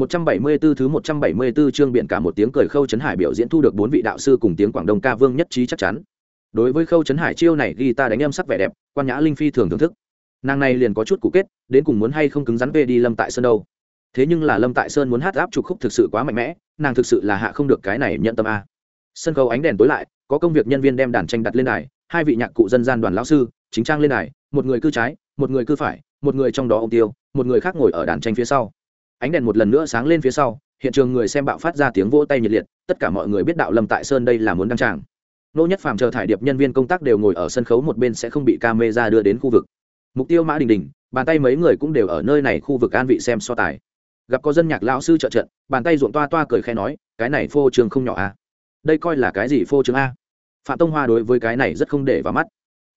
174 thứ 174 chương biển cả một tiếng cười Khâu Chấn Hải biểu diễn thu được bốn vị đạo sư cùng tiếng Quảng Đông ca vương nhất trí chắc chắn. Đối với Khâu Chấn Hải chiêu này ghi ta đánh âm sắc vẻ đẹp, Quan Nhã Linh phi thường thưởng thức. Nàng này liền có chút cụ kết, đến cùng muốn hay không cứng rắn về đi Lâm Tại Sơn đâu. Thế nhưng là Lâm Tại Sơn muốn hát áp trục khúc thực sự quá mạnh mẽ, nàng thực sự là hạ không được cái này nhận tâm a. Sân khấu ánh đèn tối lại, có công việc nhân viên đem đàn tranh đặt lên đài, hai vị nhạc cụ dân gian đoàn lão sư, chính trang lên đài, một người cư trái, một người cư phải, một người trong đó ông tiêu, một người khác ngồi ở đàn tranh phía sau ánh đèn một lần nữa sáng lên phía sau, hiện trường người xem bạo phát ra tiếng vỗ tay nhiệt liệt, tất cả mọi người biết đạo lâm tại sơn đây là muốn đăng tràng. Nô nhất phàm chờ thải điệp nhân viên công tác đều ngồi ở sân khấu một bên sẽ không bị camera đưa đến khu vực. Mục tiêu mã đình đình, bàn tay mấy người cũng đều ở nơi này khu vực an vị xem so tài. Gặp có dân nhạc lão sư trợ trận, bàn tay ruộng toa toa cười khe nói, cái này phô trường không nhỏ à? đây coi là cái gì phô trường a? Phạm tông hoa đối với cái này rất không để vào mắt.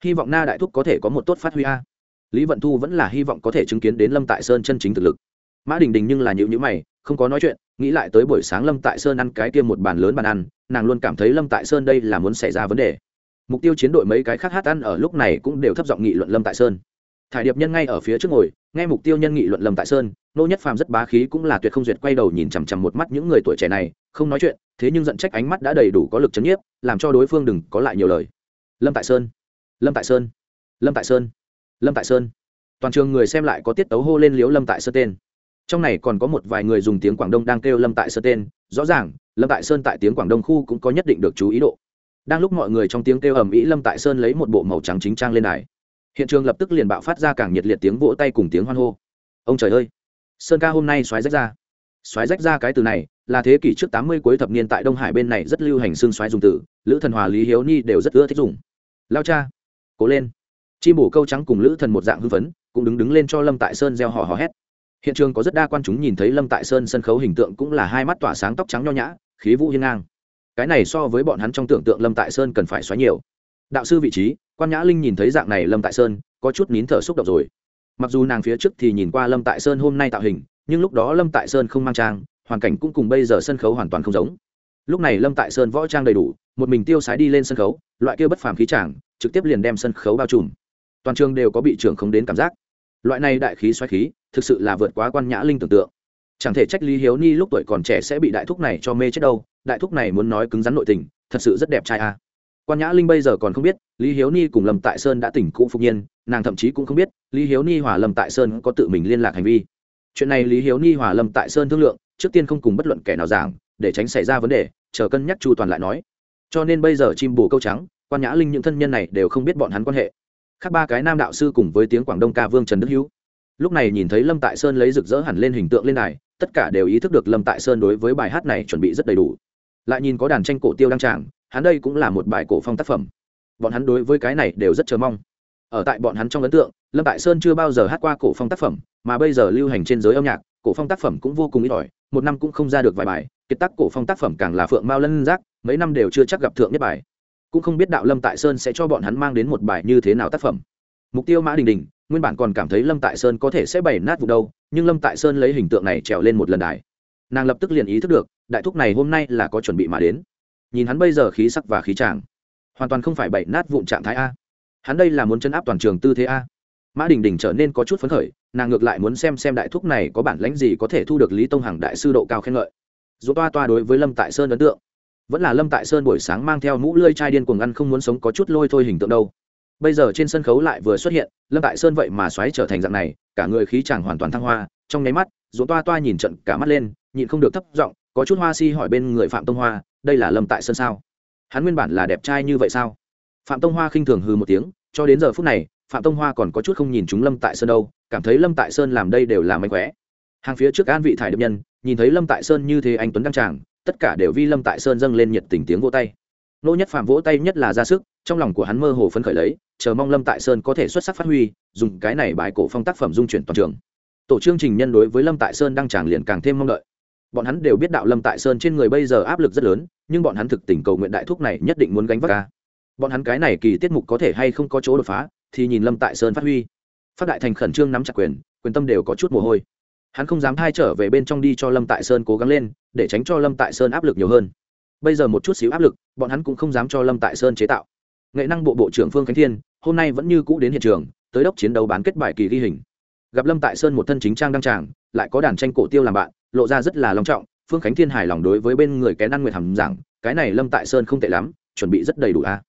Hy vọng na đại thúc có thể có một tốt phát huy a. Lý vận thu vẫn là hy vọng có thể chứng kiến đến lâm tại sơn chân chính thực lực mã đình đình nhưng là nhịu nhữ mày, không có nói chuyện, nghĩ lại tới buổi sáng lâm tại sơn ăn cái tiêm một bàn lớn bàn ăn, nàng luôn cảm thấy lâm tại sơn đây là muốn xảy ra vấn đề. Mục tiêu chiến đội mấy cái khác hát ăn ở lúc này cũng đều thấp giọng nghị luận lâm tại sơn. Thải điệp nhân ngay ở phía trước ngồi, nghe mục tiêu nhân nghị luận lâm tại sơn, nô nhất phàm rất bá khí cũng là tuyệt không duyệt quay đầu nhìn chằm chằm một mắt những người tuổi trẻ này, không nói chuyện, thế nhưng giận trách ánh mắt đã đầy đủ có lực chấn nhiếp, làm cho đối phương đừng có lại nhiều lời. Lâm tại sơn, lâm tại sơn, lâm tại sơn, lâm tại sơn. Toàn trường người xem lại có tiết tấu hô lên liếu lâm tại sơn tên trong này còn có một vài người dùng tiếng quảng đông đang kêu lâm tại sơn tên. Rõ ràng, lâm tại sơn tại tiếng quảng đông khu cũng có nhất định được chú ý độ. Đang lúc mọi người trong tiếng kêu ầm ĩ, lâm tại sơn lấy một bộ màu trắng chính trang lên đài. Hiện trường lập tức liền bạo phát ra càng nhiệt liệt tiếng vỗ tay cùng tiếng hoan hô. Ông trời ơi! Sơn ca hôm nay xoáy rách ra. Xoáy rách ra cái từ này, là thế kỷ trước tám mươi cuối thập niên tại đông hải bên này rất lưu hành xương xoáy dùng từ. Lữ thần hòa, lý hiếu ni đều rất ưa thích dùng. Lao cha, cố lên. Chim bổ câu trắng cùng lữ thần một dạng hưng phấn, cũng đứng đứng lên cho lâm tại sơn gieo hò hò hét hiện trường có rất đa quan chúng nhìn thấy lâm tại sơn sân khấu hình tượng cũng là hai mắt tỏa sáng tóc trắng nho nhã, khí vũ hiên ngang. Cái này so với bọn hắn trong tưởng tượng lâm tại sơn cần phải xoáy nhiều. Đạo sư vị trí, quan nhã linh nhìn thấy dạng này lâm tại sơn, có chút nín thở xúc động rồi. Mặc dù nàng phía trước thì nhìn qua lâm tại sơn hôm nay tạo hình, nhưng lúc đó lâm tại sơn không mang trang, hoàn cảnh cũng cùng bây giờ sân khấu hoàn toàn không giống. Lúc này lâm tại sơn võ trang đầy đủ, một mình tiêu sái đi lên sân khấu, loại kia bất phàm khí tràng trực tiếp liền đem sân khấu bao trùm. Toàn trường đều có bị trưởng không đến cảm giác. Loại này đại khí xoáy khí thực sự là vượt quá quan nhã linh tưởng tượng. Chẳng thể trách lý hiếu ni lúc tuổi còn trẻ sẽ bị đại thúc này cho mê chết đâu, đại thúc này muốn nói cứng rắn nội tình, thật sự rất đẹp trai à. quan nhã linh bây giờ còn không biết, lý hiếu ni cùng lâm tại sơn đã tỉnh cũ phục nhiên, nàng thậm chí cũng không biết, lý hiếu ni hòa lâm tại sơn có tự mình liên lạc hành vi. Chuyện này lý hiếu ni hòa lâm tại sơn thương lượng, trước tiên không cùng bất luận kẻ nào giảng, để tránh xảy ra vấn đề, chờ cân nhắc chu toàn lại nói. Cho nên bây giờ chim bù câu trắng, quan nhã linh những thân nhân này đều không biết bọn hắn quan hệ. Khác ba cái nam đạo sư cùng với tiếng quảng đông ca vương trần đức hữu lúc này nhìn thấy lâm tại sơn lấy rực rỡ hẳn lên hình tượng lên đài, tất cả đều ý thức được lâm tại sơn đối với bài hát này chuẩn bị rất đầy đủ. Lại nhìn có đàn tranh cổ tiêu đăng tràng, hắn đây cũng là một bài cổ phong tác phẩm. Bọn hắn đối với cái này đều rất chờ mong. Ở tại bọn hắn trong ấn tượng, lâm tại sơn chưa bao giờ hát qua cổ phong tác phẩm, mà bây giờ lưu hành trên giới âm nhạc, cổ phong tác phẩm cũng vô cùng ít ỏi, một năm cũng không ra được vài bài, kiệt tác cổ phong tác phẩm càng là phượng mao lân giác, mấy năm đều chưa chắc gặp thượng nhất bài. Cũng không biết đạo lâm tại sơn sẽ cho bọn hắn mang đến một bài như thế nào tác phẩm. Mục tiêu mã đình đình nguyên bản còn cảm thấy lâm tại sơn có thể sẽ bày nát vụ đâu, nhưng lâm tại sơn lấy hình tượng này trèo lên một lần đài. Nàng lập tức liền ý thức được, đại thúc này hôm nay là có chuẩn bị mà đến. Nhìn hắn bây giờ khí sắc và khí tràng hoàn toàn không phải bày nát vụn trạng thái a. Hắn đây là muốn chân áp toàn trường tư thế a. Mã đình đình trở nên có chút phấn khởi, nàng ngược lại muốn xem xem đại thúc này có bản lãnh gì có thể thu được lý tông hằng đại sư độ cao khen ngợi. Dù toa toa đối với lâm tại sơn ấn tượng, vẫn là lâm tại sơn buổi sáng mang theo mũ lươi chai điên cuồng ăn không muốn sống có chút lôi thôi hình tượng đâu bây giờ trên sân khấu lại vừa xuất hiện, lâm tại sơn vậy mà xoáy trở thành dạng này, cả người khí chàng hoàn toàn thăng hoa, trong nháy mắt dỗ toa toa nhìn trận cả mắt lên, nhịn không được thấp giọng, có chút hoa si hỏi bên người phạm tông hoa, đây là lâm tại sơn sao? Hắn nguyên bản là đẹp trai như vậy sao? Phạm tông hoa khinh thường hư một tiếng, cho đến giờ phút này, phạm tông hoa còn có chút không nhìn chúng lâm tại sơn đâu, cảm thấy lâm tại sơn làm đây đều là mánh khóe. Hàng phía trước an vị thải điệp nhân, nhìn thấy lâm tại sơn như thế anh tuấn đăng tràng, tất cả đều vi lâm tại sơn dâng lên nhiệt tình tiếng vỗ tay nô nhất phàm vỗ tay nhất là ra sức, trong lòng của hắn mơ hồ phấn khởi lấy, chờ mong lâm tại sơn có thể xuất sắc phát huy, dùng cái này bài cổ phong tác phẩm dung chuyển toàn trường. Tổ chương trình nhân đối với lâm tại sơn đang tràng liền càng thêm mong đợi. Bọn hắn đều biết đạo lâm tại sơn trên người bây giờ áp lực rất lớn, nhưng bọn hắn thực tình cầu nguyện đại thúc này nhất định muốn gánh vác ca. Bọn hắn cái này kỳ tiết mục có thể hay không có chỗ đột phá, thì nhìn lâm tại sơn phát huy. Phát đại thành khẩn trương nắm chặt quyền quyền tâm đều có chút mồ hôi. Hắn không dám thai trở về bên trong đi cho lâm tại sơn cố gắng lên, để tránh cho lâm tại sơn áp lực nhiều hơn bây giờ một chút xíu áp lực, bọn hắn cũng không dám cho lâm tại sơn chế tạo. Nghệ năng bộ bộ trưởng phương khánh thiên, hôm nay vẫn như cũ đến hiện trường, tới đốc chiến đấu bán kết bài kỳ ghi hình. Gặp lâm tại sơn một thân chính trang đăng tràng, lại có đàn tranh cổ tiêu làm bạn, lộ ra rất là long trọng, phương khánh thiên hài lòng đối với bên người kén ăn nguyệt hàm rằng cái này lâm tại sơn không tệ lắm, chuẩn bị rất đầy đủ a.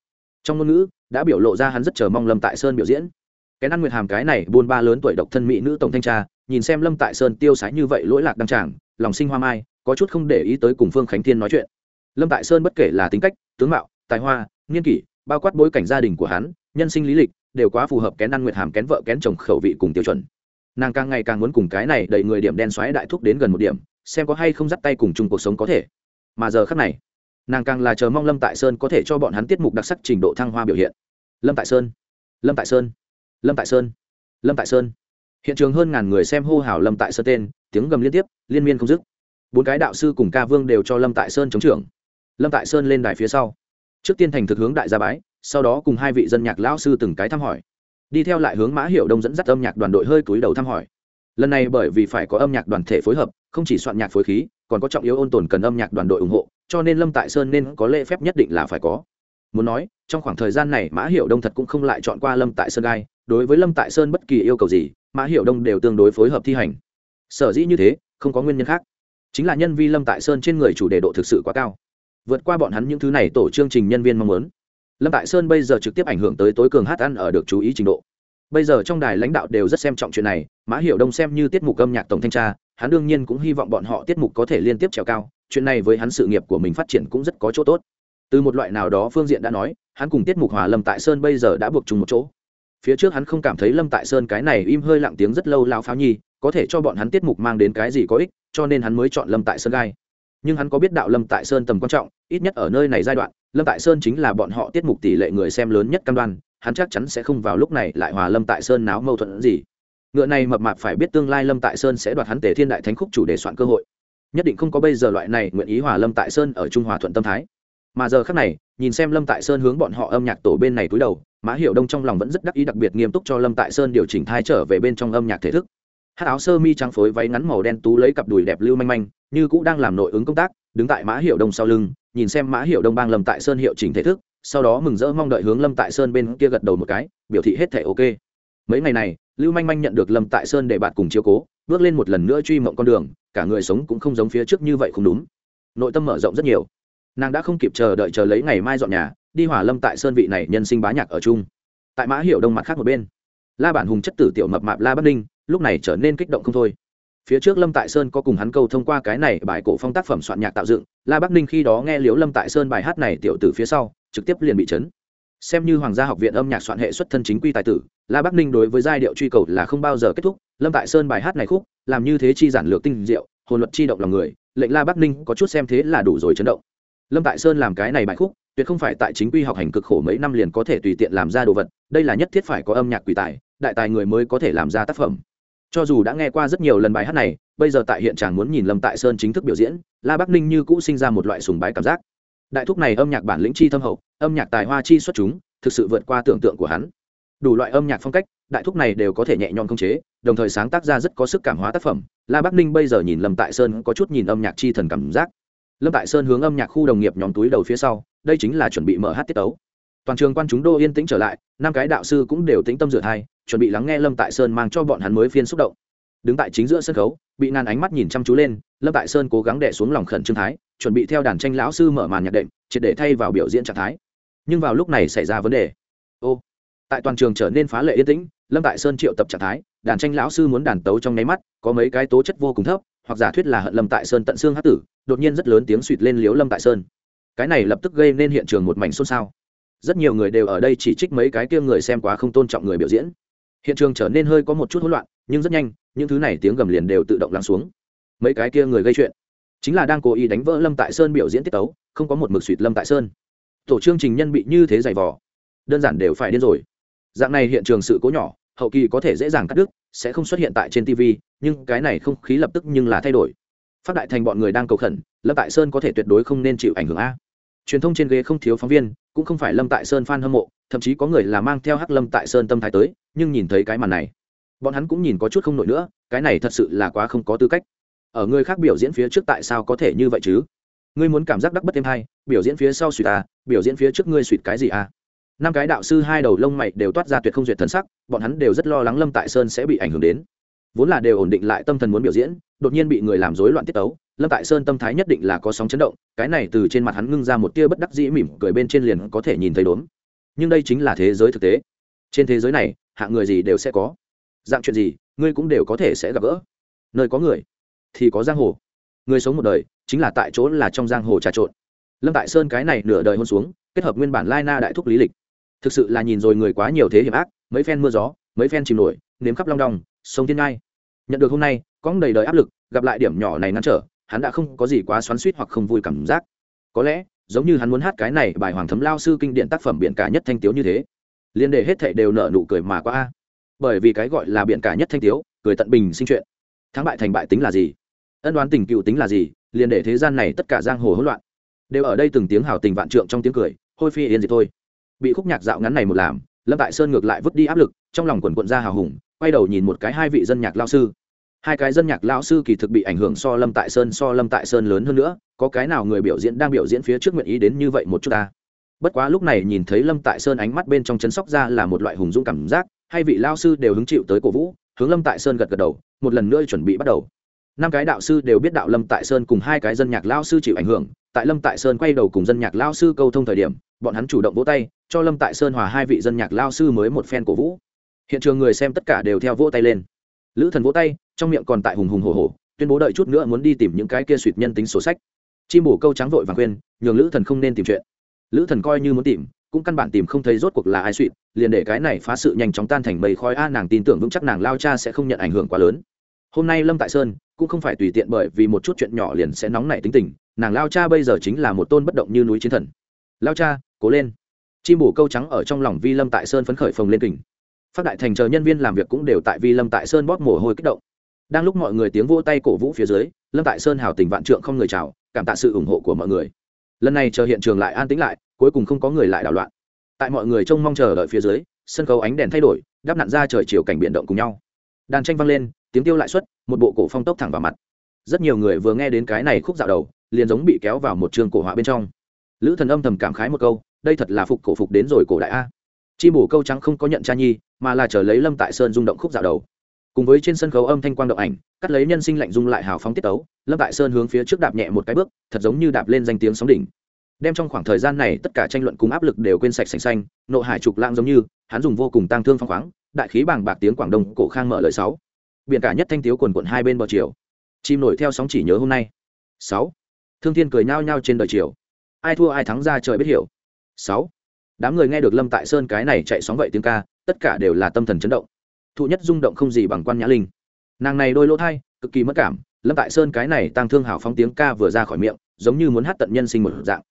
Trong ngôn ngữ, đã biểu lộ ra hắn rất chờ mong lâm tại sơn biểu diễn. Kén ăn nguyệt hàm cái này buôn ba lớn tuổi độc thân mỹ nữ tổng thanh tra, nhìn xem lâm tại sơn tiêu sái như vậy lỗi lạc đăng tràng, lòng sinh hoa mai, có chút không để ý tới cùng phương khánh thiên nói chuyện lâm tại sơn bất kể là tính cách, tướng mạo, tài hoa, nghiên kỷ, bao quát bối cảnh gia đình của hắn, nhân sinh lý lịch, đều quá phù hợp kén ăn nguyệt hàm, kén vợ, kén chồng khẩu vị cùng tiêu chuẩn. Nàng càng ngày càng muốn cùng cái này đẩy người điểm đen xoáy đại thúc đến gần một điểm, xem có hay không dắt tay cùng chung cuộc sống có thể. Mà giờ khắc này, nàng càng là chờ mong lâm tại sơn có thể cho bọn hắn tiết mục đặc sắc trình độ thăng hoa biểu hiện. Lâm tại sơn, lâm tại sơn, lâm tại sơn, lâm tại sơn. Hiện trường hơn ngàn người xem hô hào lâm tại sơn tên, tiếng gầm liên tiếp, liên miên không dứt. Bốn cái đạo sư cùng ca vương đều cho lâm tại sơn chống trưởng lâm tại sơn lên đài phía sau. Trước tiên thành thực hướng đại gia bái, sau đó cùng hai vị dân nhạc lão sư từng cái thăm hỏi. Đi theo lại hướng mã hiệu đông dẫn dắt âm nhạc đoàn đội hơi cúi đầu thăm hỏi. Lần này bởi vì phải có âm nhạc đoàn thể phối hợp, không chỉ soạn nhạc phối khí, còn có trọng yếu ôn tồn cần âm nhạc đoàn đội ủng hộ, cho nên lâm tại sơn nên có lễ phép nhất định là phải có. Muốn nói, trong khoảng thời gian này mã hiệu đông thật cũng không lại chọn qua lâm tại sơn gai đối với lâm tại sơn bất kỳ yêu cầu gì, mã hiệu đông đều tương đối phối hợp thi hành. Sở dĩ như thế, không có nguyên nhân khác. Chính là nhân vi lâm tại sơn trên người chủ đề độ thực sự quá cao vượt qua bọn hắn những thứ này tổ chương trình nhân viên mong muốn. Lâm tại sơn bây giờ trực tiếp ảnh hưởng tới tối cường hát ăn ở được chú ý trình độ. Bây giờ trong đài lãnh đạo đều rất xem trọng chuyện này, mã hiểu đông xem như tiết mục âm nhạc tổng thanh tra, hắn đương nhiên cũng hy vọng bọn họ tiết mục có thể liên tiếp trèo cao, chuyện này với hắn sự nghiệp của mình phát triển cũng rất có chỗ tốt. Từ một loại nào đó phương diện đã nói, hắn cùng tiết mục hòa lâm tại sơn bây giờ đã buộc chung một chỗ. Phía trước hắn không cảm thấy lâm tại sơn cái này im hơi lặng tiếng rất lâu lao pháo nhi, có thể cho bọn hắn tiết mục mang đến cái gì có ích, cho nên hắn mới chọn lâm tại sơn gai nhưng hắn có biết đạo lâm tại sơn tầm quan trọng, ít nhất ở nơi này giai đoạn, lâm tại sơn chính là bọn họ tiết mục tỷ lệ người xem lớn nhất cam đoan, hắn chắc chắn sẽ không vào lúc này lại hòa lâm tại sơn náo mâu thuẫn gì. Ngựa này mập mạp phải biết tương lai lâm tại sơn sẽ đoạt hắn tề thiên đại thánh khúc chủ đề soạn cơ hội. Nhất định không có bây giờ loại này nguyện ý hòa lâm tại sơn ở trung hòa thuận tâm thái. Mà giờ khác này, nhìn xem lâm tại sơn hướng bọn họ âm nhạc tổ bên này cúi đầu, mã hiệu đông trong lòng vẫn rất đắc ý đặc biệt nghiêm túc cho lâm tại sơn điều chỉnh thai trở về bên trong âm nhạc thể thức hát áo sơ mi trắng phối váy ngắn màu đen tú lấy cặp đùi đẹp lưu manh manh, như cũ đang làm nội ứng công tác, đứng tại mã hiệu đông sau lưng, nhìn xem mã hiệu đông bang lâm tại sơn hiệu chỉnh thể thức, sau đó mừng rỡ mong đợi hướng lâm tại sơn bên kia gật đầu một cái, biểu thị hết thể ok. Mấy ngày này, lưu manh manh nhận được lâm tại sơn để bạn cùng chiếu cố, bước lên một lần nữa truy mộng con đường, cả người sống cũng không giống phía trước như vậy không đúng. Nội tâm mở rộng rất nhiều. Nàng đã không kịp chờ đợi chờ lấy ngày mai dọn nhà, đi hỏa lâm tại sơn vị này nhân sinh bá nhạc ở chung. Tại mã hiệu đông mặt khác một bên. La bản hùng chất tử tiểu mập mạp la bắc ninh lúc này trở nên kích động không thôi. Phía trước lâm tại sơn có cùng hắn câu thông qua cái này bài cổ phong tác phẩm soạn nhạc tạo dựng, la bắc ninh khi đó nghe liếu lâm tại sơn bài hát này tiểu tử phía sau, trực tiếp liền bị chấn. Xem như hoàng gia học viện âm nhạc soạn hệ xuất thân chính quy tài tử, la bắc ninh đối với giai điệu truy cầu là không bao giờ kết thúc. Lâm tại sơn bài hát này khúc, làm như thế chi giản lược tinh diệu, hồn luật chi động lòng người, lệnh la bắc ninh có chút xem thế là đủ rồi chấn động. Lâm tại sơn làm cái này bài khúc, tuyệt không phải tại chính quy học hành cực khổ mấy năm liền có thể tùy tiện làm ra đồ vật, đây là nhất thiết phải có âm nhạc quỷ tài, đại tài người mới có thể làm ra tác phẩm cho dù đã nghe qua rất nhiều lần bài hát này, bây giờ tại hiện tràng muốn nhìn lâm tại sơn chính thức biểu diễn, la bắc ninh như cũ sinh ra một loại sùng bái cảm giác. Đại thúc này âm nhạc bản lĩnh chi thâm hậu, âm nhạc tài hoa chi xuất chúng, thực sự vượt qua tưởng tượng của hắn. Đủ loại âm nhạc phong cách, đại thúc này đều có thể nhẹ nhõm không chế, đồng thời sáng tác ra rất có sức cảm hóa tác phẩm. La bắc ninh bây giờ nhìn lâm tại sơn có chút nhìn âm nhạc chi thần cảm giác. Lâm tại sơn hướng âm nhạc khu đồng nghiệp nhóm túi đầu phía sau, đây chính là chuẩn bị mở hát tiết tấu toàn trường quan chúng đô yên tĩnh trở lại, năm cái đạo sư cũng đều tĩnh tâm dựa thai, chuẩn bị lắng nghe lâm tại sơn mang cho bọn hắn mới phiên xúc động. Đứng tại chính giữa sân khấu, bị ngàn ánh mắt nhìn chăm chú lên, lâm tại sơn cố gắng đẻ xuống lòng khẩn trương thái, chuẩn bị theo đàn tranh lão sư mở màn nhạc đệm, triệt để thay vào biểu diễn trạng thái. Nhưng vào lúc này xảy ra vấn đề. Ô, tại toàn trường trở nên phá lệ yên tĩnh, lâm tại sơn triệu tập trạng thái, đàn tranh lão sư muốn đàn tấu trong nháy mắt, có mấy cái tố chất vô cùng thấp, hoặc giả thuyết là hận lâm tại sơn tận xương hát tử, đột nhiên rất lớn tiếng suỵt lên liếu lâm tại sơn. Cái này lập tức gây nên hiện trường một mảnh xôn xao rất nhiều người đều ở đây chỉ trích mấy cái kia người xem quá không tôn trọng người biểu diễn. Hiện trường trở nên hơi có một chút hỗn loạn, nhưng rất nhanh, những thứ này tiếng gầm liền đều tự động lắng xuống. Mấy cái kia người gây chuyện, chính là đang cố ý đánh vỡ lâm tại sơn biểu diễn tiết tấu, không có một mực suỵt lâm tại sơn. Tổ chương trình nhân bị như thế giày vò, đơn giản đều phải điên rồi. Dạng này hiện trường sự cố nhỏ, hậu kỳ có thể dễ dàng cắt đứt, sẽ không xuất hiện tại trên tv nhưng cái này không khí lập tức nhưng là thay đổi. Phát đại thành bọn người đang cầu khẩn, lâm tại sơn có thể tuyệt đối không nên chịu ảnh hưởng a truyền thông trên ghế không thiếu phóng viên, cũng không phải lâm tại sơn f a n hâm mộ, thậm chí có người là mang theo hắc lâm tại sơn tâm thái tới, nhưng nhìn thấy cái màn này, bọn hắn cũng nhìn có chút không nổi nữa, cái này thật sự là quá không có tư cách. Ở người khác biểu diễn phía trước tại sao có thể như vậy chứ? Ngươi muốn cảm giác đắc bất thêm hay biểu diễn phía sau suỵt à biểu diễn phía trước ngươi suỵt cái gì à? Năm cái đạo sư hai đầu lông mày đều toát ra tuyệt không duyệt thần sắc, bọn hắn đều rất lo lắng lâm tại sơn sẽ bị ảnh hưởng đến vốn là đều ổn định lại tâm thần muốn biểu diễn, đột nhiên bị người làm rối loạn tiết tấu, lâm tại sơn tâm thái nhất định là có sóng chấn động, cái này từ trên mặt hắn ngưng ra một tia bất đắc dĩ mỉm cười bên trên liền có thể nhìn thấy đốn nhưng đây chính là thế giới thực tế. Trên thế giới này, hạng người gì đều sẽ có. Dạng chuyện gì, ngươi cũng đều có thể sẽ gặp gỡ. Nơi có người, thì có giang hồ. Người sống một đời, chính là tại chỗ là trong giang hồ trà trộn. Lâm tại sơn cái này nửa đời hôn xuống, kết hợp nguyên bản lai na đại thúc lý lịch. Thực sự là nhìn rồi người quá nhiều thế hiểm ác, mấy phen mưa gió, mấy phen chìm nổi, nếm khắp long đong sông thiên ngai. Nhận được hôm nay, có đầy đời áp lực, gặp lại điểm nhỏ này ngăn trở, hắn đã không có gì quá xoắn suýt hoặc không vui cảm giác. Có lẽ, giống như hắn muốn hát cái này bài hoàng thấm lao sư kinh điện tác phẩm biện cả nhất thanh tiếu như thế. Liên đề hết thệ đều nở nụ cười mà qua. A bởi vì cái gọi là biện cả nhất thanh tiếu, cười tận bình sinh chuyện. Thắng bại thành bại tính là gì? Ân đoán tình cựu tính là gì? Liền để thế gian này tất cả giang hồ hỗn loạn. Đều ở đây từng tiếng hào tình vạn trượng trong tiếng cười, hôi phi yên gì thôi. Bị khúc nhạc dạo ngắn này một làm, lâm tại sơn ngược lại vứt đi áp lực, trong lòng quần quận ra hào hùng quay đầu nhìn một cái hai vị dân nhạc lao sư. Hai cái dân nhạc lao sư kỳ thực bị ảnh hưởng so lâm tại sơn, so lâm tại sơn lớn hơn nữa, có cái nào người biểu diễn đang biểu diễn phía trước nguyện ý đến như vậy một chút ta? Bất quá lúc này nhìn thấy lâm tại sơn ánh mắt bên trong chấn sóc ra là một loại hùng dũng cảm giác, hai vị lao sư đều hứng chịu tới cổ vũ, hướng lâm tại sơn gật gật đầu, một lần nữa chuẩn bị bắt đầu. Năm cái đạo sư đều biết đạo lâm tại sơn cùng hai cái dân nhạc lao sư chịu ảnh hưởng, tại lâm tại sơn quay đầu cùng dân nhạc lao sư câu thông thời điểm, bọn hắn chủ động vỗ tay, cho lâm tại sơn hòa hai vị dân nhạc lao sư mới một phen cổ vũ hiện trường người xem tất cả đều theo vỗ tay lên. Lữ thần vỗ tay, trong miệng còn tại hùng hùng hồ hồ tuyên bố đợi chút nữa muốn đi tìm những cái kia suỵt nhân tính sổ sách. Chim bổ câu trắng vội vàng khuyên, nhường lữ thần không nên tìm chuyện. Lữ thần coi như muốn tìm, cũng căn bản tìm không thấy rốt cuộc là ai suỵt liền để cái này phá sự nhanh chóng tan thành mây khói. A, nàng tin tưởng vững chắc nàng lao cha sẽ không nhận ảnh hưởng quá lớn. Hôm nay lâm tại sơn cũng không phải tùy tiện bởi vì một chút chuyện nhỏ liền sẽ nóng nảy tính tình, nàng lao cha bây giờ chính là một tôn bất động như núi chiến thần. Lao cha, cố lên. Chim bổ câu trắng ở trong lòng vi lâm tại sơn phấn khởi phồng lên kình phát đại thành chờ nhân viên làm việc cũng đều tại vi lâm tại sơn bóp mồ hôi kích động. Đang lúc mọi người tiếng vỗ tay cổ vũ phía dưới, lâm tại sơn hào tình vạn trượng không người chào, cảm tạ sự ủng hộ của mọi người. Lần này chờ hiện trường lại an tĩnh lại, cuối cùng không có người lại đảo loạn. Tại mọi người trông mong chờ đợi phía dưới, sân khấu ánh đèn thay đổi, đắp nặn ra trời chiều cảnh biển động cùng nhau. Đàn tranh vang lên, tiếng tiêu lại xuất, một bộ cổ phong tốc thẳng vào mặt. Rất nhiều người vừa nghe đến cái này khúc dạo đầu, liền giống bị kéo vào một trường cổ họa bên trong. Lữ thần âm thầm cảm khái một câu, đây thật là phục cổ phục đến rồi cổ đại a chi bổ câu trắng không có nhận cha nhi, mà là chờ lấy lâm tại sơn rung động khúc dạo đầu. Cùng với trên sân khấu âm thanh quang động ảnh, cắt lấy nhân sinh lạnh dung lại hào phóng tiết tấu, lâm tại sơn hướng phía trước đạp nhẹ một cái bước, thật giống như đạp lên danh tiếng sóng đỉnh. Đem trong khoảng thời gian này tất cả tranh luận cùng áp lực đều quên sạch sành xanh, nộ hải trục lãng giống như, hắn dùng vô cùng tang thương phong khoáng, đại khí bàng bạc tiếng quảng đông cổ khang mở lời sáu. Biển cả nhất thanh tiếu quần quận hai bên bờ chiều. Chim nổi theo sóng chỉ nhớ hôm nay. Sáu. Thương thiên cười nhao nhao trên đời chiều. Ai thua ai thắng ra trời biết hiểu. Sáu đám người nghe được lâm tại sơn cái này chạy sóng vậy tiếng ca, tất cả đều là tâm thần chấn động. Thụ nhất rung động không gì bằng quan nhã linh. Nàng này đôi lỗ thai, cực kỳ mất cảm, lâm tại sơn cái này tăng thương hào phóng tiếng ca vừa ra khỏi miệng, giống như muốn hát tận nhân sinh một dạng.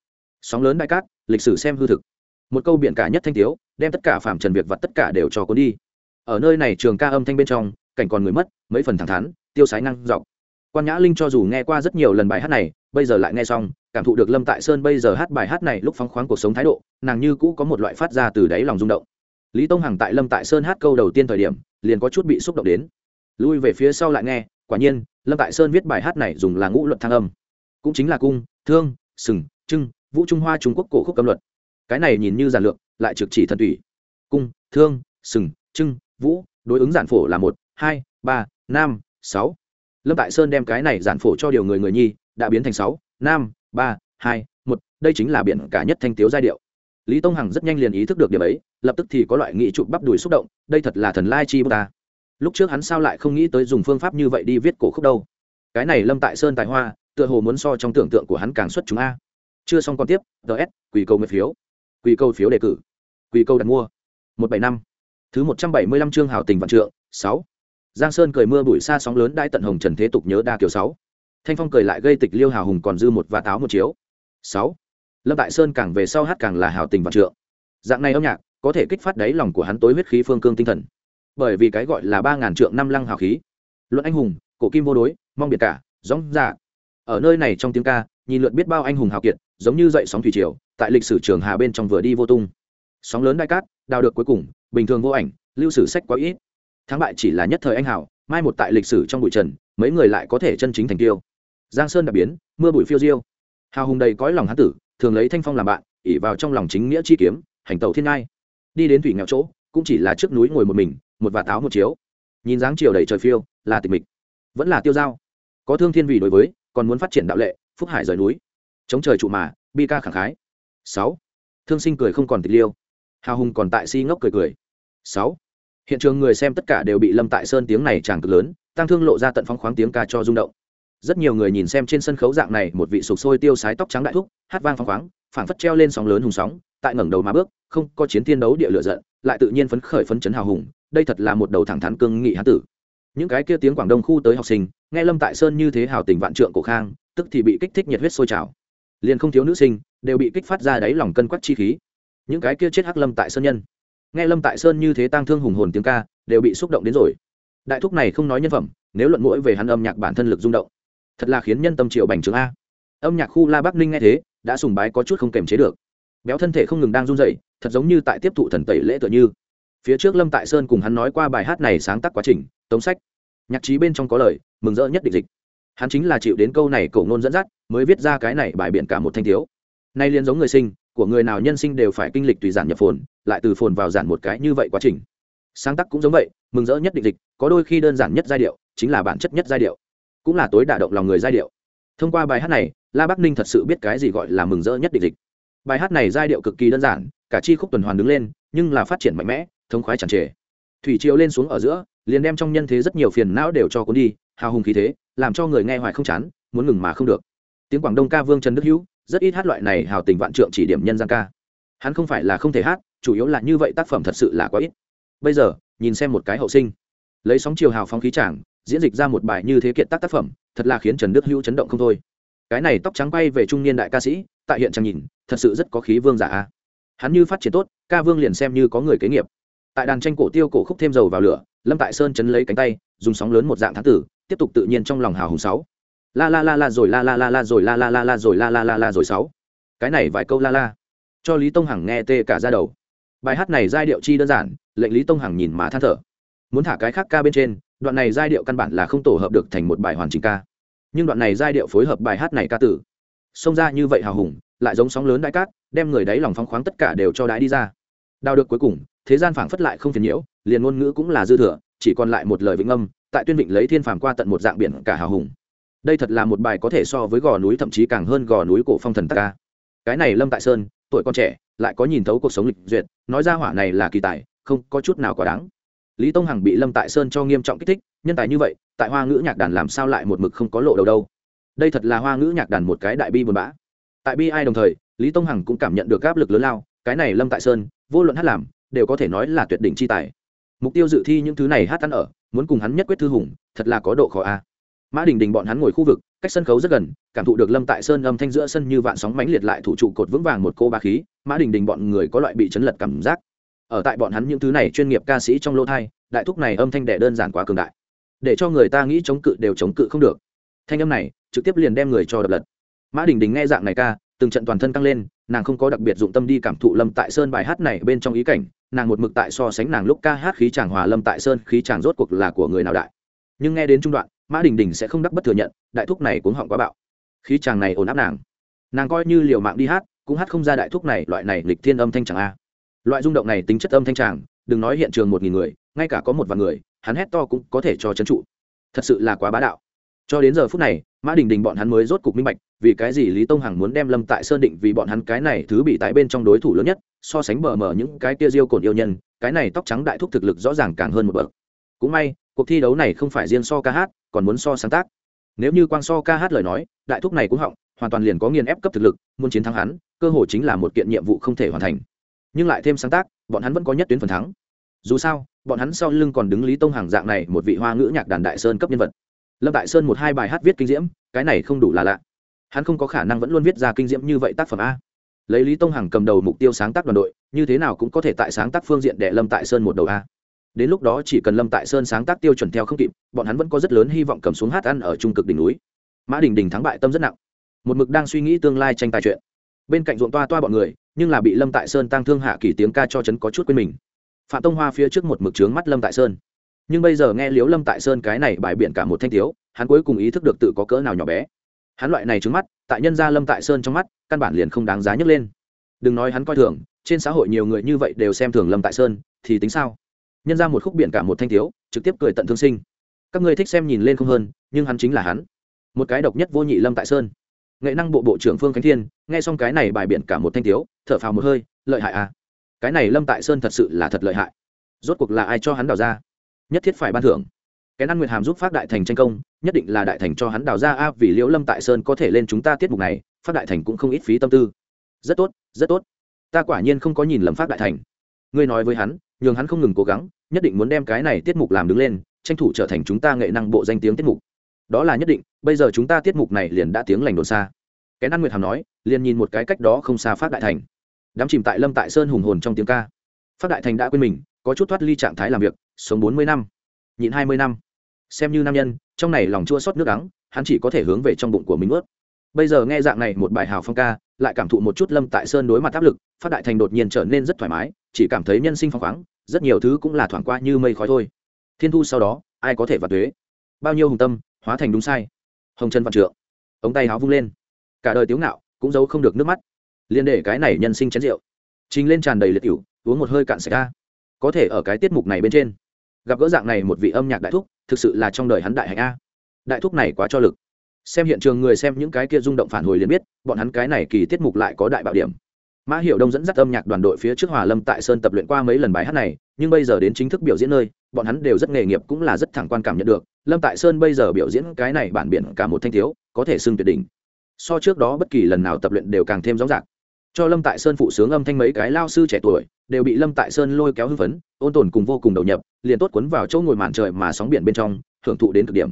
Sóng lớn đại cát, lịch sử xem hư thực. Một câu biển cả nhất thanh tiếu, đem tất cả phạm trần việc và tất cả đều cho cuốn đi. Ở nơi này trường ca âm thanh bên trong, cảnh còn người mất, mấy phần thẳng thắn, tiêu sái năng dọc. Quan nhã linh cho dù nghe qua rất nhiều lần bài hát này bây giờ lại nghe xong, cảm thụ được lâm tại sơn bây giờ hát bài hát này lúc phóng khoáng cuộc sống thái độ, nàng như cũ có một loại phát ra từ đáy lòng rung động. Lý tông hằng tại lâm tại sơn hát câu đầu tiên thời điểm, liền có chút bị xúc động đến. Lui về phía sau lại nghe, quả nhiên, lâm tại sơn viết bài hát này dùng là ngũ luật thăng âm. Cũng chính là cung, thương, sừng, trưng, vũ trung hoa trung quốc cổ khúc âm luật. Cái này nhìn như giản lược, lại trực chỉ thần thủy cung, thương, sừng, trưng, vũ, đối ứng giản phổ là một, hai, ba, năm, sáu. Lâm tại sơn đem cái này giản phổ cho điều người người nhi đã biến thành sáu, năm, ba, hai, một, đây chính là biển cả nhất thanh tiếu giai điệu. Lý tông hằng rất nhanh liền ý thức được điểm ấy, lập tức thì có loại nghị trụ bắp đùi xúc động, đây thật là thần lai chi bút ta. Lúc trước hắn sao lại không nghĩ tới dùng phương pháp như vậy đi viết cổ khúc đâu. Cái này lâm tại sơn tài hoa, tựa hồ muốn so trong tưởng tượng của hắn càng xuất chúng a. Chưa xong còn tiếp ts quỳ câu nguyện phiếu. Quỳ câu phiếu đề cử. Quỳ câu đặt mua. Một bảy năm. Thứ một trăm bảy mươi lăm chương hào tình vạn trượng, sáu. Giang sơn cười mưa bụi xa sóng lớn đai tận hồng trần thế tục nhớ đa kiều sáu thanh phong cười lại gây tịch liêu hào hùng còn dư một và táo một chiếu. Sáu. Lâm tại sơn càng về sau hát càng là hào tình và trượng. Dạng này âm nhạc, có thể kích phát đáy lòng của hắn tối huyết khí phương cương tinh thần. Bởi vì cái gọi là ba ngàn trượng năm lăng hào khí. Luận anh hùng, cổ kim vô đối, mong biệt cả, gióng dạ. Ở nơi này trong tiếng ca, nhìn lượn biết bao anh hùng hào kiệt, giống như dậy sóng thủy triều, tại lịch sử trường hà bên trong vừa đi vô tung. Sóng lớn đại cát, đào được cuối cùng, bình thường vô ảnh, lưu sử sách quá ít. Thắng bại chỉ là nhất thời anh hào, mai một tại lịch sử trong bụi trần, mấy người lại có thể chân chính thành tiêu giang sơn đặc biến, mưa bụi phiêu diêu. Hào hùng đầy cõi lòng hán tử, thường lấy thanh phong làm bạn ỉ vào trong lòng chính nghĩa chi kiếm, hành tàu thiên ngai. Đi đến thủy nghèo chỗ, cũng chỉ là trước núi ngồi một mình, một vạt áo một chiếu. Nhìn dáng chiều đầy trời phiêu, là tịch mịch. Vẫn là tiêu dao. Có thương thiên vị đối với, còn muốn phát triển đạo lệ, phúc hải rời núi. Chống trời trụ mà, bi ca khẳng khái. Sáu. Thương sinh cười không còn tịch liêu. Hào hùng còn tại si ngốc cười cười. Sáu. Hiện trường người xem tất cả đều bị lâm tại sơn tiếng này chàng cực lớn, tăng thương lộ ra tận phong khoáng tiếng ca cho rung động rất nhiều người nhìn xem trên sân khấu dạng này, một vị sục sôi tiêu sái tóc trắng đại thúc, hát vang phong khoáng, phảng phất treo lên sóng lớn hùng sóng, tại ngẩng đầu mà bước, không có chiến thiên đấu địa lựa giận, lại tự nhiên phấn khởi phấn chấn hào hùng, đây thật là một đầu thẳng thắn cương nghị hán tử. Những cái kia tiếng quảng đông khu tới học sinh, nghe lâm tại sơn như thế hào tình vạn trượng cổ khang, tức thì bị kích thích nhiệt huyết sôi trào. Liền không thiếu nữ sinh, đều bị kích phát ra đáy lòng cân quắc chi khí. Những cái kia chết hắc lâm tại sơn nhân, nghe lâm tại sơn như thế tang thương hùng hồn tiếng ca, đều bị xúc động đến rồi. Đại thúc này không nói nhân phẩm, nếu luận mũi về hắn âm nhạc bản thân lực rung động thật là khiến nhân tâm triệu bành trướng a. Âm nhạc khu la bắc ninh nghe thế, đã sùng bái có chút không kềm chế được. Béo thân thể không ngừng đang run dậy thật giống như tại tiếp thụ thần tẩy lễ tựa như. Phía trước lâm tại sơn cùng hắn nói qua bài hát này sáng tác quá trình, tống sách. Nhạc trí bên trong có lời, mừng rỡ nhất định dịch. Hắn chính là chịu đến câu này cổ ngôn dẫn dắt, mới viết ra cái này bài biện cả một thanh thiếu. Nay liên giống người sinh, của người nào nhân sinh đều phải kinh lịch tùy giản nhập phồn, lại từ phồn vào giản một cái như vậy quá trình. Sáng tác cũng giống vậy, mừng rỡ nhất định dịch, có đôi khi đơn giản nhất giai điệu, chính là bản chất nhất giai điệu cũng là tối đả động lòng người giai điệu. Thông qua bài hát này, la bắc ninh thật sự biết cái gì gọi là mừng rỡ nhất định dịch. Bài hát này giai điệu cực kỳ đơn giản, cả chi khúc tuần hoàn đứng lên, nhưng là phát triển mạnh mẽ, thống khoái tràn trề. Thủy triều lên xuống ở giữa, liền đem trong nhân thế rất nhiều phiền não đều cho cuốn đi, hào hùng khí thế, làm cho người nghe hoài không chán, muốn ngừng mà không được. Tiếng quảng đông ca vương trần đức hữu, rất ít hát loại này hào tình vạn trượng chỉ điểm nhân gian ca. Hắn không phải là không thể hát, chủ yếu là như vậy tác phẩm thật sự là quá ít. Bây giờ, nhìn xem một cái hậu sinh. Lấy sóng chiều hào phóng khí chàng diễn dịch ra một bài như thế kiện tác tác phẩm thật là khiến trần đức hữu chấn động không thôi cái này tóc trắng bay về trung niên đại ca sĩ tại hiện trang nhìn thật sự rất có khí vương giả hắn như phát triển tốt ca vương liền xem như có người kế nghiệp tại đàn tranh cổ tiêu cổ khúc thêm dầu vào lửa lâm tại sơn chấn lấy cánh tay dùng sóng lớn một dạng thám tử tiếp tục tự nhiên trong lòng hào hùng sáu la la la la rồi la la la la rồi la la la la rồi la la la la rồi sáu cái này vài câu la la cho lý tông hằng nghe tê cả ra đầu bài hát này giai điệu chi đơn giản lệnh lý tông hằng nhìn mà than thở muốn thả cái khác ca bên trên đoạn này giai điệu căn bản là không tổ hợp được thành một bài hoàn chỉnh ca. Nhưng đoạn này giai điệu phối hợp bài hát này ca tử. Xông ra như vậy hào hùng, lại giống sóng lớn đại cát, đem người đáy lòng phóng khoáng tất cả đều cho đái đi ra. Đào được cuối cùng, thế gian phảng phất lại không phiền nhiễu, liền ngôn ngữ cũng là dư thừa, chỉ còn lại một lời vĩnh âm, tại tuyên vịnh lấy thiên phàm qua tận một dạng biển cả hào hùng. Đây thật là một bài có thể so với gò núi thậm chí càng hơn gò núi cổ phong thần tắc ca. Cái này lâm tại sơn, tuổi con trẻ, lại có nhìn thấu cuộc sống lịch duyệt, nói ra hỏa này là kỳ tài, không có chút nào quá đáng lý tông hằng bị lâm tại sơn cho nghiêm trọng kích thích, nhân tài như vậy, tại hoa ngữ nhạc đàn làm sao lại một mực không có lộ đầu đâu? Đây thật là hoa ngữ nhạc đàn một cái đại bi buồn bã. Tại bi ai đồng thời, lý tông hằng cũng cảm nhận được áp lực lớn lao, cái này lâm tại sơn, vô luận hát làm, đều có thể nói là tuyệt đỉnh chi tài. Mục tiêu dự thi những thứ này hát ăn ở, muốn cùng hắn nhất quyết thư hùng, thật là có độ khó a. Mã đình đình bọn hắn ngồi khu vực, cách sân khấu rất gần, cảm thụ được lâm tại sơn âm thanh giữa sân như vạn sóng mánh liệt lại thủ trụ cột vững vàng một cô ba khí, mã đình đình bọn người có loại bị chấn lật cảm giác ở tại bọn hắn những thứ này chuyên nghiệp ca sĩ trong lỗ thai, đại thúc này âm thanh đẻ đơn giản quá cường đại. Để cho người ta nghĩ chống cự đều chống cự không được. Thanh âm này trực tiếp liền đem người cho đập lật. Mã đình đình nghe dạng này ca, từng trận toàn thân căng lên, nàng không có đặc biệt dụng tâm đi cảm thụ lâm tại sơn bài hát này bên trong ý cảnh, nàng một mực tại so sánh nàng lúc ca hát khí chàng hòa lâm tại sơn, khí chàng rốt cuộc là của người nào đại. Nhưng nghe đến trung đoạn, mã đình đình sẽ không đắc bất thừa nhận, đại thúc này cũng họng quá bạo. Khí chàng này ổn áp nàng. Nàng coi như liều mạng đi hát, cũng hát không ra đại thúc này, loại này lịch thiên âm thanh chẳng a loại rung động này tính chất âm thanh tràng, đừng nói hiện trường một nghìn người, ngay cả có một vài người, hắn hét to cũng có thể cho trấn trụ. Thật sự là quá bá đạo. Cho đến giờ phút này, mã đình đình bọn hắn mới rốt cục minh bạch, vì cái gì lý tông hằng muốn đem lâm tại sơn định vì bọn hắn cái này thứ bị tái bên trong đối thủ lớn nhất, so sánh bờ mờ những cái kia diêu cồn yêu nhân, cái này tóc trắng đại thúc thực lực rõ ràng càng hơn một bậc. Cũng may, cuộc thi đấu này không phải riêng so ca hát, còn muốn so sáng tác. Nếu như quang so ca hát lời nói, đại thúc này cũng họng, hoàn toàn liền có nghiền ép cấp thực lực, muốn chiến thắng hắn, cơ hội chính là một kiện nhiệm vụ không thể hoàn thành nhưng lại thêm sáng tác, bọn hắn vẫn có nhất tuyến phần thắng. Dù sao, bọn hắn sau lưng còn đứng lý tông hàng dạng này một vị hoa ngữ nhạc đàn đại sơn cấp nhân vật. Lâm đại sơn một hai bài hát viết kinh diễm, cái này không đủ là lạ. Hắn không có khả năng vẫn luôn viết ra kinh diễm như vậy tác phẩm a. Lấy lý tông hằng cầm đầu mục tiêu sáng tác đoàn đội, như thế nào cũng có thể tại sáng tác phương diện để lâm tại sơn một đầu a. Đến lúc đó chỉ cần lâm tại sơn sáng tác tiêu chuẩn theo không kịp, bọn hắn vẫn có rất lớn hy vọng cầm xuống hát ăn ở trung cực đỉnh núi. Mã đình đình thắng bại tâm rất nặng. Một mực đang suy nghĩ tương lai tranh tài chuyện bên cạnh ruộng toa toa bọn người, nhưng là bị lâm tại sơn tăng thương hạ kỳ tiếng ca cho chấn có chút quên mình. Phạm tông hoa phía trước một mực trướng mắt lâm tại sơn. Nhưng bây giờ nghe liếu lâm tại sơn cái này bài biện cả một thanh tiếu hắn cuối cùng ý thức được tự có cỡ nào nhỏ bé. Hắn loại này trướng mắt, tại nhân gia lâm tại sơn trong mắt, căn bản liền không đáng giá nhấc lên. Đừng nói hắn coi thường, trên xã hội nhiều người như vậy đều xem thường lâm tại sơn, thì tính sao? Nhân ra một khúc biển cả một thanh thiếu, trực tiếp cười tận thương sinh. Các ngươi thích xem nhìn lên không hơn, nhưng hắn chính là hắn. Một cái độc nhất vô nhị lâm tại sơn nghệ năng bộ bộ trưởng phương khánh thiên, nghe xong cái này bài biển cả một thanh thiếu thở phào một hơi, lợi hại à? Cái này lâm tại sơn thật sự là thật lợi hại. Rốt cuộc là ai cho hắn đào ra? Nhất thiết phải ban thưởng. Cái năng nguyệt hàm giúp phát đại thành tranh công, nhất định là đại thành cho hắn đào ra a, vì liễu lâm tại sơn có thể lên chúng ta tiết mục này, phát đại thành cũng không ít phí tâm tư. Rất tốt rất tốt. Ta quả nhiên không có nhìn lầm phát đại thành. Ngươi nói với hắn, nhường hắn không ngừng cố gắng, nhất định muốn đem cái này tiết mục làm đứng lên, tranh thủ trở thành chúng ta nghệ năng bộ danh tiếng tiết mục đó là nhất định, bây giờ chúng ta tiết mục này liền đã tiếng lành đồn xa. Cái năn nguyệt hàm nói, liền nhìn một cái cách đó không xa phát đại thành. Đám chìm tại lâm tại sơn hùng hồn trong tiếng ca. Phát đại thành đã quên mình, có chút thoát ly trạng thái làm việc, sống bốn mươi năm, nhịn hai mươi năm. Xem như nam nhân, trong này lòng chua xót nước đắng, hắn chỉ có thể hướng về trong bụng của mình ướt bây giờ nghe dạng này một bài hào phong ca, lại cảm thụ một chút lâm tại sơn đối mặt áp lực, phát đại thành đột nhiên trở nên rất thoải mái, chỉ cảm thấy nhân sinh phong khoáng, rất nhiều thứ cũng là thoảng qua như mây khói thôi. Thiên thu sau đó, ai có thể vào thuế bao nhiêu hùng tâm hóa thành đúng sai. Hồng chân văn trượng, ống tay háo vung lên. Cả đời tiếu ngạo, cũng giấu không được nước mắt. Liên để cái này nhân sinh chén rượu. Chính lên tràn đầy liệt cựu uống một hơi cạn sạch ra. Có thể ở cái tiết mục này bên trên, gặp gỡ dạng này một vị âm nhạc đại thúc, thực sự là trong đời hắn đại hạnh a. Đại thúc này quá cho lực. Xem hiện trường người xem những cái kia rung động phản hồi liền biết, bọn hắn cái này kỳ tiết mục lại có đại bảo điểm. Mã hiểu đông dẫn dắt âm nhạc đoàn đội phía trước hòa lâm tại sơn tập luyện qua mấy lần bài hát này, nhưng bây giờ đến chính thức biểu diễn nơi bọn hắn đều rất nghề nghiệp cũng là rất thẳng quan cảm nhận được, lâm tại sơn bây giờ biểu diễn cái này bản biển cả một thanh thiếu, có thể xưng tuyệt đỉnh. So trước đó bất kỳ lần nào tập luyện đều càng thêm rõ ràng. Cho lâm tại sơn phụ sướng âm thanh mấy cái lao sư trẻ tuổi, đều bị lâm tại sơn lôi kéo hưng phấn, ôn tồn cùng vô cùng đầu nhập, liền tốt quấn vào chỗ ngồi màn trời mà sóng biển bên trong, hưởng thụ đến cực điểm.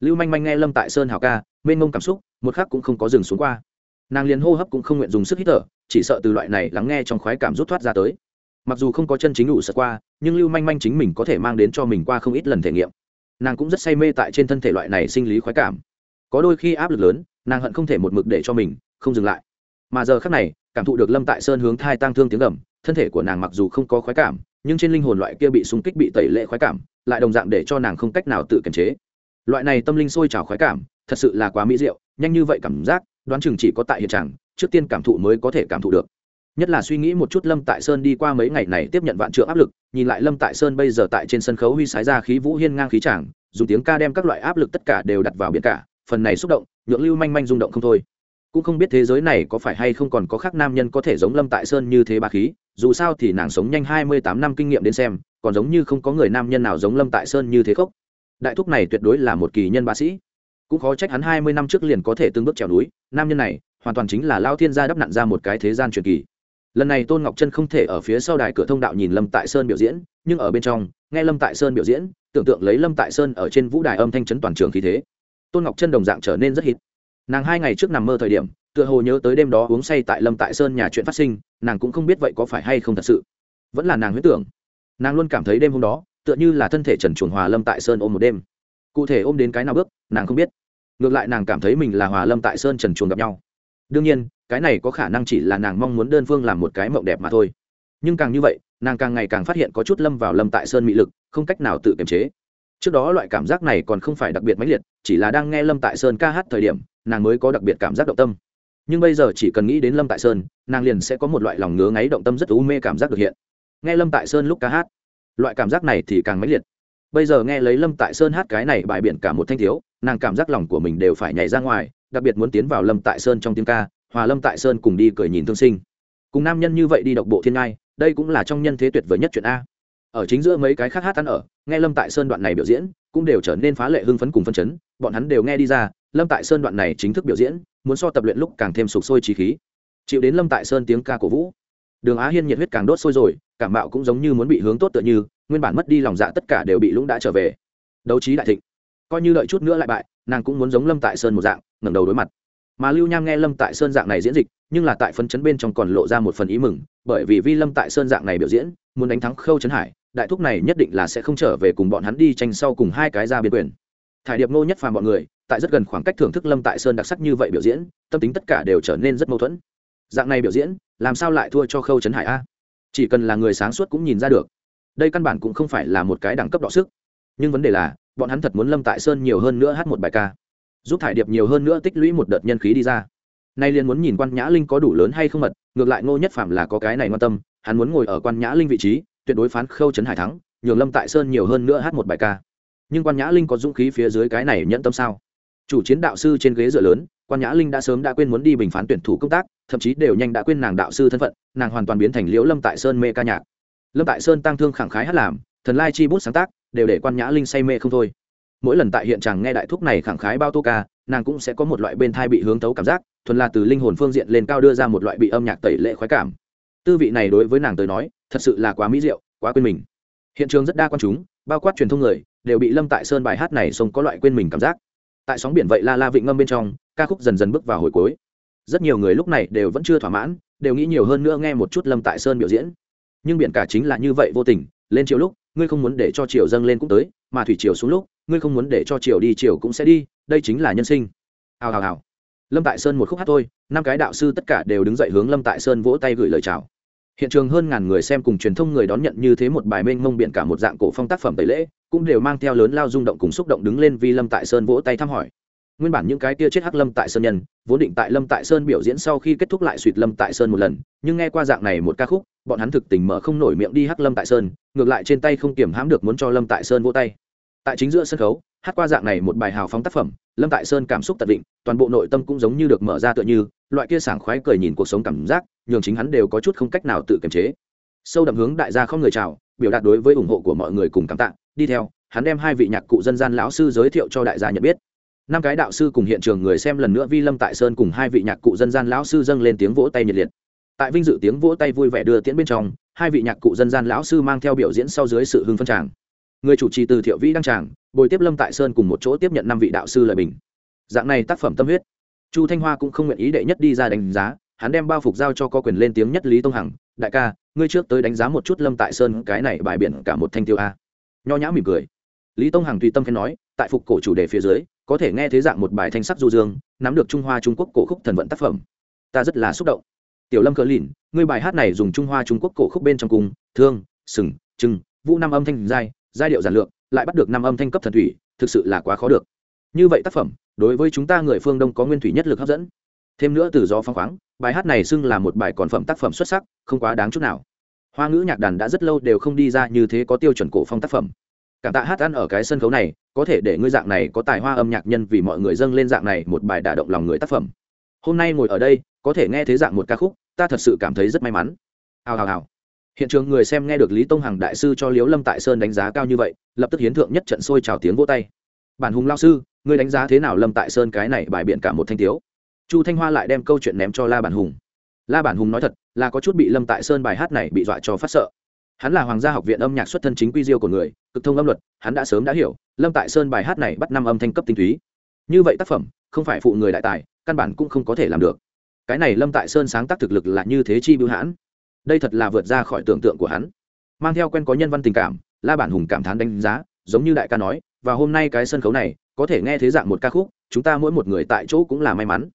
Lưu manh manh nghe lâm tại sơn hào ca, mênh mông cảm xúc, một khắc cũng không có dừng xuống qua. Nàng liền hô hấp cũng không nguyện dùng sức hít thở, chỉ sợ từ loại này lắng nghe trong khoái cảm rút thoát ra tới mặc dù không có chân chính đủ sợ qua, nhưng lưu manh manh chính mình có thể mang đến cho mình qua không ít lần thể nghiệm. Nàng cũng rất say mê tại trên thân thể loại này sinh lý khoái cảm. Có đôi khi áp lực lớn, nàng hận không thể một mực để cho mình không dừng lại. Mà giờ khác này, cảm thụ được lâm tại sơn hướng thai tăng thương tiếng gầm, thân thể của nàng mặc dù không có khoái cảm, nhưng trên linh hồn loại kia bị súng kích bị tẩy lệ khoái cảm, lại đồng dạng để cho nàng không cách nào tự kiềm chế. Loại này tâm linh sôi trào khoái cảm, thật sự là quá mỹ diệu, nhanh như vậy cảm giác, đoán chừng chỉ có tại hiện trạng, trước tiên cảm thụ mới có thể cảm thụ được nhất là suy nghĩ một chút lâm tại sơn đi qua mấy ngày này tiếp nhận vạn trượng áp lực, nhìn lại lâm tại sơn bây giờ tại trên sân khấu huy sái ra khí vũ hiên ngang khí tràng, dùng tiếng ca đem các loại áp lực tất cả đều đặt vào biển cả, phần này xúc động, nhượng lưu manh manh rung động không thôi. Cũng không biết thế giới này có phải hay không còn có khác nam nhân có thể giống lâm tại sơn như thế ba khí, dù sao thì nàng sống nhanh hai mươi tám năm kinh nghiệm đến xem, còn giống như không có người nam nhân nào giống lâm tại sơn như thế khốc. Đại thúc này tuyệt đối là một kỳ nhân bá sĩ. Cũng khó trách hắn hai mươi năm trước liền có thể từng bước trèo núi, nam nhân này hoàn toàn chính là lao thiên gia đắp nặn ra một cái thế gian truyền kỳ lần này tôn ngọc chân không thể ở phía sau đài cửa thông đạo nhìn lâm tại sơn biểu diễn, nhưng ở bên trong, nghe lâm tại sơn biểu diễn, tưởng tượng lấy lâm tại sơn ở trên vũ đài âm thanh chấn toàn trường khí thế. Tôn ngọc chân đồng dạng trở nên rất hít. Nàng hai ngày trước nằm mơ thời điểm, tựa hồ nhớ tới đêm đó uống say tại lâm tại sơn nhà chuyện phát sinh, nàng cũng không biết vậy có phải hay không thật sự. Vẫn là nàng huyết tưởng. Nàng luôn cảm thấy đêm hôm đó, tựa như là thân thể trần chuồn hòa lâm tại sơn ôm một đêm. Cụ thể ôm đến cái nào bước, nàng không biết. Ngược lại nàng cảm thấy mình là hòa lâm tại sơn trần chuồn gặp nhau. Đương nhiên cái này có khả năng chỉ là nàng mong muốn đơn phương làm một cái mộng đẹp mà thôi. Nhưng càng như vậy, nàng càng ngày càng phát hiện có chút lâm vào lâm tại sơn mị lực, không cách nào tự kiềm chế. Trước đó loại cảm giác này còn không phải đặc biệt mãnh liệt, chỉ là đang nghe lâm tại sơn ca hát thời điểm, nàng mới có đặc biệt cảm giác động tâm. Nhưng bây giờ chỉ cần nghĩ đến lâm tại sơn, nàng liền sẽ có một loại lòng ngứa ngáy động tâm rất u mê cảm giác được hiện. Nghe lâm tại sơn lúc ca hát, loại cảm giác này thì càng mãnh liệt. Bây giờ nghe lấy lâm tại sơn hát cái này bài biển cả một thanh thiếu, nàng cảm giác lòng của mình đều phải nhảy ra ngoài, đặc biệt muốn tiến vào lâm tại sơn trong tiếng ca hòa lâm tại sơn cùng đi cười nhìn thương sinh. Cùng nam nhân như vậy đi độc bộ thiên ngai, đây cũng là trong nhân thế tuyệt vời nhất chuyện a. Ở chính giữa mấy cái khác hát ăn ở, nghe lâm tại sơn đoạn này biểu diễn, cũng đều trở nên phá lệ hưng phấn cùng phân chấn, bọn hắn đều nghe đi ra, lâm tại sơn đoạn này chính thức biểu diễn, muốn so tập luyện lúc càng thêm sục sôi trí khí. Chịu đến lâm tại sơn tiếng ca cổ vũ, đường á hiên nhiệt huyết càng đốt sôi rồi, cảm mạo cũng giống như muốn bị hướng tốt tựa như, nguyên bản mất đi lòng dạ tất cả đều bị lũng đã trở về. Đấu trí đại thịnh. Coi như đợi chút nữa lại bại, nàng cũng muốn giống lâm tại sơn một dạng, ngẩng đầu đối mặt mà lưu nham nghe lâm tại sơn dạng này diễn dịch, nhưng là tại phấn chấn bên trong còn lộ ra một phần ý mừng, bởi vì vi lâm tại sơn dạng này biểu diễn, muốn đánh thắng khâu trấn hải, đại thúc này nhất định là sẽ không trở về cùng bọn hắn đi tranh sau cùng hai cái ra biên quyền. Thải điệp ngô nhất phàm bọn người, tại rất gần khoảng cách thưởng thức lâm tại sơn đặc sắc như vậy biểu diễn, tâm tính tất cả đều trở nên rất mâu thuẫn. Dạng này biểu diễn, làm sao lại thua cho khâu trấn hải a? Chỉ cần là người sáng suốt cũng nhìn ra được. Đây căn bản cũng không phải là một cái đẳng cấp đọ sức. Nhưng vấn đề là, bọn hắn thật muốn lâm tại sơn nhiều hơn nữa hát một bài ca giúp thải điệp nhiều hơn nữa tích lũy một đợt nhân khí đi ra. Nay liền muốn nhìn quan nhã linh có đủ lớn hay không mật, ngược lại ngô nhất phạm là có cái này quan tâm, hắn muốn ngồi ở quan nhã linh vị trí, tuyệt đối phán khâu trấn hải thắng, nhường lâm tại sơn nhiều hơn nữa hát một bài ca. Nhưng quan nhã linh có dũng khí phía dưới cái này nhẫn tâm sao? Chủ chiến đạo sư trên ghế dựa lớn, quan nhã linh đã sớm đã quên muốn đi bình phán tuyển thủ công tác, thậm chí đều nhanh đã quên nàng đạo sư thân phận, nàng hoàn toàn biến thành liễu lâm tại sơn mê ca nhạc. Lâm tại sơn tăng thương khẳng khái hát làm, thần lai chi bút sáng tác, đều để quan nhã linh say mê không thôi mỗi lần tại hiện tràng nghe đại thúc này khẳng khái bao tô ca, nàng cũng sẽ có một loại bên thai bị hướng tấu cảm giác, thuần là từ linh hồn phương diện lên cao đưa ra một loại bị âm nhạc tẩy lệ khoái cảm. Tư vị này đối với nàng tới nói, thật sự là quá mỹ diệu, quá quên mình. Hiện trường rất đa quan chúng, bao quát truyền thông người, đều bị lâm tại sơn bài hát này sống có loại quên mình cảm giác. Tại sóng biển vậy la la vịnh ngâm bên trong, ca khúc dần dần bước vào hồi cuối. Rất nhiều người lúc này đều vẫn chưa thỏa mãn, đều nghĩ nhiều hơn nữa nghe một chút lâm tại sơn biểu diễn. Nhưng biển cả chính là như vậy vô tình, lên chiều lúc, ngươi không muốn để cho chiều dâng lên cũng tới, mà thủy chiều xuống lúc ngươi không muốn để cho triều đi, triều cũng sẽ đi, đây chính là nhân sinh. Hào hào hào. Lâm tại sơn một khúc hát thôi, năm cái đạo sư tất cả đều đứng dậy hướng lâm tại sơn vỗ tay gửi lời chào. Hiện trường hơn ngàn người xem cùng truyền thông người đón nhận như thế một bài mênh mông biện cả một dạng cổ phong tác phẩm tẩy lễ, cũng đều mang theo lớn lao rung động cùng xúc động đứng lên vì lâm tại sơn vỗ tay thăm hỏi. Nguyên bản những cái tia chết hắc lâm tại sơn nhân, vốn định tại lâm tại sơn biểu diễn sau khi kết thúc lại suỵt lâm tại sơn một lần, nhưng nghe qua dạng này một ca khúc, bọn hắn thực tình mở không nổi miệng đi hắc lâm tại sơn, ngược lại trên tay không kiểm hãm được muốn cho lâm tại sơn vỗ tay tại chính giữa sân khấu, hát qua dạng này một bài hào phóng tác phẩm, lâm tại sơn cảm xúc tận định toàn bộ nội tâm cũng giống như được mở ra tựa như, loại kia sảng khoái cười nhìn cuộc sống cảm giác, nhường chính hắn đều có chút không cách nào tự kiềm chế. Sâu đậm hướng đại gia không người chào, biểu đạt đối với ủng hộ của mọi người cùng cảm tạ. Đi theo, hắn đem hai vị nhạc cụ dân gian lão sư giới thiệu cho đại gia nhận biết. Năm cái đạo sư cùng hiện trường người xem lần nữa vi lâm tại sơn cùng hai vị nhạc cụ dân gian lão sư dâng lên tiếng vỗ tay nhiệt liệt. Tại vinh dự tiếng vỗ tay vui vẻ đưa tiễn bên trong, hai vị nhạc cụ dân gian lão sư mang theo biểu diễn sau dưới sự hưng phân tràng người chủ trì từ thiệu vĩ đăng tràng, bồi tiếp lâm tại sơn cùng một chỗ tiếp nhận năm vị đạo sư lời bình. Dạng này tác phẩm tâm huyết. Chu thanh hoa cũng không nguyện ý đệ nhất đi ra đánh giá, hắn đem bao phục giao cho có quyền lên tiếng nhất lý tông hằng, đại ca, ngươi trước tới đánh giá một chút lâm tại sơn cái này bài biển cả một thanh tiêu a. Nho nhã mỉm cười. Lý tông hằng tùy tâm khen nói, tại phục cổ chủ đề phía dưới, có thể nghe thế dạng một bài thanh sắc du dương, nắm được trung hoa trung quốc cổ khúc thần vận tác phẩm. Ta rất là xúc động. Tiểu lâm cờ lìn, ngươi bài hát này dùng trung hoa trung quốc cổ khúc bên trong cung, thương, sừng trưng vũ năm âm thanh giai giai điệu giản lược, lại bắt được năm âm thanh cấp thần thủy, thực sự là quá khó được. Như vậy tác phẩm, đối với chúng ta người phương đông có nguyên thủy nhất lực hấp dẫn. Thêm nữa từ do phong khoáng, bài hát này xưng là một bài còn phẩm tác phẩm xuất sắc, không quá đáng chút nào. Hoa ngữ nhạc đàn đã rất lâu đều không đi ra như thế có tiêu chuẩn cổ phong tác phẩm. Cảm tạ hát ăn ở cái sân khấu này, có thể để ngươi dạng này có tài hoa âm nhạc nhân vì mọi người dâng lên dạng này một bài đả động lòng người tác phẩm. Hôm nay ngồi ở đây, có thể nghe thế dạng một ca khúc, ta thật sự cảm thấy rất may mắn. Hào hào hào hiện trường người xem nghe được lý tông hằng đại sư cho liếu lâm tại sơn đánh giá cao như vậy, lập tức hiến thượng nhất trận sôi trào tiếng vỗ tay. Bản hùng lao sư, ngươi đánh giá thế nào lâm tại sơn cái này bài biện cả một thanh tiếu chu thanh hoa lại đem câu chuyện ném cho la bản hùng. La bản hùng nói thật, là có chút bị lâm tại sơn bài hát này bị dọa cho phát sợ. Hắn là hoàng gia học viện âm nhạc xuất thân chính quy diêu của người, cực thông âm luật, hắn đã sớm đã hiểu, lâm tại sơn bài hát này bắt năm âm thanh cấp tinh túy. Như vậy tác phẩm, không phải phụ người đại tài, căn bản cũng không có thể làm được. Cái này lâm tại sơn sáng tác thực lực là như thế chi bưu hãn đây thật là vượt ra khỏi tưởng tượng của hắn. Mang theo quen có nhân văn tình cảm la bản hùng cảm thán đánh giá giống như đại ca nói và hôm nay cái sân khấu này có thể nghe thế dạng một ca khúc chúng ta mỗi một người tại chỗ cũng là may mắn.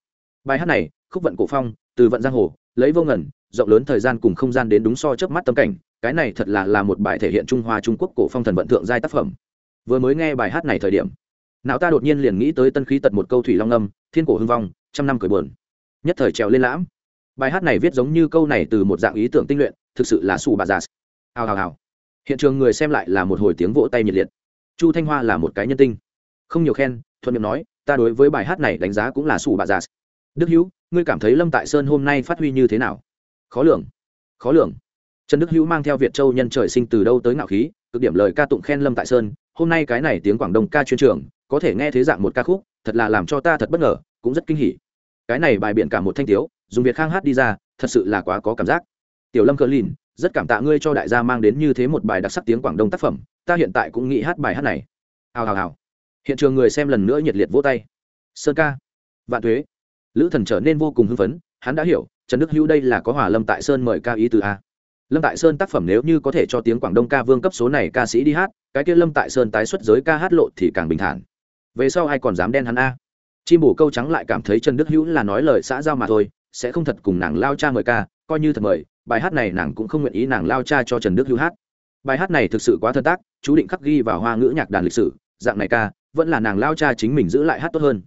Bài hát này khúc vận cổ phong từ vận giang hồ lấy vô ngẩn, rộng lớn thời gian cùng không gian đến đúng so chớp mắt tâm cảnh cái này thật là là một bài thể hiện trung hoa trung quốc cổ phong thần vận thượng giai tác phẩm. Vừa mới nghe bài hát này thời điểm não ta đột nhiên liền nghĩ tới tân khí tật một câu thủy long âm thiên cổ hưng vong trăm năm cười buồn. Nhất thời trèo lên lãm bài hát này viết giống như câu này từ một dạng ý tưởng tinh luyện, thực sự là su bà già. Hào hào hào. Hiện trường người xem lại là một hồi tiếng vỗ tay nhiệt liệt. Chu thanh hoa là một cái nhân tinh. Không nhiều khen, thuận miệng nói, ta đối với bài hát này đánh giá cũng là su bà già. Đức hữu, ngươi cảm thấy lâm tại sơn hôm nay phát huy như thế nào? Khó lường khó lường. Trần đức hữu mang theo việt châu nhân trời sinh từ đâu tới ngạo khí, cực điểm lời ca tụng khen lâm tại sơn, hôm nay cái này tiếng quảng đông ca chuyên trường, có thể nghe thế dạng một ca khúc, thật là làm cho ta thật bất ngờ, cũng rất kinh hỉ. Cái này bài biện cả một thanh tiếu dùng việt khang hát đi ra, thật sự là quá có cảm giác. Tiểu lâm cờ lìn, rất cảm tạ ngươi cho đại gia mang đến như thế một bài đặc sắc tiếng quảng đông tác phẩm, ta hiện tại cũng nghĩ hát bài hát này. Hào hào hào. Hiện trường người xem lần nữa nhiệt liệt vỗ tay. Sơn ca. Vạn thuế. Lữ thần trở nên vô cùng hưng phấn, hắn đã hiểu, trần đức hữu đây là có hòa lâm tại sơn mời ca ý từ a. Lâm tại sơn tác phẩm nếu như có thể cho tiếng quảng đông ca vương cấp số này ca sĩ đi hát, cái kia lâm tại sơn tái xuất giới ca hát lộ thì càng bình thản. Về sau ai còn dám đen hắn a? Chim bổ câu trắng lại cảm thấy trần đức hữu là nói lời xã giao mà thôi sẽ không thật cùng nàng lao cha mời ca, coi như thật mời, bài hát này nàng cũng không nguyện ý nàng lao cha cho trần đức hữu hát. Bài hát này thực sự quá thân tác, chú định khắc ghi vào hoa ngữ nhạc đàn lịch sử, dạng này ca, vẫn là nàng lao cha chính mình giữ lại hát tốt hơn.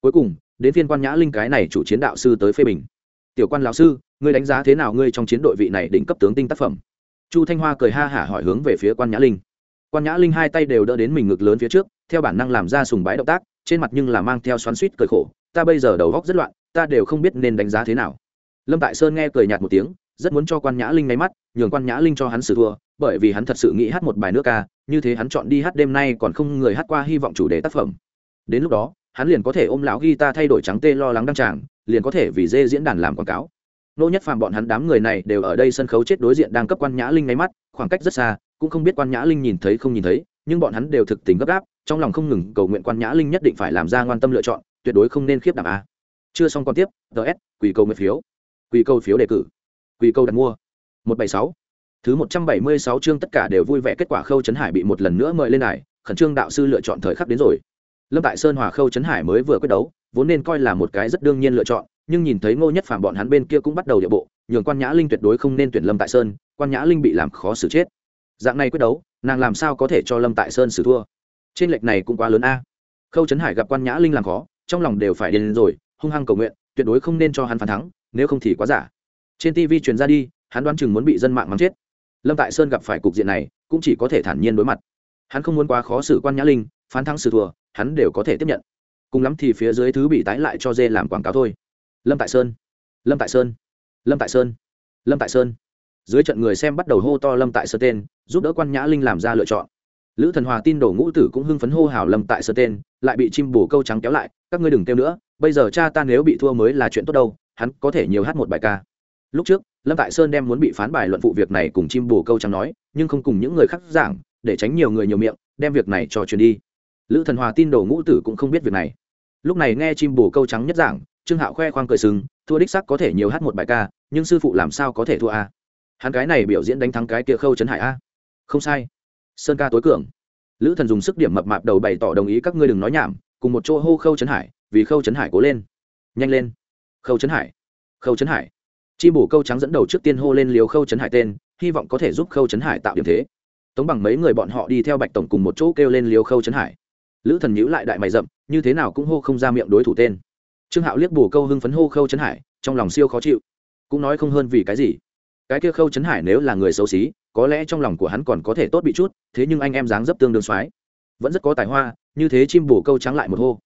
Cuối cùng, đến phiên quan nhã linh cái này chủ chiến đạo sư tới phê bình. Tiểu quan lão sư, ngươi đánh giá thế nào ngươi trong chiến đội vị này đỉnh cấp tướng tinh tác phẩm? Chu thanh hoa cười ha hả hỏi hướng về phía quan nhã linh. Quan nhã linh hai tay đều đỡ đến mình ngực lớn phía trước, theo bản năng làm ra sùng bái động tác, trên mặt nhưng là mang theo xoắn suýt cười khổ, ta bây giờ đầu góc rất loạn ta đều không biết nên đánh giá thế nào. Lâm tại sơn nghe cười nhạt một tiếng, rất muốn cho quan nhã linh nháy mắt, nhường quan nhã linh cho hắn sự thua, bởi vì hắn thật sự nghĩ hát một bài nước ca, như thế hắn chọn đi hát đêm nay còn không người hát qua hy vọng chủ đề tác phẩm. Đến lúc đó, hắn liền có thể ôm lão ghi ta thay đổi trắng tê lo lắng đăng tràng, liền có thể vì dê diễn đàn làm quảng cáo. Nô nhất phàm bọn hắn đám người này đều ở đây sân khấu chết đối diện đang cấp quan nhã linh nháy mắt, khoảng cách rất xa, cũng không biết quan nhã linh nhìn thấy không nhìn thấy, nhưng bọn hắn đều thực tình gấp gáp, trong lòng không ngừng cầu nguyện quan nhã linh nhất định phải làm ra ngoan tâm lựa chọn, tuyệt đối không nên khiếp đảm a chưa xong còn tiếp ts quỷ cầu nguyện phiếu. Quỷ câu phiếu đề cử. Quỷ câu đặt mua. một bảy sáu. Thứ một trăm bảy mươi sáu chương tất cả đều vui vẻ kết quả khâu trấn hải bị một lần nữa mời lên đài, khẩn trương đạo sư lựa chọn thời khắc đến rồi. Lâm tại sơn hòa khâu trấn hải mới vừa quyết đấu, vốn nên coi là một cái rất đương nhiên lựa chọn, nhưng nhìn thấy ngô nhất phàm bọn hắn bên kia cũng bắt đầu địa bộ, nhường quan nhã linh tuyệt đối không nên tuyển lâm tại sơn, quan nhã linh bị làm khó xử chết. Dạng này quyết đấu, nàng làm sao có thể cho lâm tại sơn xử thua? Trên lệch này cũng quá lớn a. Khâu trấn hải gặp quan nhã linh làm khó, trong lòng đều phải điên rồi hung hăng cầu nguyện, tuyệt đối không nên cho hắn phản thắng, nếu không thì quá giả. Trên tv truyền ra đi, hắn đoán chừng muốn bị dân mạng mắng chết. Lâm tại sơn gặp phải cục diện này, cũng chỉ có thể thản nhiên đối mặt. Hắn không muốn quá khó xử quan nhã linh, phán thắng xử thua, hắn đều có thể tiếp nhận. Cùng lắm thì phía dưới thứ bị tái lại cho dê làm quảng cáo thôi. Lâm tại sơn, lâm tại sơn, lâm tại sơn, lâm tại sơn. Dưới trận người xem bắt đầu hô to lâm tại sơn tên, giúp đỡ quan nhã linh làm ra lựa chọn. Lữ thần hòa tin đổ ngũ tử cũng hưng phấn hô hào lâm tại sơn tên, lại bị chim bổ câu trắng kéo lại, các ngươi đừng kêu nữa bây giờ cha ta nếu bị thua mới là chuyện tốt đâu, hắn có thể nhiều hát một bài ca. Lúc trước, lâm tại sơn đem muốn bị phán bài luận vụ việc này cùng chim bồ câu trắng nói, nhưng không cùng những người khác giảng, để tránh nhiều người nhiều miệng, đem việc này cho truyền đi. Lữ thần hòa tin đồ ngũ tử cũng không biết việc này. Lúc này nghe chim bồ câu trắng nhất giảng, trương hạo khoe khoang cười sừng, thua đích sắc có thể nhiều hát một bài ca, nhưng sư phụ làm sao có thể thua a? Hắn cái này biểu diễn đánh thắng cái kia khâu trấn hải a? Không sai. Sơn ca tối cường. Lữ thần dùng sức điểm mập mạp đầu bày tỏ đồng ý các ngươi đừng nói nhảm, cùng một chỗ hô khâu trấn hải vì khâu trấn hải cố lên. Nhanh lên. Khâu trấn hải. Khâu trấn hải. Chim bổ câu trắng dẫn đầu trước tiên hô lên liều khâu trấn hải tên, hy vọng có thể giúp khâu trấn hải tạo điểm thế. Tống bằng mấy người bọn họ đi theo bạch tổng cùng một chỗ kêu lên liều khâu trấn hải. Lữ thần nhữ lại đại mày rậm, như thế nào cũng hô không ra miệng đối thủ tên. Trương hạo liếc bổ câu hưng phấn hô khâu trấn hải, trong lòng siêu khó chịu. Cũng nói không hơn vì cái gì. Cái kia khâu trấn hải nếu là người xấu xí, có lẽ trong lòng của hắn còn có thể tốt bị chút, thế nhưng anh em dáng dấp tương đương soái. Vẫn rất có tài hoa, như thế chim bổ câu trắng lại một hô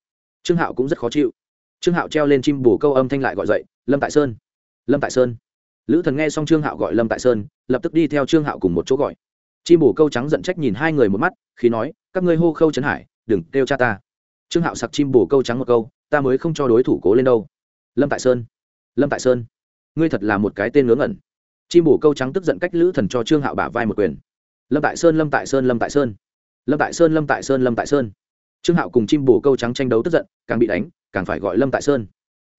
trương hạo cũng rất khó chịu. Trương hạo treo lên chim bù câu âm thanh lại gọi dậy, lâm tại sơn, lâm tại sơn. Lữ thần nghe xong trương hạo gọi lâm tại sơn, lập tức đi theo trương hạo cùng một chỗ gọi. Chim bù câu trắng giận trách nhìn hai người một mắt, khi nói, các ngươi hô khâu trấn hải, đừng kêu cha ta. Trương hạo sặc chim bù câu trắng một câu, ta mới không cho đối thủ cố lên đâu. Lâm tại sơn, lâm tại sơn, ngươi thật là một cái tên ngớ ngẩn. Chim bù câu trắng tức giận cách lữ thần cho trương hạo bả vai một quyền. Lâm tại sơn lâm tại sơn, lâm tại sơn, lâm tại sơn, lâm tại sơn, lâm tại sơn trương hạo cùng chim bồ câu trắng tranh đấu tức giận, càng bị đánh, càng phải gọi lâm tại sơn.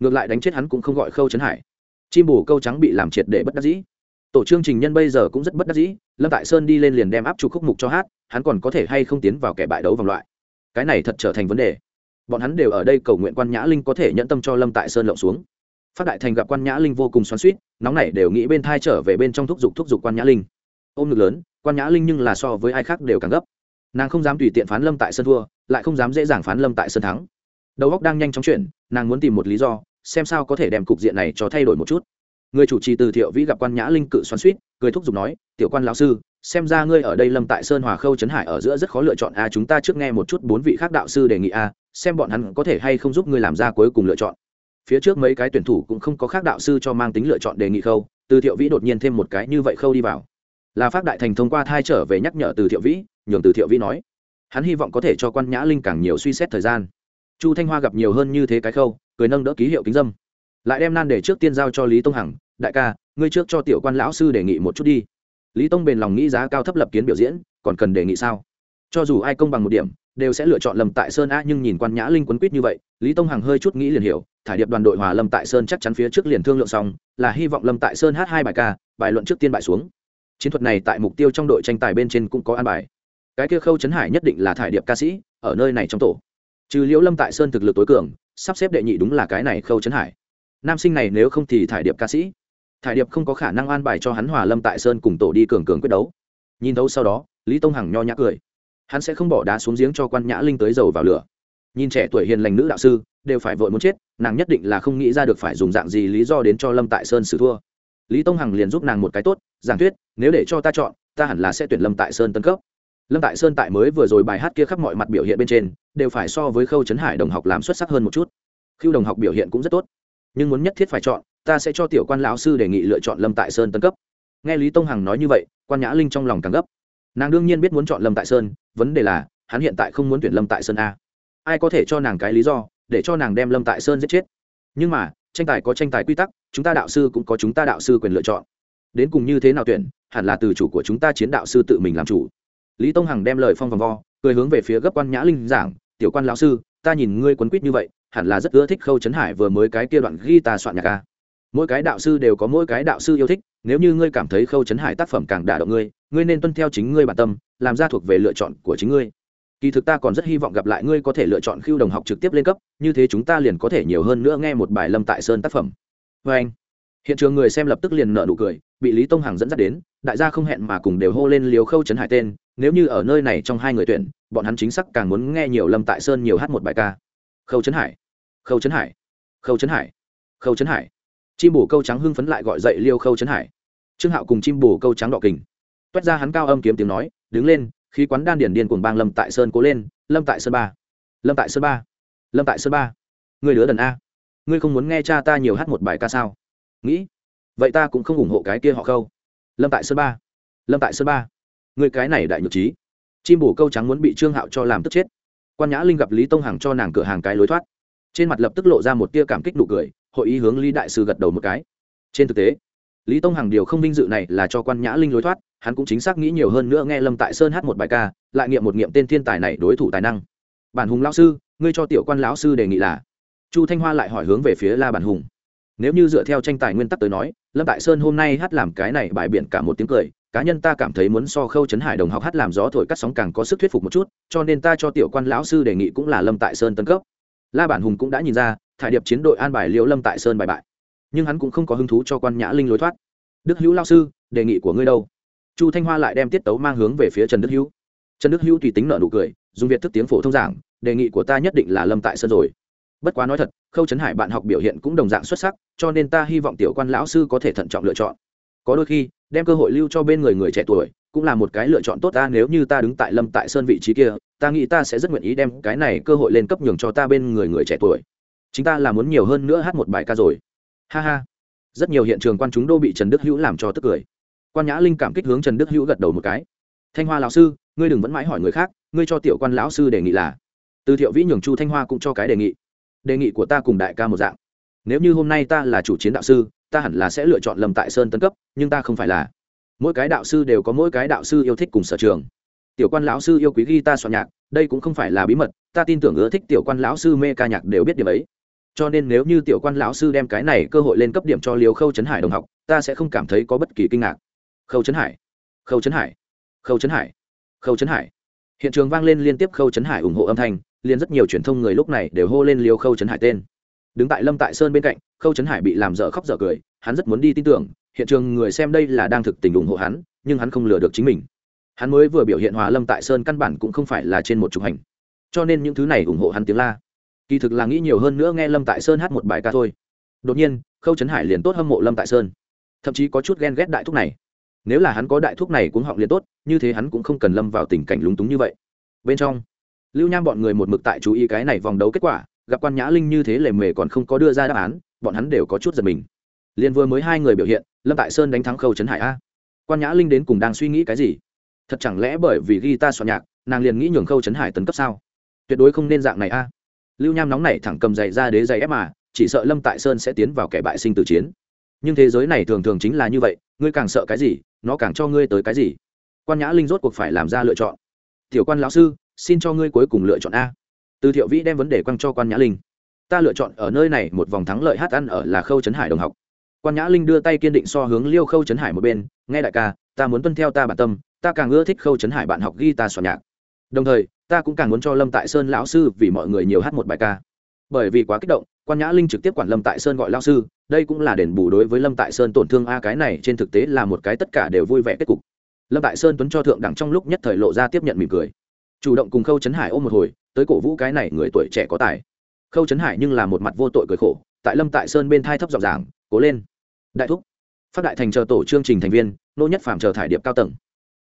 Ngược lại đánh chết hắn cũng không gọi khâu trấn hải. Chim bồ câu trắng bị làm triệt để bất đắc dĩ. Tổ chương trình nhân bây giờ cũng rất bất đắc dĩ, lâm tại sơn đi lên liền đem áp chụp khúc mục cho hát, hắn còn có thể hay không tiến vào kẻ bại đấu vòng loại. Cái này thật trở thành vấn đề. Bọn hắn đều ở đây cầu nguyện quan nhã linh có thể nhận tâm cho lâm tại sơn lộng xuống. Phát đại thành gặp quan nhã linh vô cùng xoắn suýt nóng này đều nghĩ bên thai trở về bên trong thúc giục thúc giục quan nhã linh. Ôm ngực lớn, quan nhã linh nhưng là so với ai khác đều càng gấp nàng không dám tùy tiện phán lâm tại sân thua, lại không dám dễ dàng phán lâm tại sân thắng. Đầu óc đang nhanh chóng chuyển, nàng muốn tìm một lý do, xem sao có thể đem cục diện này cho thay đổi một chút. Người chủ trì từ thiệu vĩ gặp quan nhã linh cự xoắn suýt cười thúc giục nói, tiểu quan lão sư, xem ra ngươi ở đây lâm tại sơn hòa khâu trấn hải ở giữa rất khó lựa chọn a, chúng ta trước nghe một chút bốn vị khác đạo sư đề nghị a, xem bọn hắn có thể hay không giúp ngươi làm ra cuối cùng lựa chọn. Phía trước mấy cái tuyển thủ cũng không có khác đạo sư cho mang tính lựa chọn đề nghị khâu, từ thiệu vĩ đột nhiên thêm một cái như vậy khâu đi vào là phát đại thành thông qua thai trở về nhắc nhở từ thiệu vĩ, nhường từ thiệu vĩ nói, hắn hy vọng có thể cho quan nhã linh càng nhiều suy xét thời gian. Chu thanh hoa gặp nhiều hơn như thế cái khâu, cười nâng đỡ ký hiệu kính dâm. Lại đem nan để trước tiên giao cho lý tông hằng, đại ca, ngươi trước cho tiểu quan lão sư đề nghị một chút đi. Lý tông bền lòng nghĩ giá cao thấp lập kiến biểu diễn, còn cần đề nghị sao? Cho dù ai công bằng một điểm, đều sẽ lựa chọn lầm tại sơn a, nhưng nhìn quan nhã linh quấn quýt như vậy, lý tông hằng hơi chút nghĩ liền hiểu, thải điệp đoàn đội hòa lâm tại sơn chắc chắn phía trước liền thương lượng xong, là hy vọng lâm tại sơn hát hai bài ca, bài luận trước tiên bài xuống chiến thuật này tại mục tiêu trong đội tranh tài bên trên cũng có an bài. Cái kia khâu trấn hải nhất định là thải điệp ca sĩ, ở nơi này trong tổ. Trừ liễu lâm tại sơn thực lực tối cường, sắp xếp đệ nhị đúng là cái này khâu trấn hải. Nam sinh này nếu không thì thải điệp ca sĩ. Thải điệp không có khả năng an bài cho hắn hòa lâm tại sơn cùng tổ đi cường cường quyết đấu. Nhìn thấu sau đó, lý tông hằng nho nhã cười. Hắn sẽ không bỏ đá xuống giếng cho quan nhã linh tới dầu vào lửa. Nhìn trẻ tuổi hiền lành nữ đạo sư, đều phải vội muốn chết, nàng nhất định là không nghĩ ra được phải dùng dạng gì lý do đến cho lâm tại sơn xử thua lý tông hằng liền giúp nàng một cái tốt, giảng thuyết, nếu để cho ta chọn, ta hẳn là sẽ tuyển lâm tại sơn tân cấp. Lâm tại sơn tại mới vừa rồi bài hát kia khắp mọi mặt biểu hiện bên trên, đều phải so với khâu trấn hải đồng học làm xuất sắc hơn một chút. Khiêu đồng học biểu hiện cũng rất tốt. Nhưng muốn nhất thiết phải chọn, ta sẽ cho tiểu quan lão sư đề nghị lựa chọn lâm tại sơn tân cấp. Nghe lý tông hằng nói như vậy, quan nhã linh trong lòng càng gấp. Nàng đương nhiên biết muốn chọn lâm tại sơn, vấn đề là, hắn hiện tại không muốn tuyển lâm tại sơn a. Ai có thể cho nàng cái lý do, để cho nàng đem lâm tại sơn giết chết? Nhưng mà tranh tài có tranh tài quy tắc, chúng ta đạo sư cũng có chúng ta đạo sư quyền lựa chọn. Đến cùng như thế nào tuyển, hẳn là từ chủ của chúng ta chiến đạo sư tự mình làm chủ. Lý tông hằng đem lời phong vòng vo, cười hướng về phía gấp quan nhã linh giảng, tiểu quan lão sư, ta nhìn ngươi quấn quýt như vậy, hẳn là rất ưa thích khâu trấn hải vừa mới cái kia đoạn ghi ta soạn nhạc ca mỗi cái đạo sư đều có mỗi cái đạo sư yêu thích, nếu như ngươi cảm thấy khâu trấn hải tác phẩm càng đả động ngươi ngươi nên tuân theo chính ngươi bản tâm, làm ra thuộc về lựa chọn của chính ngươi kỳ thực ta còn rất hy vọng gặp lại ngươi có thể lựa chọn khiêu đồng học trực tiếp lên cấp, như thế chúng ta liền có thể nhiều hơn nữa nghe một bài lâm tại sơn tác phẩm. Vê anh, hiện trường người xem lập tức liền nợ nụ cười, bị lý tông hằng dẫn dắt đến, đại gia không hẹn mà cùng đều hô lên liều khâu trấn hải tên, nếu như ở nơi này trong hai người tuyển, bọn hắn chính xác càng muốn nghe nhiều lâm tại sơn nhiều hát một bài ca. Khâu trấn hải, khâu trấn hải, khâu trấn hải, khâu trấn hải. Chim bổ câu trắng hưng phấn lại gọi dậy liêu khâu trấn hải. Trương hạo cùng chim bổ câu trắng đọ kình. Toét ra hắn cao âm kiếm tiếng nói, đứng lên khí quán đan điển điên cuồng bang lâm tại sơn cố lên, lâm tại sơn ba. Lâm tại sơn ba. Lâm tại sơn ba. Người đứa đần a. Ngươi không muốn nghe cha ta nhiều hát một bài ca sao? Nghĩ. Vậy ta cũng không ủng hộ cái kia họ khâu. Lâm tại sơn ba. Lâm tại sơn ba. Người cái này đại nhược trí. Chim bổ câu trắng muốn bị trương hạo cho làm tức chết. Quan nhã linh gặp lý tông hằng cho nàng cửa hàng cái lối thoát. Trên mặt lập tức lộ ra một tia cảm kích nụ cười, hội ý hướng lý đại sư gật đầu một cái. Trên thực tế, lý tông hằng điều không vinh dự này là cho quan nhã linh lối thoát hắn cũng chính xác nghĩ nhiều hơn nữa nghe lâm tại sơn hát một bài ca, lại nghiệm một nghiệm tên thiên tài này đối thủ tài năng. Bản hùng lão sư, ngươi cho tiểu quan lão sư đề nghị là? Chu thanh hoa lại hỏi hướng về phía la bản hùng. Nếu như dựa theo tranh tài nguyên tắc tới nói, lâm tại sơn hôm nay hát làm cái này bài biển cả một tiếng cười, cá nhân ta cảm thấy muốn so khâu trấn hải đồng học hát làm gió thổi cắt sóng càng có sức thuyết phục một chút, cho nên ta cho tiểu quan lão sư đề nghị cũng là lâm tại sơn tân cấp. La bản hùng cũng đã nhìn ra, thải điệp chiến đội an bài liễu lâm tại sơn bài bại. Nhưng hắn cũng không có hứng thú cho quan nhã linh lối thoát. Đức hữu lao sư, đề nghị của ngươi đâu? Chu thanh hoa lại đem tiết tấu mang hướng về phía trần đức hữu. Trần đức hữu tùy tính nợ nụ cười, dùng việt thức tiếng phổ thông giảng, đề nghị của ta nhất định là lâm tại sơn rồi. Bất quá nói thật, khâu trấn hải bạn học biểu hiện cũng đồng dạng xuất sắc, cho nên ta hy vọng tiểu quan lão sư có thể thận trọng lựa chọn. Có đôi khi, đem cơ hội lưu cho bên người người trẻ tuổi, cũng là một cái lựa chọn tốt ta nếu như ta đứng tại lâm tại sơn vị trí kia, ta nghĩ ta sẽ rất nguyện ý đem cái này cơ hội lên cấp nhường cho ta bên người người trẻ tuổi. Chính ta là muốn nhiều hơn nữa hát một bài ca rồi. Ha ha. Rất nhiều hiện trường quan chúng đô bị trần đức hữu làm cho tức cười quan nhã linh cảm kích hướng trần đức hữu gật đầu một cái thanh hoa lão sư ngươi đừng vẫn mãi hỏi người khác ngươi cho tiểu quan lão sư đề nghị là từ thiệu vĩ nhường chu thanh hoa cũng cho cái đề nghị đề nghị của ta cùng đại ca một dạng nếu như hôm nay ta là chủ chiến đạo sư ta hẳn là sẽ lựa chọn lầm tại sơn tân cấp nhưng ta không phải là mỗi cái đạo sư đều có mỗi cái đạo sư yêu thích cùng sở trường tiểu quan lão sư yêu quý ghi ta soạn nhạc đây cũng không phải là bí mật ta tin tưởng ưa thích tiểu quan lão sư mê ca nhạc đều biết điểm ấy cho nên nếu như tiểu quan lão sư đem cái này cơ hội lên cấp điểm cho liều khâu trấn hải đồng học ta sẽ không cảm thấy có bất kỳ kinh ngạc khâu trấn hải. Khâu trấn hải. Khâu trấn hải. Khâu trấn hải. Hiện trường vang lên liên tiếp khâu trấn hải ủng hộ âm thanh, liền rất nhiều truyền thông người lúc này đều hô lên liều khâu trấn hải tên. Đứng tại lâm tại sơn bên cạnh, khâu trấn hải bị làm dở khóc dở cười, hắn rất muốn đi tin tưởng, hiện trường người xem đây là đang thực tình ủng hộ hắn, nhưng hắn không lừa được chính mình. Hắn mới vừa biểu hiện hòa lâm tại sơn căn bản cũng không phải là trên một trục hành. Cho nên những thứ này ủng hộ hắn tiếng la. Kỳ thực là nghĩ nhiều hơn nữa nghe lâm tại sơn hát một bài ca thôi. Đột nhiên, khâu trấn hải liền tốt hâm mộ lâm tại sơn. Thậm chí có chút ghen ghét đại thúc này nếu là hắn có đại thuốc này cũng họng liền tốt, như thế hắn cũng không cần lâm vào tình cảnh lúng túng như vậy. Bên trong, lưu nham bọn người một mực tại chú ý cái này vòng đấu kết quả, gặp quan nhã linh như thế lề mề còn không có đưa ra đáp án, bọn hắn đều có chút giật mình. Liền vừa mới hai người biểu hiện, lâm tại sơn đánh thắng khâu trấn hải a. Quan nhã linh đến cùng đang suy nghĩ cái gì? Thật chẳng lẽ bởi vì ghi ta soạn nhạc, nàng liền nghĩ nhường khâu trấn hải tấn cấp sao? Tuyệt đối không nên dạng này a. Lưu nham nóng này thẳng cầm giày ra đế giày ép mà, chỉ sợ lâm tại sơn sẽ tiến vào kẻ bại sinh tử chiến nhưng thế giới này thường thường chính là như vậy, ngươi càng sợ cái gì, nó càng cho ngươi tới cái gì? Quan nhã linh rốt cuộc phải làm ra lựa chọn. Tiểu quan lão sư, xin cho ngươi cuối cùng lựa chọn a. Từ thiệu vĩ đem vấn đề quăng cho quan nhã linh. Ta lựa chọn ở nơi này một vòng thắng lợi hát ăn ở là khâu trấn hải đồng học. Quan nhã linh đưa tay kiên định so hướng liêu khâu trấn hải một bên, nghe đại ca, ta muốn tuân theo ta bản tâm, ta càng ưa thích khâu trấn hải bạn học ghi ta soạn nhạc. Đồng thời, ta cũng càng muốn cho lâm tại sơn lão sư vì mọi người nhiều hát một bài ca. Bởi vì quá kích động, quan nhã linh trực tiếp quản lâm tại sơn gọi lão sư đây cũng là đền bù đối với lâm tại sơn tổn thương a cái này, trên thực tế là một cái tất cả đều vui vẻ kết cục. Lâm tại sơn tuấn cho thượng đẳng trong lúc nhất thời lộ ra tiếp nhận mỉm cười. Chủ động cùng khâu trấn hải ôm một hồi, tới cổ vũ cái này người tuổi trẻ có tài. Khâu trấn hải nhưng là một mặt vô tội cười khổ, tại lâm tại sơn bên thai thấp giọng giảng, cố lên. Đại thúc. Phát đại thành chờ tổ chương trình thành viên, nô nhất phàm chờ thải điệp cao tầng.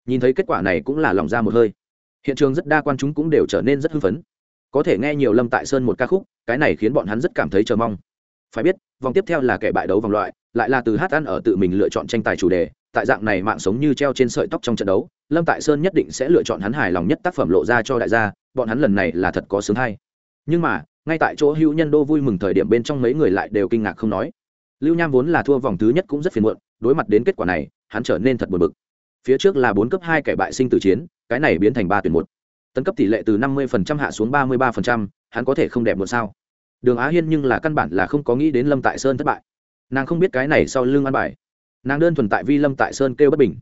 Nhìn thấy kết quả này cũng là lòng ra một hơi. Hiện trường rất đa quan chúng cũng đều trở nên rất hưng phấn. Có thể nghe nhiều lâm tại sơn một ca khúc, cái này khiến bọn hắn rất cảm thấy chờ mong phải biết, vòng tiếp theo là kẻ bại đấu vòng loại, lại là từ hát ăn ở tự mình lựa chọn tranh tài chủ đề, tại dạng này mạng sống như treo trên sợi tóc trong trận đấu, lâm tại sơn nhất định sẽ lựa chọn hắn hài lòng nhất tác phẩm lộ ra cho đại gia, bọn hắn lần này là thật có sướng hay. Nhưng mà, ngay tại chỗ hữu nhân đô vui mừng thời điểm bên trong mấy người lại đều kinh ngạc không nói. Lưu nham vốn là thua vòng thứ nhất cũng rất phiền muộn, đối mặt đến kết quả này, hắn trở nên thật buồn bực. Phía trước là bốn cấp hai kẻ bại sinh tử chiến, cái này biến thành ba tuyển một. Tấn cấp tỷ lệ từ năm mươi hạ xuống ba mươi ba hắn có thể không đẹp một sao? Đường á hiên nhưng là căn bản là không có nghĩ đến lâm tại sơn thất bại. Nàng không biết cái này sau lưng ăn bài. Nàng đơn thuần tại vi lâm tại sơn kêu bất bình.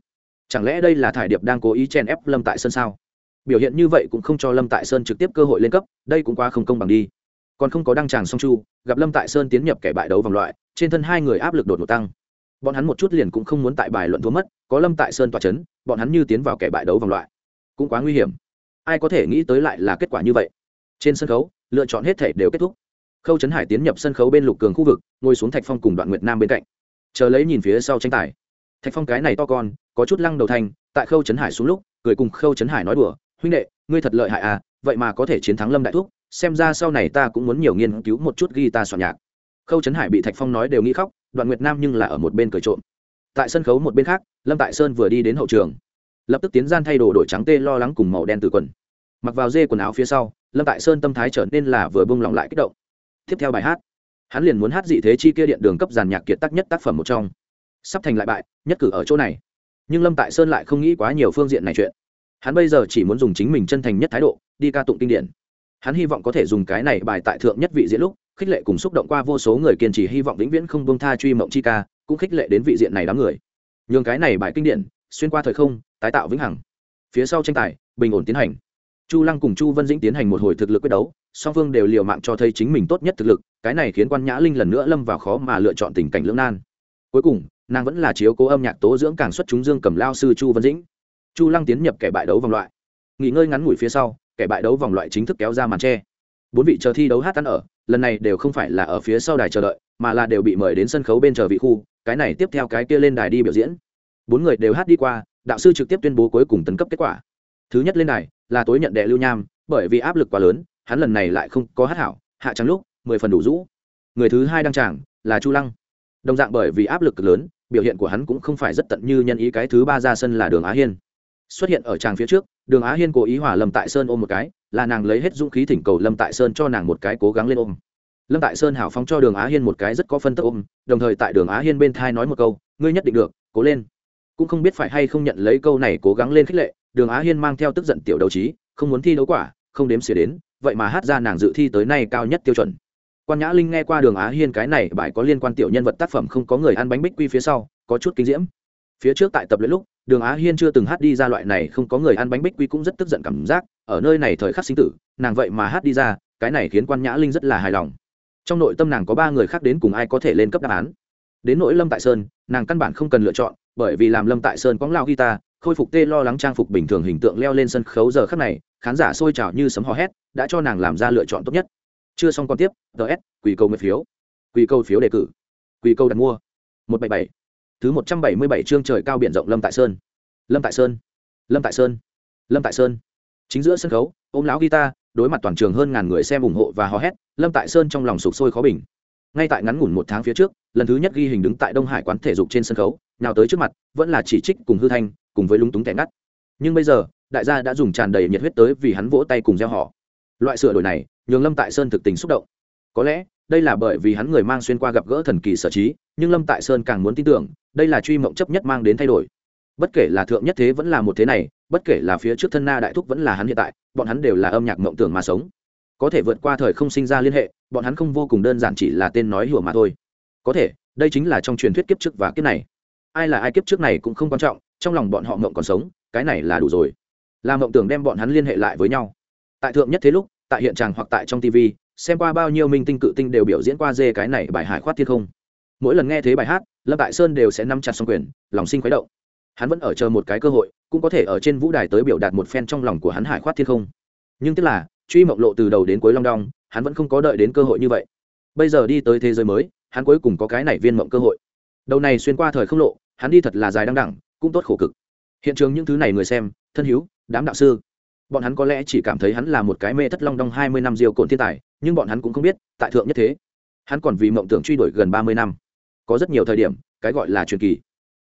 Chẳng lẽ đây là thải điệp đang cố ý chen ép lâm tại sơn sao? Biểu hiện như vậy cũng không cho lâm tại sơn trực tiếp cơ hội lên cấp, đây cũng quá không công bằng đi. Còn không có đăng tràng song chu, gặp lâm tại sơn tiến nhập kẻ bại đấu vòng loại, trên thân hai người áp lực đột ngột tăng. Bọn hắn một chút liền cũng không muốn tại bài luận thua mất, có lâm tại sơn tỏa c h ấ n bọn hắn như tiến vào kẻ bại đấu vòng loại. Cũng quá nguy hiểm. Ai có thể nghĩ tới lại là kết quả như vậy? Trên sân khấu, lựa chọn hết thể đều kết thúc khâu trấn hải tiến nhập sân khấu bên lục cường khu vực, ngồi xuống thạch phong cùng đoạn nguyệt nam bên cạnh. Chờ lấy nhìn phía sau tranh tài. Thạch phong cái này to con, có chút lăng đầu thanh tại khâu trấn hải xuống lúc, cười cùng khâu trấn hải nói đùa, huynh đệ, ngươi thật lợi hại à vậy mà có thể chiến thắng lâm đại thúc, xem ra sau này ta cũng muốn nhiều nghiên cứu một chút ghi ta soạn nhạc. Khâu trấn hải bị thạch phong nói đều nghĩ khóc, đoạn nguyệt nam nhưng là ở một bên cười trộm. Tại sân khấu một bên khác, lâm tại sơn vừa đi đến hậu trường. Lập tức tiến gian thay đồ đổi trắng tê lo lắng cùng màu đen từ quần. Mặc vào dê quần áo phía sau, lâm tại sơn tâm thái trở nên là vừa bông lỏng lại kích động tiếp theo bài hát. Hắn liền muốn hát dị thế chi kia điện đường cấp giàn nhạc kiệt tác nhất tác phẩm một trong. Sắp thành lại bại, nhất cử ở chỗ này. Nhưng lâm tại sơn lại không nghĩ quá nhiều phương diện này chuyện. Hắn bây giờ chỉ muốn dùng chính mình chân thành nhất thái độ, đi ca tụng kinh điển. Hắn hy vọng có thể dùng cái này bài tại thượng nhất vị diễn lúc, khích lệ cùng xúc động qua vô số người kiên trì hy vọng vĩnh viễn không bông tha truy mộng chi ca, cũng khích lệ đến vị diện này đám người. Nhường cái này bài kinh điển, xuyên qua thời không, tái tạo vĩnh hằng. Phía sau tranh tài, bình ổn tiến hành chu lăng cùng chu vân dĩnh tiến hành một hồi thực lực quyết đấu, song phương đều liều mạng cho thấy chính mình tốt nhất thực lực, cái này khiến quan nhã linh lần nữa lâm vào khó mà lựa chọn tình cảnh lưỡng nan. Cuối cùng, nàng vẫn là chiếu cố âm nhạc tố dưỡng càng xuất chúng dương cầm lao sư chu vân dĩnh. Chu lăng tiến nhập kẻ bại đấu vòng loại. Nghỉ ngơi ngắn ngủi phía sau, kẻ bại đấu vòng loại chính thức kéo ra màn tre. Bốn vị chờ thi đấu hát ăn ở, lần này đều không phải là ở phía sau đài chờ đợi, mà là đều bị mời đến sân khấu bên chờ vị khu, cái này tiếp theo cái kia lên đài đi biểu diễn. Bốn người đều hát đi qua, đạo sư trực tiếp tuyên bố cuối cùng tấn cấp kết quả. Thứ nhất lên đài là tối nhận đệ lưu nham, bởi vì áp lực quá lớn, hắn lần này lại không có hát hảo, hạ trắng lúc, mười phần đủ rũ. Người thứ hai đăng tràng là chu lăng. Đồng dạng bởi vì áp lực lớn, biểu hiện của hắn cũng không phải rất tận như nhân ý cái thứ ba ra sân là đường á hiên. Xuất hiện ở tràng phía trước, đường á hiên cố ý hỏa lâm tại sơn ôm một cái, là nàng lấy hết dũng khí thỉnh cầu lâm tại sơn cho nàng một cái cố gắng lên ôm. Lâm tại sơn hảo phóng cho đường á hiên một cái rất có phân tức ôm, đồng thời tại đường á hiên bên thai nói một câu, ngươi nhất định được, cố lên. Cũng không biết phải hay không nhận lấy câu này cố gắng lên khích lệ đường á hiên mang theo tức giận tiểu đấu trí, không muốn thi đấu quả, không đếm xỉa đến, vậy mà hát ra nàng dự thi tới nay cao nhất tiêu chuẩn. Quan nhã linh nghe qua đường á hiên cái này bài có liên quan tiểu nhân vật tác phẩm không có người ăn bánh bích quy phía sau, có chút kinh diễm. Phía trước tại tập luyện lúc, đường á hiên chưa từng hát đi ra loại này không có người ăn bánh bích quy cũng rất tức giận cảm giác, ở nơi này thời khắc sinh tử, nàng vậy mà hát đi ra, cái này khiến quan nhã linh rất là hài lòng. Trong nội tâm nàng có ba người khác đến cùng ai có thể lên cấp đáp án. Đến nỗi lâm tại sơn, nàng căn bản không cần lựa chọn, bởi vì làm lâm tại sơn quãng lao guitar khôi phục tê lo lắng trang phục bình thường hình tượng leo lên sân khấu giờ khắc này, khán giả sôi trào như sấm hò hét, đã cho nàng làm ra lựa chọn tốt nhất. Chưa xong còn tiếp ts quỳ câu nguyện phiếu. Quỳ câu phiếu đề cử. Quỳ câu đặt mua. một bảy bảy. Thứ một trăm bảy mươi bảy chương trời cao biển rộng lâm tại sơn. Lâm tại sơn. Lâm tại sơn. Lâm tại sơn. Chính giữa sân khấu, ôm lão guitar, đối mặt toàn trường hơn ngàn người xem ủng hộ và hò hét, lâm tại sơn trong lòng sụp sôi khó bình. Ngay tại ngắn ngủn một tháng phía trước, lần thứ nhất ghi hình đứng tại đông hải quán thể dục trên sân khấu nào tới trước mặt, vẫn là chỉ trích cùng hư thanh cùng với lúng túng tẻ ngắt. Nhưng bây giờ, đại gia đã dùng tràn đầy nhiệt huyết tới vì hắn vỗ tay cùng gieo họ. Loại sửa đổi này, nhường lâm tại sơn thực tình xúc động. Có lẽ, đây là bởi vì hắn người mang xuyên qua gặp gỡ thần kỳ sở trí, nhưng lâm tại sơn càng muốn tin tưởng, đây là truy mộng chấp nhất mang đến thay đổi. Bất kể là thượng nhất thế vẫn là một thế này, bất kể là phía trước thân na đại thúc vẫn là hắn hiện tại, bọn hắn đều là âm nhạc mộng tưởng mà sống. Có thể vượt qua thời không sinh ra liên hệ, bọn hắn không vô cùng đơn giản chỉ là tên nói hùa mà thôi. Có thể, đây chính là trong truyền thuyết kiếp trước và kiếp này. Ai là ai kiếp trước này cũng không quan trọng trong lòng bọn họ mộng còn sống, cái này là đủ rồi. Là mộng tưởng đem bọn hắn liên hệ lại với nhau. Tại thượng nhất thế lúc, tại hiện tràng hoặc tại trong tv xem qua bao nhiêu minh tinh cự tinh đều biểu diễn qua dê cái này bài hải khoát thiên không. Mỗi lần nghe thấy bài hát, lâm tại sơn đều sẽ nắm chặt xong quyền, lòng sinh khuấy động. Hắn vẫn ở chờ một cái cơ hội, cũng có thể ở trên vũ đài tới biểu đạt một phen trong lòng của hắn hải khoát thiên không. Nhưng tức là, truy mộng lộ từ đầu đến cuối long đong, hắn vẫn không có đợi đến cơ hội như vậy. Bây giờ đi tới thế giới mới, hắn cuối cùng có cái này viên mộng cơ hội. Đầu này xuyên qua thời không lộ, hắn đi thật là dài đăng đẳng cũng tốt khổ cực. Hiện trường những thứ này người xem, thân hữu, đám đạo sư, bọn hắn có lẽ chỉ cảm thấy hắn là một cái mê thất long đong hai mươi năm diêu cồn thiên tài, nhưng bọn hắn cũng không biết, tại thượng nhất thế, hắn còn vì mộng tưởng truy đuổi gần ba mươi năm. Có rất nhiều thời điểm, cái gọi là truyền kỳ,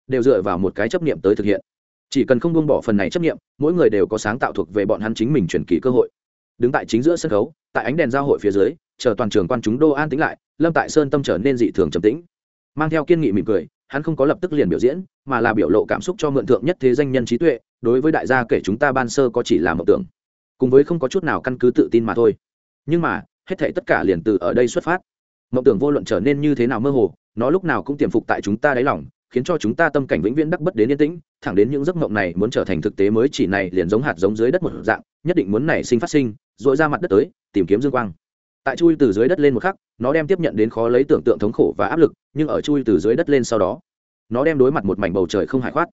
đều dựa vào một cái chấp niệm tới thực hiện. Chỉ cần không buông bỏ phần này chấp niệm, mỗi người đều có sáng tạo thuộc về bọn hắn chính mình truyền kỳ cơ hội. Đứng tại chính giữa sân khấu, tại ánh đèn giao hội phía dưới, chờ toàn trường quan chúng đô an tính lại, lâm tại sơn tâm trở nên dị thường trầm tĩnh, mang theo kiên nghị mỉm cười hắn không có lập tức liền biểu diễn, mà là biểu lộ cảm xúc cho mượn thượng nhất thế danh nhân trí tuệ, đối với đại gia kể chúng ta ban sơ có chỉ là mộng tưởng. Cùng với không có chút nào căn cứ tự tin mà thôi. Nhưng mà, hết thảy tất cả liền từ ở đây xuất phát. Mộng tưởng vô luận trở nên như thế nào mơ hồ, nó lúc nào cũng tiềm phục tại chúng ta đáy lòng, khiến cho chúng ta tâm cảnh vĩnh viễn đắc bất đến yên tĩnh, thẳng đến những giấc mộng này muốn trở thành thực tế mới chỉ này liền giống hạt giống dưới đất một dạng, nhất định muốn nảy sinh phát sinh dội ra mặt đất tới, tìm kiếm dương quang tại chui từ dưới đất lên một khắc, nó đem tiếp nhận đến khó lấy tưởng tượng thống khổ và áp lực, nhưng ở chui từ dưới đất lên sau đó, nó đem đối mặt một mảnh bầu trời không hải khoát.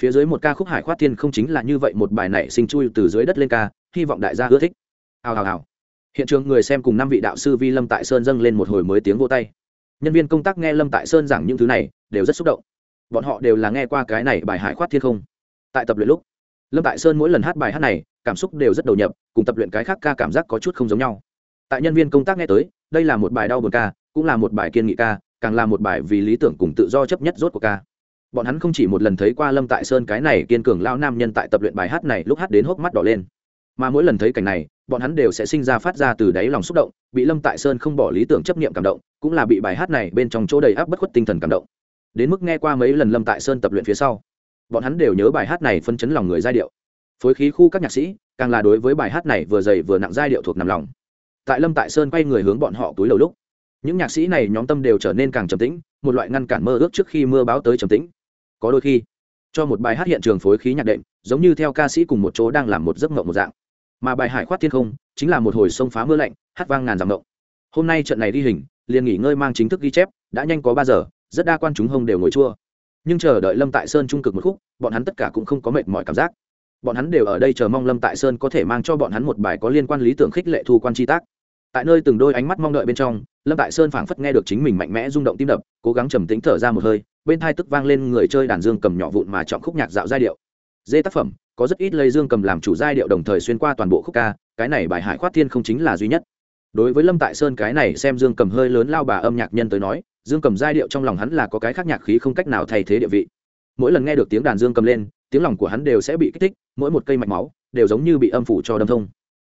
Phía dưới một ca khúc hải khoát thiên không chính là như vậy một bài nảy sinh chui từ dưới đất lên ca, hy vọng đại gia ưa thích. Hào hào hào. Hiện trường người xem cùng năm vị đạo sư vi lâm tại sơn dâng lên một hồi mới tiếng vô tay. Nhân viên công tác nghe lâm tại sơn giảng những thứ này, đều rất xúc động. Bọn họ đều là nghe qua cái này bài hải khoát thiên không. Tại tập luyện lúc, lâm tại sơn mỗi lần hát bài hát này, cảm xúc đều rất đầu nhập, cùng tập luyện cái khác ca cảm giác có chút không giống nhau tại nhân viên công tác nghe tới, đây là một bài đau buồn ca, cũng là một bài kiên nghị ca, càng là một bài vì lý tưởng cùng tự do chấp nhất rốt của ca. Bọn hắn không chỉ một lần thấy qua lâm tại sơn cái này kiên cường lao nam nhân tại tập luyện bài hát này lúc hát đến hốc mắt đỏ lên. Mà mỗi lần thấy cảnh này, bọn hắn đều sẽ sinh ra phát ra từ đáy lòng xúc động, bị lâm tại sơn không bỏ lý tưởng chấp niệm cảm động, cũng là bị bài hát này bên trong chỗ đầy áp bất khuất tinh thần cảm động. Đến mức nghe qua mấy lần lâm tại sơn tập luyện phía sau, bọn hắn đều nhớ bài hát này phân chấn lòng người giai điệu. Phối khí khu các nhạc sĩ, càng là đối với bài hát này vừa dày vừa nặng giai điệu thuộc nằm lòng tại lâm tại sơn quay người hướng bọn họ túi đầu lúc, những nhạc sĩ này nhóm tâm đều trở nên càng trầm tĩnh, một loại ngăn cản mơ ước trước khi mưa báo tới trầm tĩnh. Có đôi khi, cho một bài hát hiện trường phối khí nhạc đệm, giống như theo ca sĩ cùng một chỗ đang làm một giấc mộng một dạng. Mà bài hải khoát thiên không chính là một hồi sông phá mưa lạnh, hát vang ngàn dặm mộng. Hôm nay trận này đi hình, liền nghỉ ngơi mang chính thức ghi chép, đã nhanh có ba giờ, rất đa quan chúng hông đều ngồi chua. Nhưng chờ đợi lâm tại sơn trung cực một khúc, bọn hắn tất cả cũng không có mệt mỏi cảm giác. Bọn hắn đều ở đây chờ mong lâm tại sơn có thể mang cho bọn hắn một bài có liên quan lý tưởng khích lệ thu quan chi tác tại nơi từng đôi ánh mắt mong đợi bên trong, lâm tại sơn phảng phất nghe được chính mình mạnh mẽ rung động tim đập, cố gắng trầm tĩnh thở ra một hơi, bên thai tức vang lên người chơi đàn dương cầm nhỏ vụn mà chọn khúc nhạc dạo giai điệu. Dê tác phẩm, có rất ít lây dương cầm làm chủ giai điệu đồng thời xuyên qua toàn bộ khúc ca, cái này bài hải khoát thiên không chính là duy nhất. Đối với lâm tại sơn cái này xem dương cầm hơi lớn lao bà âm nhạc nhân tới nói, dương cầm giai điệu trong lòng hắn là có cái khác nhạc khí không cách nào thay thế địa vị. Mỗi lần nghe được tiếng đàn dương cầm lên, tiếng lòng của hắn đều sẽ bị kích thích, mỗi một cây mạch máu đều giống như bị âm phủ cho đâm thông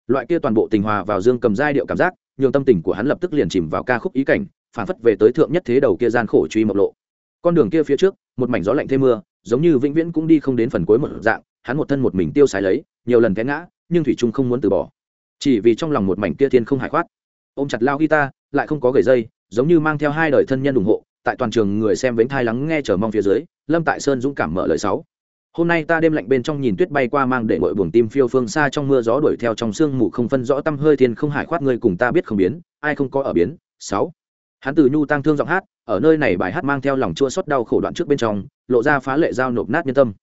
loại kia toàn bộ tình hòa vào dương cầm giai điệu cảm giác, nhường tâm tình của hắn lập tức liền chìm vào ca khúc ý cảnh, phản phất về tới thượng nhất thế đầu kia gian khổ truy mộc lộ. Con đường kia phía trước, một mảnh gió lạnh thêm mưa, giống như vĩnh viễn cũng đi không đến phần cuối một dạng, hắn một thân một mình tiêu xài lấy, nhiều lần té ngã, nhưng thủy trung không muốn từ bỏ. Chỉ vì trong lòng một mảnh kia thiên không hải khoát. Ôm chặt lao guitar, lại không có gầy dây, giống như mang theo hai đời thân nhân ủng hộ, tại toàn trường người xem vĩnh thai lắng nghe chờ mong phía dưới, lâm tại sơn dũng cảm mở lời sáu hôm nay ta đêm lạnh bên trong nhìn tuyết bay qua mang để ngội buồng tim phiêu phương xa trong mưa gió đuổi theo trong sương mù không phân rõ tâm hơi thiên không hải khoát người cùng ta biết không biến, ai không có ở biến. Sáu. Hắn từ nhu tăng thương giọng hát, ở nơi này bài hát mang theo lòng chua xót đau khổ đoạn trước bên trong, lộ ra phá lệ giao nộp nát nhân tâm.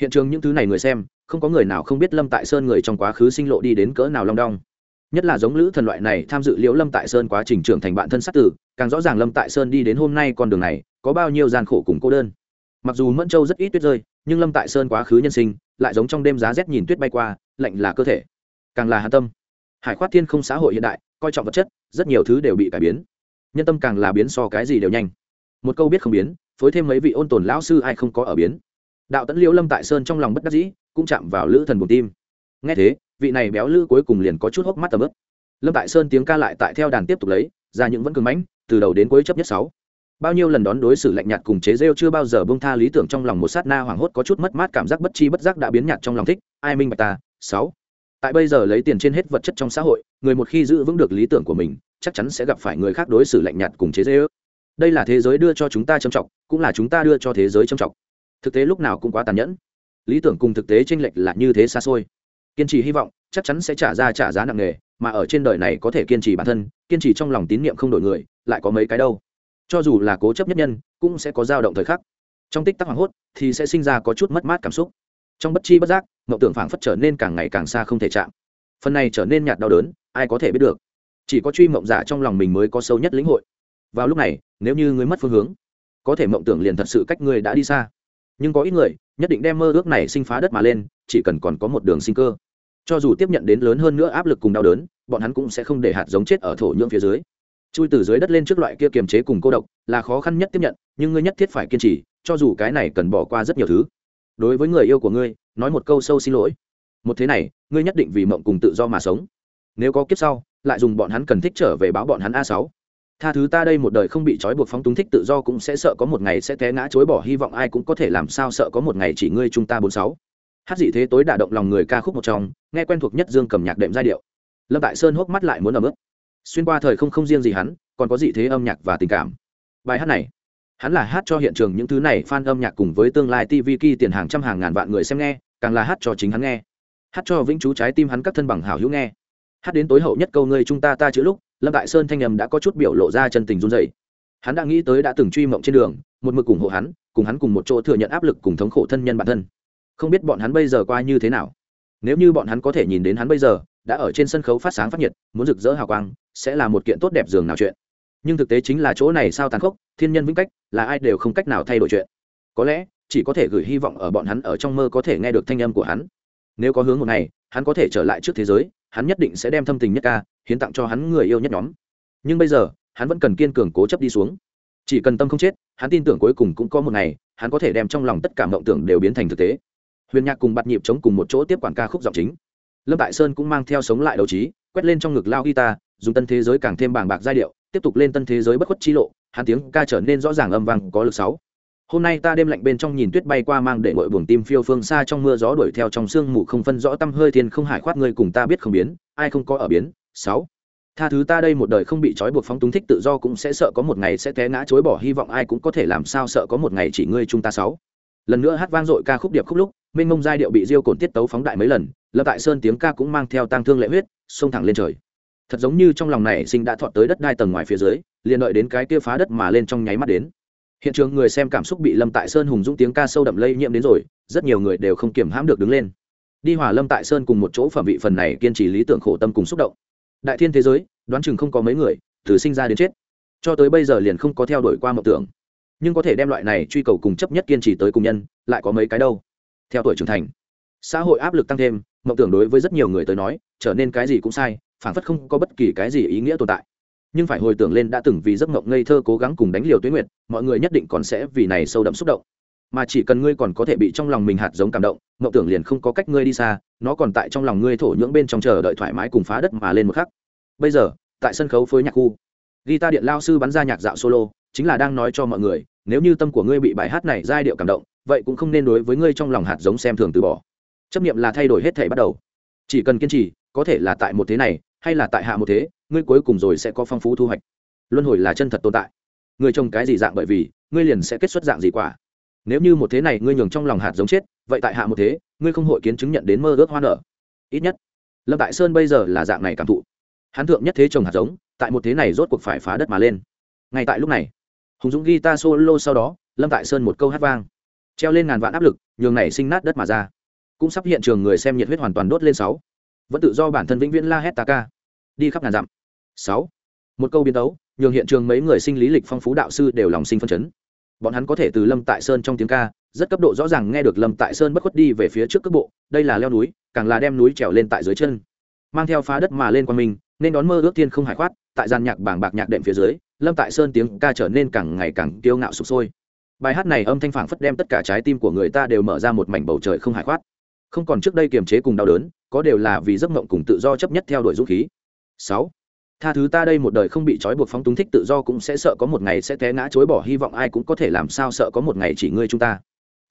Hiện trường những thứ này người xem, không có người nào không biết lâm tại sơn người trong quá khứ sinh lộ đi đến cỡ nào long đong. Nhất là giống lữ thần loại này tham dự liễu lâm tại sơn quá trình trưởng thành bạn thân sát tử, càng rõ ràng lâm tại sơn đi đến hôm nay con đường này, có bao nhiêu gian khổ cùng cô đơn. Mặc dù mẫn châu rất ít tuyết rơi nhưng lâm tại sơn quá khứ nhân sinh, lại giống trong đêm giá rét nhìn tuyết bay qua, lạnh là cơ thể, càng là hạ tâm. Hải khoát thiên không xã hội hiện đại, coi trọng vật chất, rất nhiều thứ đều bị cải biến. Nhân tâm càng là biến so cái gì đều nhanh. Một câu biết không biến, phối thêm mấy vị ôn tồn lão sư ai không có ở biến. Đạo tẫn liễu lâm tại sơn trong lòng bất đắc dĩ, cũng chạm vào lữ thần buồn tim. Nghe thế, vị này béo lữ cuối cùng liền có chút hốc mắt tầm ướp lâm tại sơn tiếng ca lại tại theo đàn tiếp tục lấy, ra những vẫn cường mãnh, từ đầu đến cuối chấp nhất sáu bao nhiêu lần đón đối xử lạnh nhạt cùng chế rêu chưa bao giờ bông tha lý tưởng trong lòng một sát na hoảng hốt có chút mất mát cảm giác bất chi bất giác đã biến nhạt trong lòng thích. Ai minh bạch ta? Sáu. Tại bây giờ lấy tiền trên hết vật chất trong xã hội, người một khi giữ vững được lý tưởng của mình, chắc chắn sẽ gặp phải người khác đối xử lạnh nhạt cùng chế rêu. Đây là thế giới đưa cho chúng ta trầm trọng cũng là chúng ta đưa cho thế giới trầm trọng thực tế lúc nào cũng quá tàn nhẫn. Lý tưởng cùng thực tế chênh lệch là như thế xa xôi. Kiên trì hy vọng, chắc chắn sẽ trả ra trả giá nặng nề, mà ở trên đời này có thể kiên trì bản thân, kiên trì trong lòng tín niệm không đổi người, lại có mấy cái đâu cho dù là cố chấp nhất nhân, cũng sẽ có dao động thời khắc. Trong tích tắc hoảng hốt, thì sẽ sinh ra có chút mất mát cảm xúc. Trong bất chi bất giác, mộng tưởng phảng phất trở nên càng ngày càng xa không thể chạm. Phần này trở nên nhạt đau đớn, ai có thể biết được. Chỉ có truy mộng giả trong lòng mình mới có sâu nhất lĩnh hội. Vào lúc này, nếu như người mất phương hướng, có thể mộng tưởng liền thật sự cách người đã đi xa. Nhưng có ít người, nhất định đem mơ ước này sinh phá đất mà lên, chỉ cần còn có một đường sinh cơ. Cho dù tiếp nhận đến lớn hơn nữa áp lực cùng đau đớn, bọn hắn cũng sẽ không để hạt giống chết ở thổ nhưỡng phía dưới chui từ dưới đất lên trước loại kia kiềm chế cùng cô độc là khó khăn nhất tiếp nhận, nhưng ngươi nhất thiết phải kiên trì, cho dù cái này cần bỏ qua rất nhiều thứ. Đối với người yêu của ngươi, nói một câu sâu xin lỗi. Một thế này, ngươi nhất định vì mộng cùng tự do mà sống. Nếu có kiếp sau, lại dùng bọn hắn cần thích trở về báo bọn hắn a sáu. Tha thứ ta đây một đời không bị trói buộc phóng túng thích tự do cũng sẽ sợ có một ngày sẽ té ngã chối bỏ hy vọng, ai cũng có thể làm sao sợ có một ngày chỉ ngươi chúng ta bốn sáu. Hát dị thế tối đả động lòng người ca khúc một trong, nghe quen thuộc nhất dương cầm nhạc đệm giai điệu. Lâm tại sơn hốc mắt lại muốn ấm ức xuyên qua thời không không riêng gì hắn, còn có dị thế âm nhạc và tình cảm. Bài hát này, hắn là hát cho hiện trường những thứ này fan âm nhạc cùng với tương lai tv ki tiền hàng trăm hàng ngàn vạn người xem nghe, càng là hát cho chính hắn nghe. Hát cho vĩnh chú trái tim hắn các thân bằng hảo hữu nghe. Hát đến tối hậu nhất câu ngươi chúng ta ta chữ lúc, lâm đại sơn thanh nhầm đã có chút biểu lộ ra chân tình run dày hắn đã nghĩ tới đã từng truy mộng trên đường, một mực ủng hộ hắn, cùng hắn cùng một chỗ thừa nhận áp lực cùng thống khổ thân nhân bản thân. Không biết bọn hắn bây giờ qua như thế nào. Nếu như bọn hắn có thể nhìn đến hắn bây giờ đã ở trên sân khấu phát sáng phát nhiệt, muốn rực rỡ hào quang, sẽ là một kiện tốt đẹp dường nào chuyện. Nhưng thực tế chính là chỗ này sao tàn khốc, thiên nhân vĩnh cách, là ai đều không cách nào thay đổi chuyện. Có lẽ, chỉ có thể gửi hy vọng ở bọn hắn ở trong mơ có thể nghe được thanh âm của hắn. Nếu có hướng một ngày, hắn có thể trở lại trước thế giới, hắn nhất định sẽ đem thâm tình nhất ca, hiến tặng cho hắn người yêu nhất nhóm. Nhưng bây giờ, hắn vẫn cần kiên cường cố chấp đi xuống. Chỉ cần tâm không chết, hắn tin tưởng cuối cùng cũng có một ngày, hắn có thể đem trong lòng tất cả mộng tưởng đều biến thành thực tế. Huyền nhạc cùng bạt nhịp chống cùng một chỗ tiếp quản ca khúc giọng chính lâm tại sơn cũng mang theo sống lại đấu trí, quét lên trong ngực lao guitar, dùng tân thế giới càng thêm bàng bạc giai điệu, tiếp tục lên tân thế giới bất khuất chi lộ, hắn tiếng ca trở nên rõ ràng âm vang, có lực sáu. Hôm nay ta đêm lạnh bên trong nhìn tuyết bay qua mang để ngội buồng tim phiêu phương xa trong mưa gió đuổi theo trong sương mù không phân rõ tâm hơi thiên không hải khoát ngươi cùng ta biết không biến, ai không có ở biến, sáu. Tha thứ ta đây một đời không bị trói buộc phóng túng thích tự do cũng sẽ sợ có một ngày sẽ té ngã chối bỏ hy vọng, ai cũng có thể làm sao sợ có một ngày chỉ ngươi chúng ta sáu. Lần nữa hát vang dội ca khúc điệp khúc lúc mênh mông giai điệu bị diêu cồn tiết tấu phóng đại mấy lần, Lâm tại sơn tiếng ca cũng mang theo tang thương lệ huyết, xông thẳng lên trời. Thật giống như trong lòng này sinh đã thọt tới đất đai tầng ngoài phía dưới, liền đợi đến cái kia phá đất mà lên trong nháy mắt đến. Hiện trường người xem cảm xúc bị lâm tại sơn hùng dũng tiếng ca sâu đậm lây nhiễm đến rồi, rất nhiều người đều không kiểm hãm được đứng lên. Đi hòa lâm tại sơn cùng một chỗ phẩm vị phần này kiên trì lý tưởng khổ tâm cùng xúc động. Đại thiên thế giới, đoán chừng không có mấy người, từ sinh ra đến chết. Cho tới bây giờ liền không có theo đuổi qua mộng tưởng. Nhưng có thể đem loại này truy cầu cùng chấp nhất kiên trì tới cùng nhân, lại có mấy cái đâu? Theo tuổi trưởng thành, xã hội áp lực tăng thêm, mộng tưởng đối với rất nhiều người tới nói, trở nên cái gì cũng sai phản phất không có bất kỳ cái gì ý nghĩa tồn tại. Nhưng phải hồi tưởng lên đã từng vì giấc mộng ngây thơ cố gắng cùng đánh liều tuyến nguyệt, mọi người nhất định còn sẽ vì này sâu đậm xúc động. Mà chỉ cần ngươi còn có thể bị trong lòng mình hạt giống cảm động, mộng tưởng liền không có cách ngươi đi xa, nó còn tại trong lòng ngươi thổ nhưỡng bên trong chờ đợi thoải mái cùng phá đất mà lên một khắc. Bây giờ, tại sân khấu phối nhạc khu, guitar điện lao sư bắn ra nhạc dạo solo chính là đang nói cho mọi người, nếu như tâm của ngươi bị bài hát này giai điệu cảm động, vậy cũng không nên đối với ngươi trong lòng hạt giống xem thường từ bỏ. Chấp nghiệm là thay đổi hết thể bắt đầu. Chỉ cần kiên trì, có thể là tại một thế này, hay là tại hạ một thế, ngươi cuối cùng rồi sẽ có phong phú thu hoạch. Luân hồi là chân thật tồn tại. Ngươi trồng cái gì dạng bởi vì, ngươi liền sẽ kết xuất dạng gì quả. Nếu như một thế này ngươi nhường trong lòng hạt giống chết, vậy tại hạ một thế, ngươi không hội kiến chứng nhận đến mơ ước hoa nở. Ít nhất, lâm tại sơn bây giờ là dạng này cảm thụ. Hắn thượng nhất thế trồng hạt giống, tại một thế này rốt cuộc phải phá đất mà lên. Ngay tại lúc này hùng dũng ghi ta solo sau đó, lâm tại sơn một câu hát vang. Treo lên ngàn vạn áp lực, nhường này sinh nát đất mà ra. Cũng sắp hiện trường người xem nhiệt huyết hoàn toàn đốt lên sáu. Vẫn tự do bản thân vĩnh viễn la hét ta ca. Đi khắp ngàn dặm. Sáu. Một câu biến đấu nhường hiện trường mấy người sinh lý lịch phong phú đạo sư đều lòng sinh phân chấn. Bọn hắn có thể từ lâm tại sơn trong tiếng ca, rất cấp độ rõ ràng nghe được lâm tại sơn bất khuất đi về phía trước cước bộ, đây là leo núi, càng là đem núi trèo lên tại dưới chân. Mang theo phá đất mà lên qua mình nên đón mơ ước thiên không hải khoát tại gian nhạc bảng bạc nhạc đệm phía dưới, lâm tại sơn tiếng ca trở nên càng ngày càng kiêu ngạo sụp sôi. Bài hát này âm thanh phảng phất đem tất cả trái tim của người ta đều mở ra một mảnh bầu trời không hải khoát. Không còn trước đây kiềm chế cùng đau đớn, có đều là vì giấc mộng cùng tự do chấp nhất theo đuổi dũng khí. Sáu, tha thứ ta đây một đời không bị trói buộc phóng túng thích tự do cũng sẽ sợ có một ngày sẽ té ngã chối bỏ hy vọng, ai cũng có thể làm sao sợ có một ngày chỉ ngươi chúng ta.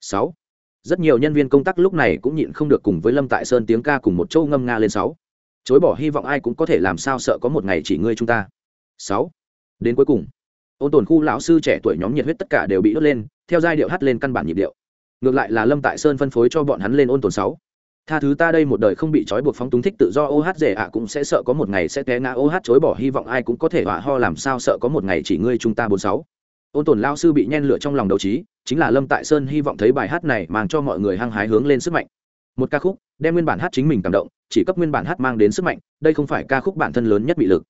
Sáu, rất nhiều nhân viên công tác lúc này cũng nhịn không được cùng với lâm tại sơn tiếng ca cùng một châu ngâm nga lên sáu chối bỏ hy vọng ai cũng có thể làm sao sợ có một ngày chỉ ngươi chúng ta. Sáu. Đến cuối cùng, ôn tồn khu lão sư trẻ tuổi nhóm nhiệt huyết tất cả đều bị đốt lên, theo giai điệu hát lên căn bản nhịp điệu. Ngược lại là lâm tại sơn phân phối cho bọn hắn lên ôn tồn sáu. Tha thứ ta đây một đời không bị trói buộc phóng túng thích tự do ô hát rể ạ à, cũng sẽ sợ có một ngày sẽ té ngã ô hát chối bỏ hy vọng ai cũng có thể hỏa ho làm sao sợ có một ngày chỉ ngươi chúng ta bốn sáu. Ôn tồn lao sư bị nhen lửa trong lòng đầu trí, chính là lâm tại sơn hy vọng thấy bài hát này mang cho mọi người hăng hái hướng lên sức mạnh một ca khúc, đem nguyên bản hát chính mình cảm động, chỉ cấp nguyên bản hát mang đến sức mạnh, đây không phải ca khúc bản thân lớn nhất bị lực.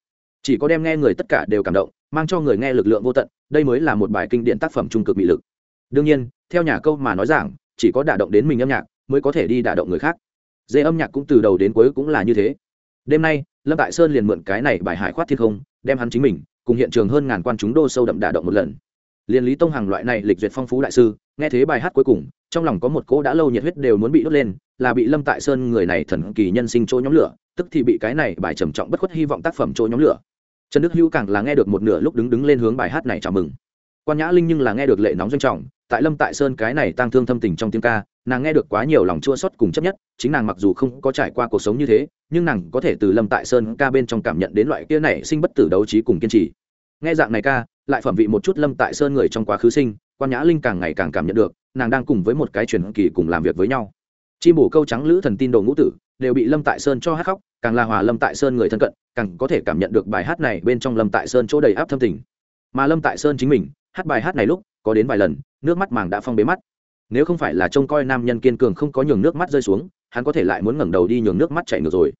Chỉ có đem nghe người tất cả đều cảm động, mang cho người nghe lực lượng vô tận, đây mới là một bài kinh điển tác phẩm trung cực bị lực. Đương nhiên, theo nhà câu mà nói rằng chỉ có đả động đến mình âm nhạc, mới có thể đi đả động người khác. Dê âm nhạc cũng từ đầu đến cuối cũng là như thế. Đêm nay, lâm tại sơn liền mượn cái này bài hải khoát thiên không, đem hắn chính mình, cùng hiện trường hơn ngàn quan chúng đô sâu đậm đả động một lần. Liền lý tông hàng loại này lịch duyệt phong phú đại sư, nghe thế bài hát cuối cùng trong lòng có một cỗ đã lâu nhiệt huyết đều muốn bị đốt lên, là bị lâm tại sơn người này thần kỳ nhân sinh chỗ nhóm lửa, tức thì bị cái này bài trầm trọng bất khuất hy vọng tác phẩm chỗ nhóm lửa. Trần đức hữu càng là nghe được một nửa lúc đứng đứng lên hướng bài hát này chào mừng. Quan nhã linh nhưng là nghe được lệ nóng doanh trọng, tại lâm tại sơn cái này tăng thương thâm tình trong tiếng ca, nàng nghe được quá nhiều lòng chua xót cùng chấp nhất, chính nàng mặc dù không có trải qua cuộc sống như thế, nhưng nàng có thể từ lâm tại sơn ca bên trong cảm nhận đến loại kia này sinh bất tử đấu trí cùng kiên trì. Nghe dạng này ca, lại phẩm vị một chút lâm tại sơn người trong quá khứ sinh, quan nhã linh càng ngày càng cảm nhận được nàng đang cùng với một cái truyền kỳ cùng làm việc với nhau. Chim bổ câu trắng lữ thần tin đồ ngũ tử, đều bị lâm tại sơn cho hát khóc, càng là hòa lâm tại sơn người thân cận, càng có thể cảm nhận được bài hát này bên trong lâm tại sơn chỗ đầy áp thâm tình. Mà lâm tại sơn chính mình, hát bài hát này lúc, có đến vài lần, nước mắt màng đã phong bế mắt. Nếu không phải là trông coi nam nhân kiên cường không có nhường nước mắt rơi xuống, hắn có thể lại muốn ngẩng đầu đi nhường nước mắt chảy ngược rồi.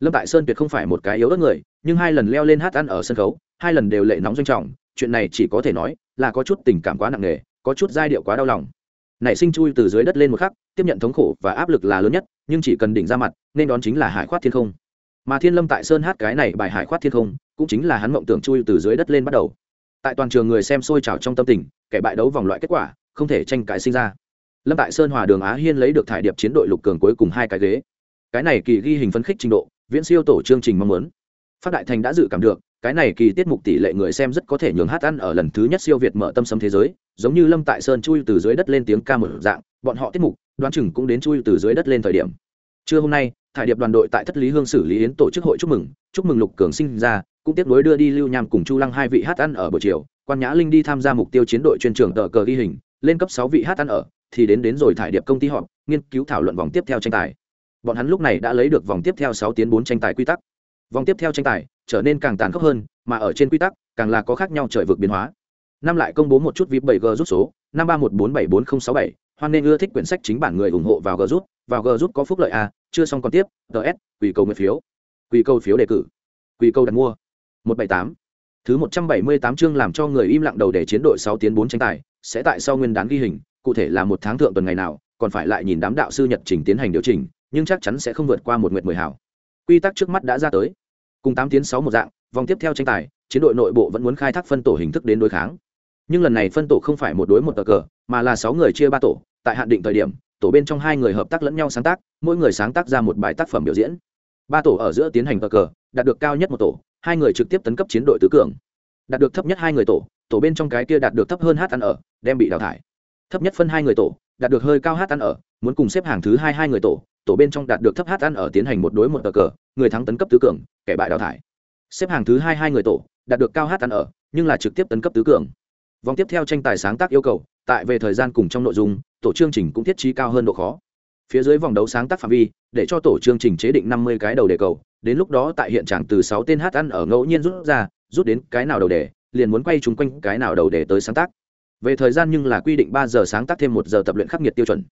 Lâm tại sơn tuyệt không phải một cái yếu ớt người, nhưng hai lần leo lên hát ăn ở sân khấu, hai lần đều lệ nóng doanh trọng, chuyện này chỉ có thể nói là có chút tình cảm quá nặng nề, có chút giai điệu quá đau lòng nảy sinh chui từ dưới đất lên một khắc, tiếp nhận thống khổ và áp lực là lớn nhất, nhưng chỉ cần đỉnh ra mặt, nên đón chính là hải khoát thiên không. Mà thiên lâm tại sơn hát cái này bài hải khoát thiên không, cũng chính là hắn mộng tưởng chui từ dưới đất lên bắt đầu. Tại toàn trường người xem sôi trào trong tâm tình, kẻ bại đấu vòng loại kết quả, không thể tranh cãi sinh ra. Lâm tại sơn hòa đường á hiên lấy được thải điệp chiến đội lục cường cuối cùng hai cái ghế. Cái này kỳ ghi hình phấn khích trình độ, viễn siêu tổ chương trình mong muốn. Phát đại thành đã dự cảm được cái này kỳ tiết mục tỷ lệ người xem rất có thể nhường hát ăn ở lần thứ nhất siêu việt mở tâm sấm thế giới, giống như lâm tại sơn chui từ dưới đất lên tiếng ca mở dạng, bọn họ tiết mục, đoán chừng cũng đến chui từ dưới đất lên thời điểm. Trưa hôm nay, thải điệp đoàn đội tại thất lý hương xử lý yến tổ chức hội chúc mừng chúc mừng lục cường sinh ra, cũng tiếp nối đưa đi lưu nham cùng chu lăng hai vị hát ăn ở buổi chiều, quan nhã linh đi tham gia mục tiêu chiến đội chuyên trường tờ cờ ghi hình, lên cấp sáu vị hát ăn ở, thì đến đến rồi thải điệp công ty họp, nghiên cứu thảo luận vòng tiếp theo tranh tài. Bọn hắn lúc này đã lấy được vòng tiếp theo sáu tiến bốn tranh tài quy tắc. Vòng tiếp theo tranh tài trở nên càng tàn khốc hơn, mà ở trên quy tắc, càng là có khác nhau trời vực biến hóa. Năm lại công bố một chút vip bảy g rút số, năm ba một bốn bảy bốn không sáu bảy. Hoan nên ưa thích quyển sách chính bản người ủng hộ vào g rút. Vào g rút có phúc lợi a, chưa xong còn tiếp ts quỷ cầu nguyện phiếu. Quỷ cầu phiếu đề cử. Quỷ cầu đặt mua. Một bảy tám. Thứ một trăm bảy mươi tám chương làm cho người im lặng đầu để chiến đội sáu tiến bốn tranh tài, sẽ tại sau nguyên đán ghi hình, cụ thể là một tháng thượng tuần ngày nào, còn phải lại nhìn đám đạo sư nhật trình tiến hành điều chỉnh, nhưng chắc chắn sẽ không vượt qua một nguyện mười hảo. Quy tắc trước mắt đã ra tới cùng tám tiến sáu một dạng, vòng tiếp theo tranh tài, chiến đội nội bộ vẫn muốn khai thác phân tổ hình thức đến đối kháng. Nhưng lần này phân tổ không phải một đối một tờ cờ, mà là sáu người chia ba tổ, tại hạn định thời điểm, tổ bên trong hai người hợp tác lẫn nhau sáng tác, mỗi người sáng tác ra một bài tác phẩm biểu diễn. Ba tổ ở giữa tiến hành tờ cờ, đạt được cao nhất một tổ, hai người trực tiếp tấn cấp chiến đội tứ cường. Đạt được thấp nhất hai người tổ tổ bên trong cái kia đạt được thấp hơn hát ăn ở, đem bị đào thải. Thấp nhất phân hai người tổ, đạt được hơi cao hát ăn ở, muốn cùng xếp hàng thứ hai hai người tổ tổ bên trong đạt được thấp hát ăn ở tiến hành một đối một cờ cờ, người thắng tấn cấp tứ cường, kẻ bại đào thải. Xếp hàng thứ hai hai người tổ, đạt được cao hát ăn ở, nhưng là trực tiếp tấn cấp tứ cường. Vòng tiếp theo tranh tài sáng tác yêu cầu, tại về thời gian cùng trong nội dung, tổ chương trình cũng thiết trí cao hơn độ khó. Phía dưới vòng đấu sáng tác phạm vi, để cho tổ chương trình chế định năm mươi cái đầu đề cầu, đến lúc đó tại hiện trạng từ sáu tên hát ăn ở ngẫu nhiên rút ra, rút đến cái nào đầu đề, liền muốn quay chung quanh cái nào đầu đề tới sáng tác. Về thời gian nhưng là quy định ba giờ sáng tác thêm một giờ tập luyện khắc nghiệt tiêu chuẩn.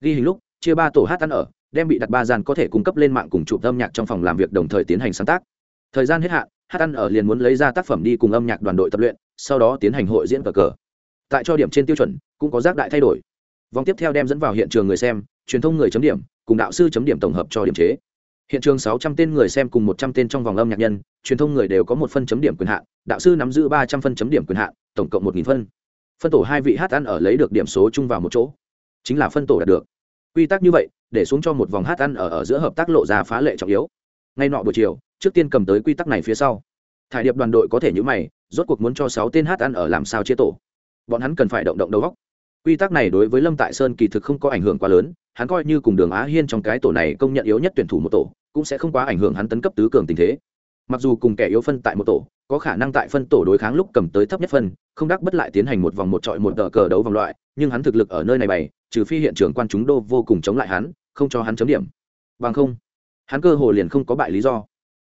Ghi hình lúc, chia ba tổ hát ăn ở đem bị đặt ba gian có thể cung cấp lên mạng cùng chụp âm nhạc trong phòng làm việc đồng thời tiến hành sáng tác. Thời gian hết hạn, hát ăn ở liền muốn lấy ra tác phẩm đi cùng âm nhạc đoàn đội tập luyện, sau đó tiến hành hội diễn cờ cờ. Tại cho điểm trên tiêu chuẩn, cũng có giác đại thay đổi. Vòng tiếp theo đem dẫn vào hiện trường người xem, truyền thông người chấm điểm, cùng đạo sư chấm điểm tổng hợp cho điểm chế. Hiện trường sáu trăm tên người xem cùng một trăm tên trong vòng âm nhạc nhân, truyền thông người đều có một phân chấm điểm quyền hạn, đạo sư nắm giữ ba trăm phân chấm điểm quyền hạn, tổng cộng một nghìn phân. Phân tổ hai vị hát ăn ở lấy được điểm số chung vào một chỗ. Chính là phân tổ đạt được quy tắc như vậy, để xuống cho một vòng hát ăn ở ở giữa hợp tác lộ ra phá lệ trọng yếu. Ngay nọ buổi chiều, trước tiên cầm tới quy tắc này phía sau. Thải điệp đoàn đội có thể nhữ mày, rốt cuộc muốn cho sáu tên hát ăn ở làm sao chia tổ. Bọn hắn cần phải động động đầu góc quy tắc này đối với lâm tại sơn kỳ thực không có ảnh hưởng quá lớn, hắn coi như cùng đường á hiên trong cái tổ này công nhận yếu nhất tuyển thủ một tổ, cũng sẽ không quá ảnh hưởng hắn tấn cấp tứ cường tình thế. Mặc dù cùng kẻ yếu phân tại một tổ, có khả năng tại phân tổ đối kháng lúc cầm tới thấp nhất phân, không đắc bất lại tiến hành một vòng một trọi một tờ cờ đấu vòng loại nhưng hắn thực lực ở nơi này bày, trừ phi hiện trường quan chúng đô vô cùng chống lại hắn, không cho hắn chấm điểm. Bằng không, hắn cơ hồ liền không có bại lý do.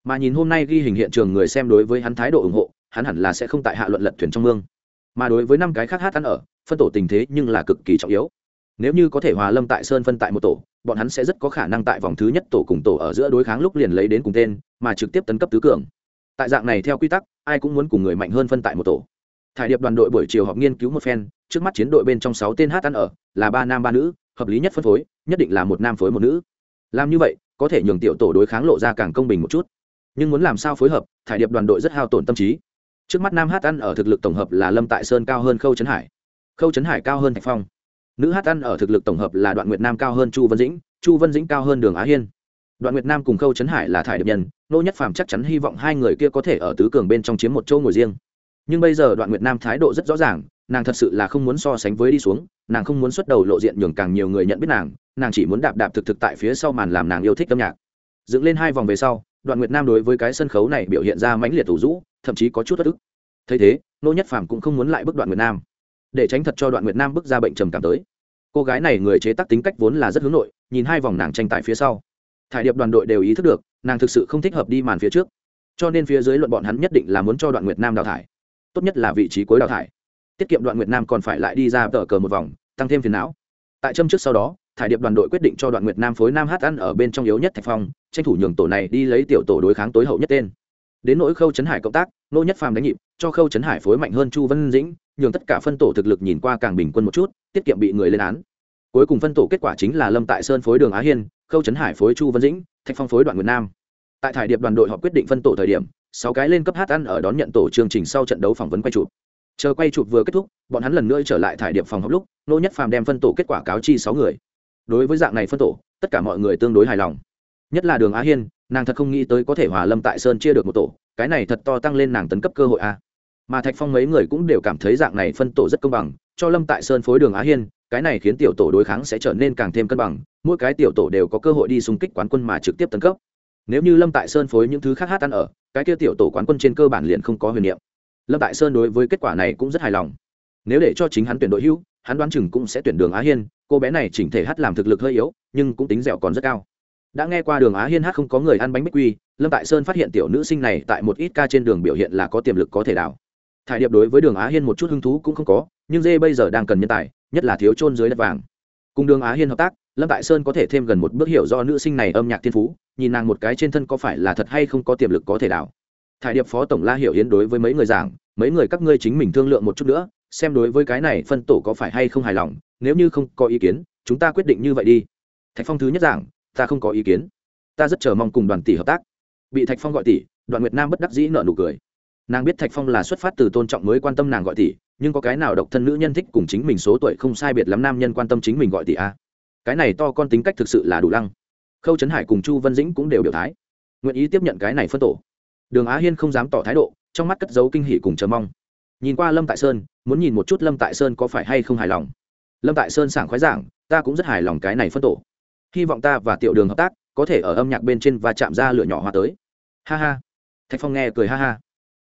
Mà nhìn hôm nay ghi hình hiện trường người xem đối với hắn thái độ ủng hộ, hắn hẳn là sẽ không tại hạ luận lật thuyền trong mương. Mà đối với năm cái khác hát ăn ở, phân tổ tình thế nhưng là cực kỳ trọng yếu. Nếu như có thể hòa lâm tại sơn phân tại một tổ, bọn hắn sẽ rất có khả năng tại vòng thứ nhất tổ cùng tổ ở giữa đối kháng lúc liền lấy đến cùng tên, mà trực tiếp tấn cấp tứ cường. Tại dạng này theo quy tắc, ai cũng muốn cùng người mạnh hơn phân tại một tổ. Thải điệp đoàn đội buổi chiều họp nghiên cứu một phen trước mắt chiến đội bên trong sáu tên hát ăn ở, là ba nam ba nữ, hợp lý nhất phân phối, nhất định là một nam phối một nữ. Làm như vậy, có thể nhường tiểu tổ đối kháng lộ ra càng công bình một chút. Nhưng muốn làm sao phối hợp, thải điệp đoàn đội rất hao tổn tâm trí. Trước mắt nam hát ăn ở thực lực tổng hợp là lâm tại sơn cao hơn khâu trấn hải. Khâu trấn hải cao hơn thạch phong. Nữ hát ăn ở thực lực tổng hợp là đoạn nguyệt nam cao hơn chu vân dĩnh, chu vân dĩnh cao hơn đường á hiên. Đoạn nguyệt nam cùng khâu trấn hải là thải điệp nhân, nô nhất phàm chắc chắn hy vọng hai người kia có thể ở tứ cường bên trong chiếm một chỗ ngồi riêng. Nhưng bây giờ đoạn nguyệt nam thái độ rất rõ ràng nàng thật sự là không muốn so sánh với đi xuống, nàng không muốn xuất đầu lộ diện nhường càng nhiều người nhận biết nàng nàng chỉ muốn đạp đạp thực thực tại phía sau màn làm nàng yêu thích âm nhạc. Dựng lên hai vòng về sau, đoạn nguyệt nam đối với cái sân khấu này biểu hiện ra mãnh liệt thủ rũ, thậm chí có chút thất ức thấy thế, nô nhất phàm cũng không muốn lại bức đoạn nguyệt nam. Để tránh thật cho đoạn nguyệt nam bước ra bệnh trầm cảm tới. Cô gái này người chế tác tính cách vốn là rất hướng nội, nhìn hai vòng nàng tranh tài phía sau. Thải điệp đoàn đội đều ý thức được, nàng thực sự không thích hợp đi màn phía trước. Cho nên phía dưới luận bọn hắn nhất định là muốn cho đoạn nguyệt nam đào thải. Tốt nhất là vị trí cuối đào thải tiết kiệm đoạn nguyệt nam còn phải lại đi ra tờ cờ một vòng, tăng thêm phiền não. Tại châm trước sau đó, thải điệp đoàn đội quyết định cho đoạn nguyệt nam phối nam hát ăn ở bên trong yếu nhất thạch phong, tranh thủ nhường tổ này đi lấy tiểu tổ đối kháng tối hậu nhất tên. Đến nỗi khâu trấn hải cộng tác, nô nhất phàm đánh nhịp, cho khâu trấn hải phối mạnh hơn chu vân dĩnh, nhường tất cả phân tổ thực lực nhìn qua càng bình quân một chút, tiết kiệm bị người lên án. Cuối cùng phân tổ kết quả chính là lâm tại sơn phối đường á hiên, khâu trấn hải phối chu vân dĩnh, thạch phong phối đoạn nguyệt nam. Tại thải điệp đoàn đội họ quyết định phân tổ thời điểm, sáu cái lên cấp hát ăn ở đón nhận tổ chương trình sau trận đấu phỏng vấn quay chụp chờ quay chụp vừa kết thúc, bọn hắn lần nữa trở lại thải điệp phòng học lúc, nô nhất phàm đem phân tổ kết quả cáo chi sáu người. Đối với dạng này phân tổ, tất cả mọi người tương đối hài lòng. Nhất là đường á hiên, nàng thật không nghĩ tới có thể hòa lâm tại sơn chia được một tổ, cái này thật to tăng lên nàng tấn cấp cơ hội a. Mà thạch phong mấy người cũng đều cảm thấy dạng này phân tổ rất công bằng, cho lâm tại sơn phối đường á hiên, cái này khiến tiểu tổ đối kháng sẽ trở nên càng thêm cân bằng, mỗi cái tiểu tổ đều có cơ hội đi xung kích quán quân mà trực tiếp tấn cấp. Nếu như lâm tại sơn phối những thứ khác hát ăn ở, cái kia tiểu tổ quán quân trên cơ bản liền không có huyền niệm lâm tại sơn đối với kết quả này cũng rất hài lòng. Nếu để cho chính hắn tuyển đội hữu, hắn đoán chừng cũng sẽ tuyển đường á hiên, cô bé này chỉnh thể hát làm thực lực hơi yếu, nhưng cũng tính dẻo còn rất cao. Đã nghe qua đường á hiên hát không có người ăn bánh bích quy, lâm tại sơn phát hiện tiểu nữ sinh này tại một ít ca trên đường biểu hiện là có tiềm lực có thể đảo. Thải điệp đối với đường á hiên một chút hứng thú cũng không có, nhưng dê bây giờ đang cần nhân tài, nhất là thiếu trôn dưới đất vàng. Cùng đường á hiên hợp tác, lâm tại sơn có thể thêm gần một bước hiểu do nữ sinh này âm nhạc thiên phú, nhìn nàng một cái trên thân có phải là thật hay không có tiềm lực có thể đảo thải điệp phó tổng la hiểu hiến đối với mấy người giảng, mấy người các ngươi chính mình thương lượng một chút nữa, xem đối với cái này phân tổ có phải hay không hài lòng, nếu như không có ý kiến, chúng ta quyết định như vậy đi. Thạch phong thứ nhất giảng, ta không có ý kiến. Ta rất chờ mong cùng đoàn tỷ hợp tác. Bị thạch phong gọi tỷ, đoàn nguyệt nam bất đắc dĩ nợ nụ cười. Nàng biết thạch phong là xuất phát từ tôn trọng mới quan tâm nàng gọi tỷ, nhưng có cái nào độc thân nữ nhân thích cùng chính mình số tuổi không sai biệt lắm nam nhân quan tâm chính mình gọi tỷ a? Cái này to con tính cách thực sự là đủ lăng. Khâu trấn hải cùng chu vân dĩnh cũng đều biểu thái. Nguyện ý tiếp nhận cái này phân tổ đường á hiên không dám tỏ thái độ, trong mắt cất dấu kinh hỉ cùng chờ mong. Nhìn qua lâm tại sơn, muốn nhìn một chút lâm tại sơn có phải hay không hài lòng. Lâm tại sơn sảng khoái giảng, ta cũng rất hài lòng cái này phân tổ. Hy vọng ta và tiểu đường hợp tác, có thể ở âm nhạc bên trên và chạm ra lửa nhỏ hoa tới. Ha ha. Thạch phong nghe cười ha ha.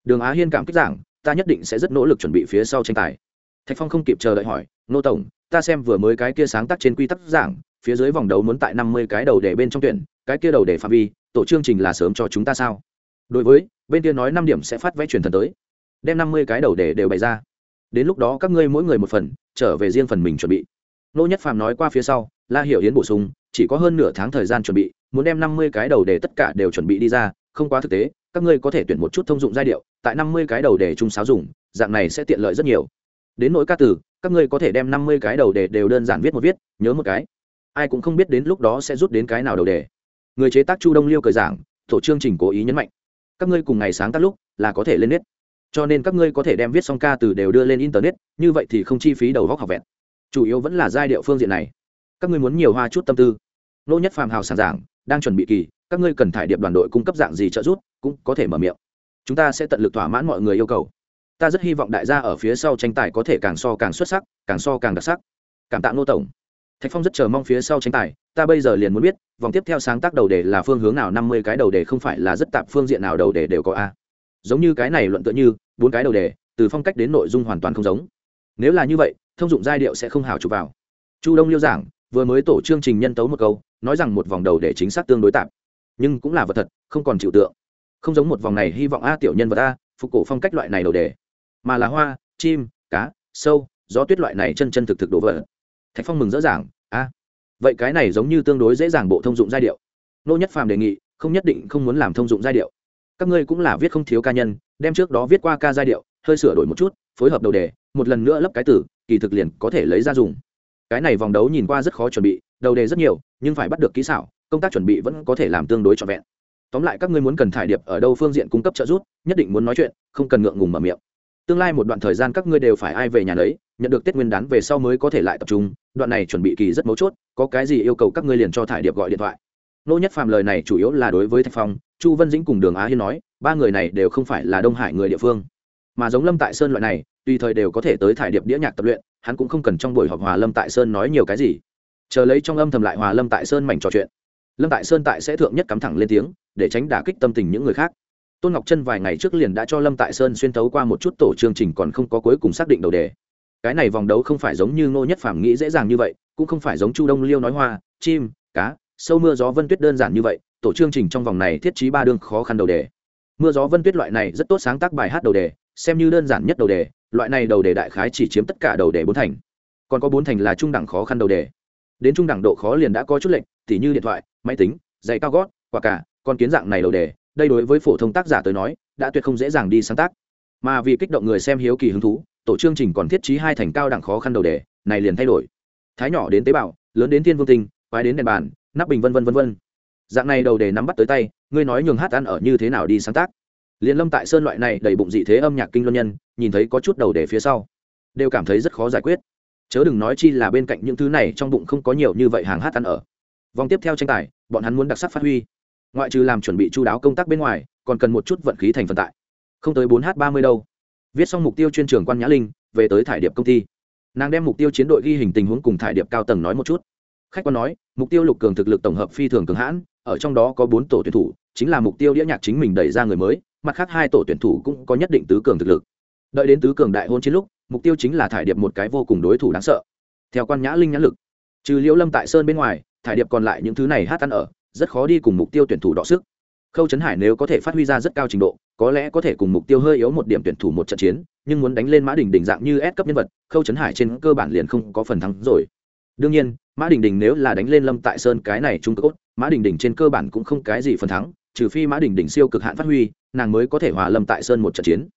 Đường á hiên cảm kích giảng, ta nhất định sẽ rất nỗ lực chuẩn bị phía sau tranh tài. Thạch phong không kịp chờ đợi hỏi, nô tổng, ta xem vừa mới cái kia sáng tác trên quy tắc giảng, phía dưới vòng đấu muốn tại năm mươi cái đầu để bên trong tuyển, cái kia đầu để phạm vi, tổ chương trình là sớm cho chúng ta sao? Đối với, bên kia nói năm điểm sẽ phát vẽ truyền thần tới. Đem năm mươi cái đầu để đều bày ra. Đến lúc đó các ngươi mỗi người một phần, trở về riêng phần mình chuẩn bị. Nô nhất phàm nói qua phía sau, la hiểu hiến bổ sung, chỉ có hơn nửa tháng thời gian chuẩn bị, muốn đem năm mươi cái đầu để tất cả đều chuẩn bị đi ra, không quá thực tế, các ngươi có thể tuyển một chút thông dụng giai điệu, tại năm mươi cái đầu để chung sáo dùng, dạng này sẽ tiện lợi rất nhiều. Đến nỗi ca từ, các ngươi có thể đem năm mươi cái đầu để đều đơn giản viết một viết, nhớ một cái. Ai cũng không biết đến lúc đó sẽ rút đến cái nào đầu đề người chế tác chu đông liêu cờ giảng, tổ chương trình cố ý nhấn mạnh các ngươi cùng ngày sáng tác lúc là có thể lên nét cho nên các ngươi có thể đem viết xong ca từ đều đưa lên internet, như vậy thì không chi phí đầu góc học vẹn. Chủ yếu vẫn là giai điệu phương diện này. Các ngươi muốn nhiều hoa chút tâm tư. Nô nhất phàm hào sảng giảng, đang chuẩn bị kỳ, các ngươi cần thải điệp đoàn đội cung cấp dạng gì trợ giúp, cũng có thể mở miệng. Chúng ta sẽ tận lực thỏa mãn mọi người yêu cầu. Ta rất hy vọng đại gia ở phía sau tranh tài có thể càng so càng xuất sắc, càng so càng đặc sắc. Cảm tạ Ngô tổng. Thạch phong rất chờ mong phía sau tranh tài ta bây giờ liền muốn biết, vòng tiếp theo sáng tác đầu đề là phương hướng nào, năm mươi cái đầu đề không phải là rất tạp phương diện nào đầu đề đều có a. Giống như cái này luận tựa như, bốn cái đầu đề, từ phong cách đến nội dung hoàn toàn không giống. Nếu là như vậy, thông dụng giai điệu sẽ không hào chụp vào. Chu đông liêu giảng, vừa mới tổ chương trình nhân tấu một câu, nói rằng một vòng đầu để chính xác tương đối tạp. Nhưng cũng là vật thật, không còn chịu tượng. Không giống một vòng này, hy vọng a tiểu nhân vật a, phục cổ phong cách loại này đầu đề. Mà là hoa, chim, cá, sâu, gió tuyết loại này chân chân thực thực đồ vật thạch phong mừng rõ ràng a vậy cái này giống như tương đối dễ dàng bộ thông dụng giai điệu. Nô nhất phàm đề nghị, không nhất định không muốn làm thông dụng giai điệu. Các ngươi cũng là viết không thiếu ca nhân, đem trước đó viết qua ca giai điệu, hơi sửa đổi một chút, phối hợp đầu đề, một lần nữa lấp cái tử kỳ thực liền có thể lấy ra dùng. Cái này vòng đấu nhìn qua rất khó chuẩn bị, đầu đề rất nhiều, nhưng phải bắt được kỹ xảo, công tác chuẩn bị vẫn có thể làm tương đối trọn vẹn. Tóm lại các ngươi muốn cần thải điệp ở đâu phương diện cung cấp trợ giúp, nhất định muốn nói chuyện, không cần ngượng ngùng mở miệng. Tương lai một đoạn thời gian các ngươi đều phải ai về nhà lấy nhận được tết nguyên đán về sau mới có thể lại tập trung, đoạn này chuẩn bị kỳ rất mấu chốt, có cái gì yêu cầu các ngươi liền cho thải điệp gọi điện thoại. Nô nhất phàm lời này chủ yếu là đối với thạch phong, chu vân dĩnh cùng đường á hiên nói, ba người này đều không phải là đông hải người địa phương. Mà giống lâm tại sơn loại này, tùy thời đều có thể tới thải điệp đĩa nhạc tập luyện, hắn cũng không cần trong buổi họp hòa lâm tại sơn nói nhiều cái gì. Chờ lấy trong âm thầm lại hòa lâm tại sơn mảnh trò chuyện, lâm tại sơn tại sẽ thượng nhất cắm thẳng lên tiếng, để tránh đả kích tâm tình những người khác. Tôn ngọc chân vài ngày trước liền đã cho lâm tại sơn xuyên tấu qua một chút tổ chương trình còn không có cuối cùng xác định đầu đề cái này vòng đấu không phải giống như ngô nhất phàm nghĩ dễ dàng như vậy, cũng không phải giống chu đông liêu nói hoa, chim, cá, sâu mưa gió vân tuyết đơn giản như vậy, tổ chương trình trong vòng này thiết trí ba đương khó khăn đầu đề. Mưa gió vân tuyết loại này rất tốt sáng tác bài hát đầu đề, xem như đơn giản nhất đầu đề, loại này đầu đề đại khái chỉ chiếm tất cả đầu đề bốn thành. Còn có bốn thành là trung đẳng khó khăn đầu đề. Đến trung đẳng độ khó liền đã có chút lệnh tỉ như điện thoại, máy tính, giày cao gót, quả cả còn kiến dạng này đầu đề, đây đối với phổ thông tác giả tới nói, đã tuyệt không dễ dàng đi sáng tác. Mà vì kích động người xem hiếu kỳ hứng thú tổ chương trình còn thiết trí hai thành cao đẳng khó khăn đầu đề, này liền thay đổi. Thái nhỏ đến tế bào, lớn đến thiên vương tinh, quái đến đèn bàn, nắp bình vân vân vân vân. Dạng này đầu đề nắm bắt tới tay, ngươi nói nhường hát ăn ở như thế nào đi sáng tác. Liền lâm tại sơn loại này đầy bụng dị thế âm nhạc kinh luân nhân, nhìn thấy có chút đầu đề phía sau, đều cảm thấy rất khó giải quyết. Chớ đừng nói chi là bên cạnh những thứ này trong bụng không có nhiều như vậy hàng hát ăn ở. Vòng tiếp theo tranh tài, bọn hắn muốn đặc sắc phát huy. Ngoại trừ làm chuẩn bị chú đáo công tác bên ngoài, còn cần một chút vận khí thành phần tại. Không tới bốn h ba mươi đâu viết xong mục tiêu chuyên trường quan nhã linh, về tới thải điệp công ty. Nàng đem mục tiêu chiến đội ghi hình tình huống cùng thải điệp cao tầng nói một chút. Khách quan nói, mục tiêu lục cường thực lực tổng hợp phi thường cường hãn, ở trong đó có bốn tổ tuyển thủ, chính là mục tiêu đĩa nhạc chính mình đẩy ra người mới, mặt khác hai tổ tuyển thủ cũng có nhất định tứ cường thực lực. Đợi đến tứ cường đại hôn chiến lúc, mục tiêu chính là thải điệp một cái vô cùng đối thủ đáng sợ. Theo quan nhã linh nhãn lực, trừ liễu lâm tại sơn bên ngoài, thải điệp còn lại những thứ này hát ăn ở, rất khó đi cùng mục tiêu tuyển thủ đọ sức khâu trấn hải nếu có thể phát huy ra rất cao trình độ có lẽ có thể cùng mục tiêu hơi yếu một điểm tuyển thủ một trận chiến nhưng muốn đánh lên mã đình đình dạng như S cấp nhân vật khâu trấn hải trên cơ bản liền không có phần thắng rồi. Đương nhiên mã đình đình nếu là đánh lên lâm tại sơn cái này trung cốt, mã đình đình trên cơ bản cũng không cái gì phần thắng trừ phi mã đình đình siêu cực hạn phát huy nàng mới có thể hòa lâm tại sơn một trận chiến.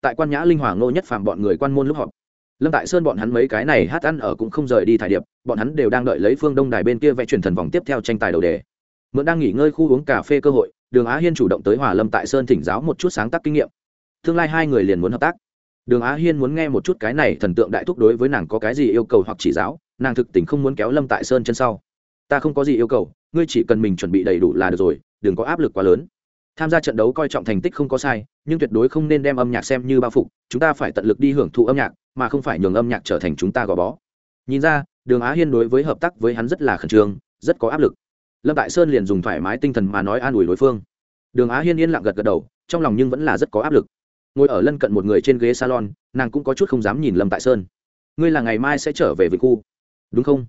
Tại quan nhã linh hoàng ngô nhất phạm bọn người quan môn lúc họp lâm tại sơn bọn hắn mấy cái này hát ăn ở cũng không rời đi thải điệp bọn hắn đều đang đợi lấy phương đông đài bên kia vẽ truyền thần vòng tiếp theo tranh tài đầu đề mượn đang nghỉ ngơi khu uống cà phê cơ hội, đường á hiên chủ động tới hòa lâm tại sơn thỉnh giáo một chút sáng tác kinh nghiệm. Tương lai hai người liền muốn hợp tác. Đường á hiên muốn nghe một chút cái này thần tượng đại thúc đối với nàng có cái gì yêu cầu hoặc chỉ giáo, nàng thực tình không muốn kéo lâm tại sơn chân sau. Ta không có gì yêu cầu, ngươi chỉ cần mình chuẩn bị đầy đủ là được rồi, đừng có áp lực quá lớn. Tham gia trận đấu coi trọng thành tích không có sai, nhưng tuyệt đối không nên đem âm nhạc xem như bao phục, chúng ta phải tận lực đi hưởng thụ âm nhạc, mà không phải nhường âm nhạc trở thành chúng ta gò bó. Nhìn ra, đường á hiên đối với hợp tác với hắn rất là khẩn trương, rất có áp lực lâm tại sơn liền dùng thoải mái tinh thần mà nói an ủi đối phương. Đường á hiên yên lặng gật gật đầu, trong lòng nhưng vẫn là rất có áp lực. Ngồi ở lân cận một người trên ghế salon, nàng cũng có chút không dám nhìn lâm tại sơn. Ngươi là ngày mai sẽ trở về vịnh khu, đúng không?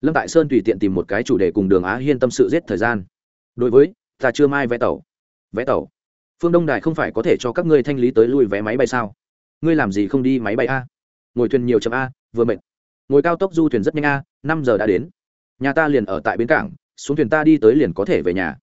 Lâm tại sơn tùy tiện tìm một cái chủ đề cùng đường á hiên tâm sự giết thời gian. Đối với, ta chưa mai vé tàu. Vé tàu? Phương đông đài không phải có thể cho các ngươi thanh lý tới lui vé máy bay sao? Ngươi làm gì không đi máy bay a? Ngồi thuyền nhiều chậm a, vừa mệt. Ngồi cao tốc du thuyền rất nhanh a, năm giờ đã đến. Nhà ta liền ở tại bến cảng xuống thuyền ta đi tới liền có thể về nhà.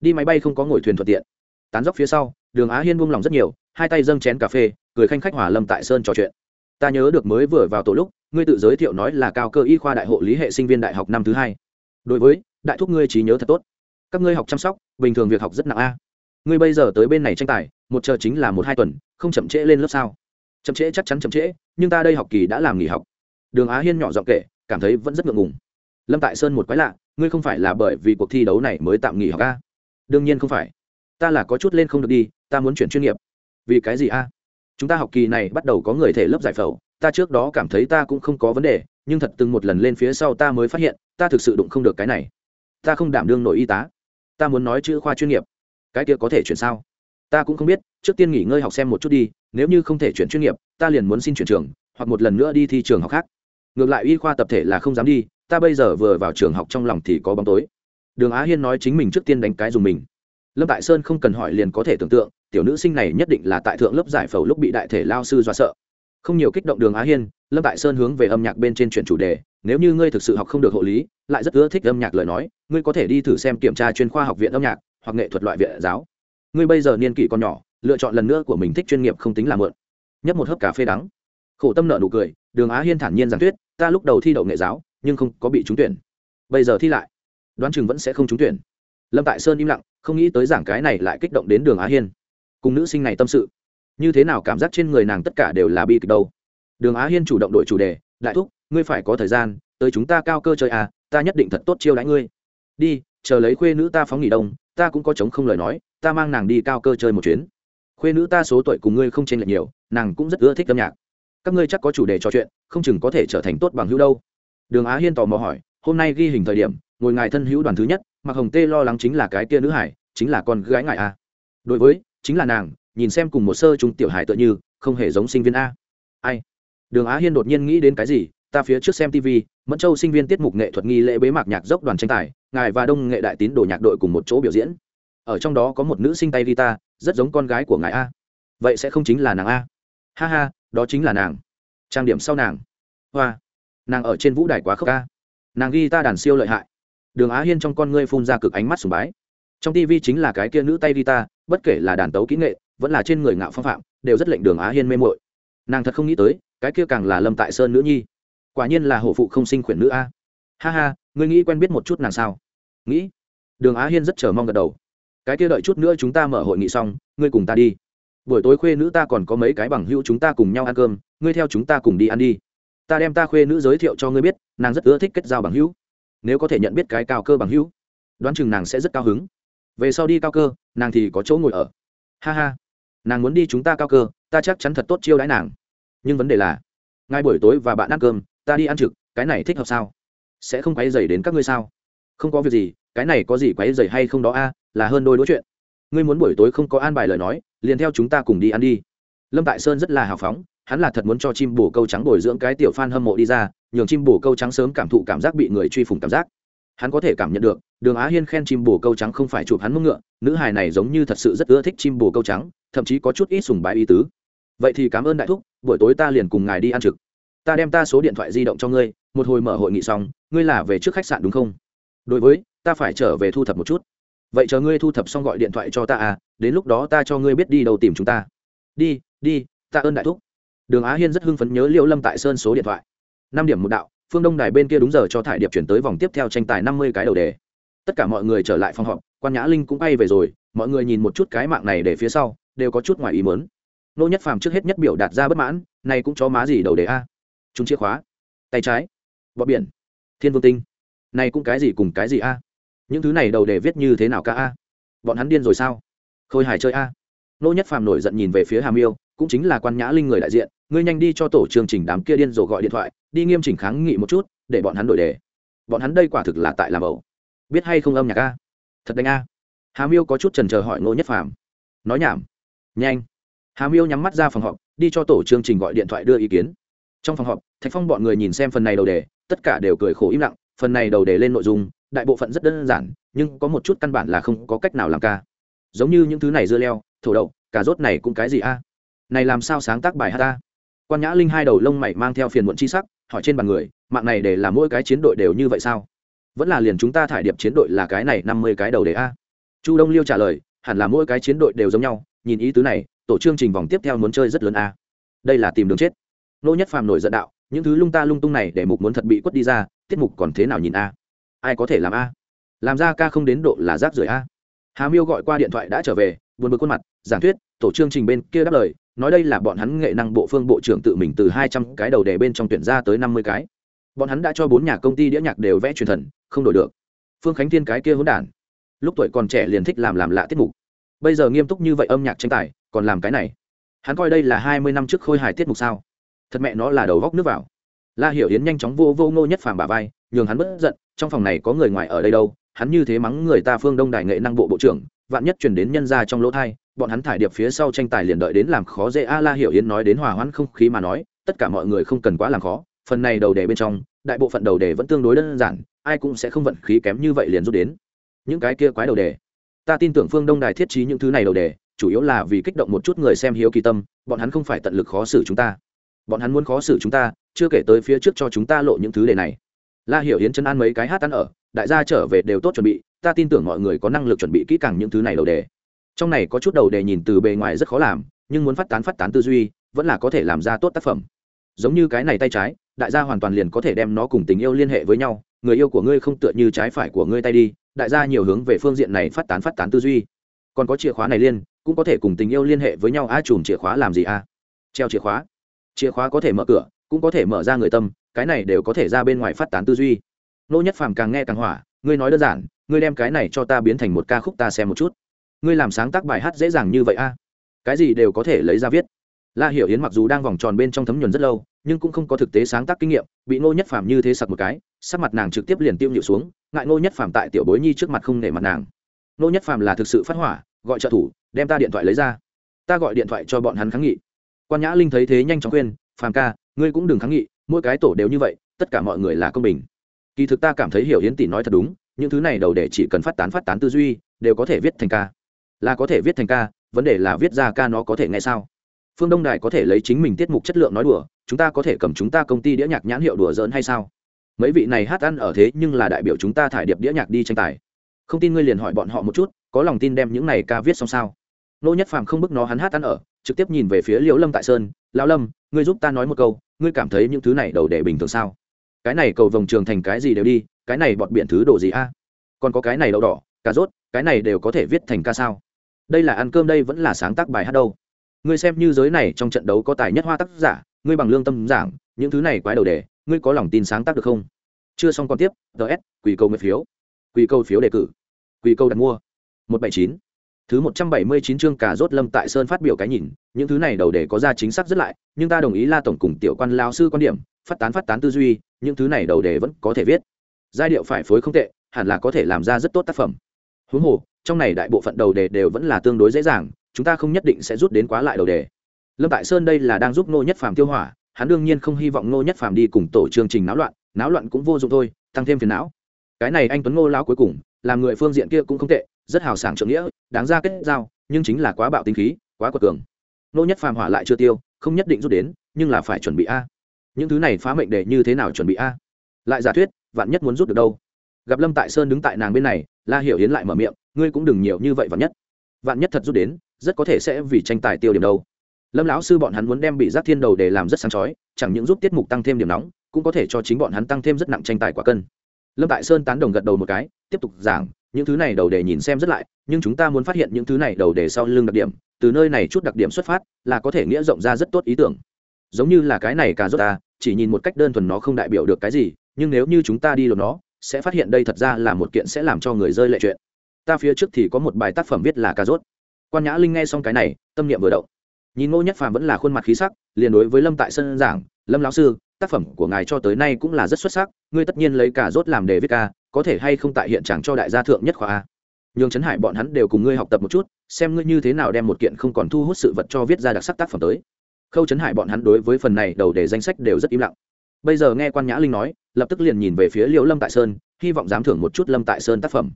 Đi máy bay không có ngồi thuyền thuận tiện. Tán dốc phía sau, đường á hiên buông lòng rất nhiều, hai tay dâng chén cà phê, cười khanh khách hòa lâm tại sơn trò chuyện. Ta nhớ được mới vừa vào tổ lúc, ngươi tự giới thiệu nói là cao cơ y khoa đại hộ lý hệ sinh viên đại học năm thứ hai. Đối với, đại thúc ngươi trí nhớ thật tốt. Các ngươi học chăm sóc, bình thường việc học rất nặng a. Ngươi bây giờ tới bên này tranh tài, một chờ chính là một hai tuần, không chậm trễ lên lớp sao? Chậm trễ chắc chắn chậm trễ, nhưng ta đây học kỳ đã làm nghỉ học. Đường á hiên nhỏ giọng kể, cảm thấy vẫn rất ngượng ngùng lâm tại sơn một quái lạ, ngươi không phải là bởi vì cuộc thi đấu này mới tạm nghỉ học a? Đương nhiên không phải. Ta là có chút lên không được đi, ta muốn chuyển chuyên nghiệp. Vì cái gì a? Chúng ta học kỳ này bắt đầu có người thể lớp giải phẫu, ta trước đó cảm thấy ta cũng không có vấn đề, nhưng thật từng một lần lên phía sau ta mới phát hiện, ta thực sự đụng không được cái này. Ta không đảm đương nổi y tá. Ta muốn nói chữ khoa chuyên nghiệp. Cái kia có thể chuyển sao? Ta cũng không biết, trước tiên nghỉ ngơi học xem một chút đi, nếu như không thể chuyển chuyên nghiệp, ta liền muốn xin chuyển trường, hoặc một lần nữa đi thi trường học khác ngược lại y khoa tập thể là không dám đi, ta bây giờ vừa vào trường học trong lòng thì có bóng tối. Đường á hiên nói chính mình trước tiên đánh cái dùng mình. Lâm tại sơn không cần hỏi liền có thể tưởng tượng, tiểu nữ sinh này nhất định là tại thượng lớp giải phẫu lúc bị đại thể lao sư dọa sợ. Không nhiều kích động đường á hiên, lâm tại sơn hướng về âm nhạc bên trên chuyển chủ đề, nếu như ngươi thực sự học không được hộ lý, lại rất ưa thích âm nhạc lời nói, ngươi có thể đi thử xem kiểm tra chuyên khoa học viện âm nhạc, hoặc nghệ thuật loại viện giáo. Ngươi bây giờ niên kỷ còn nhỏ, lựa chọn lần nữa của mình thích chuyên nghiệp không tính là mượn nhấp một hớp cà phê đắng. Khổ tâm nợ nụ cười, đường á hiên thản nhiên giảng tuyết ta lúc đầu thi đậu nghệ giáo, nhưng không có bị trúng tuyển. Bây giờ thi lại, đoán chừng vẫn sẽ không trúng tuyển. Lâm tại sơn im lặng, không nghĩ tới giảng cái này lại kích động đến đường á hiên. Cùng nữ sinh này tâm sự, như thế nào cảm giác trên người nàng tất cả đều là bi kịch đâu. Đường á hiên chủ động đổi chủ đề, đại thúc, ngươi phải có thời gian, tới chúng ta cao cơ chơi à ta nhất định thật tốt chiêu đãi ngươi. Đi, chờ lấy khuê nữ ta phóng nghỉ đông, ta cũng có chống không lời nói, ta mang nàng đi cao cơ chơi một chuyến. Khuê nữ ta số tuổi cùng ngươi không chênh lệch nhiều, nàng cũng rất ưa thích âm nhạc các ngươi chắc có chủ đề trò chuyện, không chừng có thể trở thành tốt bằng hữu đâu. Đường á hiên tò mò hỏi, hôm nay ghi hình thời điểm, ngồi ngài thân hữu đoàn thứ nhất mặc hồng tê lo lắng chính là cái kia nữ hải, chính là con gái ngài a. Đối với, chính là nàng, nhìn xem cùng một sơ trung tiểu hải tựa như, không hề giống sinh viên a. Ai? Đường á hiên đột nhiên nghĩ đến cái gì, ta phía trước xem tv mẫn châu sinh viên tiết mục nghệ thuật nghi lễ bế mạc nhạc dốc đoàn tranh tài, ngài và đông nghệ đại tín đồ nhạc đội cùng một chỗ biểu diễn. Ở trong đó có một nữ sinh tay guitar, rất giống con gái của ngài a. Vậy sẽ không chính là nàng a. Ha ha đó chính là nàng. Trang điểm sau nàng. Hoa. Nàng ở trên vũ đài quá khốc ca. Nàng ghi ta đàn siêu lợi hại. Đường á hiên trong con ngươi phun ra cực ánh mắt sùng bái. Trong tv chính là cái kia nữ tay ta, bất kể là đàn tấu kỹ nghệ vẫn là trên người ngạo phong phạm đều rất lệnh đường á hiên mê mội nàng thật không nghĩ tới cái kia càng là lâm tại sơn nữ nhi. Quả nhiên là hổ phụ không sinh khuyển nữ a. Ha ha ngươi nghĩ quen biết một chút nàng sao? Nghĩ. Đường á hiên rất chờ mong gật đầu. Cái kia đợi chút nữa chúng ta mở hội nghị xong ngươi cùng ta đi buổi tối khuê nữ ta còn có mấy cái bằng hữu chúng ta cùng nhau ăn cơm, ngươi theo chúng ta cùng đi ăn đi. Ta đem ta khuê nữ giới thiệu cho ngươi biết, nàng rất ưa thích kết giao bằng hữu. Nếu có thể nhận biết cái cao cơ bằng hữu, đoán chừng nàng sẽ rất cao hứng. Về sau đi cao cơ, nàng thì có chỗ ngồi ở. Ha ha. Nàng muốn đi chúng ta cao cơ, ta chắc chắn thật tốt chiêu đãi nàng. Nhưng vấn đề là, ngay buổi tối và bạn ăn cơm, ta đi ăn trực, cái này thích hợp sao? Sẽ không quấy dày đến các ngươi sao? Không có việc gì, cái này có gì quấy dày hay không đó a, là hơn đôi đối chuyện. Ngươi muốn buổi tối không có an bài lời nói liền theo chúng ta cùng đi ăn đi. Lâm tại sơn rất là hào phóng, hắn là thật muốn cho chim bồ câu trắng bồi dưỡng cái tiểu f hâm mộ đi ra, nhường chim bồ câu trắng sớm cảm thụ cảm giác bị người truy phủng cảm giác. Hắn có thể cảm nhận được, đường á hiên khen chim bồ câu trắng không phải chụp hắn mông ngựa, nữ hài này giống như thật sự rất ưa thích chim bồ câu trắng, thậm chí có chút ít sùng bái ý tứ. Vậy thì cảm ơn đại thúc, buổi tối ta liền cùng ngài đi ăn trực. Ta đem ta số điện thoại di động cho ngươi, một hồi mở hội nghị xong, ngươi là về trước khách sạn đúng không? Đối với, ta phải trở về thu thập một chút vậy chờ ngươi thu thập xong gọi điện thoại cho ta à đến lúc đó ta cho ngươi biết đi đâu tìm chúng ta. Đi đi, ta ơn đại thúc. Đường á hiên rất hưng phấn nhớ liễu lâm tại sơn số điện thoại. Năm điểm một đạo, phương đông đài bên kia đúng giờ cho thải điệp chuyển tới vòng tiếp theo tranh tài năm mươi cái đầu đề. Tất cả mọi người trở lại phòng họp, quan nhã linh cũng bay về rồi, mọi người nhìn một chút cái mạng này để phía sau, đều có chút ngoài ý mớn nô nhất phàm trước hết nhất biểu đạt ra bất mãn, này cũng cho má gì đầu đề a? Chúng chìa khóa, tay trái, bọ biển, thiên vương tinh. Này cũng cái gì cùng cái gì a? Những thứ này đầu đề viết như thế nào ca a? Bọn hắn điên rồi sao? Khôi hài chơi a. Nô nhất phàm nổi giận nhìn về phía hàm yêu cũng chính là quan nhã linh người đại diện, ngươi nhanh đi cho tổ chương trình đám kia điên rồ gọi điện thoại, đi nghiêm chỉnh kháng nghị một chút, để bọn hắn đổi đề. Bọn hắn đây quả thực là tại làm ẩu. Biết hay không âm nhạc a? Thật đánh a. Hàm yêu có chút trần chờ hỏi ngô nhất phàm. Nói nhảm. Nhanh. Hàm yêu nhắm mắt ra phòng họp, đi cho tổ chương trình gọi điện thoại đưa ý kiến. Trong phòng họp, thạch phong bọn người nhìn xem phần này đầu đề, tất cả đều cười khổ im lặng, phần này đầu đề lên nội dung đại bộ phận rất đơn giản, nhưng có một chút căn bản là không có cách nào làm ca. Giống như những thứ này dưa leo, thổ đậu, cà rốt này cũng cái gì a? Này làm sao sáng tác bài hát ta? Quan nhã linh hai đầu lông mày mang theo phiền muộn chi sắc, hỏi trên bàn người, mạng này để làm mỗi cái chiến đội đều như vậy sao? Vẫn là liền chúng ta thải điệp chiến đội là cái này năm mươi cái đầu đề a? Chu đông liêu trả lời, hẳn là mỗi cái chiến đội đều giống nhau, nhìn ý tứ này, tổ chương trình vòng tiếp theo muốn chơi rất lớn a. Đây là tìm đường chết. Nô nhất phàm nổi giận đạo, những thứ lung ta lung tung này để mục muốn thật bị quất đi ra, tiết mục còn thế nào nhìn a? Ai có thể làm a? Làm ra ca không đến độ là rác rưởi a. Hà miêu gọi qua điện thoại đã trở về, buồn bực khuôn mặt, giảng thuyết, tổ chương trình bên kia đáp lời, nói đây là bọn hắn nghệ năng bộ phương bộ trưởng tự mình từ hai trăm cái đầu đề bên trong tuyển ra tới năm mươi cái. Bọn hắn đã cho bốn nhà công ty đĩa nhạc đều vẽ truyền thần, không đổi được. Phương khánh thiên cái kia hỗn đản. Lúc tuổi còn trẻ liền thích làm làm lạ tiết mục. Bây giờ nghiêm túc như vậy âm nhạc tranh tài, còn làm cái này. Hắn coi đây là hai mươi năm trước khôi hài tiết mục sao? Thật mẹ nó là đầu góc nước vào. La hiểu yến nhanh chóng vô vô ngô nhất phàm bà vai, nhường hắn bất giận trong phòng này có người ngoài ở đây đâu, hắn như thế mắng người ta phương đông đài nghệ năng bộ bộ trưởng, vạn nhất truyền đến nhân ra trong lỗ thai, bọn hắn thải điệp phía sau tranh tài liền đợi đến làm khó dễ a la hiểu yến nói đến hòa hoãn không khí mà nói, tất cả mọi người không cần quá làm khó, phần này đầu đề bên trong, đại bộ phận đầu đề vẫn tương đối đơn giản, ai cũng sẽ không vận khí kém như vậy liền rút đến. Những cái kia quái đầu đề. Ta tin tưởng phương đông đài thiết trí những thứ này đầu đề, chủ yếu là vì kích động một chút người xem hiếu kỳ tâm, bọn hắn không phải tận lực khó xử chúng ta. Bọn hắn muốn khó xử chúng ta, chưa kể tới phía trước cho chúng ta lộ những thứ đề này la hiểu yến chân ăn mấy cái hát ăn ở, đại gia trở về đều tốt chuẩn bị, ta tin tưởng mọi người có năng lực chuẩn bị kỹ càng những thứ này đầu đề. Trong này có chút đầu đề nhìn từ bề ngoài rất khó làm, nhưng muốn phát tán phát tán tư duy, vẫn là có thể làm ra tốt tác phẩm. Giống như cái này tay trái, đại gia hoàn toàn liền có thể đem nó cùng tình yêu liên hệ với nhau, người yêu của ngươi không tựa như trái phải của ngươi tay đi, đại gia nhiều hướng về phương diện này phát tán phát tán tư duy. Còn có chìa khóa này liên, cũng có thể cùng tình yêu liên hệ với nhau, a, chùm chìa khóa làm gì, a? Treo chìa khóa. Chìa khóa có thể mở cửa, cũng có thể mở ra người tâm cái này đều có thể ra bên ngoài phát tán tư duy. Nô nhất phàm càng nghe càng hỏa, ngươi nói đơn giản, ngươi đem cái này cho ta biến thành một ca khúc ta xem một chút. Ngươi làm sáng tác bài hát dễ dàng như vậy a? Cái gì đều có thể lấy ra viết. La hiểu yến mặc dù đang vòng tròn bên trong thấm nhuần rất lâu, nhưng cũng không có thực tế sáng tác kinh nghiệm, bị nô nhất phàm như thế sặc một cái, sắc mặt nàng trực tiếp liền tiêu nhịu xuống, ngại nô nhất phàm tại tiểu bối nhi trước mặt không nể mặt nàng. Nô nhất phàm là thực sự phát hỏa, gọi trợ thủ, đem ta điện thoại lấy ra. Ta gọi điện thoại cho bọn hắn kháng nghị. Quan nhã linh thấy thế nhanh chóng khuyên, phàm ca, ngươi cũng đừng kháng nghị mỗi cái tổ đều như vậy, tất cả mọi người là công bình. Kỳ thực ta cảm thấy hiểu yến tỷ nói thật đúng, những thứ này đầu để chỉ cần phát tán phát tán tư duy, đều có thể viết thành ca. Là có thể viết thành ca, vấn đề là viết ra ca nó có thể nghe sao? Phương đông đài có thể lấy chính mình tiết mục chất lượng nói đùa, chúng ta có thể cầm chúng ta công ty đĩa nhạc nhãn hiệu đùa dỡn hay sao? Mấy vị này hát ăn ở thế nhưng là đại biểu chúng ta thải điệp đĩa nhạc đi tranh tài. Không tin ngươi liền hỏi bọn họ một chút, có lòng tin đem những này ca viết xong sao? Nô nhất phàm không bức nó hắn hát ăn ở, trực tiếp nhìn về phía liễu lâm tại sơn, lão lâm, ngươi giúp ta nói một câu ngươi cảm thấy những thứ này đầu để bình thường sao? Cái này cầu vòng trường thành cái gì đều đi, cái này bọt biển thứ đồ gì a? Còn có cái này đậu đỏ, cà rốt, cái này đều có thể viết thành ca sao? Đây là ăn cơm đây vẫn là sáng tác bài hát đâu? Ngươi xem như giới này trong trận đấu có tài nhất hoa tác giả, ngươi bằng lương tâm giảng, những thứ này quái đầu đề ngươi có lòng tin sáng tác được không? Chưa xong còn tiếp ts quỷ câu nguyện phiếu. Quỷ câu phiếu đề cử. Quỷ câu đặt mua. Một bảy chín thứ một trăm bảy mươi chín chương cả rốt lâm tại sơn phát biểu cái nhìn, những thứ này đầu đề có ra chính xác rất lại, nhưng ta đồng ý la tổng cùng tiểu quan lao sư quan điểm, phát tán phát tán tư duy, những thứ này đầu đề vẫn có thể viết. Giai điệu phải phối không tệ, hẳn là có thể làm ra rất tốt tác phẩm. Huống hồ, trong này đại bộ phận đầu đề đều vẫn là tương đối dễ dàng, chúng ta không nhất định sẽ rút đến quá lại đầu đề. Lâm tại sơn đây là đang giúp ngô nhất phàm tiêu hỏa, hắn đương nhiên không hy vọng ngô nhất phàm đi cùng tổ chương trình náo loạn náo loạn cũng vô dụng thôi, tăng thêm phiền não. Cái này anh tuấn ngô lão cuối cùng, làm người phương diện kia cũng không tệ rất hào sảng trượng nghĩa, đáng ra kết giao, nhưng chính là quá bạo tinh khí, quá quật cường. Nô nhất phàm hỏa lại chưa tiêu, không nhất định rút đến, nhưng là phải chuẩn bị a. Những thứ này phá mệnh để như thế nào chuẩn bị a? Lại giả thuyết, vạn nhất muốn rút được đâu? Gặp lâm tại sơn đứng tại nàng bên này, la hiểu yến lại mở miệng, ngươi cũng đừng nhiều như vậy vạn nhất. Vạn nhất thật rút đến, rất có thể sẽ vì tranh tài tiêu điểm đâu. Lâm lão sư bọn hắn muốn đem bị giác thiên đầu để làm rất sáng chói, chẳng những giúp tiết mục tăng thêm điểm nóng, cũng có thể cho chính bọn hắn tăng thêm rất nặng tranh tài quả cân. Lâm tại sơn tán đồng gật đầu một cái, tiếp tục giảng những thứ này đầu để nhìn xem rất lại, nhưng chúng ta muốn phát hiện những thứ này đầu để sau lưng đặc điểm, từ nơi này chút đặc điểm xuất phát, là có thể nghĩa rộng ra rất tốt ý tưởng. Giống như là cái này cà rốt ta, chỉ nhìn một cách đơn thuần nó không đại biểu được cái gì, nhưng nếu như chúng ta đi lột nó, sẽ phát hiện đây thật ra là một kiện sẽ làm cho người rơi lệ chuyện. Ta phía trước thì có một bài tác phẩm viết là cà rốt. Quan nhã linh nghe xong cái này, tâm niệm vừa động. Nhìn ngô nhất phàm vẫn là khuôn mặt khí sắc, liền đối với lâm tại sân giảng, lâm lão sư, tác phẩm của ngài cho tới nay cũng là rất xuất sắc, ngươi tất nhiên lấy cà rốt làm đề viết ca có thể hay không tại hiện trạng cho đại gia thượng nhất khoa a. Nhường trấn hải bọn hắn đều cùng ngươi học tập một chút, xem ngươi như thế nào đem một kiện không còn thu hút sự vật cho viết ra đặc sắc tác phẩm tới. Khâu trấn hải bọn hắn đối với phần này đầu đề danh sách đều rất im lặng. Bây giờ nghe quan nhã linh nói, lập tức liền nhìn về phía liễu lâm tại sơn, hy vọng dám thưởng một chút lâm tại sơn tác phẩm.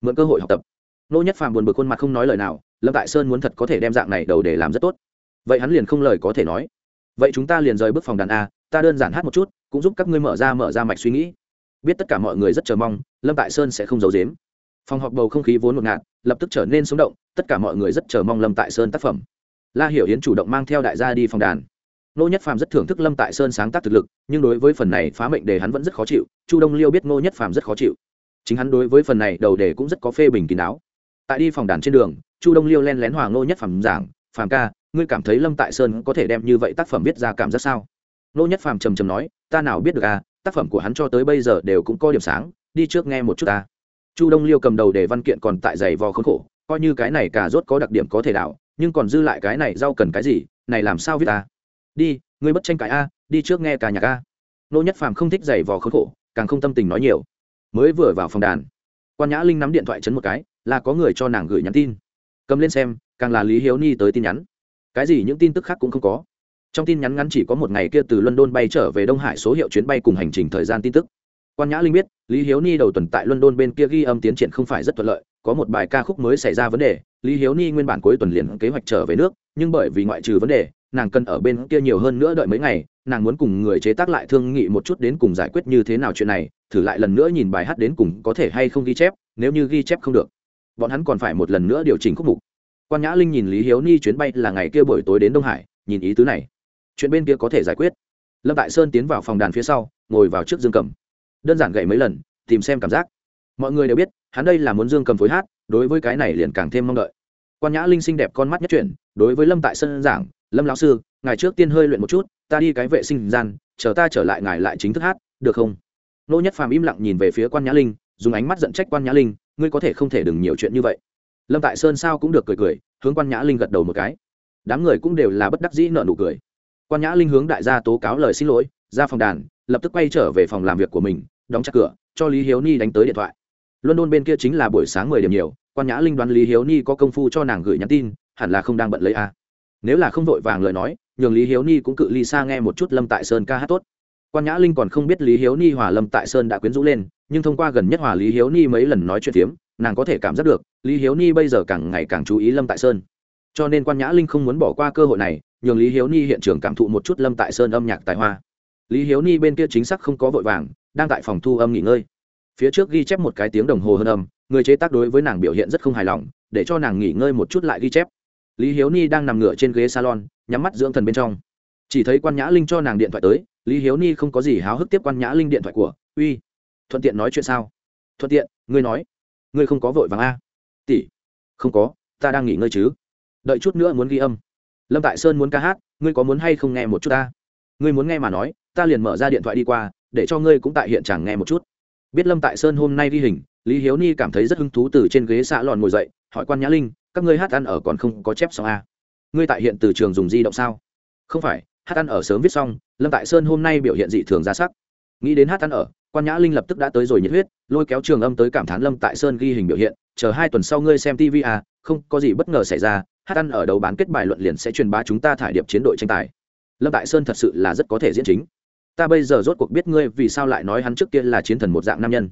Mượn cơ hội học tập. Nô nhất phàm buồn bực khuôn mặt không nói lời nào, lâm tại sơn muốn thật có thể đem dạng này đầu để làm rất tốt. Vậy hắn liền không lời có thể nói. Vậy chúng ta liền rời bước phòng đàn a, ta đơn giản hát một chút, cũng giúp các ngươi mở ra mở ra mạch suy nghĩ biết tất cả mọi người rất chờ mong, lâm tại sơn sẽ không giấu dếm phòng họp bầu không khí vốn ngột ngạt, lập tức trở nên sống động, tất cả mọi người rất chờ mong lâm tại sơn tác phẩm. La hiểu yến chủ động mang theo đại gia đi phòng đàn. Nô nhất phàm rất thưởng thức lâm tại sơn sáng tác thực lực, nhưng đối với phần này phá mệnh đề hắn vẫn rất khó chịu, chu đông liêu biết nô nhất phàm rất khó chịu. Chính hắn đối với phần này đầu đề cũng rất có phê bình kín đáo. Tại đi phòng đàn trên đường, chu đông liêu len lén hoàng nô nhất phàm giảng, phàm ca, ngươi cảm thấy lâm tại sơn có thể đem như vậy tác phẩm viết ra cảm giác sao? Nô nhất phàm trầm trầm nói, ta nào biết được à tác phẩm của hắn cho tới bây giờ đều cũng có điểm sáng, đi trước nghe một chút ta. Chu đông liêu cầm đầu để văn kiện còn tại giày vò khốn khổ, coi như cái này cả rốt có đặc điểm có thể đảo, nhưng còn dư lại cái này rau cần cái gì, này làm sao viết ta? Đi, ngươi bất tranh cãi a, đi trước nghe cả nhạc a. Nô nhất phàm không thích giày vò khốn khổ, càng không tâm tình nói nhiều. Mới vừa vào phòng đàn, quan nhã linh nắm điện thoại chấn một cái, là có người cho nàng gửi nhắn tin. Cầm lên xem, càng là lý hiếu ni tới tin nhắn. Cái gì những tin tức khác cũng không có trong tin nhắn ngắn chỉ có một ngày kia từ london bay trở về đông hải số hiệu chuyến bay cùng hành trình thời gian tin tức. Quan nhã linh biết, lý hiếu ni đầu tuần tại london bên kia ghi âm tiến triển không phải rất thuận lợi, có một bài ca khúc mới xảy ra vấn đề, lý hiếu ni nguyên bản cuối tuần liền kế hoạch trở về nước, nhưng bởi vì ngoại trừ vấn đề, nàng cần ở bên kia nhiều hơn nữa đợi mấy ngày, nàng muốn cùng người chế tác lại thương nghị một chút đến cùng giải quyết như thế nào chuyện này, thử lại lần nữa nhìn bài hát đến cùng có thể hay không ghi chép, nếu như ghi chép không được, bọn hắn còn phải một lần nữa điều chỉnh khúc mục. Quan nhã linh nhìn lý hiếu ni chuyến bay là ngày kia buổi tối đến đông hải, nhìn ý tứ này chuyện bên kia có thể giải quyết. Lâm tại sơn tiến vào phòng đàn phía sau, ngồi vào trước dương cầm. Đơn giản gậy mấy lần, tìm xem cảm giác. Mọi người đều biết, hắn đây là muốn dương cầm phối hát, đối với cái này liền càng thêm mong đợi. Quan nhã linh xinh đẹp con mắt nhất chuyển, đối với lâm tại Sơn giảng, lâm lão sư, ngài trước tiên hơi luyện một chút, ta đi cái vệ sinh gian, chờ ta trở lại ngài lại chính thức hát, được không? Nô nhất phàm im lặng nhìn về phía quan nhã linh, dùng ánh mắt giận trách quan nhã linh, ngươi có thể không thể đừng nhiều chuyện như vậy. Lâm tại sơn sao cũng được cười cười, hướng quan nhã linh gật đầu một cái. Đám người cũng đều là bất đắc dĩ nợ nụ cười quan nhã linh hướng đại gia tố cáo lời xin lỗi, ra phòng đàn, lập tức quay trở về phòng làm việc của mình, đóng chặt cửa, cho lý hiếu ni đánh tới điện thoại. London bên kia chính là buổi sáng mười điểm nhiều, quan nhã linh đoán lý hiếu ni có công phu cho nàng gửi nhắn tin, hẳn là không đang bận lấy a nếu là không vội vàng lời nói, nhường lý hiếu ni cũng cự ly xa nghe một chút lâm tại sơn ca hát tốt. Quan nhã linh còn không biết lý hiếu ni hòa lâm tại sơn đã quyến rũ lên, nhưng thông qua gần nhất hòa lý hiếu ni mấy lần nói chuyện phiếm, nàng có thể cảm giác được, lý hiếu ni bây giờ càng ngày càng chú ý lâm tại sơn. Cho nên quan nhã linh không muốn bỏ qua cơ hội này nhường lý hiếu ni hiện trường cảm thụ một chút lâm tại sơn âm nhạc tài hoa. Lý hiếu ni bên kia chính xác không có vội vàng, đang tại phòng thu âm nghỉ ngơi. Phía trước ghi chép một cái tiếng đồng hồ hơn âm, người chế tác đối với nàng biểu hiện rất không hài lòng, để cho nàng nghỉ ngơi một chút lại ghi chép. Lý hiếu ni đang nằm ngửa trên ghế salon, nhắm mắt dưỡng thần bên trong. Chỉ thấy quan nhã linh cho nàng điện thoại tới, lý hiếu ni không có gì háo hức tiếp quan nhã linh điện thoại của, uy, thuận tiện nói chuyện sao? Thuận tiện, ngươi nói. Ngươi không có vội vàng a tỷ, không có, ta đang nghỉ ngơi chứ. Đợi chút nữa muốn ghi âm lâm tại sơn muốn ca hát, ngươi có muốn hay không nghe một chút ta? Ngươi muốn nghe mà nói, ta liền mở ra điện thoại đi qua, để cho ngươi cũng tại hiện chẳng nghe một chút. Biết lâm tại sơn hôm nay ghi hình, lý hiếu ni cảm thấy rất hứng thú từ trên ghế xạ lòn ngồi dậy, hỏi quan nhã linh, các ngươi hát ăn ở còn không có chép xong a ngươi tại hiện từ trường dùng di động sao? Không phải, hát ăn ở sớm viết xong, lâm tại sơn hôm nay biểu hiện dị thường ra sắc. Nghĩ đến hát ăn ở, quan nhã linh lập tức đã tới rồi nhiệt huyết, lôi kéo trường âm tới cảm thán lâm tại sơn ghi hình biểu hiện, chờ hai tuần sau ngươi xem tv à không có gì bất ngờ xảy ra hát ăn ở đầu bán kết bài luận liền sẽ truyền bá chúng ta thải điệp chiến đội tranh tài. Lâm tại sơn thật sự là rất có thể diễn chính. Ta bây giờ rốt cuộc biết ngươi vì sao lại nói hắn trước kia là chiến thần một dạng nam nhân.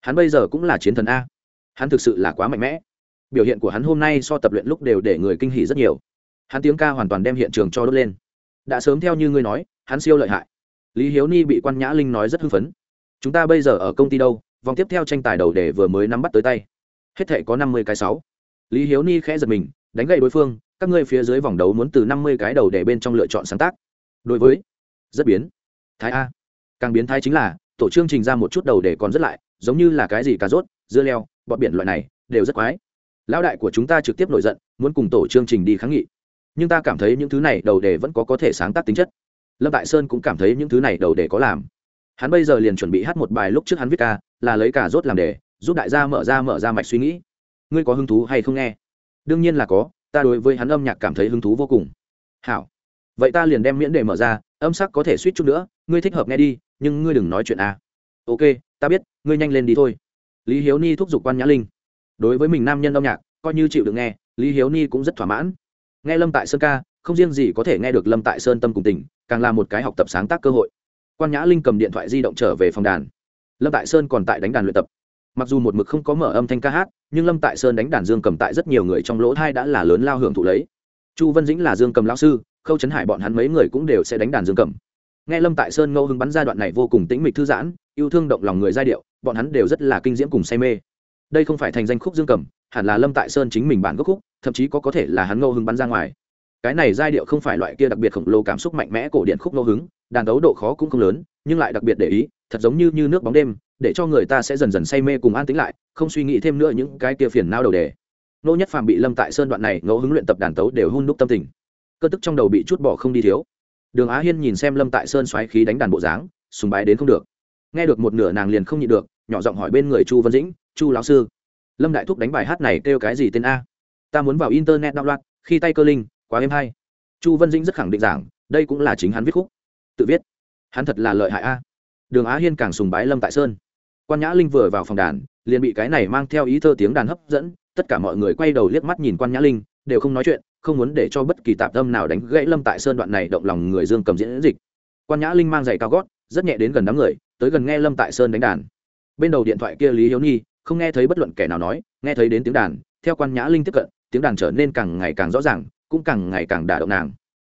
Hắn bây giờ cũng là chiến thần a. Hắn thực sự là quá mạnh mẽ. Biểu hiện của hắn hôm nay so tập luyện lúc đều để người kinh hỉ rất nhiều. Hắn tiếng ca hoàn toàn đem hiện trường cho đốt lên. Đã sớm theo như ngươi nói, hắn siêu lợi hại. Lý hiếu ni bị quan nhã linh nói rất hưng phấn. Chúng ta bây giờ ở công ty đâu? Vòng tiếp theo tranh tài đầu để vừa mới nắm bắt tới tay. Hết thể có năm mươi cái sáu. Lý hiếu ni khẽ giật mình đánh gậy đối phương, các ngươi phía dưới vòng đấu muốn từ năm mươi cái đầu để bên trong lựa chọn sáng tác. Đối với, rất biến. Thái a. Càng biến thái chính là, tổ chương trình ra một chút đầu để còn rất lại, giống như là cái gì cà rốt, dưa leo, bọt biển loại này, đều rất quái. Lão đại của chúng ta trực tiếp nổi giận, muốn cùng tổ chương trình đi kháng nghị. Nhưng ta cảm thấy những thứ này đầu đề vẫn có có thể sáng tác tính chất. Lâm tại sơn cũng cảm thấy những thứ này đầu đề có làm. Hắn bây giờ liền chuẩn bị hát một bài lúc trước hắn viết ca, là lấy cả rốt làm đề giúp đại gia mở ra mở ra mạch suy nghĩ. Ngươi có hứng thú hay không nghe? Đương nhiên là có, ta đối với hắn âm nhạc cảm thấy hứng thú vô cùng. Hảo. Vậy ta liền đem miễn đề mở ra, âm sắc có thể suýt chút nữa, ngươi thích hợp nghe đi, nhưng ngươi đừng nói chuyện à. ok, ta biết, ngươi nhanh lên đi thôi. Lý hiếu ni thúc giục quan nhã linh. Đối với mình nam nhân âm nhạc, coi như chịu được nghe, lý hiếu ni cũng rất thỏa mãn. Nghe lâm tại sơn ca, không riêng gì có thể nghe được lâm tại sơn tâm cùng tình, càng là một cái học tập sáng tác cơ hội. Quan nhã linh cầm điện thoại di động trở về phòng đàn. Lâm tại sơn còn tại đánh đàn luyện tập. Mặc dù một mực không có mở âm thanh ca hát nhưng lâm tại sơn đánh đàn dương cầm tại rất nhiều người trong lỗ thai đã là lớn lao hưởng thụ lấy. Chu vân dĩnh là dương cầm lao sư khâu trấn hải bọn hắn mấy người cũng đều sẽ đánh đàn dương cầm. Nghe lâm tại sơn ngẫu hứng bắn giai đoạn này vô cùng tĩnh mịch thư giãn yêu thương động lòng người giai điệu bọn hắn đều rất là kinh diễm cùng say mê. Đây không phải thành danh khúc dương cầm hẳn là lâm tại sơn chính mình bản gốc khúc thậm chí có có thể là hắn ngẫu hứng bắn ra ngoài. Cái này giai điệu không phải loại kia đặc biệt khổng lồ cảm xúc mạnh mẽ cổ điện khúc ngẫu hứng đàn đấu độ khó cũng không lớn nhưng lại đặc biệt để ý thật giống như, như nước bóng đêm để cho người ta sẽ dần dần say mê cùng an tĩnh lại, không suy nghĩ thêm nữa những cái kia phiền não đầu đề. Nô nhất phàm bị lâm tại sơn đoạn này ngẫu hứng luyện tập đàn tấu đều hun đúc tâm tình. Cơ tức trong đầu bị chút bỏ không đi thiếu. Đường á hiên nhìn xem lâm tại sơn xoáy khí đánh đàn bộ dáng, sùng bái đến không được. Nghe được một nửa nàng liền không nhịn được, nhỏ giọng hỏi bên người chu văn dĩnh, chu lão sư, lâm đại thúc đánh bài hát này kêu cái gì tên a? Ta muốn vào internet đạo loạt khi tay cơ linh, quá êm hay. Chu văn dĩnh rất khẳng định rằng, đây cũng là chính hắn viết khúc. Tự viết. Hắn thật là lợi hại a. Đường á hiên càng sùng bái lâm tại sơn quan nhã linh vừa vào phòng đàn, liền bị cái này mang theo ý thơ tiếng đàn hấp dẫn, tất cả mọi người quay đầu liếc mắt nhìn quan nhã linh, đều không nói chuyện, không muốn để cho bất kỳ tạp tâm nào đánh gãy lâm tại sơn đoạn này động lòng người dương cầm diễn dịch. Quan nhã linh mang giày cao gót, rất nhẹ đến gần đám người, tới gần nghe lâm tại sơn đánh đàn. Bên đầu điện thoại kia lý hiếu nhi, không nghe thấy bất luận kẻ nào nói, nghe thấy đến tiếng đàn, theo quan nhã linh tiếp cận, tiếng đàn trở nên càng ngày càng rõ ràng, cũng càng ngày càng đả động nàng.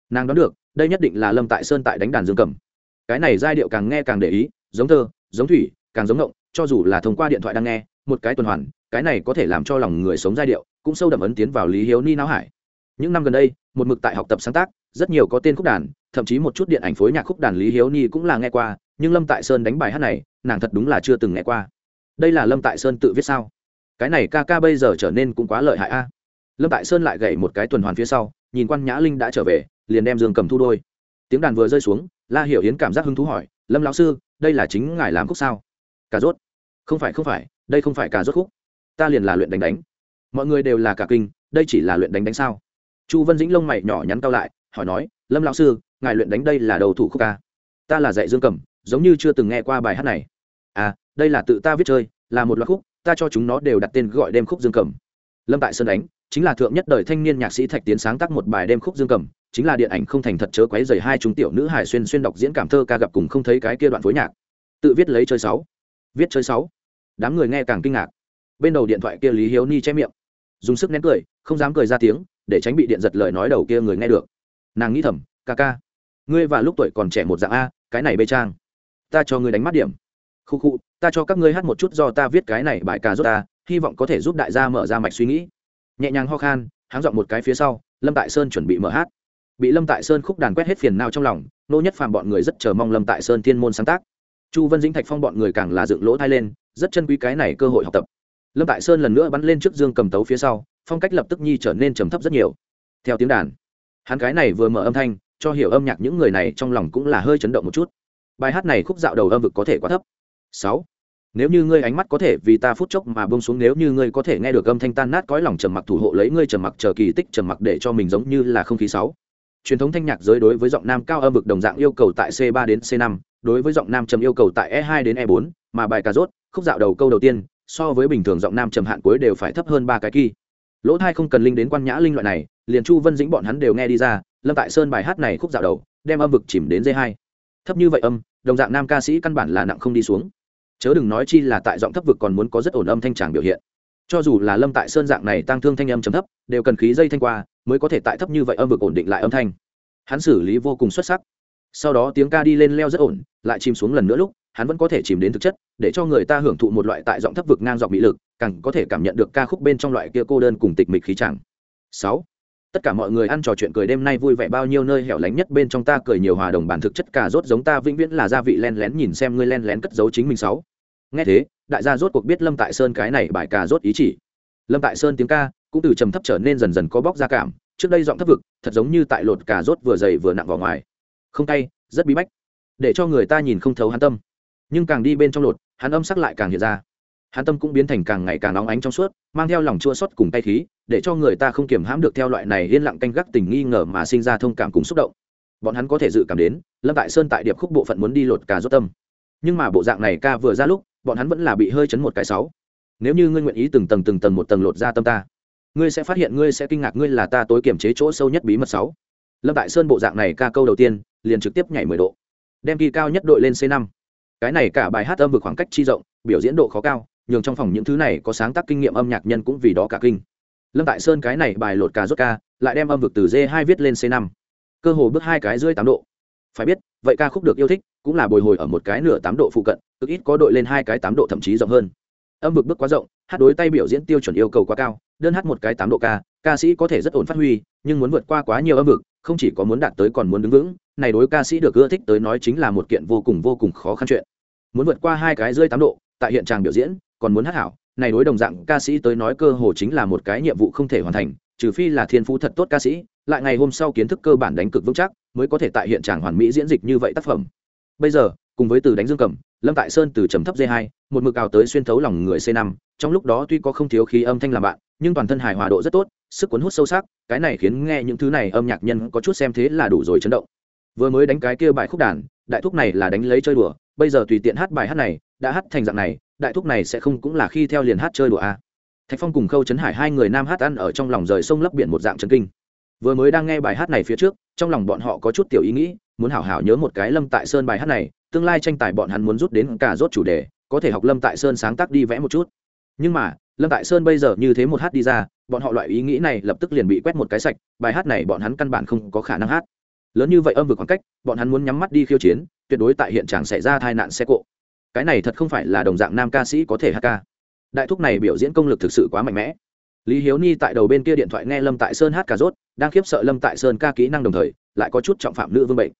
Nàng đoán được, đây nhất định là lâm tại sơn tại đánh đàn dương cầm. Cái này giai điệu càng nghe càng để ý, giống thơ, giống thủy, càng giống ngộng cho dù là thông qua điện thoại đang nghe, một cái tuần hoàn, cái này có thể làm cho lòng người sống giai điệu, cũng sâu đậm ấn tiến vào lý hiếu ni não hải. Những năm gần đây, một mực tại học tập sáng tác, rất nhiều có tên khúc đàn, thậm chí một chút điện ảnh phối nhạc khúc đàn lý hiếu ni cũng là nghe qua, nhưng lâm tại sơn đánh bài hát này, nàng thật đúng là chưa từng nghe qua. Đây là lâm tại sơn tự viết sao? Cái này ca ca bây giờ trở nên cũng quá lợi hại a. Lâm tại sơn lại gậy một cái tuần hoàn phía sau, nhìn quan nhã linh đã trở về, liền đem dương cầm thu đôi. Tiếng đàn vừa rơi xuống, la hiểu Hiến cảm giác hứng thú hỏi, lâm lão sư, đây là chính ngài làm khúc sao? Cà rốt không phải không phải, đây không phải cả rốt khúc. Ta liền là luyện đánh đánh. Mọi người đều là cả kinh, đây chỉ là luyện đánh đánh sao? Chu vân dĩnh lông mày nhỏ nhắn cao lại, hỏi nói, lâm lão sư, ngài luyện đánh đây là đầu thủ khúc ca? Ta là dạy dương cầm, giống như chưa từng nghe qua bài hát này. À đây là tự ta viết chơi, là một loạt khúc, ta cho chúng nó đều đặt tên gọi đêm khúc dương cầm. Lâm tại sơn đánh chính là thượng nhất đời thanh niên nhạc sĩ thạch tiến sáng tác một bài đêm khúc dương cầm, chính là điện ảnh không thành thật chớ quấy dày hai chúng tiểu nữ hải xuyên xuyên đọc diễn cảm thơ ca gặp cùng không thấy cái kia đoạn phối nhạc. Tự viết lấy chơi sáu. Viết chơi sáu đám người nghe càng kinh ngạc. Bên đầu điện thoại kia lý hiếu ni che miệng, dùng sức nén cười, không dám cười ra tiếng, để tránh bị điện giật lời nói đầu kia người nghe được. Nàng nghĩ thầm, ca ca, ngươi và lúc tuổi còn trẻ một dạng a, cái này bê trang. Ta cho ngươi đánh mắt điểm. Khu khu, ta cho các ngươi hát một chút do ta viết cái này bài ca rốt ta, hy vọng có thể giúp đại gia mở ra mạch suy nghĩ. Nhẹ nhàng ho khan, háng dọn một cái phía sau, lâm tại sơn chuẩn bị mở hát. Bị lâm tại sơn khúc đàn quét hết phiền nào trong lòng, nô nhất phàm bọn người rất chờ mong lâm tại sơn thiên môn sáng tác chu vân dĩnh thạch phong bọn người càng là dựng lỗ thai lên, rất chân quý cái này cơ hội học tập. Lâm tại sơn lần nữa bắn lên trước dương cầm tấu phía sau, phong cách lập tức nhi trở nên trầm thấp rất nhiều. Theo tiếng đàn, hắn cái này vừa mở âm thanh, cho hiểu âm nhạc những người này trong lòng cũng là hơi chấn động một chút. Bài hát này khúc dạo đầu âm vực có thể quá thấp. Sáu, nếu như ngươi ánh mắt có thể vì ta phút chốc mà bông xuống, nếu như ngươi có thể nghe được âm thanh tan nát cõi lòng trầm mặc thủ hộ lấy ngươi trầm mặc chờ kỳ tích trầm mặc để cho mình giống như là không khí sáu. Truyền thống thanh nhạc giới đối với giọng nam cao âm vực đồng dạng yêu cầu tại c 3 đến c 5 đối với giọng nam trầm yêu cầu tại e 2 đến e 4 mà bài cà rốt, khúc dạo đầu câu đầu tiên, so với bình thường giọng nam trầm hạn cuối đều phải thấp hơn ba cái kỳ lỗ thai không cần linh đến quan nhã linh loại này, liền chu vân dĩnh bọn hắn đều nghe đi ra, lâm tại sơn bài hát này khúc dạo đầu, đem âm vực chìm đến d 2 thấp như vậy âm, đồng dạng nam ca sĩ căn bản là nặng không đi xuống. Chớ đừng nói chi là tại giọng thấp vực còn muốn có rất ổn âm thanh tràng biểu hiện. Cho dù là lâm tại sơn dạng này tăng thương thanh âm chấm thấp, đều cần khí dây thanh qua, mới có thể tại thấp như vậy âm vực ổn định lại âm thanh. Hắn xử lý vô cùng xuất sắc sau đó tiếng ca đi lên leo rất ổn, lại chìm xuống lần nữa lúc, hắn vẫn có thể chìm đến thực chất, để cho người ta hưởng thụ một loại tại giọng thấp vực ngang dọc bị lực, càng có thể cảm nhận được ca khúc bên trong loại kia cô đơn cùng tịch mịch khí chẳng. Sáu. Tất cả mọi người ăn trò chuyện cười đêm nay vui vẻ bao nhiêu nơi hẻo lánh nhất bên trong ta cười nhiều hòa đồng bản thực chất cả rốt giống ta vĩnh viễn là gia vị len lén nhìn xem ngươi len lén cất giấu chính mình. Sáu. Nghe thế, đại gia rốt cuộc biết lâm tại sơn cái này bài cà rốt ý chỉ. Lâm tại sơn tiếng ca, cũng từ trầm thấp trở nên dần dần có bóc ra cảm, trước đây giọng thấp vực, thật giống như tại lột cà rốt vừa dày vừa nặng vào ngoài không tay rất bí bách, để cho người ta nhìn không thấu hắn tâm. Nhưng càng đi bên trong lột, hắn âm sắc lại càng hiện ra. Hắn tâm cũng biến thành càng ngày càng nóng ánh trong suốt, mang theo lòng chua xót cùng tay khí, để cho người ta không kiềm hãm được theo loại này yên lặng canh gác tình nghi ngờ mà sinh ra thông cảm cùng xúc động. Bọn hắn có thể dự cảm đến, lâm tại sơn tại điệp khúc bộ phận muốn đi lột cả rốt tâm. Nhưng mà bộ dạng này ca vừa ra lúc, bọn hắn vẫn là bị hơi chấn một cái sáu. Nếu như ngươi nguyện ý từng tầng từng tầng một tầng lột ra tâm ta, ngươi sẽ phát hiện ngươi sẽ kinh ngạc ngươi là ta tối kiềm chế chỗ sâu nhất bí mật sáu. Lâm tại sơn bộ dạng này ca câu đầu tiên liền trực tiếp nhảy mười độ. Đem kỳ cao nhất đội lên c năm. Cái này cả bài hát âm vực khoảng cách chi rộng, biểu diễn độ khó cao, nhường trong phòng những thứ này có sáng tác kinh nghiệm âm nhạc nhân cũng vì đó cả kinh. Lâm tại sơn cái này bài lột cả rốt ca, lại đem âm vực từ d hai viết lên c năm. Cơ hồ bước hai cái dưới tám độ. Phải biết, vậy ca khúc được yêu thích, cũng là bồi hồi ở một cái nửa tám độ phụ cận, cực ít có đội lên hai cái tám độ thậm chí rộng hơn. Âm vực bước quá rộng, hát đối tay biểu diễn tiêu chuẩn yêu cầu quá cao, đơn hát một cái tám độ ca ca sĩ có thể rất ổn phát huy, nhưng muốn vượt qua quá nhiều âm vực không chỉ có muốn đạt tới còn muốn đứng vững, này đối ca sĩ được ưa thích tới nói chính là một kiện vô cùng vô cùng khó khăn chuyện. Muốn vượt qua hai cái rơi tám độ, tại hiện trường biểu diễn, còn muốn hát hảo, này đối đồng dạng ca sĩ tới nói cơ hồ chính là một cái nhiệm vụ không thể hoàn thành, trừ phi là thiên phú thật tốt ca sĩ, lại ngày hôm sau kiến thức cơ bản đánh cực vững chắc, mới có thể tại hiện trường hoàn mỹ diễn dịch như vậy tác phẩm. Bây giờ, cùng với từ đánh dương cầm, lâm tại sơn từ trầm thấp d hai, một mực ào tới xuyên thấu lòng người c năm, trong lúc đó tuy có không thiếu khí âm thanh làm bạn, nhưng toàn thân hài hòa độ rất tốt sức cuốn hút sâu sắc, cái này khiến nghe những thứ này âm nhạc nhân có chút xem thế là đủ rồi chấn động. Vừa mới đánh cái kia bài khúc đàn, đại thúc này là đánh lấy chơi đùa, bây giờ tùy tiện hát bài hát này, đã hát thành dạng này, đại thúc này sẽ không cũng là khi theo liền hát chơi đùa à. thạch phong cùng khâu trấn hải hai người nam hát ăn ở trong lòng rời sông lấp biển một dạng chân kinh. Vừa mới đang nghe bài hát này phía trước, trong lòng bọn họ có chút tiểu ý nghĩ, muốn hảo hảo nhớ một cái lâm tại sơn bài hát này, tương lai tranh tài bọn hắn muốn rút đến cả rốt chủ đề, có thể học lâm tại sơn sáng tác đi vẽ một chút. Nhưng mà, lâm tại sơn bây giờ như thế một hát đi ra bọn họ loại ý nghĩ này lập tức liền bị quét một cái sạch, bài hát này bọn hắn căn bản không có khả năng hát. Lớn như vậy âm vực khoảng cách, bọn hắn muốn nhắm mắt đi khiêu chiến, tuyệt đối tại hiện trạng xảy ra tai nạn xe cộ. Cái này thật không phải là đồng dạng nam ca sĩ có thể hát ca. Đại thúc này biểu diễn công lực thực sự quá mạnh mẽ. Lý hiếu ni tại đầu bên kia điện thoại nghe lâm tại sơn hát cà rốt, đang khiếp sợ lâm tại sơn ca kỹ năng đồng thời, lại có chút trọng phạm nữ vương bệnh.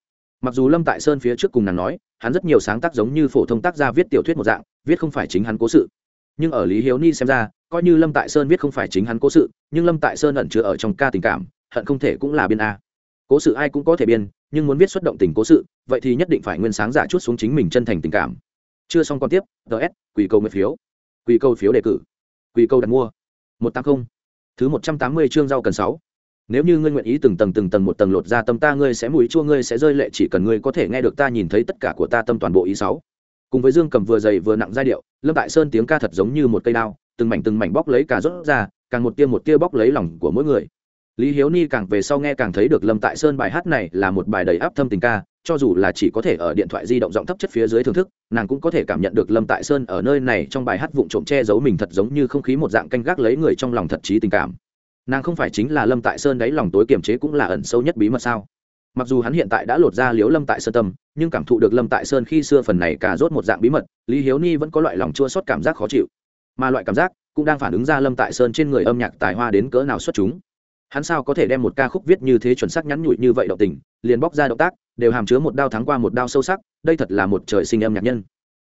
Mặc dù lâm tại sơn phía trước cùng nàng nói, hắn rất nhiều sáng tác giống như phổ thông tác gia viết tiểu thuyết một dạng, viết không phải chính hắn cố sự. Nhưng ở lý hiếu ni xem ra coi như lâm tại sơn viết không phải chính hắn cố sự, nhưng lâm tại sơn ẩn chứa ở trong ca tình cảm, hận không thể cũng là biên a. Cố sự ai cũng có thể biên, nhưng muốn viết xuất động tình cố sự, vậy thì nhất định phải nguyên sáng giả chút xuống chính mình chân thành tình cảm. Chưa xong còn tiếp ts quỷ câu nguyệt phiếu. Quỷ câu phiếu đề cử. Quỷ câu đặt mua. một tám không. Thứ một trăm tám mươi chương rau cần sáu. Nếu như ngươi nguyện ý từng tầng từng tầng một tầng lột ra tâm ta, ngươi sẽ mùi chua, ngươi sẽ rơi lệ, chỉ cần ngươi có thể nghe được ta nhìn thấy tất cả của ta tâm toàn bộ ý sáu. Cùng với dương cầm vừa dày vừa nặng giai điệu, lâm tại sơn tiếng ca thật giống như một cây đao từng mảnh từng mảnh bóc lấy cả rốt ra, càng một tia một tia bóc lấy lòng của mỗi người. Lý hiếu ni càng về sau nghe càng thấy được lâm tại sơn bài hát này là một bài đầy áp thâm tình ca, cho dù là chỉ có thể ở điện thoại di động giọng thấp chất phía dưới thưởng thức, nàng cũng có thể cảm nhận được lâm tại sơn ở nơi này trong bài hát vụng trộm che giấu mình thật giống như không khí một dạng canh gác lấy người trong lòng thật trí tình cảm. Nàng không phải chính là lâm tại sơn đáy lòng tối kiềm chế cũng là ẩn sâu nhất bí mật sao? Mặc dù hắn hiện tại đã lột ra liếu lâm tại sơn tâm, nhưng cảm thụ được lâm tại sơn khi xưa phần này cả rốt một dạng bí mật, lý hiếu ni vẫn có loại lòng chua xót cảm giác khó chịu mà loại cảm giác cũng đang phản ứng ra lâm tại sơn trên người âm nhạc tài hoa đến cỡ nào xuất chúng. Hắn sao có thể đem một ca khúc viết như thế chuẩn xác nhắn nhụi như vậy động tình, liền bóc ra động tác, đều hàm chứa một đao thắng qua một đao sâu sắc, đây thật là một trời sinh âm nhạc nhân.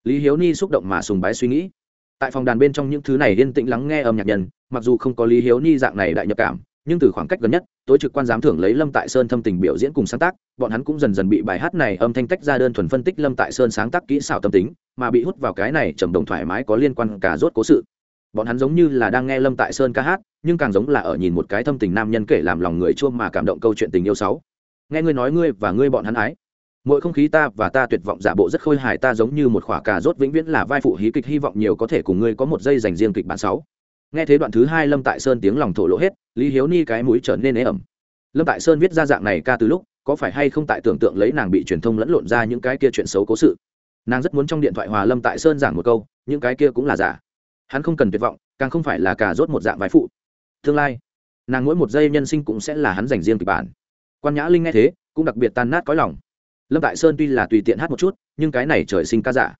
Lý hiếu ni xúc động mà sùng bái suy nghĩ. Tại phòng đàn bên trong những thứ này yên tĩnh lắng nghe âm nhạc nhân, mặc dù không có lý hiếu ni dạng này đại nhập cảm nhưng từ khoảng cách gần nhất, tối trực quan giám thưởng lấy lâm tại sơn thâm tình biểu diễn cùng sáng tác, bọn hắn cũng dần dần bị bài hát này âm thanh tách ra đơn thuần phân tích lâm tại sơn sáng tác kỹ xảo tâm tính, mà bị hút vào cái này trầm đồng thoải mái có liên quan cả rốt cố sự. Bọn hắn giống như là đang nghe lâm tại sơn ca hát, nhưng càng giống là ở nhìn một cái thâm tình nam nhân kể làm lòng người chua mà cảm động câu chuyện tình yêu sáu. Nghe ngươi nói ngươi và ngươi bọn hắn ái. Mỗi không khí ta và ta tuyệt vọng giả bộ rất khôi hài, ta giống như một khỏa cà rốt vĩnh viễn là vai phụ hí kịch, hy vọng nhiều có thể cùng ngươi có một giây dành riêng kịch bản sáu nghe thế đoạn thứ hai lâm tại sơn tiếng lòng thổ lộ hết, lý hiếu ni cái mũi trở nên ế ẩm. Lâm tại sơn viết ra dạng này ca từ lúc, có phải hay không tại tưởng tượng lấy nàng bị truyền thông lẫn lộn ra những cái kia chuyện xấu cố sự? Nàng rất muốn trong điện thoại hòa lâm tại sơn giảng một câu, những cái kia cũng là giả. Hắn không cần tuyệt vọng, càng không phải là cà rốt một dạng vái phụ. Tương lai, nàng mỗi một giây nhân sinh cũng sẽ là hắn dành riêng kịch bản. Quan nhã linh nghe thế, cũng đặc biệt tan nát có lòng. Lâm tại sơn tuy là tùy tiện hát một chút, nhưng cái này trời sinh ca giả.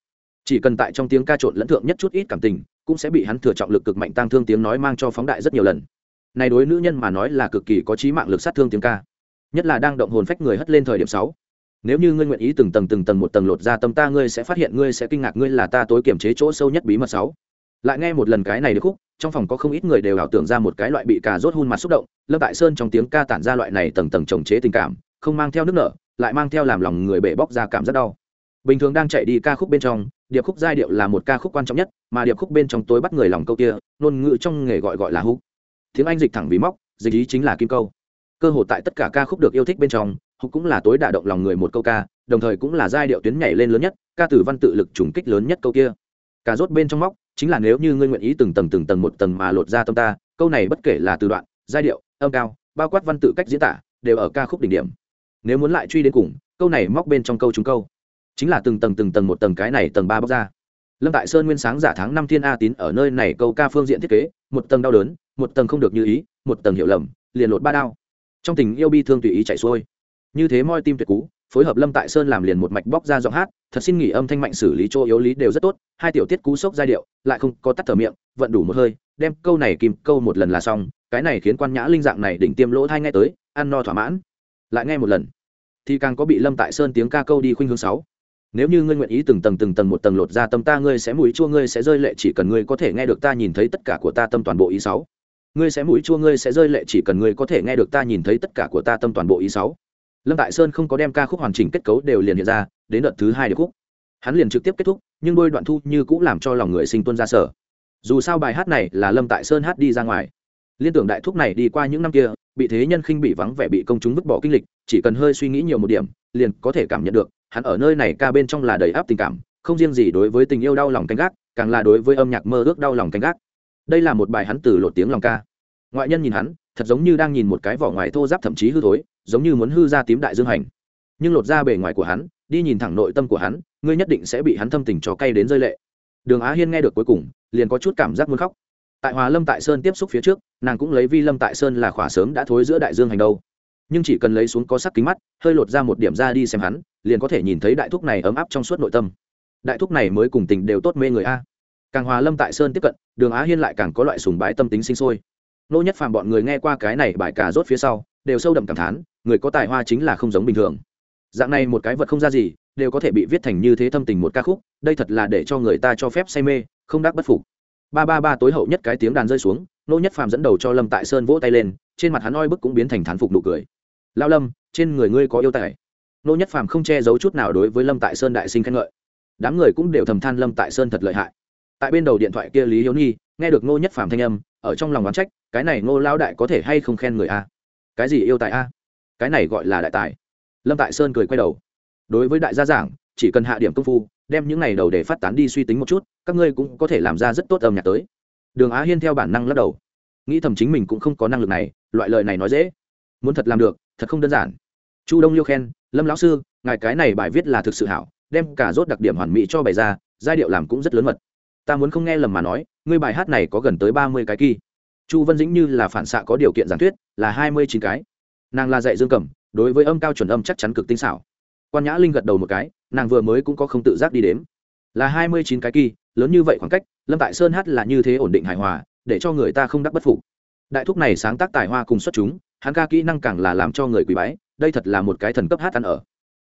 Chỉ cần tại trong tiếng ca trộn lẫn thượng nhất chút ít cảm tình cũng sẽ bị hắn thừa trọng lực cực mạnh tăng thương tiếng nói mang cho phóng đại rất nhiều lần. Này đối nữ nhân mà nói là cực kỳ có trí mạng lực sát thương tiếng ca. Nhất là đang động hồn phách người hất lên thời điểm sáu. Nếu như ngươi nguyện ý từng tầng từng tầng một tầng lột ra tâm ta, ngươi sẽ phát hiện ngươi sẽ kinh ngạc ngươi là ta tối kiểm chế chỗ sâu nhất bí mật sáu. Lại nghe một lần cái này được khúc, trong phòng có không ít người đều ảo tưởng ra một cái loại bị cà rốt hun mặt xúc động, lâm tại sơn trong tiếng ca tản ra loại này tầng tầng trồng chế tình cảm, không mang theo nước nở, lại mang theo làm lòng người bể bóc ra cảm rất đau. Bình thường đang chạy đi ca khúc bên trong điệp khúc giai điệu là một ca khúc quan trọng nhất, mà điệp khúc bên trong tối bắt người lòng câu kia, ngôn ngữ trong nghề gọi gọi là húc tiếng anh dịch thẳng vì móc, dịch ý chính là kim câu. Cơ hội tại tất cả ca khúc được yêu thích bên trong húc cũng là tối đả động lòng người một câu ca, đồng thời cũng là giai điệu tuyến nhảy lên lớn nhất, ca từ văn tự lực trùng kích lớn nhất câu kia. Cả rốt bên trong móc, chính là nếu như ngươi nguyện ý từng tầng từng tầng một tầng mà lột ra tâm ta, câu này bất kể là từ đoạn, giai điệu, âm cao, bao quát văn tự cách diễn tả, đều ở ca khúc đỉnh điểm. Nếu muốn lại truy đến cùng, câu này móc bên trong câu chúng câu chính là từng tầng từng tầng một tầng cái này tầng ba bóc ra. Lâm tại sơn nguyên sáng giả tháng năm thiên a tín ở nơi này câu ca phương diện thiết kế, một tầng đau đớn, một tầng không được như ý, một tầng hiểu lầm, liền lột ba đao. Trong tình yêu bi thương tùy ý chạy xuôi. Như thế moi tim tuyệt cú, phối hợp lâm tại sơn làm liền một mạch bóc ra giọng hát, thật xin nghỉ âm thanh mạnh xử lý chỗ yếu lý đều rất tốt, hai tiểu tiết cú sốc giai điệu, lại không có tắt thở miệng, vận đủ một hơi, đem câu này kìm, câu một lần là xong, cái này khiến quan nhã linh dạng này đỉnh tiêm lỗ thai nghe tới, ăn no thỏa mãn. Lại nghe một lần. Thì càng có bị lâm tại sơn tiếng ca câu đi khuynh hướng sáu nếu như ngươi nguyện ý từng tầng từng tầng một tầng lột ra tâm ta, ngươi sẽ mũi chua, ngươi sẽ rơi lệ, chỉ cần ngươi có thể nghe được ta nhìn thấy tất cả của ta tâm toàn bộ ý sáu. Ngươi sẽ mũi chua, ngươi sẽ rơi lệ, chỉ cần ngươi có thể nghe được ta nhìn thấy tất cả của ta tâm toàn bộ ý sáu. Lâm tại sơn không có đem ca khúc hoàn chỉnh kết cấu đều liền hiện ra, đến đợt thứ hai điệp khúc. Hắn liền trực tiếp kết thúc, nhưng đôi đoạn thu như cũng làm cho lòng người sinh tuân ra sở. Dù sao bài hát này là lâm tại sơn hát đi ra ngoài liên tưởng đại thúc này đi qua những năm kia, bị thế nhân khinh bị vắng vẻ bị công chúng vứt bỏ kinh lịch, chỉ cần hơi suy nghĩ nhiều một điểm, liền có thể cảm nhận được, hắn ở nơi này ca bên trong là đầy áp tình cảm, không riêng gì đối với tình yêu đau lòng canh gác, càng là đối với âm nhạc mơ ước đau lòng canh gác. Đây là một bài hắn từ lột tiếng lòng ca. Ngoại nhân nhìn hắn, thật giống như đang nhìn một cái vỏ ngoài thô giáp thậm chí hư thối, giống như muốn hư ra tím đại dương hành. Nhưng lột ra bề ngoài của hắn, đi nhìn thẳng nội tâm của hắn, ngươi nhất định sẽ bị hắn thâm tình cho cay đến rơi lệ. Đường á hiên nghe được cuối cùng, liền có chút cảm giác muốn khóc tại hòa lâm tại sơn tiếp xúc phía trước, nàng cũng lấy vi lâm tại sơn là khỏa sớm đã thối giữa đại dương hành đâu. Nhưng chỉ cần lấy xuống có sắc kính mắt, hơi lột ra một điểm ra đi xem hắn, liền có thể nhìn thấy đại thúc này ấm áp trong suốt nội tâm. Đại thúc này mới cùng tình đều tốt mê người a. Càng hòa lâm tại sơn tiếp cận, đường á hiên lại càng có loại sùng bái tâm tính sinh sôi. Nô nhất phàm bọn người nghe qua cái này bài cả rốt phía sau, đều sâu đậm cảm thán, người có tài hoa chính là không giống bình thường. Dạng này một cái vật không ra gì, đều có thể bị viết thành như thế thâm tình một ca khúc, đây thật là để cho người ta cho phép say mê, không đắc bất phục ba ba ba tối hậu nhất cái tiếng đàn rơi xuống, nô nhất phàm dẫn đầu cho lâm tại sơn vỗ tay lên, trên mặt hắn oi bức cũng biến thành thán phục nụ cười. Lao lâm, trên người ngươi có yêu tài. Nô nhất phàm không che giấu chút nào đối với lâm tại sơn đại sinh khen ngợi. Đám người cũng đều thầm than lâm tại sơn thật lợi hại. Tại bên đầu điện thoại kia lý hiếu nhi, nghe được nô nhất phàm thanh âm, ở trong lòng oán trách, cái này ngô lao đại có thể hay không khen người a? Cái gì yêu tài a? Cái này gọi là đại tài. Lâm tại sơn cười quay đầu. Đối với đại gia giảng chỉ cần hạ điểm công phu, đem những này đầu để phát tán đi suy tính một chút, các ngươi cũng có thể làm ra rất tốt âm nhạc tới. Đường á hiên theo bản năng lắc đầu. Nghĩ thầm chính mình cũng không có năng lực này, loại lời này nói dễ. Muốn thật làm được, thật không đơn giản. Chu đông liêu khen, lâm lão sư, ngài cái này bài viết là thực sự hảo, đem cả rốt đặc điểm hoàn mỹ cho bài ra, giai điệu làm cũng rất lớn mật. Ta muốn không nghe lầm mà nói, ngươi bài hát này có gần tới ba mươi cái kỳ chu vân dĩnh như là phản xạ có điều kiện giảng thuyết, là hai mươi chín cái. Nàng là dạy dương cầm, đối với âm cao chuẩn âm chắc chắn cực tinh xảo. Quan nhã linh gật đầu một cái nàng vừa mới cũng có không tự giác đi đếm. Là hai mươi chín cái kỳ lớn như vậy khoảng cách lâm tại sơn hát là như thế ổn định hài hòa để cho người ta không đắc bất phục. Đại thúc này sáng tác tài hoa cùng xuất chúng hắn ca kỹ năng càng là làm cho người quý bái đây thật là một cái thần cấp hát ăn ở.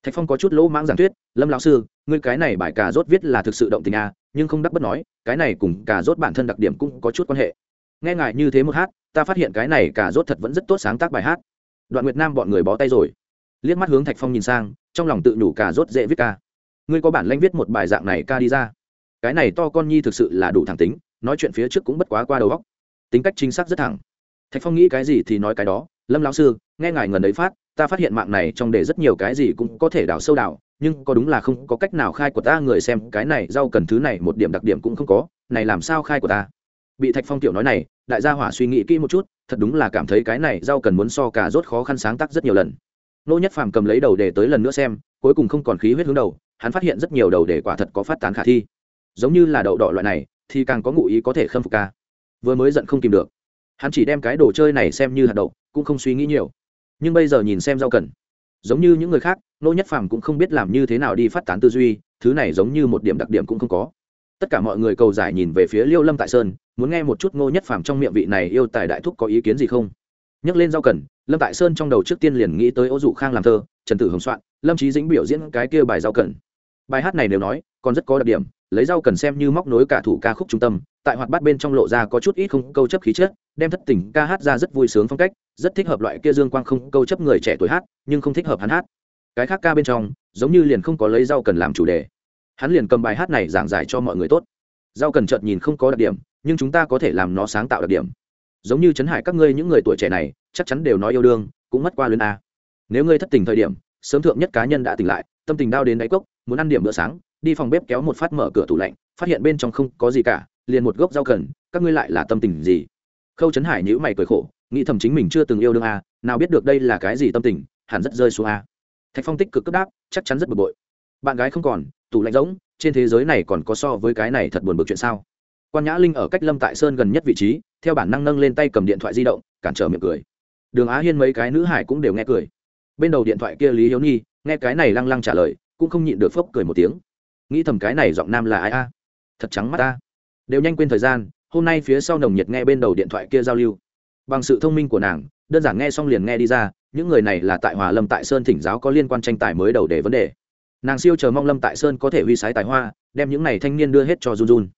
Thạch phong có chút lỗ mãng giảng thuyết lâm lão sư ngươi cái này bài cà rốt viết là thực sự động tình a à, nhưng không đắc bất nói cái này cùng cà rốt bản thân đặc điểm cũng có chút quan hệ. Nghe ngại như thế một hát ta phát hiện cái này cà rốt thật vẫn rất tốt sáng tác bài hát. Đoạn nguyệt nam bọn người bó tay rồi. Liếc mắt hướng thạch phong nhìn sang trong lòng tự nhủ cà rốt dễ viết ca. Ngươi có bản lanh viết một bài dạng này ca đi ra. Cái này to con nhi thực sự là đủ thẳng tính, nói chuyện phía trước cũng bất quá qua đầu góc tính cách chính xác rất thẳng. Thạch phong nghĩ cái gì thì nói cái đó. Lâm lão sư, nghe ngài ngần ấy phát, ta phát hiện mạng này trong đề rất nhiều cái gì cũng có thể đào sâu đào, nhưng có đúng là không có cách nào khai của ta, người xem cái này rau cần thứ này một điểm đặc điểm cũng không có, này làm sao khai của ta? Bị thạch phong tiểu nói này, đại gia hỏa suy nghĩ kỹ một chút, thật đúng là cảm thấy cái này rau cần muốn so cả rốt khó khăn sáng tác rất nhiều lần nô nhất phàm cầm lấy đầu để tới lần nữa xem, cuối cùng không còn khí huyết hướng đầu, hắn phát hiện rất nhiều đầu để quả thật có phát tán khả thi. Giống như là đậu đỏ loại này, thì càng có ngụ ý có thể khâm phục ca. Vừa mới giận không tìm được. Hắn chỉ đem cái đồ chơi này xem như hạt đậu, cũng không suy nghĩ nhiều. Nhưng bây giờ nhìn xem rau cần. Giống như những người khác, nô nhất phàm cũng không biết làm như thế nào đi phát tán tư duy, thứ này giống như một điểm đặc điểm cũng không có. Tất cả mọi người cầu giải nhìn về phía liêu lâm tại sơn, muốn nghe một chút ngô nhất phàm trong miệng vị này yêu tài đại thúc có ý kiến gì không. Nhắc lên rau cần lâm tại sơn trong đầu trước tiên liền nghĩ tới ô dụ khang làm thơ, trần tử hồng soạn, lâm trí dĩnh biểu diễn cái kia bài rau cần. Bài hát này nếu nói, còn rất có đặc điểm, lấy rau cần xem như móc nối cả thủ ca khúc trung tâm, tại hoạt bát bên trong lộ ra có chút ít không câu chấp khí chất, đem thất tình ca hát ra rất vui sướng phong cách, rất thích hợp loại kia dương quang không câu chấp người trẻ tuổi hát, nhưng không thích hợp hắn hát. Cái khác ca bên trong, giống như liền không có lấy rau cần làm chủ đề. Hắn liền cầm bài hát này giảng giải cho mọi người tốt. Rau cần chợt nhìn không có đặc điểm, nhưng chúng ta có thể làm nó sáng tạo đặc điểm giống như chấn hải các ngươi những người tuổi trẻ này, chắc chắn đều nói yêu đương, cũng mất qua luyến a. Nếu ngươi thất tình thời điểm, sớm thượng nhất cá nhân đã tỉnh lại, tâm tình đau đến đáy cốc, muốn ăn điểm bữa sáng, đi phòng bếp kéo một phát mở cửa tủ lạnh, phát hiện bên trong không có gì cả, liền một gốc rau cần, các ngươi lại là tâm tình gì? Khâu trấn hải nhữ mày cười khổ, nghĩ thầm chính mình chưa từng yêu đương a, nào biết được đây là cái gì tâm tình, hẳn rất rơi xuống a. Thạch phong tích cực cấp đáp, chắc chắn rất bực bội. Bạn gái không còn, tủ lạnh rỗng, trên thế giới này còn có so với cái này thật buồn bực chuyện sao? Quan nhã linh ở cách lâm tại sơn gần nhất vị trí theo bản năng nâng lên tay cầm điện thoại di động, cản trở miệng cười. Đường á hiên mấy cái nữ hải cũng đều nghe cười. Bên đầu điện thoại kia lý hiếu nhi, nghe cái này lăng lăng trả lời, cũng không nhịn được phốc cười một tiếng. Nghĩ thầm cái này giọng nam là ai a? Thật trắng mắt ta. Đều nhanh quên thời gian, hôm nay phía sau nồng nhiệt nghe bên đầu điện thoại kia giao lưu. Bằng sự thông minh của nàng, đơn giản nghe xong liền nghe đi ra, những người này là tại hòa lâm tại sơn thỉnh giáo có liên quan tranh tài mới đầu để vấn đề. Nàng siêu chờ mong lâm tại sơn có thể huy sái tài hoa, đem những này thanh niên đưa hết cho run run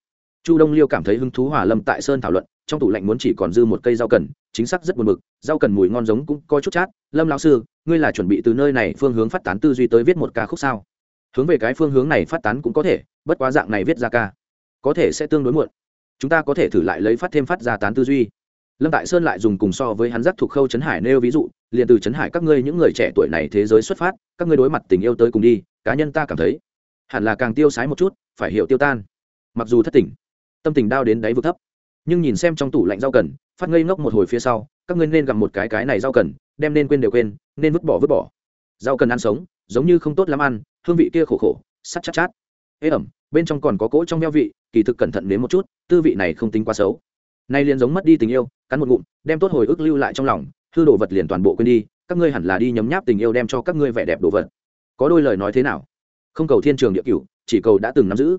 chu đông liêu cảm thấy hứng thú hòa lâm tại sơn thảo luận trong tủ lạnh muốn chỉ còn dư một cây rau cần, chính xác rất buồn bực, rau cần mùi ngon giống cũng có chút chát. Lâm lão sư, ngươi là chuẩn bị từ nơi này phương hướng phát tán tư duy tới viết một ca khúc sao? Hướng về cái phương hướng này phát tán cũng có thể, bất quá dạng này viết ra ca, có thể sẽ tương đối muộn. Chúng ta có thể thử lại lấy phát thêm phát ra tán tư duy. Lâm tại sơn lại dùng cùng so với hắn giác thuộc khâu trấn hải nêu ví dụ, liền từ trấn hải các ngươi những người trẻ tuổi này thế giới xuất phát, các ngươi đối mặt tình yêu tới cùng đi, cá nhân ta cảm thấy, hẳn là càng tiêu sái một chút, phải hiểu tiêu tan. Mặc dù thất tình tâm tình đau đến đáy vực thấp nhưng nhìn xem trong tủ lạnh rau cần, phát ngây ngốc một hồi phía sau, các ngươi nên gặp một cái cái này rau cần, đem nên quên đều quên, nên vứt bỏ vứt bỏ. Rau cần ăn sống, giống như không tốt lắm ăn, hương vị kia khổ khổ, sắt chát chát. Ế ẩm, bên trong còn có cỗ trong meo vị, kỳ thực cẩn thận đến một chút, tư vị này không tính quá xấu. Nay liền giống mất đi tình yêu, cắn một ngụm, đem tốt hồi ức lưu lại trong lòng, hư đồ vật liền toàn bộ quên đi, các ngươi hẳn là đi nhấm nháp tình yêu đem cho các ngươi vẻ đẹp đồ vật. Có đôi lời nói thế nào? Không cầu thiên trường địa cửu, chỉ cầu đã từng nắm giữ.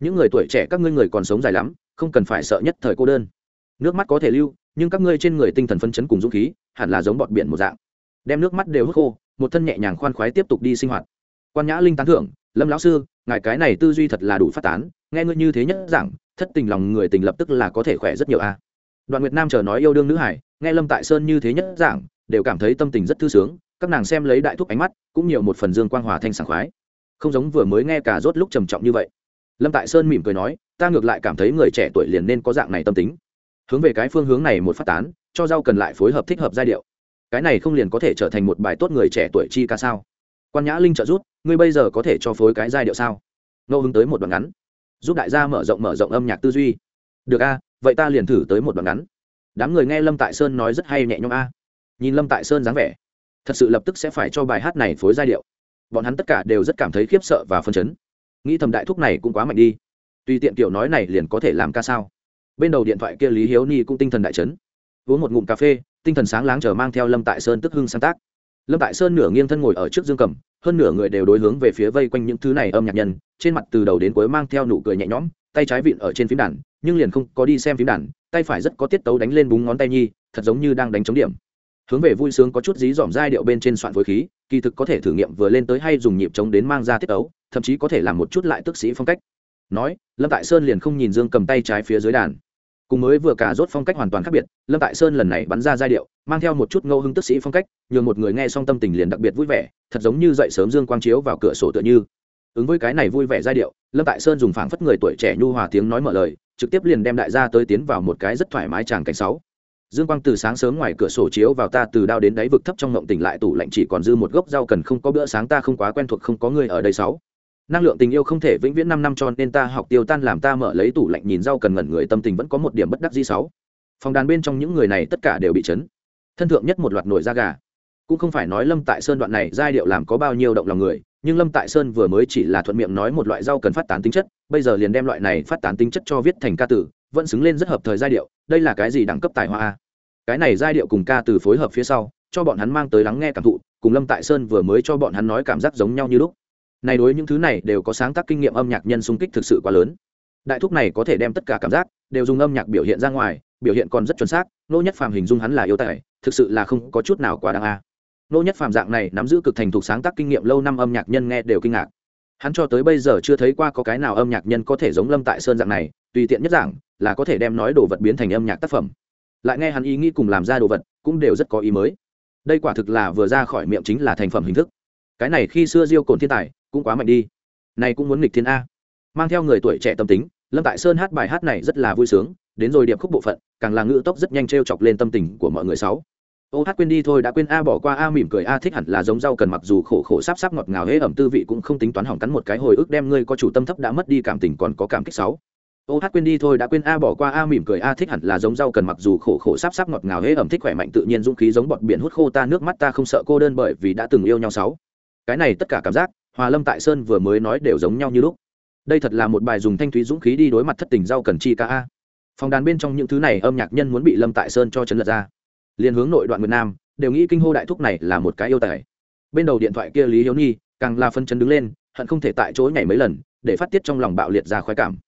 Những người tuổi trẻ các ngươi người còn sống dài lắm không cần phải sợ nhất thời cô đơn. Nước mắt có thể lưu, nhưng các ngươi trên người tinh thần phấn chấn cùng dũng khí, hẳn là giống bọt biển một dạng. Đem nước mắt đều hút khô, một thân nhẹ nhàng khoan khoái tiếp tục đi sinh hoạt. Quan nhã linh tán thưởng, lâm lão sư, ngài cái này tư duy thật là đủ phát tán, nghe ngươi như thế nhất giảng, thất tình lòng người tình lập tức là có thể khỏe rất nhiều a. Đoạn nguyệt nam chờ nói yêu đương nữ hải, nghe lâm tại sơn như thế nhất giảng, đều cảm thấy tâm tình rất thư sướng, các nàng xem lấy đại thúc ánh mắt, cũng nhiều một phần dương quang hòa thanh sảng khoái. Không giống vừa mới nghe cả rốt lúc trầm trọng như vậy lâm tại sơn mỉm cười nói, ta ngược lại cảm thấy người trẻ tuổi liền nên có dạng này tâm tính. Hướng về cái phương hướng này một phát tán, cho rau cần lại phối hợp thích hợp giai điệu. Cái này không liền có thể trở thành một bài tốt người trẻ tuổi chi ca sao? Quan nhã linh trợ rút ngươi bây giờ có thể cho phối cái giai điệu sao? Ngẫu hứng tới một đoạn ngắn. Giúp đại gia mở rộng mở rộng âm nhạc tư duy. Được a, vậy ta liền thử tới một đoạn ngắn. Đám người nghe lâm tại sơn nói rất hay nhẹ nhõm a. Nhìn lâm tại sơn dáng vẻ, thật sự lập tức sẽ phải cho bài hát này phối giai điệu. Bọn hắn tất cả đều rất cảm thấy khiếp sợ và phân chấn nghĩ thầm đại thúc này cũng quá mạnh đi. Tùy tiện kiểu nói này liền có thể làm ca sao. Bên đầu điện thoại kia lý hiếu ni cũng tinh thần đại chấn. Uống một ngụm cà phê, tinh thần sáng láng chờ mang theo lâm tại sơn tức hưng sáng tác. Lâm tại sơn nửa nghiêng thân ngồi ở trước dương cầm, hơn nửa người đều đối hướng về phía vây quanh những thứ này âm nhạc nhân, trên mặt từ đầu đến cuối mang theo nụ cười nhẹ nhõm, tay trái vịn ở trên phím đàn, nhưng liền không có đi xem phím đàn, tay phải rất có tiết tấu đánh lên búng ngón tay nhi, thật giống như đang đánh trống điểm. Hướng về vui sướng có chút dí dỏm giai điệu bên trên soạn phối khí kỳ thực có thể thử nghiệm vừa lên tới hay dùng nhịp trống đến mang ra tiết tấu thậm chí có thể làm một chút lại tức sĩ phong cách. Nói, lâm tại sơn liền không nhìn dương cầm tay trái phía dưới đàn. Cùng mới vừa cả rốt phong cách hoàn toàn khác biệt, lâm tại sơn lần này bắn ra giai điệu, mang theo một chút ngẫu hưng tức sĩ phong cách, nhường một người nghe xong tâm tình liền đặc biệt vui vẻ, thật giống như dậy sớm dương quang chiếu vào cửa sổ tựa như. Ứng với cái này vui vẻ giai điệu, lâm tại sơn dùng phảng phất người tuổi trẻ nhu hòa tiếng nói mở lời, trực tiếp liền đem đại gia tới tiến vào một cái rất thoải mái tràng cảnh sáu dương quang từ sáng sớm ngoài cửa sổ chiếu vào ta, từ đao đến đáy vực thấp trong ngộng tỉnh lại tủ lạnh chỉ còn dư một gốc rau cần không có bữa sáng, ta không quá quen thuộc, không có người ở đây sáu. Năng lượng tình yêu không thể vĩnh viễn năm năm cho nên ta học tiêu tan làm ta mở lấy tủ lạnh nhìn rau cần ngẩn người, tâm tình vẫn có một điểm bất đắc di sáu. Phòng đàn bên trong những người này tất cả đều bị chấn. Thân thượng nhất một loạt nổi da gà. Cũng không phải nói lâm tại sơn đoạn này giai điệu làm có bao nhiêu động lòng người, nhưng lâm tại sơn vừa mới chỉ là thuận miệng nói một loại rau cần phát tán tính chất, bây giờ liền đem loại này phát tán tính chất cho viết thành ca tử vẫn xứng lên rất hợp thời giai điệu, đây là cái gì đẳng cấp tài hoa a? Cái này giai điệu cùng ca từ phối hợp phía sau, cho bọn hắn mang tới lắng nghe cảm thụ, cùng lâm tại sơn vừa mới cho bọn hắn nói cảm giác giống nhau như lúc. Này đối những thứ này đều có sáng tác kinh nghiệm âm nhạc nhân xung kích thực sự quá lớn. Đại thúc này có thể đem tất cả cảm giác đều dùng âm nhạc biểu hiện ra ngoài, biểu hiện còn rất chuẩn xác, nô nhất phàm hình dung hắn là yêu tài, thực sự là không có chút nào quá đáng a. Nô nhất phàm dạng này nắm giữ cực thành thục sáng tác kinh nghiệm lâu năm âm nhạc nhân nghe đều kinh ngạc. Hắn cho tới bây giờ chưa thấy qua có cái nào âm nhạc nhân có thể giống lâm tại sơn dạng này, tùy tiện nhất dạng là có thể đem nói đồ vật biến thành âm nhạc tác phẩm. Lại nghe hắn ý nghĩ cùng làm ra đồ vật, cũng đều rất có ý mới. Đây quả thực là vừa ra khỏi miệng chính là thành phẩm hình thức. Cái này khi xưa diêu cồn thiên tài, cũng quá mạnh đi. Này cũng muốn nghịch thiên a. Mang theo người tuổi trẻ tâm tính, lâm tại sơn hát bài hát này rất là vui sướng, đến rồi điệp khúc bộ phận, càng là ngữ tốc rất nhanh t r e o chọc lên tâm tình của mọi người sáu. Ô hát quên đi thôi, đã quên a bỏ qua a mỉm cười, a thích hẳn là giống rau cần mặc dù khổ khổ sáp sáp ngọt ngào hễ ẩm tư vị cũng không tính toán hỏng cắn một cái hồi ức đem ngươi có chủ tâm thấp đã mất đi cảm tình còn có cảm kích sáu ô hát quên đi thôi, đã quên a, bỏ qua a, mỉm cười a, thích hẳn là giống rau cần mặc dù khổ khổ sáp sáp ngọt ngào hễ ẩm thích khỏe mạnh, tự nhiên dũng khí giống bọt biển hút khô ta, nước mắt ta không sợ cô đơn bởi vì đã từng yêu nhau sáu. Cái này tất cả cảm giác, hòa lâm tại sơn vừa mới nói đều giống nhau như lúc. Đây thật là một bài dùng thanh thúy dũng khí đi đối mặt thất tình rau cần chi ca a. Phòng đàn bên trong những thứ này âm nhạc nhân muốn bị lâm tại sơn cho chấn lật ra. Liền hướng nội đoạn miền nam, đều nghĩ kinh hô đại thúc này là một cái yêu tài. Bên đầu điện thoại kia lý hiếu nhi, càng là phân chấn đứng lên, hận không thể tại chỗ nhảy mấy lần, để phát tiết trong lòng bạo liệt ra khoái cảm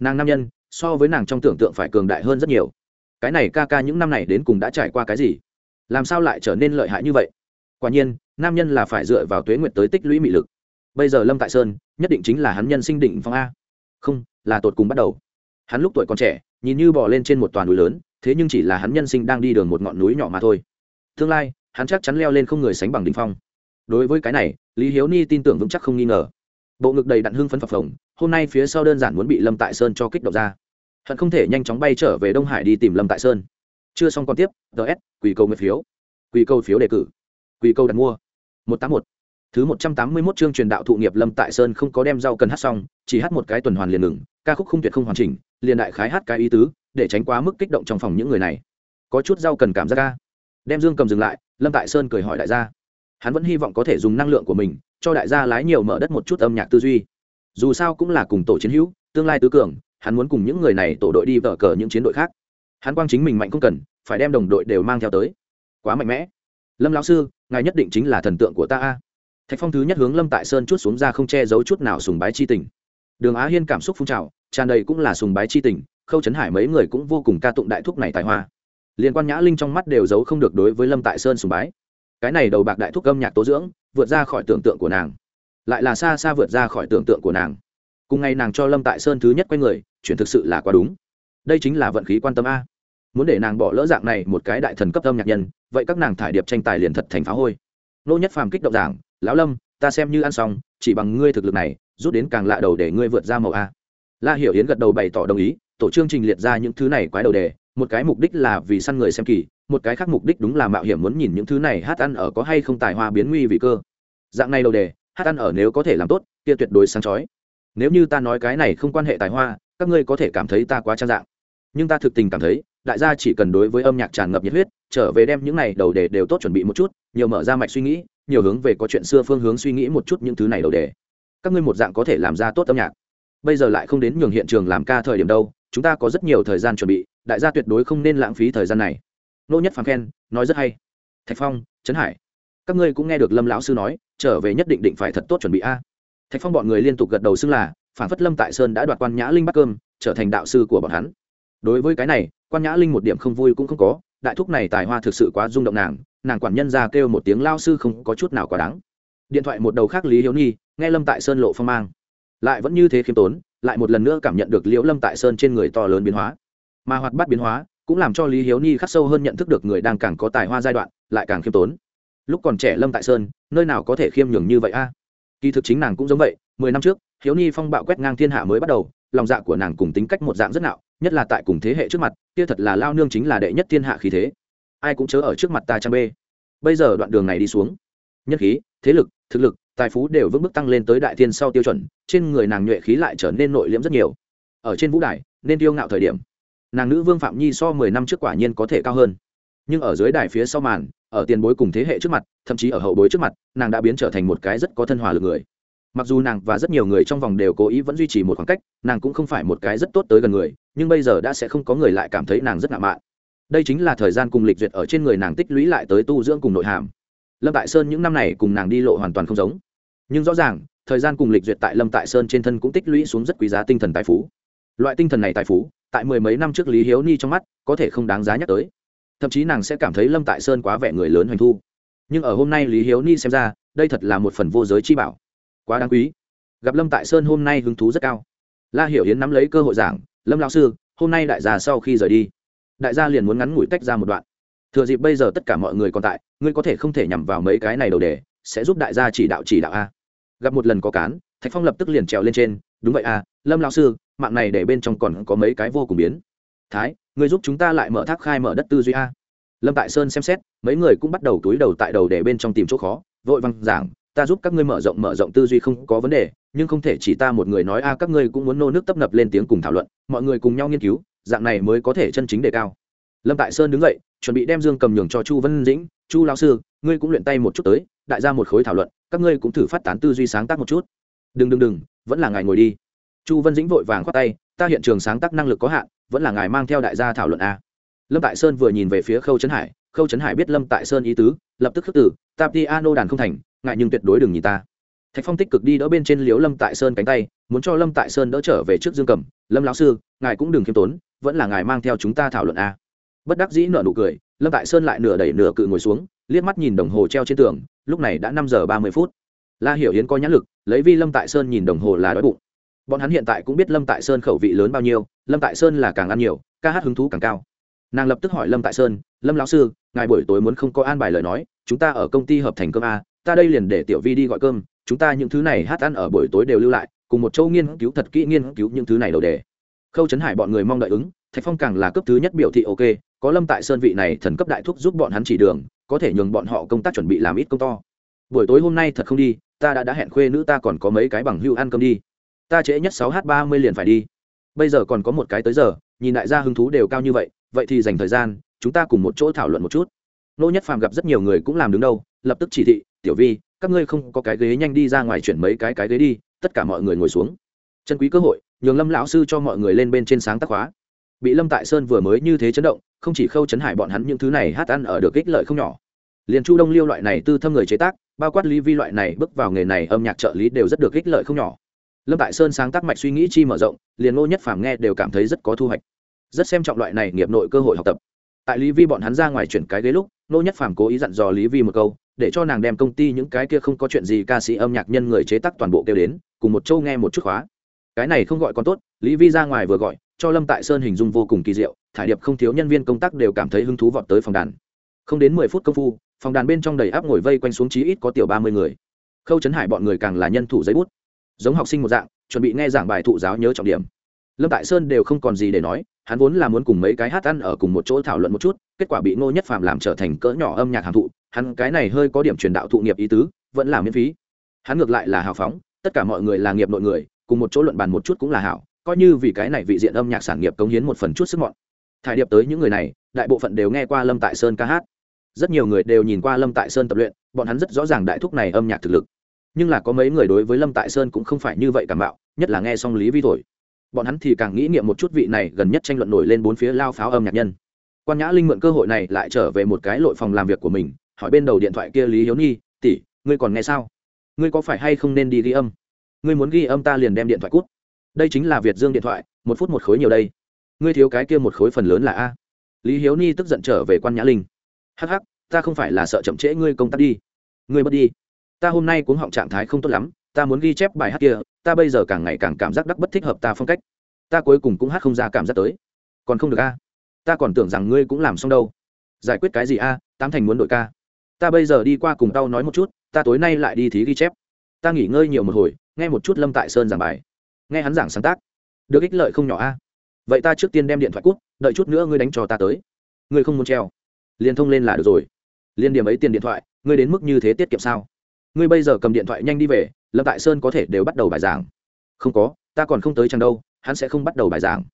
nàng nam nhân, so với nàng trong tưởng tượng phải cường đại hơn rất nhiều. Cái này ca ca những năm này đến cùng đã trải qua cái gì? Làm sao lại trở nên lợi hại như vậy? Quả nhiên, nam nhân là phải dựa vào tuế nguyệt tới tích lũy mị lực. Bây giờ lâm tại sơn, nhất định chính là hắn nhân sinh định phong a. Không, là tột cùng bắt đầu. Hắn lúc tuổi còn trẻ, nhìn như bỏ lên trên một toàn núi lớn, thế nhưng chỉ là hắn nhân sinh đang đi đường một ngọn núi nhỏ mà thôi. Tương lai, hắn chắc chắn leo lên không người sánh bằng đỉnh phong. Đối với cái này, lý hiếu ni tin tưởng vững chắc không nghi ngờ. Bộ ngực đầy đặn hưng phấn phập phồng hôm nay phía sau đơn giản muốn bị lâm tại sơn cho kích động ra. Hận không thể nhanh chóng bay trở về đông hải đi tìm lâm tại sơn. Chưa xong còn tiếp ts quỳ cầu nguyện phiếu. Quỳ cầu phiếu đề cử. Quỳ cầu đặt mua. một tám một. Thứ một trăm tám mươi mốt chương truyền đạo thụ nghiệp lâm tại sơn không có đem rau cần hát xong, chỉ hát một cái tuần hoàn liền ngừng, ca khúc không tuyệt không hoàn chỉnh, liền đại khái hát cái ý tứ, để tránh quá mức kích động trong phòng những người này. Có chút rau cần cảm giác ca đem dương cầm dừng lại, lâm tại sơn cười hỏi đại gia. Hắn vẫn hy vọng có thể dùng năng lượng của mình, cho đại gia lái nhiều mở đất một chút âm nhạc tư duy dù sao cũng là cùng tổ chiến hữu, tương lai tứ cường, hắn muốn cùng những người này tổ đội đi vở cờ những chiến đội khác. Hắn quang chính mình mạnh không cần, phải đem đồng đội đều mang theo tới. Quá mạnh mẽ. Lâm lão sư, ngài nhất định chính là thần tượng của ta a. Thạch phong thứ nhất hướng lâm tại sơn chút xuống ra không che giấu chút nào sùng bái chi tình. Đường á hiên cảm xúc phun trào, tràn đầy cũng là sùng bái chi tình, khâu trấn hải mấy người cũng vô cùng ca tụng đại thúc này tài hoa. Liên quan nhã linh trong mắt đều giấu không được đối với lâm tại sơn sùng bái. Cái này đầu bạc đại thúc âm nhạc tố dưỡng, vượt ra khỏi tưởng tượng của nàng lại là xa xa vượt ra khỏi tưởng tượng của nàng. Cùng ngày nàng cho lâm tại sơn thứ nhất quay người, chuyện thực sự là quá đúng. Đây chính là vận khí quan tâm a. Muốn để nàng bỏ lỡ dạng này một cái đại thần cấp âm nhạc nhân, vậy các nàng thải điệp tranh tài liền thật thành phá hôi. Nô nhất phàm kích động giảng, lão lâm, ta xem như ăn xong, chỉ bằng ngươi thực lực này, rút đến càng lạ đầu để ngươi vượt ra màu a. La hiểu yến gật đầu bày tỏ đồng ý, tổ chương trình liệt ra những thứ này quái đầu đề, một cái mục đích là vì săn người xem kỳ, một cái khác mục đích đúng là mạo hiểm muốn nhìn những thứ này hát ăn ở có hay không tài hoa biến nguy vì cơ. Dạng này đầu đề hát ăn ở nếu có thể làm tốt, kia tuyệt đối sáng chói. Nếu như ta nói cái này không quan hệ tài hoa, các ngươi có thể cảm thấy ta quá trang dạng. Nhưng ta thực tình cảm thấy, đại gia chỉ cần đối với âm nhạc tràn ngập nhiệt huyết, trở về đem những này đầu đề đều tốt chuẩn bị một chút, nhiều mở ra mạch suy nghĩ, nhiều hướng về có chuyện xưa phương hướng suy nghĩ một chút những thứ này đầu đề. Các ngươi một dạng có thể làm ra tốt âm nhạc. Bây giờ lại không đến nhường hiện trường làm ca thời điểm đâu, chúng ta có rất nhiều thời gian chuẩn bị, đại gia tuyệt đối không nên lãng phí thời gian này. Nô nhất phàm khen, nói rất hay. Thạch phong, trấn hải các ngươi cũng nghe được lâm lão sư nói, trở về nhất định định phải thật tốt chuẩn bị a. Thạch phong bọn người liên tục gật đầu xưng là, phản phất lâm tại sơn đã đoạt quan nhã linh bắt cơm, trở thành đạo sư của bọn hắn. Đối với cái này, quan nhã linh một điểm không vui cũng không có, đại thúc này tài hoa thực sự quá rung động nàng nàng quản nhân ra kêu một tiếng lao sư không có chút nào quá đáng. Điện thoại một đầu khác lý hiếu nhi, nghe lâm tại sơn lộ phong mang. Lại vẫn như thế khiêm tốn, lại một lần nữa cảm nhận được liễu lâm tại sơn trên người to lớn biến hóa. Mà hoạt bát biến hóa, cũng làm cho lý hiếu ni khắc sâu hơn nhận thức được người đang càng có tài hoa giai đoạn, lại càng khiêm tốn lúc còn trẻ lâm tại sơn, nơi nào có thể khiêm nhường như vậy a? Kỳ thực chính nàng cũng giống vậy, mười năm trước, hiếu ni phong bạo quét ngang thiên hạ mới bắt đầu, lòng dạ của nàng cùng tính cách một dạng rất nạo, nhất là tại cùng thế hệ trước mặt, kia thật là lao nương chính là đệ nhất thiên hạ khí thế. Ai cũng chớ ở trước mặt ta trang bê. Bây giờ đoạn đường này đi xuống. Nhất khí, thế lực, thực lực, tài phú đều vững bước tăng lên tới đại thiên sau tiêu chuẩn, trên người nàng nhuệ khí lại trở nên nội liễm rất nhiều. Ở trên vũ đài, nên tiêu ngạo thời điểm, nàng nữ vương phạm nhi so mười năm trước quả nhiên có thể cao hơn. Nhưng ở dưới đài phía sau màn ở tiền bối cùng thế hệ trước mặt, thậm chí ở hậu bối trước mặt, nàng đã biến trở thành một cái rất có thân hòa lực người. Mặc dù nàng và rất nhiều người trong vòng đều cố ý vẫn duy trì một khoảng cách, nàng cũng không phải một cái rất tốt tới gần người, nhưng bây giờ đã sẽ không có người lại cảm thấy nàng rất ngạo mạn. Đây chính là thời gian cùng lịch duyệt ở trên người nàng tích lũy lại tới tu dưỡng cùng nội hàm. Lâm tại sơn những năm này cùng nàng đi lộ hoàn toàn không giống. Nhưng rõ ràng, thời gian cùng lịch duyệt tại lâm tại sơn trên thân cũng tích lũy xuống rất quý giá tinh thần tài phú. Loại tinh thần này tài phú, tại mười mấy năm trước lý hiếu ni trong mắt, có thể không đáng giá nhắc tới thậm chí nàng sẽ cảm thấy lâm tại sơn quá vẻ người lớn hoành thu nhưng ở hôm nay lý hiếu ni xem ra đây thật là một phần vô giới chi bảo quá đáng quý gặp lâm tại sơn hôm nay hứng thú rất cao la hiểu hiến nắm lấy cơ hội giảng lâm lão sư hôm nay đại gia sau khi rời đi đại gia liền muốn ngắn ngủi tách ra một đoạn thừa dịp bây giờ tất cả mọi người còn tại ngươi có thể không thể nhằm vào mấy cái này đầu đề sẽ giúp đại gia chỉ đạo chỉ đạo a gặp một lần có cán thạch phong lập tức liền trèo lên trên đúng vậy a lâm lão sư mạng này để bên trong còn có mấy cái vô cùng biến thái, ngươi giúp chúng ta lại mở thác khai mở đất tư duy a. Lâm tại sơn xem xét, mấy người cũng bắt đầu túi đầu tại đầu để bên trong tìm chỗ khó, vội văng giảng, ta giúp các ngươi mở rộng mở rộng tư duy không có vấn đề, nhưng không thể chỉ ta một người nói, a, các ngươi cũng muốn nô nước tấp nập lên tiếng cùng thảo luận, mọi người cùng nhau nghiên cứu, dạng này mới có thể chân chính đề cao. Lâm tại sơn đứng dậy, chuẩn bị đem dương cầm nhường cho chu vân dĩnh, chu lao sư, ngươi cũng luyện tay một chút tới, đại ra một khối thảo luận, các ngươi cũng thử phát tán tư duy sáng tác một chút. Đừng đừng đừng, vẫn là ngài ngồi đi. Chu vân dĩnh vội vàng khoát tay, ta hiện trường sáng tác năng lực có hạn vẫn là ngài mang theo đại gia thảo luận a. Lâm tại sơn vừa nhìn về phía khâu trấn hải, khâu trấn hải biết lâm tại sơn ý tứ, lập tức khước tử ta piano đàn không thành, ngại nhưng tuyệt đối đừng nhìn ta. Thạch phong tích cực đi đỡ bên trên liếu lâm tại sơn cánh tay, muốn cho lâm tại sơn đỡ trở về trước dương cầm, lâm lão sư, ngài cũng đừng khiêm tốn, vẫn là ngài mang theo chúng ta thảo luận a. Bất đắc dĩ nở nụ cười, lâm tại sơn lại nửa đẩy nửa cự ngồi xuống, liếc mắt nhìn đồng hồ treo trên tường, lúc này đã năm giờ ba mươi phút. La hiểu hiến có nhãn lực, lấy vi lâm tại sơn nhìn đồng hồ là đói bụng bọn hắn hiện tại cũng biết lâm tại sơn khẩu vị lớn bao nhiêu, lâm tại sơn là càng ăn nhiều, ca hát hứng thú càng cao. Nàng lập tức hỏi lâm tại sơn, lâm lão sư, ngài buổi tối muốn không có an bài lời nói, chúng ta ở công ty hợp thành cơm a ta đây liền để tiểu vi đi gọi cơm, chúng ta những thứ này hát ăn ở buổi tối đều lưu lại, cùng một châu nghiên cứu thật kỹ nghiên cứu những thứ này đầu đề. Khâu trấn hải bọn người mong đợi ứng, thạch phong càng là cấp thứ nhất biểu thị ok, có lâm tại sơn vị này thần cấp đại thúc giúp bọn hắn chỉ đường, có thể nhường bọn họ công tác chuẩn bị làm ít công to. Buổi tối hôm nay thật không đi, ta đã đã hẹn khuê nữ ta còn có mấy cái bằng hưu ăn cơm đi ta trễ nhất sáu h ba mươi liền phải đi. Bây giờ còn có một cái tới giờ, nhìn đại gia hứng thú đều cao như vậy vậy thì dành thời gian, chúng ta cùng một chỗ thảo luận một chút. Nô nhất phàm gặp rất nhiều người cũng làm đứng đâu lập tức chỉ thị, tiểu vi, các ngươi không có cái ghế nhanh đi ra ngoài chuyển mấy cái cái ghế đi, tất cả mọi người ngồi xuống. Chân quý cơ hội, nhường lâm lão sư cho mọi người lên bên trên sáng tác hóa bị lâm tại sơn vừa mới như thế chấn động, không chỉ khâu chấn hải bọn hắn những thứ này hát ăn ở được ích lợi không nhỏ. Liền chu đông liêu loại này tư thâm người chế tác, bao quát lý vi loại này bước vào nghề này âm nhạc trợ lý đều rất được ích lợi không nhỏ lâm tại sơn sáng tác mạch suy nghĩ chi mở rộng, liền ngô nhất phàm nghe đều cảm thấy rất có thu hoạch. Rất xem trọng loại này nghiệp nội cơ hội học tập. Tại lý vi bọn hắn ra ngoài chuyển cái ghế lúc, ngô nhất phàm cố ý dặn dò lý vi một câu, để cho nàng đem công ty những cái kia không có chuyện gì ca sĩ âm nhạc nhân người chế tác toàn bộ kêu đến, cùng một châu nghe một chút khóa. Cái này không gọi còn tốt, lý vi ra ngoài vừa gọi, cho lâm tại sơn hình dung vô cùng kỳ diệu, thải điệp không thiếu nhân viên công tác đều cảm thấy hứng thú vọt tới phòng đàn. Không đến mười phút công phu, phòng đàn bên trong đầy áp ngồi vây quanh xuống chí ít có tiểu ba mươi người. Khâu chấn hải bọn người càng là nhân thủ giấy bút giống học sinh một dạng, chuẩn bị nghe giảng bài thụ giáo nhớ trọng điểm. Lâm tại sơn đều không còn gì để nói, hắn vốn là muốn cùng mấy cái hát ăn ở cùng một chỗ thảo luận một chút, kết quả bị ngô nhất phàm làm trở thành cỡ nhỏ âm nhạc hàng thụ, hắn cái này hơi có điểm truyền đạo thụ nghiệp ý tứ, vẫn là miễn phí. Hắn ngược lại là hào phóng, tất cả mọi người là nghiệp nội người, cùng một chỗ luận bàn một chút cũng là hảo, coi như vì cái này vị diện âm nhạc sản nghiệp cống hiến một phần chút sức mọn. Thải điệp tới những người này, đại bộ phận đều nghe qua lâm tại sơn ca hát. Rất nhiều người đều nhìn qua lâm tại sơn tập luyện, bọn hắn rất rõ ràng đại thúc này âm nhạc thực lực nhưng là có mấy người đối với lâm tại sơn cũng không phải như vậy cảm bạo, nhất là nghe xong lý vi thổi. Bọn hắn thì càng nghĩ nghiệm một chút vị này gần nhất tranh luận nổi lên bốn phía lao pháo âm nhạc nhân. Quan nhã linh mượn cơ hội này lại trở về một cái lội phòng làm việc của mình, hỏi bên đầu điện thoại kia lý hiếu nhi, tỷ, ngươi còn nghe sao? Ngươi có phải hay không nên đi ghi âm? Ngươi muốn ghi âm ta liền đem điện thoại cút. Đây chính là việt dương điện thoại, một phút một khối nhiều đây. Ngươi thiếu cái kia một khối phần lớn là a. Lý hiếu ni tức giận trở về quan nhã linh. Hắc hắc, ta không phải là sợ chậm trễ ngươi công tác đi. Ngươi mất đi ta hôm nay cũng họng trạng thái không tốt lắm, ta muốn ghi chép bài hát kia, ta bây giờ càng ngày càng cảm giác đắc bất thích hợp ta phong cách. Ta cuối cùng cũng hát không ra cảm giác tới. Còn không được a? Ta còn tưởng rằng ngươi cũng làm xong đâu. Giải quyết cái gì a? Tám thành muốn đội ca. Ta bây giờ đi qua cùng tao nói một chút, ta tối nay lại đi thí ghi chép. Ta nghỉ ngơi nhiều một hồi, nghe một chút lâm tại sơn giảng bài. Nghe hắn giảng sáng tác. Được ích lợi không nhỏ a. Vậy ta trước tiên đem điện thoại cút đợi chút nữa ngươi đánh cho ta tới. Ngươi không muốn treo. Liền thông lên là được rồi. Liên điểm ấy tiền điện thoại, ngươi đến mức như thế tiết kiệm sao? Ngươi bây giờ cầm điện thoại nhanh đi về, lâm tại sơn có thể đều bắt đầu bài giảng. Không có, ta còn không tới chẳng đâu, hắn sẽ không bắt đầu bài giảng.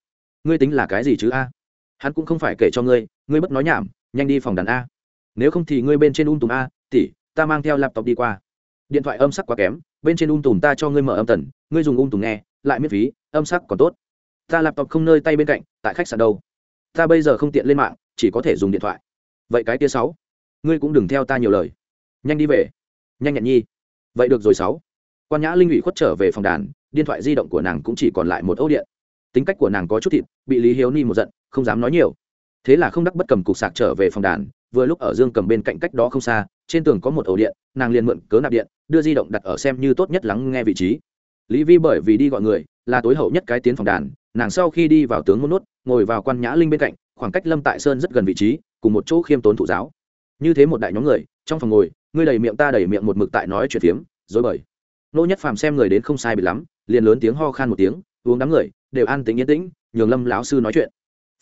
Ngươi tính là cái gì chứ a? Hắn cũng không phải kể cho ngươi ngươi bất nói nhảm, nhanh đi phòng đàn a. Nếu không thì ngươi bên trên ung tùm a tỉ ta mang theo laptop đi qua. Điện thoại âm sắc quá kém, bên trên ung tùm ta cho ngươi mở âm tần, ngươi dùng ung tùm nghe, lại miễn phí, âm sắc còn tốt. Ta laptop không nơi tay bên cạnh, tại khách sạn đâu. Ta bây giờ không tiện lên mạng, chỉ có thể dùng điện thoại. Vậy cái tia sáu, ngươi cũng đừng theo ta nhiều lời. Nhanh đi về nhanh nhẹn nhi. Vậy được rồi sáu. Quan nhã linh ủy khuất trở về phòng đàn, điện thoại di động của nàng cũng chỉ còn lại một ấu điện. Tính cách của nàng có chút thịt, bị lý hiếu ni một giận, không dám nói nhiều. Thế là không đắc bất cầm cục sạc trở về phòng đàn, vừa lúc ở dương cầm bên cạnh cách đó không xa, trên tường có một ổ điện, nàng liền mượn cớ nạp điện, đưa di động đặt ở xem như tốt nhất lắng nghe vị trí. Lý vi bởi vì đi gọi người, là tối hậu nhất cái tiến phòng đàn, nàng sau khi đi vào tướng môn nốt, ngồi vào quan nhã linh bên cạnh, khoảng cách lâm tại sơn rất gần vị trí, cùng một chỗ khiêm tốn thụ giáo. Như thế một đại nhóm người, trong phòng ngồi ngươi đầy miệng ta đầy miệng một mực tại nói chuyện phiếm, dối bời. Nô nhất phàm xem người đến không sai bị lắm, liền lớn tiếng ho khan một tiếng, uống đám người, đều an tĩnh yên tĩnh, nhường lâm lão sư nói chuyện.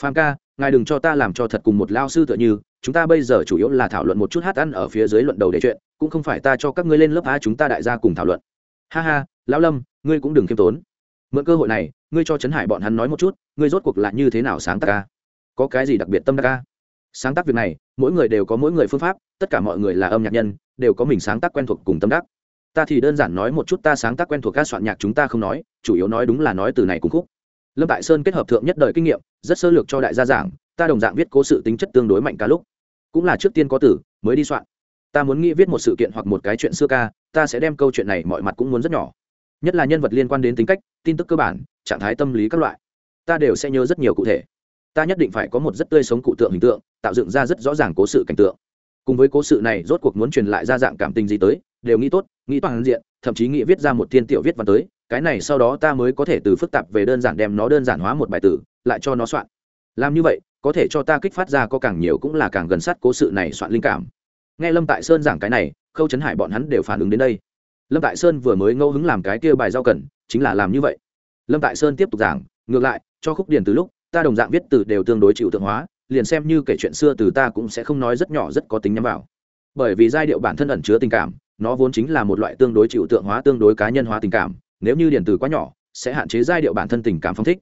Phàm ca, ngài đừng cho ta làm cho thật cùng một lao sư tựa như, chúng ta bây giờ chủ yếu là thảo luận một chút hát ăn ở phía dưới luận đầu để chuyện, cũng không phải ta cho các ngươi lên lớp a chúng ta đại gia cùng thảo luận. Ha ha, lão lâm, ngươi cũng đừng khiêm tốn. Mượn cơ hội này, ngươi cho trấn hải bọn hắn nói một chút, ngươi rốt cuộc là như thế nào sáng tác ca? Có cái gì đặc biệt tâm đắc ca? Sáng tác việc này, mỗi người đều có mỗi người phương pháp, tất cả mọi người là âm nhạc nhân, đều có mình sáng tác quen thuộc cùng tâm đắc. Ta thì đơn giản nói một chút ta sáng tác quen thuộc các soạn nhạc chúng ta không nói, chủ yếu nói đúng là nói từ này cùng khúc. Lâm tại sơn kết hợp thượng nhất đời kinh nghiệm, rất sơ lược cho đại gia giảng, ta đồng dạng viết cố sự tính chất tương đối mạnh cả lúc. Cũng là trước tiên có tử mới đi soạn. Ta muốn nghĩ viết một sự kiện hoặc một cái chuyện xưa ca, ta sẽ đem câu chuyện này mọi mặt cũng muốn rất nhỏ. Nhất là nhân vật liên quan đến tính cách, tin tức cơ bản, trạng thái tâm lý các loại. Ta đều sẽ nhớ rất nhiều cụ thể ta nhất định phải có một rất tươi sống cụ tượng hình tượng, tạo dựng ra rất rõ ràng cố sự cảnh tượng. Cùng với cố sự này, rốt cuộc muốn truyền lại ra dạng cảm tình gì tới, đều nghĩ tốt, nghĩ toàn diện, thậm chí nghĩ viết ra một thiên tiểu viết văn tới, cái này sau đó ta mới có thể từ phức tạp về đơn giản đem nó đơn giản hóa một bài tử, lại cho nó soạn. Làm như vậy, có thể cho ta kích phát ra có càng nhiều cũng là càng gần sát cố sự này soạn linh cảm. Nghe lâm tại sơn giảng cái này, khâu trấn hải bọn hắn đều phản ứng đến đây. Lâm tại sơn vừa mới ngẫu hứng làm cái kia bài giao cần, chính là làm như vậy. Lâm tại sơn tiếp tục giảng, ngược lại, cho khúc điền từ lúc ta đồng dạng viết từ đều tương đối chịu tượng hóa, liền xem như kể chuyện xưa từ ta cũng sẽ không nói rất nhỏ, rất có tính nhắm vào. Bởi vì giai điệu bản thân ẩn chứa tình cảm, nó vốn chính là một loại tương đối chịu tượng hóa, tương đối cá nhân hóa tình cảm, nếu như điển từ quá nhỏ, sẽ hạn chế giai điệu bản thân tình cảm phong thích.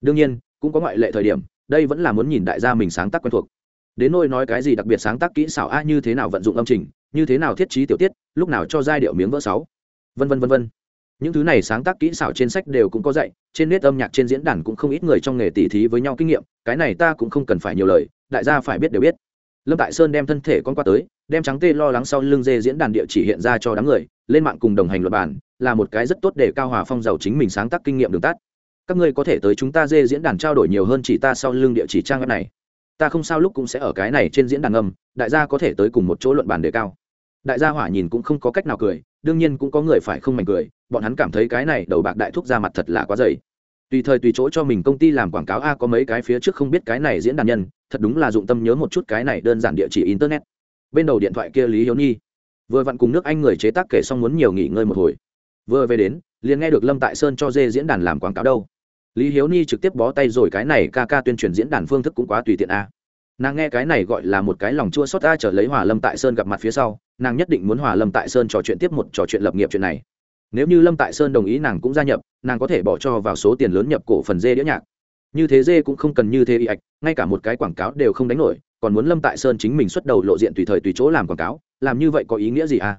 Đương nhiên, cũng có ngoại lệ thời điểm, đây vẫn là muốn nhìn đại gia mình sáng tác quen thuộc. Đến nôi nói cái gì đặc biệt sáng tác kỹ xảo a, như thế nào vận dụng âm trình, như thế nào thiết trí tiểu tiết, lúc nào cho giai điệu miếng vỡ sáu. Vân vân vân vân những thứ này sáng tác kỹ xảo trên sách đều cũng có dạy trên nét âm nhạc trên diễn đàn cũng không ít người trong nghề tỉ thí với nhau kinh nghiệm cái này ta cũng không cần phải nhiều lời đại gia phải biết đều biết. Lâm tại sơn đem thân thể con qua tới đem trắng tê lo lắng sau lưng dê diễn đàn địa chỉ hiện ra cho đám người lên mạng cùng đồng hành luật bản là một cái rất tốt để cao hòa phong giàu chính mình sáng tác kinh nghiệm đường tắt. Các ngươi có thể tới chúng ta dê diễn đàn trao đổi nhiều hơn chỉ ta sau lưng địa chỉ trang web này. Ta không sao lúc cũng sẽ ở cái này trên diễn đàn âm, đại gia có thể tới cùng một chỗ luận bàn đề cao. Đại gia hỏa nhìn cũng không có cách nào cười đương nhiên cũng có người phải không mảnh cười, bọn hắn cảm thấy cái này đầu bạc đại thúc ra mặt thật là quá dày. Tùy thời tùy chỗ cho mình công ty làm quảng cáo a có mấy cái phía trước không biết cái này diễn đàn nhân, thật đúng là dụng tâm nhớ một chút cái này đơn giản địa chỉ internet. Bên đầu điện thoại kia lý hiếu nhi. Vừa vặn cùng nước anh người chế tác kể xong muốn nhiều nghỉ ngơi một hồi. Vừa về đến, liền nghe được lâm tại sơn cho dê diễn đàn làm quảng cáo đâu. Lý hiếu ni trực tiếp bó tay rồi cái này ca ca tuyên truyền diễn đàn phương thức cũng quá tùy tiện a nàng nghe cái này gọi là một cái lòng chua xót ta trở lấy hòa lâm tại sơn gặp mặt phía sau, nàng nhất định muốn hòa lâm tại sơn trò chuyện tiếp một trò chuyện lập nghiệp chuyện này. Nếu như lâm tại sơn đồng ý nàng cũng gia nhập, nàng có thể bỏ cho vào số tiền lớn nhập cổ phần dê đĩa nhạc. Như thế dê cũng không cần như thế y ạch, ngay cả một cái quảng cáo đều không đánh nổi, còn muốn lâm tại sơn chính mình xuất đầu lộ diện tùy thời tùy chỗ làm quảng cáo, làm như vậy có ý nghĩa gì à?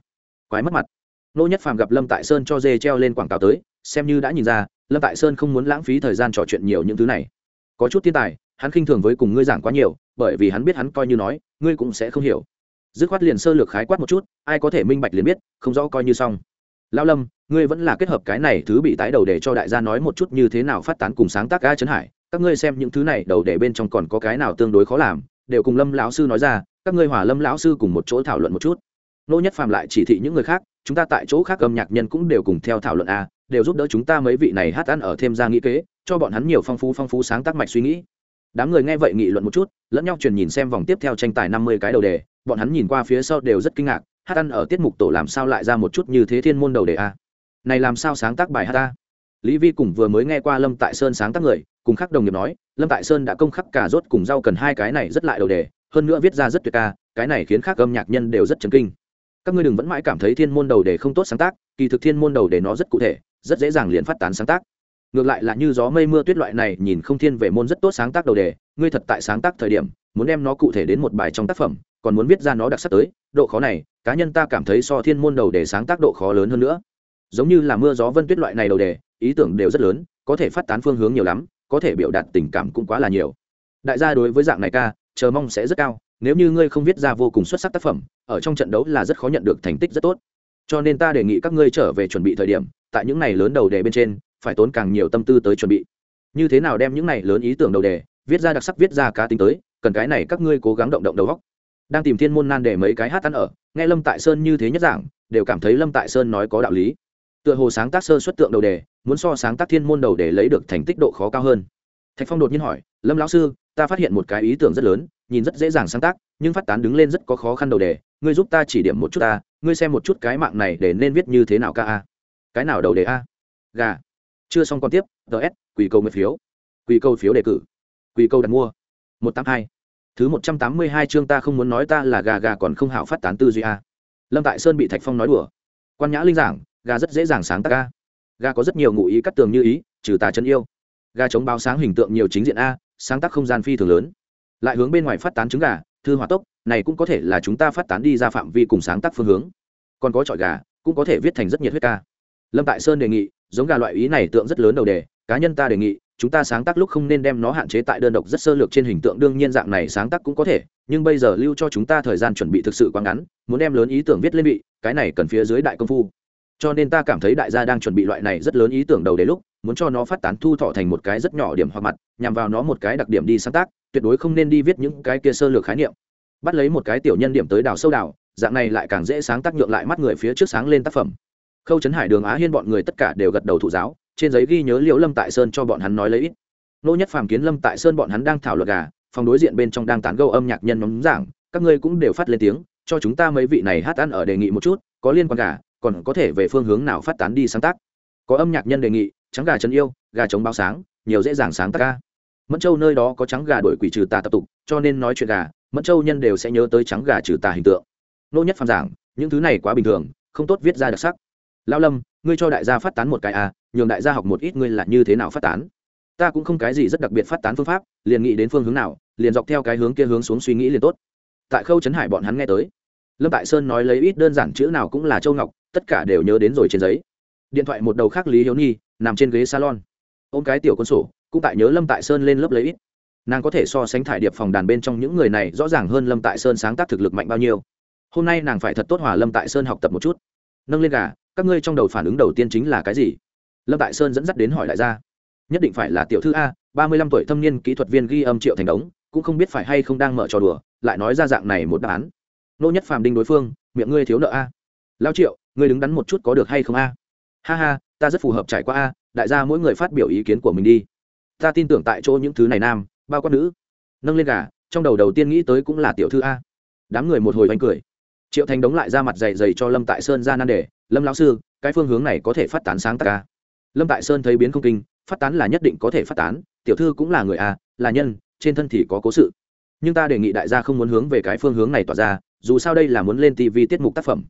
Quái mất mặt. Nô nhất phàm gặp lâm tại sơn cho dê treo lên quảng cáo tới, xem như đã nhìn ra, lâm tại sơn không muốn lãng phí thời gian trò chuyện nhiều những thứ này. Có chút thiên tài hắn khinh thường với cùng ngươi giảng quá nhiều, bởi vì hắn biết hắn coi như nói, ngươi cũng sẽ không hiểu. Dứt khoát liền sơ lược khái quát một chút, ai có thể minh bạch liền biết, không rõ coi như xong. Lão lâm, ngươi vẫn là kết hợp cái này thứ bị tái đầu để cho đại gia nói một chút như thế nào phát tán cùng sáng tác ca trấn hải. Các ngươi xem những thứ này đầu để bên trong còn có cái nào tương đối khó làm, đều cùng lâm lão sư nói ra, các ngươi hòa lâm lão sư cùng một chỗ thảo luận một chút. Nô nhất phàm lại chỉ thị những người khác, chúng ta tại chỗ khác âm nhạc nhân cũng đều cùng theo thảo luận a, đều giúp đỡ chúng ta mấy vị này hát ăn ở thêm ra nghĩ kế, cho bọn hắn nhiều phong phú phong phú sáng tác mạch suy nghĩ đám người nghe vậy nghị luận một chút, lẫn nhau truyền nhìn xem vòng tiếp theo tranh tài năm mươi cái đầu đề, bọn hắn nhìn qua phía sau đều rất kinh ngạc, hát ăn ở tiết mục tổ làm sao lại ra một chút như thế thiên môn đầu đề a? Này làm sao sáng tác bài hát ta lý vi cùng vừa mới nghe qua lâm tại sơn sáng tác người, cùng khác đồng nghiệp nói, lâm tại sơn đã công khắc cả rốt cùng rau cần hai cái này rất lại đầu đề, hơn nữa viết ra rất tuyệt ca, cái này khiến khác âm nhạc nhân đều rất chấn kinh. Các ngươi đừng vẫn mãi cảm thấy thiên môn đầu đề không tốt sáng tác, kỳ thực thiên môn đầu đề nó rất cụ thể, rất dễ dàng liền phát tán sáng tác ngược lại là như gió mây mưa tuyết loại này, nhìn không thiên về môn rất tốt sáng tác đầu đề, ngươi thật tại sáng tác thời điểm, muốn đem nó cụ thể đến một bài trong tác phẩm, còn muốn viết ra nó đặc sắc tới, độ khó này, cá nhân ta cảm thấy so thiên môn đầu đề sáng tác độ khó lớn hơn nữa. Giống như là mưa gió vân tuyết loại này đầu đề, ý tưởng đều rất lớn, có thể phát tán phương hướng nhiều lắm, có thể biểu đạt tình cảm cũng quá là nhiều. Đại gia đối với dạng này ca, chờ mong sẽ rất cao, nếu như ngươi không viết ra vô cùng xuất sắc tác phẩm, ở trong trận đấu là rất khó nhận được thành tích rất tốt. Cho nên ta đề nghị các ngươi trở về chuẩn bị thời điểm, tại những này lớn đầu đề bên trên phải tốn càng nhiều tâm tư tới chuẩn bị. Như thế nào đem những này lớn ý tưởng đầu đề, viết ra đặc sắc viết ra cá tính tới, cần cái này các ngươi cố gắng động động đầu góc đang tìm thiên môn nan để mấy cái hát ăn ở, nghe lâm tại sơn như thế nhất giảng đều cảm thấy lâm tại sơn nói có đạo lý. Tựa hồ sáng tác sơ xuất tượng đầu đề, muốn so sáng tác thiên môn đầu để lấy được thành tích độ khó cao hơn. Thạch phong đột nhiên hỏi, lâm lão sư, ta phát hiện một cái ý tưởng rất lớn, nhìn rất dễ dàng sáng tác, nhưng phát tán đứng lên rất có khó khăn đầu đề, ngươi giúp ta chỉ điểm một chút ta, ngươi xem một chút cái mạng này để nên viết như thế nào ca a? Cái nào đầu đề a? Gà chưa xong còn tiếp ts quỷ câu nguyện phiếu. Quỷ câu phiếu đề cử. Quỷ câu đặt mua. Một tám hai. Thứ một trăm tám mươi hai chương ta không muốn nói ta là gà gà còn không hảo phát tán tư duy a. Lâm tại sơn bị thạch phong nói đùa. Quan nhã linh giảng, gà rất dễ dàng sáng tác a. Gà có rất nhiều ngụ ý cắt tường như ý, trừ tà chân yêu. Gà chống báo sáng hình tượng nhiều chính diện a, sáng tác không gian phi thường lớn. Lại hướng bên ngoài phát tán trứng gà, thư hỏa tốc, này cũng có thể là chúng ta phát tán đi ra phạm vi cùng sáng tác phương hướng. Còn có trọi gà, cũng có thể viết thành rất nhiệt huyết ca lâm tại sơn đề nghị, giống gà loại ý này tượng rất lớn đầu đề, cá nhân ta đề nghị, chúng ta sáng tác lúc không nên đem nó hạn chế tại đơn độc rất sơ lược trên hình tượng, đương nhiên dạng này sáng tác cũng có thể, nhưng bây giờ lưu cho chúng ta thời gian chuẩn bị thực sự quá ngắn, muốn đem lớn ý tưởng viết lên vị, cái này cần phía dưới đại công phu. Cho nên ta cảm thấy đại gia đang chuẩn bị loại này rất lớn ý tưởng đầu đến lúc, muốn cho nó phát tán thu thọ thành một cái rất nhỏ điểm hoặc mặt, nhằm vào nó một cái đặc điểm đi sáng tác, tuyệt đối không nên đi viết những cái kia sơ lược khái niệm. Bắt lấy một cái tiểu nhân điểm tới đào sâu đào, dạng này lại càng dễ sáng tác nhượng lại mắt người phía trước sáng lên tác phẩm khâu trấn hải đường á hiên bọn người tất cả đều gật đầu thụ giáo, trên giấy ghi nhớ liễu lâm tại sơn cho bọn hắn nói lấy ít. Nô nhất phàm kiến lâm tại sơn bọn hắn đang thảo luận gà, phòng đối diện bên trong đang tán gâu âm nhạc nhân nhóm giảng, các ngươi cũng đều phát lên tiếng, cho chúng ta mấy vị này hát ăn ở đề nghị một chút, có liên quan gà, còn có thể về phương hướng nào phát tán đi sáng tác. Có âm nhạc nhân đề nghị, trắng gà chân yêu, gà chống bao sáng, nhiều dễ dàng sáng tác ca. Mẫn châu nơi đó có trắng gà đổi quỷ trừ tà tập tục, cho nên nói chuyện gà, mẫn châu nhân đều sẽ nhớ tới trắng gà trừ tà hình tượng. Nô nhất phàm giảng, những thứ này quá bình thường, không tốt viết ra đặc sắc lao lâm, ngươi cho đại gia phát tán một cái à nhường đại gia học một ít ngươi là như thế nào phát tán. Ta cũng không cái gì rất đặc biệt phát tán phương pháp, liền nghĩ đến phương hướng nào, liền dọc theo cái hướng kia hướng xuống suy nghĩ liền tốt. Tại khâu trấn hải bọn hắn nghe tới, lâm tại sơn nói lấy ít đơn giản chữ nào cũng là châu ngọc, tất cả đều nhớ đến rồi trên giấy. Điện thoại một đầu khác lý hiếu nhi, nằm trên ghế salon. Ôm cái tiểu quân sổ, cũng tại nhớ lâm tại sơn lên lớp lấy ít. Nàng có thể so sánh thải điệp phòng đàn bên trong những người này rõ ràng hơn lâm tại sơn sáng tác thực lực mạnh bao nhiêu. Hôm nay nàng phải thật tốt hòa lâm tại sơn học tập một chút. Nâng lên gà các ngươi trong đầu phản ứng đầu tiên chính là cái gì? Lâm tại sơn dẫn dắt đến hỏi lại ra. Nhất định phải là tiểu thư a, ba mươi lăm tuổi thâm niên kỹ thuật viên ghi âm triệu thành đống, cũng không biết phải hay không đang mở trò đùa, lại nói ra dạng này một đáp án. Nô nhất phàm đinh đối phương, miệng ngươi thiếu nợ a. Lao triệu, ngươi đứng đắn một chút có được hay không a? Ha ha, ta rất phù hợp trải qua a, đại gia mỗi người phát biểu ý kiến của mình đi. Ta tin tưởng tại chỗ những thứ này nam, bao quát nữ. Nâng lên gà, trong đầu đầu tiên nghĩ tới cũng là tiểu thư a. Đám người một hồi oanh cười. Triệu thành đống lại ra mặt dày dày cho lâm tại sơn ra nan đề lâm lão sư, cái phương hướng này có thể phát tán sáng tác ca. Lâm tại sơn thấy biến không kinh, phát tán là nhất định có thể phát tán, tiểu thư cũng là người a là nhân, trên thân thì có cố sự. Nhưng ta đề nghị đại gia không muốn hướng về cái phương hướng này tỏa ra, dù sao đây là muốn lên tv tiết mục tác phẩm.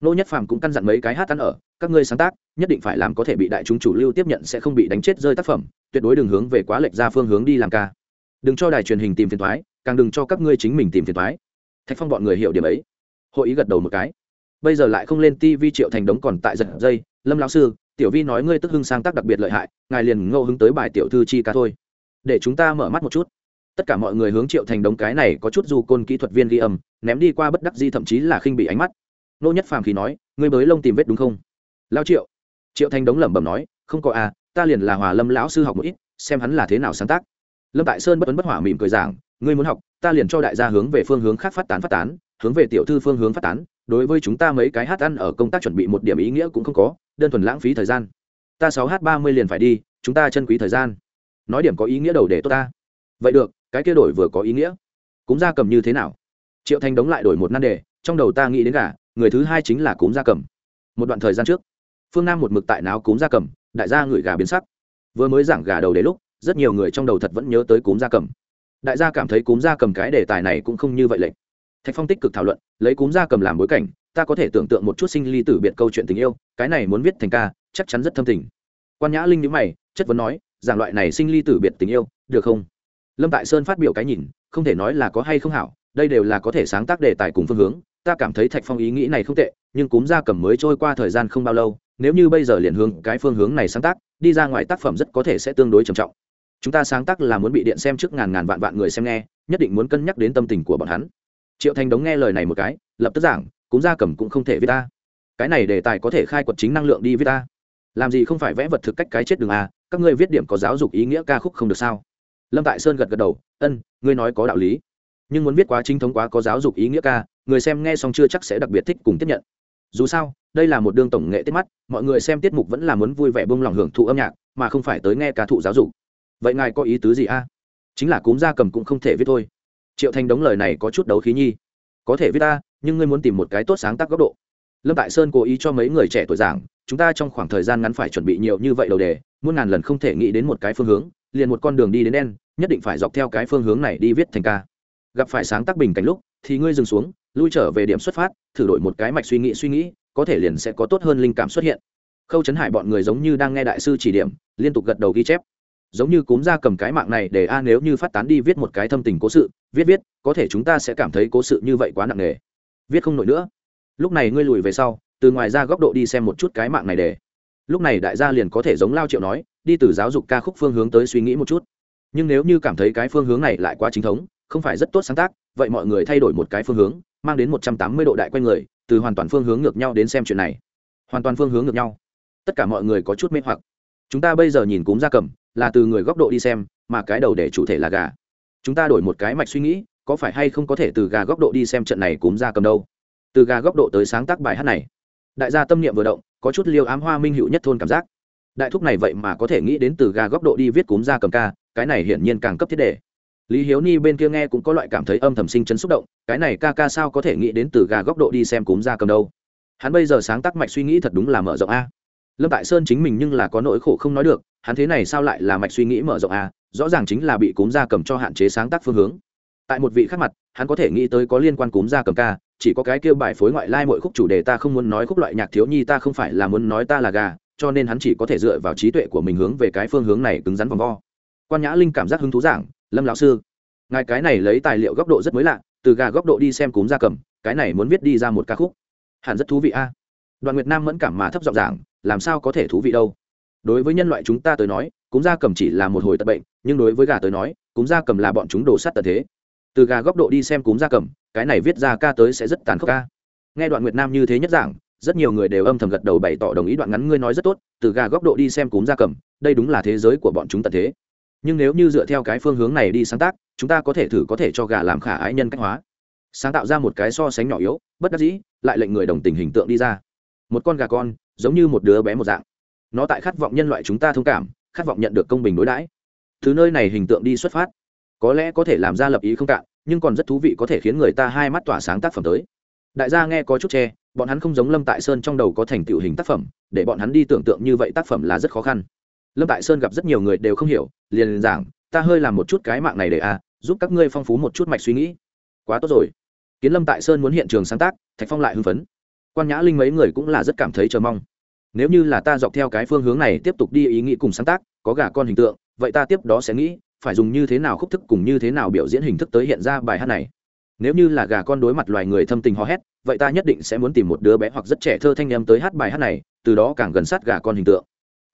Nô nhất phàm cũng căn dặn mấy cái hát ăn ở, các ngươi sáng tác, nhất định phải làm có thể bị đại chúng chủ lưu tiếp nhận sẽ không bị đánh chết rơi tác phẩm, tuyệt đối đừng hướng về quá lệch ra phương hướng đi làm ca. Đừng cho đài truyền hình tìm phiền thoái càng đừng cho các ngươi chính mình tìm phiền thoái thạch phong bọn người hiểu điểm ấy. Hội ý gật đầu một cái bây giờ lại không lên tv triệu thành đống còn tại giật dây. Lâm lão sư, tiểu vi nói ngươi tức hưng sáng tác đặc biệt lợi hại, ngài liền ngô hứng tới bài tiểu thư chi ca thôi. Để chúng ta mở mắt một chút. Tất cả mọi người hướng triệu thành đống cái này có chút du côn kỹ thuật viên ghi âm, ném đi qua bất đắc di thậm chí là khinh bị ánh mắt. Nô nhất phàm khi nói, ngươi bới lông tìm vết đúng không? Lao triệu. Triệu thành đống lẩm bẩm nói, không có à ta liền là hòa lâm lão sư học một ít, xem hắn là thế nào sáng tác. Lâm tại sơn bất ấn bất hỏa mỉm cười giảng, ngươi muốn học, ta liền cho đại gia hướng về phương hướng khác phát tán phát tán, hướng về tiểu thư phương hướng phát tán đối với chúng ta mấy cái hát ăn ở công tác chuẩn bị một điểm ý nghĩa cũng không có, đơn thuần lãng phí thời gian. Ta sáu h ba mươi liền phải đi, chúng ta chân quý thời gian. Nói điểm có ý nghĩa đầu để tốt ta. Vậy được, cái kia đổi vừa có ý nghĩa. Cúm gia cầm như thế nào? Triệu thành đống lại đổi một nan đề, trong đầu ta nghĩ đến gà, người thứ hai chính là cúm gia cầm. Một đoạn thời gian trước, phương nam một mực tại náo cúm gia cầm, đại gia ngửi gà biến sắc. Vừa mới giảng gà đầu đến lúc, rất nhiều người trong đầu thật vẫn nhớ tới cúm gia cầm. Đại gia cảm thấy cúm gia cầm cái đề tài này cũng không như vậy lệnh thạch phong tích cực thảo luận, lấy cúm gia cầm làm bối cảnh, ta có thể tưởng tượng một chút sinh ly tử biệt câu chuyện tình yêu, cái này muốn viết thành ca, chắc chắn rất thâm tình. Quan nhã linh nhữ mày, chất vấn nói, giảng loại này sinh ly tử biệt tình yêu, được không? Lâm tại sơn phát biểu cái nhìn, không thể nói là có hay không hảo, đây đều là có thể sáng tác đề tài cùng phương hướng, ta cảm thấy thạch phong ý nghĩ này không tệ, nhưng cúm gia cầm mới trôi qua thời gian không bao lâu, nếu như bây giờ liền hướng cái phương hướng này sáng tác, đi ra ngoài tác phẩm rất có thể sẽ tương đối trầm trọng. Chúng ta sáng tác là muốn bị điện xem trước ngàn ngàn vạn vạn người xem nghe, nhất định muốn cân nhắc đến tâm tình của bọn hắn triệu thành đống nghe lời này một cái, lập tức giảng, cúng gia cầm cũng không thể viết ta cái này đề tài có thể khai quật chính năng lượng đi viết ta làm gì không phải vẽ vật thực cách cái chết đường a, các ngươi viết điểm có giáo dục ý nghĩa ca khúc không được sao? Lâm tại sơn gật gật đầu, ân, ngươi nói có đạo lý. Nhưng muốn viết quá chính thống quá có giáo dục ý nghĩa ca, người xem nghe xong chưa chắc sẽ đặc biệt thích cùng tiếp nhận. Dù sao, đây là một đương tổng nghệ tiết mắt, mọi người xem tiết mục vẫn là muốn vui vẻ bông lòng hưởng thụ âm nhạc, mà không phải tới nghe ca thụ giáo dục. Vậy ngài có ý tứ gì a? Chính là cúm da cầm cũng không thể viết thôi triệu thành đống lời này có chút đấu khí nhi. Có thể viết ta, nhưng ngươi muốn tìm một cái tốt sáng tác góc độ. Lâm tại sơn cố ý cho mấy người trẻ tuổi giảng, chúng ta trong khoảng thời gian ngắn phải chuẩn bị nhiều như vậy đầu đề, muôn ngàn lần không thể nghĩ đến một cái phương hướng, liền một con đường đi đến đen, nhất định phải dọc theo cái phương hướng này đi viết thành ca. Gặp phải sáng tác bình cảnh lúc, thì ngươi dừng xuống, lui trở về điểm xuất phát, thử đổi một cái mạch suy nghĩ suy nghĩ, có thể liền sẽ có tốt hơn linh cảm xuất hiện. Khâu chấn hải bọn người giống như đang nghe đại sư chỉ điểm, liên tục gật đầu ghi chép giống như cúm ra cầm cái mạng này để a nếu như phát tán đi viết một cái thâm tình cố sự, viết viết, có thể chúng ta sẽ cảm thấy cố sự như vậy quá nặng nề. Viết không nổi nữa. Lúc này ngươi lùi về sau, từ ngoài ra góc độ đi xem một chút cái mạng này để. Lúc này đại gia liền có thể giống lao triệu nói, đi từ giáo dục ca khúc phương hướng tới suy nghĩ một chút. Nhưng nếu như cảm thấy cái phương hướng này lại quá chính thống, không phải rất tốt sáng tác, vậy mọi người thay đổi một cái phương hướng, mang đến một trăm tám mươi độ đại q u a n người, từ hoàn toàn phương hướng ngược nhau đến xem chuyện này. Hoàn toàn phương hướng ngược nhau. Tất cả mọi người có chút mê hoặc. Chúng ta bây giờ nhìn cúm da cầm là từ người góc độ đi xem, mà cái đầu để chủ thể là gà. Chúng ta đổi một cái mạch suy nghĩ, có phải hay không có thể từ gà góc độ đi xem trận này cúm ra cầm đâu? Từ gà góc độ tới sáng tác bài hát này. Đại gia tâm niệm vừa động, có chút liêu ám hoa minh hữu nhất thôn cảm giác. Đại thúc này vậy mà có thể nghĩ đến từ gà góc độ đi viết cúm ra cầm ca, cái này hiển nhiên càng cấp thiết đề. Lý hiếu ni bên kia nghe cũng có loại cảm thấy âm thầm sinh chấn xúc động, cái này ca ca sao có thể nghĩ đến từ gà góc độ đi xem cúm ra cầm đâu? Hắn bây giờ sáng tác mạch suy nghĩ thật đúng là mở rộng a lâm tại sơn chính mình nhưng là có nỗi khổ không nói được, hắn thế này sao lại là mạch suy nghĩ mở rộng à rõ ràng chính là bị cúm da cầm cho hạn chế sáng tác phương hướng. Tại một vị khác mặt, hắn có thể nghĩ tới có liên quan cúm da cầm ca, chỉ có cái kêu bài phối ngoại lai mỗi khúc chủ đề ta không muốn nói khúc loại nhạc thiếu nhi ta không phải là muốn nói ta là gà, cho nên hắn chỉ có thể dựa vào trí tuệ của mình hướng về cái phương hướng này cứng rắn vòng vo. Quan nhã linh cảm giác hứng thú giảng lâm lão sư, ngài cái này lấy tài liệu góc độ rất mới lạ, từ gà góc độ đi xem cúm da cầm, cái này muốn viết đi ra một ca khúc. Hẳn rất thú vị a đoàn nguyệt nam mẫn cảm mà thấp giọng giảng, làm sao có thể thú vị đâu? Đối với nhân loại chúng ta tới nói cúm da cầm chỉ là một hồi tật bệnh, nhưng đối với gà tới nói cúm da cầm là bọn chúng đổ sắt tật thế. Từ gà góc độ đi xem cúm da cầm, cái này viết ra ca tới sẽ rất tàn khốc ca. Nghe đoạn nguyệt nam như thế nhất giảng, rất nhiều người đều âm thầm gật đầu bày tỏ đồng ý đoạn ngắn ngươi nói rất tốt, từ gà góc độ đi xem cúm da cầm, đây đúng là thế giới của bọn chúng tận thế. Nhưng nếu như dựa theo cái phương hướng này đi sáng tác, chúng ta có thể thử có thể cho gà làm khả ái nhân cách hóa. Sáng tạo ra một cái so sánh nhỏ yếu, bất đắc dĩ, lại lệnh người đồng tình hình tượng đi ra một con gà con, giống như một đứa bé một dạng. Nó tại khát vọng nhân loại chúng ta thông cảm, khát vọng nhận được công bình đối đãi. Thứ nơi này hình tượng đi xuất phát. Có lẽ có thể làm ra lập ý không cạn, nhưng còn rất thú vị có thể khiến người ta hai mắt tỏa sáng tác phẩm tới. Đại gia nghe có chút che, bọn hắn không giống lâm tại sơn trong đầu có thành tựu hình tác phẩm, để bọn hắn đi tưởng tượng như vậy tác phẩm là rất khó khăn. Lâm tại sơn gặp rất nhiều người đều không hiểu, liền giảng, ta hơi làm một chút cái mạng này để a, giúp các ngươi phong phú một chút mạch suy nghĩ. Quá tốt rồi. Kiến lâm tại sơn muốn hiện trường sáng tác, thạch phong lại hưng phấn quan nhã linh mấy người cũng là rất cảm thấy chờ mong. Nếu như là ta dọc theo cái phương hướng này tiếp tục đi ý nghĩ cùng sáng tác, có gà con hình tượng, vậy ta tiếp đó sẽ nghĩ, phải dùng như thế nào khúc thức cùng như thế nào biểu diễn hình thức tới hiện ra bài hát này. Nếu như là gà con đối mặt loài người thâm tình hò hét, vậy ta nhất định sẽ muốn tìm một đứa bé hoặc rất trẻ thơ thanh em tới hát bài hát này, từ đó càng gần sát gà con hình tượng.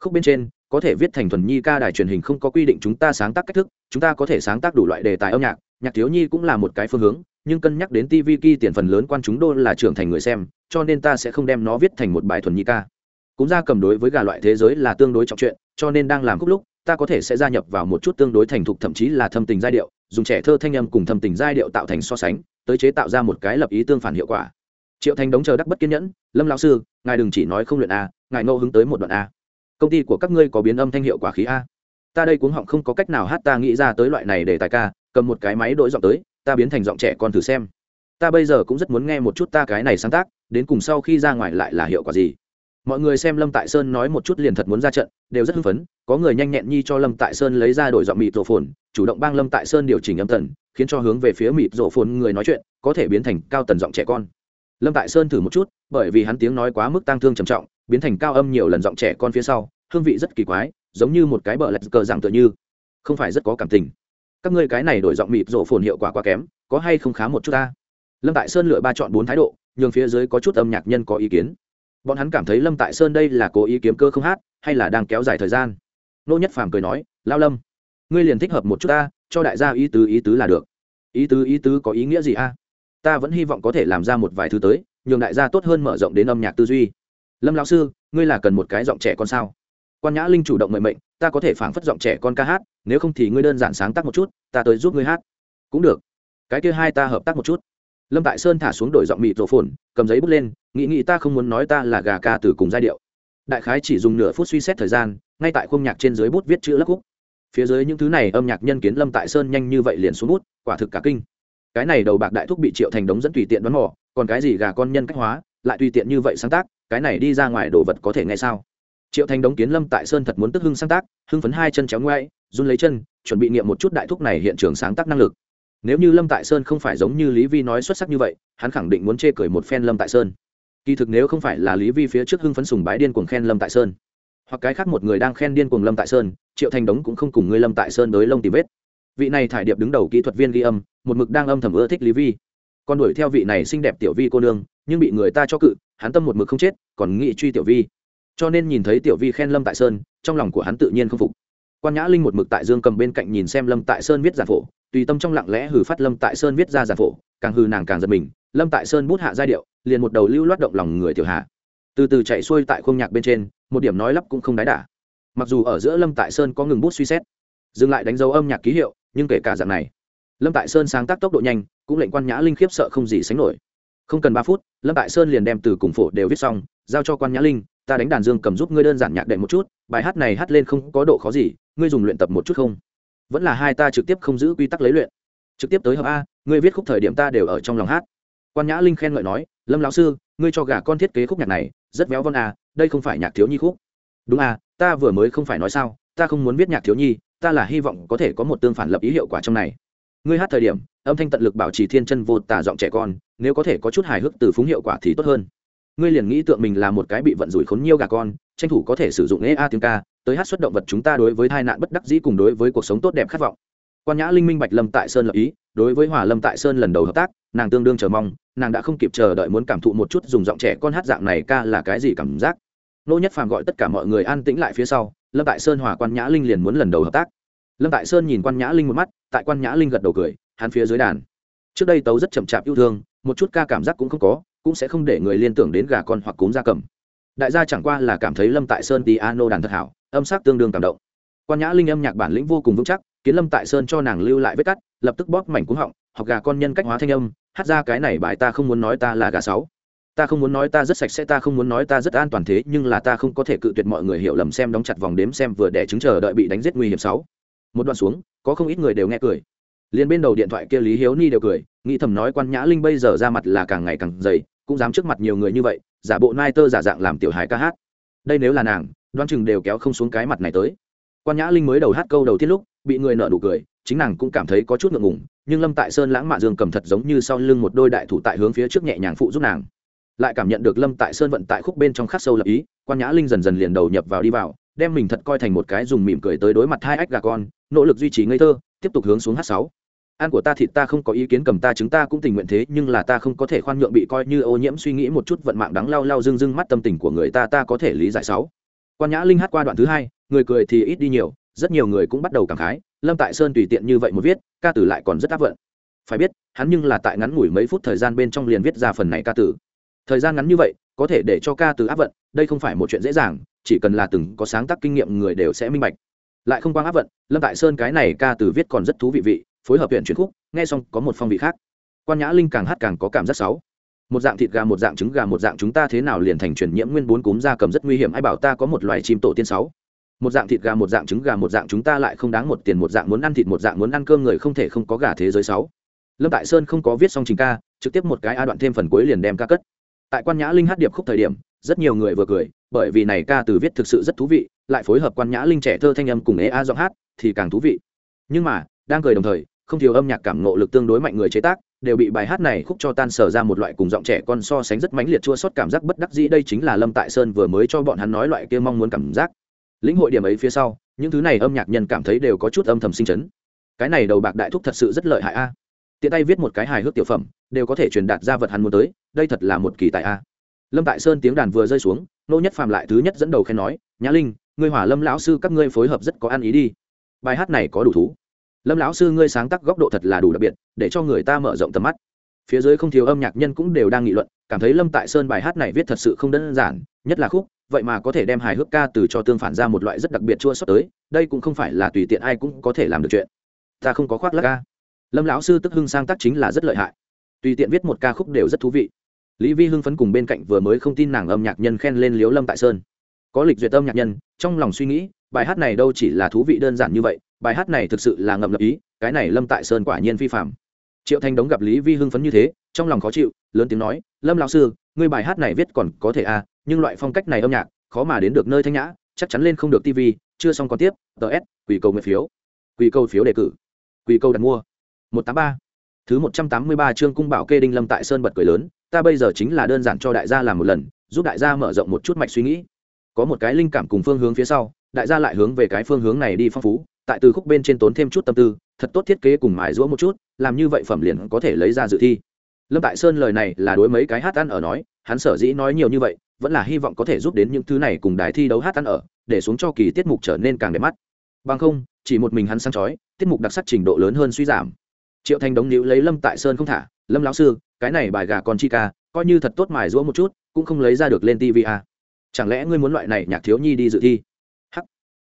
Khúc bên trên, có thể viết thành thuần nhi ca đài truyền hình không có quy định chúng ta sáng tác cách thức, chúng ta có thể sáng tác đủ loại đề tài âm nhạc nhạc thiếu nhi cũng là một cái phương hướng nhưng cân nhắc đến tv ki tiền phần lớn quan chúng đô là trưởng thành người xem, cho nên ta sẽ không đem nó viết thành một bài thuần nhi ca. Cũng ra cầm đối với gà loại thế giới là tương đối trọng chuyện, cho nên đang làm khúc lúc, ta có thể sẽ gia nhập vào một chút tương đối thành thục thậm chí là thâm tình giai điệu, dùng trẻ thơ thanh âm cùng thâm tình giai điệu tạo thành so sánh, tới chế tạo ra một cái lập ý tương phản hiệu quả. Triệu thành đống chờ đắc bất kiên nhẫn, lâm lão sư, ngài đừng chỉ nói không luyện a, ngài ngẫu hứng tới một đoạn a. Công ty của các ngươi có biến âm thanh hiệu quả khí a? Ta đây cuống họng không có cách nào hát ta nghĩ ra tới loại này để tài ca, cầm một cái máy đổi giọng tới ta biến thành giọng trẻ con thử xem. Ta bây giờ cũng rất muốn nghe một chút ta cái này sáng tác, đến cùng sau khi ra ngoài lại là hiệu quả gì. Mọi người xem lâm tại sơn nói một chút liền thật muốn ra trận, đều rất hưng phấn, có người nhanh nhẹn nhi cho lâm tại sơn lấy ra đổi giọng mịt rổ phồn, chủ động bang lâm tại sơn điều chỉnh âm tần, khiến cho hướng về phía mịt rổ phồn người nói chuyện, có thể biến thành cao tần giọng trẻ con. Lâm tại sơn thử một chút, bởi vì hắn tiếng nói quá mức tang thương trầm trọng, biến thành cao âm nhiều lần giọng trẻ con phía sau, hương vị rất kỳ quái, giống như một cái bờ lạch cờ dạng tựa như. Không phải rất có cảm tình các ngươi cái này đổi giọng mịp rổ phồn hiệu quả quá kém, có hay không khá một chút ta? Lâm tại sơn lựa ba chọn bốn thái độ, nhường phía dưới có chút âm nhạc nhân có ý kiến. Bọn hắn cảm thấy lâm tại sơn đây là cố ý kiếm cơ không hát, hay là đang kéo dài thời gian? Nô nhất phàm cười nói, lao lâm, ngươi liền thích hợp một chút ta, cho đại gia ý tứ ý tứ là được. Ý tứ ý tứ có ý nghĩa gì a? Ta vẫn hy vọng có thể làm ra một vài thứ tới, nhường đại gia tốt hơn mở rộng đến âm nhạc tư duy. Lâm lão sư, ngươi là cần một cái giọng trẻ con sao? Quan nhã linh chủ động mệnh mệnh, ta có thể phảng phất giọng trẻ con ca hát, nếu không thì ngươi đơn giản sáng tác một chút, ta tới giúp ngươi hát. Cũng được. Cái kia hai ta hợp tác một chút. Lâm tại sơn thả xuống đổi giọng mịt rổ phồn, cầm giấy bút lên, nghĩ nghĩ ta không muốn nói ta là gà ca từ cùng giai điệu. Đại khái chỉ dùng nửa phút suy xét thời gian, ngay tại khung nhạc trên dưới bút viết chữ lắc khúc. Phía dưới những thứ này âm nhạc nhân kiến lâm tại sơn nhanh như vậy liền xuống bút, quả thực cả kinh. Cái này đầu bạc đại thúc bị triệu thành đống dẫn tùy tiện đoán mò, còn cái gì gà con nhân cách hóa, lại tùy tiện như vậy sáng tác, cái này đi ra ngoài đồ vật có thể nghe sao? Triệu thành đống kiến lâm tại sơn thật muốn tức hưng sáng tác, hưng phấn hai chân chéo ngoay run lấy chân, chuẩn bị nghiệm một chút đại thúc này hiện trường sáng tác năng lực. Nếu như lâm tại sơn không phải giống như lý vi nói xuất sắc như vậy, hắn khẳng định muốn chê cười một phen lâm tại sơn. Kỳ thực nếu không phải là lý vi phía trước hưng phấn sùng bái điên cuồng khen lâm tại sơn, hoặc cái khác một người đang khen điên cuồng lâm tại sơn, triệu thành đống cũng không cùng người lâm tại sơn tới lông tìm vết. Vị này thải điệp đứng đầu kỹ thuật viên ghi âm, một mực đang âm thầm ưa thích lý vi. Còn đuổi theo vị này xinh đẹp tiểu vi cô nương, nhưng bị người ta cho cự, hắn tâm một mực không chết, còn nghĩ truy tiểu vi cho nên nhìn thấy tiểu vi khen lâm tại sơn, trong lòng của hắn tự nhiên không phục. Quan nhã linh một mực tại dương cầm bên cạnh nhìn xem lâm tại sơn viết giàn phổ, tùy tâm trong lặng lẽ hừ phát lâm tại sơn viết ra giàn phổ, càng hư nàng càng giật mình, lâm tại sơn bút hạ giai điệu, liền một đầu lưu loát động lòng người tiểu hạ. Từ từ chạy xuôi tại khung nhạc bên trên, một điểm nói lắp cũng không đái đả. Mặc dù ở giữa lâm tại sơn có ngừng bút suy xét, dừng lại đánh dấu âm nhạc ký hiệu, nhưng kể cả dạng này, lâm tại sơn sáng tác tốc độ nhanh, cũng lệnh quan nhã linh khiếp sợ không gì sánh nổi. Không cần ba phút, lâm tại sơn liền đem từ cùng phổ đều viết xong, giao cho quan nhã linh ta đánh đàn dương cầm giúp ngươi đơn giản nhạc đệm một chút, bài hát này hát lên không có độ khó gì, ngươi dùng luyện tập một chút không? Vẫn là hai ta trực tiếp không giữ quy tắc lấy luyện. Trực tiếp tới hợp a, ngươi viết khúc thời điểm ta đều ở trong lòng hát. Quan nhã linh khen ngợi nói, lâm lão sư, ngươi cho gà con thiết kế khúc nhạc này, rất véo von à đây không phải nhạc thiếu nhi khúc. Đúng à ta vừa mới không phải nói sao, ta không muốn viết nhạc thiếu nhi, ta là hy vọng có thể có một tương phản lập ý hiệu quả trong này. Ngươi hát thời điểm, âm thanh tận lực bảo trì thiên chân vô tả giọng trẻ con, nếu có thể có chút hài hước từ phúng hiệu quả thì tốt hơn ngươi liền nghĩ tượng mình là một cái bị vận rủi khốn nhiêu gà con, tranh thủ có thể sử dụng ea tiếng ca, tới hát xuất động vật chúng ta đối với tai nạn bất đắc dĩ cùng đối với cuộc sống tốt đẹp khát vọng. Quan nhã linh minh bạch lâm tại sơn lập ý, đối với hòa lâm tại sơn lần đầu hợp tác, nàng tương đương chờ mong, nàng đã không kịp chờ đợi muốn cảm thụ một chút dùng giọng trẻ con hát dạng này ca là cái gì cảm giác. Nô nhất phàm gọi tất cả mọi người an tĩnh lại phía sau, lâm tại sơn hòa quan nhã linh liền muốn lần đầu hợp tác. Lâm tại sơn nhìn quan nhã linh một mắt, tại quan nhã linh gật đầu cười, hắn phía dưới đàn. Trước đây tấu rất chậm chạp yêu thương, một chút ca cảm giác cũng không có cũng sẽ không để người liên tưởng đến gà con hoặc cúm da cầm. Đại gia chẳng qua là cảm thấy lâm tại sơn piano đàn thật hảo, âm sắc tương đương cảm động. Quan nhã linh âm nhạc bản lĩnh vô cùng vững chắc, kiến lâm tại sơn cho nàng lưu lại vết cắt, lập tức bóp mảnh cúng họng, học gà con nhân cách hóa thanh âm, hát ra cái này bài ta không muốn nói ta là gà sáu ta không muốn nói ta rất sạch sẽ, ta không muốn nói ta rất an toàn thế, nhưng là ta không có thể cự tuyệt mọi người hiểu lầm xem đóng chặt vòng đếm xem vừa để chứng chờ đợi bị đánh giết nguy hiểm sáu một đoạn xuống, có không ít người đều nghe cười. Liền bên đầu điện thoại kia lý hiếu ni đều cười, nghĩ thầm nói quan nhã linh bây giờ ra mặt là càng ngày càng dày cũng dám trước mặt nhiều người như vậy, giả bộ nai tơ giả dạng làm tiểu hài ca hát. Đây nếu là nàng đoan chừng đều kéo không xuống cái mặt này tới. Quan nhã linh mới đầu hát câu đầu tiết lúc, bị người nợ đủ cười, chính nàng cũng cảm thấy có chút ngượng ngùng, nhưng lâm tại sơn lãng mạn dương cầm thật giống như sau lưng một đôi đại thủ tại hướng phía trước nhẹ nhàng phụ giúp nàng. Lại cảm nhận được lâm tại sơn vận tại khúc bên trong khắc sâu lập ý, quan nhã linh dần dần liền đầu nhập vào đi vào, đem mình thật coi thành một cái dùng mỉm cười tới đối mặt hai ách gà con, nỗ lực duy trì ngây thơ, tiếp tục hướng xuống h sáu ăn của ta thịt ta không có ý kiến cầm ta chúng ta cũng tình nguyện thế, nhưng là ta không có thể khoan nhượng bị coi như ô nhiễm suy nghĩ một chút vận mạng đắng lao lao dưng dưng mắt tâm tình của người ta ta có thể lý giải sáu. Quan nhã linh hát qua đoạn thứ hai, người cười thì ít đi nhiều, rất nhiều người cũng bắt đầu cảm khái, lâm tại sơn tùy tiện như vậy một viết, ca tử lại còn rất áp vận. Phải biết, hắn nhưng là tại ngắn ngủi mấy phút thời gian bên trong liền viết ra phần này ca tử. Thời gian ngắn như vậy, có thể để cho ca từ áp vận, đây không phải một chuyện dễ dàng, chỉ cần là từng có sáng tác kinh nghiệm người đều sẽ minh bạch. Lại không quang áp vận, lâm tại sơn cái này ca từ viết còn rất thú vị vị phối hợp huyện chuyển khúc, nghe xong có một phong vị khác. Quan nhã linh càng hát càng có cảm giác xấu. Một dạng thịt gà, một dạng trứng gà, một dạng chúng ta thế nào liền thành truyền nhiễm nguyên bốn cúm da cầm rất nguy hiểm, ai bảo ta có một loài chim tổ tiên sáu. Một dạng thịt gà, một dạng trứng gà, một dạng chúng ta lại không đáng một tiền, một dạng muốn ăn thịt, một dạng muốn ăn cơm, người không thể không có gà thế giới sáu. Lâm tại sơn không có viết xong trình ca, trực tiếp một cái a đoạn thêm phần cuối liền đem ca cất. Tại quan nhã linh hát điệp khúc thời điểm, rất nhiều người vừa cười, bởi vì này ca từ viết thực sự rất thú vị, lại phối hợp quan nhã linh trẻ thơ thanh âm cùng ế a giọng hát, thì càng thú vị. Nhưng mà đang cười đồng thời, không thiếu âm nhạc cảm ngộ lực tương đối mạnh người chế tác, đều bị bài hát này khúc cho tan sở ra một loại cùng giọng trẻ con so sánh rất mãnh liệt chua sót cảm giác bất đắc dĩ. Đây chính là lâm tại sơn vừa mới cho bọn hắn nói loại kia mong muốn cảm giác. Lĩnh hội điểm ấy phía sau, những thứ này âm nhạc nhân cảm thấy đều có chút âm thầm sinh chấn. Cái này đầu bạc đại thúc thật sự rất lợi hại a. Tiện tay viết một cái hài hước tiểu phẩm, đều có thể truyền đạt ra vật hắn muốn tới, đây thật là một kỳ tài a. Lâm tại sơn tiếng đàn vừa rơi xuống, nô nhất phàm lại thứ nhất dẫn đầu khen nói, nhã linh, ngươi hỏa lâm lão sư các ngươi phối hợp rất có ăn ý đi. Bài hát này có đủ thú lâm lão sư ngươi sáng tác góc độ thật là đủ đặc biệt, để cho người ta mở rộng tầm mắt. Phía dưới không thiếu âm nhạc nhân cũng đều đang nghị luận, cảm thấy lâm tại sơn bài hát này viết thật sự không đơn giản, nhất là khúc, vậy mà có thể đem hài hước ca từ cho tương phản ra một loại rất đặc biệt chua sót tới, đây cũng không phải là tùy tiện ai cũng có thể làm được chuyện. Ta không có khoác lắc ca. Lâm lão sư tức hưng sang tác chính là rất lợi hại. Tùy tiện viết một ca khúc đều rất thú vị. Lý vi hưng phấn cùng bên cạnh vừa mới không tin nàng âm nhạc nhân khen lên liếu lâm tại sơn. Có lịch duyệt âm nhạc nhân, trong lòng suy nghĩ, bài hát này đâu chỉ là thú vị đơn giản như vậy bài hát này thực sự là ngậm lập ý, cái này lâm tại sơn quả nhiên vi phạm triệu thanh đống gặp lý vi hưng phấn như thế, trong lòng khó chịu, lớn tiếng nói, lâm lão sư, ngươi bài hát này viết còn có thể à nhưng loại phong cách này âm nhạc, khó mà đến được nơi thanh nhã, chắc chắn lên không được tv chưa xong còn tiếp ts quỷ cầu nguyện phiếu. Quỷ cầu phiếu đề cử. Quỷ cầu đặt mua. Một tám ba. Thứ một trăm tám mươi ba chương cung bảo kê đinh lâm tại sơn bật cười lớn, ta bây giờ chính là đơn giản cho đại gia làm một lần, giúp đại gia mở rộng một chút mạch suy nghĩ. Có một cái linh cảm cùng phương hướng phía sau, đại gia lại hướng về cái phương hướng này đi phong phú tại từ khúc bên trên tốn thêm chút tâm tư, thật tốt thiết kế cùng mài rũa một chút, làm như vậy phẩm liền có thể lấy ra dự thi. Lâm tại sơn lời này là đối mấy cái hát ăn ở nói, hắn sở dĩ nói nhiều như vậy, vẫn là hy vọng có thể giúp đến những thứ này cùng đài thi đấu hát ăn ở, để xuống cho kỳ tiết mục trở nên càng đẹp mắt. Bằng không, chỉ một mình hắn sáng chói, tiết mục đặc sắc trình độ lớn hơn suy giảm. Triệu thành đống níu lấy lâm tại sơn không thả, lâm lão sư, cái này bài gà con chi ca, coi như thật tốt mài rũa một chút, cũng không lấy ra được lên tv à. chẳng lẽ ngươi muốn loại này nhạc thiếu nhi đi dự thi? Hắc.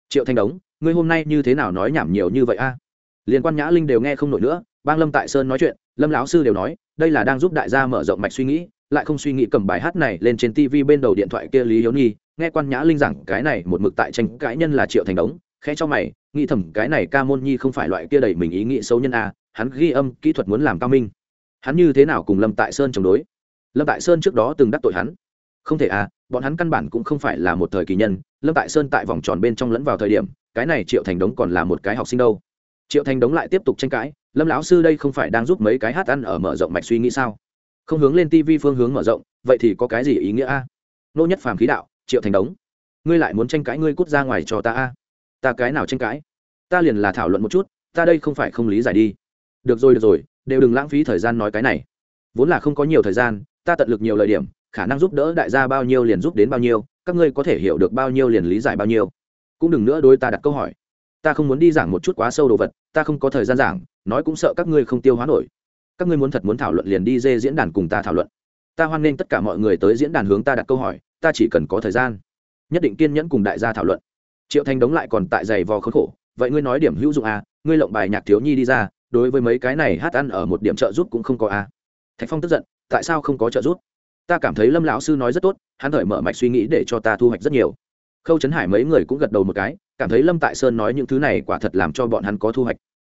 Triệu thanh đống ngươi hôm nay như thế nào nói nhảm nhiều như vậy a? À? liên quan nhã linh đều nghe không nổi nữa, bang lâm tại sơn nói chuyện, lâm lão sư đều nói, đây là đang giúp đại gia mở rộng mạch suy nghĩ, lại không suy nghĩ cầm bài hát này lên trên tv bên đầu điện thoại kia lý hiếu nhi. Nghe quan nhã linh rằng cái này một mực tại tranh cãi nhân là triệu thành đống, khẽ cho mày, nghĩ thầm cái này ca môn nhi không phải loại kia đầy mình ý nghĩ xấu nhân a, hắn ghi âm, kỹ thuật muốn làm cao minh. Hắn như thế nào cùng lâm tại sơn chống đối? Lâm tại sơn trước đó từng đắc tội hắn. Không thể à bọn hắn căn bản cũng không phải là một thời kỳ nhân, lâm tại sơn tại vòng tròn bên trong lẫn vào thời điểm cái này triệu thành đống còn là một cái học sinh đâu. Triệu thành đống lại tiếp tục tranh cãi, lâm lão sư đây không phải đang giúp mấy cái hát ăn ở mở rộng mạch suy nghĩ sao? Không hướng lên tv phương hướng mở rộng, vậy thì có cái gì ý nghĩa a? Nô nhất phàm khí đạo, triệu thành đống, ngươi lại muốn tranh cãi ngươi cút ra ngoài cho ta a? Ta cái nào tranh cãi? Ta liền là thảo luận một chút, ta đây không phải không lý giải đi. Được rồi được rồi, đều đừng lãng phí thời gian nói cái này. Vốn là không có nhiều thời gian, ta tận lực nhiều lời điểm, khả năng giúp đỡ đại gia bao nhiêu liền giúp đến bao nhiêu, các ngươi có thể hiểu được bao nhiêu liền lý giải bao nhiêu cũng đừng nữa Đôi ta đặt câu hỏi. Ta không muốn đi giảng một chút quá sâu đồ vật, ta không có thời gian giảng, nói cũng sợ các ngươi không tiêu hóa nổi. Các ngươi muốn thật muốn thảo luận liền đi dê diễn đàn cùng ta thảo luận. Ta hoan nghênh tất cả mọi người tới diễn đàn hướng ta đặt câu hỏi, ta chỉ cần có thời gian. Nhất định kiên nhẫn cùng đại gia thảo luận. Triệu thanh đống lại còn tại giày vò khốn khổ, vậy ngươi nói điểm hữu dụng à ngươi lộng bài nhạc thiếu nhi đi ra, đối với mấy cái này hát ăn ở một điểm trợ giúp cũng không có à? thạch phong tức giận, tại sao không có trợ giúp? Ta cảm thấy lâm lão sư nói rất tốt, hắn thời mở mạch suy nghĩ để cho ta thu hoạch rất nhiều khâu trấn hải mấy người cũng gật đầu một cái, cảm thấy lâm tại sơn nói những thứ này quả thật làm cho bọn hắn có thu hoạch.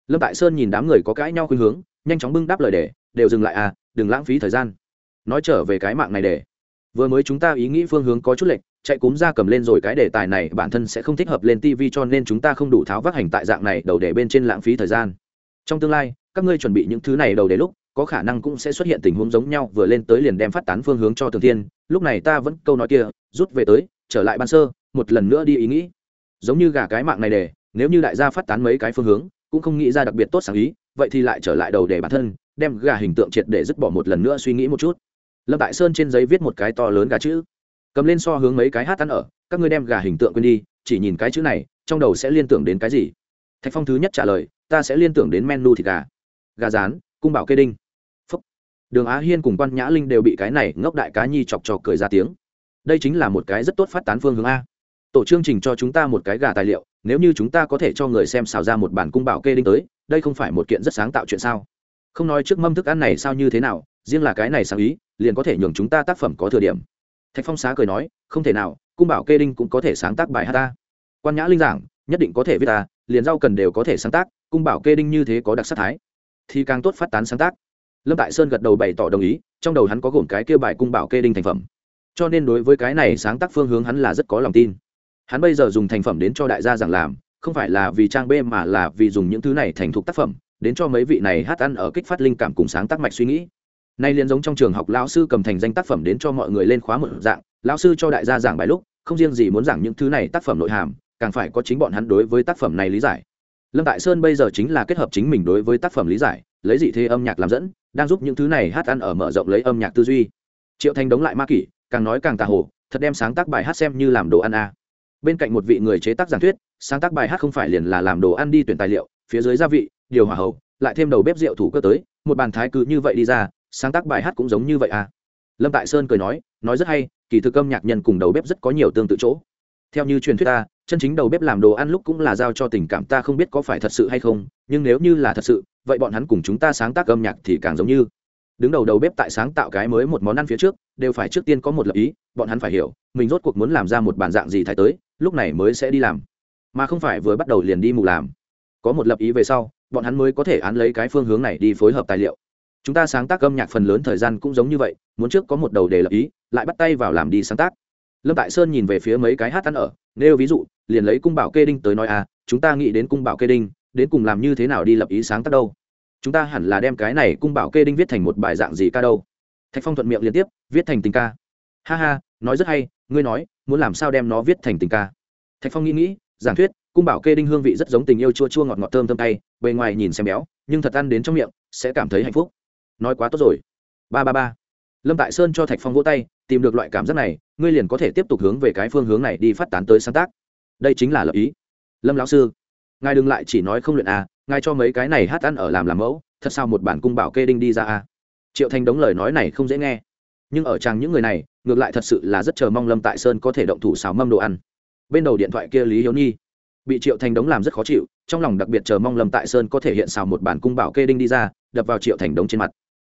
Lâm tại sơn nhìn đám người có cãi nhau khuyên hướng, nhanh chóng bưng đáp lời để, đều dừng lại à đừng lãng phí thời gian. Nói trở về cái mạng này để. Vừa mới chúng ta ý nghĩ phương hướng có chút lệch, chạy cúm ra cầm lên rồi cái đề tài này bản thân sẽ không thích hợp lên tv cho nên chúng ta không đủ tháo vác hành tại dạng này đầu để bên trên lãng phí thời gian. Trong tương lai, các ngươi chuẩn bị những thứ này đầu để lúc, có khả năng cũng sẽ xuất hiện tình huống giống nhau, vừa lên tới liền đem phát tán phương hướng cho thường thiên, lúc này ta vẫn câu nói kia, rút về tới, trở lại ban sơ một lần nữa đi ý nghĩ. Giống như gà cái mạng này để, nếu như đại gia phát tán mấy cái phương hướng, cũng không nghĩ ra đặc biệt tốt sáng ý, vậy thì lại trở lại đầu để bản thân, đem gà hình tượng triệt để dứt bỏ một lần nữa suy nghĩ một chút. Lâm tại sơn trên giấy viết một cái to lớn gà chữ. Cầm lên so hướng mấy cái hát ăn ở, các ngươi đem gà hình tượng quên đi, chỉ nhìn cái chữ này, trong đầu sẽ liên tưởng đến cái gì? Thạch phong thứ nhất trả lời, ta sẽ liên tưởng đến menu thịt gà. Gà rán, cung bảo kê đinh. Phúc. đường á hiên cùng quan nhã linh đều bị cái này ngốc đại cá nhi chọc chọc cười ra tiếng. Đây chính là một cái rất tốt phát tán phương hướng a tổ chương trình cho chúng ta một cái gà tài liệu, nếu như chúng ta có thể cho người xem xào ra một bản cung bảo kê đinh tới, đây không phải một kiện rất sáng tạo chuyện sao? Không nói trước mâm thức ăn này sao như thế nào, riêng là cái này sáng ý, liền có thể nhường chúng ta tác phẩm có thừa điểm. Thạch phong xá cười nói, không thể nào, cung bảo kê đinh cũng có thể sáng tác bài hát ta. Quan nhã linh giảng, nhất định có thể viết ta, liền rau cần đều có thể sáng tác, cung bảo kê đinh như thế có đặc sắc thái. Thì càng tốt phát tán sáng tác. Lâm tại sơn gật đầu bày tỏ đồng ý, trong đầu hắn có gồm cái kêu bài cung bảo kê đinh thành phẩm. Cho nên đối với cái này sáng tác phương hướng hắn là rất có lòng tin hắn bây giờ dùng thành phẩm đến cho đại gia giảng làm, không phải là vì trang b mà là vì dùng những thứ này thành thục tác phẩm, đến cho mấy vị này hát ăn ở kích phát linh cảm cùng sáng tác mạch suy nghĩ. Nay liền giống trong trường học lão sư cầm thành danh tác phẩm đến cho mọi người lên khóa một dạng, lão sư cho đại gia giảng bài lúc, không riêng gì muốn giảng những thứ này tác phẩm nội hàm, càng phải có chính bọn hắn đối với tác phẩm này lý giải. Lâm tại sơn bây giờ chính là kết hợp chính mình đối với tác phẩm lý giải, lấy dị thế âm nhạc làm dẫn, đang giúp những thứ này hát ăn ở mở rộng lấy âm nhạc tư duy. Triệu thanh đống lại ma kỷ, càng nói càng tà hồ, thật đem sáng tác bài hát xem như làm đồ ăn a. à bên cạnh một vị người chế tác giảng thuyết, sáng tác bài hát không phải liền là làm đồ ăn đi tuyển tài liệu, phía dưới gia vị, điều hòa hậu lại thêm đầu bếp rượu thủ cơ tới, một bàn thái cứ như vậy đi ra, sáng tác bài hát cũng giống như vậy à. Lâm tại sơn cười nói nói rất hay, kỳ thực âm nhạc nhân cùng đầu bếp rất có nhiều tương tự chỗ. Theo như truyền thuyết ta, chân chính đầu bếp làm đồ ăn lúc cũng là giao cho tình cảm ta không biết có phải thật sự hay không, nhưng nếu như là thật sự, vậy bọn hắn cùng chúng ta sáng tác âm nhạc thì càng giống như. Đứng đầu đầu bếp tại sáng tạo cái mới một món ăn phía trước đều phải trước tiên có một lập ý, bọn hắn phải hiểu, mình rốt cuộc muốn làm ra một bản dạng gì thay tới, lúc này mới sẽ đi làm. Mà không phải vừa bắt đầu liền đi mù làm. Có một lập ý về sau, bọn hắn mới có thể án lấy cái phương hướng này đi phối hợp tài liệu. Chúng ta sáng tác âm nhạc phần lớn thời gian cũng giống như vậy, muốn trước có một đầu để lập ý, lại bắt tay vào làm đi sáng tác. Lâm tại sơn nhìn về phía mấy cái hát ăn ở, nêu ví dụ, liền lấy cung bảo kê đinh tới nói à chúng ta nghĩ đến cung bảo kê đinh, đến cùng làm như thế nào đi lập ý sáng tác đâu? Chúng ta hẳn là đem cái này cung bảo kê đinh viết thành một bài dạng gì ca đâu? Thạch phong thuận miệng liên tiếp, viết thành tình ca. Ha ha, nói rất hay, ngươi nói, muốn làm sao đem nó viết thành tình ca? Thạch phong nghĩ nghĩ, giảng thuyết, cung bảo kê đinh hương vị rất giống tình yêu chua chua ngọt ngọt thơm thơm tay bề ngoài nhìn xem béo, nhưng thật ăn đến trong miệng, sẽ cảm thấy hạnh phúc. Nói quá tốt rồi. Ba ba ba. Lâm tại sơn cho thạch phong vỗ tay, tìm được loại cảm giác này, ngươi liền có thể tiếp tục hướng về cái phương hướng này đi phát tán tới sáng tác. Đây chính là lợi ý. Lâm lão sư, ngài đừng lại chỉ nói không luyện à ngài cho mấy cái này hát ăn ở làm làm mẫu, thật sao một bản cung bảo kê đinh đi ra à? Triệu thành đống lời nói này không dễ nghe. Nhưng ở chàng những người này, ngược lại thật sự là rất chờ mong lâm tại sơn có thể động thủ xào mâm đồ ăn. Bên đầu điện thoại kia lý hiếu nhi. Bị triệu thành đống làm rất khó chịu, trong lòng đặc biệt chờ mong lâm tại sơn có thể hiện xào một bản cung bảo kê đinh đi ra, đập vào triệu thành đống trên mặt.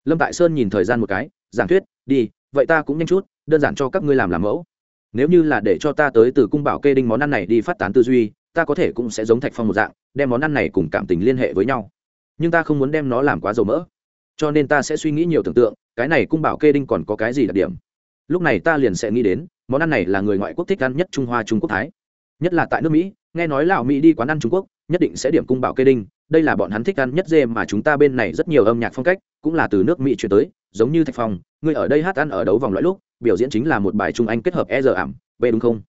Lâm tại sơn nhìn thời gian một cái, giảng thuyết, đi, vậy ta cũng nhanh chút, đơn giản cho các ngươi làm làm mẫu. Nếu như là để cho ta tới từ cung bảo kê đinh món ăn này đi phát tán tư duy, ta có thể cũng sẽ giống thạch phong một dạng, đem món ăn này cùng cảm tình liên hệ với nhau. Nhưng ta không muốn đem nó làm quá dầu mỡ cho nên ta sẽ suy nghĩ nhiều tưởng tượng, cái này cung bảo kê đinh còn có cái gì đặc điểm? Lúc này ta liền sẽ nghĩ đến, món ăn này là người ngoại quốc thích ăn nhất trung hoa, trung quốc thái. Nhất là tại nước mỹ, nghe nói lào mỹ đi quán ăn trung quốc, nhất định sẽ điểm cung bảo kê đinh. Đây là bọn hắn thích ăn nhất dê mà chúng ta bên này rất nhiều âm nhạc phong cách, cũng là từ nước mỹ chuyển tới, giống như thạch phong, người ở đây hát ăn ở đấu vòng loại lúc, biểu diễn chính là một bài trung anh kết hợp e giờ ảm, b đúng không?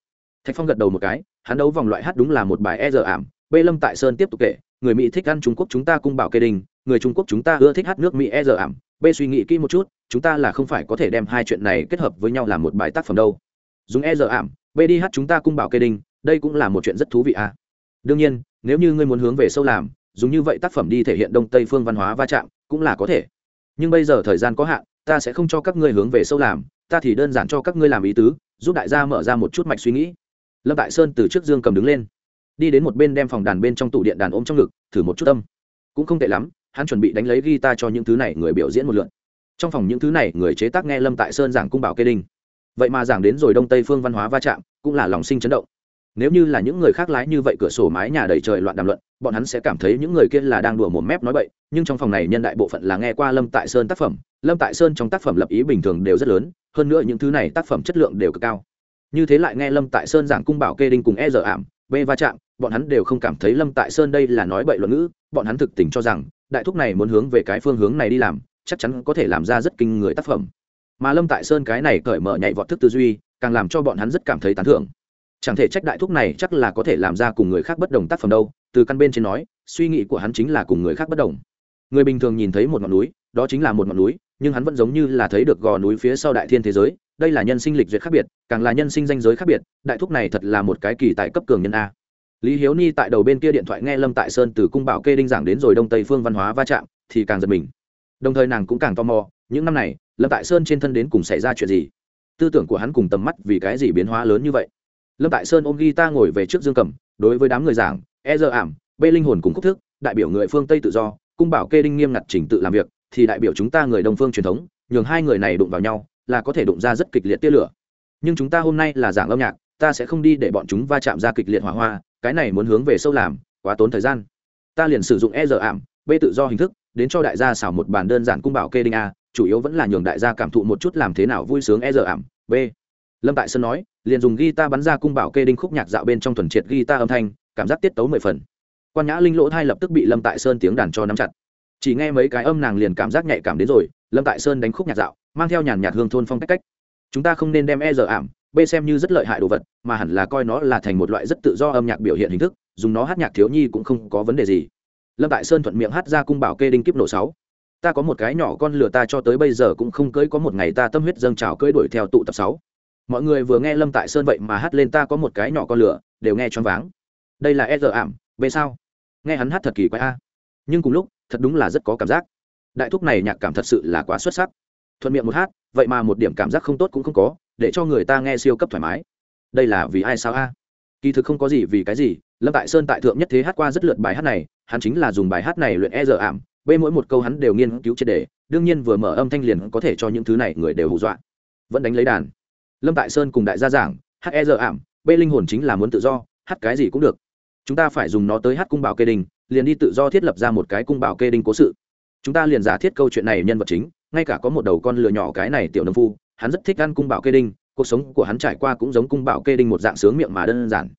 Thạch phong gật đầu một cái, hắn đấu vòng loại hát đúng là một bài e giờ ảm Bê lâm tại sơn tiếp tục kể, người mỹ thích ăn trung quốc chúng ta cung bảo kê đình, người trung quốc chúng ta ưa thích hát nước mỹ e giờ ảm. Bê suy nghĩ kỹ một chút, chúng ta là không phải có thể đem hai chuyện này kết hợp với nhau làm một bài tác phẩm đâu. Dùng e giờ ảm, bê đi hát chúng ta cung bảo kê đình, đây cũng là một chuyện rất thú vị à. Đương nhiên, nếu như ngươi muốn hướng về sâu làm, dùng như vậy tác phẩm đi thể hiện đông tây phương văn hóa va chạm, cũng là có thể. Nhưng bây giờ thời gian có hạn, ta sẽ không cho các ngươi hướng về sâu làm, ta thì đơn giản cho các ngươi làm ý tứ, giúp đại gia mở ra một chút mạch suy nghĩ. Lâm tại sơn từ trước dương cầm đứng lên đi đến một bên đem phòng đàn bên trong tủ điện đàn ôm trong ngực, thử một chút tâm. Cũng không tệ lắm, hắn chuẩn bị đánh lấy guitar cho những thứ này người biểu diễn một lượn trong phòng những thứ này người chế tác nghe lâm tại sơn giảng cung bảo kê đinh. Vậy mà giảng đến rồi đông tây phương văn hóa va chạm, cũng là lòng sinh chấn động. Nếu như là những người khác lái như vậy cửa sổ mái nhà đầy trời loạn đàm luận, bọn hắn sẽ cảm thấy những người kia là đang đùa một mép nói bậy, nhưng trong phòng này nhân đại bộ phận là nghe qua lâm tại sơn tác phẩm, lâm tại sơn trong tác phẩm lập ý bình thường đều rất lớn, hơn nữa những thứ này tác phẩm chất lượng đều cực cao. Như thế lại nghe lâm tại sơn giảng cung bảo kê đinh cùng e dở ảm b va chạm, bọn hắn đều không cảm thấy lâm tại sơn đây là nói bậy luận ngữ, bọn hắn thực tình cho rằng, đại thúc này muốn hướng về cái phương hướng này đi làm, chắc chắn có thể làm ra rất kinh người tác phẩm. Mà lâm tại sơn cái này cởi mở nhạy vọt thức tư duy, càng làm cho bọn hắn rất cảm thấy tán thưởng. Chẳng thể trách đại thúc này chắc là có thể làm ra cùng người khác bất đồng tác phẩm đâu, từ căn bên trên nói, suy nghĩ của hắn chính là cùng người khác bất đồng. Người bình thường nhìn thấy một ngọn núi, đó chính là một ngọn núi, nhưng hắn vẫn giống như là thấy được gò núi phía sau đại thiên thế giới đây là nhân sinh lịch duyệt khác biệt, càng là nhân sinh danh giới khác biệt, đại thúc này thật là một cái kỳ tại cấp cường nhân a. Lý hiếu ni tại đầu bên kia điện thoại nghe lâm tại sơn từ cung bảo kê đinh giảng đến rồi đông tây phương văn hóa va chạm, thì càng giật mình. Đồng thời nàng cũng càng tò mò, những năm này, lâm tại sơn trên thân đến cùng xảy ra chuyện gì? Tư tưởng của hắn cùng tầm mắt vì cái gì biến hóa lớn như vậy? Lâm tại sơn ôm ghi ta ngồi về trước dương cầm, đối với đám người giảng e dơ ảm, bê linh hồn cùng khúc thức, đại biểu người phương tây tự do, cung bảo kê đinh nghiêm ngặt trình tự làm việc, thì đại biểu chúng ta người đông phương truyền thống, nhường hai người này đụng vào nhau là có thể đụng ra rất kịch liệt tia lửa. Nhưng chúng ta hôm nay là giảng âm nhạc, ta sẽ không đi để bọn chúng va chạm ra kịch liệt hỏa hoa, cái này muốn hướng về sâu làm, quá tốn thời gian. Ta liền sử dụng e dở ảm, b tự do hình thức, đến cho đại gia xảo một bản đơn giản cung bảo kê đinh a, chủ yếu vẫn là nhường đại gia cảm thụ một chút làm thế nào vui sướng e dở ảm, b. Lâm tại sơn nói, liền dùng guitar bắn ra cung bảo kê đinh khúc nhạc dạo bên trong thuần triệt guitar âm thanh, cảm giác tiết tấu mười phần. Quan nhã linh lỗ thai lập tức bị lâm tại sơn tiếng đàn cho nắm chặt. Chỉ nghe mấy cái âm nàng liền cảm giác nhạy cảm đến rồi, lâm tại sơn đánh khúc nhạc dạo mang theo nhàn nhạt hương thôn phong cách cách. Chúng ta không nên đem e dở ảm, b xem như rất lợi hại đồ vật, mà hẳn là coi nó là thành một loại rất tự do âm nhạc biểu hiện hình thức, dùng nó hát nhạc thiếu nhi cũng không có vấn đề gì. Lâm tại sơn thuận miệng hát ra cung bảo kê đinh kiếp nổ sáu. Ta có một cái nhỏ con lừa ta cho tới bây giờ cũng không cưới, có một ngày ta tâm huyết dâng trào cưới đuổi theo tụ tập sáu. Mọi người vừa nghe lâm tại sơn vậy mà hát lên ta có một cái nhỏ con lửa đều nghe choáng váng. Đây là e giờ ảm, b sao? Nghe hắn hát thật kỳ quái a. Nhưng cùng lúc, thật đúng là rất có cảm giác. Đại thúc này nhạc cảm thật sự là quá xuất sắc thuận miệng một hát, vậy mà một điểm cảm giác không tốt cũng không có, để cho người ta nghe siêu cấp thoải mái. Đây là vì ai sao a? Kỳ thực không có gì vì cái gì, lâm tại sơn tại thượng nhất thế hát qua rất lượt bài hát này, hắn chính là dùng bài hát này luyện e dở ảm b mỗi một câu hắn đều nghiên cứu triệt đề đương nhiên vừa mở âm thanh liền có thể cho những thứ này người đều hù dọa. Vẫn đánh lấy đàn. Lâm tại sơn cùng đại gia giảng, hát e dở ảm b linh hồn chính là muốn tự do, hát cái gì cũng được. Chúng ta phải dùng nó tới hát cung bảo kê đình liền đi tự do thiết lập ra một cái cung bảo kê đình cố sự. Chúng ta liền giả thiết câu chuyện này nhân vật chính ngay cả có một đầu con lừa nhỏ cái này tiểu nông phu, hắn rất thích ăn cung bảo kê đinh, cuộc sống của hắn trải qua cũng giống cung bảo kê đinh một dạng sướng miệng mà đơn giản.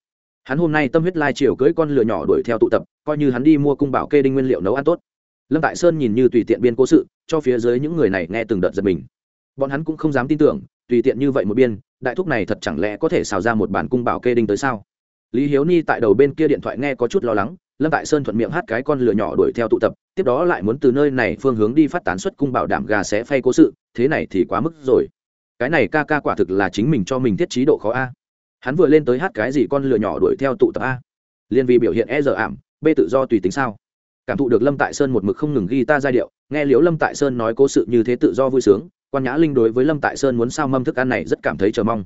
Hắn hôm nay tâm huyết lai chiều cưới con lừa nhỏ đuổi theo tụ tập, coi như hắn đi mua cung bảo kê đinh nguyên liệu nấu ăn tốt. Lâm tại sơn nhìn như tùy tiện biên cố sự, cho phía dưới những người này nghe từng đợt giật mình. Bọn hắn cũng không dám tin tưởng, tùy tiện như vậy một biên, đại thúc này thật chẳng lẽ có thể xào ra một bản cung bảo kê đinh tới sao? Lý hiếu ni tại đầu bên kia điện thoại nghe có chút lo lắng lâm tại sơn thuận miệng hát cái con lửa nhỏ đuổi theo tụ tập, tiếp đó lại muốn từ nơi này phương hướng đi phát tán xuất cung bảo đảm gà sẽ phay cố sự, thế này thì quá mức rồi. Cái này ca ca quả thực là chính mình cho mình thiết trí độ khó a. Hắn vừa lên tới hát cái gì con lửa nhỏ đuổi theo tụ tập a. Liên vì biểu hiện e giờ ảm, b tự do tùy tính sao. Cảm thụ được lâm tại sơn một mực không ngừng ghi ta giai điệu, nghe liếu lâm tại sơn nói cố sự như thế tự do vui sướng, quan nhã linh đối với lâm tại sơn muốn sao mâm thức ăn này rất cảm thấy chờ mong.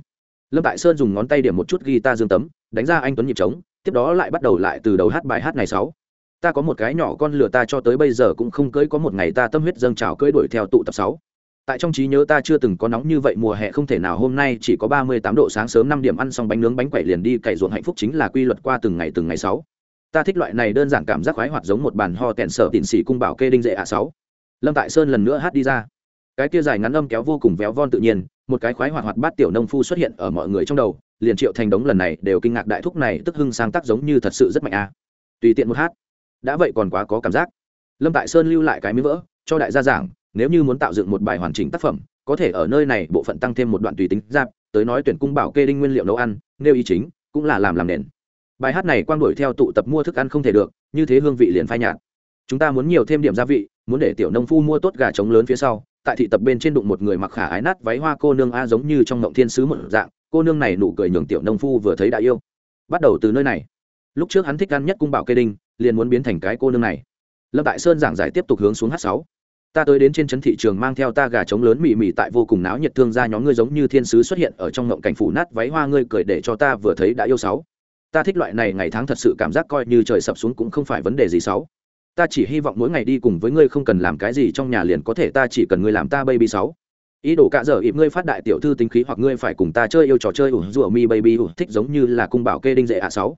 Lâm tại sơn dùng ngón tay điểm một chút ghi ta dương tấm, đánh ra anh tuấn nhịp trống tiếp đó lại bắt đầu lại từ đầu hát bài hát này sáu. Ta có một cái nhỏ con lửa ta cho tới bây giờ cũng không cưới, có một ngày ta tâm huyết dâng trào cưới đuổi theo tụ tập sáu. Tại trong trí nhớ ta chưa từng có nóng như vậy, mùa hè không thể nào, hôm nay chỉ có ba mươi tám độ, sáng sớm năm điểm ăn xong bánh nướng bánh quẩy liền đi, cày ruộng hạnh phúc chính là quy luật qua từng ngày từng ngày sáu. Ta thích loại này đơn giản cảm giác khoái hoạt giống một bàn ho tẹn sở tịn xỉ cung bảo kê đinh dệ ạ sáu. Lâm tại sơn lần nữa hát đi ra. Cái kia dài ngắn âm kéo vô cùng véo von tự nhiên, một cái khoái hoạt hoạt bát tiểu nông phu xuất hiện ở mọi người trong đầu liền triệu thành đống lần này đều kinh ngạc đại thúc này tức hưng sang tác giống như thật sự rất mạnh a. À. tùy tiện một hát. Đã vậy còn quá có cảm giác. Lâm tại sơn lưu lại cái miếng vỡ, cho đại gia giảng, nếu như muốn tạo dựng một bài hoàn chỉnh tác phẩm, có thể ở nơi này bộ phận tăng thêm một đoạn tùy tính giáp, tới nói tuyển cung bảo kê đinh nguyên liệu nấu ăn, nêu ý chính, cũng là làm làm nền. Bài hát này quang đổi theo tụ tập mua thức ăn không thể được, như thế hương vị liền phai nhạt. Chúng ta muốn nhiều thêm điểm gia vị, muốn để tiểu nông phu mua tốt gà trống lớn phía sau, tại thị tập bên trên đụng một người mặc khả ái nát váy hoa cô nương a giống như trong ngộng thiên sứ một dạng cô nương này nụ cười nhường tiểu nông phu vừa thấy đã yêu. Bắt đầu từ nơi này. Lúc trước hắn thích ăn nhất cung bảo kê đinh, liền muốn biến thành cái cô nương này. Lâm tại sơn giảng giải tiếp tục hướng xuống h sáu. Ta tới đến trên trấn thị trường mang theo ta gà trống lớn mị mị tại vô cùng náo nhiệt thương ra nhóm ngươi giống như thiên sứ xuất hiện ở trong ngộng cảnh phủ nát váy hoa ngươi cười để cho ta vừa thấy đã yêu sáu. Ta thích loại này ngày tháng thật sự cảm giác coi như trời sập xuống cũng không phải vấn đề gì sáu. Ta chỉ hy vọng mỗi ngày đi cùng với ngươi không cần làm cái gì trong nhà liền có thể ta chỉ cần ngươi làm ta baby sáu ý đồ cả giờ ịp ngươi phát đại tiểu thư tính khí hoặc ngươi phải cùng ta chơi yêu trò chơi ủ rủa mi baby ủ, thích giống như là cung bảo kê đinh dễ ạ sáu.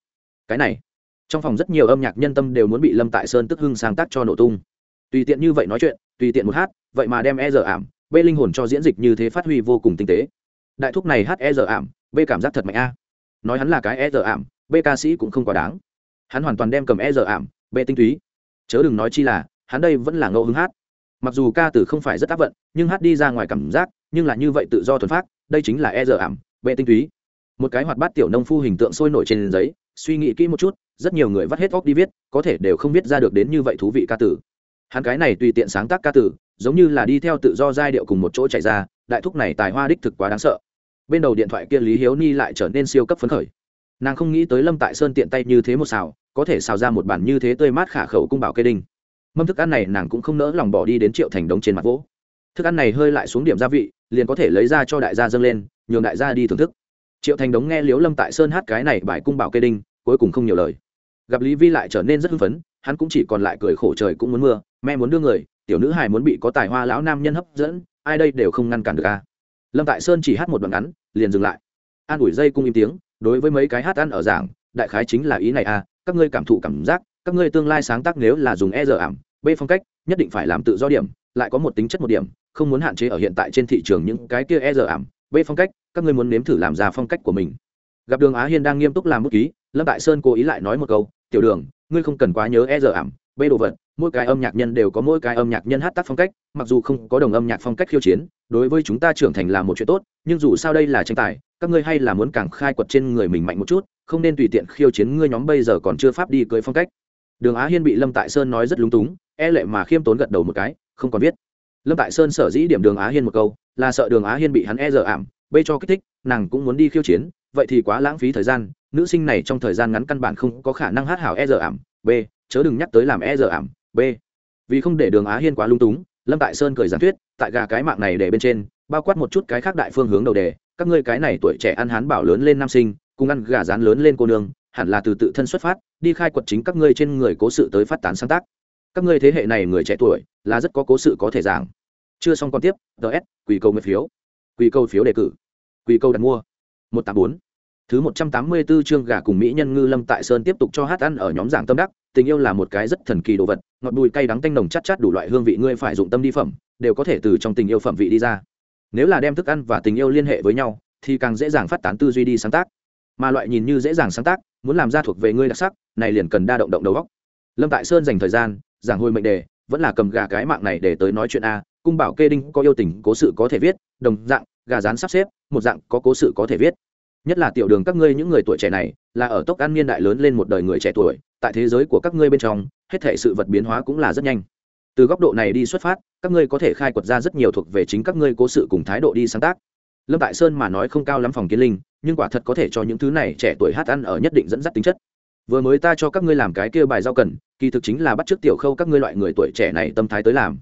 Cái này, trong phòng rất nhiều âm nhạc nhân tâm đều muốn bị lâm tại sơn tức hưng sáng tác cho nổ tung. Tùy tiện như vậy nói chuyện, tùy tiện một hát, vậy mà đem e giờ ảm b linh hồn cho diễn dịch như thế phát huy vô cùng tinh tế. Đại thúc này hát e giờ ảm b cảm giác thật mạnh a. Nói hắn là cái e giờ ảm b ca sĩ cũng không quá đáng. Hắn hoàn toàn đem cầm e giờ ảm b tinh túy. Chớ đừng nói chi là, hắn đây vẫn là ngẫu hứng hát mặc dù ca từ không phải rất áp vận, nhưng hát đi ra ngoài cảm giác, nhưng là như vậy tự do thuần phát đây chính là e dở ảm vệ tinh túy. Một cái hoạt bát tiểu nông phu hình tượng sôi nổi trên giấy, suy nghĩ kỹ một chút, rất nhiều người vắt hết óc đi viết, có thể đều không viết ra được đến như vậy thú vị ca tử. Hắn cái này tùy tiện sáng tác ca tử, giống như là đi theo tự do giai điệu cùng một chỗ chạy ra, đại thúc này tài hoa đích thực quá đáng sợ. Bên đầu điện thoại kia lý hiếu ni lại trở nên siêu cấp phấn khởi. Nàng không nghĩ tới lâm tại sơn tiện tay như thế một xào, có thể xào ra một bản như thế tươi mát khả khẩu cung bảo kê đinh mâm thức ăn này nàng cũng không nỡ lòng bỏ đi đến triệu thành đống trên mặt vỗ. Thức ăn này hơi lại xuống điểm gia vị, liền có thể lấy ra cho đại gia dâng lên, nhường đại gia đi thưởng thức. Triệu thành đống nghe liếu lâm tại sơn hát cái này bài cung bảo kê đinh, cuối cùng không nhiều lời. Gặp lý vi lại trở nên rất hưng phấn, hắn cũng chỉ còn lại cười khổ trời cũng muốn mưa, mẹ muốn đưa người, tiểu nữ hài muốn bị có tài hoa lão nam nhân hấp dẫn, ai đây đều không ngăn cản được a lâm tại sơn chỉ hát một đoạn ngắn, liền dừng lại. An ủi dây cung im tiếng, đối với mấy cái hát ăn ở giảng, đại khái chính là ý này a các ngươi cảm thụ cảm giác, các ngươi tương lai sáng tác nếu là dùng e dở ảm b phong cách, nhất định phải làm tự do điểm, lại có một tính chất một điểm, không muốn hạn chế ở hiện tại trên thị trường những cái kia e giờ ảm. B phong cách, các ngươi muốn nếm thử làm ra phong cách của mình. Gặp đường á hiên đang nghiêm túc làm bút ký, lâm tại sơn cố ý lại nói một câu, tiểu đường, ngươi không cần quá nhớ e giờ ảm b đồ vật, mỗi cái âm nhạc nhân đều có mỗi cái âm nhạc nhân hát tác phong cách, mặc dù không có đồng âm nhạc phong cách khiêu chiến, đối với chúng ta trưởng thành là một chuyện tốt, nhưng dù sao đây là tranh tài, các ngươi hay là muốn càng khai quật trên người mình mạnh một chút, không nên tùy tiện khiêu chiến ngươi nhóm bây giờ còn chưa pháp đi cưới phong cách. Đường á hiên bị lâm tại sơn nói rất lúng túng e lệ mà khiêm tốn gật đầu một cái, không còn biết lâm tại sơn sở dĩ điểm đường á hiên một câu, là sợ đường á hiên bị hắn e dở ảm, bê cho kích thích, nàng cũng muốn đi khiêu chiến, vậy thì quá lãng phí thời gian, nữ sinh này trong thời gian ngắn căn bản không có khả năng hát hảo e dở ảm b chớ đừng nhắc tới làm e dở ảm b vì không để đường á hiên quá lung túng, lâm tại sơn cười giảng thuyết, tại gà cái mạng này để bên trên, bao quát một chút cái khác đại phương hướng đầu đề, các ngươi cái này tuổi trẻ ăn hán bảo lớn lên nam sinh, cùng ăn gà rán lớn lên cô nương, hẳn là từ tự thân xuất phát, đi khai quật chính các ngươi trên người cố sự tới phát tán sáng tác các ngươi thế hệ này người trẻ tuổi là rất có cố sự có thể giảng. Chưa xong còn tiếp ts quỷ câu nguyện phiếu. Quỷ câu phiếu đề cử. Quỷ câu đặt mua. Một tám bốn. Thứ một trăm tám mươi bốn chương gà cùng mỹ nhân ngư lâm tại sơn tiếp tục cho hát ăn ở nhóm giảng tâm đắc. Tình yêu là một cái rất thần kỳ đồ vật, ngọt bùi cay đắng tanh nồng chát chát đủ loại hương vị ngươi phải dụng tâm đi phẩm, đều có thể từ trong tình yêu phẩm vị đi ra. Nếu là đem thức ăn và tình yêu liên hệ với nhau, thì càng dễ dàng phát tán tư duy đi sáng tác. Mà loại nhìn như dễ dàng sáng tác, muốn làm ra thuộc về ngươi đặc sắc, này liền cần đa động động đầu góc lâm tại sơn dành thời gian giảng hồi mệnh đề, vẫn là cầm gà cái mạng này để tới nói chuyện a, cung bảo kê đinh có yêu tình, cố sự có thể viết, đồng dạng, gà rán sắp xếp, một dạng có cố sự có thể viết. Nhất là tiểu đường các ngươi những người tuổi trẻ này, là ở tốc ăn niên đại lớn lên một đời người trẻ tuổi, tại thế giới của các ngươi bên trong, hết thể sự vật biến hóa cũng là rất nhanh. Từ góc độ này đi xuất phát, các ngươi có thể khai quật ra rất nhiều thuộc về chính các ngươi cố sự cùng thái độ đi sáng tác. Lâm tại sơn mà nói không cao lắm phòng kiến linh, nhưng quả thật có thể cho những thứ này trẻ tuổi hát ăn ở nhất định dẫn dắt tính chất vừa mới ta cho các ngươi làm cái kia bài giao cần, kỳ thực chính là bắt chước tiểu khâu các ngươi loại người tuổi trẻ này tâm thái tới làm.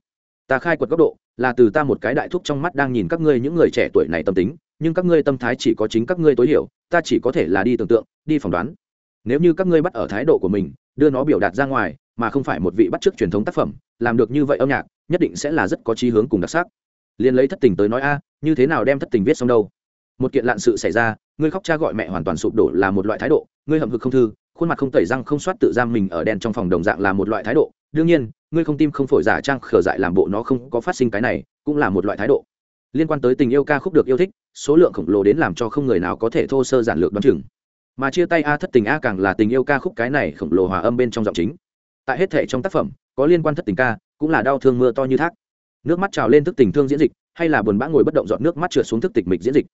Ta khai quật góc độ, là từ ta một cái đại thúc trong mắt đang nhìn các ngươi những người trẻ tuổi này tâm tính, nhưng các ngươi tâm thái chỉ có chính các ngươi tối hiểu, ta chỉ có thể là đi tưởng tượng, đi phỏng đoán. Nếu như các ngươi bắt ở thái độ của mình, đưa nó biểu đạt ra ngoài, mà không phải một vị bắt chước truyền thống tác phẩm, làm được như vậy âm nhạc, nhất định sẽ là rất có trí hướng cùng đặc sắc. Liền lấy thất tình tới nói a, như thế nào đem thất tình viết xong đâu? Một kiện lạn sự xảy ra, ngươi khóc cha gọi mẹ hoàn toàn sụp đổ là một loại thái độ, ngươi hậm hực không thư khuôn mặt không tẩy răng không soát tự giam mình ở đèn trong phòng đồng dạng là một loại thái độ. Đương nhiên, ngươi không tim không phổi giả trang khở dại làm bộ nó không có phát sinh cái này, cũng là một loại thái độ. Liên quan tới tình yêu ca khúc được yêu thích, số lượng khổng lồ đến làm cho không người nào có thể thô sơ giản lược đoán chừng. Mà chia tay a thất tình a càng là tình yêu ca khúc cái này khổng lồ hòa âm bên trong giọng chính. Tại hết thể trong tác phẩm, có liên quan thất tình ca, cũng là đau thương mưa to như thác. Nước mắt trào lên thức tình thương diễn dịch, hay là buồn bã ngồi bất động dọn nước mắt trượt xuống thức tịch mịch diễn dịch.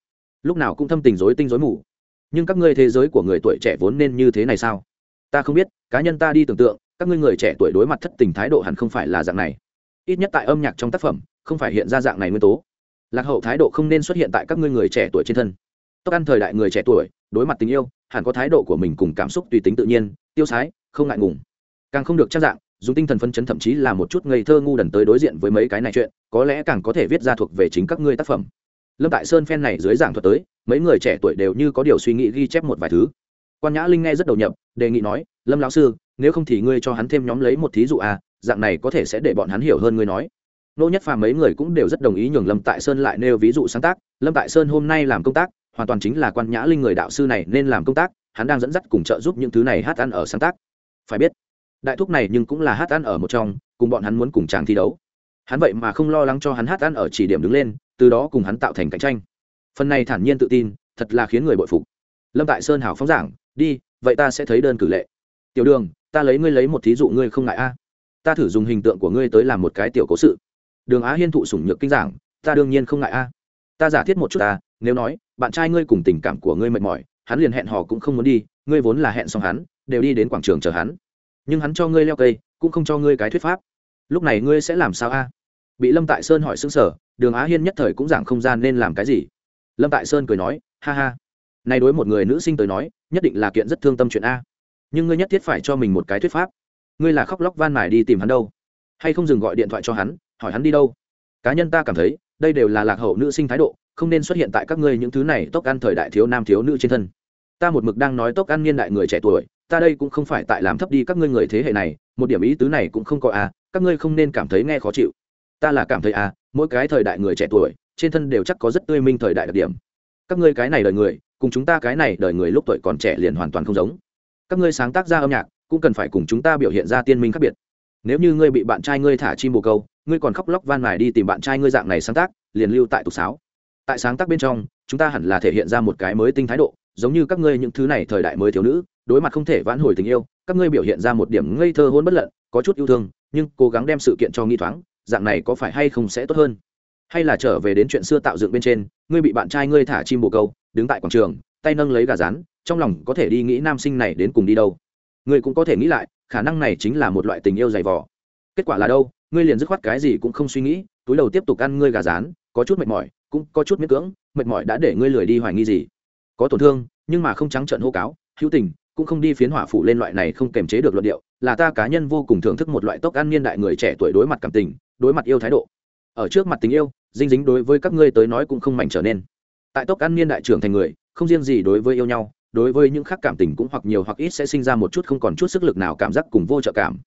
Lúc nào cũng thâm tình dối tinh dối mù nhưng các ngươi thế giới của người tuổi trẻ vốn nên như thế này sao? Ta không biết, cá nhân ta đi tưởng tượng, các ngươi người trẻ tuổi đối mặt thất tình thái độ hẳn không phải là dạng này. Ít nhất tại âm nhạc trong tác phẩm, không phải hiện ra dạng này nguyên tố. Lạc hậu thái độ không nên xuất hiện tại các ngươi người trẻ tuổi trên thân. Tốc ăn thời đại người trẻ tuổi, đối mặt tình yêu, hẳn có thái độ của mình cùng cảm xúc tùy tính tự nhiên, tiêu sái, không ngại ngùng. Càng không được trang dạng, dùng tinh thần phân chấn thậm chí là một chút ngây thơ ngu đần tới đối diện với mấy cái này chuyện, có lẽ càng có thể viết ra thuộc về chính các ngươi tác phẩm lâm tại sơn phen này dưới giảng thuật tới, mấy người trẻ tuổi đều như có điều suy nghĩ ghi chép một vài thứ. Quan nhã linh nghe rất đầu nhập, đề nghị nói, lâm lão sư, nếu không thì ngươi cho hắn thêm nhóm lấy một thí dụ à dạng này có thể sẽ để bọn hắn hiểu hơn ngươi nói. Nô nhất phàm mấy người cũng đều rất đồng ý nhường lâm tại sơn lại nêu ví dụ sáng tác. Lâm tại sơn hôm nay làm công tác, hoàn toàn chính là quan nhã linh người đạo sư này nên làm công tác, hắn đang dẫn dắt cùng trợ giúp những thứ này hát ăn ở sáng tác. Phải biết, đại thúc này nhưng cũng là hát ăn ở một trong, cùng bọn hắn muốn cùng chàng thi đấu. Hắn vậy mà không lo lắng cho hắn hát ăn ở chỉ điểm đứng lên từ đó cùng hắn tạo thành cạnh tranh. Phần này thản nhiên tự tin, thật là khiến người bội phục. Lâm tại sơn hảo phóng giảng, đi, vậy ta sẽ thấy đơn cử lệ. Tiểu đường, ta lấy ngươi lấy một thí dụ ngươi không ngại a. Ta thử dùng hình tượng của ngươi tới làm một cái tiểu cố sự. Đường á hiên thụ sủng nhược kinh giảng, ta đương nhiên không ngại a. Ta giả thiết một chút ta, nếu nói, bạn trai ngươi cùng tình cảm của ngươi mệt mỏi, hắn liền hẹn hò cũng không muốn đi, ngươi vốn là hẹn xong hắn, đều đi đến quảng trường chờ hắn. Nhưng hắn cho ngươi leo cây, cũng không cho ngươi cái thuyết pháp. Lúc này ngươi sẽ làm sao a? Bị lâm tại sơn hỏi xứng sở đường á hiên nhất thời cũng giảng không gian nên làm cái gì. Lâm tại sơn cười nói, ha ha. Nay đối một người nữ sinh tới nói, nhất định là kiện rất thương tâm chuyện a. Nhưng ngươi nhất thiết phải cho mình một cái thuyết pháp. Ngươi là khóc lóc van mài đi tìm hắn đâu? Hay không dừng gọi điện thoại cho hắn, hỏi hắn đi đâu? Cá nhân ta cảm thấy, đây đều là lạc hậu nữ sinh thái độ, không nên xuất hiện tại các ngươi những thứ này tốc ăn thời đại thiếu nam thiếu nữ trên thân. Ta một mực đang nói tốc ăn niên đại người trẻ tuổi, ta đây cũng không phải tại làm thấp đi các ngươi người thế hệ này, một điểm ý tứ này cũng không có à các ngươi không nên cảm thấy nghe khó chịu ta là cảm thấy à mỗi cái thời đại người trẻ tuổi, trên thân đều chắc có rất tươi minh thời đại đặc điểm. Các ngươi cái này đời người, cùng chúng ta cái này đời người lúc tuổi còn trẻ liền hoàn toàn không giống. Các ngươi sáng tác ra âm nhạc, cũng cần phải cùng chúng ta biểu hiện ra tiên minh khác biệt. Nếu như ngươi bị bạn trai ngươi thả chim bồ câu, ngươi còn khóc lóc van mài đi tìm bạn trai ngươi dạng này sáng tác, liền lưu tại tục sáo. Tại sáng tác bên trong, chúng ta hẳn là thể hiện ra một cái mới tinh thái độ, giống như các ngươi những thứ này thời đại mới thiếu nữ, đối mặt không thể vãn hồi tình yêu, các ngươi biểu hiện ra một điểm ngây thơ hôn bất lận, có chút yêu thương, nhưng cố gắng đem sự kiện cho nghi thoáng dạng này có phải hay không sẽ tốt hơn? Hay là trở về đến chuyện xưa tạo dựng bên trên, ngươi bị bạn trai ngươi thả chim bồ câu, đứng tại quảng trường, tay nâng lấy gà rán, trong lòng có thể đi nghĩ nam sinh này đến cùng đi đâu? Ngươi cũng có thể nghĩ lại, khả năng này chính là một loại tình yêu dày vò. Kết quả là đâu? Ngươi liền dứt khoát cái gì cũng không suy nghĩ, túi đầu tiếp tục ăn ngươi gà rán, có chút mệt mỏi, cũng có chút miễn cưỡng, mệt mỏi đã để ngươi lười đi hoài nghi gì? Có tổn thương, nhưng mà không trắng trợn hô cáo, hữu tình, cũng không đi phiến hỏa phụ lên loại này không kềm chế được luận điệu, là ta cá nhân vô cùng thưởng thức một loại tốc ăn niên đại người trẻ tuổi đối mặt cảm tình đối mặt yêu thái độ. Ở trước mặt tình yêu, dinh dính đối với các ngươi tới nói cũng không mạnh trở nên. Tại tốc ăn niên đại trưởng thành người, không riêng gì đối với yêu nhau, đối với những khác cảm tình cũng hoặc nhiều hoặc ít sẽ sinh ra một chút không còn chút sức lực nào cảm giác cùng vô trợ cảm.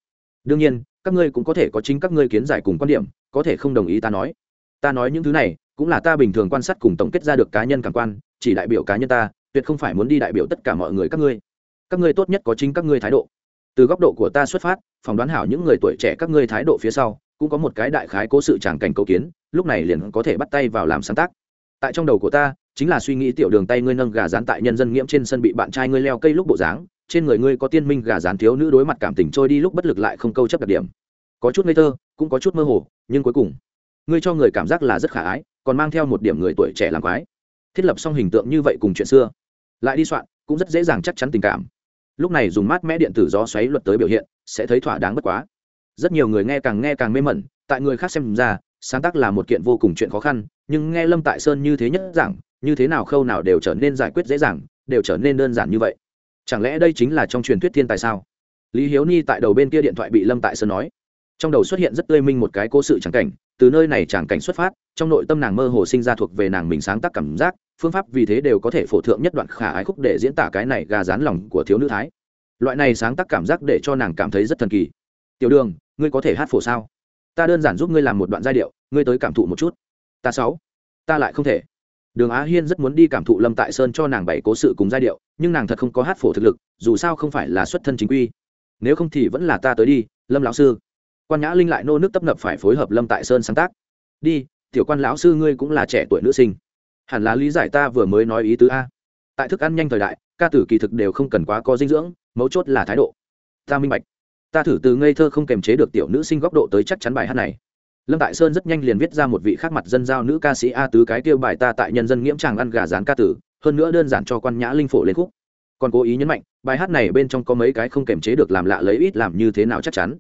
Đương nhiên, các ngươi cũng có thể có chính các ngươi kiến giải cùng quan điểm, có thể không đồng ý ta nói. Ta nói những thứ này, cũng là ta bình thường quan sát cùng tổng kết ra được cá nhân cảm quan, chỉ đại biểu cá nhân ta, tuyệt không phải muốn đi đại biểu tất cả mọi người các ngươi. Các ngươi tốt nhất có chính các ngươi thái độ. Từ góc độ của ta xuất phát, phỏng đoán hảo những người tuổi trẻ các ngươi thái độ phía sau cũng có một cái đại khái cố sự tràng cảnh cầu kiến, lúc này liền có thể bắt tay vào làm sáng tác. Tại trong đầu của ta, chính là suy nghĩ tiểu đường tay ngươi nâng gà rán tại nhân dân nghiễm trên sân bị bạn trai ngươi leo cây lúc bộ dáng, trên người ngươi có tiên minh gà rán thiếu nữ đối mặt cảm tình trôi đi lúc bất lực lại không câu chấp đặc điểm. Có chút ngây thơ, cũng có chút mơ hồ, nhưng cuối cùng, ngươi cho người cảm giác là rất khả ái, còn mang theo một điểm người tuổi trẻ làm quái. Thiết lập xong hình tượng như vậy cùng chuyện xưa, lại đi soạn, cũng rất dễ dàng chắc chắn tình cảm. Lúc này dùng mát mẽ điện tử gió xoáy luật tới biểu hiện, sẽ thấy thỏa đáng bất quá rất nhiều người nghe càng nghe càng mê mẩn, tại người khác xem ra, sáng tác là một kiện vô cùng chuyện khó khăn, nhưng nghe lâm tại sơn như thế nhất giảng, như thế nào khâu nào đều trở nên giải quyết dễ dàng, đều trở nên đơn giản như vậy. Chẳng lẽ đây chính là trong truyền thuyết thiên tài sao? Lý hiếu ni tại đầu bên kia điện thoại bị lâm tại sơn nói. Trong đầu xuất hiện rất tươi minh một cái cố sự tràng cảnh, từ nơi này tràng cảnh xuất phát, trong nội tâm nàng mơ hồ sinh ra thuộc về nàng mình sáng tác cảm giác, phương pháp vì thế đều có thể phổ thượng nhất đoạn khả ái khúc để diễn tả cái này gà rán lòng của thiếu nữ thái. Loại này sáng tác cảm giác để cho nàng cảm thấy rất thần kỳ. Tiểu đường ngươi có thể hát phổ sao? Ta đơn giản giúp ngươi làm một đoạn giai điệu, ngươi tới cảm thụ một chút. Ta sáu. Ta lại không thể. Đường á hiên rất muốn đi cảm thụ lâm tại sơn cho nàng bảy cố sự cùng giai điệu, nhưng nàng thật không có hát phổ thực lực, dù sao không phải là xuất thân chính quy. Nếu không thì vẫn là ta tới đi, lâm lão sư. Quan nhã linh lại nô nước tấp nập phải phối hợp lâm tại sơn sáng tác. Đi, tiểu quan lão sư ngươi cũng là trẻ tuổi nữ sinh. Hẳn là lý giải ta vừa mới nói ý tứ a. Tại thức ăn nhanh thời đại, ca tử kỳ thực đều không cần quá có dinh dưỡng, mấu chốt là thái độ. Ta minh bạch ta thử từ ngây thơ không kềm chế được tiểu nữ sinh góc độ tới chắc chắn bài hát này. Lâm tại sơn rất nhanh liền viết ra một vị khác mặt dân giao nữ ca sĩ a tứ cái tiêu bài ta tại nhân dân nghiễm tràng ăn gà rán ca tử, hơn nữa đơn giản cho quan nhã linh phổ lên khúc. Còn cố ý nhấn mạnh, bài hát này bên trong có mấy cái không kềm chế được làm lạ lấy ít làm như thế nào chắc chắn.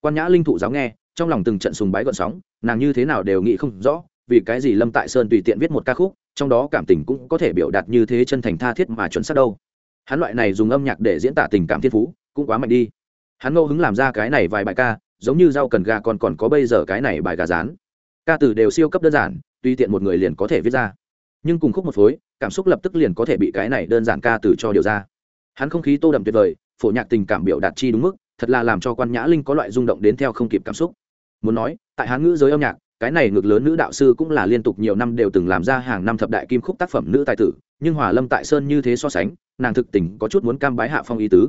Quan nhã linh thụ giáo nghe, trong lòng từng trận sùng bái gọn sóng, nàng như thế nào đều nghĩ không rõ, vì cái gì lâm tại sơn tùy tiện viết một ca khúc, trong đó cảm tình cũng có thể biểu đạt như thế chân thành tha thiết mà chuẩn xác đâu. Hắn loại này dùng âm nhạc để diễn tả tình cảm thiên phú, cũng quá mạnh đi hắn ngẫu hứng làm ra cái này vài bài ca, giống như rau cần gà còn còn có bây giờ cái này bài gà rán. Ca từ đều siêu cấp đơn giản tuy tiện một người liền có thể viết ra. Nhưng cùng khúc một phối, cảm xúc lập tức liền có thể bị cái này đơn giản ca từ cho điều ra. Hắn không khí tô đậm tuyệt vời, phổ nhạc tình cảm biểu đạt chi đúng mức, thật là làm cho quan nhã linh có loại rung động đến theo không kịp cảm xúc. Muốn nói, tại hán ngữ giới âm nhạc, cái này ngược lớn nữ đạo sư cũng là liên tục nhiều năm đều từng làm ra hàng năm thập đại kim khúc tác phẩm nữ tài tử, nhưng hòa lâm tại sơn như thế so sánh, nàng thực tình có chút muốn cam bái hạ phong ý tứ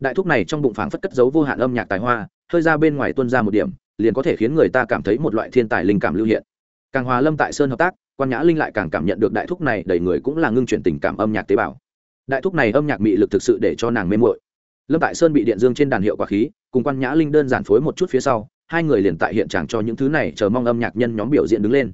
đại thúc này trong bụng phảng phất cất giấu vô hạn âm nhạc tài hoa, hơi ra bên ngoài tuân ra một điểm, liền có thể khiến người ta cảm thấy một loại thiên tài linh cảm lưu hiện. Càng hòa lâm tại sơn hợp tác, quan nhã linh lại càng cảm nhận được đại thúc này đầy người cũng là ngưng chuyển tình cảm âm nhạc tế bào. Đại thúc này âm nhạc mị lực thực sự để cho nàng mê mội lâm tại sơn bị điện dương trên đàn hiệu quả khí, cùng quan nhã linh đơn giản phối một chút phía sau, hai người liền tại hiện trạng cho những thứ này chờ mong âm nhạc nhân nhóm biểu diễn đứng lên.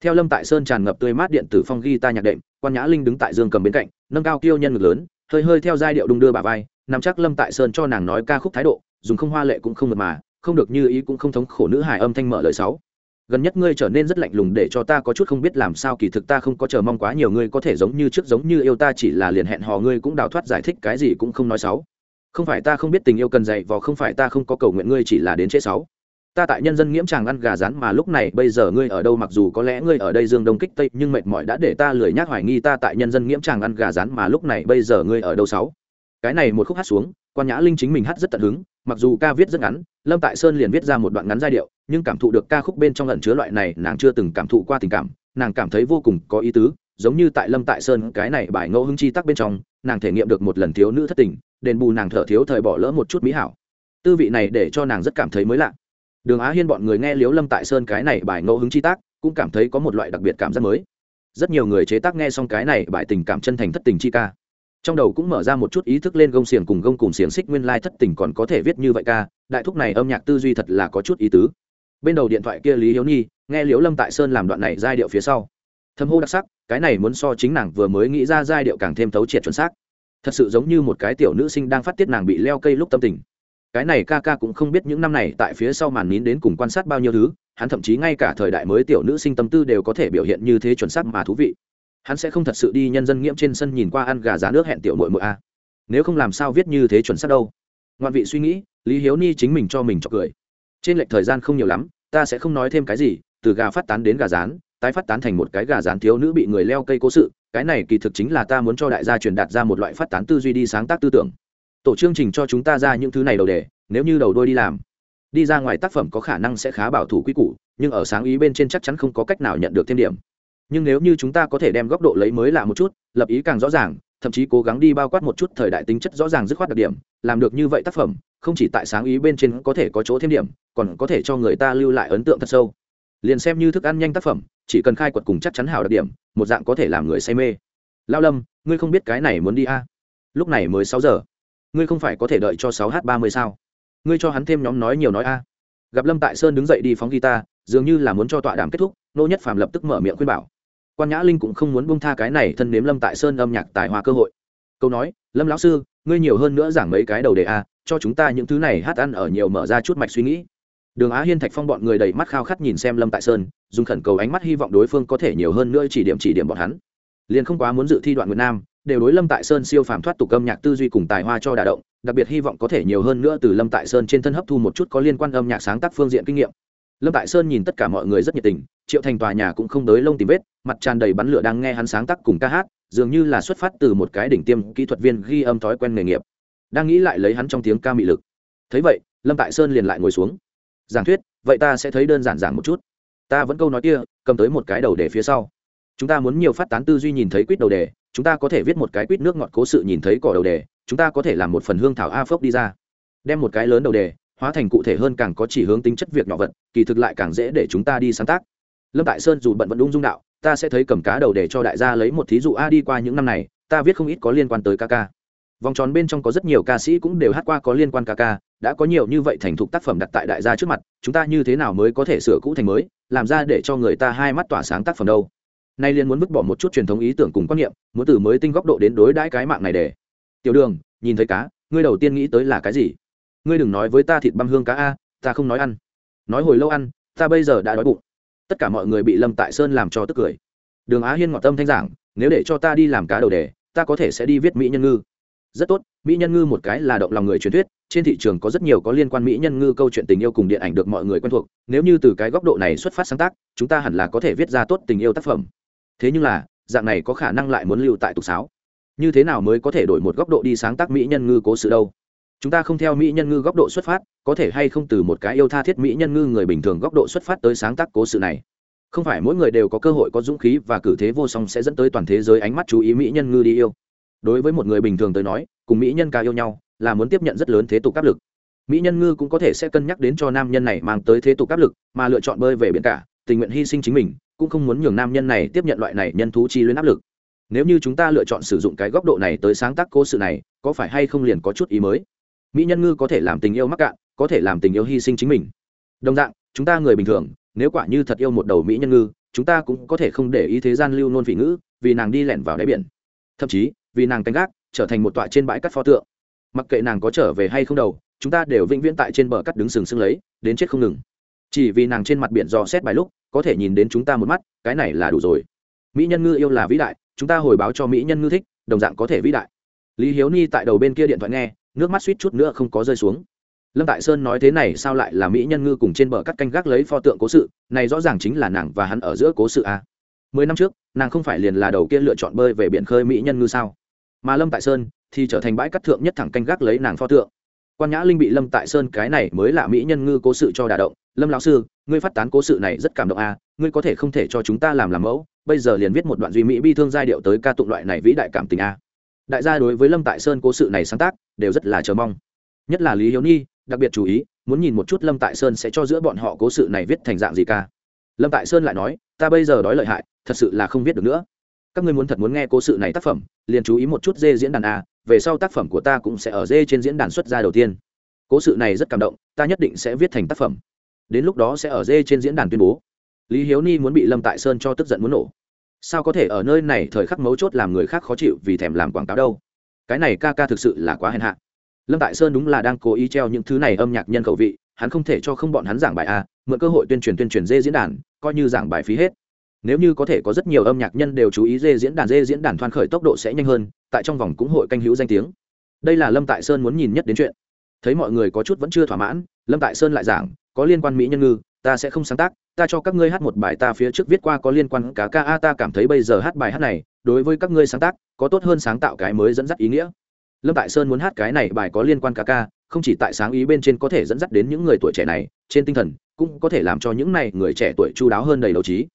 Theo lâm tại sơn tràn ngập tươi mát điện tử phong ghi ta nhạc đệm, quan nhã linh đứng tại dương cầm bên cạnh, nâng cao kiêu nhân ngực lớn, hơi hơi theo giai điệu đung đưa bà vai nắm chắc lâm tại sơn cho nàng nói ca khúc thái độ, dùng không hoa lệ cũng không mật mà, không được như ý cũng không thống khổ nữ hài âm thanh mở lời sáu. Gần nhất ngươi trở nên rất lạnh lùng để cho ta có chút không biết làm sao, kỳ thực ta không có chờ mong quá nhiều, ngươi có thể giống như trước giống như yêu ta, chỉ là liền hẹn hò ngươi cũng đào thoát giải thích cái gì cũng không nói sáu. Không phải ta không biết tình yêu cần dạy vò, không phải ta không có cầu nguyện ngươi, chỉ là đến chế sáu. Ta tại nhân dân nghiễm chàng ăn gà rán mà lúc này, bây giờ ngươi ở đâu mặc dù có lẽ ngươi ở đây dương đông kích tây, nhưng mệt mỏi đã để ta lười nhác hoài nghi ta tại nhân dân nghiễm chàng ăn gà rán mà lúc này, bây giờ ngươi ở đâu sáu cái này một khúc hát xuống, quan nhã linh chính mình hát rất tận hứng, mặc dù ca viết rất ngắn, lâm tại sơn liền viết ra một đoạn ngắn giai điệu, nhưng cảm thụ được ca khúc bên trong lần chứa loại này nàng chưa từng cảm thụ qua tình cảm, nàng cảm thấy vô cùng có ý tứ, giống như tại lâm tại sơn cái này bài ngẫu hưng chi tắc bên trong, nàng thể nghiệm được một lần thiếu nữ thất tình, đền bù nàng thở thiếu thời bỏ lỡ một chút mỹ hảo. Tư vị này để cho nàng rất cảm thấy mới lạ. Đường á hiên bọn người nghe liếu lâm tại sơn cái này bài ngẫu hứng chi tác cũng cảm thấy có một loại đặc biệt cảm giác mới. Rất nhiều người chế tác nghe xong cái này bài tình cảm chân thành thất tình chi ca trong đầu cũng mở ra một chút ý thức lên gông xiềng cùng gông cùng xiềng xích nguyên lai thất tình còn có thể viết như vậy ca, đại thúc này âm nhạc tư duy thật là có chút ý tứ. Bên đầu điện thoại kia lý hiếu nhi, nghe liễu lâm tại sơn làm đoạn này giai điệu phía sau. Thâm hô đặc sắc, cái này muốn so chính nàng vừa mới nghĩ ra giai điệu càng thêm thấu triệt chuẩn xác. Thật sự giống như một cái tiểu nữ sinh đang phát tiết nàng bị leo cây lúc tâm tình. Cái này ca ca cũng không biết những năm này tại phía sau màn nín đến cùng quan sát bao nhiêu thứ, hắn thậm chí ngay cả thời đại mới tiểu nữ sinh tâm tư đều có thể biểu hiện như thế chuẩn xác mà thú vị hắn sẽ không thật sự đi nhân dân nghiễm trên sân nhìn qua ăn gà giá nước hẹn tiểu mội mội a. Nếu không làm sao viết như thế chuẩn xác đâu. Ngoạn vị suy nghĩ, lý hiếu ni chính mình cho mình cho cười. Trên lệch thời gian không nhiều lắm, ta sẽ không nói thêm cái gì, từ gà phát tán đến gà rán, tái phát tán thành một cái gà rán thiếu nữ bị người leo cây cố sự, cái này kỳ thực chính là ta muốn cho đại gia truyền đạt ra một loại phát tán tư duy đi sáng tác tư tưởng. Tổ chương trình cho chúng ta ra những thứ này đầu đề, nếu như đầu đôi đi làm, đi ra ngoài tác phẩm có khả năng sẽ khá bảo thủ quy củ, nhưng ở sáng ý bên trên chắc chắn không có cách nào nhận được thêm điểm nhưng nếu như chúng ta có thể đem góc độ lấy mới lạ một chút, lập ý càng rõ ràng, thậm chí cố gắng đi bao quát một chút thời đại tính chất rõ ràng dứt khoát đặc điểm, làm được như vậy tác phẩm, không chỉ tại sáng ý bên trên có thể có chỗ thêm điểm, còn có thể cho người ta lưu lại ấn tượng thật sâu. Liền xem như thức ăn nhanh tác phẩm, chỉ cần khai quật cùng chắc chắn hảo đặc điểm, một dạng có thể làm người say mê. Lao lâm, ngươi không biết cái này muốn đi a? À? lúc này mới sáu giờ. Ngươi không phải có thể đợi cho sáu h ba mươi sao? Ngươi cho hắn thêm nhóm nói nhiều nói a. Gặp lâm tại sơn đứng dậy đi phóng guitar, dường như là muốn cho tọa đàm kết thúc, nô nhất phàm lập tức mở miệng khuyên bảo quan nhã linh cũng không muốn bông tha cái này thân nếm lâm tại sơn âm nhạc tài hoa cơ hội. Câu nói, lâm lão sư, ngươi nhiều hơn nữa giảng mấy cái đầu đề a, cho chúng ta những thứ này hát ăn ở nhiều mở ra chút mạch suy nghĩ. Đường á hiên thạch phong bọn người đầy mắt khao khát nhìn xem lâm tại sơn, dùng khẩn cầu ánh mắt hy vọng đối phương có thể nhiều hơn nữa chỉ điểm chỉ điểm bọn hắn. Liền không quá muốn dự thi đoạn việt nam, đều đối lâm tại sơn siêu phàm thoát tục âm nhạc tư duy cùng tài hoa cho đà động, đặc biệt hy vọng có thể nhiều hơn nữa từ lâm tại sơn trên thân hấp thu một chút có liên quan âm nhạc sáng tác phương diện kinh nghiệm lâm tại sơn nhìn tất cả mọi người rất nhiệt tình, triệu thành tòa nhà cũng không tới lông tìm vết, mặt tràn đầy bắn lửa đang nghe hắn sáng tác cùng ca hát, dường như là xuất phát từ một cái đỉnh tiêm kỹ thuật viên ghi âm thói quen nghề nghiệp. Đang nghĩ lại lấy hắn trong tiếng ca mị lực. Thấy vậy, lâm tại sơn liền lại ngồi xuống. Giảng thuyết, vậy ta sẽ thấy đơn giản giản một chút. Ta vẫn câu nói kia, cầm tới một cái đầu đề phía sau. Chúng ta muốn nhiều phát tán tư duy nhìn thấy quýt đầu đề, chúng ta có thể viết một cái quýt nước ngọt cố sự nhìn thấy cỏ đầu đề, chúng ta có thể làm một phần hương thảo a phốc đi ra. Đem một cái lớn đầu đề hóa thành cụ thể hơn càng có chỉ hướng tính chất việc nhỏ vật, kỳ thực lại càng dễ để chúng ta đi sáng tác. Lâm tại sơn dù bận vận ung dung đạo, ta sẽ thấy cầm cá đầu để cho đại gia lấy một thí dụ a đi qua những năm này, ta viết không ít có liên quan tới ca ca. Vòng tròn bên trong có rất nhiều ca sĩ cũng đều hát qua có liên quan ca ca, đã có nhiều như vậy thành thục tác phẩm đặt tại đại gia trước mặt, chúng ta như thế nào mới có thể sửa cũ thành mới, làm ra để cho người ta hai mắt tỏa sáng tác phẩm đâu. Nay liên muốn vứt bỏ một chút truyền thống ý tưởng cùng quan niệm, muốn từ mới tinh góc độ đến đối đãi cái mạng này để. Tiểu đường, nhìn thấy cá, ngươi đầu tiên nghĩ tới là cái gì? Ngươi đừng nói với ta thịt băm hương cá a, ta không nói ăn. Nói hồi lâu ăn, ta bây giờ đã đói bụng. Tất cả mọi người bị lâm tại sơn làm cho tức cười. Đường á hiên ngọt tâm thanh giảng, nếu để cho ta đi làm cá đầu đề, ta có thể sẽ đi viết mỹ nhân ngư. Rất tốt, mỹ nhân ngư một cái là động lòng người truyền thuyết, trên thị trường có rất nhiều có liên quan mỹ nhân ngư câu chuyện tình yêu cùng điện ảnh được mọi người quen thuộc, nếu như từ cái góc độ này xuất phát sáng tác, chúng ta hẳn là có thể viết ra tốt tình yêu tác phẩm. Thế nhưng là, dạng này có khả năng lại muốn lưu tại tục sáo. Như thế nào mới có thể đổi một góc độ đi sáng tác mỹ nhân ngư cố sự đâu? Chúng ta không theo mỹ nhân ngư góc độ xuất phát, có thể hay không từ một cái yêu tha thiết mỹ nhân ngư người bình thường góc độ xuất phát tới sáng tác cố sự này? Không phải mỗi người đều có cơ hội có dũng khí và cử thế vô song sẽ dẫn tới toàn thế giới ánh mắt chú ý mỹ nhân ngư đi yêu. Đối với một người bình thường tới nói, cùng mỹ nhân ca yêu nhau là muốn tiếp nhận rất lớn thế tục áp lực. Mỹ nhân ngư cũng có thể sẽ cân nhắc đến cho nam nhân này mang tới thế tục áp lực, mà lựa chọn bơi về biển cả, tình nguyện hy sinh chính mình, cũng không muốn nhường nam nhân này tiếp nhận loại này nhân thú chi luyến áp lực. Nếu như chúng ta lựa chọn sử dụng cái góc độ này tới sáng tác cố sự này, có phải hay không liền có chút ý mới? Mỹ nhân ngư có thể làm tình yêu mắc cạn, có thể làm tình yêu hy sinh chính mình. Đồng dạng, chúng ta người bình thường, nếu quả như thật yêu một đầu mỹ nhân ngư, chúng ta cũng có thể không để ý thế gian lưu nôn phỉ ngữ, vì nàng đi lẻn vào đáy biển. Thậm chí, vì nàng canh gác, trở thành một tọa trên bãi cắt pho tượng. Mặc kệ nàng có trở về hay không đầu, chúng ta đều vĩnh viễn tại trên bờ cắt đứng sừng sững lấy, đến chết không ngừng. Chỉ vì nàng trên mặt biển dò xét bài lúc, có thể nhìn đến chúng ta một mắt, cái này là đủ rồi. Mỹ nhân ngư yêu là vĩ đại, chúng ta hồi báo cho mỹ nhân ngư thích, đồng dạng có thể vĩ đại. Lý hiếu ni tại đầu bên kia điện thoại nghe nước mắt suýt chút nữa không có rơi xuống. Lâm tại sơn nói thế này sao lại là mỹ nhân ngư cùng trên bờ cắt canh gác lấy pho tượng cố sự, này rõ ràng chính là nàng và hắn ở giữa cố sự a mười năm trước, nàng không phải liền là đầu kia lựa chọn bơi về biển khơi mỹ nhân ngư sao? Mà lâm tại sơn thì trở thành bãi cắt thượng nhất thẳng canh gác lấy nàng pho tượng. Quan nhã linh bị lâm tại sơn cái này mới là mỹ nhân ngư cố sự cho đả động. Lâm lão sư, ngươi phát tán cố sự này rất cảm động a ngươi có thể không thể cho chúng ta làm làm mẫu, bây giờ liền viết một đoạn duy mỹ bi thương giai điệu tới ca tụng loại này vĩ đại cảm tình a đại gia đối với lâm tại sơn cố sự này sáng tác đều rất là chờ mong. Nhất là lý hiếu Ni, đặc biệt chú ý muốn nhìn một chút lâm tại sơn sẽ cho giữa bọn họ cố sự này viết thành dạng gì ca. Lâm tại sơn lại nói ta bây giờ đói lợi hại thật sự là không viết được nữa. Các ngươi muốn thật muốn nghe cố sự này tác phẩm liền chú ý một chút dê diễn đàn a về sau tác phẩm của ta cũng sẽ ở dê trên diễn đàn xuất ra đầu tiên. Cố sự này rất cảm động ta nhất định sẽ viết thành tác phẩm. Đến lúc đó sẽ ở dê trên diễn đàn tuyên bố. Lý hiếu ni muốn bị lâm tại sơn cho tức giận muốn nổ sao có thể ở nơi này thời khắc mấu chốt làm người khác khó chịu vì thèm làm quảng cáo đâu? Cái này ca ca thực sự là quá hèn hạ. Lâm tại sơn đúng là đang cố ý treo những thứ này âm nhạc nhân khẩu vị, hắn không thể cho không bọn hắn giảng bài a mượn cơ hội tuyên truyền tuyên truyền dê diễn đàn, coi như giảng bài phí hết. Nếu như có thể có rất nhiều âm nhạc nhân đều chú ý dê diễn đàn, dê diễn đàn thoan khởi tốc độ sẽ nhanh hơn, tại trong vòng cũng hội canh hữu danh tiếng. Đây là lâm tại sơn muốn nhìn nhất đến chuyện. Thấy mọi người có chút vẫn chưa thỏa mãn, lâm tại sơn lại giảng, có liên quan mỹ nhân ngư ta sẽ không sáng tác, ta cho các ngươi hát một bài ta phía trước viết qua có liên quan cả ca a, ta cảm thấy bây giờ hát bài hát này, đối với các ngươi sáng tác, có tốt hơn sáng tạo cái mới dẫn dắt ý nghĩa. Lâm tại sơn muốn hát cái này bài có liên quan cả ca, không chỉ tại sáng ý bên trên có thể dẫn dắt đến những người tuổi trẻ này, trên tinh thần, cũng có thể làm cho những này người trẻ tuổi chu đáo hơn đầy đầu trí.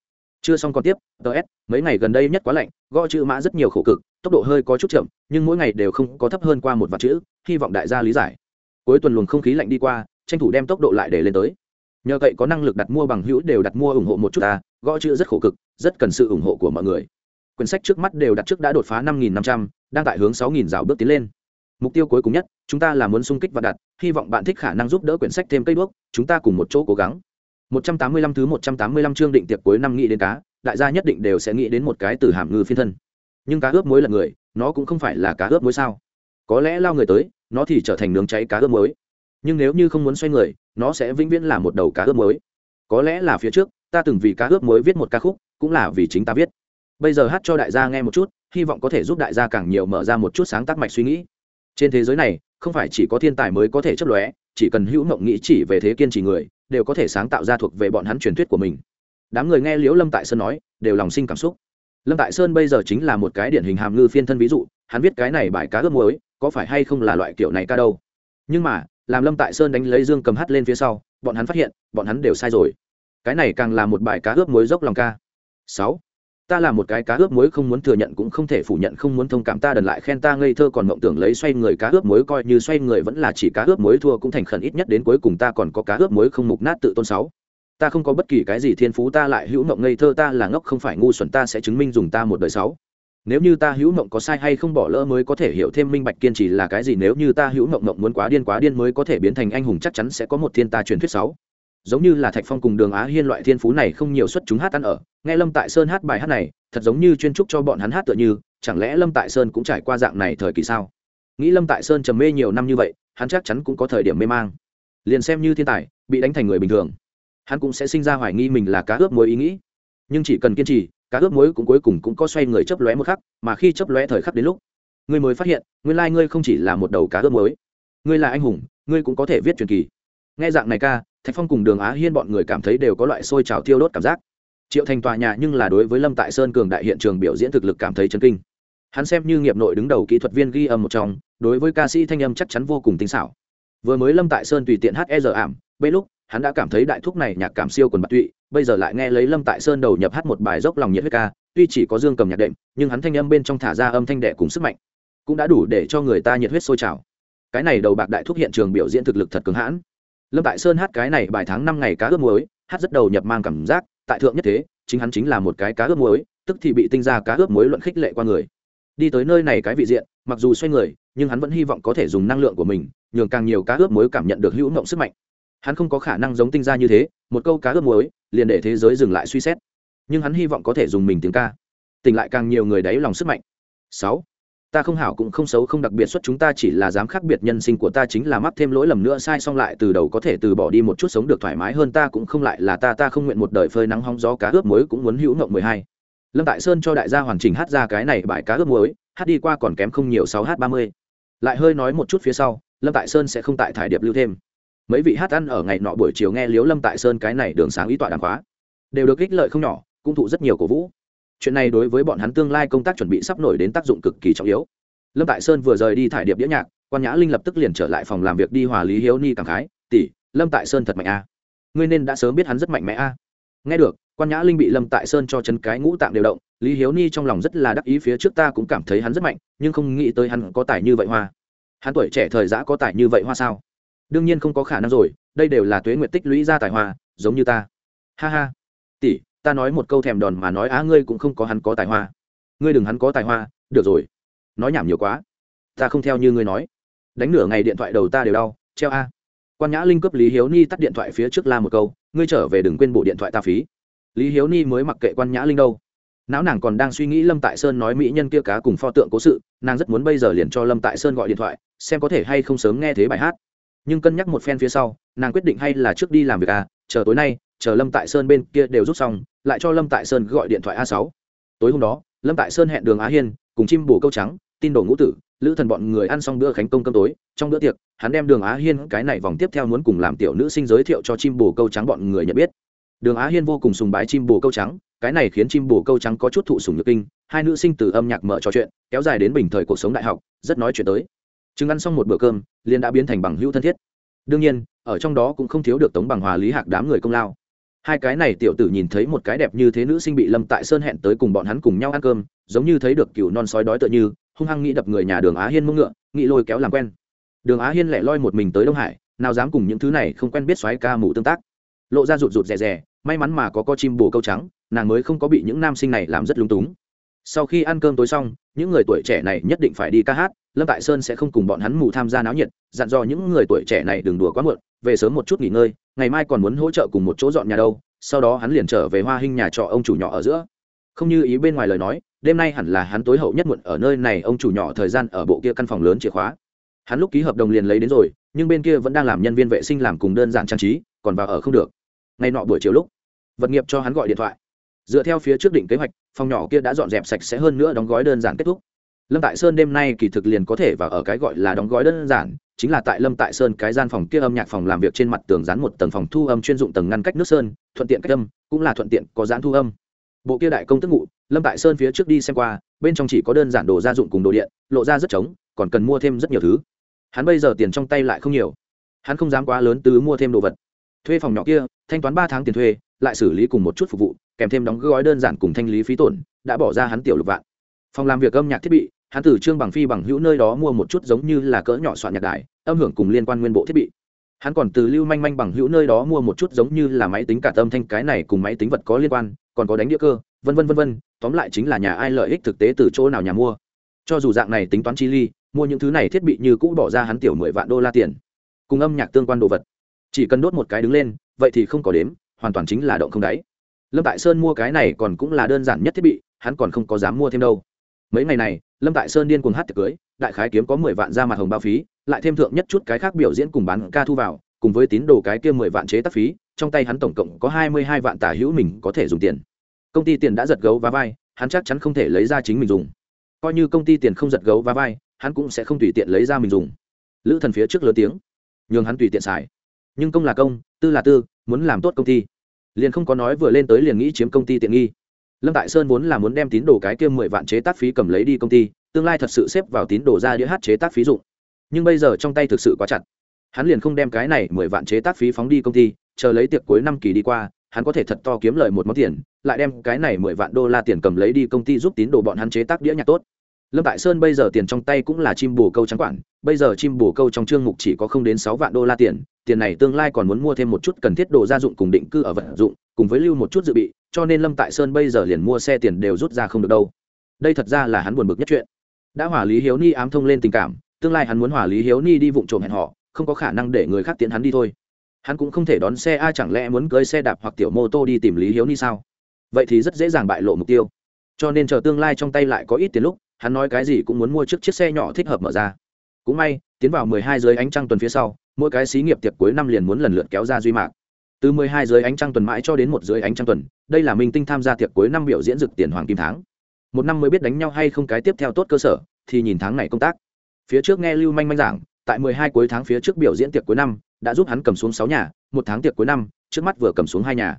Chưa xong còn tiếp ts mấy ngày gần đây nhất quá lạnh, gõ chữ mã rất nhiều khổ cực, tốc độ hơi có chút chậm, nhưng mỗi ngày đều không có thấp hơn qua một vạn chữ, hy vọng đại gia lý giải. Cuối tuần luồng không khí lạnh đi qua, tranh thủ đem tốc độ lại để lên tới nhờ cậy có năng lực đặt mua bằng hữu đều đặt mua ủng hộ một chút ta gõ chữ rất khổ cực rất cần sự ủng hộ của mọi người quyển sách trước mắt đều đặt trước đã đột phá năm nghìn năm trăm đang tại hướng sáu nghìn rào bước tiến lên mục tiêu cuối cùng nhất chúng ta là muốn sung kích và đặt hy vọng bạn thích khả năng giúp đỡ quyển sách thêm cây đuốc chúng ta cùng một chỗ cố gắng 185 thứ 185 chương định tiệc cuối năm nghĩ đến cá, đại gia nhất định đều sẽ nghĩ đến một cái từ hàm ngư phiên thân. Nhưng cá ướp muối là người, nó cũng không phải là cá ướp muối sao? Có lẽ lao người tới, nó thì trở thành nướng cháy cá ướp muối. Nhưng nếu như không muốn xoay người, nó sẽ vĩnh viễn là một đầu cá ướp muối. Có lẽ là phía trước, ta từng vì cá ướp muối viết một ca khúc, cũng là vì chính ta viết. Bây giờ hát cho đại gia nghe một chút, hy vọng có thể giúp đại gia càng nhiều mở ra một chút sáng tác mạch suy nghĩ. Trên thế giới này, không phải chỉ có thiên tài mới có thể chấp lóe, chỉ cần hữu mộng nghĩ chỉ về thế kiên trì người, đều có thể sáng tạo ra thuộc về bọn hắn truyền thuyết của mình đám người nghe liễu lâm tại sơn nói đều lòng sinh cảm xúc lâm tại sơn bây giờ chính là một cái điển hình hàm ngư phiên thân ví dụ hắn viết cái này bài cá ướp muối có phải hay không là loại kiểu này ca đâu nhưng mà làm lâm tại sơn đánh lấy dương cầm hát lên phía sau bọn hắn phát hiện bọn hắn đều sai rồi cái này càng là một bài cá ướp muối dốc lòng ca sáu ta là một cái cá ướp muối không muốn thừa nhận cũng không thể phủ nhận không muốn thông cảm ta đần lại khen ta ngây thơ còn mộng tưởng lấy xoay người cá ướp muối coi như xoay người vẫn là chỉ cá ướp muối thua cũng thành khẩn ít nhất đến cuối cùng ta còn có cá ướp muối không mục nát tự tôn sáu ta không có bất kỳ cái gì thiên phú ta lại hữu mộng ngây thơ ta là ngốc không phải ngu xuẩn ta sẽ chứng minh dùng ta một đời sáu nếu như ta hữu mộng có sai hay không bỏ lỡ mới có thể hiểu thêm minh bạch kiên trì là cái gì. Nếu như ta hữu mộng mộng muốn quá điên quá điên mới có thể biến thành anh hùng, chắc chắn sẽ có một thiên ta truyền thuyết sáu. Giống như là thạch phong cùng đường á hiên loại thiên phú này không nhiều xuất chúng hát ăn ở. Nghe lâm tại sơn hát bài hát này, thật giống như chuyên trúc cho bọn hắn hát tựa như, chẳng lẽ lâm tại sơn cũng trải qua dạng này thời kỳ sao? Nghĩ lâm tại sơn trầm mê nhiều năm như vậy, hắn chắc chắn cũng có thời điểm mê mang. Liền xem như thiên tài, bị đánh thành người bình thường, hắn cũng sẽ sinh ra hoài nghi mình là cá ướp mối ý nghĩ. Nhưng chỉ cần kiên trì cá ướp muối cũng cuối cùng cũng có xoay người chấp lóe một khắc, mà khi chấp lóe thời khắc đến lúc, ngươi mới phát hiện, nguyên lai ngươi không chỉ là một đầu cá ướp muối, ngươi là anh hùng, ngươi cũng có thể viết truyền kỳ. Nghe dạng này ca, thạch phong cùng đường á hiên bọn người cảm thấy đều có loại sôi trào thiêu đốt cảm giác. Triệu thành tòa nhà nhưng là đối với lâm tại sơn cường đại hiện trường biểu diễn thực lực cảm thấy chấn kinh. Hắn xem như nghiệp nội đứng đầu kỹ thuật viên ghi âm một trong, đối với ca sĩ thanh âm chắc chắn vô cùng tinh xảo. Vừa mới lâm tại sơn tùy tiện hát e giờ ảm, bấy lúc hắn đã cảm thấy đại thúc này nhạc cảm siêu quần bạc tụy, bây giờ lại nghe lấy lâm tại sơn đầu nhập hát một bài dốc lòng nhiệt huyết ca, tuy chỉ có dương cầm nhạc đệm, nhưng hắn thanh âm bên trong thả ra âm thanh đệ cùng sức mạnh, cũng đã đủ để cho người ta nhiệt huyết sôi trào. Cái này đầu bạc đại thúc hiện trường biểu diễn thực lực thật cứng hãn. Lâm tại sơn hát cái này bài tháng năm ngày cá ướp muối, hát rất đầu nhập mang cảm giác, tại thượng nhất thế, chính hắn chính là một cái cá ướp muối, tức thì bị tinh ra cá ướp muối luận khích lệ qua người. Đi tới nơi này cái vị diện, mặc dù xoay người, nhưng hắn vẫn hy vọng có thể dùng năng lượng của mình, nhường càng nhiều cá ướp muối cảm nhận được hữu mộng sức mạnh hắn không có khả năng giống tinh ra như thế, một câu cá ướp muối, liền để thế giới dừng lại suy xét. Nhưng hắn hy vọng có thể dùng mình tiếng ca. Tỉnh lại càng nhiều người đáy lòng sức mạnh. Sáu, ta không hảo cũng không xấu, không đặc biệt xuất chúng ta chỉ là dám khác biệt nhân sinh của ta chính là mắc thêm lỗi lầm nữa, sai xong lại từ đầu có thể từ bỏ đi một chút sống được thoải mái hơn ta cũng không lại là ta ta không nguyện một đời phơi nắng hóng gió cá ướp muối cũng muốn hữu ngộng mười hai. Lâm tại sơn cho đại gia hoàn chỉnh hát ra cái này bài cá ướp muối, hát đi qua còn kém không nhiều, sáu h ba mươi. Lại hơi nói một chút phía sau, lâm tại sơn sẽ không tại thải điệp lưu thêm mấy vị hát ăn ở ngày nọ buổi chiều nghe liếu lâm tại sơn cái này đường sáng ý tọa đàm khóa đều được ích lợi không nhỏ, cũng thụ rất nhiều cổ vũ. Chuyện này đối với bọn hắn tương lai công tác chuẩn bị sắp nổi đến tác dụng cực kỳ trọng yếu. Lâm tại sơn vừa rời đi thải điệp đĩa nhạc, quan nhã linh lập tức liền trở lại phòng làm việc đi hòa lý hiếu ni cảm khái, tỷ, lâm tại sơn thật mạnh a. Ngươi nên đã sớm biết hắn rất mạnh mẽ a. Nghe được, quan nhã linh bị lâm tại sơn cho chấn cái ngũ tạng đều động, lý hiếu ni trong lòng rất là đắc ý phía trước ta cũng cảm thấy hắn rất mạnh, nhưng không nghĩ tới hắn có tài như vậy hoa. Hắn tuổi trẻ thời giã có tài như vậy hoa sao? Đương nhiên không có khả năng rồi, đây đều là tuế nguyện tích lũy ra tài hoa, giống như ta. Ha ha. Tỷ, ta nói một câu thèm đòn mà nói á, ngươi cũng không có hắn có tài hoa. Ngươi đừng hắn có tài hoa, được rồi. Nói nhảm nhiều quá. Ta không theo như ngươi nói. Đánh nửa ngày điện thoại đầu ta đều đau, treo a. Quan nhã linh cấp lý hiếu ni tắt điện thoại phía trước la một câu, ngươi trở về đừng quên bộ điện thoại ta phí. Lý hiếu ni mới mặc kệ quan nhã linh đâu. Não nàng còn đang suy nghĩ lâm tại sơn nói mỹ nhân kia cá cùng pho tượng cố sự, nàng rất muốn bây giờ liền cho lâm tại sơn gọi điện thoại, xem có thể hay không sớm nghe thấy bài hát nhưng cân nhắc một phen phía sau, nàng quyết định hay là trước đi làm việc à chờ tối nay, chờ lâm tại sơn bên kia đều rút xong, lại cho lâm tại sơn gọi điện thoại a sáu. Tối hôm đó, lâm tại sơn hẹn đường á hiên, cùng chim bồ câu trắng, tin đồ ngũ tử, lữ thần bọn người ăn xong bữa khánh công cơm tối, trong bữa tiệc, hắn đem đường á hiên cái này vòng tiếp theo muốn cùng làm tiểu nữ sinh giới thiệu cho chim bồ câu trắng bọn người nhận biết. Đường á hiên vô cùng sùng bái chim bồ câu trắng, cái này khiến chim bồ câu trắng có chút thụ sùng nhược kinh, hai nữ sinh từ âm nhạc mở trò chuyện, kéo dài đến bình thời cuộc sống đại học, rất nói chuyện tới chừng ăn xong một bữa cơm, liền đã biến thành bằng hữu thân thiết. Đương nhiên, ở trong đó cũng không thiếu được tống bằng hòa, lý hạc đám người công lao. Hai cái này tiểu tử nhìn thấy một cái đẹp như thế nữ sinh bị lâm tại sơn hẹn tới cùng bọn hắn cùng nhau ăn cơm, giống như thấy được cựu non sói đói tựa như, hung hăng nghĩ đập người nhà đường á hiên mông ngựa, nghĩ lôi kéo làm quen. Đường á hiên lại loi một mình tới đông hải, nào dám cùng những thứ này không quen biết xoáy ca mù tương tác. Lộ ra rụt rụt rè rè, may mắn mà có co chim bồ câu trắng, nàng mới không có bị những nam sinh này làm rất lung túng sau khi ăn cơm tối xong, những người tuổi trẻ này nhất định phải đi ca hát, lâm tại sơn sẽ không cùng bọn hắn mù tham gia náo nhiệt, dặn dò những người tuổi trẻ này đừng đùa quá muộn, về sớm một chút nghỉ ngơi, ngày mai còn muốn hỗ trợ cùng một chỗ dọn nhà đâu, sau đó hắn liền trở về hoa hinh nhà trọ ông chủ nhỏ ở giữa. Không như ý bên ngoài lời nói, đêm nay hẳn là hắn tối hậu nhất muộn ở nơi này, ông chủ nhỏ thời gian ở bộ kia căn phòng lớn chìa khóa. Hắn lúc ký hợp đồng liền lấy đến rồi, nhưng bên kia vẫn đang làm nhân viên vệ sinh làm cùng đơn giản trang trí, còn vào ở không được. Ngày nọ buổi chiều lúc, vật nghiệp cho hắn gọi điện thoại dựa theo phía trước định kế hoạch, phòng nhỏ kia đã dọn dẹp sạch sẽ hơn nữa đóng gói đơn giản kết thúc. Lâm tại sơn đêm nay kỳ thực liền có thể và ở cái gọi là đóng gói đơn giản, chính là tại lâm tại sơn cái gian phòng kia âm nhạc phòng làm việc trên mặt tường dán một tầng phòng thu âm chuyên dụng tầng ngăn cách nước sơn, thuận tiện cách âm, cũng là thuận tiện có dán thu âm. Bộ kia đại công tức ngụ, lâm tại sơn phía trước đi xem qua, bên trong chỉ có đơn giản đồ gia dụng cùng đồ điện, lộ ra rất trống, còn cần mua thêm rất nhiều thứ. Hắn bây giờ tiền trong tay lại không nhiều. Hắn không dám quá lớn tứ mua thêm đồ vật. Thuê phòng nhỏ kia, thanh toán ba tháng tiền thuê, lại xử lý cùng một chút phục vụ kèm thêm đóng gói đơn giản cùng thanh lý phí tổn, đã bỏ ra hắn tiểu lục vạn. Phòng làm việc âm nhạc thiết bị, hắn từ trương bằng phi bằng hữu nơi đó mua một chút giống như là cỡ nhỏ soạn nhạc đài, âm hưởng cùng liên quan nguyên bộ thiết bị. Hắn còn từ lưu manh manh bằng hữu nơi đó mua một chút giống như là máy tính cả tâm thanh, cái này cùng máy tính vật có liên quan, còn có đánh đĩa cơ, vân vân vân vân, tóm lại chính là nhà ai lợi ích thực tế từ chỗ nào nhà mua. Cho dù dạng này tính toán chi ly, mua những thứ này thiết bị như cũ bỏ ra hắn tiểu mười vạn đô la tiền. Cùng âm nhạc tương quan đồ vật. Chỉ cần đốt một cái đứng lên, vậy thì không có đếm, hoàn toàn chính là động không đáy lâm tại sơn mua cái này còn cũng là đơn giản nhất thiết bị, hắn còn không có dám mua thêm đâu. Mấy ngày này, lâm tại sơn điên cuồng hát tiệc cưới, đại khái kiếm có mười vạn ra mặt hồng bao phí, lại thêm thượng nhất chút cái khác biểu diễn cùng bán ca thu vào, cùng với tín đồ cái kia mười vạn chế tác phí, trong tay hắn tổng cộng có hai mươi hai vạn tả hữu mình có thể dùng tiền. Công ty tiền đã giật gấu và vai, hắn chắc chắn không thể lấy ra chính mình dùng. Coi như công ty tiền không giật gấu và vai, hắn cũng sẽ không tùy tiện lấy ra mình dùng. Lữ thần phía trước lớn tiếng, nhường hắn tùy tiện xài. Nhưng công là công, tư là tư, muốn làm tốt công ty liền không có nói vừa lên tới liền nghĩ chiếm công ty tiện nghi. Lâm tại sơn vốn là muốn đem tín đồ cái kia mười vạn chế tác phí cầm lấy đi công ty, tương lai thật sự xếp vào tín đồ ra đĩa hát chế tác phí dụng. Nhưng bây giờ trong tay thực sự quá chặt. Hắn liền không đem cái này mười vạn chế tác phí phóng đi công ty, chờ lấy tiệc cuối năm kỳ đi qua, hắn có thể thật to kiếm lời một món tiền, lại đem cái này mười vạn đô la tiền cầm lấy đi công ty giúp tín đồ bọn hắn chế tác đĩa nhạc tốt lâm tại sơn bây giờ tiền trong tay cũng là chim bồ câu trắng quản, bây giờ chim bồ câu trong chương mục chỉ có không đến sáu vạn đô la tiền tiền này tương lai còn muốn mua thêm một chút cần thiết đồ gia dụng cùng định cư ở vận dụng, cùng với lưu một chút dự bị, cho nên lâm tại sơn bây giờ liền mua xe tiền đều rút ra không được đâu. Đây thật ra là hắn buồn bực nhất chuyện. Đã hỏa lý hiếu ni ám thông lên tình cảm, tương lai hắn muốn hỏa lý hiếu ni đi vụng trộm hẹn họ không có khả năng để người khác tiến hắn đi thôi. Hắn cũng không thể đón xe ai chẳng lẽ muốn cưới xe đạp hoặc tiểu mô tô đi tìm lý hiếu ni sao? Vậy thì rất dễ dàng bại lộ mục tiêu. Cho nên chờ tương lai trong tay lại có ít tiền lúc hắn nói cái gì cũng muốn mua trước chiếc xe nhỏ thích hợp mở ra. Cũng may, tiến vào mười hai dưới ánh trăng tuần phía sau, mỗi cái xí nghiệp tiệc cuối năm liền muốn lần lượt kéo ra duy mạc. Từ mười hai dưới ánh trăng tuần mãi cho đến một dưới ánh trăng tuần, đây là minh tinh tham gia tiệc cuối năm biểu diễn dực tiền hoàng kim tháng. Một năm mới biết đánh nhau hay không cái tiếp theo tốt cơ sở, thì nhìn tháng này công tác. Phía trước nghe lưu manh manh giảng, tại mười hai cuối tháng phía trước biểu diễn tiệc cuối năm, đã giúp hắn cầm xuống sáu nhà, một tháng tiệc cuối năm, trước mắt vừa cầm xuống hai nhà.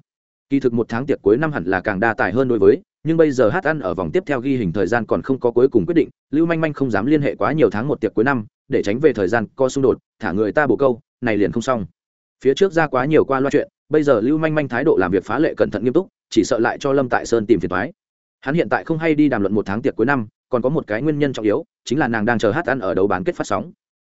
Kỳ thực một tháng tiệc cuối năm hẳn là càng đa tài hơn đối với nhưng bây giờ hát ăn ở vòng tiếp theo ghi hình thời gian còn không có cuối cùng quyết định, lưu manh manh không dám liên hệ quá nhiều tháng một tiệc cuối năm, để tránh về thời gian co xung đột, thả người ta bổ câu, này liền không xong. Phía trước ra quá nhiều qua loa chuyện, bây giờ lưu manh manh thái độ làm việc phá lệ cẩn thận nghiêm túc, chỉ sợ lại cho lâm tại sơn tìm phiền thoái hắn hiện tại không hay đi đàm luận một tháng tiệc cuối năm, còn có một cái nguyên nhân trọng yếu, chính là nàng đang chờ hát ăn ở đấu bán kết phát sóng.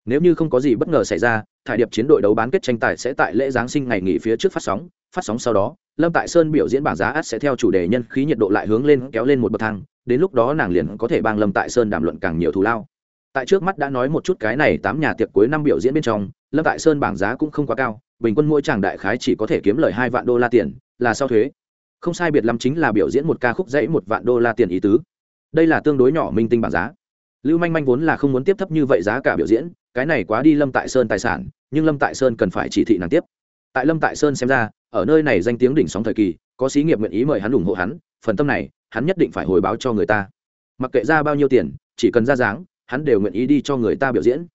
Nếu như không có gì bất ngờ xảy ra, thải điệp chiến đội đấu bán kết tranh tài sẽ tại lễ giáng sinh ngày nghỉ phía trước phát sóng phát sóng sau đó, lâm tại sơn biểu diễn bảng giá ắt sẽ theo chủ đề nhân khí nhiệt độ lại hướng lên kéo lên một bậc thang, đến lúc đó nàng liền có thể bang lâm tại sơn đàm luận càng nhiều thù lao. Tại trước mắt đã nói một chút cái này tám nhà tiệc cuối năm biểu diễn bên trong, lâm tại sơn bảng giá cũng không quá cao, bình quân mỗi chàng đại khái chỉ có thể kiếm lời hai vạn đô la tiền, là sau thuế. Không sai biệt lắm chính là biểu diễn một ca khúc dãy một vạn đô la tiền ý tứ. Đây là tương đối nhỏ minh tinh bảng giá. Lưu manh manh vốn là không muốn tiếp thấp như vậy giá cả biểu diễn, cái này quá đi lâm tại sơn tài sản, nhưng lâm tại sơn cần phải chỉ thị nàng tiếp. Tại lâm tại sơn xem ra ở nơi này danh tiếng đỉnh sóng thời kỳ, có xí nghiệp nguyện ý mời hắn ủng hộ hắn, phần tâm này, hắn nhất định phải hồi báo cho người ta. Mặc kệ ra bao nhiêu tiền, chỉ cần ra dáng, hắn đều nguyện ý đi cho người ta biểu diễn.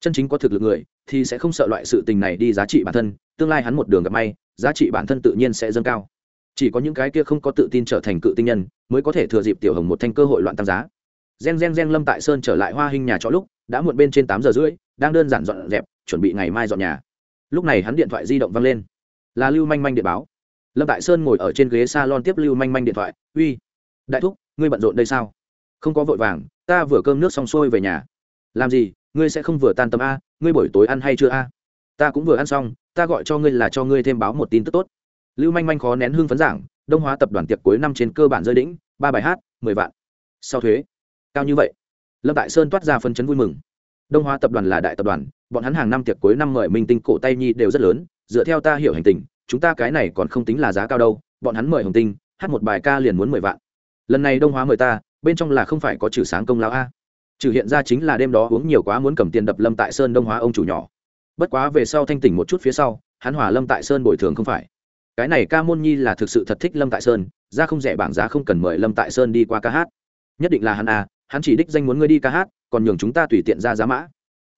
Chân chính có thực lực người, thì sẽ không sợ loại sự tình này đi giá trị bản thân, tương lai hắn một đường gặp may, giá trị bản thân tự nhiên sẽ dâng cao. Chỉ có những cái kia không có tự tin trở thành cự tinh nhân, mới có thể thừa dịp tiểu hồng một thanh cơ hội loạn tăng giá. Gen gen gen lâm tại sơn trở lại hoa hình nhà trọ lúc, đã muộn bên trên tám giờ rưỡi, đang đơn giản dọn dẹp, chuẩn bị ngày mai dọn nhà. Lúc này hắn điện thoại di động văng lên là lưu manh manh điện báo. Lâm tại sơn ngồi ở trên ghế s a lon tiếp lưu manh manh điện thoại, uy, đại thúc, ngươi bận rộn đây sao? Không có vội vàng, ta vừa cơm nước xong xuôi về nhà. Làm gì, ngươi sẽ không vừa tan tầm a, ngươi buổi tối ăn hay chưa a? Ta cũng vừa ăn xong, ta gọi cho ngươi là cho ngươi thêm báo một tin tức tốt. Lưu manh manh khó nén hương phấn giảng, đông hóa tập đoàn tiệc cuối năm trên cơ bản rơi đĩnh ba bài hát, mười vạn. Sau thuế, cao như vậy. Lâm tại sơn toát ra phân chấn vui mừng. Đông hóa tập đoàn là đại tập đoàn, bọn hắn hàng năm tiệc cuối năm mời minh tinh, cổ tay nhi đều rất lớn dựa theo ta hiểu hành tình, chúng ta cái này còn không tính là giá cao đâu, bọn hắn mời hồng tinh, hát một bài ca liền muốn mười vạn. Lần này đông hóa mời ta, bên trong là không phải có trừ sáng công lao a. Trừ hiện ra chính là đêm đó uống nhiều quá muốn cầm tiền đập lâm tại sơn đông hóa ông chủ nhỏ. Bất quá về sau thanh tỉnh một chút phía sau, hắn hòa lâm tại sơn bồi thường không phải. Cái này ca môn nhi là thực sự thật thích lâm tại sơn, ra không rẻ bảng giá không cần mời lâm tại sơn đi qua ca hát. Nhất định là hắn à hắn chỉ đích danh muốn ngươi đi ca hát, còn nhường chúng ta tùy tiện ra giá mã.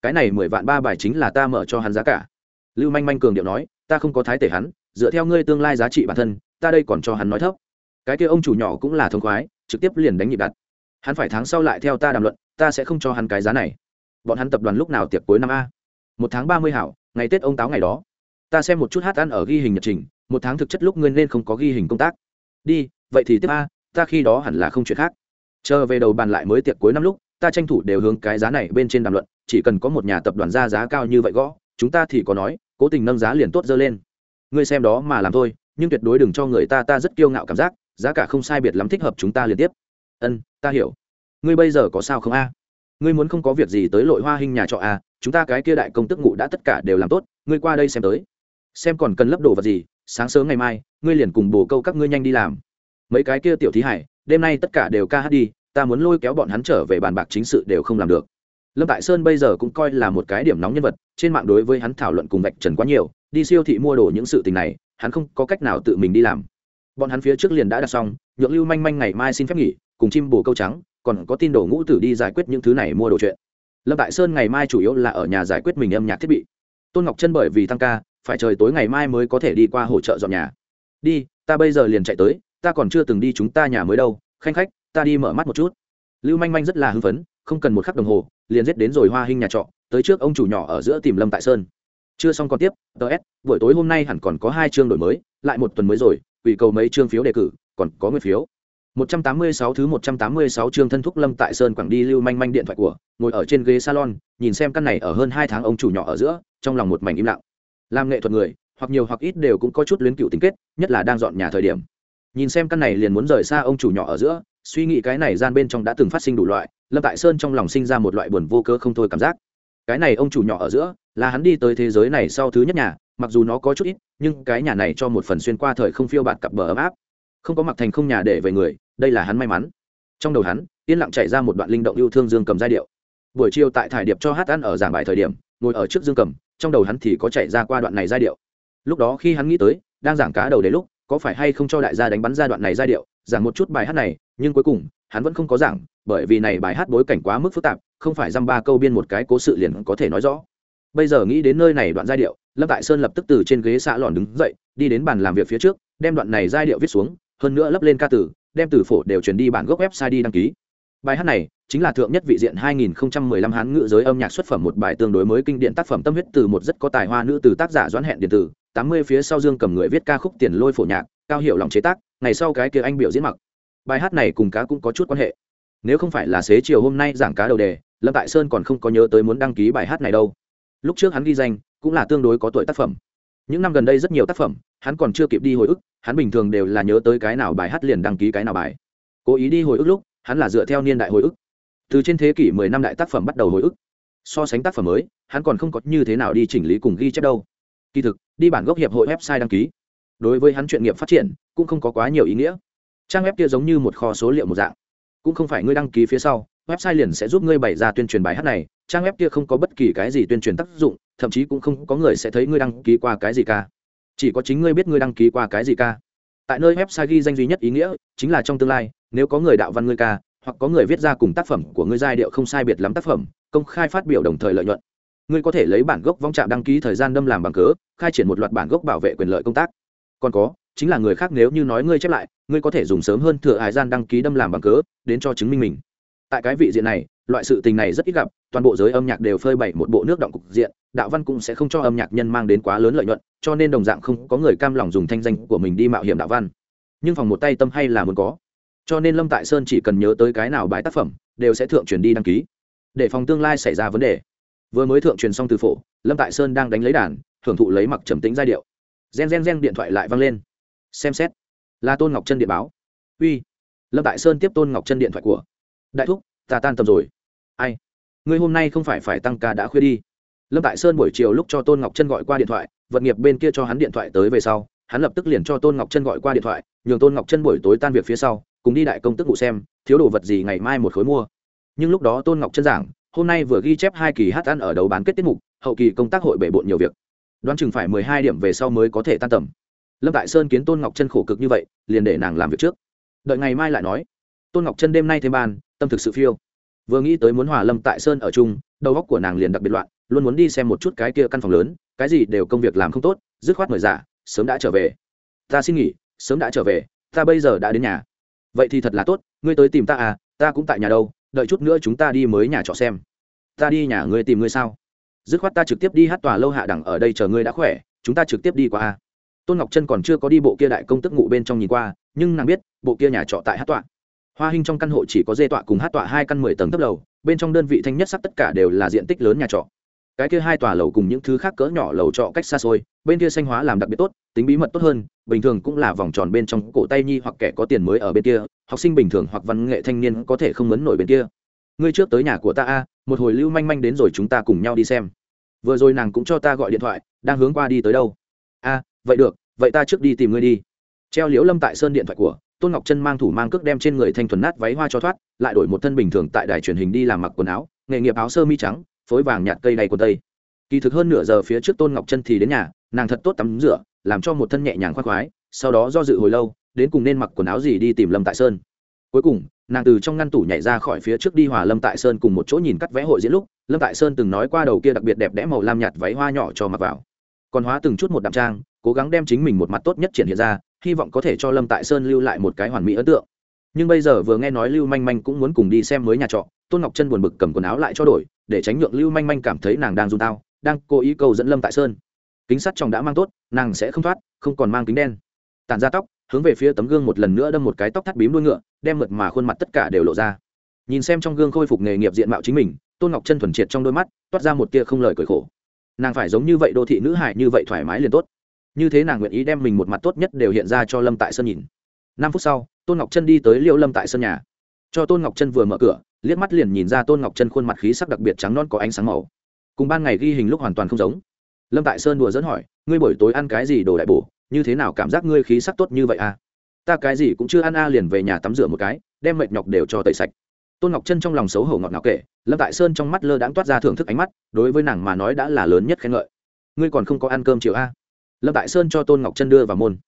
Cái này mười vạn ba bài chính là ta mở cho hắn giá cả lưu manh manh cường điệu nói, ta không có thái tể hắn, dựa theo ngươi tương lai giá trị bản thân, ta đây còn cho hắn nói thấp. Cái kia ông chủ nhỏ cũng là thông khoái, trực tiếp liền đánh nhịp đặt. Hắn phải tháng sau lại theo ta đàm luận, ta sẽ không cho hắn cái giá này. Bọn hắn tập đoàn lúc nào tiệc cuối năm a? Một tháng ba mươi hảo, ngày tết ông táo ngày đó. Ta xem một chút hát ăn ở ghi hình nhật trình, một tháng thực chất lúc ngươi nên không có ghi hình công tác. Đi, vậy thì tiếp a, ta khi đó hẳn là không chuyện khác. Chờ về đầu bàn lại mới tiệc cuối năm lúc, ta tranh thủ đều hướng cái giá này bên trên đàm luận, chỉ cần có một nhà tập đoàn ra giá cao như vậy gõ chúng ta thì có nói, cố tình nâng giá liền tốt dơ lên. Ngươi xem đó mà làm thôi, nhưng tuyệt đối đừng cho người ta ta rất kiêu ngạo cảm giác, giá cả không sai biệt lắm thích hợp chúng ta liên tiếp. Ân, ta hiểu. Ngươi bây giờ có sao không a? Ngươi muốn không có việc gì tới lội hoa hình nhà trọ a chúng ta cái kia đại công tức ngụ đã tất cả đều làm tốt, ngươi qua đây xem tới. Xem còn cần lấp đồ vật gì, sáng sớm ngày mai, ngươi liền cùng bồ câu các ngươi nhanh đi làm. Mấy cái kia tiểu thí hải, đêm nay tất cả đều ca hát đi, ta muốn lôi kéo bọn hắn trở về bàn bạc chính sự đều không làm được lâm tại sơn bây giờ cũng coi là một cái điểm nóng nhân vật, trên mạng đối với hắn thảo luận cùng vạch trần quá nhiều, đi siêu thị mua đồ những sự tình này, hắn không có cách nào tự mình đi làm. Bọn hắn phía trước liền đã đặt xong, nhượng lưu manh manh ngày mai xin phép nghỉ, cùng chim bồ câu trắng, còn có tin đồ ngũ tử đi giải quyết những thứ này mua đồ chuyện. Lâm tại sơn ngày mai chủ yếu là ở nhà giải quyết mình âm nhạc thiết bị. Tôn ngọc chân bởi vì tăng ca, phải trời tối ngày mai mới có thể đi qua hỗ trợ dọn nhà. Đi, ta bây giờ liền chạy tới, ta còn chưa từng đi chúng ta nhà mới đâu, khanh khách, ta đi mở mắt một chút. Lưu manh manh rất là hưng phấn, không cần một khắc đồng hồ liền giết đến rồi hoa hình nhà trọ tới trước ông chủ nhỏ ở giữa tìm lâm tại sơn chưa xong còn tiếp ts buổi tối hôm nay hẳn còn có hai chương đổi mới lại một tuần mới rồi ủy cầu mấy chương phiếu đề cử còn có nguyên phiếu 186 thứ 186 chương thân thúc Lâm tại Sơn quảng đi lưu manh manh điện thoại của, ngồi ở trên ghế salon, nhìn xem căn này ở hơn 2 tháng ông chủ nhỏ ở giữa, trong lòng một mảnh im lặng. Làm nghệ thuật người, hoặc nhiều hoặc ít đều cũng có chút luyến cựu tình kết, nhất là đang dọn nhà thời điểm. Nhìn xem căn này liền muốn rời xa ông chủ nhỏ ở giữa, suy nghĩ cái này gian bên trong đã từng phát sinh đủ loại, Lâm tại Sơn trong lòng sinh ra một loại buồn vô cớ không thôi cảm giác. Cái này ông chủ nhỏ ở giữa, là hắn đi tới thế giới này sau thứ nhất nhà, mặc dù nó có chút ít, nhưng cái nhà này cho một phần xuyên qua thời không phiêu bạt cặp bờ ấm áp. Không có mặc thành không nhà để về người, đây là hắn may mắn trong đầu hắn yên lặng chạy ra một đoạn linh động yêu thương dương cầm giai điệu buổi chiều tại thải điệp cho hát ăn ở giảng bài thời điểm ngồi ở trước dương cầm trong đầu hắn thì có chạy ra qua đoạn này giai điệu lúc đó khi hắn nghĩ tới đang giảng cá đầu đến lúc có phải hay không cho đại gia đánh bắn giai đoạn này giai điệu, giảng một chút bài hát này, nhưng cuối cùng, hắn vẫn không có giảng, bởi vì này bài hát bối cảnh quá mức phức tạp, không phải dăm ba câu biên một cái cố sự liền có thể nói rõ. Bây giờ nghĩ đến nơi này đoạn giai điệu, lâm tại sơn lập tức từ trên ghế xạ lòn đứng dậy, đi đến bàn làm việc phía trước, đem đoạn này giai điệu viết xuống, hơn nữa lấp lên ca tử đem từ phổ đều chuyển đi bản gốc website đi đăng ký. Bài hát này chính là thượng nhất vị diện 2015 hán ngữ giới âm nhạc xuất phẩm một bài tương đối mới kinh điển tác phẩm tâm huyết từ một rất có tài hoa nữ từ tác giả doãn hẹn điện tử 80 phía sau dương cầm người viết ca khúc tiền lôi phổ nhạc, cao hiệu lòng chế tác, ngày sau cái kia anh biểu diễn mặc. Bài hát này cùng cá cũng có chút quan hệ. Nếu không phải là xế chiều hôm nay giảng cá đầu đề, lâm tại sơn còn không có nhớ tới muốn đăng ký bài hát này đâu. Lúc trước hắn ghi danh, cũng là tương đối có tuổi tác phẩm. Những năm gần đây rất nhiều tác phẩm, hắn còn chưa kịp đi hồi ức, hắn bình thường đều là nhớ tới cái nào bài hát liền đăng ký cái nào bài. Cố ý đi hồi ức lúc, hắn là dựa theo niên đại hồi ức. Từ trên thế kỷ mười năm đại tác phẩm bắt đầu hồi ức. So sánh tác phẩm mới, hắn còn không có như thế nào đi chỉnh lý cùng ghi chép đâu. Kỳ thực đi bản gốc hiệp hội website đăng ký. Đối với hắn chuyện nghiệp phát triển, cũng không có quá nhiều ý nghĩa. Trang web kia giống như một kho số liệu một dạng. Cũng không phải ngươi đăng ký phía sau, website liền sẽ giúp ngươi bày ra tuyên truyền bài hát này. Trang web kia không có bất kỳ cái gì tuyên truyền tác dụng, thậm chí cũng không có người sẽ thấy ngươi đăng ký qua cái gì ca chỉ có chính ngươi biết ngươi đăng ký qua cái gì ca tại nơi website ghi danh duy nhất ý nghĩa, chính là trong tương lai, nếu có người đạo văn ngươi ca, hoặc có người viết ra cùng tác phẩm của ngươi giai điệu không sai biệt lắm tác phẩm, công khai phát biểu đồng thời lợi nhuận ngươi có thể lấy bản gốc vong trạm đăng ký thời gian đâm làm bằng cớ, khai triển một loạt bản gốc bảo vệ quyền lợi công tác. Còn có, chính là người khác nếu như nói ngươi chép lại, ngươi có thể dùng sớm hơn thừa hải gian đăng ký đâm làm bằng cớ, đến cho chứng minh mình. Tại cái vị diện này, loại sự tình này rất ít gặp, toàn bộ giới âm nhạc đều phơi bày một bộ nước động cục diện, đạo văn cũng sẽ không cho âm nhạc nhân mang đến quá lớn lợi nhuận, cho nên đồng dạng không có người cam lòng dùng thanh danh của mình đi mạo hiểm đạo văn. Nhưng phòng một tay tâm hay là muốn có. Cho nên lâm tại sơn chỉ cần nhớ tới cái nào bài tác phẩm, đều sẽ thượng truyền đi đăng ký. Để phòng tương lai xảy ra vấn đề vừa mới thượng truyền xong từ phổ, lâm tại sơn đang đánh lấy đàn, thưởng thụ lấy mặc trầm tính giai điệu. Gen gen gen điện thoại lại văng lên. Xem xét. Là tôn ngọc chân điện báo. Uy. Lâm tại sơn tiếp tôn ngọc chân điện thoại của. Đại thúc, ta tan tầm rồi. Ai? Ngươi hôm nay không phải phải tăng ca đã khuya đi. Lâm tại sơn buổi chiều lúc cho tôn ngọc chân gọi qua điện thoại, vật nghiệp bên kia cho hắn điện thoại tới về sau, hắn lập tức liền cho tôn ngọc chân gọi qua điện thoại, nhường tôn ngọc chân buổi tối tan việc phía sau, cùng đi đại công tức ngủ xem, thiếu đồ vật gì ngày mai một khối mua. Nhưng lúc đó tôn ngọc chân giảng hôm nay vừa ghi chép hai kỳ hát ăn ở đấu bán kết tiết mục, hậu kỳ công tác hội bể bộn nhiều việc. Đoán chừng phải mười hai điểm về sau mới có thể tan tầm. Lâm tại sơn kiến tôn ngọc chân khổ cực như vậy, liền để nàng làm việc trước. Đợi ngày mai lại nói. Tôn ngọc chân đêm nay thêm ban, tâm thực sự phiêu. Vừa nghĩ tới muốn hòa lâm tại sơn ở chung, đầu óc của nàng liền đặc biệt loạn, luôn muốn đi xem một chút cái kia căn phòng lớn, cái gì đều công việc làm không tốt, dứt khoát mời giả sớm đã trở về. Ta xin nghỉ, sớm đã trở về, ta bây giờ đã đến nhà. Vậy thì thật là tốt, ngươi tới tìm ta à ta cũng tại nhà đâu đợi chút nữa chúng ta đi mới nhà trọ xem. Ta đi nhà ngươi tìm ngươi sao? Dứt khoát ta trực tiếp đi hát tòa lâu hạ đẳng ở đây chờ ngươi đã khỏe, chúng ta trực tiếp đi qua a. Tôn ngọc chân còn chưa có đi bộ kia đại công tức ngụ bên trong nhìn qua, nhưng nàng biết, bộ kia nhà trọ tại hát tọa. Hoa hình trong căn hộ chỉ có dê tọa cùng hát tọa hai căn mười tầng thấp lầu, bên trong đơn vị thanh nhất sắc tất cả đều là diện tích lớn nhà trọ cái kia hai tòa lầu cùng những thứ khác cỡ nhỏ lầu trọ cách xa xôi, bên kia xanh hóa làm đặc biệt tốt, tính bí mật tốt hơn, bình thường cũng là vòng tròn bên trong cổ tay nhi hoặc kẻ có tiền mới ở bên kia, học sinh bình thường hoặc văn nghệ thanh niên có thể không mấn nổi bên kia. Ngươi trước tới nhà của ta a, một hồi lưu manh manh đến rồi chúng ta cùng nhau đi xem. Vừa rồi nàng cũng cho ta gọi điện thoại, đang hướng qua đi tới đâu? A, vậy được, vậy ta trước đi tìm ngươi đi. Treo liễu lâm tại sơn điện thoại của, tôn ngọc chân mang thủ mang cước đem trên người thanh thuần nát váy hoa cho thoát, lại đổi một thân bình thường tại đài truyền hình đi làm mặc quần áo, nghề nghiệp áo sơ mi trắng phối vàng nhạt cây đầy quần tây. Kỳ thực hơn nửa giờ phía trước tôn ngọc chân thì đến nhà, nàng thật tốt tắm rửa, làm cho một thân nhẹ nhàng khoác khoái, sau đó do dự hồi lâu, đến cùng nên mặc quần áo gì đi tìm lâm tại sơn. Cuối cùng, nàng từ trong ngăn tủ nhảy ra khỏi phía trước đi hòa lâm tại sơn cùng một chỗ nhìn cắt vẽ hội diễn lúc, lâm tại sơn từng nói qua đầu kia đặc biệt đẹp đẽ màu lam nhạt váy hoa nhỏ cho mặc vào. Còn hóa từng chút một đạm trang, cố gắng đem chính mình một mặt tốt nhất triển hiện ra, hy vọng có thể cho lâm tại sơn lưu lại một cái hoàn mỹ ấn tượng. Nhưng bây giờ vừa nghe nói lưu manh manh cũng muốn cùng đi xem mới nhà trọ, tôn ngọc chân buồn bực cầm quần áo lại cho đổi để tránh nhượng lưu manh manh cảm thấy nàng đang dùng tao, đang cố ý cầu dẫn lâm tại sơn. Kính sắt trong đã mang tốt, nàng sẽ không thoát, không còn mang kính đen. Tàn ra tóc, hướng về phía tấm gương một lần nữa đâm một cái tóc thắt bím đuôi ngựa, đem mượt mà khuôn mặt tất cả đều lộ ra. Nhìn xem trong gương khôi phục nghề nghiệp diện mạo chính mình, tôn ngọc chân thuần triệt trong đôi mắt, toát ra một tia không lời cười khổ. Nàng phải giống như vậy, đô thị nữ hải như vậy thoải mái liền tốt. Như thế nàng nguyện ý đem mình một mặt tốt nhất đều hiện ra cho lâm tại sơn nhìn. Năm phút sau, tôn ngọc chân đi tới liệu lâm tại sân nhà. Cho tôn ngọc chân vừa mở cửa liếc mắt liền nhìn ra tôn ngọc chân khuôn mặt khí sắc đặc biệt trắng non có ánh sáng màu. Cùng ban ngày ghi hình lúc hoàn toàn không giống. Lâm tại sơn đùa dẫn hỏi, ngươi buổi tối ăn cái gì đồ đại bổ? Như thế nào cảm giác ngươi khí sắc tốt như vậy à? Ta cái gì cũng chưa ăn a, liền về nhà tắm rửa một cái, đem mệt nhọc đều cho tẩy sạch. Tôn ngọc chân trong lòng xấu hổ ngọt ngào kể, lâm tại sơn trong mắt lơ đãng toát ra thưởng thức ánh mắt, đối với nàng mà nói đã là lớn nhất khen ngợi. Ngươi còn không có ăn cơm chiều a? Lâm tại sơn cho tôn ngọc chân đưa vào môn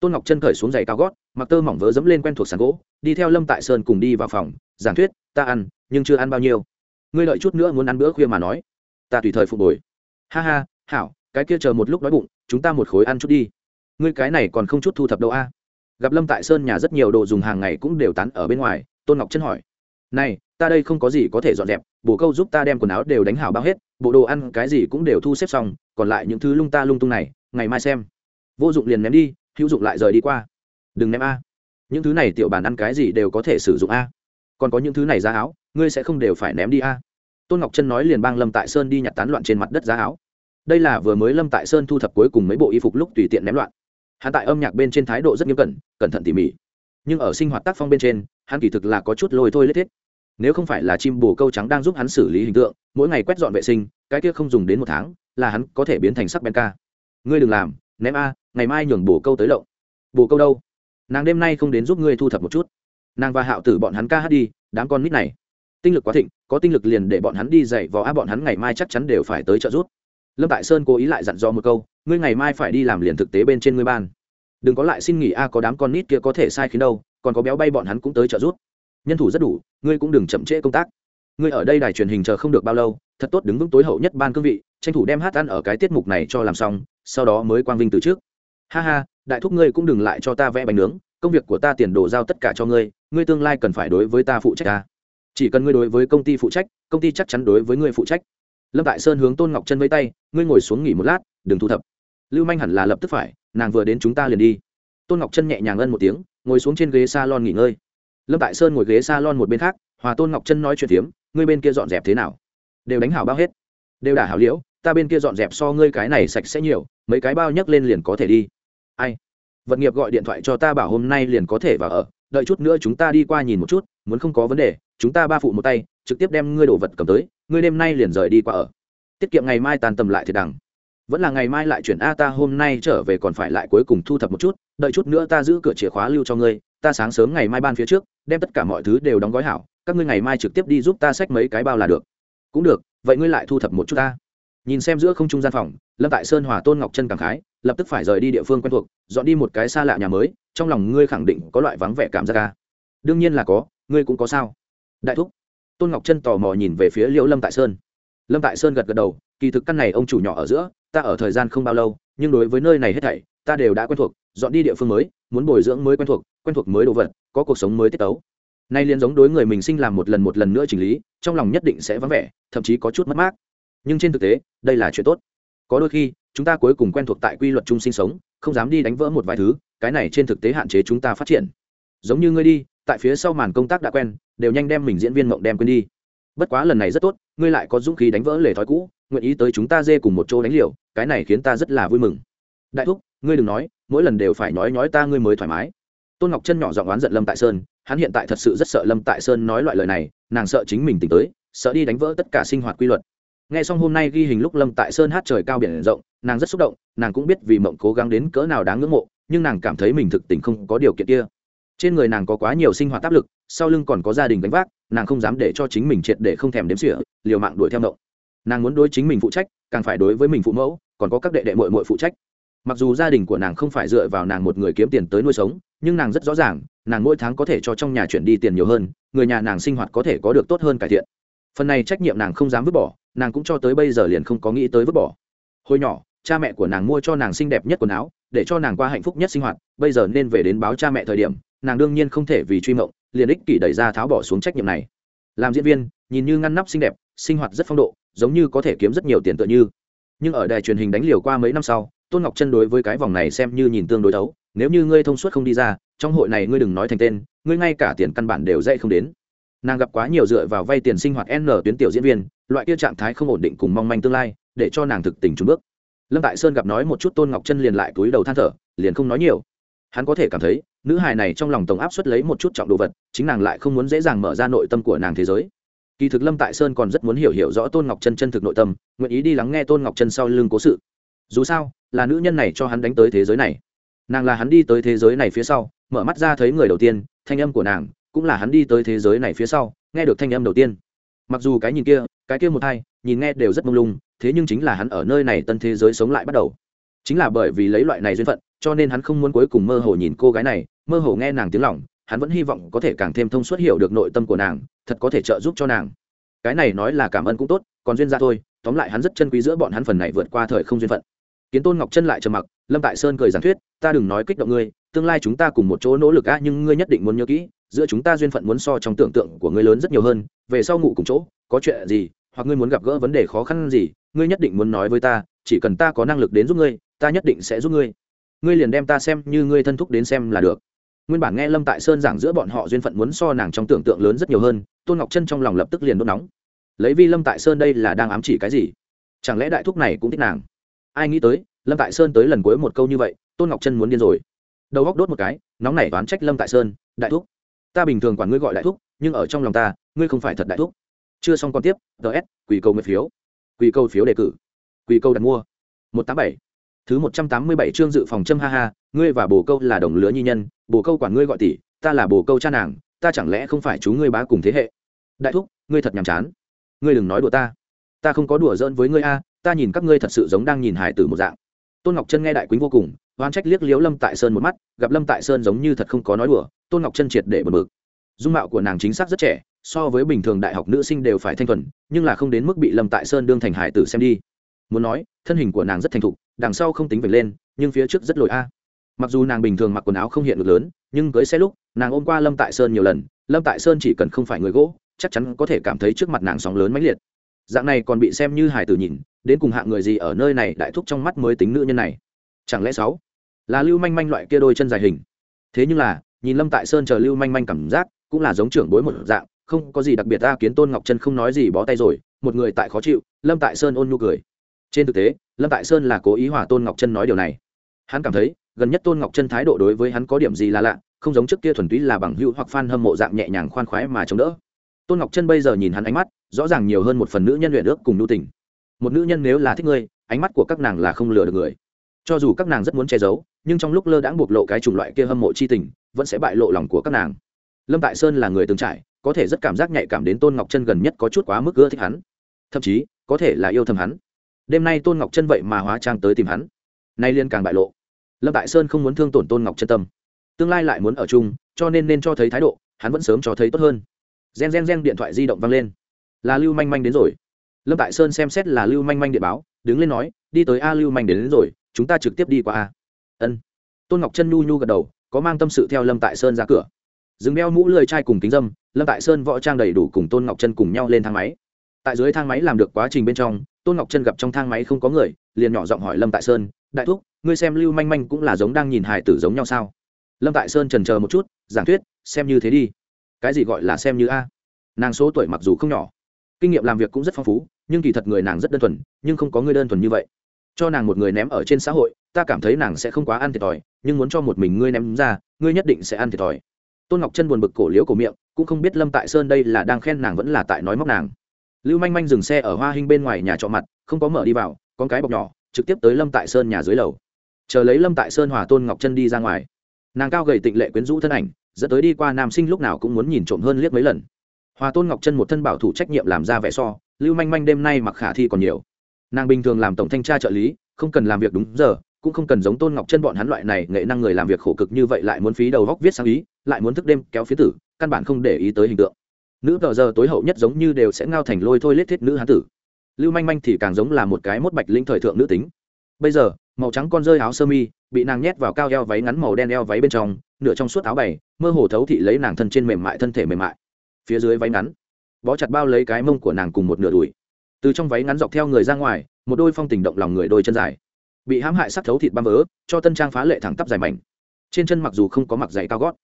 tôn ngọc chân cởi xuống giày cao gót, mặc tơ mỏng vớ dẫm lên quen thuộc sàn gỗ, đi theo lâm tại sơn cùng đi vào phòng, giảng thuyết, ta ăn, nhưng chưa ăn bao nhiêu. Ngươi đợi chút nữa muốn ăn bữa khuya mà nói. Ta tùy thời phục hồi. Ha ha, hảo, cái kia chờ một lúc đói bụng, chúng ta một khối ăn chút đi. Ngươi cái này còn không chút thu thập đâu a. Gặp lâm tại sơn nhà rất nhiều đồ dùng hàng ngày cũng đều tán ở bên ngoài, tôn ngọc chân hỏi. Này, ta đây không có gì có thể dọn dẹp bồ câu giúp ta đem quần áo đều đánh hảo bao hết, bộ đồ ăn cái gì cũng đều thu xếp xong, còn lại những thứ lung ta lung tung này, ngày mai xem. Vô dụng liền ném đi hữu dụng lại rời đi qua. Đừng ném a. Những thứ này tiểu bàn ăn cái gì đều có thể sử dụng a. Còn có những thứ này giá áo, ngươi sẽ không đều phải ném đi a. Tôn ngọc chân nói liền bang lâm tại sơn đi nhặt tán loạn trên mặt đất giá áo. Đây là vừa mới lâm tại sơn thu thập cuối cùng mấy bộ y phục lúc tùy tiện ném loạn. Hắn tại âm nhạc bên trên thái độ rất nghiêm cẩn cẩn thận tỉ mỉ. Nhưng ở sinh hoạt tác phong bên trên, hắn kỳ thực là có chút lôi thôi lết thiết. Nếu không phải là chim bồ câu trắng đang giúp hắn xử lý hình tượng, mỗi ngày quét dọn vệ sinh, cái kia không dùng đến một tháng, là hắn có thể biến thành sắc ben ca. Ngươi đừng làm ném a, ngày mai nhường bổ câu tới lộng. Bổ câu đâu? Nàng đêm nay không đến giúp ngươi thu thập một chút. Nàng và hạo tử bọn hắn ca hát đi, đám con nít này. Tinh lực quá thịnh, có tinh lực liền để bọn hắn đi dạy vò á bọn hắn ngày mai chắc chắn đều phải tới trợ giúp. Lâm tại sơn cố ý lại dặn dò một câu, ngươi ngày mai phải đi làm liền thực tế bên trên ngươi ban. Đừng có lại xin nghỉ a, có đám con nít kia có thể sai khiến đâu, còn có béo bay bọn hắn cũng tới trợ giúp. Nhân thủ rất đủ, ngươi cũng đừng chậm trễ công tác ngươi ở đây đài truyền hình chờ không được bao lâu, thật tốt đứng vững tối hậu nhất ban cương vị, tranh thủ đem hát ăn ở cái tiết mục này cho làm xong, sau đó mới quang vinh từ trước. Ha ha, đại thúc ngươi cũng đừng lại cho ta vẽ bánh nướng, công việc của ta tiền đồ giao tất cả cho ngươi ngươi tương lai cần phải đối với ta phụ trách ta chỉ cần ngươi đối với công ty phụ trách, công ty chắc chắn đối với ngươi phụ trách. Lâm tại sơn hướng tôn ngọc chân với tay, ngươi ngồi xuống nghỉ một lát, đừng thu thập. Lưu manh hẳn là lập tức phải, nàng vừa đến chúng ta liền đi. Tôn ngọc chân nhẹ nhàng ân một tiếng, ngồi xuống trên ghế s a lon nghỉ ngơi. Lâm tại sơn ngồi ghế s a lon một bên khác hòa tôn ngọc chân nói chuyện tiếm ngươi bên kia dọn dẹp thế nào? Đều đánh hảo bao hết. Đều đả hảo liễu, ta bên kia dọn dẹp so ngươi cái này sạch sẽ nhiều, mấy cái bao nhấc lên liền có thể đi. Ai? Vật nghiệp gọi điện thoại cho ta bảo hôm nay liền có thể vào ở, đợi chút nữa chúng ta đi qua nhìn một chút, muốn không có vấn đề, chúng ta ba phụ một tay, trực tiếp đem ngươi đồ vật cầm tới, ngươi đêm nay liền rời đi qua ở. Tiết kiệm ngày mai tàn tầm lại thiệt đằng. Vẫn là ngày mai lại chuyển a ta hôm nay trở về còn phải lại cuối cùng thu thập một chút, đợi chút nữa ta giữ cửa chìa khóa lưu cho ngươi ta sáng sớm ngày mai ban phía trước, đem tất cả mọi thứ đều đóng gói hảo, các ngươi ngày mai trực tiếp đi giúp ta xách mấy cái bao là được. Cũng được, vậy ngươi lại thu thập một chút ta. Nhìn xem giữa không trung gian phòng, lâm tại sơn hòa tôn ngọc chân cảm khái, lập tức phải rời đi địa phương quen thuộc, dọn đi một cái xa lạ nhà mới, trong lòng ngươi khẳng định có loại vắng vẻ cảm giác ca đương nhiên là có, ngươi cũng có sao? Đại thúc. Tôn ngọc chân tò mò nhìn về phía liễu lâm tại sơn. Lâm tại sơn gật gật đầu, kỳ thực căn này ông chủ nhỏ ở giữa, ta ở thời gian không bao lâu, nhưng đối với nơi này hết thảy ta đều đã quen thuộc, dọn đi địa phương mới, muốn bồi dưỡng mới quen thuộc quen thuộc mới đồ vật, có cuộc sống mới tiết tấu. Nay liền giống đối người mình sinh làm một lần một lần nữa chỉnh lý, trong lòng nhất định sẽ vắng vẻ, thậm chí có chút mất mát. Nhưng trên thực tế, đây là chuyện tốt. Có đôi khi, chúng ta cuối cùng quen thuộc tại quy luật chung sinh sống, không dám đi đánh vỡ một vài thứ, cái này trên thực tế hạn chế chúng ta phát triển. Giống như ngươi đi, tại phía sau màn công tác đã quen, đều nhanh đem mình diễn viên mộng đem quên đi. Bất quá lần này rất tốt, ngươi lại có dũng khí đánh vỡ lề thói cũ, nguyện ý tới chúng ta dê cùng một chỗ đánh liều, cái này khiến ta rất là vui mừng. Đại thúc ngươi đừng nói, mỗi lần đều phải nói nói ta ngươi mới thoải mái. Tôn ngọc chân nhỏ giọng oán giận lâm tại sơn, hắn hiện tại thật sự rất sợ lâm tại sơn nói loại lời này, nàng sợ chính mình tỉnh tới, sợ đi đánh vỡ tất cả sinh hoạt quy luật. Nghe xong hôm nay ghi hình lúc lâm tại sơn hát trời cao biển rộng, nàng rất xúc động, nàng cũng biết vì mộng cố gắng đến cỡ nào đáng ngưỡng mộ, nhưng nàng cảm thấy mình thực tình không có điều kiện kia. Trên người nàng có quá nhiều sinh hoạt áp lực, sau lưng còn có gia đình gánh vác, nàng không dám để cho chính mình triệt để không thèm đếm sỉa liều mạng đuổi theo mộng. Nàng muốn đối chính mình phụ trách, càng phải đối với mình phụ mẫu, còn có các đệ đệ mội mội phụ trách mặc dù gia đình của nàng không phải dựa vào nàng một người kiếm tiền tới nuôi sống, nhưng nàng rất rõ ràng, nàng mỗi tháng có thể cho trong nhà chuyển đi tiền nhiều hơn, người nhà nàng sinh hoạt có thể có được tốt hơn cải thiện. Phần này trách nhiệm nàng không dám vứt bỏ, nàng cũng cho tới bây giờ liền không có nghĩ tới vứt bỏ. Hồi nhỏ, cha mẹ của nàng mua cho nàng xinh đẹp nhất quần áo, để cho nàng qua hạnh phúc nhất sinh hoạt, bây giờ nên về đến báo cha mẹ thời điểm, nàng đương nhiên không thể vì truy mộng, liền ích kỷ đẩy ra tháo bỏ xuống trách nhiệm này. Làm diễn viên, nhìn như ngăn nắp xinh đẹp, sinh hoạt rất phong độ, giống như có thể kiếm rất nhiều tiền tựa như. Nhưng ở đài truyền hình đánh liều qua mấy năm sau tôn ngọc chân đối với cái vòng này xem như nhìn tương đối đấu nếu như ngươi thông suốt không đi ra, trong hội này ngươi đừng nói thành tên, ngươi ngay cả tiền căn bản đều dạy không đến. Nàng gặp quá nhiều dựa vào vay tiền sinh hoạt n tuyến tiểu diễn viên, loại kia trạng thái không ổn định cùng mong manh tương lai, để cho nàng thực tình trúng bước. Lâm tại sơn gặp nói một chút tôn ngọc chân liền lại túi đầu than thở, liền không nói nhiều. Hắn có thể cảm thấy, nữ hài này trong lòng tổng áp suất lấy một chút trọng đồ vật, chính nàng lại không muốn dễ dàng mở ra nội tâm của nàng thế giới. Kỳ thực lâm tại sơn còn rất muốn hiểu hiểu rõ tôn ngọc chân chân thực nội tâm, nguyện ý đi lắng nghe tôn ngọc chân sau lưng cố sự. Dù sao là nữ nhân này cho hắn đánh tới thế giới này. Nàng là hắn đi tới thế giới này phía sau, mở mắt ra thấy người đầu tiên, thanh âm của nàng cũng là hắn đi tới thế giới này phía sau, nghe được thanh âm đầu tiên. Mặc dù cái nhìn kia, cái kia một hai, nhìn nghe đều rất mông lung, thế nhưng chính là hắn ở nơi này tân thế giới sống lại bắt đầu. Chính là bởi vì lấy loại này duyên phận, cho nên hắn không muốn cuối cùng mơ hồ nhìn cô gái này, mơ hồ nghe nàng tiếng lòng, hắn vẫn hy vọng có thể càng thêm thông suốt hiểu được nội tâm của nàng, thật có thể trợ giúp cho nàng. Cái này nói là cảm ơn cũng tốt, còn duyên ra thôi, tóm lại hắn rất chân quý giữa bọn hắn phần này vượt qua thời không duyên phận kiến tôn ngọc chân lại trầm mặc, lâm tại sơn cười giảng thuyết, ta đừng nói kích động ngươi, tương lai chúng ta cùng một chỗ nỗ lực á, nhưng ngươi nhất định muốn nhớ kỹ, giữa chúng ta duyên phận muốn so trong tưởng tượng của ngươi lớn rất nhiều hơn, về sau ngủ cùng chỗ, có chuyện gì, hoặc ngươi muốn gặp gỡ vấn đề khó khăn gì, ngươi nhất định muốn nói với ta, chỉ cần ta có năng lực đến giúp ngươi, ta nhất định sẽ giúp ngươi. Ngươi liền đem ta xem như ngươi thân thúc đến xem là được. Nguyên bản nghe lâm tại sơn giảng giữa bọn họ duyên phận muốn so nàng trong tưởng tượng lớn rất nhiều hơn, tôn ngọc chân trong lòng lập tức liền đốt nóng. Lấy vi lâm tại sơn đây là đang ám chỉ cái gì? Chẳng lẽ đại thúc này cũng thích nàng? Ai nghĩ tới, lâm tại sơn tới lần cuối một câu như vậy, tôn ngọc chân muốn điên rồi. Đầu góc đốt một cái, nóng nảy đoán trách lâm tại sơn, đại thúc, ta bình thường quản ngươi gọi đại thúc, nhưng ở trong lòng ta, ngươi không phải thật đại thúc. Chưa xong còn tiếp ts quỷ câu nguyện phiếu. Quỷ câu phiếu đề cử. Quỷ câu đặt mua. Một tám bảy. Thứ một trăm tám mươi bảy chương dự phòng châm ha ha, ngươi và bồ câu là đồng lứa nhi nhân, bồ câu quản ngươi gọi tỷ, ta là bồ câu cha nàng, ta chẳng lẽ không phải chú ngươi bá cùng thế hệ? Đại thúc, ngươi thật nhàm chán. Ngươi đừng nói đùa ta. Ta không có đùa giỡn với ngươi a ta nhìn các ngươi thật sự giống đang nhìn hải tử một dạng. Tôn ngọc chân nghe đại quýnh vô cùng oan trách liếc liếu lâm tại sơn một mắt, gặp lâm tại sơn giống như thật không có nói đùa, tôn ngọc chân triệt để bật mực dung mạo của nàng chính xác rất trẻ, so với bình thường đại học nữ sinh đều phải thanh thuần, nhưng là không đến mức bị lâm tại sơn đương thành hải tử xem đi. Muốn nói, thân hình của nàng rất thành thục, đằng sau không tính vểnh lên, nhưng phía trước rất lồi a. Mặc dù nàng bình thường mặc quần áo không hiện được lớn, nhưng cưới xe lúc, nàng ôm qua lâm tại sơn nhiều lần, lâm tại sơn chỉ cần không phải người gỗ, chắc chắn có thể cảm thấy trước mặt nàng sóng lớn mãnh liệt. Dạng này còn bị xem như hải tử nhìn đến cùng hạng người gì ở nơi này đại thúc trong mắt mới tính nữ nhân này? Chẳng lẽ sáu là lưu manh manh loại kia đôi chân dài hình? Thế nhưng là, nhìn lâm tại sơn chờ lưu manh manh cảm giác, cũng là giống trưởng bối một dạng, không có gì đặc biệt ta kiến tôn ngọc chân không nói gì bó tay rồi, một người tại khó chịu, lâm tại sơn ôn nhu cười. Trên thực tế, lâm tại sơn là cố ý hòa tôn ngọc chân nói điều này. Hắn cảm thấy, gần nhất tôn ngọc chân thái độ đối với hắn có điểm gì là lạ, không giống trước kia thuần túy là bằng hữu hoặc f a n hâm mộ dạng nhẹ nhàng khoan khoái mà chống đỡ. Tôn ngọc chân bây giờ nhìn hắn ánh mắt, rõ ràng nhiều hơn một phần nữ nhân luyện ước cùng nhu tình một nữ nhân nếu là thích ngươi, ánh mắt của các nàng là không lừa được người. Cho dù các nàng rất muốn che giấu, nhưng trong lúc lơ đãng bộc lộ cái chủng loại kia hâm mộ c h i tình, vẫn sẽ bại lộ lòng của các nàng. Lâm tại sơn là người từng trải, có thể rất cảm giác nhạy cảm đến tôn ngọc chân gần nhất có chút quá mức ưa thích hắn. Thậm chí, có thể là yêu thầm hắn. Đêm nay tôn ngọc chân vậy mà hóa trang tới tìm hắn. Nay liên càng bại lộ. Lâm tại sơn không muốn thương tổn tôn ngọc chân tâm. Tương lai lại muốn ở chung, cho nên nên cho thấy thái độ, hắn vẫn sớm cho thấy tốt hơn. Gen gen gen điện thoại di động vang lên. Là lưu manh manh đến rồi lâm tại sơn xem xét là lưu manh manh điện báo đứng lên nói đi tới a lưu manh đến, đến rồi chúng ta trực tiếp đi qua a. Ân. Tôn ngọc chân nhu nhu gật đầu có mang tâm sự theo lâm tại sơn ra cửa. Dừng đeo mũ lười trai cùng kính dâm lâm tại sơn võ trang đầy đủ cùng tôn ngọc chân cùng nhau lên thang máy. Tại dưới thang máy làm được quá trình bên trong tôn ngọc chân gặp trong thang máy không có người liền nhỏ giọng hỏi lâm tại sơn đại thúc ngươi xem lưu manh manh cũng là giống đang nhìn hải tử giống nhau sao? Lâm tại sơn trần chờ một chút giảng thuyết xem như thế đi. Cái gì gọi là xem như a? Nàng số tuổi mặc dù không nhỏ kinh nghiệm làm việc cũng rất phong phú nhưng kỳ thật người nàng rất đơn thuần, nhưng không có người đơn thuần như vậy. Cho nàng một người ném ở trên xã hội, ta cảm thấy nàng sẽ không quá ăn thiệt thòi, nhưng muốn cho một mình ngươi ném ra, ngươi nhất định sẽ ăn thiệt thòi. Tôn ngọc chân buồn bực cổ liễu cổ miệng, cũng không biết lâm tại sơn đây là đang khen nàng vẫn là tại nói móc nàng. Lưu manh manh dừng xe ở hoa hinh bên ngoài nhà trọ mặt, không có mở đi vào con cái bọc nhỏ, trực tiếp tới lâm tại sơn nhà dưới lầu. Chờ lấy lâm tại sơn hòa tôn ngọc chân đi ra ngoài. Nàng cao gầy tịnh lệ quyến rũ thân ảnh, dẫn tới đi qua nam sinh lúc nào cũng muốn nhìn trộm hơn liếc mấy lần. Hòa tôn ngọc chân một thân bảo thủ trách nhiệm làm ra vẻ so lưu manh manh đêm nay mặc khả thi còn nhiều. Nàng bình thường làm tổng thanh tra trợ lý, không cần làm việc đúng giờ, cũng không cần giống tôn ngọc chân bọn hắn loại này nghệ năng người làm việc khổ cực như vậy lại muốn phí đầu góc viết sáng ý, lại muốn thức đêm kéo phía tử, căn bản không để ý tới hình tượng. Nữ tờ giờ tối hậu nhất giống như đều sẽ ngao thành lôi thôi lết thiết nữ hán tử. Lưu manh manh thì càng giống là một cái mốt bạch linh thời thượng nữ tính. Bây giờ, màu trắng con rơi áo sơ mi, bị nàng nhét vào cao eo váy ngắn màu đen eo váy bên trong, nửa trong suốt áo bày, mơ hồ thấu thị lấy nàng thân trên mềm mại thân thể mềm mại. Phía dưới váy ngắn bó chặt bao lấy cái mông của nàng cùng một nửa đùi. Từ trong váy ngắn dọc theo người ra ngoài, một đôi phong tình động lòng người đôi chân dài. Bị hãm hại sắc thấu thịt băm vỡ cho tân trang phá lệ thẳng tắp dài mảnh. Trên chân mặc dù không có mặc giày cao gót,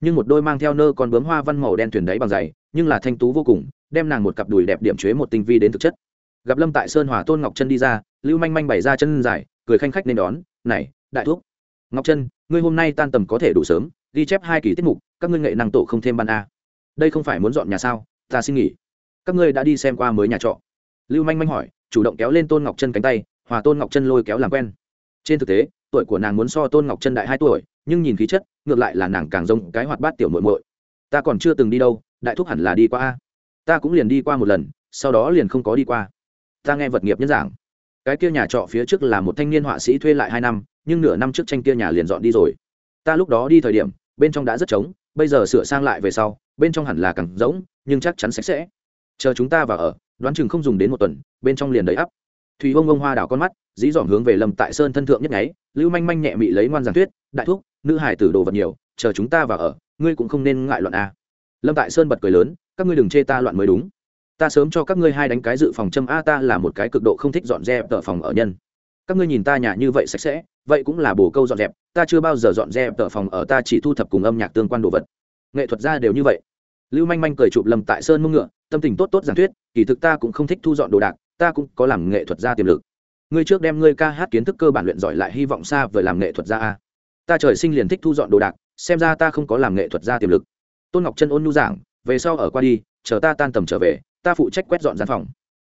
nhưng một đôi mang theo nơ còn bướm hoa văn màu đen thuyền đáy bằng giày, nhưng là thanh tú vô cùng, đem nàng một cặp đùi đẹp điểm chế một tinh vi đến thực chất. Gặp lâm tại sơn hòa tôn ngọc chân đi ra, lưu manh manh bày ra chân dài, cười khanh khách nên đón, này, đại thúc, ngọc chân ngươi hôm nay tan tầm có thể đủ sớm, ghi chép hai kỳ tiết mục, các ngươi nghệ năng tổ không thêm ban a. Đây không phải muốn dọn nhà sao? Ta xin nghỉ. Các ngươi đã đi xem qua mới nhà trọ. Lưu manh manh hỏi, chủ động kéo lên tôn ngọc chân cánh tay, hòa tôn ngọc chân lôi kéo làm quen. Trên thực tế, tuổi của nàng muốn so tôn ngọc chân đại hai tuổi, nhưng nhìn khí chất, ngược lại là nàng càng giống cái hoạt bát tiểu muội muội. Ta còn chưa từng đi đâu, đại thúc hẳn là đi qua a. Ta cũng liền đi qua một lần, sau đó liền không có đi qua. Ta nghe vật nghiệp nhân giảng. Cái kia nhà trọ phía trước là một thanh niên họa sĩ thuê lại hai năm, nhưng nửa năm trước tranh kia nhà liền dọn đi rồi. Ta lúc đó đi thời điểm, bên trong đã rất trống bây giờ sửa sang lại về sau, bên trong hẳn là càng rỗng, nhưng chắc chắn sạch sẽ. Chờ chúng ta vào ở, đoán chừng không dùng đến một tuần, bên trong liền đầy ắp. Thùy bông bông hoa đảo con mắt, dí dỏm hướng về lâm tại sơn thân thượng nhất nháy lưu manh manh nhẹ mị lấy ngoan giảng tuyết đại thúc, nữ hải tử đồ vật nhiều, chờ chúng ta vào ở, ngươi cũng không nên ngại loạn a. Lâm tại sơn bật cười lớn, các ngươi đừng chê ta loạn mới đúng. Ta sớm cho các ngươi hai đánh cái dự phòng châm a, ta là một cái cực độ không thích dọn dẹp tờ phòng ở nhân các ngươi nhìn ta nhà như vậy sạch sẽ, vậy cũng là bồ câu dọn dẹp, ta chưa bao giờ dọn dẹp tờ phòng ở, ta chỉ thu thập cùng âm nhạc tương quan đồ vật. Nghệ thuật ra đều như vậy. Lưu manh manh cười chụp lâm tại sơn mông ngựa, tâm tình tốt tốt giảng thuyết, kỳ thực ta cũng không thích thu dọn đồ đạc, ta cũng có làm nghệ thuật ra tiềm lực. Ngươi trước đem ngươi ca hát kiến thức cơ bản luyện giỏi lại hy vọng xa về làm nghệ thuật ra a. Ta trời sinh liền thích thu dọn đồ đạc, xem ra ta không có làm nghệ thuật ra tiềm lực. Tôn ngọc chân ôn nhu giảng, về sau ở qua đi, chờ ta tan tầm trở về, ta phụ trách quét dọn gian phòng.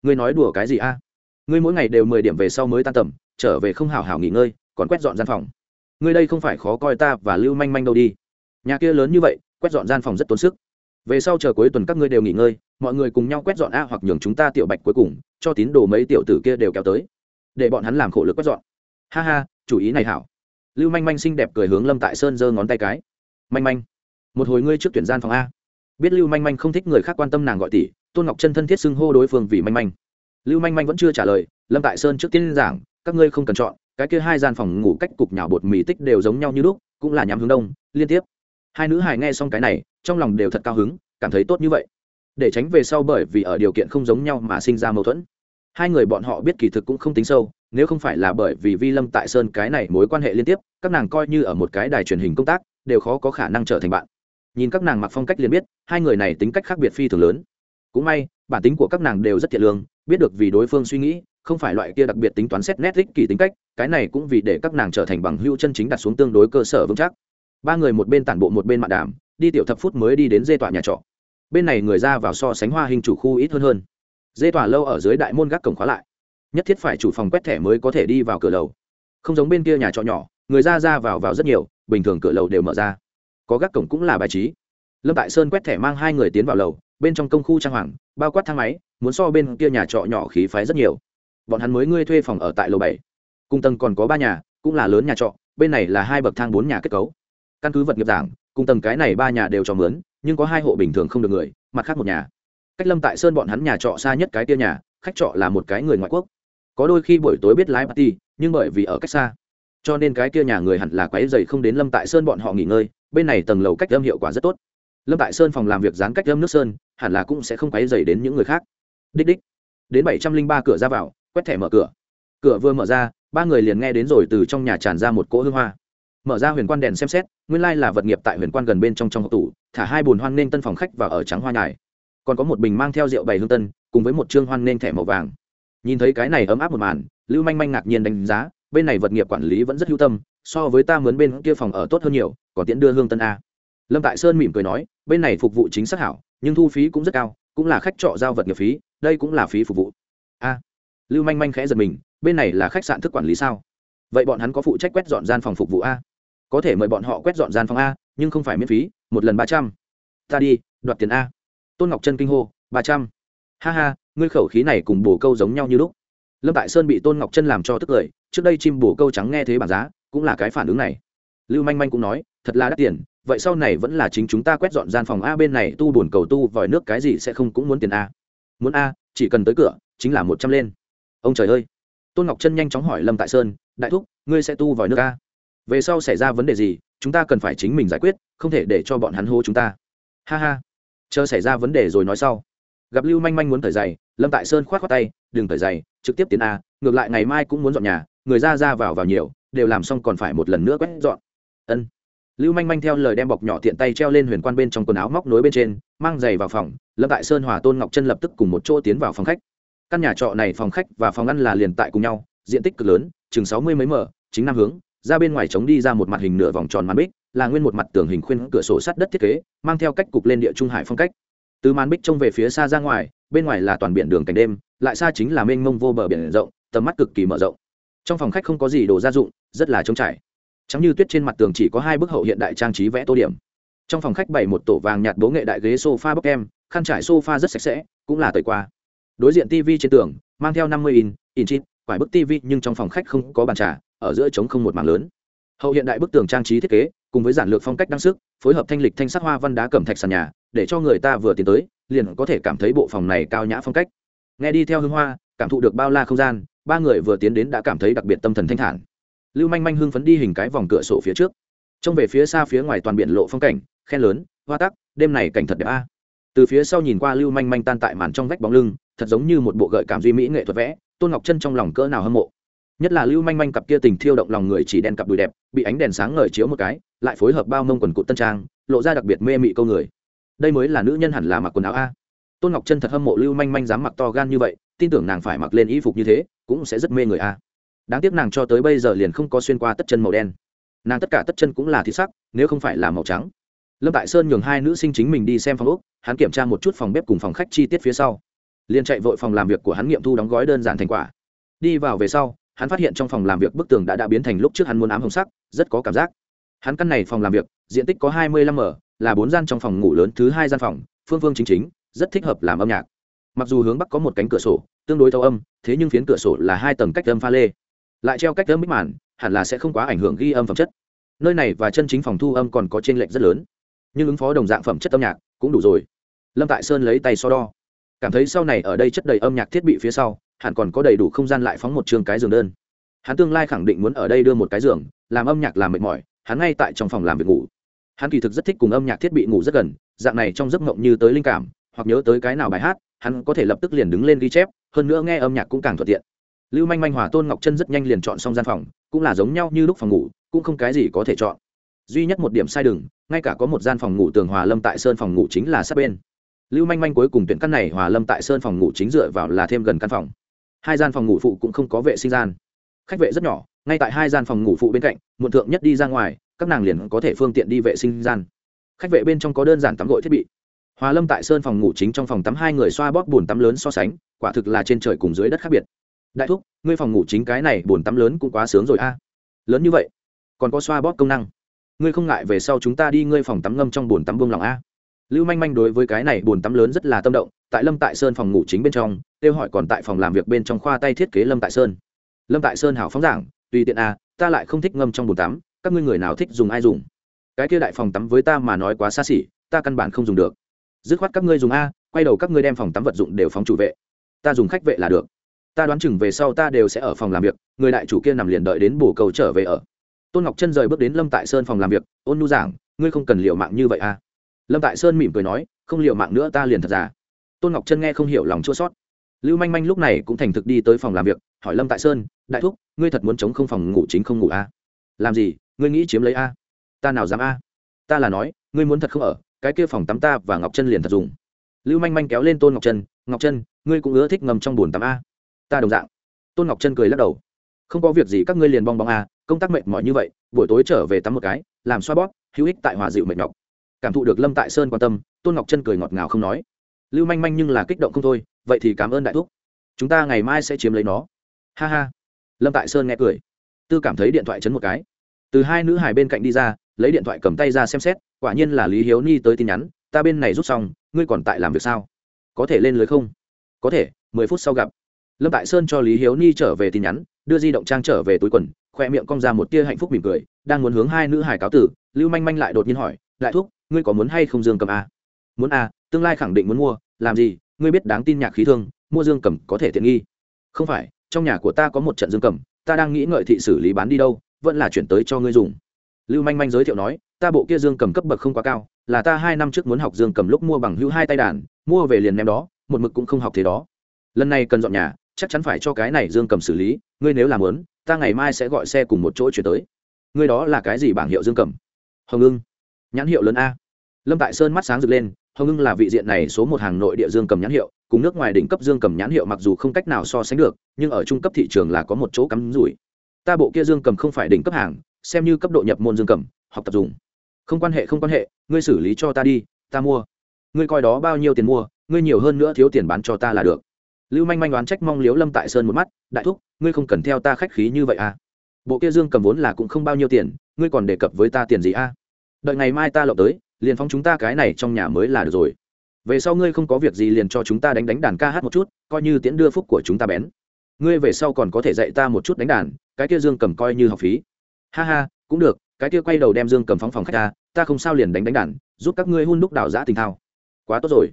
Ngươi nói đùa cái gì a? Ngươi mỗi ngày đều mười điểm về sau mới tan tầm, trở về không hào hào nghỉ ngơi, còn quét dọn gian phòng. Ngươi đây không phải khó coi ta và lưu manh manh đâu đi. Nhà kia lớn như vậy, quét dọn gian phòng rất tốn sức. Về sau chờ cuối tuần các ngươi đều nghỉ ngơi, mọi người cùng nhau quét dọn a hoặc nhường chúng ta tiểu bạch cuối cùng, cho tín đồ mấy tiểu tử kia đều kéo tới. Để bọn hắn làm khổ lực quét dọn. Ha ha, chủ ý này hảo. Lưu manh manh xinh đẹp cười hướng lâm tại sơn giơ ngón tay cái. Manh manh, một hồi ngươi trước tuyển gian phòng a. Biết lưu manh manh không thích người khác quan tâm nàng gọi tỷ, tôn ngọc chân thân thiết xưng hô đối phương vì manh manh lưu manh manh vẫn chưa trả lời, lâm tại sơn trước tiên giảng, các ngươi không cần chọn, cái kia hai gian phòng ngủ cách cục nhào bột mì tích đều giống nhau như lúc, cũng là nhắm hướng đông, liên tiếp. Hai nữ hài nghe xong cái này, trong lòng đều thật cao hứng, cảm thấy tốt như vậy. Để tránh về sau bởi vì ở điều kiện không giống nhau mà sinh ra mâu thuẫn. Hai người bọn họ biết kỳ thực cũng không tính sâu, nếu không phải là bởi vì vi lâm tại sơn cái này mối quan hệ liên tiếp, các nàng coi như ở một cái đài truyền hình công tác, đều khó có khả năng trở thành bạn. Nhìn các nàng mặc phong cách liền biết, hai người này tính cách khác biệt phi thường lớn. Cũng may, bản tính của các nàng đều rất thiện lương biết được vì đối phương suy nghĩ, không phải loại kia đặc biệt tính toán xét nét ích kỳ tính cách, cái này cũng vì để các nàng trở thành bằng hữu chân chính đặt xuống tương đối cơ sở vững chắc. Ba người một bên tản bộ một bên mạn đàm, đi tiểu thập phút mới đi đến dê tọa nhà trọ. Bên này người ra vào so sánh hoa hình chủ khu ít hơn hơn. Dê tòa lâu ở dưới đại môn gác cổng khóa lại. Nhất thiết phải chủ phòng quét thẻ mới có thể đi vào cửa lầu. Không giống bên kia nhà trọ nhỏ, người ra ra vào vào rất nhiều, bình thường cửa lầu đều mở ra. Có gác cổng cũng là bài trí. Lâm tại sơn quét thẻ mang hai người tiến vào lầu, bên trong công khu trang hoàng, bao quát thang máy muốn so bên kia nhà trọ nhỏ khí phái rất nhiều. Bọn hắn mới ngươi thuê phòng ở tại lầu bảy. Cung tầng còn có ba nhà, cũng là lớn nhà trọ, bên này là hai bậc thang bốn nhà kết cấu. Căn cứ vật nghiệp giảng cung tầng cái này ba nhà đều cho mướn, nhưng có hai hộ bình thường không được người, mặt khác một nhà. Cách lâm tại sơn bọn hắn nhà trọ xa nhất cái tia nhà, khách trọ là một cái người ngoại quốc. Có đôi khi buổi tối biết lái party, nhưng bởi vì ở cách xa. Cho nên cái kia nhà người hẳn là quái dày không đến lâm tại sơn bọn họ nghỉ ngơi, bên này tầng lầu cách âm hiệu quả rất tốt. Lâm tại sơn phòng làm việc dán cách âm nước sơn, hẳn là cũng sẽ không quái dày đến những người khác đích đích. Đến bảy trăm linh ba cửa ra vào, quét thẻ mở cửa. Cửa vừa mở ra, ba người liền nghe đến rồi từ trong nhà tràn ra một cỗ hương hoa. Mở ra huyền quan đèn xem xét, nguyên lai là vật nghiệp tại huyền quan gần bên trong trong hộp tủ, thả hai bồn hoan nên tân phòng khách và ở trắng hoa nhài. Còn có một bình mang theo rượu bày hương tân, cùng với một chương hoan nên thẻ màu vàng. Nhìn thấy cái này ấm áp một màn, lưu manh manh ngạc nhiên đánh giá, bên này vật nghiệp quản lý vẫn rất hữu tâm, so với ta mướn bên kia phòng ở tốt hơn nhiều, còn tiễn đưa hương tân a. Lâm tại sơn mỉm cười nói, bên này phục vụ chính xác hảo, nhưng thu phí cũng rất cao, cũng là khách trọ giao vật nghiệp phí đây cũng là phí phục vụ. A, lưu manh manh khẽ giật mình, bên này là khách sạn thức quản lý sao? Vậy bọn hắn có phụ trách quét dọn gian phòng phục vụ a? Có thể mời bọn họ quét dọn gian phòng a, nhưng không phải miễn phí, một lần ba trăm. Ta đi, đoạt tiền a. Tôn ngọc chân kinh hô, ba trăm. Ha ha, ngươi khẩu khí này cùng bồ câu giống nhau như lúc. Lâm tại sơn bị tôn ngọc chân làm cho tức cười, trước đây chim bồ câu trắng nghe thế bản giá, cũng là cái phản ứng này. Lưu manh manh cũng nói, thật là đắt tiền, vậy sau này vẫn là chính chúng ta quét dọn gian phòng a, bên này tu bồn cầu tu vòi nước cái gì sẽ không cũng muốn tiền a muốn a, chỉ cần tới cửa, chính là một trăm lên. Ông trời ơi. Tôn ngọc chân nhanh chóng hỏi lâm tại sơn, đại thúc, ngươi sẽ tu vòi nước a? Về sau xảy ra vấn đề gì, chúng ta cần phải chính mình giải quyết, không thể để cho bọn hắn hô chúng ta. Ha ha. Chờ xảy ra vấn đề rồi nói sau. Gặp lưu manh manh muốn thời giày lâm tại sơn k h o á t khoác tay, đừng thời giày trực tiếp tiến a, ngược lại ngày mai cũng muốn dọn nhà, người ra ra vào vào nhiều, đều làm xong còn phải một lần nữa quét dọn. Ân lưu manh manh theo lời đem bọc nhỏ tiện tay treo lên huyền quan bên trong quần áo móc nối bên trên, mang giày vào phòng, lâm tại sơn hòa tôn ngọc chân lập tức cùng một chỗ tiến vào phòng khách. Căn nhà trọ này phòng khách và phòng ăn là liền tại cùng nhau, diện tích cực lớn, chừng sáu mươi mấy mở, chính nam hướng, ra bên ngoài trống đi ra một mặt hình nửa vòng tròn màn bích, là nguyên một mặt tường hình khuyên cửa sổ sắt đất thiết kế, mang theo cách cục lên địa trung hải phong cách. Từ màn bích trông về phía xa ra ngoài, bên ngoài là toàn biển đường cảnh đêm, lại xa chính là mênh mông vô bờ biển rộng, tầm mắt cực kỳ mở rộng. Trong phòng khách không có gì đồ gia dụng, rất là trống trải chẳng như tuyết trên mặt tường chỉ có hai bức hậu hiện đại trang trí vẽ tô điểm. Trong phòng khách bày một tổ vàng nhạt bố nghệ đại ghế sofa bốc em khăn trải sofa rất sạch sẽ, cũng là tời qua. Đối diện tv trên tường, mang theo năm mươi in in chip quải bức tv nhưng trong phòng khách không có bàn trà, ở giữa trống không một mảng lớn. Hậu hiện đại bức tường trang trí thiết kế, cùng với giản lược phong cách đăng sức, phối hợp thanh lịch thanh sắc hoa văn đá cẩm thạch sàn nhà, để cho người ta vừa tiến tới, liền có thể cảm thấy bộ phòng này cao nhã phong cách. Nghe đi theo hương hoa, cảm thụ được bao la không gian, ba người vừa tiến đến đã cảm thấy đặc biệt tâm thần thanh thản lưu manh manh hưng phấn đi hình cái vòng cửa sổ phía trước. Trông về phía xa phía ngoài toàn biển lộ phong cảnh, khen lớn, hoa tắc, đêm này cảnh thật đẹp a. Từ phía sau nhìn qua lưu manh manh tan tại màn trong vách bóng lưng, thật giống như một bộ gợi cảm duy mỹ nghệ thuật vẽ, tôn ngọc chân trong lòng cỡ nào hâm mộ. Nhất là lưu manh manh cặp kia tình thiêu động lòng người chỉ đen cặp đùi đẹp, bị ánh đèn sáng ngời chiếu một cái, lại phối hợp bao mông quần cụt tân trang, lộ ra đặc biệt mê mị câu người. Đây mới là nữ nhân hẳn là mặc quần áo a. Tôn ngọc chân thật hâm mộ lưu manh manh dám mặc to gan như vậy, tin tưởng nàng phải mặc lên y phục như thế, cũng sẽ rất mê người a đáng tiếc nàng cho tới bây giờ liền không có xuyên qua tất chân màu đen. Nàng tất cả tất chân cũng là thị sắc, nếu không phải là màu trắng. Lâm tại sơn nhường hai nữ sinh chính mình đi xem phòng úc hắn kiểm tra một chút phòng bếp cùng phòng khách chi tiết phía sau. Liền chạy vội phòng làm việc của hắn nghiệm thu đóng gói đơn giản thành quả. Đi vào về sau, hắn phát hiện trong phòng làm việc bức tường đã đã biến thành lúc trước hắn muốn ám hồng sắc, rất có cảm giác. Hắn căn này phòng làm việc, diện tích có hai mươi lăm m, là bốn gian trong phòng ngủ lớn thứ hai gian phòng, phương phương chính chính, rất thích hợp làm âm nhạc. Mặc dù hướng bắc có một cánh cửa sổ, tương đối thâu âm, thế nhưng phiến cửa sổ là hai tầng cách âm pha lê lại treo cách âm mít màn, hẳn là sẽ không quá ảnh hưởng ghi âm phẩm chất. Nơi này và chân chính phòng thu âm còn có t r ê n lệch rất lớn. Nhưng ứng phó đồng dạng phẩm chất âm nhạc cũng đủ rồi. Lâm tại sơn lấy tay so đo. Cảm thấy sau này ở đây chất đầy âm nhạc thiết bị phía sau, hẳn còn có đầy đủ không gian lại phóng một trường cái giường đơn. Hắn tương lai khẳng định muốn ở đây đưa một cái giường, làm âm nhạc làm mệt mỏi, hắn ngay tại trong phòng làm việc ngủ. Hắn kỳ thực rất thích cùng âm nhạc thiết bị ngủ rất gần, dạng này trong giấc mộng như tới linh cảm, hoặc nhớ tới cái nào bài hát, hắn có thể lập tức liền đứng lên ghi chép, hơn nữa nghe âm nhạc cũng càng thuận tiện lưu manh manh hòa tôn ngọc chân rất nhanh liền chọn xong gian phòng, cũng là giống nhau như lúc phòng ngủ, cũng không cái gì có thể chọn. Duy nhất một điểm sai đừng ngay cả có một gian phòng ngủ tường hòa lâm tại sơn phòng ngủ chính là sát bên. Lưu manh manh cuối cùng tuyển căn này hòa lâm tại sơn phòng ngủ chính dựa vào là thêm gần căn phòng. Hai gian phòng ngủ phụ cũng không có vệ sinh gian. Khách vệ rất nhỏ, ngay tại hai gian phòng ngủ phụ bên cạnh, muộn thượng nhất đi ra ngoài, các nàng liền có thể phương tiện đi vệ sinh gian. Khách vệ bên trong có đơn giản tắm gội thiết bị. Hòa lâm tại sơn phòng ngủ chính trong phòng tắm hai người xoa bóp bùn tắm lớn so sánh, quả thực là trên trời cùng dưới đất khác biệt đại thúc, ngươi phòng ngủ chính cái này bồn tắm lớn cũng quá sướng rồi a. Lớn như vậy, còn có xoa bóp công năng. Ngươi không ngại về sau chúng ta đi ngươi phòng tắm ngâm trong bồn tắm buông lòng a. Lưu manh manh đối với cái này bồn tắm lớn rất là tâm động, tại lâm tại sơn phòng ngủ chính bên trong, kêu hỏi còn tại phòng làm việc bên trong khoa tay thiết kế lâm tại sơn. Lâm tại sơn hảo phóng giảng, tùy tiện a, ta lại không thích ngâm trong bồn tắm, các ngươi người nào thích dùng ai dùng. Cái kia đại phòng tắm với ta mà nói quá xa xỉ, ta căn bản không dùng được. Dứt khoát các ngươi dùng a, quay đầu các ngươi đem phòng tắm vật dụng đều phóng chủ vệ. Ta dùng khách vệ là được ta đoán chừng về sau ta đều sẽ ở phòng làm việc, người đại chủ kia nằm liền đợi đến bổ cầu trở về ở tôn ngọc chân rời bước đến lâm tại sơn phòng làm việc, ôn nu giảng, ngươi không cần liệu mạng như vậy à lâm tại sơn mỉm cười nói, không liệu mạng nữa ta liền thật giả tôn ngọc chân nghe không hiểu lòng chua sót lưu manh manh lúc này cũng thành thực đi tới phòng làm việc, hỏi lâm tại sơn, đại thúc, ngươi thật muốn chống không phòng ngủ chính không ngủ à? làm gì, ngươi nghĩ chiếm lấy a à? ta nào dám a à? ta là nói, ngươi muốn thật không ở, cái kia phòng tắm ta và ngọc chân liền thật dùng lưu manh manh kéo lên tôn ngọc chân ngọc chân ngươi cũng ưa thích ngầm trong bồn tắm a ta đồng dạng. Tôn ngọc chân cười lắc đầu. Không có việc gì, các ngươi liền bong bóng à? công tác mệt mỏi như vậy, buổi tối trở về tắm một cái, làm xoa bóp, hữu ích tại hòa dịu mệt nhọc. Cảm thụ được lâm tại sơn quan tâm, tôn ngọc chân cười ngọt ngào không nói. Lưu manh manh nhưng là kích động không thôi, vậy thì cảm ơn đại thúc. Chúng ta ngày mai sẽ chiếm lấy nó. Ha ha. Lâm tại sơn nghe cười. Tư cảm thấy điện thoại chấn một cái. Từ hai nữ hài bên cạnh đi ra, lấy điện thoại cầm tay ra xem xét, quả nhiên là lý hiếu ni tới tin nhắn, ta bên này rút xong, ngươi còn tại làm việc sao? Có thể lên lưới không? Có thể, mười phút sau gặp lâm tại sơn cho lý hiếu ni trở về tin nhắn, đưa di động trang trở về túi quần khoe miệng cong ra một tia hạnh phúc mỉm cười, đang muốn hướng hai nữ hải cáo tử, lưu manh manh lại đột nhiên hỏi, đại thúc, ngươi có muốn hay không dương cầm a à? muốn a tương lai khẳng định muốn mua, làm gì, ngươi biết đáng tin nhạc khí thương, mua dương cầm có thể tiện nghi. Không phải, trong nhà của ta có một trận dương cầm ta đang nghĩ ngợi thị xử lý bán đi đâu, vẫn là chuyển tới cho ngươi dùng. Lưu manh manh giới thiệu nói, ta bộ kia dương cầm cấp bậc không quá cao, là ta hai năm trước muốn học dương cầm lúc mua bằng hữu hai tay đàn, mua về liền ném đó, một mực cũng không học thế đó. Lần này cần dọn nhà chắc chắn phải cho cái này dương cầm xử lý, ngươi nếu làm lớn ta ngày mai sẽ gọi xe cùng một chỗ chuyển tới. Ngươi đó là cái gì bảng hiệu dương cầm? Hồng ưng. Nhãn hiệu lớn a. Lâm tại sơn mắt sáng rực lên, hồng ưng là vị diện này số một hàng nội địa dương cầm nhãn hiệu, cùng nước ngoài đỉnh cấp dương cầm nhãn hiệu mặc dù không cách nào so sánh được, nhưng ở trung cấp thị trường là có một chỗ cắm rủi. Ta bộ kia dương cầm không phải đỉnh cấp hàng, xem như cấp độ nhập môn dương cầm, học tập dùng. Không quan hệ, không quan hệ, ngươi xử lý cho ta đi, ta mua. Ngươi coi đó bao nhiêu tiền mua, ngươi nhiều hơn nữa thiếu tiền bán cho ta là được lưu manh manh đoán trách mong liếu lâm tại sơn một mắt, đại thúc, ngươi không cần theo ta khách khí như vậy à? Bộ kia dương cầm vốn là cũng không bao nhiêu tiền, ngươi còn đề cập với ta tiền gì à? Đợi ngày mai ta lộng tới, liền phóng chúng ta cái này trong nhà mới là được rồi. Về sau ngươi không có việc gì liền cho chúng ta đánh đánh đàn ca hát một chút, coi như tiễn đưa phúc của chúng ta bén. Ngươi về sau còn có thể dạy ta một chút đánh đàn, cái kia dương cầm coi như học phí. Ha ha, cũng được, cái kia quay đầu đem dương cầm phóng phòng khách ta ta không sao liền đánh đánh đàn, giúp các ngươi hun đúc đào giã tình thao. Quá tốt rồi.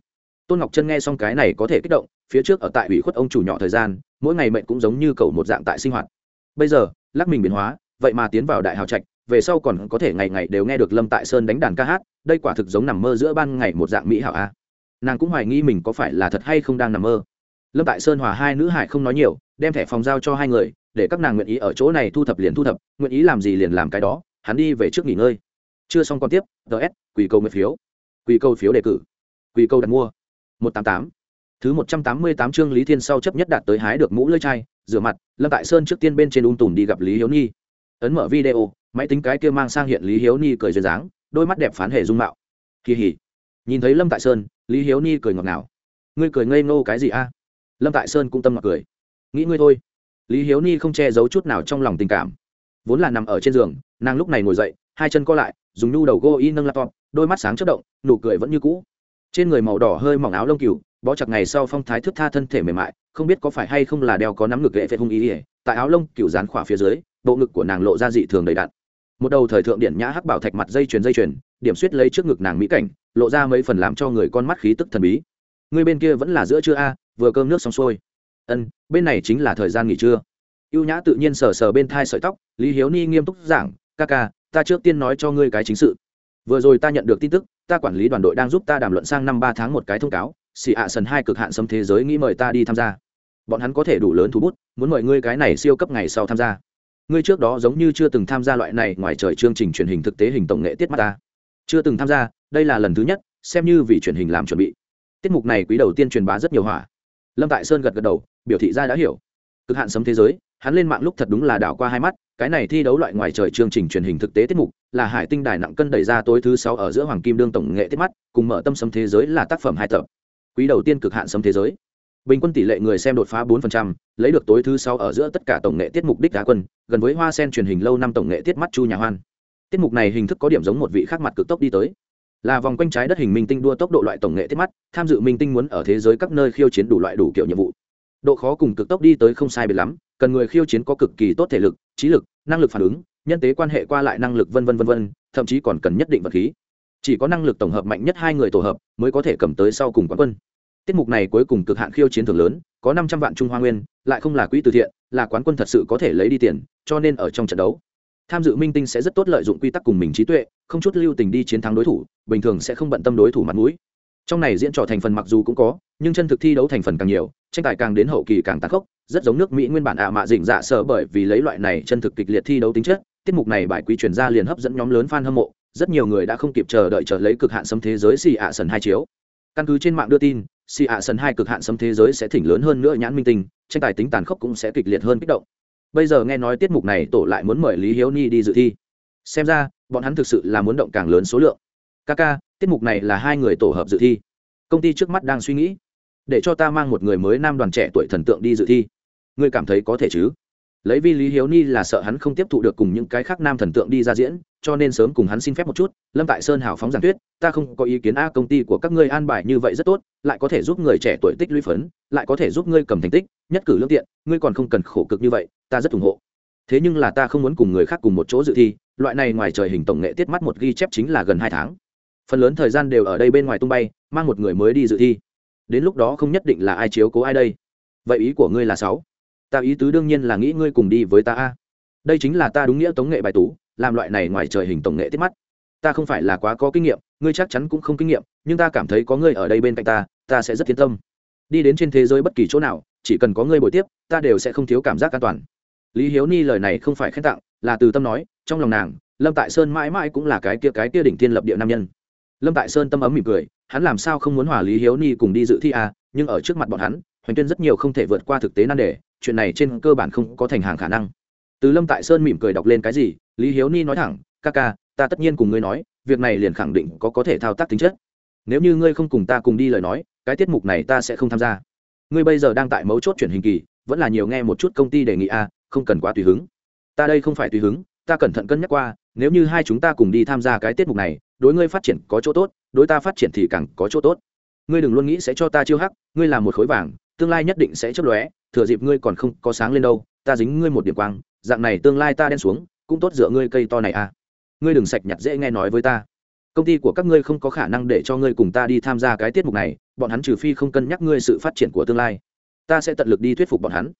Tôn ngọc chân nghe xong cái này có thể kích động phía trước ở tại ủy khuất ông chủ nhỏ thời gian, mỗi ngày mệnh cũng giống như cầu một dạng tại sinh hoạt. Bây giờ, lắc mình biến hóa, vậy mà tiến vào đại hào trạch, về sau còn có thể ngày ngày đều nghe được lâm tại sơn đánh đàn ca hát, đây quả thực giống nằm mơ giữa ban ngày một dạng mỹ hảo a. Nàng cũng hoài nghi mình có phải là thật hay không đang nằm mơ. Lâm tại sơn hòa hai nữ hải không nói nhiều, đem thẻ phòng giao cho hai người, để các nàng nguyện ý ở chỗ này thu thập liền thu thập, nguyện ý làm gì liền làm cái đó, hắn đi về trước nghỉ ngơi. Chưa xong còn tiếp ts quỳ câu nguyện phiếu. Quỳ câu phiếu đề cử. Quỳ câu đặt mua. Một tám tám thứ một trăm tám mươi tám chương lý thiên sau chấp nhất đạt tới hái được mũ lưỡi chai, rửa mặt, lâm tại sơn trước tiên bên trên ung tùm đi gặp lý hiếu nhi. Ấn mở video, máy tính cái kia mang sang hiện lý hiếu nhi cười duyên dáng, đôi mắt đẹp phán hề dung mạo. Kỳ hỉ. Nhìn thấy lâm tại sơn, lý hiếu nhi cười ngọt ngào. Ngươi cười ngây ngô cái gì a? Lâm tại sơn cũng tâm ngọt cười. Nghĩ ngươi thôi. Lý hiếu ni không che giấu chút nào trong lòng tình cảm. Vốn là nằm ở trên giường, nàng lúc này ngồi dậy, hai chân co lại, dùng nhu đầu gô y nâng laptop, đôi mắt sáng chất động, nụ cười vẫn như cũ trên người màu đỏ hơi mỏng áo lông cừu, bó chặt ngày sau phong thái thức tha thân thể mềm mại, không biết có phải hay không là đeo có nắm ngực lệ phệ hung ý ỉa tại áo lông cừu dán khỏa phía dưới, bộ ngực của nàng lộ ra dị thường đầy đặn. Một đầu thời thượng điện nhã hắc bảo thạch mặt dây chuyền dây chuyền, điểm suýt lấy trước ngực nàng mỹ cảnh, lộ ra mấy phần làm cho người con mắt khí tức thần bí. Người bên kia vẫn là giữa trưa a, vừa cơm nước xong xuôi. Ân, bên này chính là thời gian nghỉ trưa. Y ê u nhã tự nhiên sờ sờ bên thai sợi tóc, lý hiếu ni nghiêm túc giảng, ca ca, ta trước tiên nói cho ngươi cái chính sự vừa rồi ta nhận được tin tức, ta quản lý đoàn đội đang giúp ta đàm luận sang năm ba tháng một cái thông cáo, xì ạ sần hai cực hạn xâm thế giới nghĩ mời ta đi tham gia. Bọn hắn có thể đủ lớn thú bút, muốn mời ngươi cái này siêu cấp ngày sau tham gia. Ngươi trước đó giống như chưa từng tham gia loại này ngoài trời chương trình truyền hình thực tế hình tổng nghệ tiết mắt ta. Chưa từng tham gia, đây là lần thứ nhất, xem như vì truyền hình làm chuẩn bị. Tiết mục này quý đầu tiên truyền bá rất nhiều hỏa lâm tại sơn gật gật đầu, biểu thị ra đã hiểu. Cực hạn sấm thế giới, hắn lên mạng lúc thật đúng là đảo qua hai mắt, cái này thi đấu loại ngoài trời chương trình truyền hình thực tế tiết mục là hải tinh đài nặng cân đẩy ra tối thứ sáu ở giữa hoàng kim đương tổng nghệ tiết mắt cùng mở tâm sấm thế giới là tác phẩm hai tập. Quý đầu tiên cực hạn sấm thế giới. Bình quân tỷ lệ người xem đột phá 4%, lấy được tối thứ sáu ở giữa tất cả tổng nghệ tiết mục đích đá quân gần với hoa sen truyền hình lâu năm tổng nghệ tiết mắt chu nhà hoan. Tiết mục này hình thức có điểm giống một vị khác mặt cực tốc đi tới. Là vòng quanh trái đất hình minh tinh đua tốc độ loại tổng nghệ tiết mắt tham dự minh tinh muốn ở thế giới các nơi khiêu chiến đủ loại đủ kiểu nhiệm vụ. Độ khó cùng cực tốc đi tới không sai biệt lắm cần người khiêu chiến có cực kỳ tốt thể lực trí lực năng lực phản ứng nhân tế quan hệ qua lại năng lực vân vân vân vân, thậm chí còn cần nhất định vật khí. Chỉ có năng lực tổng hợp mạnh nhất hai người tổ hợp mới có thể cầm tới sau cùng quán quân. Tiết mục này cuối cùng cực hạn khiêu chiến thưởng lớn, có năm trăm vạn trung hoa nguyên, lại không là quỹ từ thiện, là quán quân thật sự có thể lấy đi tiền, cho nên ở trong trận đấu, tham dự minh tinh sẽ rất tốt lợi dụng quy tắc cùng mình trí tuệ, không chút lưu tình đi chiến thắng đối thủ, bình thường sẽ không bận tâm đối thủ mặt mũi. Trong này diễn trò thành phần mặc dù cũng có, nhưng chân thực thi đấu thành phần càng nhiều, tranh tài càng đến hậu kỳ càng tàn khốc, rất giống nước mỹ nguyên bản ạ à mạ dịnh dạ sợ bởi vì lấy loại này chân thực kịch liệt thi đấu tính chất tiết mục này bài quý chuyển ra liền hấp dẫn nhóm lớn fan hâm mộ, rất nhiều người đã không kịp chờ đợi chờ lấy cực hạn xâm thế giới xì ạ sần hai chiếu. Căn cứ trên mạng đưa tin xì ạ sần hai cực hạn xâm thế giới sẽ thỉnh lớn hơn nữa nhãn minh tinh, tranh tài tính tàn khốc cũng sẽ kịch liệt hơn kích động. Bây giờ nghe nói tiết mục này tổ lại muốn mời lý hiếu ni đi dự thi. Xem ra, bọn hắn thực sự là muốn động càng lớn số lượng. Ca ca, tiết mục này là hai người tổ hợp dự thi. Công ty trước mắt đang suy nghĩ, để cho ta mang một người mới nam đoàn trẻ tuổi thần tượng đi dự thi. Ngươi cảm thấy có thể chứ? Lấy vi lý hiếu ni là sợ hắn không tiếp thụ được cùng những cái khác nam thần tượng đi ra diễn, cho nên sớm cùng hắn xin phép một chút, lâm tại sơn hào phóng giảng tuyết ta không có ý kiến a, công ty của các ngươi an bài như vậy rất tốt, lại có thể giúp người trẻ tuổi tích lũy phấn, lại có thể giúp ngươi cầm thành tích, nhất cử lương tiện, ngươi còn không cần khổ cực như vậy, ta rất ủng hộ. Thế nhưng là ta không muốn cùng người khác cùng một chỗ dự thi, loại này ngoài trời hình tổng nghệ tiết mắt một ghi chép chính là gần hai tháng. Phần lớn thời gian đều ở đây bên ngoài tung bay, mang một người mới đi dự thi. Đến lúc đó không nhất định là ai chiếu cố ai đây. Vậy ý của ngươi là sáu ta ý tứ đương nhiên là nghĩ ngươi cùng đi với ta a. Đây chính là ta đúng nghĩa tống nghệ bài tú làm loại này ngoài trời hình tổng nghệ tiết mắt. Ta không phải là quá có kinh nghiệm ngươi chắc chắn cũng không kinh nghiệm nhưng ta cảm thấy có ngươi ở đây bên cạnh ta ta sẽ rất yên tâm. Đi đến trên thế giới bất kỳ chỗ nào chỉ cần có ngươi bồi tiếp ta đều sẽ không thiếu cảm giác an toàn. Lý hiếu ni lời này không phải khen tặng là từ tâm nói trong lòng nàng lâm tại sơn mãi mãi cũng là cái kia cái kia đỉnh thiên lập địa nam nhân. Lâm tại sơn tâm ấm mỉm cười hắn làm sao không muốn hòa lý hiếu ni cùng đi dự thi à, nhưng ở trước mặt bọn hắn hoành tuyên rất nhiều không thể vượt qua thực tế nan đề chuyện này trên cơ bản không có thành hàng khả năng. Từ lâm tại sơn mỉm cười đọc lên cái gì lý hiếu ni nói thẳng ca ca ta tất nhiên cùng ngươi nói việc này liền khẳng định có có thể thao tác tính chất. Nếu như ngươi không cùng ta cùng đi lời nói cái tiết mục này ta sẽ không tham gia. Ngươi bây giờ đang tại mấu chốt chuyển hình kỳ vẫn là nhiều nghe một chút công ty đề nghị a à, không cần quá tùy hứng. Ta đây không phải tùy hứng ta cẩn thận cân nhắc qua nếu như hai chúng ta cùng đi tham gia cái tiết mục này đối ngươi phát triển có chỗ tốt đối ta phát triển thì càng có chỗ tốt. Ngươi đừng luôn nghĩ sẽ cho ta chiêu hắc ngươi là một khối vàng tương lai nhất định sẽ chấp lóe thừa dịp ngươi còn không có sáng lên đâu, ta dính ngươi một điểm quang, dạng này tương lai ta đen xuống, cũng tốt dựa ngươi cây to này à. Ngươi đừng sạch nhặt dễ nghe nói với ta. Công ty của các ngươi không có khả năng để cho ngươi cùng ta đi tham gia cái tiết mục này, bọn hắn trừ phi không cân nhắc ngươi sự phát triển của tương lai. Ta sẽ tận lực đi thuyết phục bọn hắn.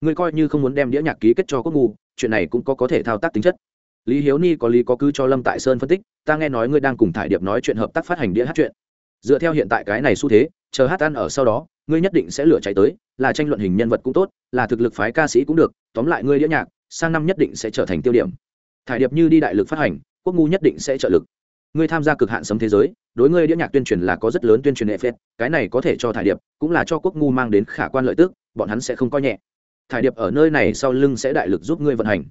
Ngươi coi như không muốn đem đĩa nhạc ký kết cho quốc ngu, chuyện này cũng có có thể thao tác tính chất. Lý hiếu ni có lý có cứ cho lâm tại sơn phân tích, ta nghe nói ngươi đang cùng thải điệp nói chuyện hợp tác phát hành đĩa hát chuyện. Dựa theo hiện tại cái này xu thế, chờ hát ăn ở sau đó ngươi nhất định sẽ lửa cháy tới, là tranh luận hình nhân vật cũng tốt, là thực lực phái ca sĩ cũng được, tóm lại ngươi đĩa nhạc, sang năm nhất định sẽ trở thành tiêu điểm. Thải điệp như đi đại lực phát hành, quốc ngu nhất định sẽ trợ lực. Ngươi tham gia cực hạn sấm thế giới, đối ngươi đĩa nhạc tuyên truyền là có rất lớn tuyên truyền hệ phết, cái này có thể cho thải điệp, cũng là cho quốc ngu mang đến khả quan lợi tức, bọn hắn sẽ không coi nhẹ. Thải điệp ở nơi này sau lưng sẽ đại lực giúp ngươi vận hành.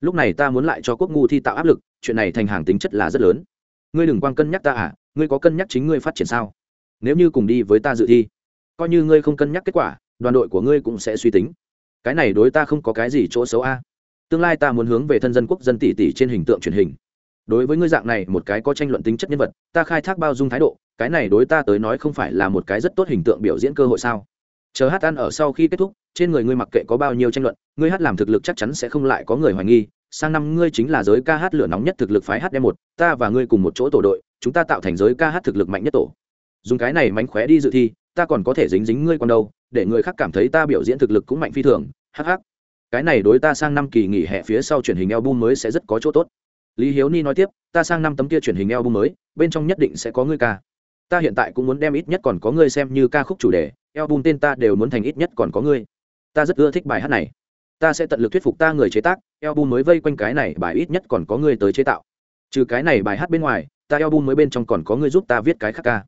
Lúc này ta muốn lại cho quốc ngu thi tạo áp lực, chuyện này thành hàng tính chất là rất lớn. Ngươi đừng quan cân nhắc ta à ngươi có cân nhắc chính ngươi phát triển sao? Nếu như cùng đi với ta dự thi coi như ngươi không cân nhắc kết quả, đoàn đội của ngươi cũng sẽ suy tính. Cái này đối ta không có cái gì chỗ xấu a. Tương lai ta muốn hướng về thân dân quốc dân tỷ tỷ trên hình tượng truyền hình. Đối với ngươi dạng này, một cái có tranh luận tính chất nhân vật, ta khai thác bao dung thái độ, cái này đối ta tới nói không phải là một cái rất tốt hình tượng biểu diễn cơ hội sao? Chờ hát ăn ở sau khi kết thúc, trên người ngươi mặc kệ có bao nhiêu tranh luận, ngươi hát làm thực lực chắc chắn sẽ không lại có người hoài nghi. Sang năm ngươi chính là giới ca hát lửa nóng nhất thực lực phái hát đem một, ta và ngươi cùng một chỗ tổ đội, chúng ta tạo thành giới ca hát thực lực mạnh nhất tổ. Dùng cái này mánh khóe đi dự thi ta còn có thể dính dính ngươi còn đâu, để người khác cảm thấy ta biểu diễn thực lực cũng mạnh phi thường, hắc hắc. Cái này đối ta sang năm kỳ nghỉ hè phía sau truyền hình album mới sẽ rất có chỗ tốt. Lý hiếu ni nói tiếp, ta sang năm tấm kia truyền hình album mới, bên trong nhất định sẽ có ngươi ca. Ta hiện tại cũng muốn đem ít nhất còn có ngươi xem như ca khúc chủ đề, album tên ta đều muốn thành ít nhất còn có ngươi. Ta rất ưa thích bài hát này. Ta sẽ tận lực thuyết phục ta người chế tác, album mới vây quanh cái này bài ít nhất còn có ngươi tới chế tạo. Trừ cái này bài hát bên ngoài, ta album mới bên trong còn có ngươi giúp ta viết cái khác ca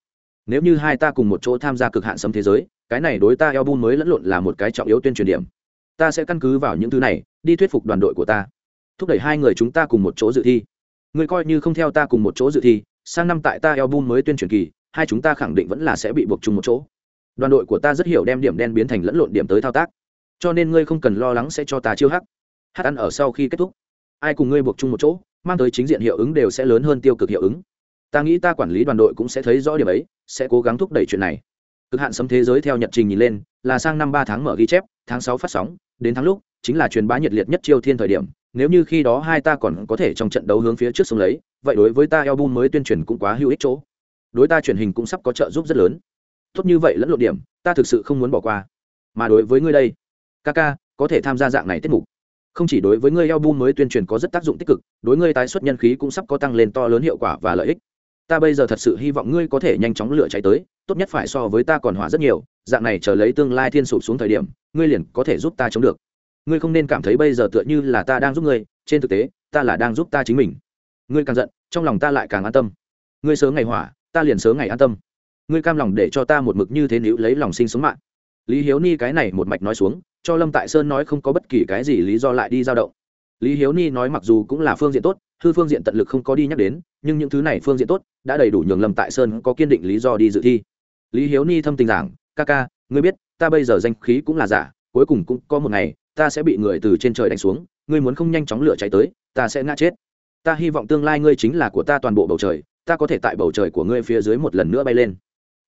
nếu như hai ta cùng một chỗ tham gia cực hạn sấm thế giới, cái này đối ta album mới lẫn lộn là một cái trọng yếu tuyên truyền điểm. Ta sẽ căn cứ vào những thứ này, đi thuyết phục đoàn đội của ta. Thúc đẩy hai người chúng ta cùng một chỗ dự thi. Người coi như không theo ta cùng một chỗ dự thi, sang năm tại ta album mới tuyên truyền kỳ, hai chúng ta khẳng định vẫn là sẽ bị buộc chung một chỗ. Đoàn đội của ta rất hiểu đem điểm đen biến thành lẫn lộn điểm tới thao tác. Cho nên ngươi không cần lo lắng sẽ cho ta chiêu hắc. Hát ăn ở sau khi kết thúc. Ai cùng ngươi buộc chung một chỗ, mang tới chính diện hiệu ứng đều sẽ lớn hơn tiêu cực hiệu ứng ta nghĩ ta quản lý đoàn đội cũng sẽ thấy rõ điểm ấy, sẽ cố gắng thúc đẩy chuyện này. Cực hạn sấm thế giới theo nhật trình nhìn lên, là sang năm ba tháng mở ghi chép, tháng sáu phát sóng, đến tháng lúc, chính là truyền bá nhiệt liệt nhất chiêu thiên thời điểm, nếu như khi đó hai ta còn có thể trong trận đấu hướng phía trước sông lấy, vậy đối với ta album mới tuyên truyền cũng quá hữu ích chỗ. Đối ta truyền hình cũng sắp có trợ giúp rất lớn. Tốt như vậy lẫn lộ điểm, ta thực sự không muốn bỏ qua. Mà đối với ngươi đây ca ca có thể tham gia dạng này tiết mục. Không chỉ đối với ngươi album mới tuyên truyền có rất tác dụng tích cực, đối ngươi tái xuất nhân khí cũng sắp có tăng lên to lớn hiệu quả và lợi ích ta bây giờ thật sự hy vọng ngươi có thể nhanh chóng lựa cháy tới, tốt nhất phải so với ta còn hỏa rất nhiều, dạng này chờ lấy tương lai thiên sụp xuống thời điểm, ngươi liền có thể giúp ta chống được. Ngươi không nên cảm thấy bây giờ tựa như là ta đang giúp ngươi, trên thực tế, ta là đang giúp ta chính mình. Ngươi càng giận, trong lòng ta lại càng an tâm. Ngươi sớm ngày hỏa, ta liền sớm ngày an tâm. Ngươi cam lòng để cho ta một mực như thế nếu lấy lòng sinh sống mạng. Lý hiếu ni cái này một mạch nói xuống, cho lâm tại sơn nói không có bất kỳ cái gì lý do lại đi dao động lý hiếu ni nói mặc dù cũng là phương diện tốt, hư phương diện tận lực không có đi nhắc đến, nhưng những thứ này phương diện tốt đã đầy đủ nhường lâm tại sơn có kiên định lý do đi dự thi. Lý hiếu ni thâm tình giảng, ca ca, ngươi biết, ta bây giờ danh khí cũng là giả, cuối cùng cũng có một ngày, ta sẽ bị người từ trên trời đánh xuống, ngươi muốn không nhanh chóng lửa cháy tới, ta sẽ ngã chết. Ta hy vọng tương lai ngươi chính là của ta toàn bộ bầu trời, ta có thể tại bầu trời của ngươi phía dưới một lần nữa bay lên.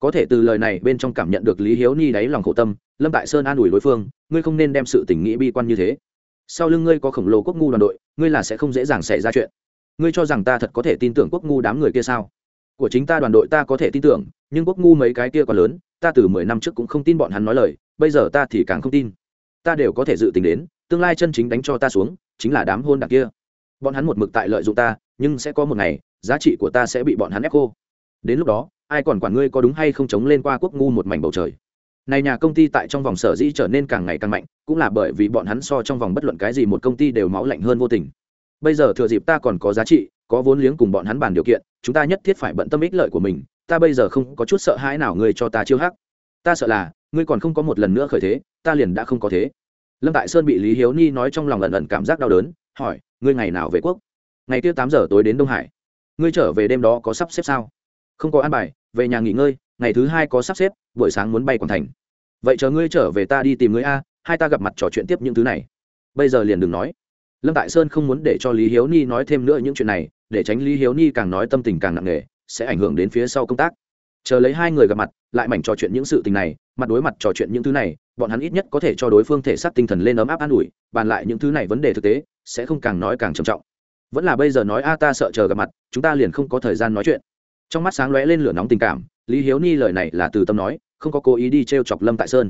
Có thể từ lời này bên trong cảm nhận được lý hiếu ni đáy lòng khổ tâm, lâm tại sơn an ủi đối phương, ngươi không nên đem sự tình nghĩ bi quan như thế sau lưng ngươi có khổng lồ quốc ngu đoàn đội, ngươi là sẽ không dễ dàng xảy ra chuyện. Ngươi cho rằng ta thật có thể tin tưởng quốc ngu đám người kia sao? Của chính ta đoàn đội ta có thể tin tưởng, nhưng quốc ngu mấy cái kia còn lớn, ta từ mười năm trước cũng không tin bọn hắn nói lời, bây giờ ta thì càng không tin. Ta đều có thể dự tính đến, tương lai chân chính đánh cho ta xuống, chính là đám hôn đặc kia. Bọn hắn một mực tại lợi dụng ta, nhưng sẽ có một ngày, giá trị của ta sẽ bị bọn hắn ép khô. Đến lúc đó, ai còn quản ngươi có đúng hay không chống lên qua quốc ngu một mảnh bầu trời? Này nhà công ty tại trong vòng sở dĩ trở nên càng ngày càng mạnh, cũng là bởi vì bọn hắn so trong vòng bất luận cái gì một công ty đều máu lạnh hơn vô tình. Bây giờ thừa dịp ta còn có giá trị, có vốn liếng cùng bọn hắn bàn điều kiện, chúng ta nhất thiết phải bận tâm ích lợi của mình, ta bây giờ không có chút sợ hãi nào người cho ta chiêu hắc. Ta sợ là, ngươi còn không có một lần nữa khởi thế, ta liền đã không có thế. Lâm tại sơn bị lý hiếu ni nói trong lòng ẩn ẩn cảm giác đau đớn, hỏi, ngươi ngày nào về quốc? Ngày kia tám giờ tối đến đông hải. Ngươi trở về đêm đó có sắp xếp sao? Không có an bài về nhà nghỉ ngơi, ngày thứ hai có sắp xếp, buổi sáng muốn bay quảng thành. Vậy chờ ngươi trở về ta đi tìm ngươi a, hai ta gặp mặt trò chuyện tiếp những thứ này. Bây giờ liền đừng nói. Lâm tại sơn không muốn để cho lý hiếu ni nói thêm nữa những chuyện này, để tránh lý hiếu ni càng nói tâm tình càng nặng nề, sẽ ảnh hưởng đến phía sau công tác. Chờ lấy hai người gặp mặt, lại mảnh trò chuyện những sự tình này, mặt đối mặt trò chuyện những thứ này, bọn hắn ít nhất có thể cho đối phương thể xác tinh thần lên ấm áp an ủi, bàn lại những thứ này vấn đề thực tế, sẽ không càng nói càng trầm trọng. Vẫn là bây giờ nói, a, ta sợ chờ gặp mặt, chúng ta liền không có thời gian nói chuyện trong mắt sáng lóe lên lửa nóng tình cảm, lý hiếu ni lời này là từ tâm nói, không có cố ý đi t r e o chọc lâm tại sơn.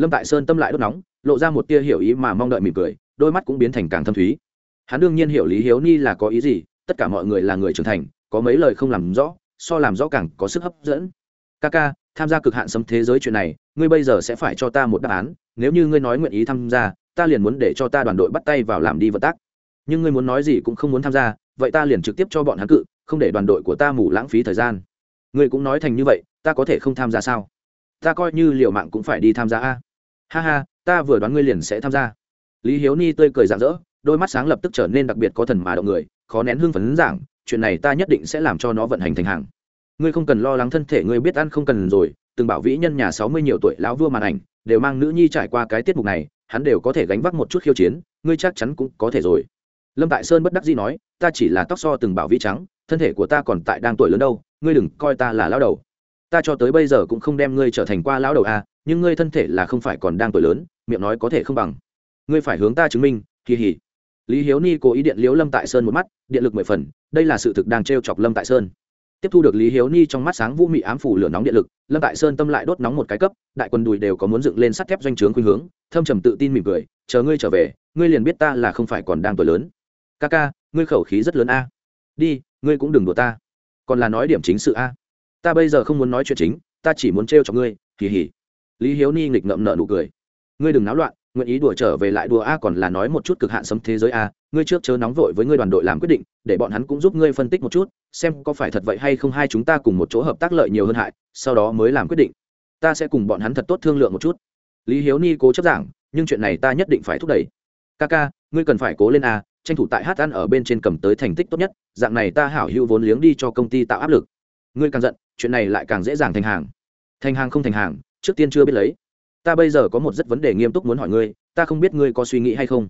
Lâm tại sơn tâm lại đốt nóng, lộ ra một tia hiểu ý mà mong đợi mỉm cười, đôi mắt cũng biến thành càng thâm thúy. Hắn đương nhiên hiểu lý hiếu ni là có ý gì, tất cả mọi người là người trưởng thành, có mấy lời không làm rõ, so làm rõ càng có sức hấp dẫn. Ca ca, tham gia cực hạn sấm thế giới chuyện này, ngươi bây giờ sẽ phải cho ta một đáp án, nếu như ngươi nói nguyện ý tham gia, ta liền muốn để cho ta đoàn đội bắt tay vào làm đi vận tác. Nhưng ngươi muốn nói gì cũng không muốn tham gia, vậy ta liền trực tiếp cho bọn hắn cự không để đoàn đội của ta mù lãng phí thời gian. Ngươi cũng nói thành như vậy, ta có thể không tham gia sao? Ta coi như liệu mạng cũng phải đi tham gia a. Ha ha, ta vừa đoán ngươi liền sẽ tham gia. Lý hiếu ni tươi cười rạng rỡ, đôi mắt sáng lập tức trở nên đặc biệt có thần mà động người, khó nén hưng phấn giảng, chuyện này ta nhất định sẽ làm cho nó vận hành thành hàng. Ngươi không cần lo lắng thân thể ngươi biết ăn không cần rồi, từng bảo vĩ nhân nhà sáu mươi nhiều tuổi lão vua màn ảnh, đều mang nữ nhi trải qua cái tiết mục này, hắn đều có thể gánh vác một chút khiêu chiến, ngươi chắc chắn cũng có thể rồi. Lâm tại sơn bất đắc dĩ nói, ta chỉ là tóc so từng bảo vĩ trắng thân thể của ta còn tại đang tuổi lớn đâu, ngươi đừng coi ta là lão đầu. Ta cho tới bây giờ cũng không đem ngươi trở thành qua lão đầu à nhưng ngươi thân thể là không phải còn đang tuổi lớn, miệng nói có thể không bằng. Ngươi phải hướng ta chứng minh, kỳ hỉ. Lý hiếu ni cố ý điện liếu lâm tại sơn một mắt, điện lực mười phần, đây là sự thực đang t r e o chọc lâm tại sơn. Tiếp thu được lý hiếu ni trong mắt sáng vũ mị ám phủ lửa nóng điện lực, lâm tại sơn tâm lại đốt nóng một cái cấp, đại quân đùi đều có muốn dựng lên sắt thép doanh trướng khuynh hướng, thâm trầm tự tin mỉm cười, chờ ngươi trở về, ngươi liền biết ta là không phải còn đang tuổi lớn. Ca ca, ngươi khẩu khí rất lớn a. Đi ngươi cũng đừng đùa ta. Còn là nói điểm chính sự a. Ta bây giờ không muốn nói chuyện chính, ta chỉ muốn trêu cho ngươi kỳ hỉ lý hiếu ni nghịch ngậm nợ nụ cười. Ngươi đừng náo loạn, nguyện ý đùa trở về lại đùa a, còn là nói một chút cực hạn sấm thế giới a. Ngươi trước chớ nóng vội với ngươi đoàn đội làm quyết định, để bọn hắn cũng giúp ngươi phân tích một chút, xem có phải thật vậy hay không hai chúng ta cùng một chỗ hợp tác lợi nhiều hơn hại, sau đó mới làm quyết định. Ta sẽ cùng bọn hắn thật tốt thương lượng một chút. Lý hiếu ni cố chấp giảng, nhưng chuyện này ta nhất định phải thúc đẩy. Ca ca ngươi cần phải cố lên a tranh thủ tại hát ăn ở bên trên cầm tới thành tích tốt nhất, dạng này ta hảo hữu vốn liếng đi cho công ty tạo áp lực. Ngươi càng giận, chuyện này lại càng dễ dàng thành hàng. Thành hàng không thành hàng, trước tiên chưa biết lấy. Ta bây giờ có một rất vấn đề nghiêm túc muốn hỏi ngươi, ta không biết ngươi có suy nghĩ hay không.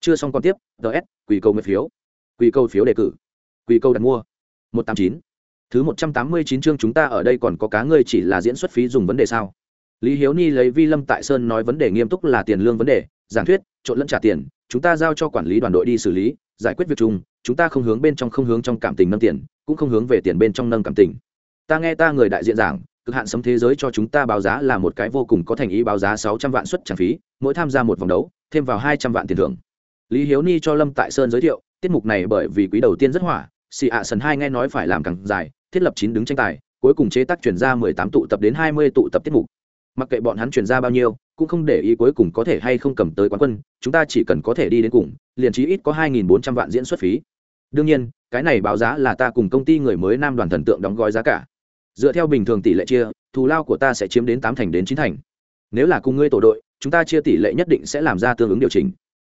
Chưa xong còn tiếp ts quỷ câu nguyện phiếu. Quỷ câu phiếu đề cử. Quỷ câu đặt mua. Một tám chín. Thứ một trăm tám mươi chín chương chúng ta ở đây còn có cá ngươi chỉ là diễn xuất phí dùng vấn đề sao? Lý hiếu ni lấy vi lâm tại sơn nói vấn đề nghiêm túc là tiền lương vấn đề, giảng thuyết, trộn lẫn trả tiền, chúng ta giao cho quản lý đoàn đội đi xử lý, giải quyết việc chung, chúng ta không hướng bên trong không hướng trong cảm tình nâng tiền, cũng không hướng về tiền bên trong nâng cảm tình. Ta nghe ta người đại diện giảng, cực hạn sấm thế giới cho chúng ta báo giá là một cái vô cùng có thành ý báo giá sáu trăm vạn suất trả phí, mỗi tham gia một vòng đấu, thêm vào hai trăm vạn tiền thưởng. Lý hiếu ni cho lâm tại sơn giới thiệu, tiết mục này bởi vì quý đầu tiên rất hỏa, xì ạ sần hai nghe nói phải làm càng dài, thiết lập chín đứng tranh tài, cuối cùng chế tác chuyển ra mười tám tụ tập đến hai mươi tụ tập tiết mục mặc kệ bọn hắn chuyển ra bao nhiêu, cũng không để ý cuối cùng có thể hay không cầm tới quán quân, chúng ta chỉ cần có thể đi đến cùng, liền chí ít có hai nghìn bốn trăm vạn diễn xuất phí. Đương nhiên, cái này báo giá là ta cùng công ty người mới nam đoàn thần tượng đóng gói giá cả. Dựa theo bình thường tỷ lệ chia, thù lao của ta sẽ chiếm đến tám thành đến chín thành. Nếu là cùng ngươi tổ đội, chúng ta chia tỷ lệ nhất định sẽ làm ra tương ứng điều chỉnh.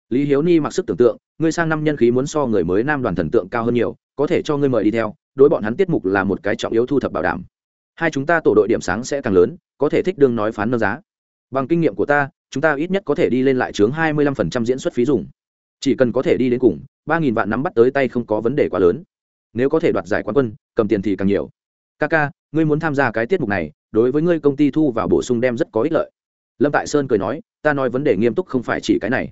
Lý hiếu ni mặc sức tưởng tượng, ngươi sang năm nhân khí muốn so người mới nam đoàn thần tượng cao hơn nhiều, có thể cho ngươi mời đi theo, đối bọn hắn tiết mục là một cái trọng yếu thu thập bảo đảm. Hai chúng ta tổ đội điểm sáng sẽ càng lớn có thể thích đương nói phán nâng giá. Bằng kinh nghiệm của ta, chúng ta ít nhất có thể đi lên lại chướng hai mươi lăm phần trăm diễn xuất phí dùng. Chỉ cần có thể đi đến cùng, ba nghìn vạn nắm bắt tới tay không có vấn đề quá lớn. Nếu có thể đoạt giải quán quân, cầm tiền thì càng nhiều. Ca ca ngươi muốn tham gia cái tiết mục này, đối với ngươi công ty thu vào bổ sung đem rất có ích lợi. Lâm tại sơn cười nói, ta nói vấn đề nghiêm túc không phải chỉ cái này.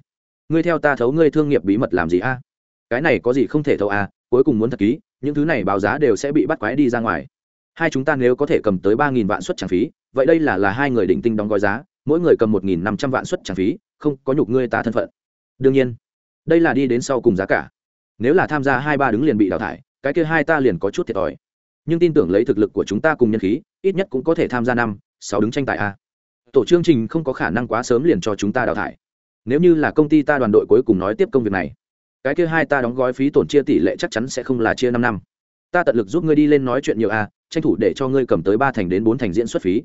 Ngươi theo ta thấu ngươi thương nghiệp bí mật làm gì a? Cái này có gì không thể thấu a, cuối cùng muốn thật ký, những thứ này báo giá đều sẽ bị bắt quái đi ra ngoài. Hai chúng ta nếu có thể cầm tới ba nghìn vạn suất trả phí vậy đây là là hai người đỉnh tinh đóng gói giá, mỗi người cầm một nghìn năm trăm vạn suất trả phí, không có nhục ngươi ta thân phận. Đương nhiên, đây là đi đến sau cùng giá cả. Nếu là tham gia hai ba đứng liền bị đào thải, cái kia hai ta liền có chút thiệt thòi. Nhưng tin tưởng lấy thực lực của chúng ta cùng nhân khí, ít nhất cũng có thể tham gia năm, sáu đứng tranh tài a. Tổ chương trình không có khả năng quá sớm liền cho chúng ta đào thải. Nếu như là công ty ta đoàn đội cuối cùng nói tiếp công việc này, cái kia hai ta đóng gói phí tổn chia tỷ lệ chắc chắn sẽ không là chia năm năm. Ta tận lực giúp ngươi đi lên nói chuyện nhiều a, tranh thủ để cho ngươi cầm tới ba thành đến bốn thành diễn xuất phí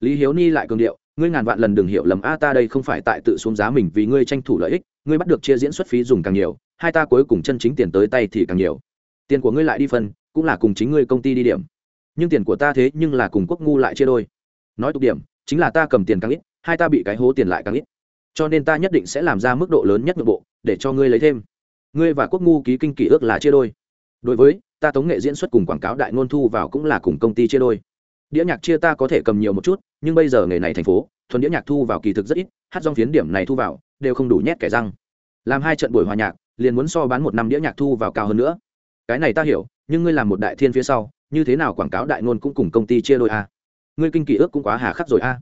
lý hiếu ni lại cường điệu, ngươi ngàn vạn lần đừng hiểu lầm a, ta đây không phải tại tự xuống giá mình vì ngươi tranh thủ lợi ích, ngươi bắt được chia diễn xuất phí dùng càng nhiều, hai ta cuối cùng chân chính tiền tới tay thì càng nhiều. Tiền của ngươi lại đi phân, cũng là cùng chính ngươi công ty đi điểm. Nhưng tiền của ta thế nhưng là cùng quốc ngu lại chia đôi. Nói tục điểm, chính là ta cầm tiền càng ít, hai ta bị cái hố tiền lại càng ít. Cho nên ta nhất định sẽ làm ra mức độ lớn nhất nội bộ, để cho ngươi lấy thêm. Ngươi và quốc ngu ký kinh kỷ ước là chia đôi. Đối với, ta tống nghệ diễn xuất cùng quảng cáo đại ngôn thu vào cũng là cùng công ty chia đôi đĩa nhạc chia ta có thể cầm nhiều một chút, nhưng bây giờ nghề này thành phố, thuần đĩa nhạc thu vào kỳ thực rất ít, hát dòng phiến điểm này thu vào, đều không đủ nhét kẻ răng. Làm hai trận buổi hòa nhạc, liền muốn so bán một năm đĩa nhạc thu vào cao hơn nữa. Cái này ta hiểu, nhưng ngươi làm một đại thiên phía sau, như thế nào quảng cáo đại ngôn cũng cùng công ty chia đôi a? Ngươi kinh kỳ ước cũng quá hà khắc rồi a.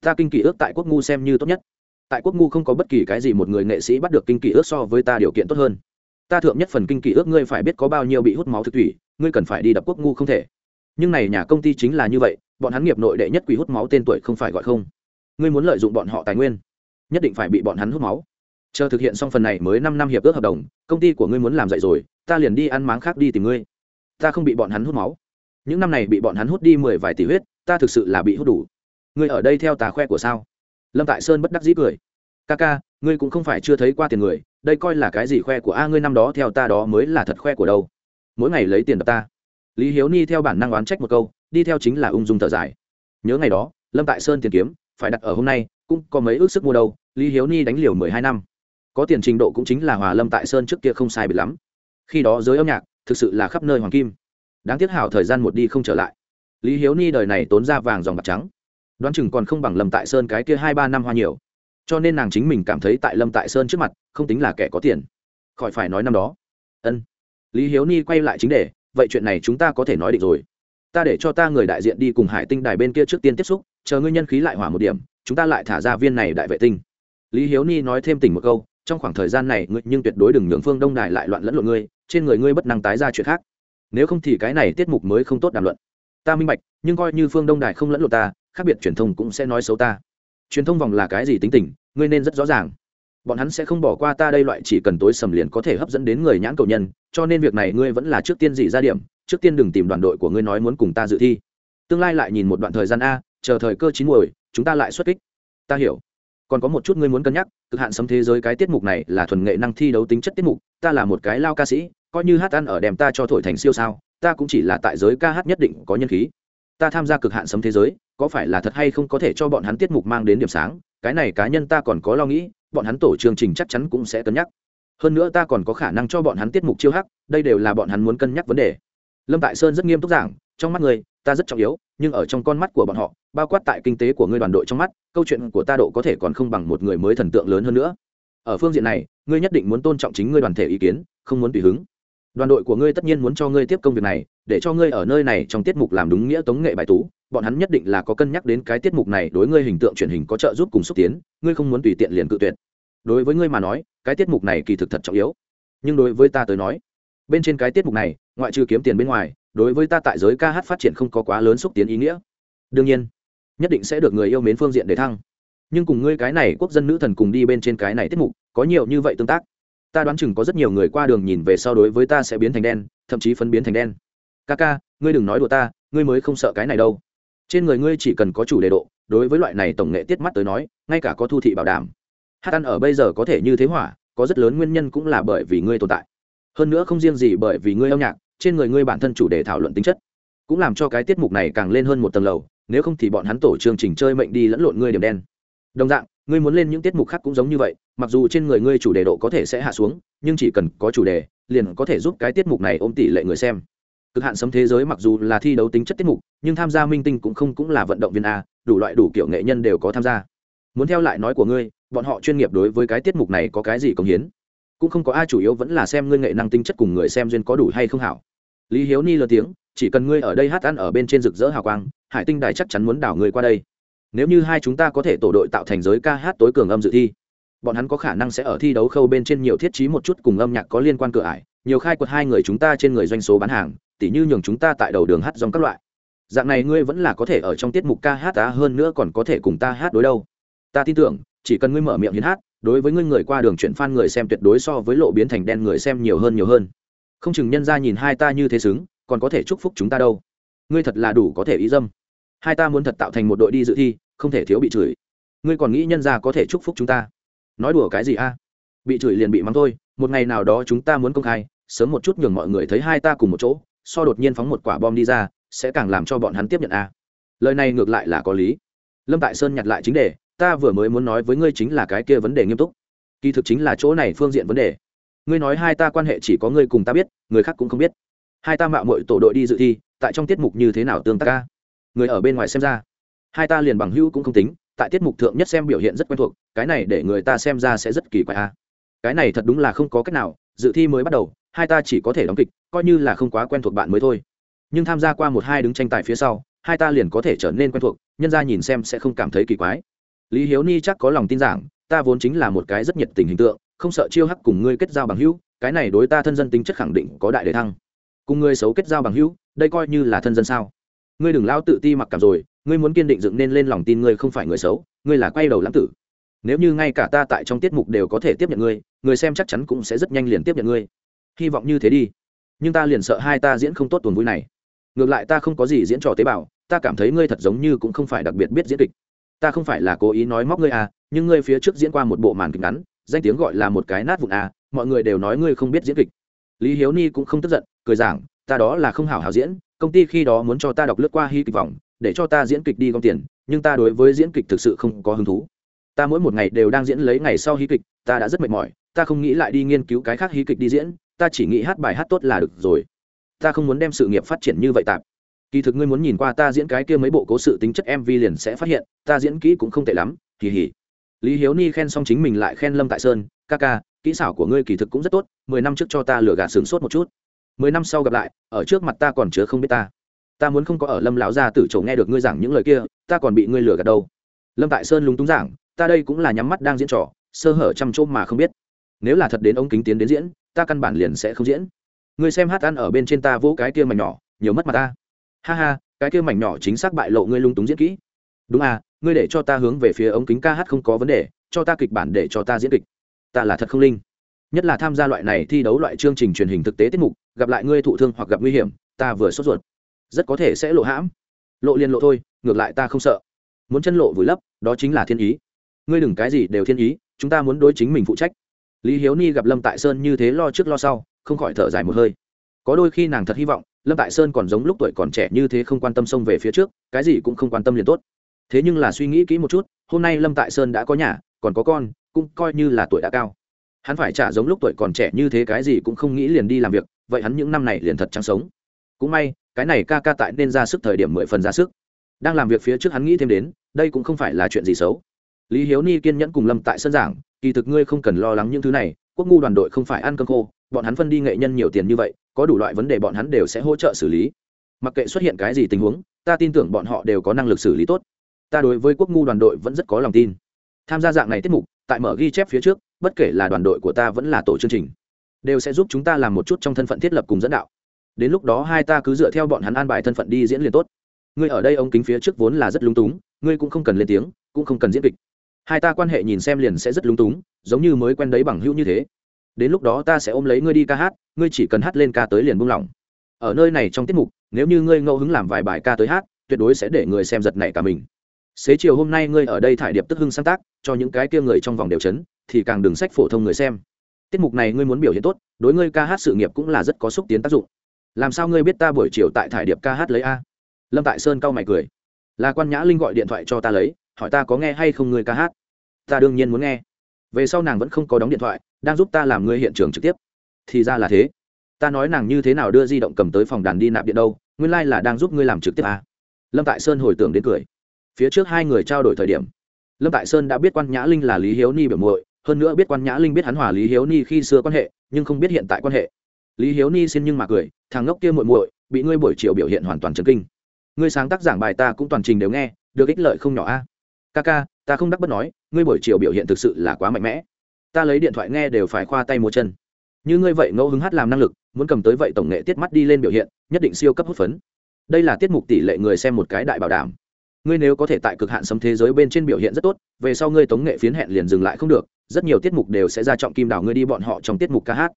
Ta kinh kỳ ước tại quốc ngu xem như tốt nhất. Tại quốc ngu không có bất kỳ cái gì một người nghệ sĩ bắt được kinh kỳ ước so với ta điều kiện tốt hơn. Ta thượng nhất phần kinh kỳ ước ngươi phải biết có bao nhiêu bị hút máu thực thủy, ngươi cần phải đi đập quốc ngu không thể nhưng này nhà công ty chính là như vậy, bọn hắn nghiệp nội đệ nhất quỷ hút máu tên tuổi không phải gọi không. Ngươi muốn lợi dụng bọn họ tài nguyên, nhất định phải bị bọn hắn hút máu. Chờ thực hiện xong phần này mới năm năm hiệp ước hợp đồng, công ty của ngươi muốn làm dậy rồi, ta liền đi ăn máng khác đi tìm ngươi. Ta không bị bọn hắn hút máu. Những năm này bị bọn hắn hút đi mười vài tỷ huyết, ta thực sự là bị hút đủ. Ngươi ở đây theo tà khoe của sao? Lâm tại sơn bất đắc dĩ cười. Ca ca, ngươi cũng không phải chưa thấy qua tiền người, đây coi là cái gì khoe của a ngươi năm đó theo ta đó mới là thật khoe của đâu? Mỗi ngày lấy tiền đập ta lý hiếu ni theo bản năng oán trách một câu, đi theo chính là ung dung thở dài. Nhớ ngày đó, lâm tại sơn tiền kiếm, phải đặt ở hôm nay, cũng có mấy ước sức mua đâu, lý hiếu ni đánh liều mười hai năm. Có tiền trình độ cũng chính là hòa lâm tại sơn trước kia không sai bị lắm. Khi đó giới âm nhạc, thực sự là khắp nơi hoàng kim. Đáng tiếc hảo thời gian một đi không trở lại. Lý hiếu ni đời này tốn ra vàng dòng bạc trắng. Đoán chừng còn không bằng lâm tại sơn cái kia hai ba năm hoa nhiều. Cho nên nàng chính mình cảm thấy tại lâm tại sơn trước mặt, không tính là kẻ có tiền. Khỏi phải nói năm đó. Ân. Lý hiếu ni quay lại chính đề vậy chuyện này chúng ta có thể nói định rồi. Ta để cho ta người đại diện đi cùng hải tinh đài bên kia trước tiên tiếp xúc, chờ ngươi nhân khí lại hỏa một điểm, chúng ta lại thả ra viên này đại vệ tinh. Lý hiếu ni nói thêm tỉnh một câu, trong khoảng thời gian này, ngươi nhưng tuyệt đối đừng nhường phương đông đài lại loạn lẫn lộn ngươi, trên người ngươi bất năng tái ra chuyện khác. Nếu không thì cái này tiết mục mới không tốt đàm luận. Ta minh bạch, nhưng coi như phương đông đài không lẫn lộn ta, khác biệt truyền thông cũng sẽ nói xấu ta. Truyền thông vòng là cái gì tính tình, ngươi nên rất rõ ràng. Bọn hắn sẽ không bỏ qua ta đây, loại chỉ cần tối sầm liền có thể hấp dẫn đến người nhãn cầu nhân cho nên việc này ngươi vẫn là trước tiên dị ra điểm, trước tiên đừng tìm đoàn đội của ngươi nói muốn cùng ta dự thi. Tương lai lại nhìn một đoạn thời gian a, chờ thời cơ chín muồi, chúng ta lại xuất kích. Ta hiểu. Còn có một chút ngươi muốn cân nhắc, cực hạn sấm thế giới cái tiết mục này là thuần nghệ năng thi đấu tính chất tiết mục, ta là một cái lao ca sĩ, coi như hát ăn ở đèm ta cho thổi thành siêu sao, ta cũng chỉ là tại giới ca hát nhất định có nhân khí. Ta tham gia cực hạn sấm thế giới, có phải là thật hay không có thể cho bọn hắn tiết mục mang đến điểm sáng, cái này cá nhân ta còn có lo nghĩ, bọn hắn tổ chương trình chắc chắn cũng sẽ cân nhắc hơn nữa ta còn có khả năng cho bọn hắn tiết mục chiêu hắc, đây đều là bọn hắn muốn cân nhắc vấn đề. Lâm tại sơn rất nghiêm túc giảng, trong mắt người, ta rất trọng yếu, nhưng ở trong con mắt của bọn họ, bao quát tại kinh tế của ngươi đoàn đội trong mắt, câu chuyện của ta độ có thể còn không bằng một người mới thần tượng lớn hơn nữa. Ở phương diện này, ngươi nhất định muốn tôn trọng chính ngươi đoàn thể ý kiến, không muốn tùy hứng. Đoàn đội của ngươi tất nhiên muốn cho ngươi tiếp công việc này, để cho ngươi ở nơi này trong tiết mục làm đúng nghĩa tống nghệ bài tú, bọn hắn nhất định là có cân nhắc đến cái tiết mục này đối ngươi hình tượng truyền hình có trợ giúp cùng xúc tiến, ngươi không muốn tùy tiện liền cự tuyệt đối với ngươi mà nói, cái tiết mục này kỳ thực thật trọng yếu. Nhưng đối với ta tới nói, bên trên cái tiết mục này, ngoại trừ kiếm tiền bên ngoài, đối với ta tại giới ca hát phát triển không có quá lớn xúc tiến ý nghĩa. Đương nhiên, nhất định sẽ được người yêu mến phương diện để thăng. Nhưng cùng ngươi cái này quốc dân nữ thần cùng đi bên trên cái này tiết mục, có nhiều như vậy tương tác. Ta đoán chừng có rất nhiều người qua đường nhìn về sau đối với ta sẽ biến thành đen, thậm chí phân biến thành đen. Ca ca ngươi đừng nói đùa ta, ngươi mới không sợ cái này đâu. Trên người ngươi chỉ cần có chủ đề độ, đối với loại này tổng nghệ tiết mắt tới nói, ngay cả có thu thị bảo đảm hát ăn ở bây giờ có thể như thế hỏa, có rất lớn nguyên nhân cũng là bởi vì ngươi tồn tại. Hơn nữa không riêng gì bởi vì ngươi âm nhạc, trên người ngươi bản thân chủ đề thảo luận tính chất, cũng làm cho cái tiết mục này càng lên hơn một tầng lầu, nếu không thì bọn hắn tổ chương trình chơi mệnh đi lẫn lộn ngươi điểm đen. Đồng dạng, ngươi muốn lên những tiết mục khác cũng giống như vậy, mặc dù trên người ngươi chủ đề độ có thể sẽ hạ xuống, nhưng chỉ cần có chủ đề, liền có thể giúp cái tiết mục này ôm tỷ lệ người xem. Cực hạn sấm thế giới mặc dù là thi đấu tính chất tiết mục, nhưng tham gia minh tinh cũng không cũng là vận động viên a, đủ loại đủ kiểu nghệ nhân đều có tham gia muốn theo lại nói của ngươi, bọn họ chuyên nghiệp đối với cái tiết mục này có cái gì công hiến? Cũng không có ai chủ yếu vẫn là xem ngươi nghệ năng tinh chất cùng người xem duyên có đủ hay không hảo. Lý hiếu ni lớn tiếng, chỉ cần ngươi ở đây hát ăn ở bên trên rực rỡ hào quang, hải tinh đài chắc chắn muốn đảo ngươi qua đây. Nếu như hai chúng ta có thể tổ đội tạo thành giới ca hát tối cường âm dự thi, bọn hắn có khả năng sẽ ở thi đấu khâu bên trên nhiều thiết trí một chút cùng âm nhạc có liên quan cửa ải, nhiều khai quật hai người chúng ta trên người doanh số bán hàng, tỉ như nhường chúng ta tại đầu đường hát dòng các loại. Dạng này ngươi vẫn là có thể ở trong tiết mục ca hát ta hơn nữa còn có thể cùng ta hát đối đâu ta tin tưởng, chỉ cần ngươi mở miệng hiến hát, đối với ngươi người qua đường chuyển phan người xem tuyệt đối so với lộ biến thành đen người xem nhiều hơn nhiều hơn. Không chừng nhân ra nhìn hai ta như thế xứng, còn có thể chúc phúc chúng ta đâu. Ngươi thật là đủ có thể ý dâm. Hai ta muốn thật tạo thành một đội đi dự thi, không thể thiếu bị chửi. Ngươi còn nghĩ nhân ra có thể chúc phúc chúng ta? Nói đùa cái gì a? Bị chửi liền bị mắng thôi, một ngày nào đó chúng ta muốn công khai, sớm một chút nhường mọi người thấy hai ta cùng một chỗ, so đột nhiên phóng một quả bom đi ra, sẽ càng làm cho bọn hắn tiếp nhận a. Lời này ngược lại là có lý. Lâm tại sơn nhặt lại chính đề ta vừa mới muốn nói với ngươi chính là cái kia vấn đề nghiêm túc. Kỳ thực chính là chỗ này phương diện vấn đề. Ngươi nói hai ta quan hệ chỉ có ngươi cùng ta biết, người khác cũng không biết. Hai ta mạo mội tổ đội đi dự thi, tại trong tiết mục như thế nào tương tác ca? Người ở bên ngoài xem ra, hai ta liền bằng hữu cũng không tính, tại tiết mục thượng nhất xem biểu hiện rất quen thuộc, cái này để người ta xem ra sẽ rất kỳ quái a. Cái này thật đúng là không có cách nào, dự thi mới bắt đầu, hai ta chỉ có thể đóng kịch, coi như là không quá quen thuộc bạn mới thôi. Nhưng tham gia qua một hai đứng tranh tài phía sau, hai ta liền có thể trở nên quen thuộc, nhân ra nhìn xem sẽ không cảm thấy kỳ quái lý hiếu ni chắc có lòng tin giảng, ta vốn chính là một cái rất nhiệt tình hình tượng, không sợ chiêu hắc cùng ngươi kết giao bằng hữu, cái này đối ta thân dân tính chất khẳng định có đại đề thăng. Cùng ngươi xấu kết giao bằng hữu, đây coi như là thân dân sao? Ngươi đừng lao tự ti mặc cảm rồi, ngươi muốn kiên định dựng nên lên lòng tin ngươi không phải người xấu, ngươi là quay đầu lãng tử. Nếu như ngay cả ta tại trong tiết mục đều có thể tiếp nhận ngươi, người xem chắc chắn cũng sẽ rất nhanh liền tiếp nhận ngươi. Hy vọng như thế đi. Nhưng ta liền sợ hai ta diễn không tốt tuần vui này. Ngược lại ta không có gì diễn trò tế bào, ta cảm thấy ngươi thật giống như cũng không phải đặc biệt biết diễn kịch ta không phải là cố ý nói móc ngươi à nhưng ngươi phía trước diễn qua một bộ màn kịch ngắn, danh tiếng gọi là một cái nát vụn à mọi người đều nói ngươi không biết diễn kịch. Lý hiếu ni cũng không tức giận, cười giảng, ta đó là không hảo hảo diễn, công ty khi đó muốn cho ta đọc lướt qua hy kịch vòng, để cho ta diễn kịch đi gom tiền, nhưng ta đối với diễn kịch thực sự không có hứng thú. Ta mỗi một ngày đều đang diễn lấy ngày sau hí kịch, ta đã rất mệt mỏi, ta không nghĩ lại đi nghiên cứu cái khác hí kịch đi diễn, ta chỉ nghĩ hát bài hát tốt là được rồi. Ta không muốn đem sự nghiệp phát triển như vậy tạm kỳ thực ngươi muốn nhìn qua ta diễn cái kia mấy bộ cố sự tính chất mv liền sẽ phát hiện, ta diễn kỹ cũng không tệ lắm, kỳ hỉ. Lý hiếu ni khen xong chính mình lại khen lâm tại sơn, ca ca, kỹ xảo của ngươi kỳ thực cũng rất tốt, mười năm trước cho ta lừa gạt sướng sốt một chút. Mười năm sau gặp lại, ở trước mặt ta còn chứa không biết ta. Ta muốn không có ở lâm lão gia tử chỗ nghe được ngươi giảng những lời kia, ta còn bị ngươi lừa gạt đâu. Lâm tại sơn lúng túng giảng, ta đây cũng là nhắm mắt đang diễn trò, sơ hở chăm chỗ mà không biết. Nếu là thật đến ống kính tiến đến diễn, ta căn bản liền sẽ không diễn. Ngươi xem hát ăn ở bên trên ta vỗ cái kia mảnh nhỏ, nhiều mất mà ta ha ha, cái kia mảnh nhỏ chính xác bại lộ ngươi lung túng diễn kỹ. Đúng à ngươi để cho ta hướng về phía ống kính ca hát không có vấn đề, cho ta kịch bản để cho ta diễn kịch. Ta là thật không linh. Nhất là tham gia loại này thi đấu loại chương trình truyền hình thực tế tiết mục, gặp lại ngươi thụ thương hoặc gặp nguy hiểm, ta vừa sốt ruột. Rất có thể sẽ lộ hãm. Lộ liền lộ thôi, ngược lại ta không sợ. Muốn chân lộ vùi lấp, đó chính là thiên ý. Ngươi đừng cái gì đều thiên ý, chúng ta muốn đối chính mình phụ trách. Lý hiếu ni gặp lâm tại sơn như thế lo trước lo sau, không khỏi thở dài một hơi. Có đôi khi nàng thật hy vọng lâm tại sơn còn giống lúc tuổi còn trẻ như thế không quan tâm xông về phía trước, cái gì cũng không quan tâm liền tốt. Thế nhưng là suy nghĩ kỹ một chút, hôm nay lâm tại sơn đã có nhà, còn có con, cũng coi như là tuổi đã cao. Hắn phải trả giống lúc tuổi còn trẻ như thế cái gì cũng không nghĩ liền đi làm việc, vậy hắn những năm này liền thật trắng sống. Cũng may, cái này ca ca tại nên ra sức thời điểm mười phần ra sức. Đang làm việc phía trước hắn nghĩ thêm đến, đây cũng không phải là chuyện gì xấu. Lý hiếu ni kiên nhẫn cùng lâm tại sân giảng, kỳ thực ngươi không cần lo lắng những thứ này, quốc ngu đoàn đội không phải ăn cơm khô, bọn hắn phân đi nghệ nhân nhiều tiền như vậy có đủ loại vấn đề bọn hắn đều sẽ hỗ trợ xử lý. Mặc kệ xuất hiện cái gì tình huống, ta tin tưởng bọn họ đều có năng lực xử lý tốt. Ta đối với quốc ngu đoàn đội vẫn rất có lòng tin. Tham gia dạng này tiết mục, tại mở ghi chép phía trước, bất kể là đoàn đội của ta vẫn là tổ chương trình, đều sẽ giúp chúng ta làm một chút trong thân phận thiết lập cùng dẫn đạo. Đến lúc đó hai ta cứ dựa theo bọn hắn an bài thân phận đi diễn liền tốt. Ngươi ở đây ống kính phía trước vốn là rất lúng túng, ngươi cũng không cần lên tiếng, cũng không cần diễn kịch. Hai ta quan hệ nhìn xem liền sẽ rất lúng túng, giống như mới quen đấy bằng hữu như thế đến lúc đó ta sẽ ôm lấy ngươi đi ca hát, ngươi chỉ cần hát lên ca tới liền buông lỏng. Ở nơi này trong tiết mục, nếu như ngươi ngẫu hứng làm vài bài ca tới hát, tuyệt đối sẽ để người xem giật nảy cả mình. Xế chiều hôm nay ngươi ở đây thải điệp tức hưng sáng tác, cho những cái kia người trong vòng đều chấn, thì càng đừng sách phổ thông người xem. Tiết mục này ngươi muốn biểu hiện tốt, đối ngươi ca hát sự nghiệp cũng là rất có xúc tiến tác dụng. Làm sao ngươi biết ta buổi chiều tại thải điệp ca hát lấy a? Lâm tại sơn cau mày cười. Là quan nhã linh gọi điện thoại cho ta lấy, hỏi ta có nghe hay không ngươi ca hát? Ta đương nhiên muốn nghe về sau nàng vẫn không có đóng điện thoại, đang giúp ta làm ngươi hiện trường trực tiếp. Thì ra là thế. Ta nói nàng như thế nào đưa di động cầm tới phòng đàn đi nạp điện đâu, nguyên lai、like、là đang giúp ngươi làm trực tiếp à. lâm tại sơn hồi tưởng đến cười. Phía trước hai người trao đổi thời điểm, lâm tại sơn đã biết quan nhã linh là lý hiếu ni biểu muội, hơn nữa biết quan nhã linh biết hắn hòa lý hiếu ni khi xưa quan hệ, nhưng không biết hiện tại quan hệ. Lý hiếu ni xin nhưng mà cười, thằng ngốc kia muội muội, bị ngươi buổi chiều biểu hiện hoàn toàn chấn kinh. Ngươi sáng tác giảng bài ta cũng toàn trình đều nghe, được ích lợi không nhỏ a ca ca, ta không đắc bất nói, ngươi buổi chiều biểu hiện thực sự là quá mạnh mẽ. Ta lấy điện thoại nghe đều phải khoa tay múa chân. Như ngươi vậy ngẫu hứng hát làm năng lực, muốn cầm tới vậy tổng nghệ tiết mắt đi lên biểu hiện, nhất định siêu cấp hút phấn. Đây là tiết mục tỷ lệ người xem một cái đại bảo đảm. Ngươi nếu có thể tại cực hạn sấm thế giới bên trên biểu hiện rất tốt, về sau ngươi tống nghệ phiến hẹn liền dừng lại không được, rất nhiều tiết mục đều sẽ ra trọng kim đào ngươi đi bọn họ trong tiết mục ca hát.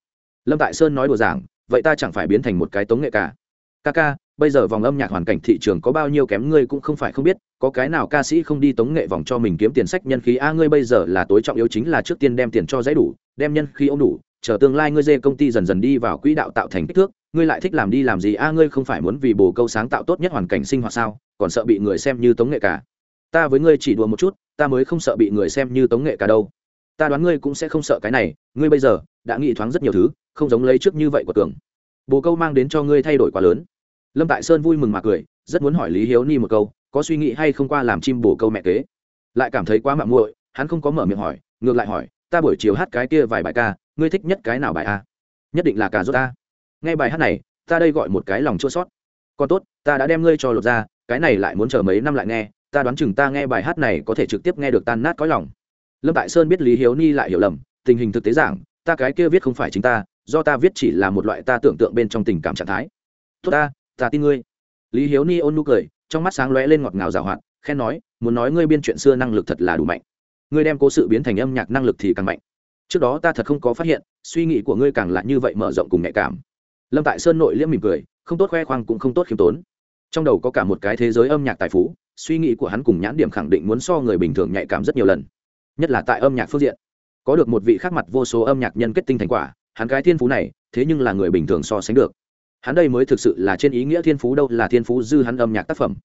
Lâm tại sơn nói đùa giảng, vậy ta chẳng phải biến thành một cái tống nghệ cả ca ca bây giờ vòng âm nhạc hoàn cảnh thị trường có bao nhiêu kém ngươi cũng không phải không biết, có cái nào ca sĩ không đi tống nghệ vòng cho mình kiếm tiền sách nhân khí? A, ngươi bây giờ là tối trọng yếu chính là trước tiên đem tiền cho dãy đủ, đem nhân khí ông đủ, chờ tương lai ngươi dê công ty dần dần đi vào quỹ đạo tạo thành kích thước, ngươi lại thích làm đi làm gì? A, ngươi không phải muốn vì bồ câu sáng tạo tốt nhất hoàn cảnh sinh hoạt sao? Còn sợ bị người xem như tống nghệ cả. Ta với ngươi chỉ đùa một chút, ta mới không sợ bị người xem như tống nghệ cả đâu. Ta đoán ngươi cũng sẽ không sợ cái này, ngươi bây giờ đã nghĩ thoáng rất nhiều thứ, không giống lấy trước như vậy của tưởng. Bồ câu mang đến cho ngươi thay đổi quá lớn lâm tại sơn vui mừng mà cười, rất muốn hỏi lý hiếu ni một câu, có suy nghĩ hay không qua làm chim bổ câu mẹ kế. Lại cảm thấy quá mạng muội, hắn không có mở miệng hỏi, ngược lại hỏi, ta buổi chiều hát cái kia vài bài ca, ngươi thích nhất cái nào bài a? Nhất định là cả rốt ta nghe bài hát này, ta đây gọi một cái lòng chua sót. Còn tốt, ta đã đem ngươi cho lột ra, cái này lại muốn chờ mấy năm lại nghe, ta đoán chừng ta nghe bài hát này có thể trực tiếp nghe được tan nát có lòng. Lâm tại sơn biết lý hiếu ni lại hiểu lầm, tình hình thực tế giảng, ta cái kia viết không phải chính ta, do ta viết chỉ là một loại ta tưởng tượng bên trong tình cảm trạng thái. Tốt ta ta tin ngươi. Lý hiếu ni ôn nu cười, trong mắt sáng lóe lên ngọt ngào rào hoạt khen nói, muốn nói ngươi biên chuyện xưa năng lực thật là đủ mạnh. Ngươi đem cố sự biến thành âm nhạc năng lực thì càng mạnh. Trước đó ta thật không có phát hiện, suy nghĩ của ngươi càng lạ như vậy mở rộng cùng nhạy cảm. Lâm tại sơn nội liễm mỉm cười, không tốt khoe khoang cũng không tốt khiêm tốn. Trong đầu có cả một cái thế giới âm nhạc tài phú, suy nghĩ của hắn cùng nhãn điểm khẳng định muốn so người bình thường nhạy cảm rất nhiều lần. Nhất là tại âm nhạc phương diện. Có được một vị khác mặt vô số âm nhạc nhân kết tinh thành quả, hắn cái thiên phú này, thế nhưng là người bình thường so sánh được hắn đây mới thực sự là trên ý nghĩa thiên phú đâu, là thiên phú dư hắn âm nhạc tác phẩm.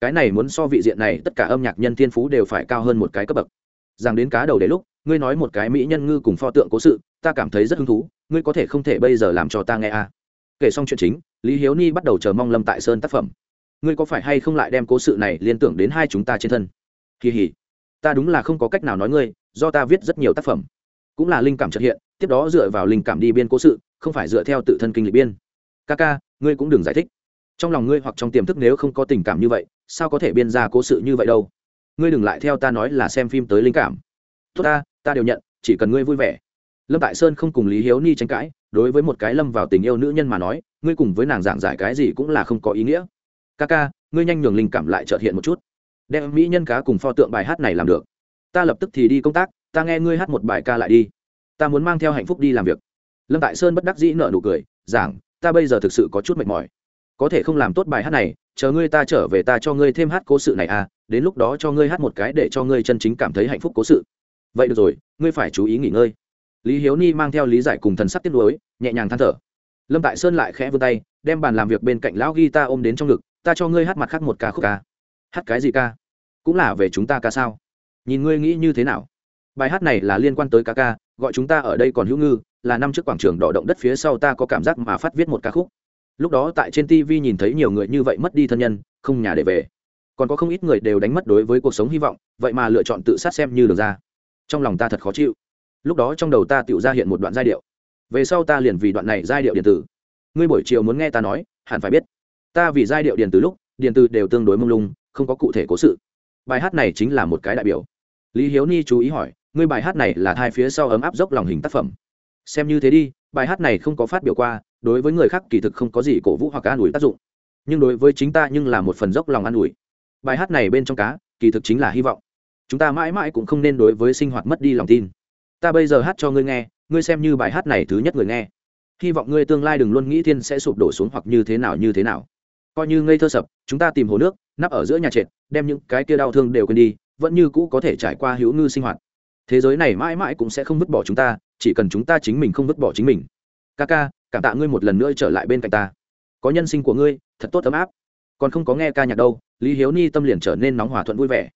Cái này muốn so vị diện này, tất cả âm nhạc nhân thiên phú đều phải cao hơn một cái cấp bậc. Rằng đến cá đầu để lúc, ngươi nói một cái mỹ nhân ngư cùng pho tượng cố sự, ta cảm thấy rất hứng thú, ngươi có thể không thể bây giờ làm cho ta nghe à. kể xong chuyện chính, lý hiếu ni bắt đầu chờ mong lâm tại sơn tác phẩm. Ngươi có phải hay không lại đem cố sự này liên tưởng đến hai chúng ta trên thân? Kỳ hỉ ta đúng là không có cách nào nói ngươi, do ta viết rất nhiều tác phẩm. Cũng là linh cảm trật hiện, tiếp đó dựa vào linh cảm đi biên cố sự, không phải dựa theo tự thân kinh lịch biên ca ca, ngươi cũng đừng giải thích. Trong lòng ngươi hoặc trong tiềm thức nếu không có tình cảm như vậy, sao có thể biên ra cố sự như vậy đâu? Ngươi đừng lại theo ta nói là xem phim tới linh cảm. Tốt ta ta đều nhận, chỉ cần ngươi vui vẻ. Lâm tại sơn không cùng lý hiếu ni tranh cãi, đối với một cái lâm vào tình yêu nữ nhân mà nói, ngươi cùng với nàng giảng giải cái gì cũng là không có ý nghĩa. Ca ca, ngươi nhanh nhường linh cảm lại trợt hiện một chút. Đem mỹ nhân cá cùng pho tượng bài hát này làm được. Ta lập tức thì đi công tác, ta nghe ngươi hát một bài ca lại đi. Ta muốn mang theo hạnh phúc đi làm việc. Lâm tại sơn bất đắc dĩ nợ nụ cười, giảng ta bây giờ thực sự có chút mệt mỏi. Có thể không làm tốt bài hát này, chờ ngươi ta trở về ta cho ngươi thêm hát cố sự này à đến lúc đó cho ngươi hát một cái để cho ngươi chân chính cảm thấy hạnh phúc cố sự. Vậy được rồi, ngươi phải chú ý nghỉ ngơi. Lý hiếu ni mang theo lý giải cùng thần sắc tiếp nối nhẹ nhàng than thở. Lâm tại sơn lại khẽ vươn tay, đem bàn làm việc bên cạnh lão ghi ta ôm đến trong ngực, ta cho ngươi hát mặt khác một ca khúc ca. Hát cái gì ca? Cũng là về chúng ta ca sao? Nhìn ngươi nghĩ như thế nào? Bài hát này là liên quan tới ca ca gọi chúng ta ở đây còn hữu ngư, là năm trước quảng trường đỏ động đất phía sau ta có cảm giác mà phát viết một ca khúc. Lúc đó tại trên tv nhìn thấy nhiều người như vậy mất đi thân nhân, không nhà để về. Còn có không ít người đều đánh mất đối với cuộc sống hy vọng, vậy mà lựa chọn tự sát xem như được ra. Trong lòng ta thật khó chịu. Lúc đó trong đầu ta tự ra hiện một đoạn giai điệu. Về sau ta liền vì đoạn này giai điệu điện tử. Ngươi buổi chiều muốn nghe ta nói, hẳn phải biết. Ta vì giai điệu điện tử lúc, điện tử đều tương đối mông lung, không có cụ thể cố sự. Bài hát này chính là một cái đại biểu. Lý hiếu ni chú ý hỏi ngươi bài hát này là thai phía sau ấm áp dốc lòng hình tác phẩm. Xem như thế đi, bài hát này không có phát biểu qua, đối với người khác kỳ thực không có gì cổ vũ hoặc an ủi tác dụng. Nhưng đối với chính ta nhưng là một phần dốc lòng an ủi. Bài hát này bên trong cá, kỳ thực chính là hy vọng. Chúng ta mãi mãi cũng không nên đối với sinh hoạt mất đi lòng tin. Ta bây giờ hát cho ngươi nghe, ngươi xem như bài hát này thứ nhất người nghe. Hy vọng ngươi tương lai đừng luôn nghĩ thiên sẽ sụp đổ xuống hoặc như thế nào như thế nào. Coi như ngây thơ sập, chúng ta tìm hồ nước, nắp ở giữa nhà trệt, đem những cái kia đau thương đều quên đi, vẫn như cũ có thể trải qua hữu ngư sinh hoạt thế giới này mãi mãi cũng sẽ không vứt bỏ chúng ta, chỉ cần chúng ta chính mình không vứt bỏ chính mình. Ca ca cảm tạ ngươi một lần nữa trở lại bên cạnh ta. Có nhân sinh của ngươi, thật tốt ấm áp. Còn không có nghe ca nhạc đâu, lý hiếu ni tâm liền trở nên nóng hòa thuận vui vẻ.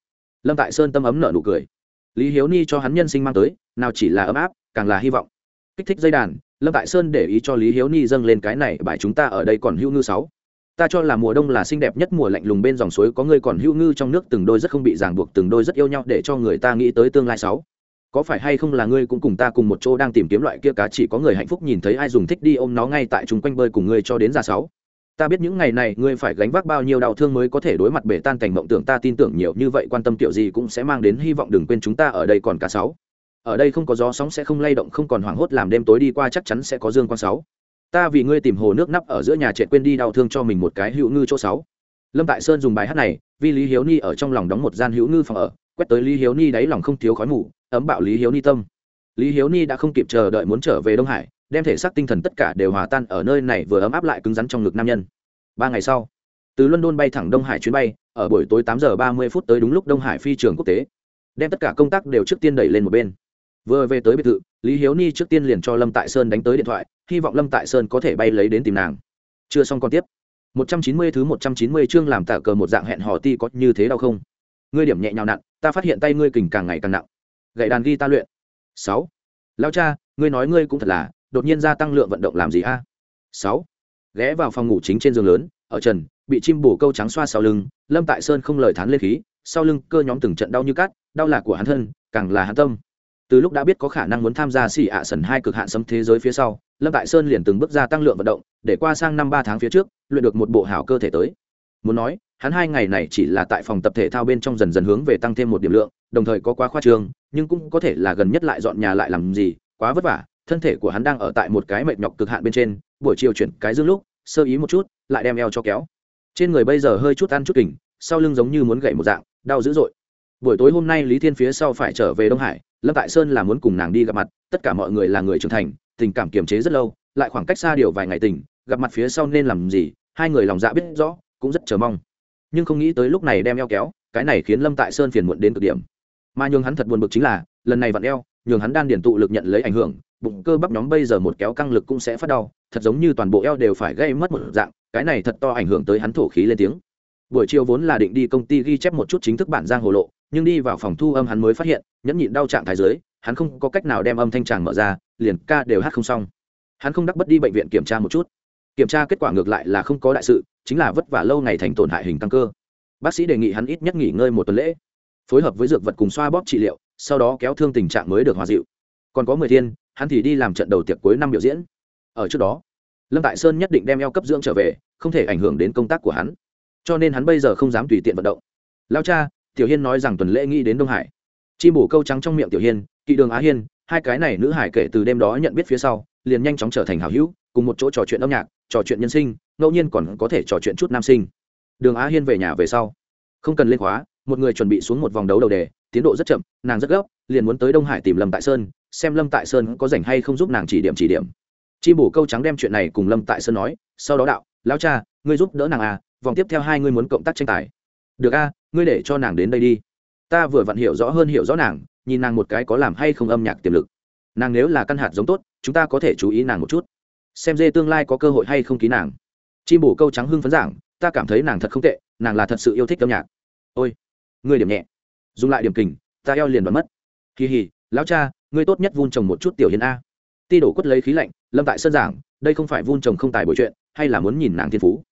Lâm tại sơn tâm ấm nở nụ cười. Lý hiếu ni cho hắn nhân sinh mang tới, nào chỉ là ấm áp, càng là hy vọng. Kích thích dây đàn, lâm tại sơn để ý cho lý hiếu ni dâng lên cái này bài chúng ta ở đây còn hữu ngư sáu. Ta cho là mùa đông là xinh đẹp nhất, mùa lạnh lùng bên dòng suối có người còn hữu ngư trong nước, từng đôi rất không bị ràng buộc, từng đôi rất yêu nhau để cho người ta nghĩ tới tương lai sáu có phải hay không là ngươi cũng cùng ta cùng một chỗ đang tìm kiếm loại kia cá chỉ có người hạnh phúc nhìn thấy ai dùng thích đi ôm nó ngay tại chung quanh bơi cùng ngươi cho đến ra sáu? Ta biết những ngày này ngươi phải gánh vác bao nhiêu đau thương mới có thể đối mặt bể tan cảnh mộng tưởng, ta tin tưởng nhiều như vậy quan tâm kiểu gì cũng sẽ mang đến hy vọng đừng quên chúng ta ở đây còn cả sáu. Ở đây không có gió sóng sẽ không lay động, không còn hoảng hốt làm đêm tối đi qua chắc chắn sẽ có dương quan sáu. Ta vì ngươi tìm hồ nước nắp ở giữa nhà trệt quên đi đau thương cho mình một cái hữu ngư chỗ sáu. Lâm tại sơn dùng bài hát này vì lý hiếu ni ở trong lòng đóng một gian hữu ngư phòng ở quét tới lý hiếu ni đáy lòng không thiếu khói mù, ấm bạo lý hiếu ni tâm. Lý hiếu ni đã không kịp chờ đợi muốn trở về đông hải, đem thể xác tinh thần tất cả đều hòa tan ở nơi này vừa ấm áp lại cứng rắn trong ngực nam nhân. Ba ngày sau, từ london bay thẳng đông hải chuyến bay, ở buổi tối tám giờ ba mươi phút tới đúng lúc đông hải phi trường quốc tế. Đem tất cả công tác đều trước tiên đẩy lên một bên. Vừa về tới biệt thự, lý hiếu ni trước tiên liền cho lâm tại sơn đánh tới điện thoại, hy vọng lâm tại sơn có thể bay lấy đến tìm nàng. Chưa xong còn tiếp. Một trăm chín mươi thứ một trăm chín mươi chương làm tạ cờ một dạng hẹn hò ti có như thế đau không? Ngươi điểm nhẹ nhào nặn, ta phát hiện tay ngươi kình càng ngày càng nặng. Gậy đàn ghi ta luyện. Sáu. Lao cha, ngươi nói ngươi cũng thật là, đột nhiên gia tăng lượng vận động làm gì a? Sáu. Ghé vào phòng ngủ chính trên giường lớn, ở trần, bị chim bổ câu trắng xoa sau lưng, lâm tại sơn không lời thán lên khí, sau lưng cơ nhóm từng trận đau như cát, đau là của hắn thân, càng là hắn tâm. Từ lúc đã biết có khả năng muốn tham gia xì ạ sần hai cực hạn sấm thế giới phía sau, lâm tại sơn liền từng bước ra tăng lượng vận động, để qua sang năm ba tháng phía trước, luyện được một bộ hảo cơ thể tới muốn nói, hắn hai ngày này chỉ là tại phòng tập thể thao bên trong dần dần hướng về tăng thêm một điểm lượng, đồng thời có quá khoa trương, nhưng cũng có thể là gần nhất lại dọn nhà lại làm gì, quá vất vả. Thân thể của hắn đang ở tại một cái mệt nhọc cực hạn bên trên, buổi chiều chuyển cái dương lúc, sơ ý một chút, lại đem eo cho kéo. Trên người bây giờ hơi chút ăn chút kình sau lưng giống như muốn gậy một dạng, đau dữ dội. Buổi tối hôm nay lý thiên phía sau phải trở về đông hải, lâm tại sơn là muốn cùng nàng đi gặp mặt, tất cả mọi người là người trưởng thành, tình cảm kiềm chế rất lâu, lại khoảng cách xa điều vài ngày tình, gặp mặt phía sau nên làm gì, hai người lòng dạ biết rõ cũng rất chờ mong. Nhưng không nghĩ tới lúc này đem eo kéo, cái này khiến lâm tại sơn phiền muộn đến cực điểm. Mà nhường hắn thật buồn bực chính là, lần này vặn eo, nhường hắn đan điển tụ lực nhận lấy ảnh hưởng, bụng cơ bắp nhóm bây giờ một kéo căng lực cũng sẽ phát đau, thật giống như toàn bộ eo đều phải gây mất một dạng, cái này thật to ảnh hưởng tới hắn thổ khí lên tiếng. Buổi chiều vốn là định đi công ty ghi chép một chút chính thức bản giang hồ lộ, nhưng đi vào phòng thu âm hắn mới phát hiện, nhẫn nhịn đau trạng thái dưới, hắn không có cách nào đem âm thanh tràng mở ra, liền ca đều hát không xong. Hắn không đắc bất đi bệnh viện kiểm tra một chút kiểm tra kết quả ngược lại là không có đại sự, chính là vất vả lâu ngày thành tổn hại hình tăng cơ. Bác sĩ đề nghị hắn ít nhất nghỉ ngơi một tuần lễ, phối hợp với dược vật cùng xoa bóp trị liệu, sau đó kéo thương tình trạng mới được hòa dịu. Còn có mười thiên, hắn thì đi làm trận đầu tiệc cuối năm biểu diễn. Ở trước đó, lâm tại sơn nhất định đem eo cấp dưỡng trở về, không thể ảnh hưởng đến công tác của hắn. Cho nên hắn bây giờ không dám tùy tiện vận động. Lao cha, tiểu hiên nói rằng tuần lễ nghĩ đến đông hải. Chim bổ câu trắng trong miệng tiểu hiên, kỵ đường á hiên, hai cái này nữ hải kể từ đêm đó nhận biết phía sau, liền nhanh chóng trở thành hảo hữu, cùng một chỗ trò chuyện âm nhạc trò chuyện nhân sinh, ngẫu nhiên còn có thể trò chuyện chút nam sinh. Đường á hiên về nhà về sau, không cần lên khóa, một người chuẩn bị xuống một vòng đấu đầu đề, tiến độ rất chậm, nàng rất gấp, liền muốn tới đông hải tìm lâm tại sơn, xem lâm tại sơn có rảnh hay không giúp nàng chỉ điểm chỉ điểm. Chi bổ câu trắng đem chuyện này cùng lâm tại sơn nói, sau đó đạo, lão cha, ngươi giúp đỡ nàng à vòng tiếp theo hai ngươi muốn cộng tác tranh tài. Được a, ngươi để cho nàng đến đây đi. Ta vừa vặn hiểu rõ hơn hiểu rõ nàng, nhìn nàng một cái có làm hay không âm nhạc tiềm lực. Nàng nếu là căn hạt giống tốt, chúng ta có thể chú ý nàng một chút xem dê tương lai có cơ hội hay không ký nàng. Chim bổ câu trắng hưng phấn giảng, ta cảm thấy nàng thật không tệ, nàng là thật sự yêu thích âm nhạc. Ôi người điểm nhẹ. Dùng lại điểm kình, ta eo liền đoán mất. Kỳ hì lão cha, ngươi tốt nhất vun trồng một chút tiểu hiến a. Ti đổ quất lấy khí lạnh, lâm tại sân giảng, đây không phải vun trồng không tài bồi chuyện, hay là muốn nhìn nàng thiên phú?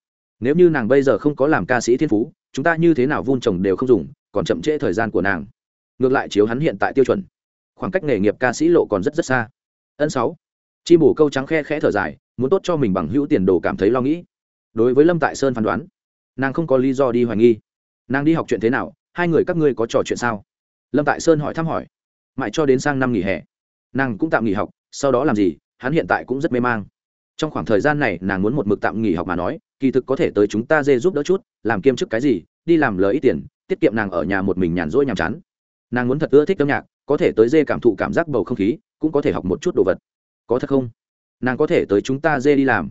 Nếu như nàng bây giờ không có làm ca sĩ thiên phú, chúng ta như thế nào vun trồng đều không dùng, còn chậm trễ thời gian của nàng. Ngược lại chiếu hắn hiện tại tiêu chuẩn. Khoảng cách nghề nghiệp ca sĩ lộ còn rất rất xa. Ân sáu chi bổ câu trắng khe khẽ thở dài, muốn tốt cho mình bằng hữu tiền đồ cảm thấy lo nghĩ. Đối với lâm tại sơn phán đoán, nàng không có lý do đi hoài nghi. Nàng đi học chuyện thế nào, hai người các ngươi có trò chuyện sao? Lâm tại sơn hỏi thăm hỏi. Mãi cho đến sang năm nghỉ hè, nàng cũng tạm nghỉ học, sau đó làm gì, hắn hiện tại cũng rất mê mang. Trong khoảng thời gian này, nàng muốn một mực tạm nghỉ học mà nói, kỳ thực có thể tới chúng ta dê giúp đỡ chút, làm kiêm chức cái gì, đi làm lời ít tiền, tiết kiệm nàng ở nhà một mình nhàn rỗi nhàm chán. Nàng muốn thật ưa thích âm nhạc, có thể tới dê cảm thụ cảm giác bầu không khí, cũng có thể học một chút đồ vật có thật không? Nàng có thể tới chúng ta dê đi làm.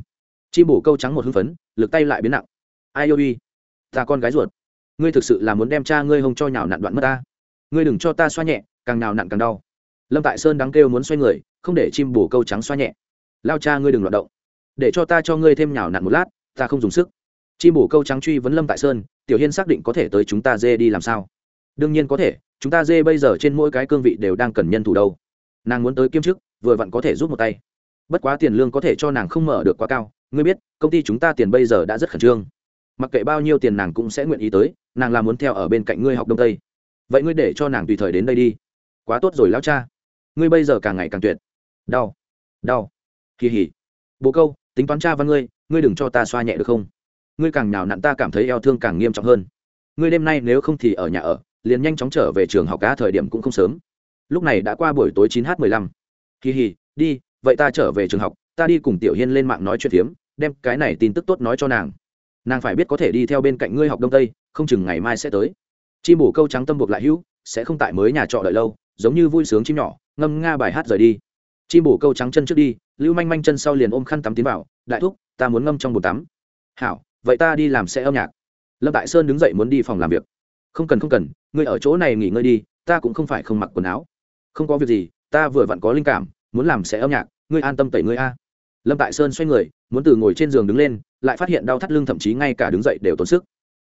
Chim bổ câu trắng một hưng phấn, lực tay lại biến nặng. Ai yêu ta con gái ruột. Ngươi thực sự là muốn đem cha ngươi hông cho nhào nặn đoạn mất ta. Ngươi đừng cho ta xoa nhẹ, càng nào nặn càng đau. Lâm tại sơn đáng kêu muốn xoay người, không để chim bổ câu trắng xoa nhẹ. Lao cha ngươi đừng loạt động. Để cho ta cho ngươi thêm nhào nặn một lát, ta không dùng sức. Chim bổ câu trắng truy vấn lâm tại sơn, tiểu hiên xác định có thể tới chúng ta dê đi làm sao? Đương nhiên có thể, chúng ta dê bây giờ trên mỗi cái cương vị đều đang cần nhân thủ đâu. Nàng muốn tới kiêm chức vừa vặn có thể giúp một tay. Bất quá tiền lương có thể cho nàng không mở được quá cao, ngươi biết, công ty chúng ta tiền bây giờ đã rất khẩn trương. Mặc kệ bao nhiêu tiền nàng cũng sẽ nguyện ý tới, nàng là muốn theo ở bên cạnh ngươi học đông tây. Vậy ngươi để cho nàng tùy thời đến đây đi. Quá tốt rồi lão cha. Ngươi bây giờ càng ngày càng tuyệt. Đau. Đau. Kỳ hỉ. Bố câu, tính toán cha văn ngươi ngươi đừng cho ta xoa nhẹ được không? Ngươi càng nào nặn ta cảm thấy eo thương càng nghiêm trọng hơn. Ngươi đêm nay nếu không thì ở nhà ở, liền nhanh chóng trở về trường học cá thời điểm cũng không sớm. Lúc này đã qua buổi tối chín h mười lăm kỳ hì, đi, vậy ta trở về trường học, ta đi cùng tiểu hiên lên mạng nói chuyện phiếm, đem cái này tin tức tốt nói cho nàng. Nàng phải biết có thể đi theo bên cạnh ngươi học đông tây, không chừng ngày mai sẽ tới. Chim bổ câu trắng tâm buộc lại hữu, sẽ không tại mới nhà trọ đợi lâu, giống như vui sướng chim nhỏ, ngâm nga bài hát rời đi. Chim bổ câu trắng chân trước đi, lưu manh manh chân sau liền ôm khăn tắm tiến vào, đại thúc, ta muốn ngâm trong bồn tắm. Hảo, vậy ta đi làm xe âm nhạc. Lâm tại sơn đứng dậy muốn đi phòng làm việc. Không cần không cần, ngươi ở chỗ này nghỉ ngơi đi, ta cũng không phải không mặc quần áo. Không có việc gì ta vừa vặn có linh cảm, muốn làm sẽ âm nhạc, ngươi an tâm tẩy ngươi a. Lâm tại sơn xoay người, muốn từ ngồi trên giường đứng lên, lại phát hiện đau thắt lưng thậm chí ngay cả đứng dậy đều tốn sức.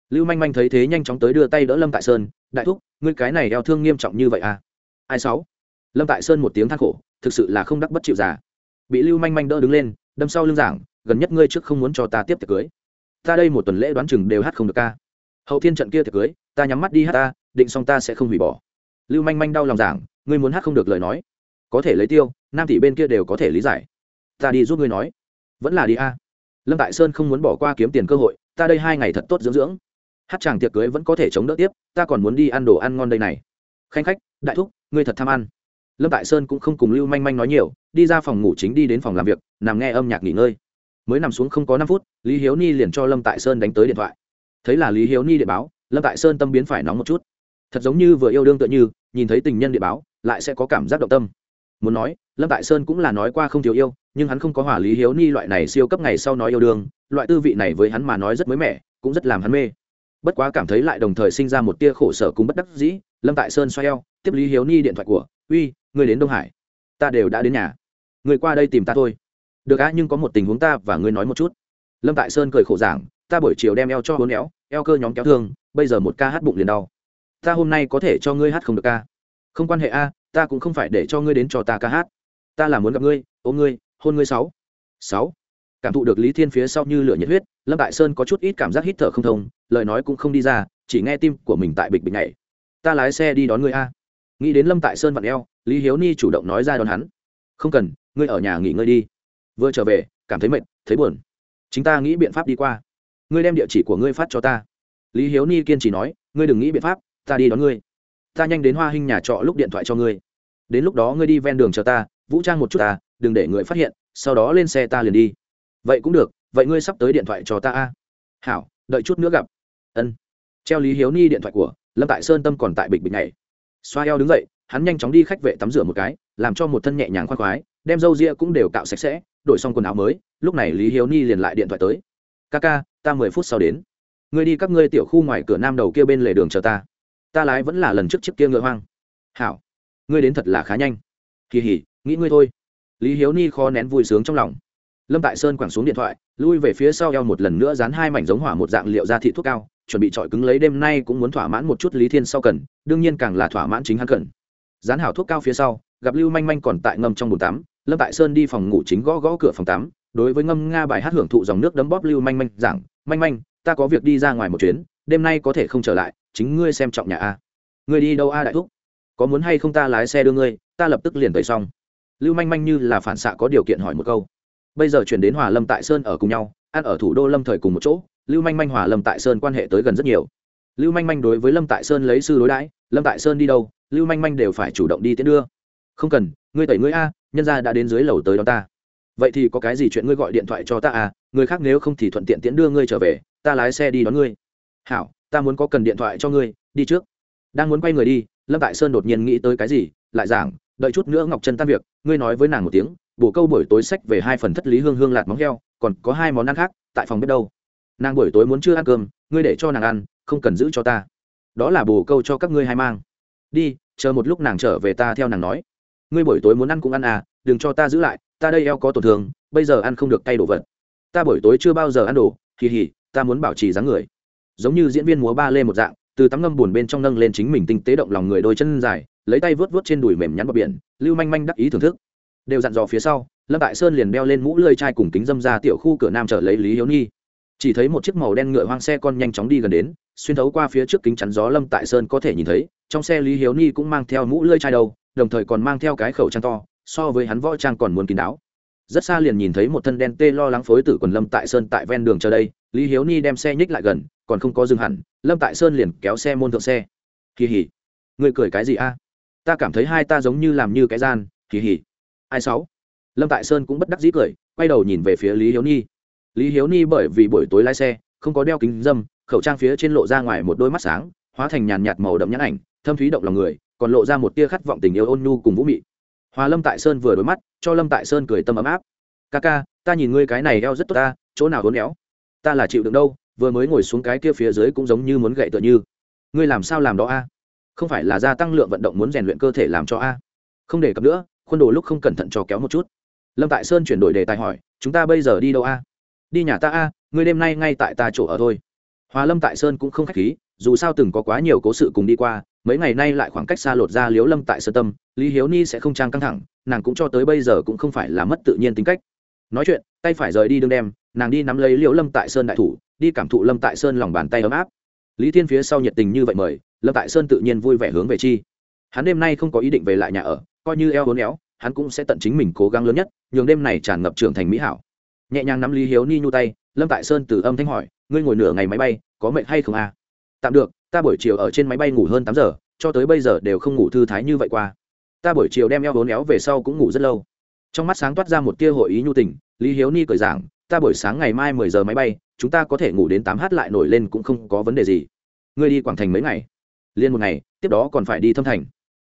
Lưu manh manh thấy thế nhanh chóng tới đưa tay đỡ lâm tại sơn, đại thúc, ngươi cái này đeo thương nghiêm trọng như vậy à? Ai sáu? Lâm tại sơn một tiếng than khổ, thực sự là không đắc bất chịu già. Bị lưu manh manh đỡ đứng lên, đâm sau lưng giảng, gần nhất ngươi trước không muốn cho ta tiếp tiệc cưới. Ta đây một tuần lễ đoán chừng đều hát không được ca hậu thiên trận kia tiệc cưới, ta nhắm mắt đi hát ta, định xong ta sẽ không hủy bỏ. Lưu manh manh đau lòng giảng, ngươi muốn hát không được lời nói có thể lấy tiêu, nam tỷ bên kia đều có thể lý giải. Ta đi giúp ngươi nói. Vẫn là đi a. Lâm tại sơn không muốn bỏ qua kiếm tiền cơ hội, ta đây hai ngày thật tốt dưỡng dưỡng. Hát chàng tiệc cưới vẫn có thể chống đỡ tiếp, ta còn muốn đi ăn đồ ăn ngon đây này. Khanh khách, đại thúc, ngươi thật tham ăn. Lâm tại sơn cũng không cùng lưu manh manh nói nhiều, đi ra phòng ngủ chính đi đến phòng làm việc, nằm nghe âm nhạc nghỉ ngơi. Mới nằm xuống không có năm phút, lý hiếu ni liền cho lâm tại sơn đánh tới điện thoại. Thấy là lý hiếu ni điện báo, lâm tại sơn tâm biến phải nóng một chút. Thật giống như vừa yêu đương tựa như, nhìn thấy tình nhân điện báo, lại sẽ có cảm giác động tâm muốn nói, lâm tại sơn cũng là nói qua không thiếu yêu, nhưng hắn không có hỏa lý hiếu ni loại này siêu cấp ngày sau nói yêu đương, loại tư vị này với hắn mà nói rất mới mẻ, cũng rất làm hắn mê. Bất quá cảm thấy lại đồng thời sinh ra một tia khổ sở cùng bất đắc dĩ, lâm tại sơn xoay eo, tiếp lý hiếu ni điện thoại của, uy người đến đông hải. Ta đều đã đến nhà. Người qua đây tìm ta thôi. Được á, nhưng có một tình huống ta và ngươi nói một chút. Lâm tại sơn cười khổ giảng, ta buổi chiều đem eo cho hốn éo, eo cơ nhóm kéo thương, bây giờ một ca hát bụng liền đau. Ta hôm nay có thể cho ngươi hát không được ca. Không quan hệ a ta cũng không phải để cho ngươi đến cho ta ca hát. Ta là muốn gặp ngươi, ôm ngươi, hôn ngươi sáu. Sáu. Cảm thụ được lý thiên phía sau như lửa nhiệt huyết, lâm tại sơn có chút ít cảm giác hít thở không thông, lời nói cũng không đi ra, chỉ nghe tim của mình tại bịch bịch này ta lái xe đi đón ngươi a. Nghĩ đến lâm tại sơn vặn eo, lý hiếu ni chủ động nói ra đón hắn. Không cần, ngươi ở nhà nghỉ ngơi đi. Vừa trở về, cảm thấy mệt, thấy buồn. Chính ta nghĩ biện pháp đi qua. Ngươi đem địa chỉ của ngươi phát cho ta. Lý hiếu ni kiên trì nói, ngươi đừng nghĩ biện pháp, ta đi đón ngươi. Ta nhanh đến hoa hinh nhà trọ lúc điện thoại cho ngươi đến lúc đó ngươi đi ven đường chờ ta, vũ trang một chút ta, đừng để người phát hiện, sau đó lên xe ta liền đi. Vậy cũng được, vậy ngươi sắp tới điện thoại cho ta a. Hảo, đợi chút nữa gặp. Ân. Treo lý hiếu ni điện thoại của lâm tại sơn tâm còn tại bịch bịch này xoa eo đứng dậy, hắn nhanh chóng đi khách vệ tắm rửa một cái, làm cho một thân nhẹ nhàng khoan khoái, đem râu ria cũng đều cạo sạch sẽ, đổi xong quần áo mới, lúc này lý hiếu ni liền lại điện thoại tới. Ca ca, ta mười phút sau đến. Ngươi đi các ngươi tiểu khu ngoài cửa nam đầu kia bên lề đường chờ ta. Ta lái vẫn là lần trước chiếc kia ngựa hoang. Hảo ngươi đến thật là khá nhanh. Kỳ hỉ, nghĩ ngươi thôi. Lý hiếu ni khó nén vui sướng trong lòng. Lâm tại sơn quẳng xuống điện thoại, lui về phía sau eo một lần nữa dán hai mảnh giống hỏa một dạng liệu ra thị thuốc cao, chuẩn bị trọi cứng lấy đêm nay cũng muốn thỏa mãn một chút lý thiên sau cần, đương nhiên càng là thỏa mãn chính hắn cần. Dán hảo thuốc cao phía sau, gặp lưu manh manh còn tại ngâm trong bồn tắm, lâm tại sơn đi phòng ngủ chính gõ gõ cửa phòng tắm, đối với ngâm nga bài hát hưởng thụ dòng nước đấm bóp lưu manh manh giảng, manh manh, ta có việc đi ra ngoài một chuyến, đêm nay có thể không trở lại, chính ngươi xem trọng nhà a. Ngươi đi đâu a đại thúc? Có muốn hay không ta lái xe đưa ngươi, ta lập tức liền tẩy xong. Lưu manh manh như là phản xạ có điều kiện hỏi một câu. Bây giờ chuyển đến hòa lâm tại sơn ở cùng nhau, ăn ở thủ đô lâm thời cùng một chỗ, lưu manh manh hòa lâm tại sơn quan hệ tới gần rất nhiều. Lưu manh manh đối với lâm tại sơn lấy sư đối đãi, lâm tại sơn đi đâu, lưu manh manh đều phải chủ động đi tiến đưa. Không cần, ngươi tẩy ngươi a, nhân gia đã đến dưới lầu tới đó ta. Vậy thì có cái gì chuyện ngươi gọi điện thoại cho ta à người khác nếu không thì thuận tiện tiễn đưa ngươi trở về, ta lái xe đi đón ngươi. Hảo, ta muốn có cần điện thoại cho ngươi, đi trước. Đang muốn quay người đi lâm tại sơn đột nhiên nghĩ tới cái gì, lại giảng, đợi chút nữa ngọc trân tan việc, ngươi nói với nàng một tiếng, bổ câu buổi tối sách về hai phần thất lý hương hương lạt móng heo, còn có hai món ăn khác, tại phòng bếp đâu? Nàng buổi tối muốn chưa ăn cơm, ngươi để cho nàng ăn, không cần giữ cho ta. Đó là bổ câu cho các ngươi hai mang. Đi, chờ một lúc nàng trở về ta theo nàng nói. Ngươi buổi tối muốn ăn cũng ăn à đừng cho ta giữ lại, ta đây eo có tổn thương, bây giờ ăn không được cay đồ vật. Ta buổi tối chưa bao giờ ăn đồ kỳ hỉ ta muốn bảo trì dáng người. Giống như diễn viên múa ba lê một dạng từ tắm ngâm buồn bên trong nâng lên chính mình tinh tế động lòng người đôi chân dài, lấy tay vớt vớt trên đùi mềm nhắn bờ biển, lưu manh manh đắc ý thưởng thức. Đều dặn dò phía sau, lâm đại sơn liền đeo lên mũ lơi chai cùng kính dâm ra tiểu khu cửa nam trở lấy lý hiếu nhi. Chỉ thấy một chiếc màu đen ngựa hoang xe con nhanh chóng đi gần đến, xuyên thấu qua phía trước kính chắn gió lâm tại sơn có thể nhìn thấy, trong xe lý hiếu nhi cũng mang theo mũ lơi chai đầu, đồng thời còn mang theo cái khẩu trang to, so với hắn võ trang còn muốn kín đáo. Rất xa liền nhìn thấy một thân đen tê lo lắng phối tử quần lâm tại sơn tại ven đường chờ đây, lý hiếu ni đem xe nhích lại gần còn không có dừng hẳn, lâm tại sơn liền kéo xe môn thượng xe. Kỳ hỉ người cười cái gì a? Ta cảm thấy hai ta giống như làm như cái gian, kỳ hỉ. Ai sáu? Lâm tại sơn cũng bất đắc dĩ cười, quay đầu nhìn về phía lý hiếu ni. Lý hiếu ni bởi vì buổi tối lái xe, không có đeo kính dâm, khẩu trang phía trên lộ ra ngoài một đôi mắt sáng, hóa thành nhàn nhạt màu đậm nhãn ảnh, thâm thúy động lòng người, còn lộ ra một tia khát vọng tình yêu ôn nhu cùng vũ mị. Hòa lâm tại sơn vừa đối mắt, cho lâm tại sơn cười tâm ấm áp. Ca ca, ta nhìn ngươi cái này eo rất tốt ta, chỗ nào hốn éo? Ta là chịu đựng đâu vừa mới ngồi xuống cái kia phía dưới cũng giống như muốn gậy tựa như. Ngươi làm sao làm đó a? Không phải là gia tăng lượng vận động muốn rèn luyện cơ thể làm cho a? Không để cập nữa, khuôn đồ lúc không cẩn thận cho kéo một chút. Lâm tại sơn chuyển đổi đề tài hỏi, chúng ta bây giờ đi đâu a? Đi nhà ta a, ngươi đêm nay ngay tại ta chỗ ở thôi. Hòa lâm tại sơn cũng không k h á c h khí, dù sao từng có quá nhiều cố sự cùng đi qua, mấy ngày nay lại khoảng cách xa lột ra liếu lâm tại sơ tâm, lý hiếu ni sẽ không trang căng thẳng, nàng cũng cho tới bây giờ cũng không phải là mất tự nhiên tính cách. Nói chuyện, tay phải rời đi đương đem nàng đi nắm lấy liễu lâm tại sơn đại thủ, đi cảm thụ lâm tại sơn lòng bàn tay ấm áp. Lý thiên phía sau nhiệt tình như vậy mời, lâm tại sơn tự nhiên vui vẻ hướng về chi. Hắn đêm nay không có ý định về lại nhà ở, coi như eo hốn éo, hắn cũng sẽ tận chính mình cố gắng lớn nhất, nhường đêm này tràn ngập trưởng thành mỹ hảo. Nhẹ nhàng nắm lý hiếu ni nhu tay, lâm tại sơn từ âm thanh hỏi, ngươi ngồi nửa ngày máy bay, có mệt hay không à? tạm được, ta buổi chiều ở trên máy bay ngủ hơn tám giờ, cho tới bây giờ đều không ngủ thư thái như vậy qua. Ta buổi chiều đem eo hốn éo về sau cũng ngủ rất lâu. Trong mắt sáng toát ra một tia hội ý nhu tình, lý hiếu ni cười giảng ta buổi sáng ngày mai mười giờ máy bay, chúng ta có thể ngủ đến tám h lại nổi lên cũng không có vấn đề gì. Ngươi đi quảng thành mấy ngày? Liên một ngày, tiếp đó còn phải đi thâm thành.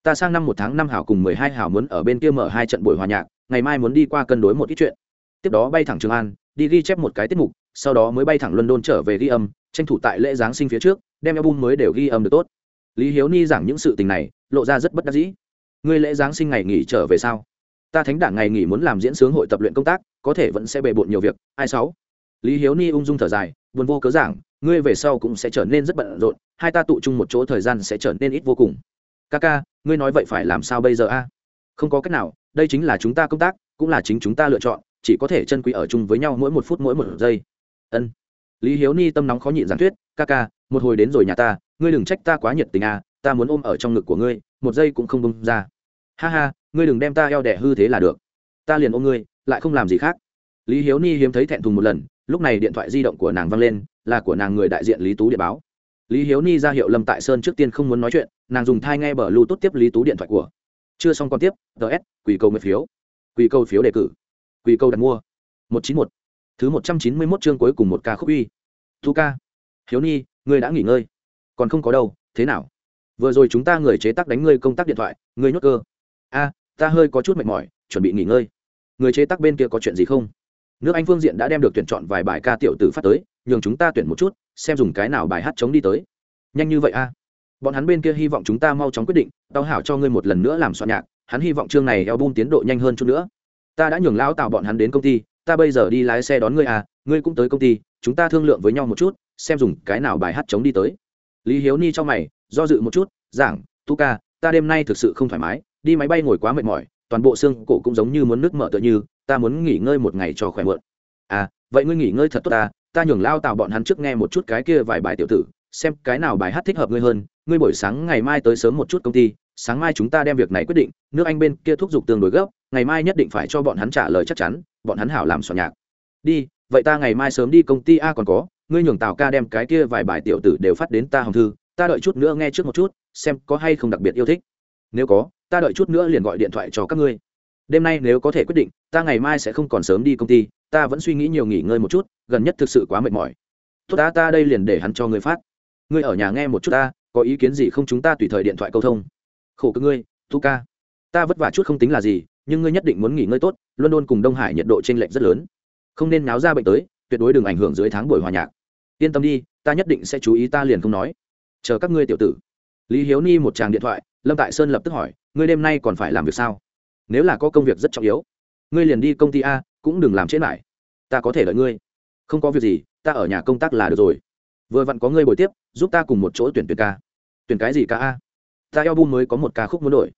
Ta sang năm một tháng năm hảo cùng mười hai hảo muốn ở bên kia mở hai trận buổi hòa nhạc, ngày mai muốn đi qua cân đối một ít chuyện. Tiếp đó bay thẳng trường an, đi ghi chép một cái tiết mục, sau đó mới bay thẳng london trở về ghi âm, tranh thủ tại lễ giáng sinh phía trước, đem album mới đều ghi âm được tốt. Lý hiếu ni giảng những sự tình này, lộ ra rất bất đắc dĩ. Ngươi lễ giáng sinh ngày nghỉ trở về sao? Ta thánh đảng ngày nghỉ muốn làm diễn sướng hội tập luyện công tác có thể vẫn sẽ bề bộn nhiều việc. Ai sáu? Lý hiếu ni ung dung thở dài, buồn vô cớ giảng, ngươi về sau cũng sẽ trở nên rất bận rộn, hai ta tụ chung một chỗ thời gian sẽ trở nên ít vô cùng. Ca ca, ngươi nói vậy phải làm sao bây giờ a? Không có cách nào, đây chính là chúng ta công tác, cũng là chính chúng ta lựa chọn, chỉ có thể chân quý ở chung với nhau mỗi một phút mỗi một giây. Ân. Lý hiếu ni tâm nóng khó nhịn giảng thuyết, ca ca, một hồi đến rồi nhà ta, ngươi đừng trách ta quá nhiệt tình à ta muốn ôm ở trong ngực của ngươi, một giây cũng không bông ra. Ha ha, ngươi đừng đem ta eo đẻ hư thế là được, ta liền ôm ngươi lại không làm gì khác. Lý hiếu ni hiếm thấy thẹn thùng một lần, lúc này điện thoại di động của nàng văng lên, là của nàng người đại diện lý tú điện báo. Lý hiếu ni ra hiệu lâm tại sơn trước tiên không muốn nói chuyện, nàng dùng thai nghe bờ lưu tốt tiếp lý tú điện thoại của. Chưa xong còn tiếp ts quỳ cầu nguyện phiếu. Quỳ cầu phiếu đề cử. Quỳ cầu đặt mua. một chín một. Thứ một trăm chín mươi mốt chương cuối cùng một ca khúc uy. Thu ca. Hiếu ni, ngươi đã nghỉ ngơi. Còn không có đâu, thế nào? Vừa rồi chúng ta người chế tác đánh ngươi công tác điện thoại, ngươi nhốt cơ. A, ta hơi có chút mệt mỏi, chuẩn bị nghỉ ngơi người chế tác bên kia có chuyện gì không? Nước anh phương diện đã đem được tuyển chọn vài bài ca tiểu tử phát tới, nhường chúng ta tuyển một chút, xem dùng cái nào bài hát chống đi tới. Nhanh như vậy a. Bọn hắn bên kia hy vọng chúng ta mau chóng quyết định, tao hảo cho ngươi một lần nữa làm soạn nhạc, hắn hy vọng chương này eo bung tiến độ nhanh hơn chút nữa. Ta đã nhường lão tạo bọn hắn đến công ty, ta bây giờ đi lái xe đón ngươi à ngươi cũng tới công ty, chúng ta thương lượng với nhau một chút, xem dùng cái nào bài hát chống đi tới. Lý hiếu ni cho mày, do dự một chút, giảng tu ca ta đêm nay thực sự không thoải mái, đi máy bay ngồi quá mệt mỏi toàn bộ xương cổ cũng giống như muốn nước mở tựa như, ta muốn nghỉ ngơi một ngày cho khỏe mượn. À vậy ngươi nghỉ ngơi thật tốt ta ta nhường lao tạo bọn hắn trước nghe một chút cái kia vài bài tiểu tử, xem cái nào bài hát thích hợp ngươi hơn, ngươi buổi sáng ngày mai tới sớm một chút công ty, sáng mai chúng ta đem việc này quyết định, nước anh bên kia thúc giục tương đối gấp, ngày mai nhất định phải cho bọn hắn trả lời chắc chắn, bọn hắn hảo làm soạn nhạc. Đi, vậy ta ngày mai sớm đi công ty a còn có, ngươi nhường tào ca đem cái kia vài bài tiểu tử đều phát đến ta hồng thư, ta đợi chút nữa nghe trước một chút, xem có hay không đặc biệt yêu thích. Nếu có ta đợi chút nữa liền gọi điện thoại cho các ngươi. Đêm nay nếu có thể quyết định, ta ngày mai sẽ không còn sớm đi công ty, ta vẫn suy nghĩ nhiều nghỉ ngơi một chút, gần nhất thực sự quá mệt mỏi. Tốt ta ta đây liền để hắn cho ngươi phát. Ngươi ở nhà nghe một chút ta, có ý kiến gì không chúng ta tùy thời điện thoại câu thông. Khổ cực ngươi, Thu ca. Ta vất vả chút không tính là gì, nhưng ngươi nhất định muốn nghỉ ngơi tốt, london cùng đông hải nhiệt độ t r ê n lệch rất lớn. Không nên náo ra bệnh tới, tuyệt đối đừng ảnh hưởng dưới tháng buổi hòa nhạc. Yên tâm đi, ta nhất định sẽ chú ý ta liền không nói. Chờ các ngươi tiểu tử. Lý hiếu ni một tràng điện thoại lâm tại sơn lập tức hỏi, ngươi đêm nay còn phải làm việc sao? Nếu là có công việc rất trọng yếu, ngươi liền đi công ty a, cũng đừng làm chết lại ta có thể đợi ngươi. Không có việc gì, ta ở nhà công tác là được rồi. Vừa vặn có ngươi buổi tiếp, giúp ta cùng một chỗ tuyển tuyển ca. Tuyển cái gì ca a? Ta eo bu mới có một ca khúc muốn đổi.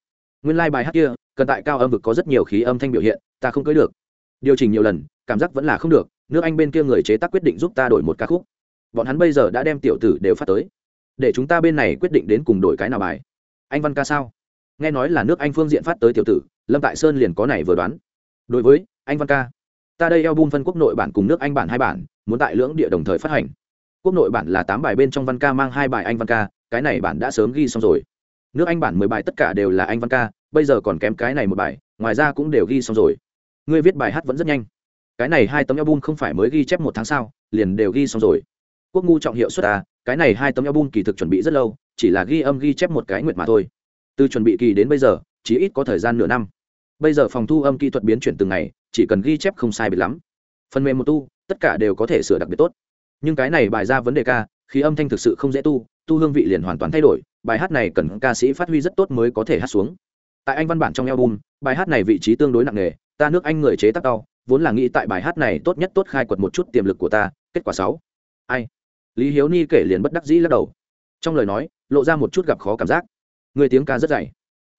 Nguyên lai、like、bài hát kia, cần tại cao âm vực có rất nhiều khí âm thanh biểu hiện, ta không cưới được. Điều chỉnh nhiều lần, cảm giác vẫn là không được, nước anh bên kia người chế tác quyết định giúp ta đổi một ca khúc. Bọn hắn bây giờ đã đem tiểu tử đều phát tới. Để chúng ta bên này quyết định đến cùng đổi cái nào bài anh văn ca sao? Nghe nói là nước anh phương diện phát tới tiểu tử, lâm tại sơn liền có này vừa đoán. Đối với anh văn ca, ta đây eo bun phân quốc nội bản cùng nước anh bản hai bản, muốn tại lưỡng địa đồng thời phát hành. Quốc nội bản là tám bài bên trong văn ca mang hai bài anh văn ca, cái này bản đã sớm ghi xong rồi. Nước anh bản mười bài tất cả đều là anh văn ca, bây giờ còn kém cái này một bài, ngoài ra cũng đều ghi xong rồi. Ngươi viết bài hát vẫn rất nhanh. Cái này hai tấm album không phải mới ghi chép một tháng sau liền đều ghi xong rồi. Quốc ngu trọng hiệu suất à cái này hai tấm album kỳ thực chuẩn bị rất lâu, chỉ là ghi âm ghi chép một cái nguyện mà thôi. Từ chuẩn bị kỳ đến bây giờ, chỉ ít có thời gian nửa năm. Bây giờ phòng thu âm kỹ thuật biến chuyển từng ngày, chỉ cần ghi chép không sai biệt lắm. Phần mềm một tu, tất cả đều có thể sửa đặc biệt tốt. Nhưng cái này bài ra vấn đề ca khi âm thanh thực sự không dễ tu tu hương vị liền hoàn toàn thay đổi, bài hát này cần ca sĩ phát huy rất tốt mới có thể hát xuống. Tại anh văn bản trong album, bài hát này vị trí tương đối nặng nề, ta nước anh người chế tác đau, vốn là nghĩ tại bài hát này tốt nhất tốt khai quật một chút tiềm lực của ta, kết quả sáu. Ai? Lý hiếu ni kể liền bất đắc dĩ lắc đầu. Trong lời nói, lộ ra một chút gặp khó cảm giác. Người tiếng ca rất dày.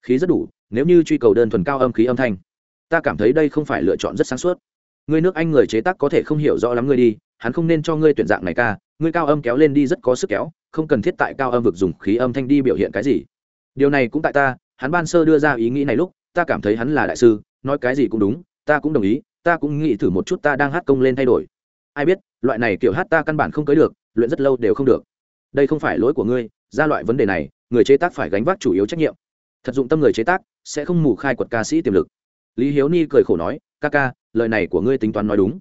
Khí rất đủ, nếu như truy cầu đơn thuần cao âm khí âm thanh, ta cảm thấy đây không phải lựa chọn rất sáng suốt. Người nước anh người chế tác có thể không hiểu rõ lắm ngươi đi, hắn không nên cho ngươi tuyển dạng này ca, ngươi cao âm kéo lên đi rất có sức kéo, không cần thiết tại cao âm vực dùng khí âm thanh đi biểu hiện cái gì. Điều này cũng tại ta, hắn ban sơ đưa ra ý nghĩ này lúc, ta cảm thấy hắn là đại sư, nói cái gì cũng đúng, ta cũng đồng ý, ta cũng nghĩ thử một chút ta đang hát công lên thay đổi. Ai biết, loại này kiểu hát ta căn bản không cưới được luyện rất lâu đều không được. Đây không phải lỗi của ngươi, ra loại vấn đề này, người chế tác phải gánh vác chủ yếu trách nhiệm. Thật dụng tâm người chế tác, sẽ không mù khai quật ca sĩ tiềm lực. Lý hiếu ni cười khổ nói, ca ca, lời này của ngươi tính toán nói đúng.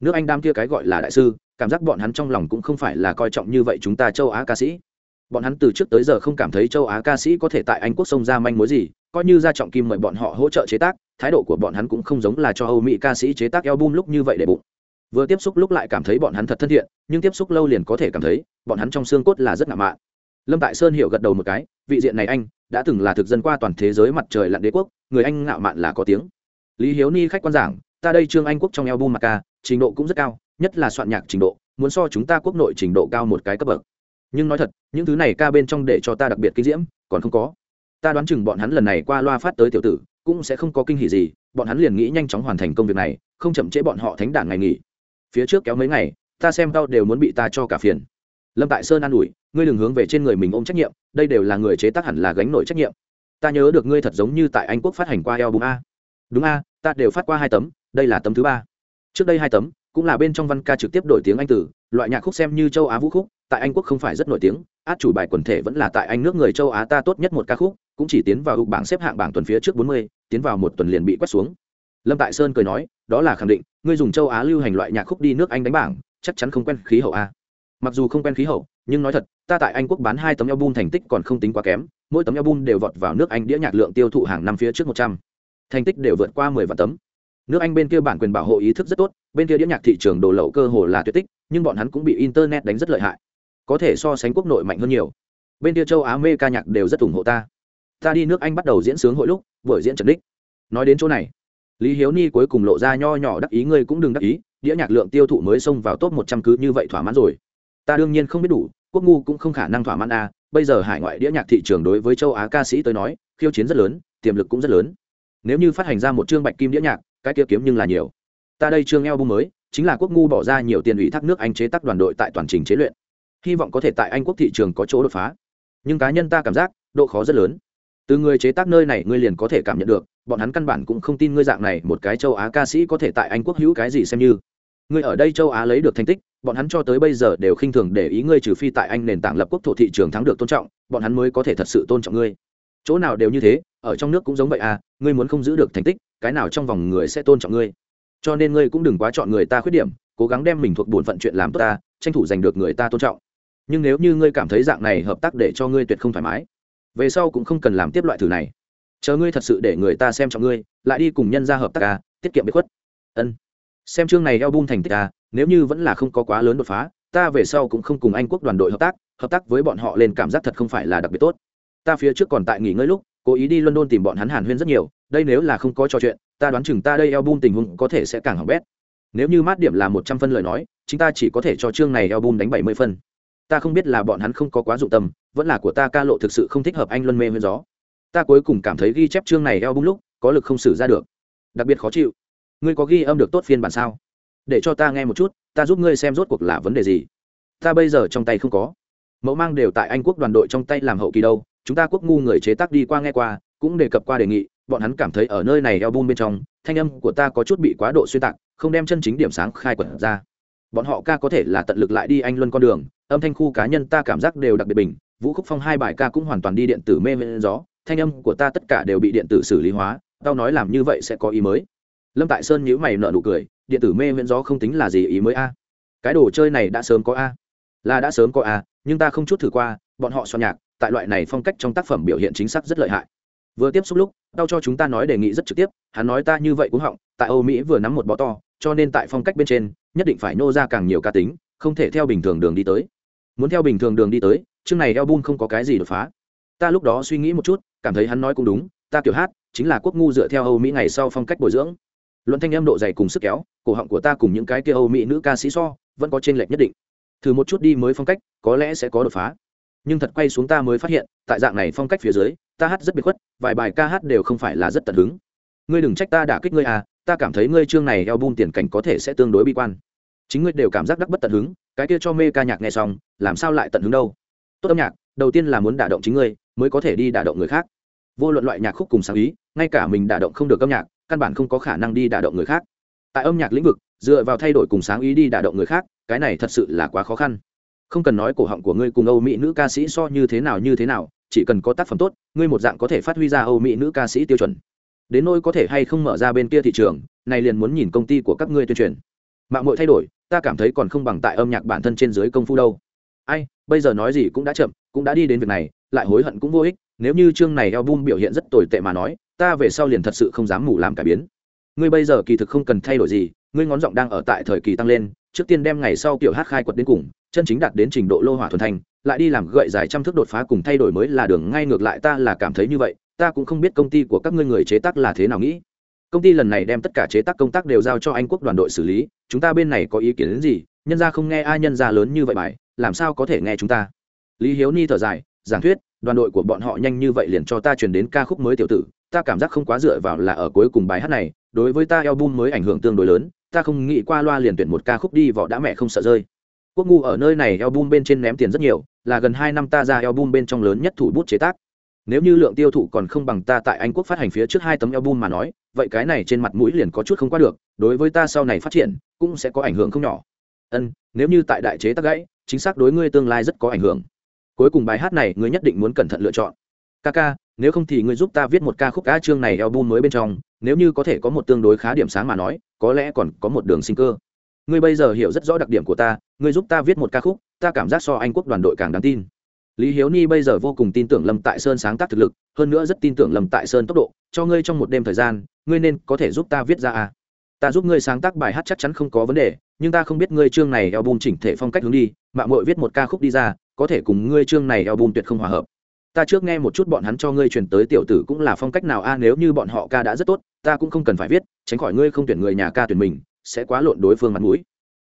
Nước anh đam kia cái gọi là đại sư, cảm giác bọn hắn trong lòng cũng không phải là coi trọng như vậy chúng ta châu á ca sĩ. Bọn hắn từ trước tới giờ không cảm thấy châu á ca sĩ có thể tại anh quốc sông ra manh mối gì, coi như ra trọng kim mời bọn họ hỗ trợ chế tác, thái độ của bọn hắn cũng không giống là cho âu mỹ ca sĩ chế tác album lúc như vậy để bụng vừa tiếp xúc lúc lại cảm thấy bọn hắn thật thân thiện, nhưng tiếp xúc lâu liền có thể cảm thấy, bọn hắn trong xương cốt là rất ngạo mạn. Lâm tại sơn hiểu gật đầu một cái, vị diện này anh, đã từng là thực dân qua toàn thế giới mặt trời lặn đế quốc, người anh ngạo mạn là có tiếng. Lý hiếu ni khách quan giảng, ta đây trương anh quốc trong album mà ca, trình độ cũng rất cao, nhất là soạn nhạc trình độ, muốn so chúng ta quốc nội trình độ cao một cái cấp bậc. Nhưng nói thật, những thứ này ca bên trong để cho ta đặc biệt kinh diễm, còn không có. Ta đoán chừng bọn hắn lần này qua loa phát tới tiểu tử, cũng sẽ không có kinh hỉ gì, bọn hắn liền nghĩ nhanh chóng hoàn thành công việc này, không chậm trễ bọn họ thánh đảng ngày nghỉ phía trước kéo mấy ngày, ta xem tao đều muốn bị ta cho cả phiền. Lâm tại sơn an ủi, ngươi đừng hướng về trên người mình ôm trách nhiệm, đây đều là người chế tác hẳn là gánh nổi trách nhiệm. Ta nhớ được ngươi thật giống như tại anh quốc phát hành qua album a. Đúng a, ta đều phát qua hai tấm, đây là tấm thứ ba. Trước đây hai tấm, cũng là bên trong văn ca trực tiếp đổi tiếng anh tử loại nhạc khúc xem như châu á vũ khúc, tại anh quốc không phải rất nổi tiếng, át chủ bài quần thể vẫn là tại anh nước người châu á ta tốt nhất một ca khúc, cũng chỉ tiến vào hụt bảng xếp hạng bảng tuần phía trước bốn mươi, tiến vào một tuần liền bị quét xuống. Lâm tại sơn cười nói đó là khẳng định, ngươi dùng châu á lưu hành loại nhạc khúc đi nước anh đánh bảng, chắc chắn không quen khí hậu a. Mặc dù không quen khí hậu, nhưng nói thật, ta tại anh quốc bán hai tấm album thành tích còn không tính quá kém, mỗi tấm album đều vọt vào nước anh đĩa nhạc lượng tiêu thụ hàng năm phía trước một trăm. Thành tích đều vượt qua mười vạn tấm. Nước anh bên kia bản quyền bảo hộ ý thức rất tốt, bên kia đĩa nhạc thị trường đồ lậu cơ hồ là tuyệt tích, nhưng bọn hắn cũng bị internet đánh rất lợi hại. Có thể so sánh quốc nội mạnh hơn nhiều. Bên kia châu á mê ca nhạc đều rất ủng hộ ta. Ta đi nước anh bắt đầu diễn sướng hội lúc, buổi diễn trần đích. Nói đến chỗ này lý hiếu ni cuối cùng lộ ra nho nhỏ đắc ý, ngươi cũng đừng đắc ý, đĩa nhạc lượng tiêu thụ mới xông vào top một trăm cứ như vậy thỏa mãn rồi. Ta đương nhiên không biết đủ, quốc ngu cũng không khả năng thỏa mãn a à. bây giờ hải ngoại đĩa nhạc thị trường đối với châu á ca sĩ tới nói, khiêu chiến rất lớn, tiềm lực cũng rất lớn. Nếu như phát hành ra một chương bạch kim đĩa nhạc, cái kia kiếm nhưng là nhiều. Ta đây chương eo bung mới, chính là quốc ngu bỏ ra nhiều tiền ủy thác nước anh chế tác đoàn đội tại toàn trình chế luyện. Hy vọng có thể tại anh quốc thị trường có chỗ đột phá. Nhưng cá nhân ta cảm giác, độ khó rất lớn từ người chế tác nơi này ngươi liền có thể cảm nhận được, bọn hắn căn bản cũng không tin ngươi dạng này một cái châu á ca sĩ có thể tại anh quốc hữu cái gì xem như. Ngươi ở đây châu á lấy được thành tích, bọn hắn cho tới bây giờ đều khinh thường để ý ngươi trừ phi tại anh nền tảng lập quốc thổ thị trường thắng được tôn trọng, bọn hắn mới có thể thật sự tôn trọng ngươi. Chỗ nào đều như thế, ở trong nước cũng giống vậy à ngươi muốn không giữ được thành tích, cái nào trong vòng người sẽ tôn trọng ngươi? Cho nên ngươi cũng đừng quá chọn người ta khuyết điểm, cố gắng đem mình thuộc bổn phận chuyện làm tốt ta, tranh thủ giành được người ta tôn trọng. Nhưng nếu như ngươi cảm thấy dạng này hợp tác để cho ngươi tuyệt không thoải mái về sau cũng không cần làm tiếp loại thử này. Chờ ngươi thật sự để người ta xem trọng ngươi, lại đi cùng nhân ra hợp tác ca tiết kiệm bị khuất. Ân. Xem chương này eo bung thành tích ca nếu như vẫn là không có quá lớn đột phá, ta về sau cũng không cùng anh quốc đoàn đội hợp tác hợp tác với bọn họ lên cảm giác thật không phải là đặc biệt tốt. Ta phía trước còn tại nghỉ ngơi lúc, cố ý đi london tìm bọn hắn hàn huyên rất nhiều, đây nếu là không có trò chuyện, ta đoán chừng ta đây eo bung tình huống có thể sẽ càng hỏng bét. Nếu như mát điểm là một trăm phân lời nói chúng ta chỉ có thể cho chương này eo bung đánh bảy mươi phân ta không biết là bọn hắn không có quá dụng tâm, vẫn là của ta ca lộ thực sự không thích hợp anh luân mê huyên gió. Ta cuối cùng cảm thấy ghi chép chương này eo bung lúc, có lực không xử ra được. Đặc biệt khó chịu. Ngươi có ghi âm được tốt phiên bản sao? Để cho ta nghe một chút, ta giúp ngươi xem rốt cuộc là vấn đề gì. Ta bây giờ trong tay không có. Mẫu mang đều tại anh quốc đoàn đội trong tay làm hậu kỳ đâu, chúng ta quốc ngu người chế tác đi qua nghe qua, cũng đề cập qua đề nghị, bọn hắn cảm thấy ở nơi này eo bung bên trong, thanh âm của ta có chút bị quá độ xuyên tạc, không đem chân chính điểm sáng khai quật ra. Bọn họ ca có thể là tận lực lại đi anh luân con đường âm thanh khu cá nhân ta cảm giác đều đặc biệt bình, vũ khúc phong hai bài ca cũng hoàn toàn đi điện tử mê mê gió, thanh âm của ta tất cả đều bị điện tử xử lý hóa, tao nói làm như vậy sẽ có ý mới. Lâm tại sơn nhữ mày nợ nụ cười, điện tử mê miễn gió không tính là gì ý mới a? Cái đồ chơi này đã sớm có a. Là đã sớm có à nhưng ta không chút thử qua, bọn họ soạn nhạc, tại loại này phong cách trong tác phẩm biểu hiện chính xác rất lợi hại. Vừa tiếp xúc lúc đau cho chúng ta nói đề nghị rất trực tiếp, hắn nói ta như vậy cũng họng, tại âu mỹ vừa nắm một bó to, cho nên tại phong cách bên trên, nhất định phải nô ra càng nhiều ca tính, không thể theo bình thường đường đi tới muốn theo bình thường đường đi tới, chương này album không có cái gì đột phá. Ta lúc đó suy nghĩ một chút, cảm thấy hắn nói cũng đúng, ta kiểu hát, chính là quốc ngu dựa theo âu mỹ ngày sau phong cách bồi dưỡng. Luận thanh âm độ dày cùng sức kéo, cổ họng của ta cùng những cái kia âu mỹ nữ ca sĩ so, vẫn có trên lệch nhất định. Thử một chút đi mới phong cách, có lẽ sẽ có đột phá. Nhưng thật quay xuống ta mới phát hiện, tại dạng này phong cách phía dưới, ta hát rất biệt khuất, vài bài ca hát đều không phải là rất tận hứng. Ngươi đừng trách ta đả kích ngươi à ta cảm thấy ngươi chương này eo bum tiền cảnh có thể sẽ tương đối bi quan chính ngươi đều cảm giác đắc bất tận hứng, cái kia cho mê ca nhạc nghe xong, làm sao lại tận hứng đâu? Tốt âm nhạc, đầu tiên là muốn đả động chính ngươi, mới có thể đi đả động người khác. Vô luận loại nhạc khúc cùng sáng ý, ngay cả mình đả động không được âm nhạc, căn bản không có khả năng đi đả động người khác. Tại âm nhạc lĩnh vực, dựa vào thay đổi cùng sáng ý đi đả động người khác, cái này thật sự là quá khó khăn. Không cần nói cổ họng của ngươi cùng âu mỹ nữ ca sĩ so như thế nào như thế nào, chỉ cần có tác phẩm tốt, ngươi một dạng có thể phát huy ra âu mỹ nữ ca sĩ tiêu chuẩn. Đến nỗi có thể hay không mở ra bên kia thị trường, này liền muốn nhìn công ty của các ngươi tuyên truyền mạng mội thay đổi, ta cảm thấy còn không bằng tại âm nhạc bản thân trên dưới công phu đâu. Ai, bây giờ nói gì cũng đã chậm, cũng đã đi đến việc này, lại hối hận cũng vô ích, nếu như chương này album biểu hiện rất tồi tệ mà nói, ta về sau liền thật sự không dám ngủ làm cải biến. Ngươi bây giờ kỳ thực không cần thay đổi gì, ngươi ngón giọng đang ở tại thời kỳ tăng lên, trước tiên đem ngày sau kiểu hát khai quật đến cùng, chân chính đạt đến trình độ lô hỏa thuần thành, lại đi làm gậy dài trăm thước đột phá cùng thay đổi mới là đường, ngay ngược lại ta là cảm thấy như vậy, ta cũng không biết công ty của các ngươi người chế tác là thế nào nghĩ công ty lần này đem tất cả chế tác công tác đều giao cho anh quốc đoàn đội xử lý, chúng ta bên này có ý kiến đến gì? Nhân ra không nghe ai, nhân ra lớn như vậy bài, làm sao có thể nghe chúng ta? Lý hiếu ni thở dài, giảng thuyết, đoàn đội của bọn họ nhanh như vậy liền cho ta truyền đến ca khúc mới tiểu tử, ta cảm giác không quá dựa vào là ở cuối cùng bài hát này, đối với ta album mới ảnh hưởng tương đối lớn, ta không nghĩ qua loa liền tuyển một ca khúc đi vỏ đã mẹ không sợ rơi. Quốc ngu ở nơi này album bên trên ném tiền rất nhiều, là gần hai năm ta ra album bên trong lớn nhất thủ bút chế tác. Nếu như lượng tiêu thụ còn không bằng ta tại anh quốc phát hành phía trước hai tấm album mà nói vậy cái này trên mặt mũi liền có chút không qua được, đối với ta sau này phát triển, cũng sẽ có ảnh hưởng không nhỏ. Ân, nếu như tại đại chế tắc gãy, chính xác đối ngươi tương lai rất có ảnh hưởng. Cuối cùng bài hát này ngươi nhất định muốn cẩn thận lựa chọn. Ca ca nếu không thì ngươi giúp ta viết một ca khúc ca chương này album mới bên trong, nếu như có thể có một tương đối khá điểm sáng mà nói, có lẽ còn có một đường sinh cơ. Ngươi bây giờ hiểu rất rõ đặc điểm của ta, ngươi giúp ta viết một ca khúc, ta cảm giác so anh quốc đoàn đội càng đáng tin. Lý hiếu ni bây giờ vô cùng tin tưởng lâm tại sơn sáng tác thực lực, hơn nữa rất tin tưởng lâm tại sơn tốc độ, cho ngươi trong một đêm thời gian ngươi nên có thể giúp ta viết ra à. ta giúp ngươi sáng tác bài hát chắc chắn không có vấn đề, nhưng ta không biết ngươi chương này eo bùn chỉnh thể phong cách hướng đi mạng mội viết một ca khúc đi ra, có thể cùng ngươi chương này eo bùn tuyệt không hòa hợp. Ta trước nghe một chút bọn hắn cho ngươi truyền tới tiểu tử cũng là phong cách nào a, nếu như bọn họ ca đã rất tốt, ta cũng không cần phải viết, tránh khỏi ngươi không tuyển người nhà ca tuyển mình, sẽ quá lộn đối phương mặt mũi.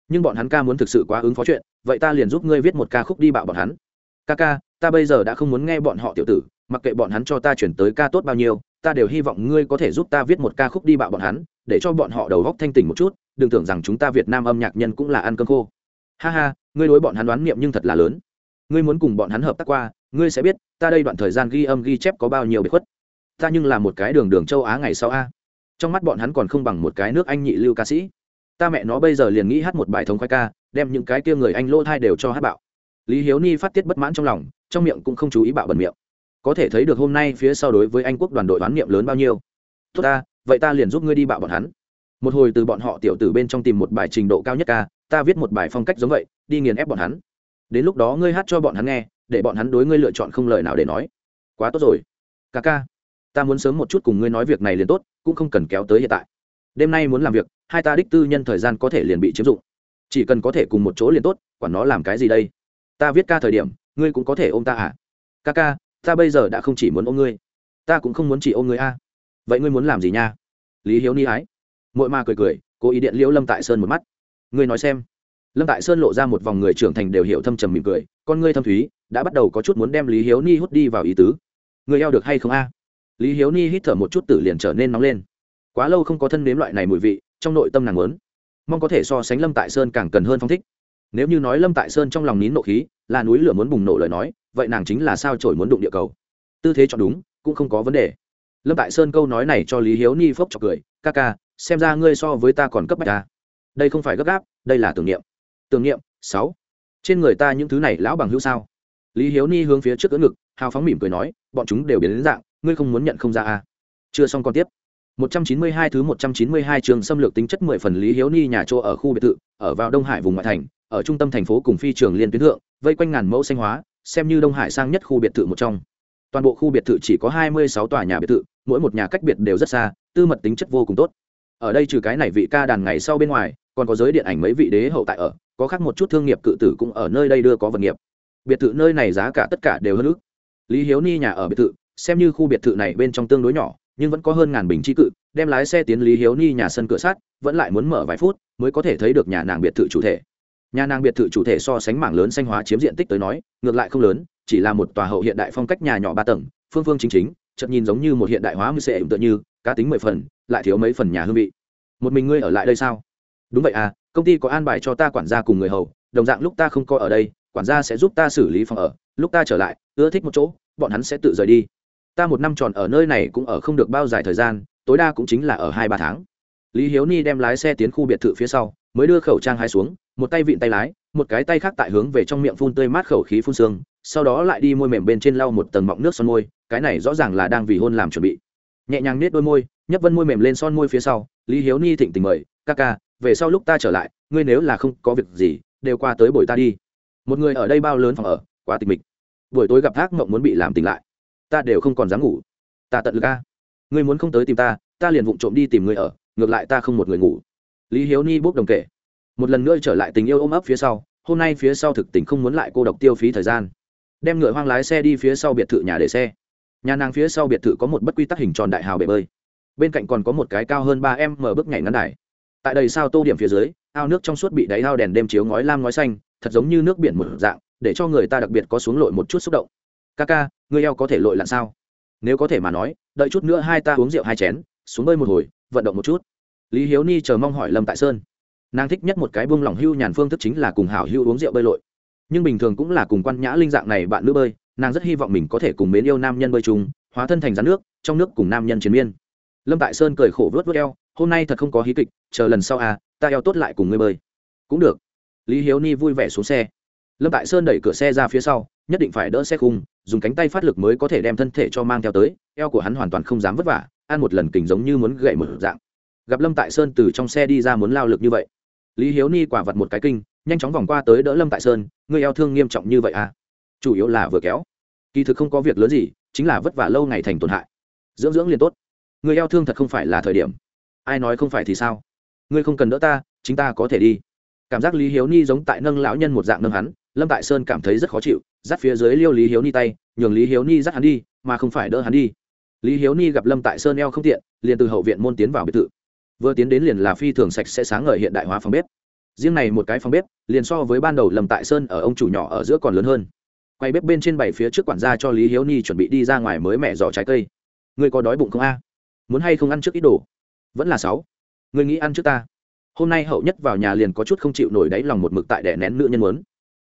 Nhưng bọn hắn ca muốn thực sự quá ứng phó chuyện, vậy ta liền giúp ngươi viết một ca khúc đi bạo bọn hắn. Ca ca, ta bây giờ đã không muốn nghe bọn họ tiểu tử, mặc kệ bọn hắn cho ta chuyển tới ca tốt bao nhiêu ta đều hy vọng ngươi có thể giúp ta viết một ca khúc đi bạo bọn hắn, để cho bọn họ đầu góc thanh tỉnh một chút, đừng tưởng rằng chúng ta việt nam âm nhạc nhân cũng là ăn cơm khô. Ha ha, ngươi đối bọn hắn đoán niệm nhưng thật là lớn. Ngươi muốn cùng bọn hắn hợp tác qua, ngươi sẽ biết, ta đây đoạn thời gian ghi âm ghi chép có bao nhiêu bị khuất. Ta nhưng là một cái đường đường châu á ngày sau a. Trong mắt bọn hắn còn không bằng một cái nước anh nhị lưu ca sĩ. Ta mẹ nó bây giờ liền nghĩ hát một bài thống khoai ca, đem những cái kia người anh lỗ thai đều cho hát bạo. Lý hiếu ni phát tiết bất mãn trong lòng, trong miệng cũng không chú ý bạo bẩn miệng có thể thấy được hôm nay phía sau đối với anh quốc đoàn đội đoán niệm lớn bao nhiêu. Tốt ta, vậy ta liền giúp ngươi đi bạo bọn hắn. Một hồi từ bọn họ tiểu từ bên trong tìm một bài trình độ cao nhất ca, ta viết một bài phong cách giống vậy, đi nghiền ép bọn hắn. Đến lúc đó ngươi hát cho bọn hắn nghe, để bọn hắn đối ngươi lựa chọn không lời nào để nói. Quá tốt rồi. Ca ca, ta muốn sớm một chút cùng ngươi nói việc này liền tốt, cũng không cần kéo tới hiện tại. Đêm nay muốn làm việc, hai ta đích tư nhân thời gian có thể liền bị chiếm dụng. Chỉ cần có thể cùng một chỗ liền tốt, quản nó làm cái gì đây? Ta viết ca thời điểm, ngươi cũng có thể ôm ta à? Ca ca ta bây giờ đã không chỉ muốn ôm ngươi, ta cũng không muốn chỉ ôm ngươi a. Vậy ngươi muốn làm gì nha? Lý hiếu ni ái. Mội ma cười cười, cố ý điện liễu lâm tại sơn một mắt. Ngươi nói xem. Lâm tại sơn lộ ra một vòng người trưởng thành đều hiểu thâm trầm mỉm cười, con ngươi thâm thúy, đã bắt đầu có chút muốn đem lý hiếu ni hút đi vào ý tứ. Người eo được hay không a? Lý hiếu ni hít thở một chút tử liền trở nên nóng lên. Quá lâu không có thân nếm loại này mùi vị, trong nội tâm nàng muốn. Mong có thể so sánh lâm tại sơn càng cần hơn phong thích. Nếu như nói lâm tại sơn trong lòng nín nộ khí, là núi lửa muốn bùng nổ lời nói vậy nàng chính là sao trổi muốn đụng địa cầu? Tư thế chọn đúng cũng không có vấn đề. Lâm tại sơn câu nói này cho lý hiếu ni phốc chọc cười ca ca xem ra ngươi so với ta còn cấp bách ta. Đây không phải gấp gáp đây là tưởng niệm. Tưởng niệm sáu. Trên người ta những thứ này lão bằng hữu sao? Lý hiếu ni hướng phía trước cỡ ngực hào phóng mỉm cười nói bọn chúng đều biến đến dạng ngươi không muốn nhận không ra à. chưa xong còn tiếp. 192 thứ 192 trường xâm lược tính chất 10 phần Lý Hiếu Ni nhà chỗ ở khu biệt thự, ở vào Đông Hải vùng ngoại thành, ở trung tâm thành phố cùng phi trường liên tuyến thượng vây quanh ngàn mẫu xanh hóa xem như đông hải sang nhất khu biệt thự một trong. Toàn bộ khu biệt thự chỉ có hai mươi sáu tòa nhà biệt thự, mỗi một nhà cách biệt đều rất xa, tư mật tính chất vô cùng tốt. Ở đây trừ cái này vị ca đàn ngày sau bên ngoài, còn có giới điện ảnh mấy vị đế hậu tại ở, có khác một chút thương nghiệp cự tử cũng ở nơi đây đưa có vật nghiệp. Biệt thự nơi này giá cả tất cả đều hơn ước. Lý hiếu ni nhà ở biệt thự, xem như khu biệt thự này bên trong tương đối nhỏ, nhưng vẫn có hơn ngàn bình chi cự, đem lái xe tiến lý hiếu ni nhà sân cửa sát vẫn lại muốn mở vài phút, mới có thể thấy được nhà nàng biệt thự chủ thể nhà nàng biệt thự chủ thể so sánh mảng lớn xanh hóa chiếm diện tích tới nói, ngược lại không lớn, chỉ là một tòa hậu hiện đại phong cách nhà nhỏ ba tầng, phương phương chính chính, chợt nhìn giống như một hiện đại hóa mưu sệ tựa như, cá tính mười phần, lại thiếu mấy phần nhà hương vị. Một mình ngươi ở lại đây sao? Đúng vậy à công ty có an bài cho ta quản gia cùng người hầu, đồng dạng lúc ta không có ở đây, quản gia sẽ giúp ta xử lý phòng ở, lúc ta trở lại, ưa thích một chỗ, bọn hắn sẽ tự rời đi. Ta một năm tròn ở nơi này cũng ở không được bao dài thời gian, tối đa cũng chính là ở hai ba tháng. Lý hiếu ni đem lái xe tiến khu biệt thự phía sau, mới đưa khẩu trang hai xuống một tay vịn tay lái, một cái tay khác tại hướng về trong miệng phun tươi mát khẩu khí phun sương sau đó lại đi môi mềm bên trên lau một tầng mọng nước son môi, cái này rõ ràng là đang vì hôn làm chuẩn bị. Nhẹ nhàng nết đôi môi, nhấp vân môi mềm lên son môi phía sau, lý hiếu ni thịnh tình mời, ca ca, về sau lúc ta trở lại, ngươi nếu là không có việc gì, đều qua tới buổi ta đi. Một người ở đây bao lớn phòng ở, quá tịch mịch. Buổi tối gặp thác mộng muốn bị làm tỉnh lại. Ta đều không còn dám ngủ. Ta tận lực ca ngươi muốn không tới tìm ta ta liền vụng trộm đi tìm ngươi ở, ngược lại ta không một người ngủ. Lý hiếu ni bốc đồng kể một lần nữa trở lại tình yêu ôm ấp phía sau, hôm nay phía sau thực tình không muốn lại cô độc tiêu phí thời gian. Đem ngựa hoang lái xe đi phía sau biệt thự nhà để xe. Nhà nàng phía sau biệt thự có một bất quy tắc hình tròn đại hào bể bơi. Bên cạnh còn có một cái cao hơn ba em mở bước nhảy ngắn đài. Tại đây sao tô điểm phía dưới, ao nước trong suốt bị đáy ao đèn đêm chiếu ngói lam ngói xanh, thật giống như nước biển một dạng, để cho người ta đặc biệt có xuống lội một chút xúc động. Ca ca, người eo có thể lội lặn sao? Nếu có thể mà nói, đợi chút nữa hai ta uống rượu hai chén, xuống bơi một hồi, vận động một chút. Lý hiếu ni chờ mong hỏi lâm tại sơn nàng thích nhất một cái buông lỏng hưu nhàn phương thức chính là cùng hảo hưu uống rượu bơi lội. Nhưng bình thường cũng là cùng quan nhã linh dạng này bạn nữ bơi, nàng rất hy vọng mình có thể cùng mến yêu nam nhân bơi chung, hóa thân thành rắn nước, trong nước cùng nam nhân chiến miên. Lâm tại sơn cười khổ vớt vớt eo, hôm nay thật không có hí kịch, chờ lần sau à ta eo tốt lại cùng ngươi bơi. Cũng được. Lý hiếu ni vui vẻ xuống xe. Lâm tại sơn đẩy cửa xe ra phía sau, nhất định phải đỡ xe khung, dùng cánh tay phát lực mới có thể đem thân thể cho mang theo tới, eo của hắn hoàn toàn không dám vất vả, ăn một lần kình giống như muốn gậy một dạng. Gặp lâm tại sơn từ trong xe đi ra muốn lao lực như vậy lý hiếu ni quả vật một cái kinh, nhanh chóng vòng qua tới đỡ lâm tại sơn người eo thương nghiêm trọng như vậy à? Chủ yếu là vừa kéo. Kỳ thực không có việc lớn gì, chính là vất vả lâu ngày thành tổn hại. Dưỡng dưỡng liền tốt. Người eo thương thật không phải là thời điểm. Ai nói không phải thì sao? Ngươi không cần đỡ ta, chính ta có thể đi. Cảm giác lý hiếu ni giống tại nâng lão nhân một dạng nâng hắn, lâm tại sơn cảm thấy rất khó chịu, dắt phía dưới liêu lý hiếu ni tay, nhường lý hiếu ni dắt hắn đi, mà không phải đỡ hắn đi. Lý hiếu ni gặp lâm tại sơn eo không tiện, liền từ hậu viện môn tiến vào biệt thự vừa tiến đến liền là phi thường sạch sẽ sáng ngời hiện đại hóa phòng bếp. Riêng này một cái phòng bếp, liền so với ban đầu lâm tại sơn ở ông chủ nhỏ ở giữa còn lớn hơn. Quay bếp bên trên bảy phía trước quản gia cho lý hiếu ni chuẩn bị đi ra ngoài mới mẹ giỏ trái cây. Ngươi có đói bụng không a? Muốn hay không ăn trước ít đồ? Vẫn là sáu. Ngươi nghĩ ăn trước ta. Hôm nay hậu nhất vào nhà liền có chút không chịu nổi đáy lòng một mực tại đẻ nén nữ nhân muốn.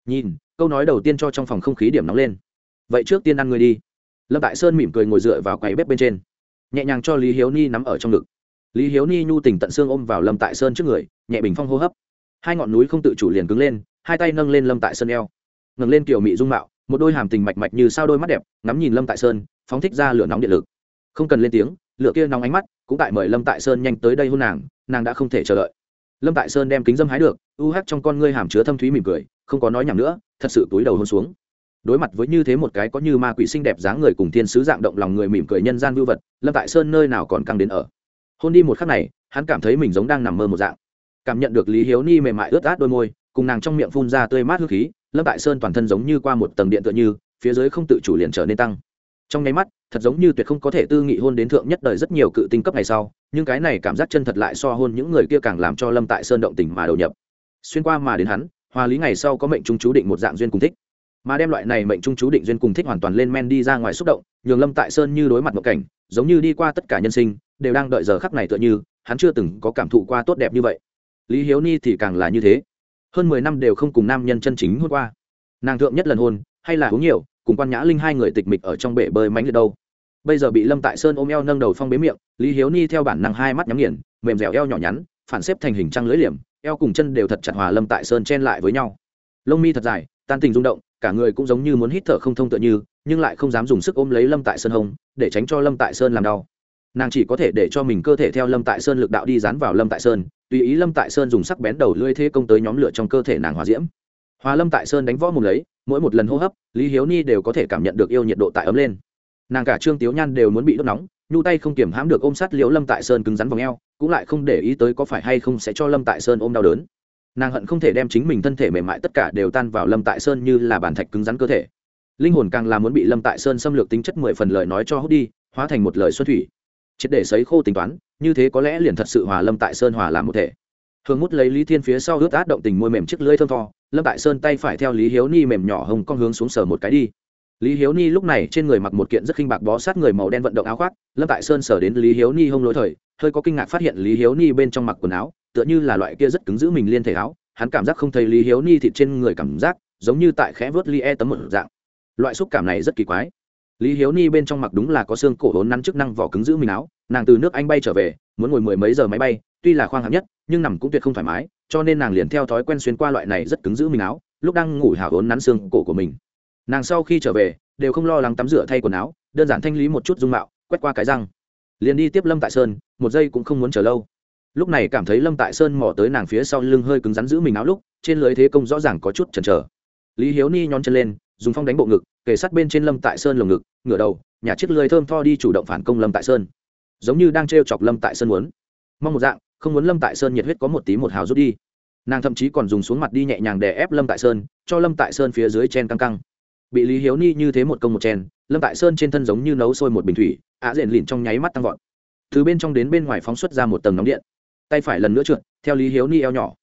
Nhìn, câu nói đầu tiên cho trong phòng không khí điểm nóng lên. Vậy trước tiên ăn ngươi đi. Lâm tại sơn mỉm cười ngồi dựa vào quầy bếp bên trên. Nhẹ nhàng cho lý hiếu ni nắm ở trong ngực lý hiếu ni nhu tình tận xương ôm vào lâm tại sơn trước người, nhẹ bình phong hô hấp. Hai ngọn núi không tự chủ liền cứng lên, hai tay nâng lên lâm tại sơn eo. Ngẩng lên kiểu mị dung mạo, một đôi hàm tình mạch mạch như sao đôi mắt đẹp, ngắm nhìn lâm tại sơn, phóng thích ra lửa nóng điện lực. Không cần lên tiếng, lửa kia nóng ánh mắt cũng tại mời lâm tại sơn nhanh tới đây hôn nàng nàng đã không thể chờ đợi. Lâm tại sơn đem kính dâm hái được, u hắc trong con ngươi hàm chứa thâm thúy mỉm cười, không có nói nhảm nữa, thật sự túi đầu hôn xuống. Đối mặt với như thế một cái có như ma quỷ xinh đẹp dáng người cùng thiên sứ dạng động lòng người mỉm cười nhân gian vưu vật, lâm tại sơn nơi nào còn căng đến ở hôn đi một khắc này, hắn cảm thấy mình giống đang nằm mơ một dạng. Cảm nhận được lý hiếu ni mềm mại ướt át đôi môi, cùng nàng trong miệng phun ra tươi mát hương khí, lâm tại sơn toàn thân giống như qua một tầng điện tựa như, phía dưới không tự chủ liền trở nên tăng. Trong nháy mắt, thật giống như tuyệt không có thể tư nghị hôn đến thượng nhất đời rất nhiều cự tinh cấp ngày sau, nhưng cái này cảm giác chân thật lại so hôn những người kia càng làm cho lâm tại sơn động tình mà đầu nhập. Xuyên qua mà đến hắn, hòa lý ngày sau có mệnh trung chú định một dạng duyên cùng thích. Mà đem loại này mệnh trung chú định duyên cùng thích hoàn toàn lên men đi ra ngoài xúc động, nhường lâm tại sơn như đối mặt một cảnh, giống như đi qua tất cả nhân sinh đều đang đợi giờ khắc này tựa như, hắn chưa từng có cảm thụ qua tốt đẹp như vậy. Lý hiếu ni thì càng là như thế. Hơn mười năm đều không cùng nam nhân chân chính hôn qua. Nàng thượng nhất lần hôn, hay là uống nhiều, cùng quan nhã linh hai người tịch mịch ở trong bể bơi mánh liệt đâu. Bây giờ bị lâm tại sơn ôm eo nâng đầu phong bế miệng, lý hiếu ni theo bản năng hai mắt nhắm nghiền, mềm dẻo eo nhỏ nhắn, phản xếp thành hình trăng lưỡi liềm, eo cùng chân đều thật chặt hòa lâm tại sơn chen lại với nhau. Lông mi thật dài, tan tình rung động, cả người cũng giống như muốn hít thở không thông tựa như, nhưng lại không dám dùng sức ôm lấy lâm tại sơn hông, để tránh cho lâm tại sơn làm đau nàng chỉ có thể để cho mình cơ thể theo lâm tại sơn lực đạo đi dán vào lâm tại sơn, tùy ý lâm tại sơn dùng sắc bén đầu lưỡi thế công tới nhóm lửa trong cơ thể nàng hòa diễm. Hòa lâm tại sơn đánh võ mùng lấy, mỗi một lần hô hấp, lý hiếu ni đều có thể cảm nhận được yêu nhiệt độ tại ấm lên. Nàng cả trương tiếu nhan đều muốn bị đốt nóng, nhu tay không kiểm hãm được ôm sát liễu lâm tại sơn cứng rắn v ò e cũng lại không để ý tới có phải hay không sẽ cho lâm tại sơn ôm đau đớn. Nàng hận không thể đem chính mình thân thể mềm mại tất cả đều tan vào lâm tại sơn như là bàn thạch cứng rắn cơ thể. Linh hồn càng là muốn bị lâm tại sơn xâm lược tính chất mười phần lời nói cho hút đi, hóa thành một lời xuân thủy triệt để sấy khô tính toán, như thế có lẽ liền thật sự hòa lâm tại sơn hòa làm một thể. Hương mút lấy lý thiên phía sau ướt át động tình môi mềm chiếc lưỡi thơm tho, lâm tại sơn tay phải theo lý hiếu ni mềm nhỏ hồng con hướng xuống sờ một cái đi. Lý hiếu ni lúc này trên người mặc một kiện rất khinh bạc bó sát người màu đen vận động áo khoác, lâm tại sơn sờ đến lý hiếu ni hông lối thời, hơi có kinh ngạc phát hiện lý hiếu ni bên trong mặc quần áo, tựa như là loại kia rất cứng giữ mình liên thể áo, hắn cảm giác không thấy lý hiếu ni thịt trên người cảm giác, giống như tại khẽ vớt li e tấm một dạng. Loại xúc cảm này rất kỳ quái lý hiếu ni bên trong mặc đúng là có xương cổ hốn nắn chức năng vỏ cứng giữ mình áo, nàng từ nước anh bay trở về, muốn ngồi mười mấy giờ máy bay, tuy là khoang hạng nhất, nhưng nằm cũng tuyệt không thoải mái, cho nên nàng liền theo thói quen xuyên qua loại này rất cứng giữ mình áo, lúc đang ngủ hào hốn nắn xương cổ của mình. Nàng sau khi trở về, đều không lo lắng tắm rửa thay quần áo, đơn giản thanh lý một chút dung mạo, quét qua cái răng. Liền đi tiếp lâm tại sơn, một giây cũng không muốn chờ lâu. Lúc này cảm thấy lâm tại sơn mò tới nàng phía sau lưng hơi cứng rắn giữ mình áo lúc, trên lưới thế công rõ ràng có chút chần chờ. Lý hiếu ni nhón chân lên, dùng phong đánh bộ ngực kề sát bên trên lâm tại sơn lồng ngực, ngửa đầu nhà chiếc lưới thơm tho đi chủ động phản công lâm tại sơn. Giống như đang t chọc lâm tại sơn muốn. Mong một dạng, không muốn lâm tại sơn nhiệt huyết có một tí một hào rút đi. Nàng thậm chí còn dùng xuống mặt đi nhẹ nhàng để ép lâm tại sơn, cho lâm tại sơn phía dưới chen căng căng. Bị lý hiếu ni như thế một công một chen lâm tại sơn trên thân giống như nấu sôi một bình thủy, ạ rền lìn trong nháy mắt tăng vọt. Từ bên trong đến bên ngoài phóng xuất ra một tầng nóng điện. Tay phải lần nữa trượt, theo lý hiếu ni eo nhỏ.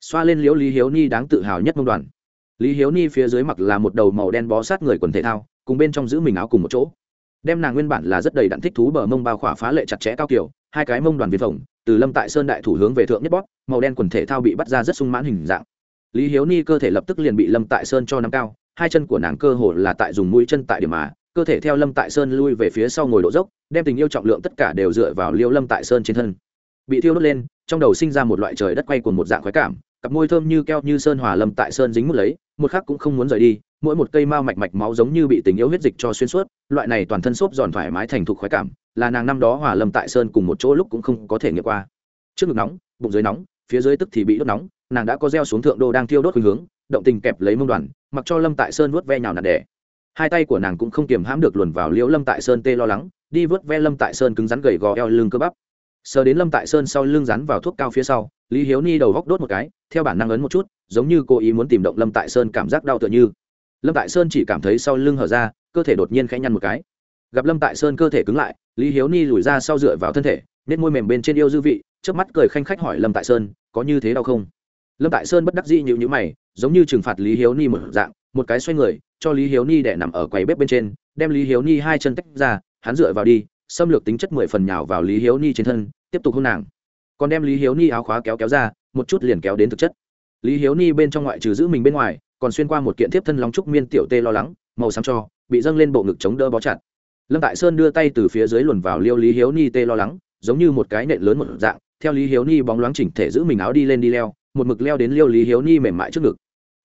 Xoa lên liễu lý hiếu ni đáng tự hào nhất mông đoàn lý hiếu ni phía dưới mặc là một đầu màu đen bó sát người quần thể thao, cùng bên trong giữ mình áo cùng một chỗ. Đem nàng nguyên bản là rất đầy đặn thích thú bờ mông bao khỏa phá lệ chặt chẽ cao kiểu hai cái mông đoàn viên phồng, từ lâm tại sơn đại thủ hướng về thượng nhất bóp, màu đen quần thể thao bị bắt ra rất sung mãn hình dạng. Lý hiếu ni cơ thể lập tức liền bị lâm tại sơn cho nắm cao, hai chân của nàng cơ hồ là tại dùng mũi chân tại điểm mà, cơ thể theo lâm tại sơn lui về phía sau ngồi độ dốc, đem tình yêu trọng lượng tất cả đều dựa vào liêu lâm tại sơn trên thân. Bị thiêu đốt lên, trong đầu sinh ra một loại trời đất quay cùng một dạng khoái cảm cặp môi thơm như keo như sơn hòa lâm tại sơn dính mút lấy, một khắc cũng không muốn rời đi, mỗi một cây mao mạch mạch máu giống như bị tình yêu huyết dịch cho xuyên suốt, loại này toàn thân xốp giòn thoải mái thành thục khoái cảm, là nàng năm đó hòa lâm tại sơn cùng một chỗ lúc cũng không có thể nghiệm qua. Trước ngực nóng, bụng dưới nóng, phía dưới tức thì bị đốt nóng, nàng đã có gieo xuống thượng đô đang thiêu đốt khuynh hướng, động tình kẹp lấy mông đoàn, mặc cho lâm tại sơn vuốt ve nhào nạt đẻ. Hai tay của nàng cũng không kiềm hãm được luồn vào liễu lâm tại sơn tê lo lắng, đi vớt ve lâm tại sơn cứng rắn gầy gò eo lưng cơ bắp sờ đến lâm tại sơn sau lưng rắn vào thuốc cao phía sau, lý hiếu ni đầu góc đốt một cái, theo bản năng ấn một chút, giống như cố ý muốn tìm động lâm tại sơn cảm giác đau tựa như. Lâm tại sơn chỉ cảm thấy sau lưng hở ra, cơ thể đột nhiên khẽ nhăn một cái. Gặp lâm tại sơn cơ thể cứng lại, lý hiếu ni lùi ra sau dựa vào thân thể nết môi mềm bên trên yêu dư vị trước mắt cười khanh khách hỏi lâm tại sơn, có như thế đau không? Lâm tại sơn bất đắc dĩ nhịu nhữ mày, giống như trừng phạt lý hiếu ni một dạng, một cái xoay người, cho lý hiếu ni để nằm ở quầy bếp bên trên, đem lý hiếu ni hai chân tách ra, hắn dựa vào đi xâm lược tính chất mười phần nhào vào lý hiếu ni trên thân, tiếp tục hôn nàng. Còn đem lý hiếu ni áo khóa kéo kéo ra, một chút liền kéo đến thực chất. Lý hiếu ni bên trong ngoại trừ giữ mình bên ngoài, còn xuyên qua một kiện thiếp thân lóng trúc miên tiểu tê lo lắng, màu xám cho, bị dâng lên bộ ngực chống đỡ bó chặt. Lâm tại sơn đưa tay từ phía dưới luồn vào liêu lý hiếu ni tê lo lắng, giống như một cái nện lớn một dạng, theo lý hiếu ni bóng loáng chỉnh thể giữ mình áo đi lên đi leo, một mực leo đến liêu lý hiếu ni mềm mại trước ngực.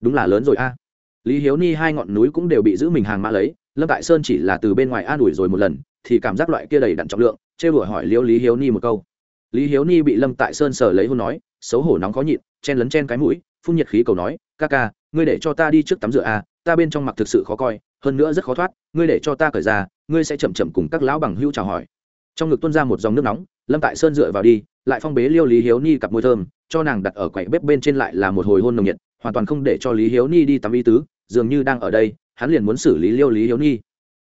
Đúng là lớn rồi a. Lý hiếu ni hai ngọn núi cũng đều bị giữ mình hàng mã lấy, lâm tại sơn chỉ là từ bên ngoài an ủi rồi một lần thì cảm giác loại kia đầy đặn trọng lượng chê bửa hỏi liêu lý hiếu ni một câu. Lý hiếu ni bị lâm tại sơn sờ lấy hôn nói, xấu hổ nóng khó nhịn, chen lấn chen cái mũi, phun nhiệt khí cầu nói, ca ca, ngươi để cho ta đi trước tắm rửa a ta bên trong mặc thực sự khó coi, hơn nữa rất khó thoát, ngươi để cho ta cởi ra, ngươi sẽ chậm chậm cùng các lão bằng hữu chào hỏi. Trong ngực tuôn ra một dòng nước nóng, lâm tại sơn dựa vào đi, lại phong bế liêu lý hiếu ni cặp môi thơm, cho nàng đặt ở quầy bếp bên trên lại là một hồi hôn nồng nhiệt, hoàn toàn không để cho lý hiếu ni đi tắm y tứ, dường như đang ở đây, hắn liền muốn xử lý liêu lý hiếu ni.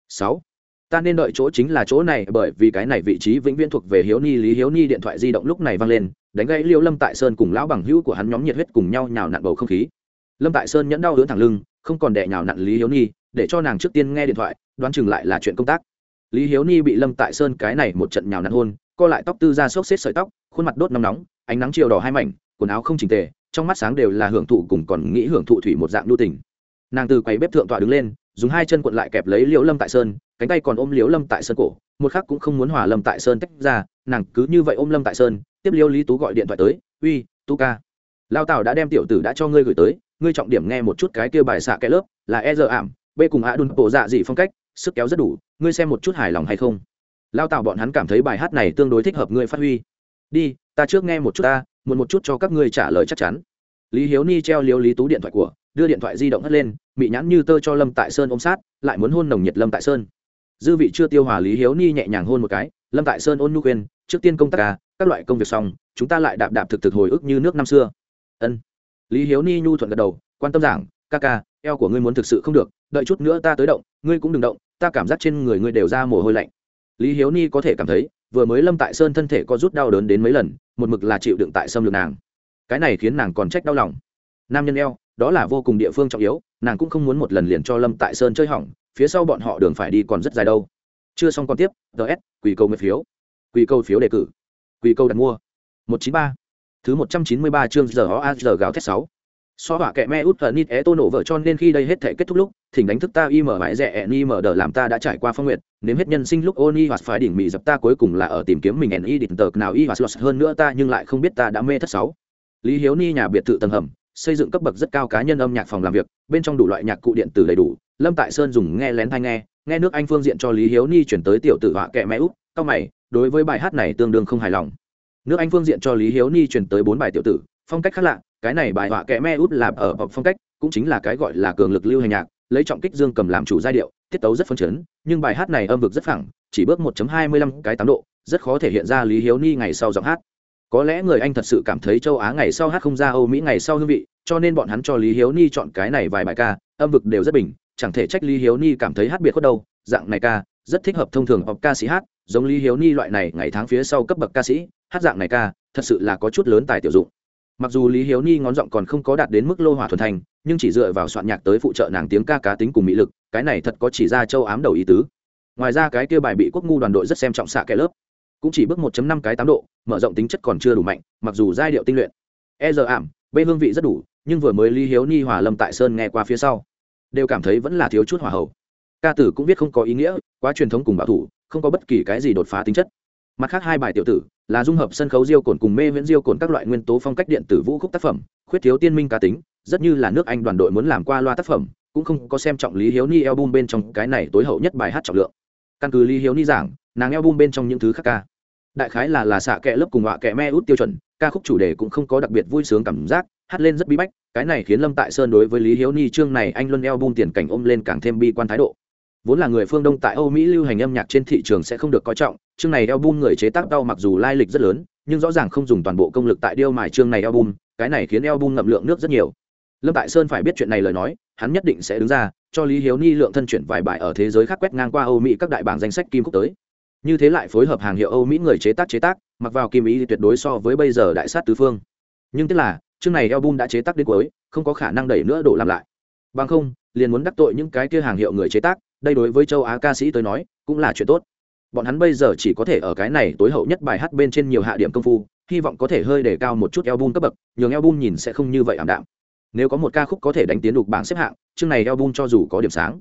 Sáu ta nên đợi chỗ chính là chỗ này bởi vì cái này vị trí vĩnh viễn thuộc về hiếu ni, lý hiếu ni điện thoại di động lúc này vang lên, đánh gãy liêu lâm tại sơn cùng lão bằng hữu của hắn nhóm nhiệt huyết cùng nhau nhào nặn bầu không khí. Lâm tại sơn nhẫn đau đớn thẳng lưng, không còn đẻ nhào nặn lý hiếu ni, để cho nàng trước tiên nghe điện thoại, đoán chừng lại là chuyện công tác. Lý hiếu ni bị lâm tại sơn cái này một trận nhào nặn hôn, co lại tóc tư ra xốc xếp sợi tóc, khuôn mặt đốt nóng nóng, ánh nắng chiều đỏ hai mảnh, quần áo không chỉnh tề, trong mắt sáng đều là hưởng thụ cùng còn nghĩ hưởng thụ thủy một dạng nhu tình. Nàng từ quầy bếp thượng tọa đứng lên dùng hai chân cuộn lại kẹp lấy liễu lâm tại sơn, cánh tay còn ôm liễu lâm tại sơn cổ, một khắc cũng không muốn hòa lâm tại sơn tách ra, nàng cứ như vậy ôm lâm tại sơn, tiếp liêu lý tú gọi điện thoại tới, uy tu ca, lao tào đã đem tiểu tử đã cho ngươi gửi tới, ngươi trọng điểm nghe một chút cái kia bài xạ cái lớp, là e giờ ảm, b cùng a đun, bộ dạ dị phong cách, sức kéo rất đủ, ngươi xem một chút hài lòng hay không? Lao tào bọn hắn cảm thấy bài hát này tương đối thích hợp ngươi phát huy. Đi, ta trước nghe một chút ta muộn một chút cho các ngươi trả lời chắc chắn. Lý hiếu ni treo liếu lý tú điện thoại của, đưa điện thoại di động hất lên mị nhãn như tơ cho lâm tại sơn ôm sát, lại muốn hôn nồng nhiệt lâm tại sơn. Dư vị chưa tiêu hòa lý hiếu ni nhẹ nhàng hôn một cái, lâm tại sơn ôn nhu khuyên, trước tiên công tác ca các loại công việc xong, chúng ta lại đạp đạp thực thực hồi ức như nước năm xưa. Ân. Lý hiếu ni nhu thuận gật đầu, quan tâm giảng, ca ca, eo của ngươi muốn thực sự không được, đợi chút nữa ta tới động, ngươi cũng đừng động, ta cảm giác trên người ngươi đều ra mồ hôi lạnh. Lý hiếu ni có thể cảm thấy, vừa mới lâm tại sơn thân thể có rút đau đớn đến mấy lần, một mực là chịu đựng tại xâm lược nàng. Cái này khiến nàng còn trách đau lòng. Nam nhân eo đó là vô cùng địa phương trọng yếu, nàng cũng không muốn một lần liền cho lâm tại sơn chơi hỏng, phía sau bọn họ đường phải đi còn rất dài đâu. Chưa xong còn tiếp ts quỳ câu nguyệt phiếu. Quỳ câu phiếu đề cử. Quỳ câu đặt mua. một chín ba. Thứ một trăm chín mươi ba chương giờ ho a giờ gào thét sáu. So hỏa kệ me út tờ nít é tô nổ vợ cho nên khi đây hết thể kết thúc lúc, thỉnh đánh thức ta y mở mãi rẻ ni mở đờ làm ta đã trải qua phong nguyện nếu hết nhân sinh lúc ô ni hoặc phải đỉnh mì dập ta cuối cùng là ở tìm kiếm mình ẹn y đỉnh tờ nào y hoặc lọt hơn nữa ta nhưng lại không biết ta đã mê thất sáu. Lý hiếu ni nhà biệt thự tầng hầm xây dựng cấp bậc rất cao cá nhân âm nhạc phòng làm việc, bên trong đủ loại nhạc cụ điện tử đầy đủ. Lâm tại sơn dùng nghe lén thanh nghe nghe nước anh phương diện cho lý hiếu ni chuyển tới tiểu tử họa kẹ mẹ út, cao mày, đối với bài hát này tương đương không hài lòng. Nước anh phương diện cho lý hiếu ni chuyển tới bốn bài tiểu tử, phong cách khác lạ, cái này bài họa kẽ mẹ út là ở phong cách, cũng chính là cái gọi là cường lực lưu hành nhạc, lấy trọng kích dương cầm làm chủ giai điệu, tiết tấu rất phấn chấn, nhưng bài hát này âm vực rất phẳng, chỉ bước 1.25 cái tám độ, rất khó thể hiện ra lý hiếu ni ngày sau giọng hát có lẽ người anh thật sự cảm thấy châu á ngày sau hát không ra âu mỹ ngày sau hương vị, cho nên bọn hắn cho lý hiếu ni chọn cái này vài bài ca, âm vực đều rất bình, chẳng thể trách lý hiếu ni cảm thấy hát biệt khuất đâu, dạng này ca, rất thích hợp thông thường học ca sĩ hát, giống lý hiếu ni loại này ngày tháng phía sau cấp bậc ca sĩ, hát dạng này ca, thật sự là có chút lớn tài tiểu dụng. Mặc dù lý hiếu ni ngón giọng còn không có đạt đến mức lô hỏa thuần thành, nhưng chỉ dựa vào soạn nhạc tới phụ trợ nàng tiếng ca cá tính cùng mỹ lực, cái này thật có chỉ ra châu ám đầu ý tứ. Ngoài ra cái kia bài bị quốc ngu đoàn đội rất xem trọng xạ kẻ lớp, cũng chỉ bước 1 năm cái tám độ mở rộng tính chất còn chưa đủ mạnh, mặc dù giai điệu tinh luyện. E giờ ảm b hương vị rất đủ, nhưng vừa mới lý hiếu ni hòa lâm tại sơn nghe qua phía sau, đều cảm thấy vẫn là thiếu chút hỏa hậu. Ca tử cũng viết không có ý nghĩa, quá truyền thống cùng bảo thủ, không có bất kỳ cái gì đột phá tính chất. Mặt khác hai bài tiểu tử, là dung hợp sân khấu diêu cồn cùng mê viễn diêu cồn các loại nguyên tố phong cách điện tử vũ khúc tác phẩm, khuyết thiếu tiên minh cá tính, rất như là nước anh đoàn đội muốn làm qua loa tác phẩm, cũng không có xem trọng lý hiếu ni album bên trong cái này tối hậu nhất bài hát trọng lượng. Căn cứ lý hiếu ni giảng, nàng album bên trong những thứ khác ca đại khái là là xạ kệ lớp cùng họa kệ me út tiêu chuẩn, ca khúc chủ đề cũng không có đặc biệt vui sướng cảm giác, hát lên rất bí bách, cái này khiến lâm tại sơn đối với lý hiếu ni chương này anh luân bung tiền cảnh ôm lên càng thêm bi quan thái độ. Vốn là người phương đông tại âu mỹ lưu hành âm nhạc trên thị trường sẽ không được coi trọng, chương này album người chế tác đau mặc dù lai lịch rất lớn, nhưng rõ ràng không dùng toàn bộ công lực tại điêu mài chương này album cái này khiến album ngậm lượng nước rất nhiều. Lâm tại sơn phải biết chuyện này lời nói, hắn nhất định sẽ đứng ra, cho lý hiếu ni lượng thân chuyển vài bài ở thế giới khác quét ngang qua âu mỹ các đại bảng danh sách kim quốc tới như thế lại phối hợp hàng hiệu âu mỹ người chế tác chế tác, mặc vào kim ý thì tuyệt đối so với bây giờ đại sát tứ phương. Nhưng tức là, chương này album đã chế tác đến cuối, không có khả năng đẩy nữa đổ làm lại. Bằng không, liền muốn đắc tội những cái kia hàng hiệu người chế tác, đây đối với châu á ca sĩ tới nói, cũng là chuyện tốt. Bọn hắn bây giờ chỉ có thể ở cái này tối hậu nhất bài hát bên trên nhiều hạ điểm công phu, hy vọng có thể hơi đề cao một chút album cấp bậc, nhường album nhìn sẽ không như vậy ảm đạm. Nếu có một ca khúc có thể đánh tiến đục bảng xếp hạng, chương này album cho dù có điểm sáng.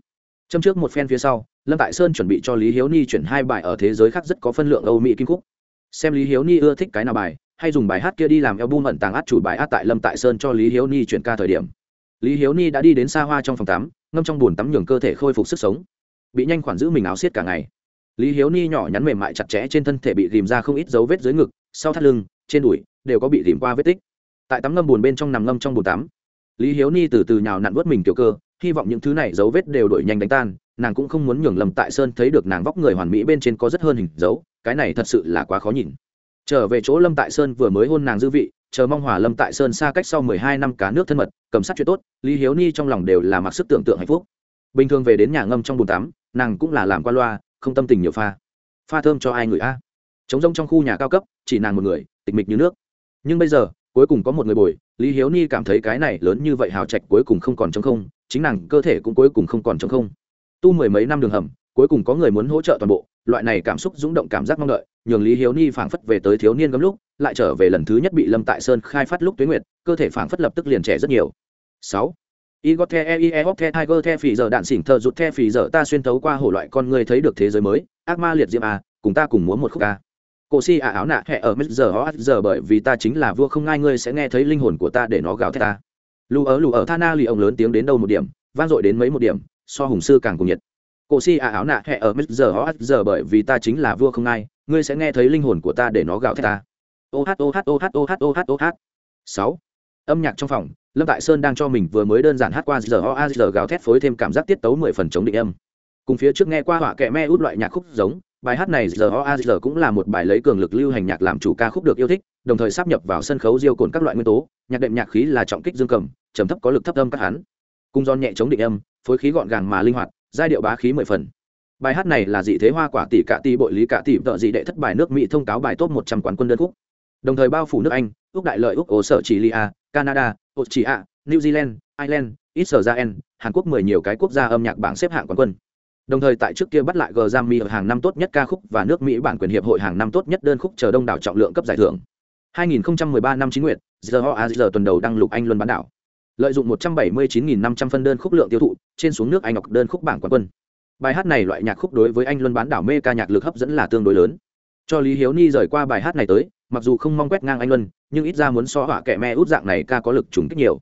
Châm trước một phen phía sau lâm tại sơn chuẩn bị cho lý hiếu ni chuyển hai bài ở thế giới khác rất có phân lượng âu mỹ kim khúc. Xem lý hiếu ni ưa thích cái nào bài, hay dùng bài hát kia đi làm album ẩn tàng át chủ bài át tại lâm tại sơn cho lý hiếu ni chuyển ca thời điểm. Lý hiếu ni đã đi đến xa hoa trong phòng tắm, ngâm trong bùn tắm nhường cơ thể khôi phục sức sống. Bị nhanh khoản giữ mình áo xiết cả ngày. Lý hiếu ni nhỏ nhắn mềm mại chặt chẽ trên thân thể bị rìm ra không ít dấu vết dưới ngực, sau thắt lưng, trên đùi đều có bị rìm qua vết tích. Tại tắm ngâm bùn bên trong nằm ngâm trong bùn tắm, lý hiếu ni từ từ nhào nặn vớt mình kiểu cơ, hy vọng những thứ này dấu vết đều đổi nhanh đánh tan nàng cũng không muốn nhường lầm tại sơn thấy được nàng vóc người hoàn mỹ bên trên có rất hơn hình dấu, cái này thật sự là quá khó nhìn. Trở về chỗ lâm tại sơn vừa mới hôn nàng dư vị, chờ mong hòa lâm tại sơn xa cách sau mười hai năm cá nước thân mật, cầm sát chuyện tốt, lý hiếu ni trong lòng đều là mặc sức tưởng tượng hạnh phúc. Bình thường về đến nhà ngâm trong bồn tắm, nàng cũng là làm qua loa, không tâm tình nhiều pha. Pha thơm cho ai người a? Chống rông trong khu nhà cao cấp, chỉ nàng một người, tịch mịch như nước. Nhưng bây giờ, cuối cùng có một người bồi, lý hiếu ni cảm thấy cái này lớn như vậy hào trạch cuối cùng không còn chống không, chính nàng cơ thể cũng cuối cùng không còn chống không tu mười mấy năm đường hầm, cuối cùng có người muốn hỗ trợ toàn bộ, loại này cảm xúc rúng động cảm giác mong đợi, nhường lý hiếu ni phảng phất về tới thiếu niên gấm lúc, lại trở về lần thứ nhất bị lâm tại sơn khai phát lúc tuyến nguyệt, cơ thể phảng phất lập tức liền trẻ rất nhiều sáu Igot the e hop the tiger the phỉ giờ đạn xỉn thợ rụt the phỉ giờ ta xuyên thấu qua hổ loại con người thấy được thế giới mới, ác ma liệt diễm à cùng ta cùng múa một khúc a. cổ si à áo nạ hẹ ở mít giờ hóa giờ bởi vì ta chính là vua không ai, ngươi sẽ nghe thấy linh hồn của ta để nó gào thét ta lù ở lù ở thana lì ông lớn tiếng đến đâu một điểm, vang dội đến mấy một điểm so hùng sư càng cùng nhiệt. Cổ si à áo nạ hẹ ở mít giờ ho giờ bởi vì ta chính là vua không ai, ngươi sẽ nghe thấy linh hồn của ta để nó gào thét ta. Ô hát ô hát ô hát ô hát ô hát ô hát. Sáu. Âm nhạc trong phòng, lâm tại sơn đang cho mình vừa mới đơn giản hát qua giờ o a giờ gào thét phối thêm cảm giác tiết tấu mười phần chống định âm. Cùng phía trước nghe qua họa kệ me út loại nhạc khúc giống, bài hát này giờ o a giờ cũng là một bài lấy cường lực lưu hành nhạc làm chủ ca khúc được yêu thích, đồng thời sắp nhập vào sân khấu diêu cồn các loại nguyên tố, nhạc đệm nhạc khí là trọng kích dương cầm, trầm thấp có lực thấp âm các hắn cung giòn nhẹ chống định âm, phối khí gọn gàng mà linh hoạt, giai điệu bá khí mười phần. Bài hát này là dị thế hoa quả tỷ cạ tỷ bội lý cạ tỷ vợ dị đệ thất bài nước mỹ thông cáo bài top một trăm quán quân đơn khúc. Đồng thời bao phủ nước anh, úc đại lợi úc ố sở chỉ lia canada, ổ chỉ a, new zealand, ireland, israel, hàn quốc mười nhiều cái quốc gia âm nhạc bảng xếp hạng quán quân. Đồng thời tại trước kia bắt lại grammy ở hàng năm tốt nhất ca khúc và nước mỹ bản quyền hiệp hội hàng năm tốt nhất đơn khúc chờ đông đảo trọng lượng cấp giải thưởng. 2013 năm chín nguyệt giờ họ giờ tuần đầu đăng lục anh luân bán đảo lợi dụng 179.500 phân đơn khúc lượng tiêu thụ, trên xuống nước anh ngọc đơn khúc bảng quán quân. Bài hát này loại nhạc khúc đối với anh luân bán đảo mê ca nhạc lực hấp dẫn là tương đối lớn. Cho lý hiếu ni rời qua bài hát này tới, mặc dù không mong quét ngang anh luân, nhưng ít ra muốn so hỏa kẻ me út dạng này ca có lực trùng kích nhiều.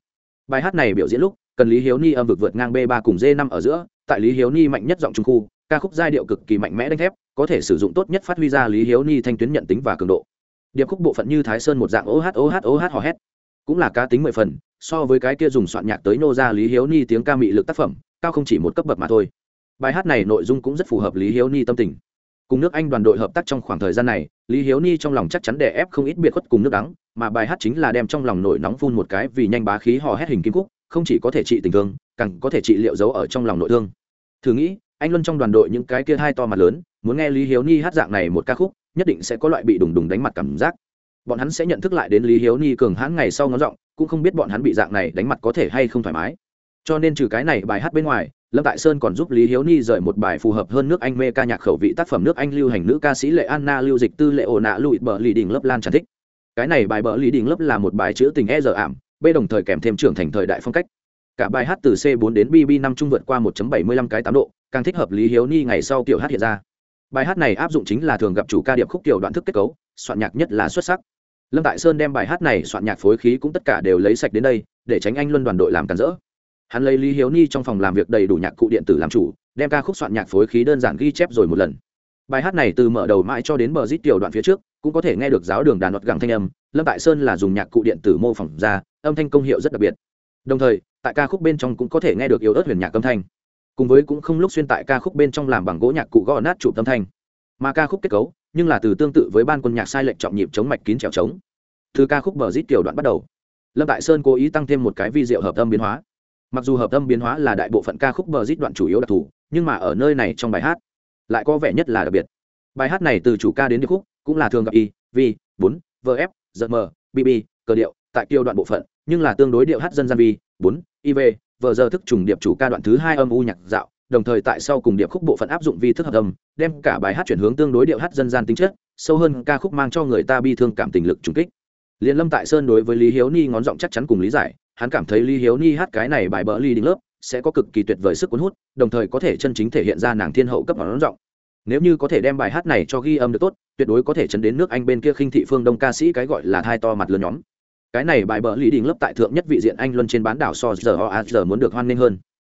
Bài hát này biểu diễn lúc, cần lý hiếu ni âm vực vượt ngang b 3 cùng d 5 ở giữa, tại lý hiếu ni mạnh nhất giọng trung khu, ca khúc giai điệu cực kỳ mạnh mẽ đánh thép, có thể sử dụng tốt nhất phát huy ra lý hiếu ni thanh tuyến nhận tính và cường độ. Điệp khúc bộ phận như thái sơn một dạng oh oh oh hò hét cũng là cá tính mười phần, so với cái kia dùng soạn nhạc tới nô ra lý hiếu ni tiếng ca mị lực tác phẩm, cao không chỉ một cấp bậc mà thôi. Bài hát này nội dung cũng rất phù hợp lý hiếu ni tâm tình. Cùng nước anh đoàn đội hợp tác trong khoảng thời gian này, lý hiếu ni trong lòng chắc chắn đè ép không ít biệt khuất cùng nước đắng, mà bài hát chính là đem trong lòng nổi nóng phun một cái vì nhanh bá khí hò hét hình kim cúc không chỉ có thể trị tình thương, càng có thể trị liệu giấu ở trong lòng nội thương. Thử nghĩ, anh luân trong đoàn đội những cái kia hai to mặt lớn, muốn nghe lý hiếu ni hát dạng này một ca khúc, nhất định sẽ có loại bị đùng đùng đánh mặt cảm giác bọn hắn sẽ nhận thức lại đến lý hiếu ni cường hãn ngày sau ngón giọng, cũng không biết bọn hắn bị dạng này đánh mặt có thể hay không thoải mái. Cho nên trừ cái này bài hát bên ngoài, lâm tại sơn còn giúp lý hiếu ni rời một bài phù hợp hơn nước anh mê ca nhạc khẩu vị tác phẩm nước anh lưu hành nữ ca sĩ lệ anna, lưu dịch tư, lệ ổ nạ, lụi bờ lì đình lớp lan tràn thích. Cái này bài bờ lì đình lớp là một bài chữ tình e dở ảm b đồng thời kèm thêm trưởng thành thời đại phong cách. Cả bài hát từ c 4 đến bb 5 trung vượt qua 1.75 cái tám độ, càng thích hợp lý hiếu ni ngày sau kiểu hát hiện ra bài hát này áp dụng chính là thường gặp chủ ca điệp khúc kiểu đoạn thức kết cấu, soạn nhạc nhất là xuất sắc. Lâm tại sơn đem bài hát này soạn nhạc phối khí cũng tất cả đều lấy sạch đến đây, để tránh anh luân đoàn đội làm cản rỡ. Hắn lấy lý hiếu ni trong phòng làm việc đầy đủ nhạc cụ điện tử làm chủ, đem ca khúc soạn nhạc phối khí đơn giản ghi chép rồi một lần. Bài hát này từ mở đầu mãi cho đến bờ rít tiểu đoạn phía trước, cũng có thể nghe được giáo đường đàn luật gẳng thanh âm, lâm tại sơn là dùng nhạc cụ điện tử mô phỏng ra, âm thanh công hiệu rất đặc biệt. Đồng thời, tại ca khúc bên trong cũng có thể nghe được yếu ớt huyền nhạc âm thanh cùng với cũng không lúc xuyên tại ca khúc bên trong làm bằng gỗ nhạc cụ gõ nát chụp âm thanh. Mà ca khúc kết cấu, nhưng là từ tương tự với ban quân nhạc sai lệnh trọng nhịp chống mạch kín trèo trống. Từ ca khúc bờ rít tiểu đoạn bắt đầu, lâm tại sơn cố ý tăng thêm một cái vi diệu hợp âm biến hóa. Mặc dù hợp âm biến hóa là đại bộ phận ca khúc bờ rít đoạn chủ yếu đặc thù, nhưng mà ở nơi này trong bài hát lại có vẻ nhất là đặc biệt. Bài hát này từ chủ ca đến điệp khúc cũng là thường gặp y, v, bốn vf giật m bb cờ điệu, tại tiêu đoạn bộ phận, nhưng là tương đối điệu hát dân gian vi, bốn iv vờ giờ thức trùng điệp chủ ca đoạn thứ hai âm u nhạc dạo, đồng thời tại sau cùng điệp khúc bộ phận áp dụng vi thức hợp âm, đem cả bài hát chuyển hướng tương đối điệu hát dân gian tính chất, sâu hơn ca khúc mang cho người ta bi thương cảm tình lực trùng kích. Liên lâm tại sơn đối với lý hiếu ni ngón giọng chắc chắn cùng lý giải, hắn cảm thấy lý hiếu ni hát cái này bài bỡ ly đỉnh lớp sẽ có cực kỳ tuyệt vời sức cuốn hút, đồng thời có thể chân chính thể hiện ra nàng thiên hậu cấp ngón giọng. Nếu như có thể đem bài hát này cho ghi âm được tốt, tuyệt đối có thể chấn đến nước anh bên kia khinh thị phương đông ca sĩ cái gọi là hai to mặt lớn nhóm cái này bài bờ lý đình lớp tại thượng nhất vị diện anh luân trên bán đảo so giờ o giờ muốn được hoan nghênh hơn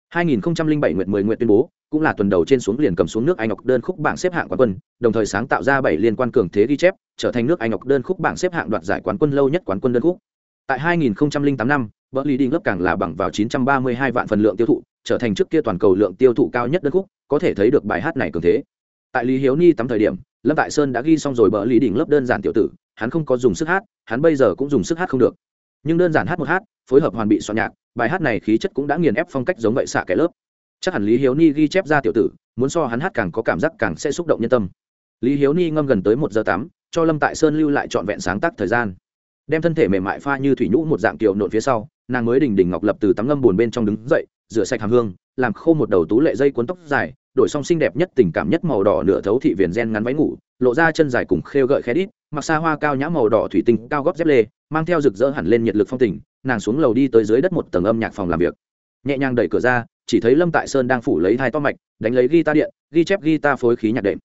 2007 nguyệt 10 nguyệt tuyên bố cũng là tuần đầu trên xuống liền cầm xuống nước Anh Ngọc đơn khúc bảng xếp hạng quán quân, đồng thời sáng tạo ra bảy liên quan cường thế ghi chép, trở thành nước Anh Ngọc đơn khúc bảng xếp hạng đoạt giải quán quân lâu nhất quán quân đơn khúc. Tại 2008 năm, Berly Đinh lớp càng là bằng vào 932 vạn phần lượng tiêu thụ, trở thành trước kia toàn cầu lượng tiêu thụ cao nhất đơn khúc, có thể thấy được bài hát này cường thế. Tại Lý Hiếu Ni tắm thời điểm, Lâm Tại Sơn đã ghi xong rồi Berly Đinh lớp đơn giản tiểu tử, hắn không có dùng sức hát, hắn bây giờ cũng dùng sức hát không được. Nhưng đơn giản hát một hát, phối hợp hoàn bị soạn nhạc, bài hát này khí chất cũng đã nghiền ép phong cách giống vậy xạ cái lớp. Chắc hẳn lý hiếu ni ghi chép ra tiểu tử muốn so hắn hát càng có cảm giác càng sẽ xúc động nhân tâm. Lý hiếu ni ngâm gần tới một giờ tám, cho lâm tại sơn lưu lại trọn vẹn sáng tác thời gian. Đem thân thể mềm mại pha như thủy nhũ một dạng tiểu nộn phía sau nàng mới đình đình ngọc lập từ tắm ngâm buồn bên trong đứng dậy rửa sạch hàm hương làm khô một đầu tú lệ dây cuốn tóc dài đổi song xinh đẹp nhất tình cảm nhất màu đỏ nửa thấu thị viền gen ngắn váy ngủ, lộ ra chân dài cùng khêu gợi khé đít, mặc xa hoa cao nhã màu đỏ thủy tinh, cao góp dép lê, mang theo rực rỡ hẳn lên nhiệt lực phong tình, nàng xuống lầu đi tới dưới đất một tầng âm nhạc phòng làm việc. Nhẹ nhàng đẩy cửa ra, chỉ thấy lâm tại sơn đang phủ lấy hai to mạch, đánh lấy guitar điện, ghi chép guitar phối khí nhạc đệm.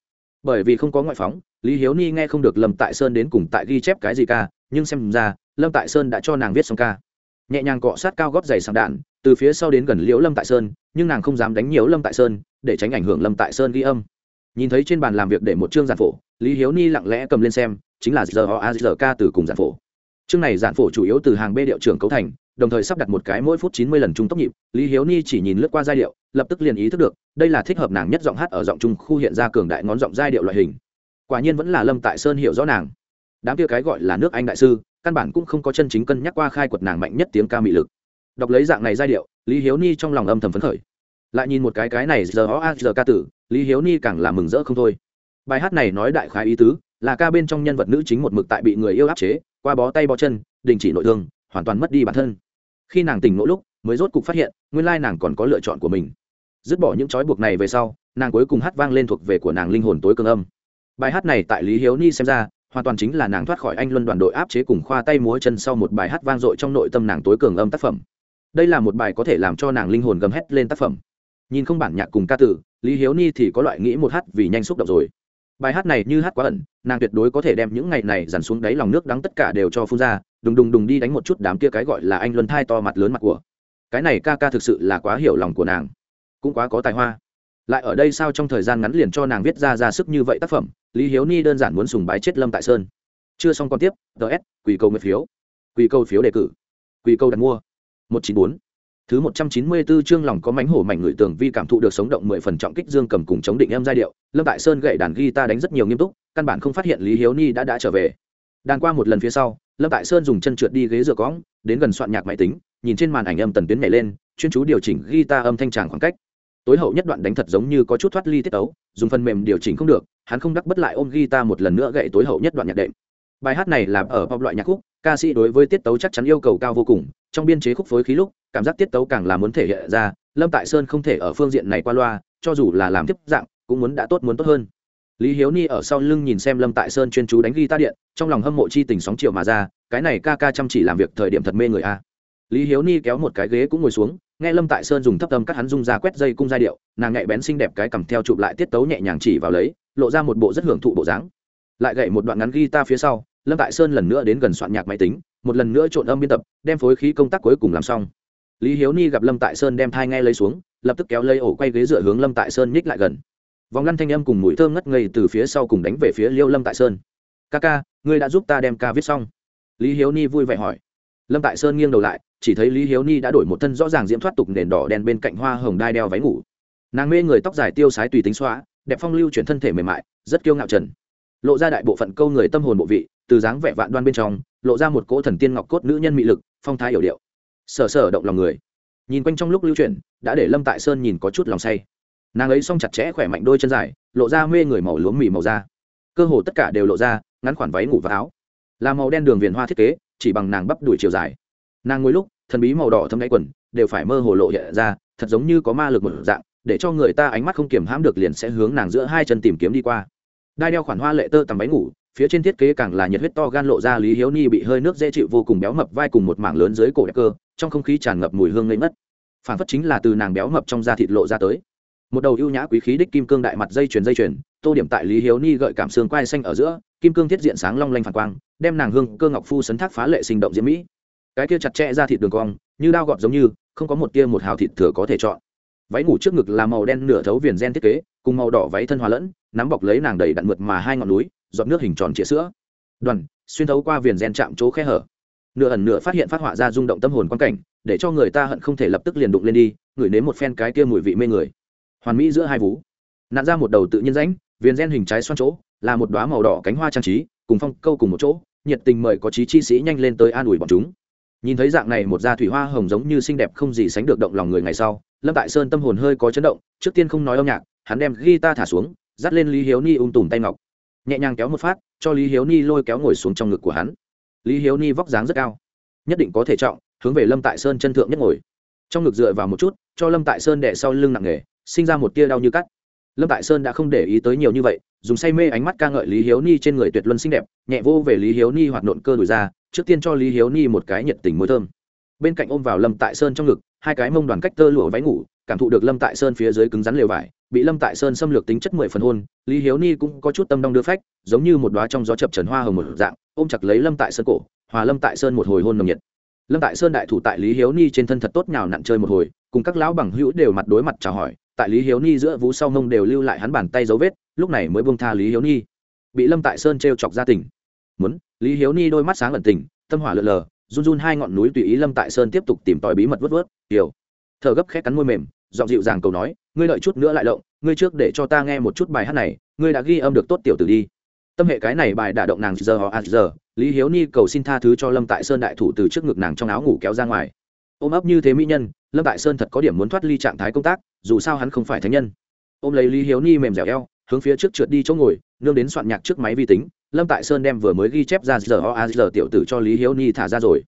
Bởi vì không có ngoại phóng, lý hiếu ni nghe không được lâm tại sơn đến cùng tại ghi chép cái gì ca, nhưng xem ra, lâm tại sơn đã cho nàng viết xong ca. Nhẹ nhàng cọ sát cao góp giày sàng đạn, từ phía sau đến gần liễu lâm tại sơn, nhưng nàng không dám đánh nhiều lâm tại sơn để tránh ảnh hưởng lâm tại sơn ghi âm. Nhìn thấy trên bàn làm việc để một chương giản phổ, lý hiếu ni lặng lẽ cầm lên xem, chính là giờ họ a giờ ca từ cùng giản phổ. Chương này giản phổ chủ yếu từ hàng b điệu trưởng cấu thành, đồng thời sắp đặt một cái mỗi phút chín mươi lần trung tốc nhịp, lý hiếu ni chỉ nhìn lướt qua giai điệu, lập tức liền ý thức được, đây là thích hợp nàng nhất giọng hát ở giọng trung khu hiện ra cường đại ngón giọng giai điệu loại hình. Quả nhiên vẫn là lâm tại sơn hiểu rõ nàng. Đám kia cái gọi là nước anh đại sư, căn bản cũng không có chân chính cân nhắc qua khai quật nàng mạnh nhất tiếng ca mị lực. Đọc lấy dạng này giai điệu, lý hiếu ni trong lòng âm thầm phấn khởi lại nhìn một cái cái này giờ ó a giờ ca tử, lý hiếu ni càng là mừng rỡ không thôi. Bài hát này nói đại khái ý tứ là ca bên trong nhân vật nữ chính một mực tại bị người yêu áp chế, qua bó tay bó chân, đình chỉ nội thương, hoàn toàn mất đi bản thân. Khi nàng tỉnh mỗi lúc, mới rốt cục phát hiện, nguyên lai nàng còn có lựa chọn của mình. Dứt bỏ những trói buộc này về sau, nàng cuối cùng hát vang lên thuộc về của nàng linh hồn tối cường âm. Bài hát này tại lý hiếu ni xem ra, hoàn toàn chính là nàng thoát khỏi anh luân đoàn đội áp chế cùng khoa tay múa chân sau một bài hát vang dội trong nội tâm nàng tối cường âm tác phẩm. Đây là một bài có thể làm cho nàng linh hồn gầm hét lên tác phẩm nhìn không bản nhạc cùng ca tử, lý hiếu ni thì có loại nghĩ một hát vì nhanh xúc động rồi. Bài hát này như hát quá ẩn, nàng tuyệt đối có thể đem những ngày này dằn xuống đáy lòng nước đắng tất cả đều cho phun ra, đùng đùng đùng đi đánh một chút đám kia cái gọi là anh luân thai to mặt lớn mặt của. Cái này ca ca thực sự là quá hiểu lòng của nàng, cũng quá có tài hoa. Lại ở đây sao trong thời gian ngắn liền cho nàng viết ra ra sức như vậy tác phẩm, lý hiếu ni đơn giản muốn sùng bái chết lâm tại sơn. Chưa xong còn tiếp ts quỳ câu nguyện phiếu. Quỳ câu phiếu đề cử. Quỳ câu đặt mua. một chín bốn thứ một trăm chín mươi bốn chương lòng có mánh hổ mảnh người tường vi cảm thụ được sống động mười phần trọng kích dương cầm cùng chống định em giai điệu, lâm tại sơn gậy đàn guitar đánh rất nhiều nghiêm túc, căn bản không phát hiện lý hiếu ni đã đã trở về. Đàn qua một lần phía sau, lâm tại sơn dùng chân trượt đi ghế dựa cõng, đến gần soạn nhạc máy tính, nhìn trên màn ảnh âm tần tuyến nhảy lên, chuyên chú điều chỉnh guitar âm thanh tràng khoảng cách. Tối hậu nhất đoạn đánh thật giống như có chút thoát ly tiết tấu, dùng phần mềm điều chỉnh không được, hắn không đắc bất lại ôm guitar một lần nữa gậy tối hậu nhất đoạn nhạc đệm. Bài hát này là ở pop loại nhạc khúc, ca sĩ đối với tiết tấu chắc chắn yêu cầu cao vô cùng trong biên chế khúc phối khí lúc, cảm giác tiết tấu càng là muốn thể hiện ra, lâm tại sơn không thể ở phương diện này qua loa, cho dù là làm tiếp dạng, cũng muốn đã tốt muốn tốt hơn. Lý hiếu ni ở sau lưng nhìn xem lâm tại sơn chuyên chú đánh ghi ta điện, trong lòng hâm mộ chi tình sóng chiều mà ra, cái này ca ca chăm chỉ làm việc thời điểm thật mê người a. Lý hiếu ni kéo một cái ghế cũng ngồi xuống, nghe lâm tại sơn dùng thấp tâm cắt hắn dung ra quét dây cung giai điệu, nàng nhạy bén xinh đẹp cái cầm theo chụp lại tiết tấu nhẹ nhàng chỉ vào lấy, lộ ra một bộ rất hưởng thụ bộ dáng. Lại gậy một đoạn ngắn guitar phía sau lâm tại sơn lần nữa đến gần soạn nhạc máy tính, một lần nữa trộn âm biên tập, đem phối khí công tác cuối cùng làm xong. Lý hiếu ni gặp lâm tại sơn đem thai nghe lấy xuống, lập tức kéo lấy ổ quay ghế dựa hướng lâm tại sơn nhích lại gần. Vòng ngăn thanh âm cùng mùi thơm ngất ngây từ phía sau cùng đánh về phía liêu lâm tại sơn. Ca ca, ngươi đã giúp ta đem ca viết xong. Lý hiếu ni vui vẻ hỏi. Lâm tại sơn nghiêng đầu lại, chỉ thấy lý hiếu ni đã đổi một thân rõ ràng diễm thoát tục nền đỏ đen bên cạnh hoa hồng đai đeo váy ngủ. Nàng mê người tóc dài tiêu sái tùy tính xóa, đẹp phong lưu chuyển thân thể mềm mại, rất kiêu ngạo trần. Lộ ra đại bộ phận câu người tâm hồn bộ vị từ dáng vẻ vạn đoan bên trong, lộ ra một cỗ thần tiên ngọc cốt nữ nhân mị lực, phong thái hiểu điệu. Sở sở động lòng người. Nhìn quanh trong lúc lưu chuyển, đã để lâm tại sơn nhìn có chút lòng say. Nàng ấy xong chặt chẽ khỏe mạnh đôi chân dài, lộ ra mê người màu lúa mì màu da. Cơ hồ tất cả đều lộ ra, ngắn khoản váy ngủ và áo. Là màu đen đường viền hoa thiết kế, chỉ bằng nàng bắp đuổi chiều dài. Nàng ngồi lúc, thần bí màu đỏ thâm đáy quần, đều phải mơ hồ lộ hiện ra, thật giống như có ma lực một dạng, để cho người ta ánh mắt không kiềm hãm được liền sẽ hướng nàng giữa hai chân tìm kiếm đi qua. Đai đeo khoản hoa lệ tơ tằm váy ngủ phía trên thiết kế càng là nhiệt huyết to gan lộ ra lý hiếu ni bị hơi nước dễ chịu vô cùng béo mập vai cùng một mảng lớn dưới cổ đẹp cơ, trong không khí tràn ngập mùi hương ngây mất phản phất chính là từ nàng béo mập trong da thịt lộ ra tới. Một đầu ưu nhã quý khí đích kim cương đại mặt dây chuyền dây chuyền, tô điểm tại lý hiếu ni gợi cảm xương quai xanh ở giữa, kim cương thiết diện sáng long lanh phản quang, đem nàng hương cơ ngọc phu sấn thác phá lệ sinh động diễm mỹ. Cái kia chặt chẽ ra thịt đường cong, như đao gọt giống như, không có một tia một hào thịt thừa có thể chọn. Váy ngủ trước ngực là màu đen nửa thấu viền gen thiết kế, cùng màu đỏ váy thân hòa lẫn, nắm bọc lấy nàng đầy đặn mượt mà hai ngọn núi giọt nước hình tròn chĩa sữa. Đoàn, xuyên thấu qua viền gen chạm chỗ khe hở. Nửa ẩn nửa phát hiện phát họa ra rung động tâm hồn quan cảnh, để cho người ta hận không thể lập tức liền đụng lên đi, ngửi nếm một phen cái kia mùi vị mê người. Hoàn mỹ giữa hai vú. Nạn ra một đầu tự nhiên rãnh, viền gen hình trái xoan chỗ, là một đoá màu đỏ cánh hoa trang trí, cùng phong câu cùng một chỗ, nhiệt tình mời có trí chi sĩ nhanh lên tới an ủi bọn chúng. Nhìn thấy dạng này một da thủy hoa hồng giống như xinh đẹp không gì sánh được động lòng người ngày sau, lâm tại sơn tâm hồn hơi có chấn động, trước tiên không nói âm nhạc, hắn đem guitar thả xuống, dắt lên lý hiếu ni ung tùm tay ngọc nhẹ nhàng kéo một phát, cho lý hiếu ni lôi kéo ngồi xuống trong ngực của hắn. Lý hiếu ni vóc dáng rất cao, nhất định có thể trọng, hướng về lâm tại sơn chân thượng nhất ngồi. Trong ngực dựa vào một chút, cho lâm tại sơn đẻ sau lưng nặng nề, sinh ra một tia đau như cắt. Lâm tại sơn đã không để ý tới nhiều như vậy, dùng say mê ánh mắt ca ngợi lý hiếu ni trên người tuyệt luân xinh đẹp, nhẹ vô về lý hiếu ni hoạt nộn cơ đùi ra, trước tiên cho lý hiếu ni một cái nhiệt tình môi thơm. Bên cạnh ôm vào lâm tại sơn trong ngực, hai cái mông đoàn cách tơ lụa váy ngủ, cảm thụ được lâm tại sơn phía dưới cứng rắn lều vải bị lâm tại sơn xâm lược tính chất mười phần hôn lý hiếu ni cũng có chút tâm đong đưa phách giống như một đoá trong gió chập trần hoa hồng một dạng ôm chặt lấy lâm tại sơn cổ hòa lâm tại sơn một hồi hôn nồng nhiệt. Lâm tại sơn đại thủ tại lý hiếu ni trên thân thật tốt nhào nặn chơi một hồi cùng các lão bằng hữu đều mặt đối mặt chào hỏi tại lý hiếu ni giữa vú sau mông đều lưu lại hắn bàn tay dấu vết lúc này mới buông tha lý hiếu ni. Bị lâm tại sơn t r e o chọc ra tỉnh. Muốn lý hiếu ni đôi mắt sáng ẩn tỉnh, tâm hỏa lợn lờ run run hai ngọn núi tùy ý lâm tại sơn tiếp tục tìm tòi bí mật vớt vớt. Hiểu. Thở gấp khét cắn môi mềm giọng dịu dàng cầu nói ngươi đợi chút nữa lại lộng, ngươi trước để cho ta nghe một chút bài hát này, ngươi đã ghi âm được tốt tiểu tử đi. Tâm hệ cái này bài đả động nàng giờ họ à giờ. Lý hiếu ni cầu xin tha thứ cho lâm tại sơn đại thủ từ trước ngực nàng trong áo ngủ kéo ra ngoài. Ôm ấp như thế mỹ nhân, lâm tại sơn thật có điểm muốn thoát ly trạng thái công tác, dù sao hắn không phải thánh nhân. Ôm lấy lý hiếu ni mềm dẻo eo, hướng phía trước trượt đi chỗ ngồi, nương đến soạn nhạc trước máy vi tính, lâm tại sơn đem vừa mới ghi chép ra giờ ho a giờ tiểu tử cho lý hiếu ni thả ra rồi.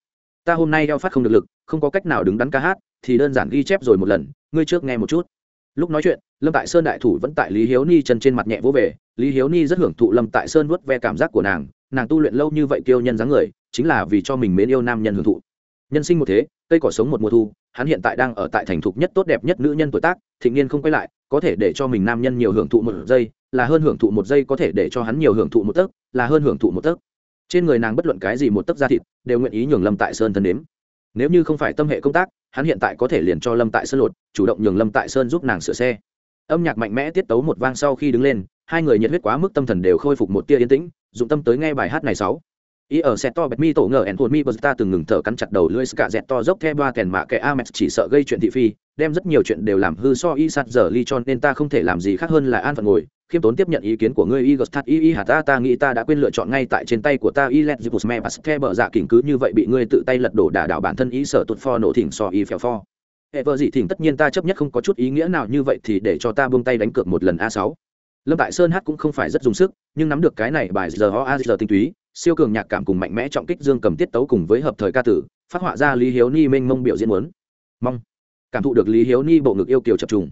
Ta hôm nay eo phát không được lực, không có cách nào đứng đắn ca hát, thì đơn giản ghi chép rồi một lần, ngươi trước nghe một chút lúc nói chuyện, lâm tại sơn đại thủ vẫn tại lý hiếu ni chân trên mặt nhẹ vỗ về. Lý hiếu ni rất hưởng thụ lâm tại sơn vuốt ve cảm giác của nàng. Nàng tu luyện lâu như vậy kêu nhân dáng người, chính là vì cho mình mến yêu nam nhân hưởng thụ. Nhân sinh một thế, cây cỏ sống một mùa thu, hắn hiện tại đang ở tại thành thục nhất tốt đẹp nhất nữ nhân tuổi tác, thịnh niên không quay lại, có thể để cho mình nam nhân nhiều hưởng thụ một giây, là hơn hưởng thụ một giây có thể để cho hắn nhiều hưởng thụ một tấc, là hơn hưởng thụ một tấc. Trên người nàng bất luận cái gì một tấc da thịt, đều nguyện ý nhường lâm tại sơn thân đếm nếu như không phải tâm hệ công tác, hắn hiện tại có thể liền cho lâm tại sơn lột, chủ động nhường lâm tại sơn giúp nàng sửa xe. Âm nhạc mạnh mẽ tiết tấu một vang sau khi đứng lên, hai người nhiệt huyết quá mức tâm thần đều khôi phục một tia yên tĩnh, dụng tâm tới nghe bài hát này sáu. Ý ở xe to bẹt mi tổ ngờ ẻn hồn mi bờ ta từng ngừng thở cắn chặt đầu lưỡi ska dẹt to dốc theo ba kèn mạ kẻ amex chỉ sợ gây chuyện thị phi, đem rất nhiều chuyện đều làm hư so y sạt giờ ly cho nên ta không thể làm gì khác hơn là an phận ngồi khiêm tốn tiếp nhận ý kiến của ngươi Igostat gật y y ta ta nghĩ ta đã quên lựa chọn ngay tại trên tay của ta, y, let zipus dạ kỉnh cứ như vậy bị ngươi tự tay lật đổ đả đảo bản thân ý sở tụt pho, nổ thỉnh so y, phèo pho. Hệ vợ dị thỉnh, tất nhiên ta chấp nhất không có chút ý nghĩa nào như vậy thì để cho ta buông tay đánh cược một lần a sáu. Lâm tại sơn hát cũng không phải rất dùng sức, nhưng nắm được cái này bài giờ ho a giờ tinh túy, siêu cường nhạc cảm cùng mạnh mẽ trọng kích dương cầm tiết tấu cùng với hợp thời ca tử, phát họa ra lý hiếu ni mênh mông biểu diễn muốn. Mong. Cảm thụ được lý hiếu ni bộ ngực yêu kiều chập trùng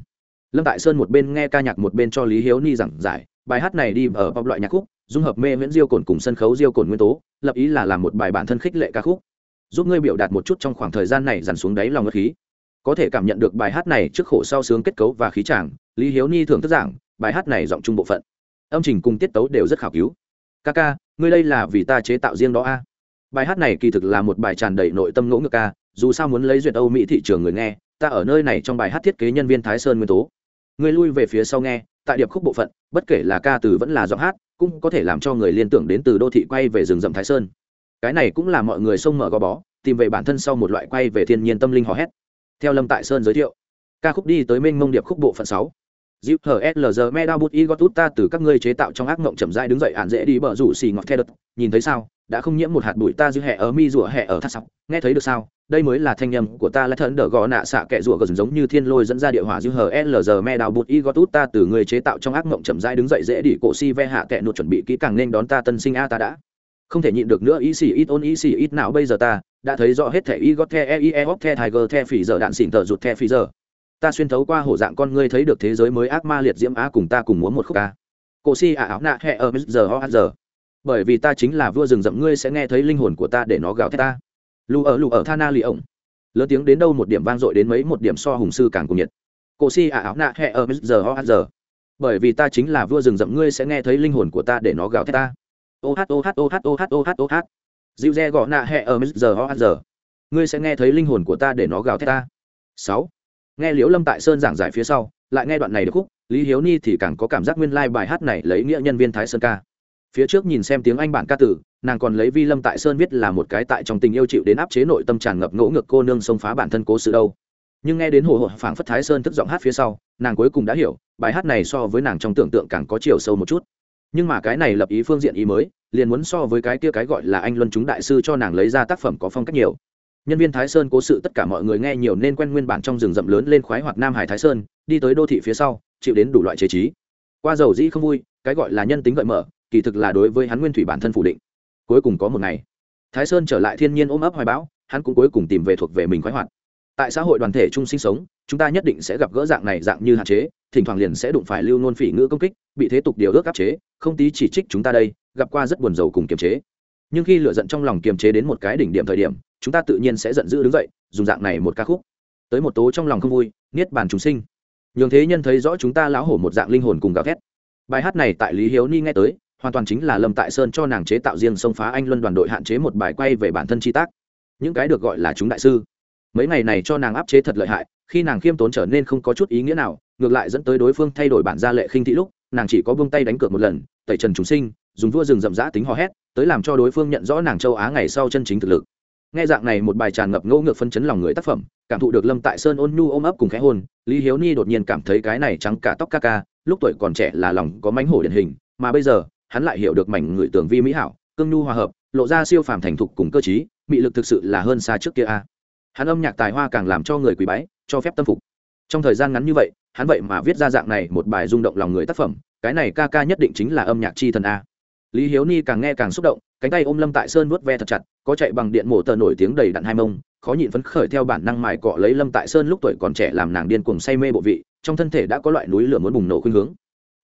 lâm tại sơn một bên nghe ca nhạc một bên cho lý hiếu ni giảng giải, bài hát này đi ở bọc loại nhạc khúc, dung hợp mê miễn diêu cồn cùng sân khấu diêu cồn nguyên tố, lập ý là làm một bài bản thân khích lệ ca khúc. Giúp ngươi biểu đạt một chút trong khoảng thời gian này dằn xuống đáy lòng ngất khí. Có thể cảm nhận được bài hát này trước khổ sau sướng kết cấu và khí tràng lý hiếu ni thường thức giảng, bài hát này giọng trung bộ phận. Âm trình cùng tiết tấu đều rất khảo cứu. Ca ca, ngươi đây là vì ta chế tạo riêng đó a? Bài hát này kỳ thực là một bài tràn đầy nội tâm ngỗ ngược ca, dù sao muốn lấy duyệt âu mỹ thị trường người nghe, ta ở nơi này trong bài hát thiết kế nhân viên thái sơn nguyên tố ngươi lui về phía sau nghe, tại điệp khúc bộ phận, bất kể là ca từ vẫn là giọng hát, cũng có thể làm cho người liên tưởng đến từ đô thị quay về rừng rậm thái sơn. Cái này cũng là mọi người sông mở gò bó, tìm về bản thân sau một loại quay về thiên nhiên tâm linh hò hét. Theo lâm tại sơn giới thiệu, ca khúc đi tới mênh mông điệp khúc bộ phận sáu. Dịp thờ slg me đau bút y gót ta từ các ngươi chế tạo trong ác mộng chậm rãi đứng dậy ạn dễ đi bờ rủ xì ngọt theo đợt nhìn thấy sao? Đã không nhiễm một hạt bụi ta giữ hẹ ở mi rủa hẹ ở thắt sọc. Nghe thấy được sao? Đây mới là thanh nhầm của ta là thần đỡ gò nạ xạ kẹ rủa gần giống như thiên lôi dẫn ra địa hỏa dư hờ e lg me đào bụt y gót út ta từ người chế tạo trong ác mộng chậm rãi đứng dậy dễ đi cổ si ve hạ kẹ nụt chuẩn bị kỹ càng nên đón ta tân sinh a ta đã. Không thể nhịn được nữa ý xì ít ôn ý xì ít nào bây giờ ta? Đã thấy rõ hết thẻ y gót the e e hóc the tiger the phỉ giờ đạn xỉn tờ rụt the phỉ giờ. Ta xuyên thấu qua hổ dạng con ngươi thấy được thế giới mới ác ma liệt diễm á cùng ta cùng muốn một khúc ca cổ si ả áo nạ hẹ ở giờ, ho giờ bởi vì ta chính là vua rừng rậm, ngươi sẽ nghe thấy linh hồn của ta để nó gào thét ta. Lù ở lù ở, tha na lì ổng. Lớn tiếng đến đâu một điểm vang dội đến mấy một điểm so hùng sư càng cùng nhiệt. Cổ si ả áo nạ hẹ ở giờ, ho giờ. Bởi vì ta chính là vua rừng rậm, ngươi sẽ nghe thấy linh hồn của ta để nó gào thét ta. Ô hát ô hát ô hát ô hát ô hát ô hát. Dịu re gõ nạ hẹ ở giờ, ho giờ. Ngươi sẽ nghe thấy linh hồn của ta để nó gào thét ta. Sáu. Nghe liễu lâm tại sơn giảng giải phía sau, lại nghe đoạn này được khúc, lý hiếu ni thì càng có cảm giác nguyên lai bài hát này lấy nghĩa nhân viên thái sơn ca phía trước nhìn xem tiếng anh bản ca tử, nàng còn lấy vi lâm tại sơn viết là một cái tại trong tình yêu chịu đến áp chế nội tâm tràn ngập ngỗ ngược cô nương xông phá bản thân cố sự đâu. Nhưng nghe đến hồ hộ phảng phất thái sơn thức giọng hát phía sau, nàng cuối cùng đã hiểu, bài hát này so với nàng trong tưởng tượng càng có chiều sâu một chút. Nhưng mà cái này lập ý phương diện ý mới, liền muốn so với cái kia cái gọi là anh luân chúng đại sư cho nàng lấy ra tác phẩm có phong cách nhiều. Nhân viên thái sơn cố sự tất cả mọi người nghe nhiều nên quen nguyên bản trong rừng rậm lớn lên khoái hoặc nam hải thái sơn, đi tới đô thị phía sau, chịu đến đủ loại chế trí. Qua dầu dĩ không vui, cái gọi là nhân tính gợi mở kỳ thực là đối với hắn nguyên thủy bản thân phủ định. Cuối cùng có một ngày, thái sơn trở lại thiên nhiên ôm ấp hoài bão, hắn cũng cuối cùng tìm về thuộc về mình khoái hoạt. Tại xã hội đoàn thể chung sinh sống, chúng ta nhất định sẽ gặp gỡ dạng này dạng như hạn chế, thỉnh thoảng liền sẽ đụng phải lưu nôn phỉ ngữ công kích, bị thế tục điều ước áp chế, không tí chỉ trích chúng ta đây, gặp qua rất buồn rầu cùng kiềm chế. Nhưng khi lựa giận trong lòng kiềm chế đến một cái đỉnh điểm thời điểm, chúng ta tự nhiên sẽ giận dữ đứng dậy, dùng dạng này một ca khúc. Tới một tố trong lòng không vui, niết bàn chúng sinh. Nhường thế nhân thấy rõ chúng ta lão hổ một dạng linh hồn cùng gào thét. Bài hát này tại lý hiếu ni nghe tới hoàn toàn chính là lâm tại sơn cho nàng chế tạo riêng xông phá anh luân đoàn đội hạn chế một bài quay về bản thân chi tác. Những cái được gọi là chúng đại sư. Mấy ngày này cho nàng áp chế thật lợi hại, khi nàng khiêm tốn trở nên không có chút ý nghĩa nào, ngược lại dẫn tới đối phương thay đổi bản gia lệ khinh thị lúc, nàng chỉ có buông tay đánh cược một lần, tẩy trần chúng sinh, dùng vua rừng rậm rã tính hò hét, tới làm cho đối phương nhận rõ nàng châu á ngày sau chân chính thực lực. Nghe dạng này một bài tràn ngập ngẫu ngược phân chấn lòng người tác phẩm, cảm thụ được lâm tại sơn ôn nhu ôm ấp cùng khẽ hôn, lý hiếu ni đột nhiên cảm thấy cái này trắng cả tóc ca ca, lúc tuổi còn trẻ là lòng có mánh hổ điển hình, mà bây giờ hắn lại hiểu được mảnh người tưởng vi mỹ hảo, cương nhu hòa hợp, lộ ra siêu phàm thành thục cùng cơ chí mị lực thực sự là hơn xa trước kia a. Hắn âm nhạc tài hoa càng làm cho người quý bái, cho phép tâm phục. Trong thời gian ngắn như vậy, hắn vậy mà viết ra dạng này một bài rung động lòng người tác phẩm, cái này ca ca nhất định chính là âm nhạc chi thần a. Lý hiếu ni càng nghe càng xúc động, cánh tay ôm lâm tại sơn vuốt ve thật chặt, có chạy bằng điện mổ tờ nổi tiếng đầy đặn hai mông, khó nhịn phấn khởi theo bản năng mài cọ lấy lâm tại sơn lúc tuổi còn trẻ làm nàng điên cuồng say mê bộ vị, trong thân thể đã có loại núi lửa muốn bùng nổ khuynh hướng.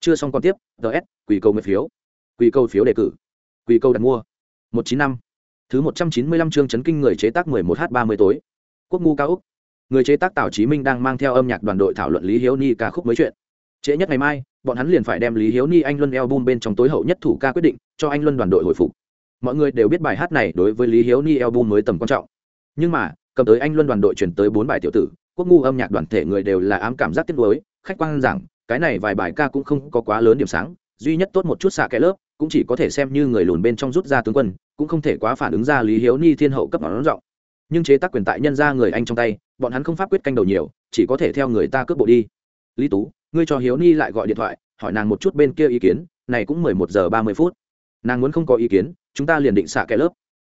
Chưa xong còn tiếp ts quỳ câu nguyện phiếu quy câu phiếu đề cử. Quy câu đặt mua. Một chín năm. Thứ một trăm chín mươi lăm chương chấn kinh người chế tác mười một h ba mươi tối. Quốc ngu cao úc. Người chế tác tào chí minh đang mang theo âm nhạc đoàn đội thảo luận lý hiếu ni ca khúc mới chuyện. Trễ nhất ngày mai, bọn hắn liền phải đem lý hiếu ni anh luân album bên trong tối hậu nhất thủ ca quyết định, cho anh luân đoàn đội hồi phục. Mọi người đều biết bài hát này đối với lý hiếu ni album mới tầm quan trọng. Nhưng mà, cầm tới anh luân đoàn đội chuyển tới bốn bài tiểu tử, quốc ngu âm nhạc đoàn thể người đều là ám cảm giác tiếc nuối, khách quan rằng, cái này vài bài ca cũng không có quá lớn điểm sáng duy nhất tốt một chút xạ kẽ lớp, cũng chỉ có thể xem như người lùn bên trong rút ra tướng quân, cũng không thể quá phản ứng ra lý hiếu ni thiên hậu cấp nó rộng nhưng chế tác quyền tại nhân ra người anh trong tay, bọn hắn không pháp quyết canh đầu nhiều, chỉ có thể theo người ta cướp bộ đi. Lý tú, ngươi cho hiếu ni lại gọi điện thoại, hỏi nàng một chút bên kia ý kiến, này cũng mười một giờ ba mươi phút. Nàng muốn không có ý kiến, chúng ta liền định xạ kẽ lớp.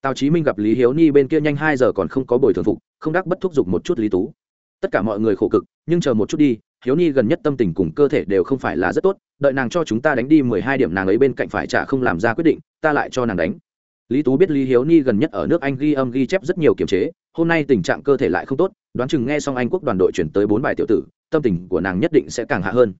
Tào chí minh gặp lý hiếu ni bên kia nhanh hai giờ còn không có bồi thường phục, không đắc bất thúc giục một chút lý tú. Tất cả mọi người khổ cực, nhưng chờ một chút đi, hiếu ni gần nhất tâm tình cùng cơ thể đều không phải là rất tốt đợi nàng cho chúng ta đánh đi mười hai điểm nàng ấy bên cạnh phải trả không làm ra quyết định, ta lại cho nàng đánh. Lý tú biết lý hiếu ni gần nhất ở nước anh ghi âm ghi chép rất nhiều kiềm chế, hôm nay tình trạng cơ thể lại không tốt, đoán chừng nghe xong anh quốc đoàn đội chuyển tới bốn bài tiểu tử, tâm tình của nàng nhất định sẽ càng hạ hơn.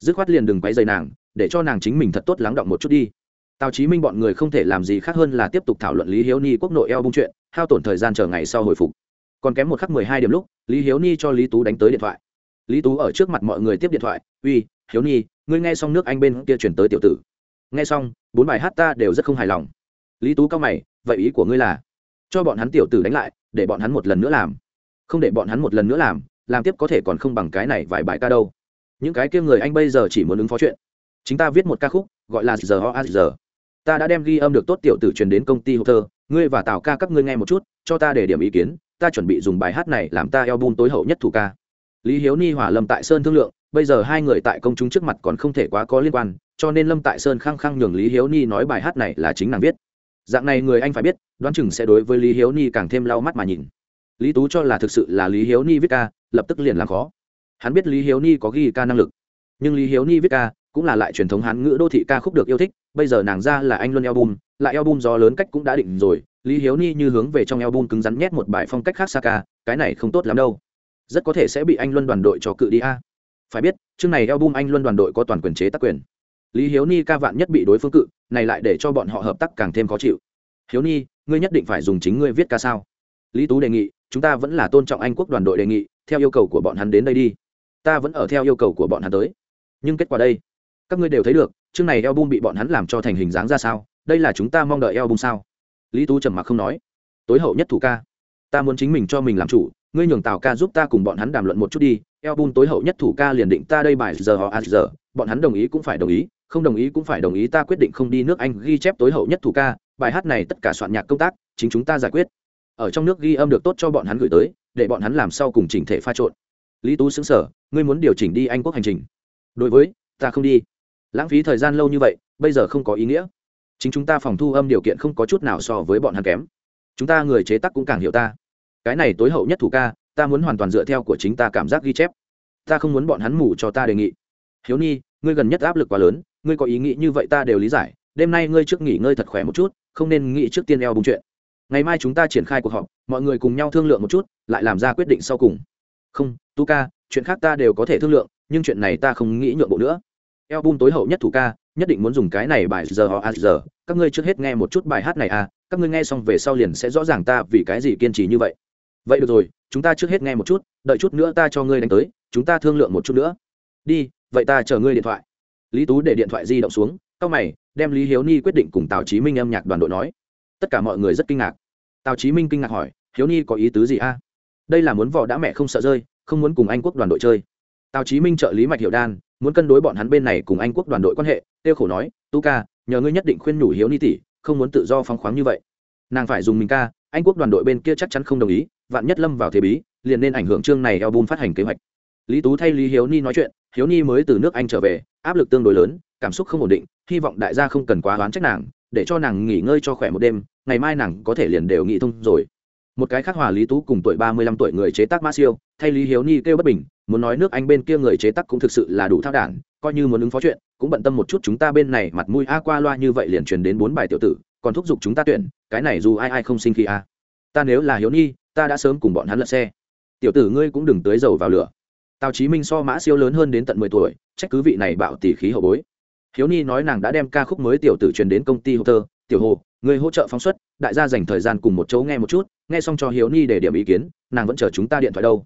Dứt khoát liền đừng quay dày nàng, để cho nàng chính mình thật tốt lắng động một chút đi. Tào chí minh bọn người không thể làm gì khác hơn là tiếp tục thảo luận lý hiếu ni quốc nội eo bung chuyện, hao tổn thời gian chờ ngày sau hồi phục. Còn kém một khắc mười hai điểm lúc, lý hiếu ni cho lý tú đánh tới điện thoại. Lý tú ở trước mặt mọi người tiếp điện thoại, uy, hiếu ni ngươi nghe xong nước anh bên kia chuyển tới tiểu tử. Nghe xong, bốn bài hát ta đều rất không hài lòng. Lý tú cao mày, vậy ý của ngươi là, cho bọn hắn tiểu tử đánh lại, để bọn hắn một lần nữa làm. Không để bọn hắn một lần nữa làm làm tiếp có thể còn không bằng cái này vài bài ca đâu. Những cái kia người anh bây giờ chỉ muốn ứng phó chuyện. Chúng ta viết một ca khúc, gọi là giờ ho a giờ. Ta đã đem ghi âm được tốt tiểu tử truyền đến công ty hộp thơ. Ngươi và tào ca các ngươi nghe một chút, cho ta để điểm ý kiến. Ta chuẩn bị dùng bài hát này làm ta album tối hậu nhất thủ ca. Lý hiếu ni hỏa lâm tại sơn thương lượng bây giờ hai người tại công chúng trước mặt còn không thể quá có liên quan, cho nên lâm tại sơn khăng khăng nhường lý hiếu ni nói bài hát này là chính nàng viết. Dạng này người anh phải biết, đoán chừng sẽ đối với lý hiếu ni càng thêm lau mắt mà nhìn. Lý tú cho là thực sự là lý hiếu ni viết ca, lập tức liền làm khó. Hắn biết lý hiếu ni có ghi ca năng lực. Nhưng lý hiếu ni viết ca, cũng là lại truyền thống hán ngữ đô thị ca khúc được yêu thích, bây giờ nàng ra là anh luân album, lại album do lớn cách cũng đã định rồi, lý hiếu ni như hướng về trong album cứng rắn nhét một bài phong cách khác xa ca, cái này không tốt lắm đâu. Rất có thể sẽ bị anh luân đoàn đội cho cự đi a phải biết, chương này album anh luân đoàn đội có toàn quyền chế tác quyền. Lý hiếu ni ca vạn nhất bị đối phương cự, này lại để cho bọn họ hợp tác càng thêm khó chịu. Hiếu ni, ngươi nhất định phải dùng chính ngươi viết ca sao? Lý tú đề nghị, chúng ta vẫn là tôn trọng anh quốc đoàn đội đề nghị, theo yêu cầu của bọn hắn đến đây đi. Ta vẫn ở theo yêu cầu của bọn hắn tới. Nhưng kết quả đây? Các ngươi đều thấy được, chương này eo bị bọn hắn làm cho thành hình dáng ra sao? Đây là chúng ta mong đợi eo sao? Lý tú trầm mặc không nói. Tối hậu nhất thủ ca. Ta muốn chính mình cho mình làm chủ ngươi nhường tào ca giúp ta cùng bọn hắn đàm luận một chút đi eo bun tối hậu nhất thủ ca liền định ta đây bài giờ họ a giờ, bọn hắn đồng ý cũng phải đồng ý, không đồng ý cũng phải đồng ý ta quyết định không đi nước anh ghi chép tối hậu nhất thủ ca, bài hát này tất cả soạn nhạc công tác, chính chúng ta giải quyết. Ở trong nước ghi âm được tốt cho bọn hắn gửi tới, để bọn hắn làm sau cùng chỉnh thể pha trộn. Lý tú xứng sở ngươi muốn điều chỉnh đi anh quốc hành trình. Đối với, ta không đi. Lãng phí thời gian lâu như vậy, bây giờ không có ý nghĩa. Chính chúng ta phòng thu âm điều kiện không có chút nào so với bọn hắn kém. Chúng ta người chế tác cũng càng hiểu ta cái này tối hậu nhất thủ ca, ta muốn hoàn toàn dựa theo của chính ta cảm giác ghi chép. Ta không muốn bọn hắn mù cho ta đề nghị. Hiếu ni ngươi gần nhất áp lực quá lớn, ngươi có ý nghĩ như vậy ta đều lý giải, đêm nay ngươi trước nghỉ ngơi thật khỏe một chút, không nên nghĩ trước tiên eo bùng chuyện. Ngày mai chúng ta triển khai cuộc họp, mọi người cùng nhau thương lượng một chút, lại làm ra quyết định sau cùng. Không tu ca, chuyện khác ta đều có thể thương lượng, nhưng chuyện này ta không nghĩ nhượng bộ nữa. Album tối hậu nhất thủ ca, nhất định muốn dùng cái này bài giờ họ a giờ. Các ngươi trước hết nghe một chút bài hát này à các ngươi nghe xong về sau liền sẽ rõ ràng ta vì cái gì kiên trì như vậy vậy được rồi, chúng ta trước hết nghe một chút, đợi chút nữa ta cho ngươi đánh tới, chúng ta thương lượng một chút nữa. Đi, vậy ta chờ ngươi điện thoại. Lý tú để điện thoại di động xuống c mày, đem lý hiếu ni quyết định cùng tào chí minh âm nhạc đoàn đội nói. Tất cả mọi người rất kinh ngạc. Tào chí minh kinh ngạc hỏi, hiếu ni có ý tứ gì a? À? Đây là muốn vỏ đã mẹ không sợ rơi, không muốn cùng anh quốc đoàn đội chơi. Tào chí minh trợ lý mạch hiệu đan, muốn cân đối bọn hắn bên này cùng anh quốc đoàn đội quan hệ, tiêu khổ nói tu ca, nhờ ngươi nhất định khuyên nhủ hiếu ni tỷ, không muốn tự do phóng khoáng như vậy. Nàng phải dùng mình ca anh quốc đoàn đội bên kia chắc chắn không đồng ý, vạn nhất lâm vào thế bí, liền nên ảnh hưởng chương này album phát hành kế hoạch. Lý tú thay lý hiếu ni nói chuyện, hiếu ni mới từ nước anh trở về, áp lực tương đối lớn, cảm xúc không ổn định, hy vọng đại gia không cần quá đoán trách nàng, để cho nàng nghỉ ngơi cho khỏe một đêm, ngày mai nàng có thể liền đều nghỉ thông rồi. Một cái khác hòa lý tú cùng tuổi ba mươi lăm tuổi người chế tác ma siêu thay lý hiếu ni kêu bất bình, muốn nói nước anh bên kia người chế tác cũng thực sự là đủ thao đản, coi như muốn ứng phó chuyện, cũng bận tâm một chút chúng ta bên này, mặt mũi a qua loa như vậy liền truyền đến bốn bài tiểu tử còn thúc giục chúng ta tuyển, cái này dù ai ai không sinh khi a. Ta nếu là hiếu ni ta đã sớm cùng bọn hắn lật xe. Tiểu tử ngươi cũng đừng tới dầu vào lửa. Tào chí minh so mã siêu lớn hơn đến tận mười tuổi, trách cứ vị này bạo tỷ khí hậu bối. Hiếu ni nói nàng đã đem ca khúc mới tiểu tử truyền đến công ty hồ tơ tiểu hồ người hỗ trợ phóng xuất, đại gia dành thời gian cùng một chỗ nghe một chút, nghe xong cho hiếu ni để điểm ý kiến, nàng vẫn chờ chúng ta điện thoại đâu.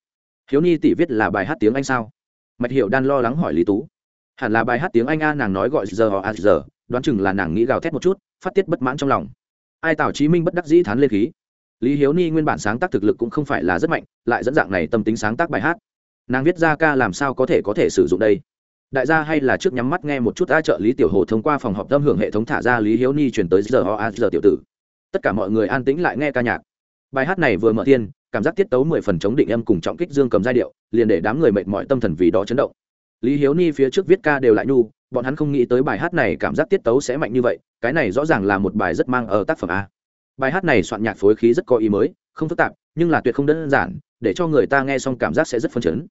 Hiếu ni tỷ viết là bài hát tiếng anh sao? Mạch hiệu đan lo lắng hỏi lý tú. Hẳn là bài hát tiếng anh a, nàng nói gọi giờ họ a giờ đoán chừng là nàng nghĩ gào thét một chút, phát tiết bất mãn trong lòng. Ai tào chí minh bất đắc dĩ thán lên khí. Lý hiếu ni nguyên bản sáng tác thực lực cũng không phải là rất mạnh, lại dẫn dạng này tâm tính sáng tác bài hát. Nàng viết ra ca làm sao có thể có thể sử dụng đây? Đại gia hay là trước nhắm mắt nghe một chút a trợ lý tiểu hồ thông qua phòng họp âm hưởng hệ thống thả ra lý hiếu ni chuyển tới giờ ho a giờ tiểu tử. Tất cả mọi người an tĩnh lại nghe ca nhạc. Bài hát này vừa mở tiên, cảm giác tiết tấu mười phần chống định âm cùng trọng kích dương cầm giai điệu, liền để đám người mệt mỏi tâm thần vì đó chấn động. Lý hiếu ni phía trước viết ca đều lại nhu bọn hắn không nghĩ tới bài hát này cảm giác tiết tấu sẽ mạnh như vậy, cái này rõ ràng là một bài rất mang ở tác phẩm a. Bài hát này soạn nhạc phối khí rất có ý mới, không phức tạp, nhưng là tuyệt không đơn giản, để cho người ta nghe xong cảm giác sẽ rất phấn chấn.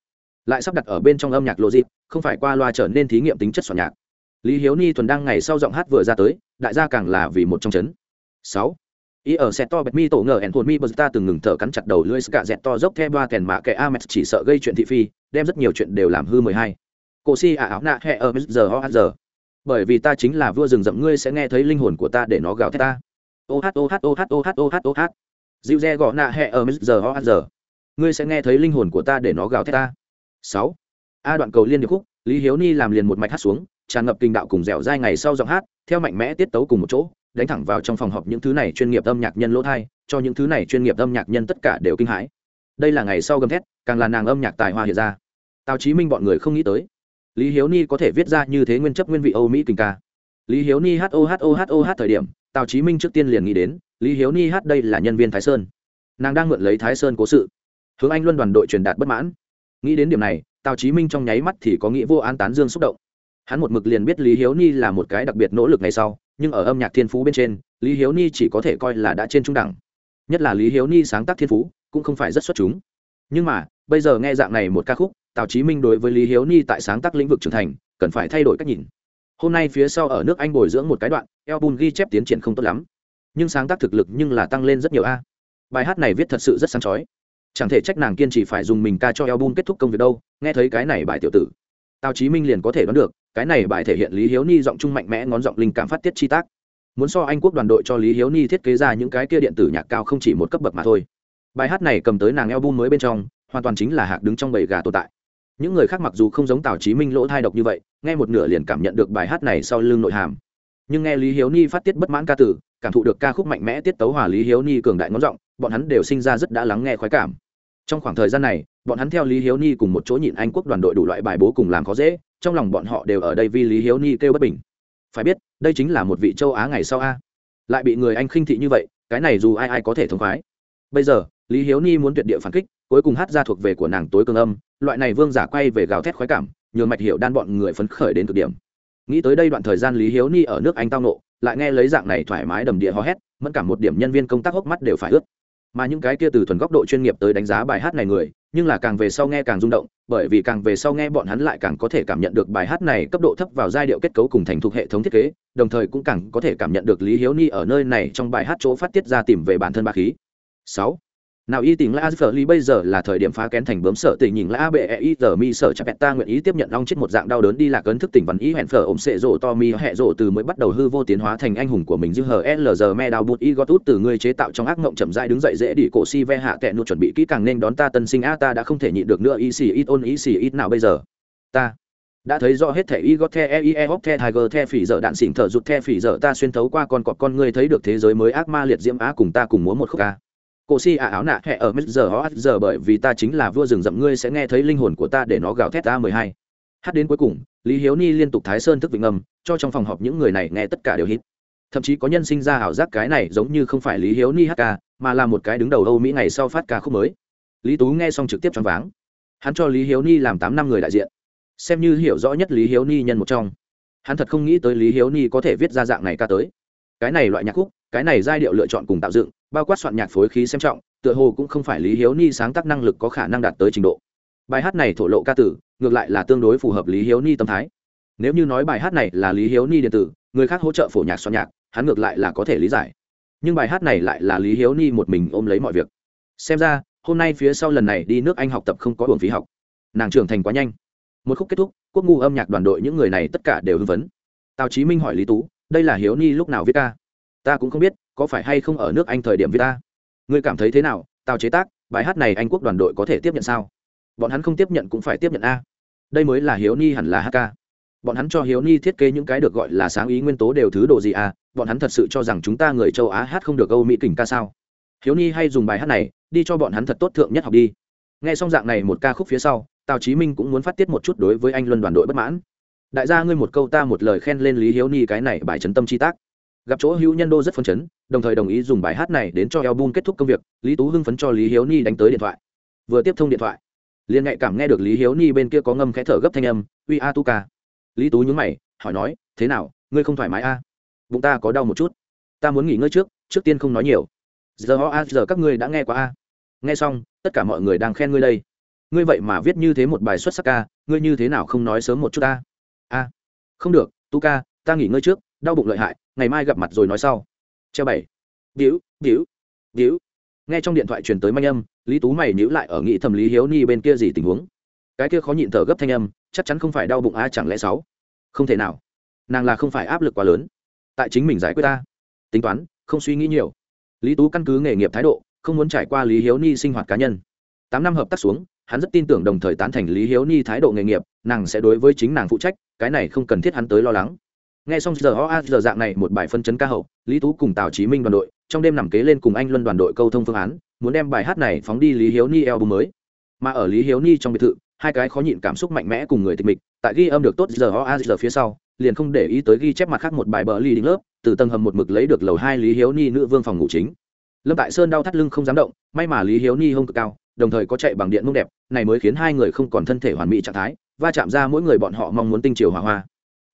Lại sắp đặt ở bên trong âm nhạc lộ dịp không phải qua loa trở nên thí nghiệm tính chất soạn nhạc. Lý hiếu ni thuần đang ngày sau giọng hát vừa ra tới, đại gia càng là vì một trong chấn. Sáu. Ý ở xe to bẹt mi tổ ngờ ẻn hồn mi bờ ta từng ngừng thở cắn chặt đầu lưỡi cả dẹt to dốc theo ba kèn mạ kẻ amet chỉ sợ gây chuyện thị phi, đem rất nhiều chuyện đều làm hư mười hai cô si ả áo nạ hẹ ở giờ ho giờ. Bởi vì ta chính là vua rừng rậm, ngươi sẽ nghe thấy linh hồn của ta để nó gào thét ta. Ô hát ô hát ô hát ô hát ô hát ô hát dịu re gõ nạ hẹ ở giờ ho giờ. Ngươi sẽ nghe thấy linh hồn của ta để nó gào thét ta. Sáu. A đoạn cầu liên điệp khúc, lý hiếu ni làm liền một mạch hát xuống, tràn ngập kinh đạo cùng dẻo dai ngày sau giọng hát, theo mạnh mẽ tiết tấu cùng một chỗ, đánh thẳng vào trong phòng họp những thứ này chuyên nghiệp âm nhạc nhân lỗ thai, cho những thứ này chuyên nghiệp âm nhạc nhân tất cả đều kinh hãi. Đây là ngày sau gầm thét, càng là nàng âm nhạc tài hoa hiện ra. Tào chí minh bọn người không nghĩ tới lý hiếu ni có thể viết ra như thế nguyên chấp nguyên vị âu mỹ kinh ca. Lý hiếu ni hát ô hát ô hát ô hát thời điểm, tào chí minh trước tiên liền nghĩ đến, lý hiếu ni hát đây là nhân viên thái sơn. Nàng đang mượn lấy thái sơn cố sự. Hướng anh luân đoàn đội truyền đạt bất mãn. Nghĩ đến điểm này, tào chí minh trong nháy mắt thì có nghĩ vô an tán dương xúc động. Hắn một mực liền biết lý hiếu ni là một cái đặc biệt nỗ lực ngày sau, nhưng ở âm nhạc thiên phú bên trên, lý hiếu ni chỉ có thể coi là đã trên trung đẳng. Nhất là lý hiếu ni sáng tác thiên phú, cũng không phải rất xuất chúng. Nhưng mà, bây giờ nghe dạng này một ca khúc tào chí minh đối với lý hiếu ni tại sáng tác lĩnh vực trưởng thành, cần phải thay đổi cách nhìn. Hôm nay phía sau ở nước anh bồi dưỡng một cái đoạn, album ghi chép tiến triển không tốt lắm. Nhưng sáng tác thực lực nhưng là tăng lên rất nhiều a. Bài hát này viết thật sự rất sáng chói. Chẳng thể trách nàng kiên trì phải dùng mình ca cho album kết thúc công việc đâu, nghe thấy cái này bài tiểu tử. Tào chí minh liền có thể đoán được, cái này bài thể hiện lý hiếu ni giọng trung mạnh mẽ ngón giọng linh cảm phát tiết chi tác. Muốn so anh quốc đoàn đội cho lý hiếu ni thiết kế ra những cái kia điện tử nhạc cao không chỉ một cấp bậc mà thôi. Bài hát này cầm tới nàng album mới bên trong, hoàn toàn chính là hạc đứng trong bầy gà tồn tại những người khác mặc dù không giống tào chí minh lỗ thai độc như vậy, nghe một nửa liền cảm nhận được bài hát này sau lưng nội hàm. Nhưng nghe lý hiếu ni phát tiết bất mãn ca tử, cảm thụ được ca khúc mạnh mẽ tiết tấu hòa lý hiếu ni cường đại ngón giọng, bọn hắn đều sinh ra rất đã lắng nghe khoái cảm. Trong khoảng thời gian này, bọn hắn theo lý hiếu ni cùng một chỗ nhịn anh quốc đoàn đội đủ loại bài bố cùng làm khó dễ, trong lòng bọn họ đều ở đây vì lý hiếu ni kêu bất bình. Phải biết, đây chính là một vị châu á ngày sau a. Lại bị người anh khinh thị như vậy, cái này dù ai ai có thể thông khoái. Bây giờ, lý hiếu ni muốn tuyệt địa phản kích cuối cùng hát ra thuộc về của nàng tối cường âm, loại này vương giả quay về gào thét khoái cảm, nhường mạch hiệu đan bọn người phấn khởi đến cực điểm. Nghĩ tới đây đoạn thời gian lý hiếu ni ở nước anh tao nộ lại nghe lấy dạng này thoải mái đầm địa hò hét, mẫn cảm một điểm nhân viên công tác hốc mắt đều phải ướt. Mà những cái kia từ thuần góc độ chuyên nghiệp tới đánh giá bài hát này người, nhưng là càng về sau nghe càng rung động, bởi vì càng về sau nghe bọn hắn lại càng có thể cảm nhận được bài hát này cấp độ thấp vào giai điệu kết cấu cùng thành thục hệ thống thiết kế, đồng thời cũng càng có thể cảm nhận được lý hiếu ni ở nơi này trong bài hát chỗ phát tiết ra tìm về bản thân ba khí. Sáu nào y tình la phở ly bây giờ là thời điểm phá kén thành bướm sợ tình nhìn la bệ e y giờ mi sợ chặt ta nguyện ý tiếp nhận long chết một dạng đau đớn đi lạc ấn thức tỉnh văn ý hẹn phở ổm sệ rộ to mi hẹ rộ từ mới bắt đầu hư vô tiến hóa thành anh hùng của mình dư hờ e lg me đào bụt y gót út từ người chế tạo trong ác mộng chậm rãi đứng dậy dễ đi cổ si ve hạ tệ nụ chuẩn bị kỹ càng nên đón ta tân sinh a ta đã không thể nhịn được nữa y xì ít ôn y xì ít nào bây giờ. Ta đã thấy rõ hết thể y gót the e e hóc the tiger the phỉ dở đạn xỉn thở rụt the phỉ dở ta xuyên thấu qua con cọp con người thấy được thế giới mới ác ma liệt diễm á cùng ta cùng múa một khúc a cổ si ả áo nạ hẹ ở mít giờ ho giờ bởi vì ta chính là vua rừng rậm, ngươi sẽ nghe thấy linh hồn của ta để nó gào thét ta mười hai. Hát đến cuối cùng, lý hiếu ni liên tục thái sơn thức vịnh âm, cho trong phòng họp những người này nghe tất cả đều hít. Thậm chí có nhân sinh ra ảo giác cái này giống như không phải lý hiếu ni hát ca, mà là một cái đứng đầu âu mỹ ngày sau phát ca khúc mới. Lý tú nghe xong trực tiếp choáng váng. Hắn cho lý hiếu ni làm tám năm người đại diện. Xem như hiểu rõ nhất lý hiếu ni nhân một trong. Hắn thật không nghĩ tới lý hiếu ni có thể viết ra dạng này ca tới cái này loại nhạc khúc, cái này giai điệu lựa chọn cùng tạo dựng, bao quát soạn nhạc phối khí xem trọng, tựa hồ cũng không phải lý hiếu ni sáng tác năng lực có khả năng đạt tới trình độ. Bài hát này thổ lộ ca tử, ngược lại là tương đối phù hợp lý hiếu ni tâm thái. Nếu như nói bài hát này là lý hiếu ni điện tử, người khác hỗ trợ phổ nhạc soạn nhạc, hắn ngược lại là có thể lý giải. Nhưng bài hát này lại là lý hiếu ni một mình ôm lấy mọi việc. Xem ra, hôm nay phía sau lần này đi nước anh học tập không có hưởng phí học. Nàng trưởng thành quá nhanh. Một khúc kết thúc, quốc ngu âm nhạc đoàn đội những người này tất cả đều hưng phấn. Tào chí minh hỏi lý tú đây là hiếu ni lúc nào viết ca? Ta cũng không biết, có phải hay không ở nước anh thời điểm viết ta? Ngươi cảm thấy thế nào? Tào chế tác, bài hát này anh quốc đoàn đội có thể tiếp nhận sao? Bọn hắn không tiếp nhận cũng phải tiếp nhận a. Đây mới là hiếu ni hẳn là hát ca. Bọn hắn cho hiếu ni thiết kế những cái được gọi là sáng ý nguyên tố đều thứ đồ gì à bọn hắn thật sự cho rằng chúng ta người châu á hát không được âu mỹ kỉnh ca sao? Hiếu ni hay dùng bài hát này, đi cho bọn hắn thật tốt thượng nhất học đi. Nghe xong dạng này một ca khúc phía sau, tào chí minh cũng muốn phát tiết một chút đối với anh luân đoàn đội bất mãn đại gia ngươi một câu ta một lời khen lên lý hiếu ni cái này bài chấn tâm chi tác. Gặp chỗ hữu nhân đô rất phấn chấn, đồng thời đồng ý dùng bài hát này đến cho album kết thúc công việc, lý tú hưng phấn cho lý hiếu ni đánh tới điện thoại. Vừa tiếp thông điện thoại, liền nhạy cảm nghe được lý hiếu ni bên kia có ngâm khẽ thở gấp thanh âm, uy a tu ca. Lý tú nhúng mày, hỏi nói, thế nào, ngươi không thoải mái a? À? bụng ta có đau một chút. Ta muốn nghỉ ngơi trước trước tiên không nói nhiều. Giờ ho a, giờ các ngươi đã nghe qua a. Nghe xong, tất cả mọi người đang khen ngươi đây. Ngươi vậy mà viết như thế một bài xuất sắc ca ngươi như thế nào không nói sớm một chút ta a không được, tu ca, ta nghỉ ngơi trước, đau bụng lợi hại, ngày mai gặp mặt rồi nói sau. Treo bảy. Víu víu víu nghe trong điện thoại truyền tới manh âm, lý tú mày nhíu lại ở nghị thẩm lý hiếu ni bên kia gì tình huống. Cái kia khó nhịn thở gấp thanh âm, chắc chắn không phải đau bụng a chẳng lẽ sáu? Không thể nào. Nàng là không phải áp lực quá lớn. Tại chính mình giải quyết ta. Tính toán, không suy nghĩ nhiều. Lý tú căn cứ nghề nghiệp thái độ, không muốn trải qua lý hiếu ni sinh hoạt cá nhân. Tám năm hợp tác xuống hắn rất tin tưởng đồng thời tán thành lý hiếu ni thái độ nghề nghiệp, nàng sẽ đối với chính nàng phụ trách, cái này không cần thiết hắn tới lo lắng. Nghe xong giờ ho a giờ dạng này một bài phân chấn ca hậu, lý tú cùng tào chí minh đoàn đội, trong đêm nằm kế lên cùng anh luân đoàn đội câu thông phương án, muốn đem bài hát này phóng đi lý hiếu ni album mới. Mà ở lý hiếu ni trong biệt thự, hai cái khó nhịn cảm xúc mạnh mẽ cùng người tịch mịch, tại ghi âm được tốt giờ ho a giờ phía sau, liền không để ý tới ghi chép mặt khác một bài bờ ly đính lớp, từ tầng hầm một mực lấy được lầu hai lý hiếu ni nữ vương phòng ngủ chính. Lâm tại sơn đau thắt lưng không dám động, may mà lý hiếu ni hông cực cao đồng thời có chạy bằng điện mông đẹp, này mới khiến hai người không còn thân thể hoàn mỹ trạng thái, va chạm ra mỗi người bọn họ mong muốn tinh chiều hòa hoa.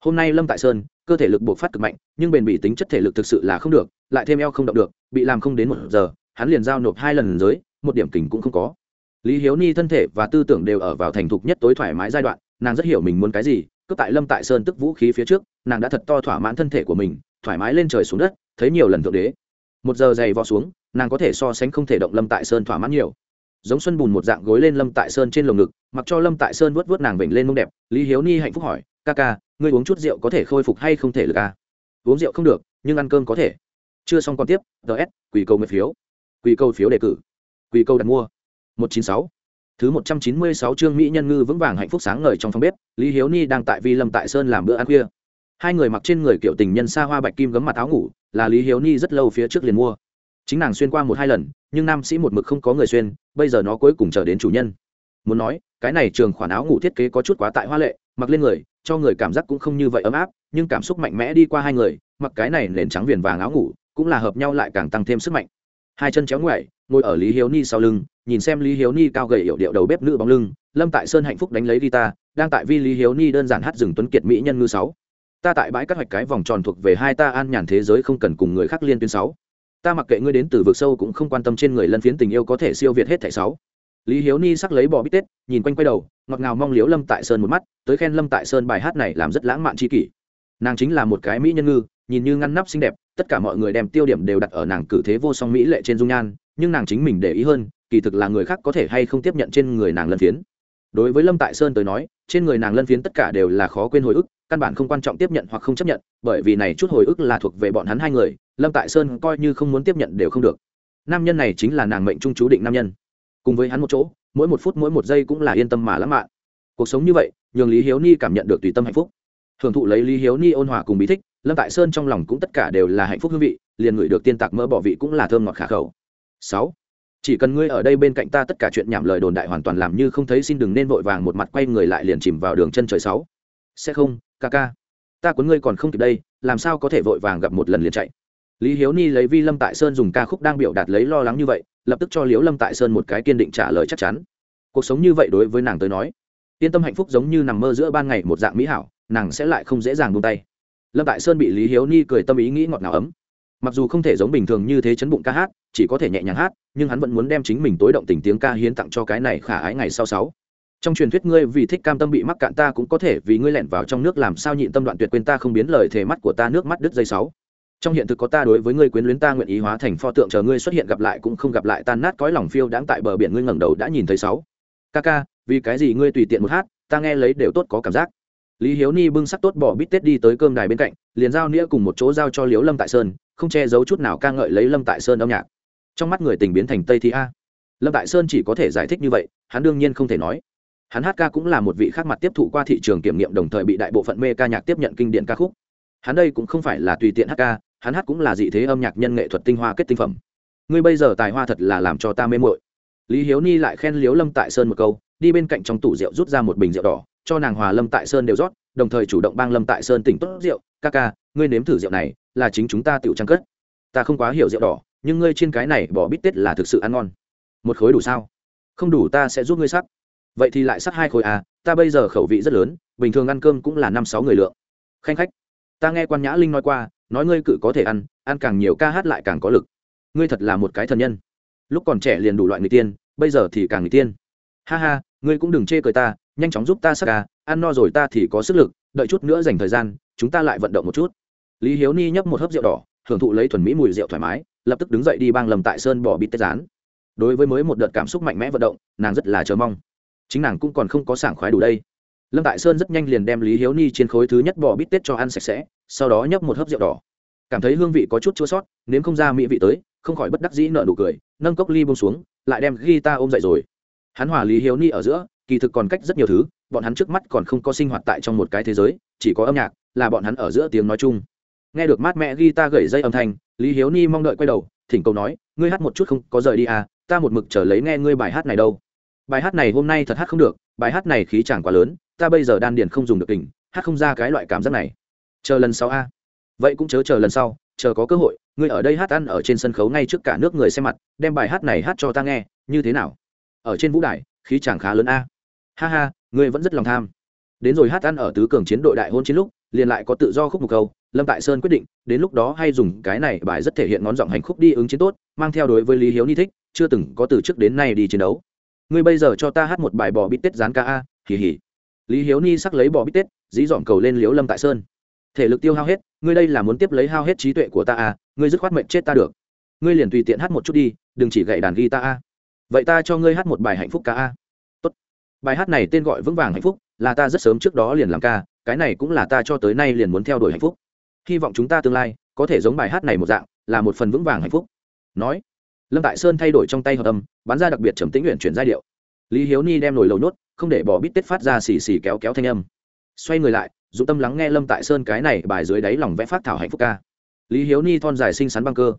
Hôm nay lâm tại sơn, cơ thể lực buộc phát cực mạnh, nhưng bền bỉ tính chất thể lực thực sự là không được, lại thêm eo không động được, bị làm không đến một giờ, hắn liền giao nộp hai lần dưới một điểm kình cũng không có. Lý hiếu ni thân thể và tư tưởng đều ở vào thành thục nhất tối thoải mái giai đoạn, nàng rất hiểu mình muốn cái gì cướp tại lâm tại sơn tức vũ khí phía trước, nàng đã thật to thỏa mãn thân thể của mình, thoải mái lên trời xuống đất, thấy nhiều lần thượng đế. Một giờ dày vò xuống, nàng có thể so sánh không thể động lâm tại sơn thỏa mãn nhiều giống xuân bùn một dạng gối lên lâm tại sơn trên lồng ngực, mặc cho lâm tại sơn vớt vớt nàng vểnh lên mông đẹp. Lý hiếu ni hạnh phúc hỏi, ca ca, ngươi uống chút rượu có thể khôi phục hay không thể lực ca uống rượu không được, nhưng ăn cơm có thể. Chưa xong còn tiếp ts quỳ cầu nguyện phiếu. Quỳ cầu phiếu đề cử. Quỳ cầu đặt mua. Một chín sáu. Thứ một trăm chín mươi sáu chương mỹ nhân ngư vững vàng hạnh phúc sáng ngời trong phòng bếp, lý hiếu ni đang tại vi lâm tại sơn làm bữa ăn khuya. Hai người mặc trên người kiểu tình nhân xa hoa bạch kim gấm mặt áo ngủ, là lý hiếu ni rất lâu phía trước liền mua chính nàng xuyên qua một hai lần, nhưng nam sĩ một mực không có người xuyên, bây giờ nó cuối cùng chờ đến chủ nhân. Muốn nói, cái này trường khoản áo ngủ thiết kế có chút quá tại hoa lệ, mặc lên người, cho người cảm giác cũng không như vậy ấm áp, nhưng cảm xúc mạnh mẽ đi qua hai người, mặc cái này nền trắng viền vàng áo ngủ, cũng là hợp nhau lại càng tăng thêm sức mạnh. Hai chân chéo ngoại ngồi ở lý hiếu ni sau lưng, nhìn xem lý hiếu ni cao gầy hiệu điệu đầu bếp nữ bóng lưng, lâm tại sơn hạnh phúc đánh lấy guitar, đang tại vi lý hiếu ni đơn giản hát rừng tuấn kiệt mỹ nhân ngư sáu. Ta tại bãi cắt hoạch cái vòng tròn thuộc về hai ta an nhàn thế giới không cần cùng người khác liên tuyến sáu ta mặc kệ ngươi đến từ vực sâu cũng không quan tâm trên người lân phiến tình yêu có thể siêu việt hết thảy sáu. Lý hiếu ni sắc lấy bò bít tết, nhìn quanh quay đầu, ngọt ngào mong liếu lâm tại sơn một mắt, tới khen lâm tại sơn bài hát này làm rất lãng mạn chi kỷ. Nàng chính là một cái mỹ nhân ngư, nhìn như ngăn nắp xinh đẹp, tất cả mọi người đem tiêu điểm đều đặt ở nàng cử thế vô song mỹ lệ trên dung nhan, nhưng nàng chính mình để ý hơn, kỳ thực là người khác có thể hay không tiếp nhận trên người nàng lân phiến. Đối với lâm tại sơn tới nói, trên người nàng lân phiến tất cả đều là khó quên hồi ức căn bản không quan trọng tiếp nhận hoặc không chấp nhận, bởi vì này chút hồi ức là thuộc về bọn hắn hai người, lâm tại sơn coi như không muốn tiếp nhận đều không được. Nam nhân này chính là nàng mệnh trung chú định nam nhân. Cùng với hắn một chỗ, mỗi một phút mỗi một giây cũng là yên tâm mà lãng mạn. Cuộc sống như vậy, nhường lý hiếu ni cảm nhận được tùy tâm hạnh phúc. Hưởng thụ lấy lý hiếu ni ôn hòa cùng bí thích, lâm tại sơn trong lòng cũng tất cả đều là hạnh phúc hương vị, liền ngửi được tiên tạc mỡ bỏ vị cũng là thơm ngọt khả khẩu. Sáu, chỉ cần ngươi ở đây bên cạnh ta tất cả chuyện nhảm lời đồn đại hoàn toàn làm như không thấy xin đừng nên vội vàng một mặt quay người lại liền chìm vào đường chân trời sáu sẽ không, ca ca. Ta cuốn ngươi còn không kịp đây, làm sao có thể vội vàng gặp một lần liền chạy? Lý hiếu ni lấy vi lâm tại sơn dùng ca khúc đang biểu đạt lấy lo lắng như vậy, lập tức cho liễu lâm tại sơn một cái kiên định trả lời chắc chắn. Cuộc sống như vậy đối với nàng tới nói, yên tâm hạnh phúc giống như nằm mơ giữa ban ngày một dạng mỹ hảo, nàng sẽ lại không dễ dàng buông tay. Lâm tại sơn bị lý hiếu ni cười tâm ý nghĩ ngọt ngào ấm. Mặc dù không thể giống bình thường như thế chấn bụng ca hát, chỉ có thể nhẹ nhàng hát, nhưng hắn vẫn muốn đem chính mình tối động tình tiếng ca hiến tặng cho cái này khả ái ngày sau sáu trong truyền thuyết ngươi vì thích cam tâm bị mắc cạn ta cũng có thể vì ngươi lẻn vào trong nước làm sao nhịn tâm đoạn tuyệt quên ta không biến lời thề mắt của ta nước mắt đứt dây sáu. Trong hiện thực có ta đối với ngươi quyến luyến ta nguyện ý hóa thành pho tượng chờ ngươi xuất hiện gặp lại cũng không gặp lại tan nát cõi lòng phiêu đãng tại bờ biển ngươi ngẩng đầu đã nhìn thấy sáu. Ca ca, vì cái gì ngươi tùy tiện một hát, ta nghe lấy đều tốt có cảm giác. Lý hiếu ni bưng sắc tốt bỏ bít tết đi tới cơm đài bên cạnh, liền giao nĩa cùng một chỗ giao cho liếu lâm tại sơn, không che giấu chút nào ca ngợi lấy lâm tại sơn âm nhạc. Trong mắt người tình biến thành tây thi a. Lâm tại sơn chỉ có thể giải thích như vậy, hắn đương nhiên không thể nói hắn hát ca cũng là một vị khác mặt tiếp thụ qua thị trường kiểm nghiệm đồng thời bị đại bộ phận mê ca nhạc tiếp nhận kinh điển ca khúc. Hắn đây cũng không phải là tùy tiện hát ca, hắn hát cũng là dị thế âm nhạc nhân nghệ thuật tinh hoa kết tinh phẩm. Ngươi bây giờ tài hoa thật là làm cho ta mê mội lý hiếu ni lại khen liếu lâm tại sơn một câu, đi bên cạnh trong tủ rượu rút ra một bình rượu đỏ, cho nàng hòa lâm tại sơn đều rót, đồng thời chủ động bang lâm tại sơn tỉnh tốt rượu. Ca ca, ngươi nếm thử rượu này, là chính chúng ta tự trang cất. Ta không quá hiểu rượu đỏ, nhưng ngươi trên cái này bỏ bít tết là thực sự ăn ngon. Một khối đủ sao? Không đủ ta sẽ giúp ngươi sắc vậy thì lại sắt hai khối à ta bây giờ khẩu vị rất lớn, bình thường ăn cơm cũng là năm sáu người lượng. Khanh khách, ta nghe quan nhã linh nói qua, nói ngươi cự có thể ăn ăn càng nhiều ca hát lại càng có lực. Ngươi thật là một cái thần nhân. Lúc còn trẻ liền đủ loại người tiên, bây giờ thì càng người tiên. Ha ha, ngươi cũng đừng chê cười ta, nhanh chóng giúp ta sắc ca, ăn no rồi ta thì có sức lực, đợi chút nữa dành thời gian, chúng ta lại vận động một chút. Lý hiếu ni nhấp một hớp rượu đỏ hưởng thụ lấy thuần mỹ mùi rượu thoải mái, lập tức đứng dậy đi bang lầm tại sơn bỏ bít tết rán đối với mới một đợt cảm xúc mạnh mẽ vận động, nàng rất là chờ mong chính nàng cũng còn không có sảng khoái đủ đây. Lâm tại sơn rất nhanh liền đem lý hiếu ni trên khối thứ nhất bỏ bít tết cho ăn sạch sẽ, sau đó nhấp một hớp rượu đỏ. Cảm thấy hương vị có chút chua sót, nếm không ra mỹ vị tới, không khỏi bất đắc dĩ nợ nụ cười, nâng cốc ly bông xuống, lại đem ghi ta ôm dậy rồi. Hắn hòa lý hiếu ni ở giữa, kỳ thực còn cách rất nhiều thứ, bọn hắn trước mắt còn không có sinh hoạt tại trong một cái thế giới, chỉ có âm nhạc, là bọn hắn ở giữa tiếng nói chung. Nghe được mát mẹ ghi ta gậy dây âm thanh, lý hiếu ni mong đợi quay đầu, thỉnh cầu nói, ngươi hát một chút không có rời đi à ta một mực chờ lấy nghe ngươi bài hát này đâu bài hát này hôm nay thật hát không được, bài hát này khí chẳng quá lớn, ta bây giờ đan điền không dùng được tình hát không ra cái loại cảm giác này. Chờ lần sau a. Vậy cũng chớ chờ lần sau, chờ có cơ hội, ngươi ở đây hát ăn ở trên sân khấu ngay trước cả nước người xem mặt, đem bài hát này hát cho ta nghe, như thế nào? Ở trên vũ đài, khí chẳng khá lớn a. Ha ha, ngươi vẫn rất lòng tham. Đến rồi hát ăn ở tứ cường chiến đội đại hôn chiến lúc, liền lại có tự do khúc một câu, lâm tại sơn quyết định, đến lúc đó hay dùng cái này bài rất thể hiện ngón giọng hành khúc đi ứng chiến tốt, mang theo đối với lý hiếu ni thích, chưa từng có từ trước đến nay đi chiến đấu ngươi bây giờ cho ta hát một bài bò bít tết dán ca a, hì hì. Lý hiếu ni sắc lấy bò bít tết, dí dỏm cầu lên liếu lâm tại sơn. Thể lực tiêu hao hết, ngươi đây là muốn tiếp lấy hao hết trí tuệ của ta a ngươi dứt khoát mệnh chết ta được. Ngươi liền tùy tiện hát một chút đi, đừng chỉ gậy đàn ghi ta a. Vậy ta cho ngươi hát một bài hạnh phúc ca a. Tốt. Bài hát này tên gọi vững vàng hạnh phúc, là ta rất sớm trước đó liền làm ca, cái này cũng là ta cho tới nay liền muốn theo đuổi hạnh phúc. Hy vọng chúng ta tương lai có thể giống bài hát này một dạng, là một phần vững vàng hạnh phúc. Nói lâm tại sơn thay đổi trong tay hợp âm bắn ra đặc biệt trầm tĩnh nguyện chuyển giai điệu lý hiếu ni đem nồi lầu nhốt không để bỏ bít tết phát ra xì xì kéo kéo thanh âm xoay người lại dụ tâm lắng nghe lâm tại sơn cái này bài dưới đáy lòng vẽ phát thảo hạnh phúc ca lý hiếu ni thon dài xinh xắn băng cơ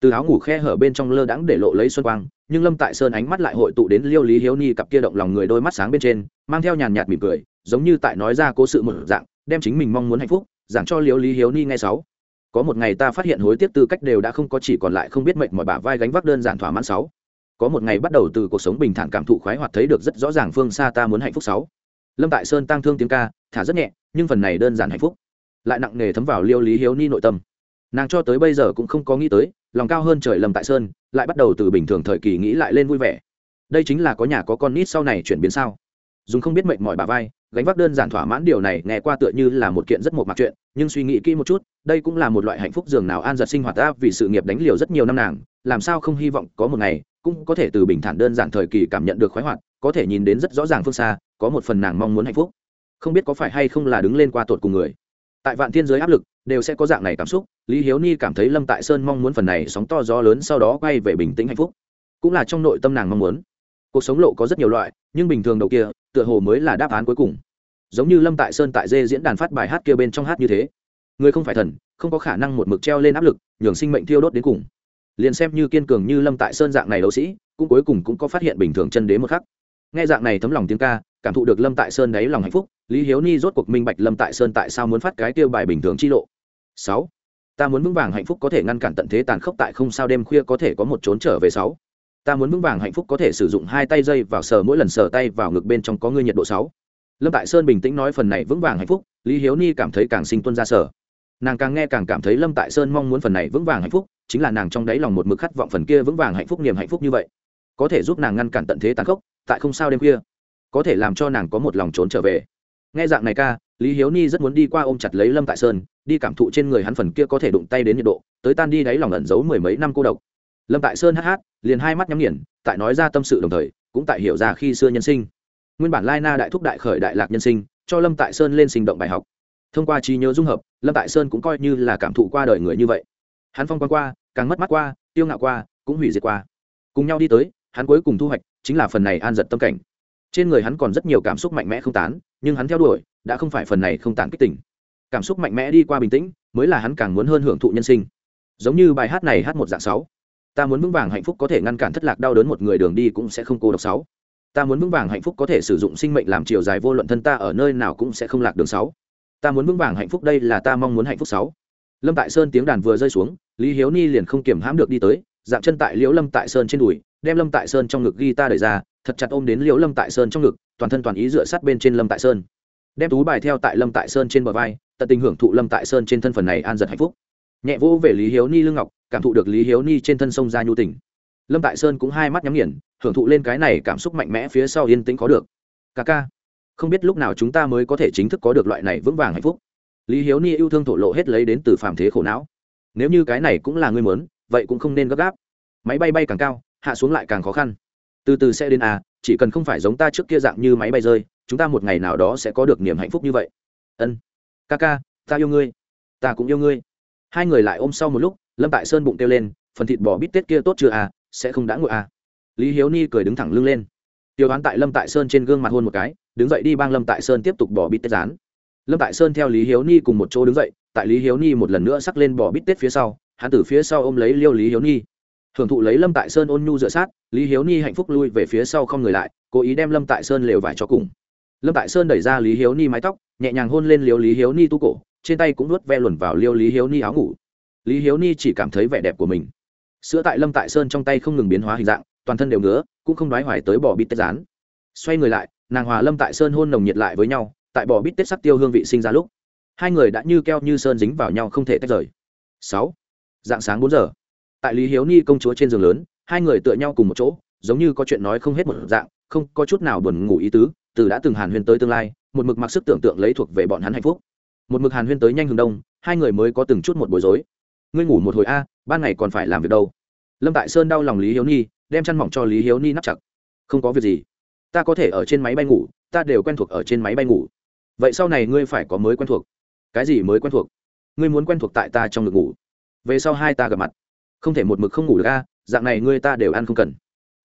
từ áo ngủ khe hở bên trong lơ đãng để lộ lấy xuân quang nhưng lâm tại sơn ánh mắt lại hội tụ đến liêu lý hiếu ni cặp kia động lòng người đôi mắt sáng bên trên mang theo nhàn nhạt mỉm cười giống như tại nói ra cố sự một dạng đem chính mình mong muốn hạnh phúc giảng cho liêu lý hiếu ni nghe sáu có một ngày ta phát hiện hối tiếc tư cách đều đã không có chỉ còn lại không biết mệnh mọi bả vai gánh vác đơn giản thỏa mãn sáu. Có một ngày bắt đầu từ cuộc sống bình thản cảm thụ khoái hoạt thấy được rất rõ ràng phương xa ta muốn hạnh phúc sáu. Lâm tại sơn tăng thương tiếng ca, thả rất nhẹ, nhưng phần này đơn giản hạnh phúc. Lại nặng nề thấm vào liêu lý hiếu ni nội tâm. Nàng cho tới bây giờ cũng không có nghĩ tới, lòng cao hơn trời lâm tại sơn, lại bắt đầu từ bình thường thời kỳ nghĩ lại lên vui vẻ. Đây chính là có nhà có con nít sau này chuyển biến sao? Dùng không biết mệnh mọi bà vai, gánh vác đơn giản thỏa mãn điều này nghe qua tựa như là một kiện rất một mặt chuyện nhưng suy nghĩ kỹ một chút, đây cũng là một loại hạnh phúc dường nào an giật sinh hoạt ta, vì sự nghiệp đánh liều rất nhiều năm nàng, làm sao không hy vọng có một ngày, cũng có thể từ bình thản đơn giản thời kỳ cảm nhận được khoái hoạt, có thể nhìn đến rất rõ ràng phương xa, có một phần nàng mong muốn hạnh phúc. Không biết có phải hay không là đứng lên qua tột cùng người. Tại vạn thiên giới áp lực, đều sẽ có dạng này cảm xúc, lý hiếu ni cảm thấy lâm tại sơn mong muốn phần này sóng to gió lớn sau đó quay về bình tĩnh hạnh phúc. Cũng là trong nội tâm nàng mong muốn. Cuộc sống lộ có rất nhiều loại, nhưng bình thường đầu kia, tựa hồ mới là đáp án cuối cùng giống như lâm tại sơn tại dê diễn đàn phát bài hát kia bên trong hát như thế. Người không phải thần, không có khả năng một mực treo lên áp lực, nhường sinh mệnh thiêu đốt đến cùng. Liền xem như kiên cường như lâm tại sơn dạng này đấu sĩ, cũng cuối cùng cũng có phát hiện bình thường chân đế một khắc. Nghe dạng này thấm lòng tiếng ca, cảm thụ được lâm tại sơn đáy lòng hạnh phúc, lý hiếu ni rốt cuộc minh bạch lâm tại sơn tại sao muốn phát cái tiêu bài bình thường chi lộ. Sáu, ta muốn vững vàng hạnh phúc có thể ngăn cản tận thế tàn khốc tại không sao đêm khuya có thể có một trốn trở về sáu. Ta muốn vững vàng hạnh phúc có thể sử dụng hai tay dây vào sờ mỗi lần sờ tay vào ngực bên trong có ngươi nhiệt độ sáu lâm tại sơn bình tĩnh nói phần này vững vàng hạnh phúc, lý hiếu ni cảm thấy càng sinh tuân ra sở. Nàng càng nghe càng cảm thấy lâm tại sơn mong muốn phần này vững vàng hạnh phúc, chính là nàng trong đáy lòng một mực khát vọng phần kia vững vàng hạnh phúc, niềm hạnh phúc như vậy. Có thể giúp nàng ngăn cản tận thế tàn khốc, tại không sao đêm khuya. Có thể làm cho nàng có một lòng trốn trở về. Nghe dạng này ca, lý hiếu ni rất muốn đi qua ôm chặt lấy lâm tại sơn, đi cảm thụ trên người hắn phần kia có thể đụng tay đến nhiệt độ, tới tan đi đáy lòng ẩn giấu mười mấy năm cô độc. Lâm tại sơn hát hát, liền hai mắt nhắm nghiền, tại nói ra tâm sự đồng thời, cũng tại hiểu ra khi xưa nhân sinh nguyên bản lai na đại thúc đại khởi đại lạc nhân sinh, cho lâm tại sơn lên sinh động bài học. Thông qua trí nhớ dung hợp, lâm tại sơn cũng coi như là cảm thụ qua đời người như vậy. Hắn phong quan qua, càng mất mắt qua, tiêu ngạo qua, cũng hủy diệt qua. Cùng nhau đi tới, hắn cuối cùng thu hoạch chính là phần này an giật tâm cảnh. Trên người hắn còn rất nhiều cảm xúc mạnh mẽ không tán, nhưng hắn theo đuổi, đã không phải phần này không tán kích tỉnh cảm xúc mạnh mẽ đi qua bình tĩnh, mới là hắn càng muốn hơn hưởng thụ nhân sinh. Giống như bài hát này hát một dạng sáu. Ta muốn vững vàng hạnh phúc có thể ngăn cản thất lạc đau đớn một người đường đi cũng sẽ không cô độc sáu ta muốn vững vàng hạnh phúc có thể sử dụng sinh mệnh làm chiều dài vô luận thân ta ở nơi nào cũng sẽ không lạc đường sáu. Ta muốn vững vàng hạnh phúc đây là ta mong muốn hạnh phúc sáu. Lâm tại sơn tiếng đàn vừa rơi xuống, lý hiếu ni liền không kiểm hãm được đi tới, dạng chân tại liễu lâm tại sơn trên đùi, đem lâm tại sơn trong ngực ghi ta đẩy ra, thật chặt ôm đến liễu lâm tại sơn trong ngực, toàn thân toàn ý dựa sát bên trên lâm tại sơn. Đem tú bài theo tại lâm tại sơn trên bờ vai, tận tình hưởng thụ lâm tại sơn trên thân phần này an giật hạnh phúc. Nhẹ vỗ về lý hiếu ni lương ngọc, cảm thụ được lý hiếu ni trên thân sông ra nhu tỉnh lâm tại sơn cũng hai mắt nhắm nghiền, hưởng thụ lên cái này cảm xúc mạnh mẽ phía sau yên tĩnh có được. Ca ca, không biết lúc nào chúng ta mới có thể chính thức có được loại này vững vàng hạnh phúc. Lý hiếu ni yêu thương thổ lộ hết lấy đến từ phàm thế khổ não. Nếu như cái này cũng là ngươi mớn vậy cũng không nên gấp gáp. Máy bay bay càng cao, hạ xuống lại càng khó khăn. Từ từ sẽ đến à chỉ cần không phải giống ta trước kia dạng như máy bay rơi, chúng ta một ngày nào đó sẽ có được niềm hạnh phúc như vậy. Ân. Ca ca, ta yêu ngươi. Ta cũng yêu ngươi. Hai người lại ôm sau một lúc, lâm tại sơn bụng kêu lên, phần thịt bò bít tết kia tốt chưa à sẽ không đã ngồi à. Lý hiếu ni cười đứng thẳng lưng lên. Tiêu đoán tại lâm tại sơn trên gương mặt hôn một cái, đứng dậy đi bang lâm tại sơn tiếp tục bỏ bít tết rán. Lâm tại sơn theo lý hiếu ni cùng một chỗ đứng dậy, tại lý hiếu ni một lần nữa sắc lên bỏ bít tết phía sau, hắn từ phía sau ôm lấy liêu lý hiếu ni. Hưởng thụ lấy lâm tại sơn ôn nhu dựa sát, lý hiếu ni hạnh phúc lui về phía sau không người lại, cố ý đem lâm tại sơn lều vải cho cùng. Lâm tại sơn đẩy ra lý hiếu ni mái tóc, nhẹ nhàng hôn lên liêu lý hiếu ni tu cổ, trên tay cũng nuốt ve luồn vào liêu lý hiếu ni áo ngủ. Lý hiếu ni chỉ cảm thấy vẻ đẹp của mình sữa tại lâm tại sơn trong tay không ngừng biến hóa hình dạng, toàn thân đều ngứa, cũng không đoái hoài tới bỏ bít tết rán. Xoay người lại, nàng hòa lâm tại sơn hôn nồng nhiệt lại với nhau, tại bỏ bít tết sắc tiêu hương vị sinh ra lúc, hai người đã như keo như sơn dính vào nhau không thể tách rời. Sáu, dạng sáng bốn giờ, tại lý hiếu ni công chúa trên giường lớn, hai người tựa nhau cùng một chỗ, giống như có chuyện nói không hết một dạng, không có chút nào buồn ngủ ý tứ, từ đã từng hàn huyên tới tương lai, một mực mặc sức tưởng tượng lấy thuộc về bọn hắn hạnh phúc. Một mực hàn huyên tới nhanh hừng đông, hai người mới có từng chút một bối rối ngươi ngủ một hồi a, ban ngày còn phải làm việc đâu. Lâm tại sơn đau lòng lý hiếu ni đem chăn mỏng cho lý hiếu ni nắp chặt. Không có việc gì. Ta có thể ở trên máy bay ngủ, ta đều quen thuộc ở trên máy bay ngủ. Vậy sau này ngươi phải có mới quen thuộc. Cái gì mới quen thuộc? Ngươi muốn quen thuộc tại ta trong ngực ngủ. Về sau hai ta gặp mặt. Không thể một mực không ngủ được a, dạng này ngươi ta đều ăn không cần.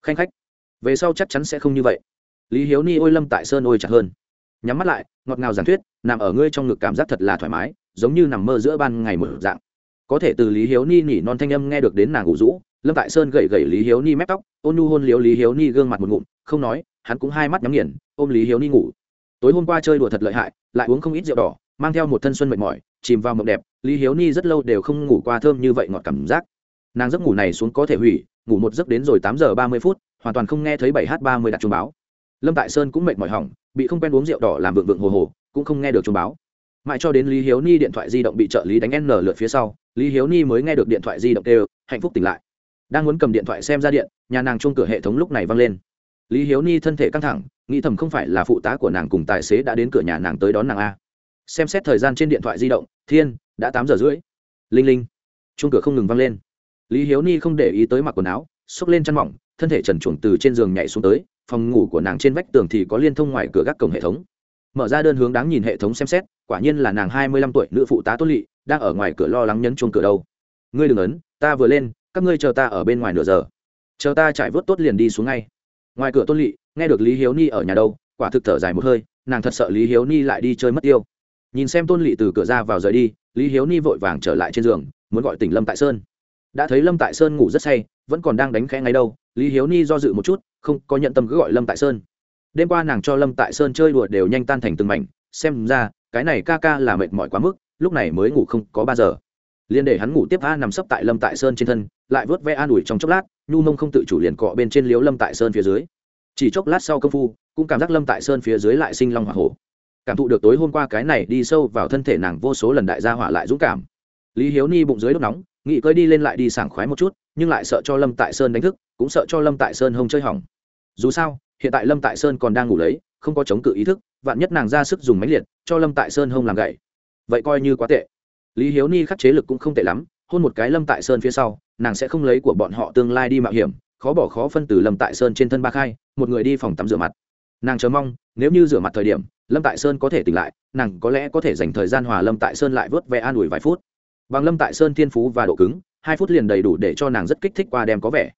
Khanh khách. Về sau chắc chắn sẽ không như vậy. Lý hiếu ni ôi lâm tại sơn ôi chặt hơn. Nhắm mắt lại, ngọt ngào giản thuyết, nằm ở ngươi trong ngực cảm giác thật là thoải mái, giống như nằm mơ giữa ban ngày một dạng có thể từ lý hiếu ni nỉ non thanh âm nghe được đến nàng ngủ rũ, lâm tại sơn gậy gậy lý hiếu ni mép tóc, ôn nhu hôn liếu lý hiếu ni gương mặt một ngụm, không nói, hắn cũng hai mắt nhắm nghiền, ôm lý hiếu ni ngủ. Tối hôm qua chơi đùa thật lợi hại, lại uống không ít rượu đỏ, mang theo một thân xuân mệt mỏi, chìm vào mộng đẹp, lý hiếu ni rất lâu đều không ngủ qua thơm như vậy ngọt cảm giác. Nàng giấc ngủ này xuống có thể hủy, ngủ một giấc đến rồi tám giờ ba mươi phút, hoàn toàn không nghe thấy bảy h ba mươi đặt chuông báo. Lâm tại sơn cũng mệt mỏi hỏng, bị không quen uống rượu đỏ làm vượng vượng hồ hồ, cũng không nghe được chuông báo mãi cho đến lý hiếu ni điện thoại di động bị trợ lý đánh n lượt phía sau, lý hiếu ni mới nghe được điện thoại di động đều hạnh phúc tỉnh lại. Đang muốn cầm điện thoại xem ra điện, nhà nàng chung cửa hệ thống lúc này văng lên. Lý hiếu ni thân thể căng thẳng, nghĩ thầm không phải là phụ tá của nàng cùng tài xế đã đến cửa nhà nàng tới đón nàng a. Xem xét thời gian trên điện thoại di động, thiên, đã tám giờ rưỡi. Linh linh. Chung cửa không ngừng văng lên. Lý hiếu ni không để ý tới mặc quần áo, xốc lên chăn mỏng, thân thể trần chuồng từ trên giường nhảy xuống tới, phòng ngủ của nàng trên vách tường thì có liên thông ngoài cửa gác cổng hệ thống mở ra đơn hướng đáng nhìn hệ thống xem xét, quả nhiên là nàng hai mươi lăm tuổi nữ phụ tá tôn lỵ đang ở ngoài cửa lo lắng nhấn chuông cửa đâu. Ngươi đừng ấn, ta vừa lên, các ngươi chờ ta ở bên ngoài nửa giờ. Chờ ta chạy vớt tốt liền đi xuống ngay. Ngoài cửa tôn lỵ nghe được lý hiếu ni ở nhà đâu, quả thực thở dài một hơi, nàng thật sợ lý hiếu ni lại đi chơi mất tiêu. Nhìn xem tôn lỵ từ cửa ra vào rời đi, lý hiếu ni vội vàng trở lại trên giường, muốn gọi tỉnh lâm tại sơn. Đã thấy lâm tại sơn ngủ rất say, vẫn còn đang đánh khẽ ngay đâu, lý hiếu ni do dự một chút, không có nhận tâm cứ gọi lâm tại sơn đêm qua nàng cho lâm tại sơn chơi đùa đều nhanh tan thành từng mảnh, xem ra, cái này ca ca là mệt mỏi quá mức, lúc này mới ngủ không có ba giờ. Liền để hắn ngủ tiếp a nằm sấp tại lâm tại sơn trên thân, lại vớt ve an ủi trong chốc lát, nhu mông không tự chủ liền cọ bên trên liếu lâm tại sơn phía dưới. Chỉ chốc lát sau công phu, cũng cảm giác lâm tại sơn phía dưới lại sinh long hỏa hổ. Cảm thụ được tối hôm qua cái này đi sâu vào thân thể nàng vô số lần đại gia hỏa lại dũng cảm. Lý hiếu ni bụng dưới đốt nóng, nghĩ cơi đi lên lại đi sảng khoái một chút, nhưng lại sợ cho lâm tại sơn đánh thức, cũng sợ cho lâm tại sơn hông chơi hỏng. Dù sao hiện tại lâm tại sơn còn đang ngủ lấy, không có chống cự ý thức, vạn nhất nàng ra sức dùng máy liệt, cho lâm tại sơn hông làm gậy. Vậy coi như quá tệ. Lý hiếu ni khắc chế lực cũng không tệ lắm, hôn một cái lâm tại sơn phía sau, nàng sẽ không lấy của bọn họ tương lai đi mạo hiểm, khó bỏ khó phân từ lâm tại sơn trên thân ba khai, một người đi phòng tắm rửa mặt. Nàng chờ mong, nếu như rửa mặt thời điểm, lâm tại sơn có thể tỉnh lại, nàng có lẽ có thể dành thời gian hòa lâm tại sơn lại vớt vẻ an ủi vài phút. Bằng lâm tại sơn thiên phú và độ cứng, hai phút liền đầy đủ để cho nàng rất kích thích qua đem có vẻ.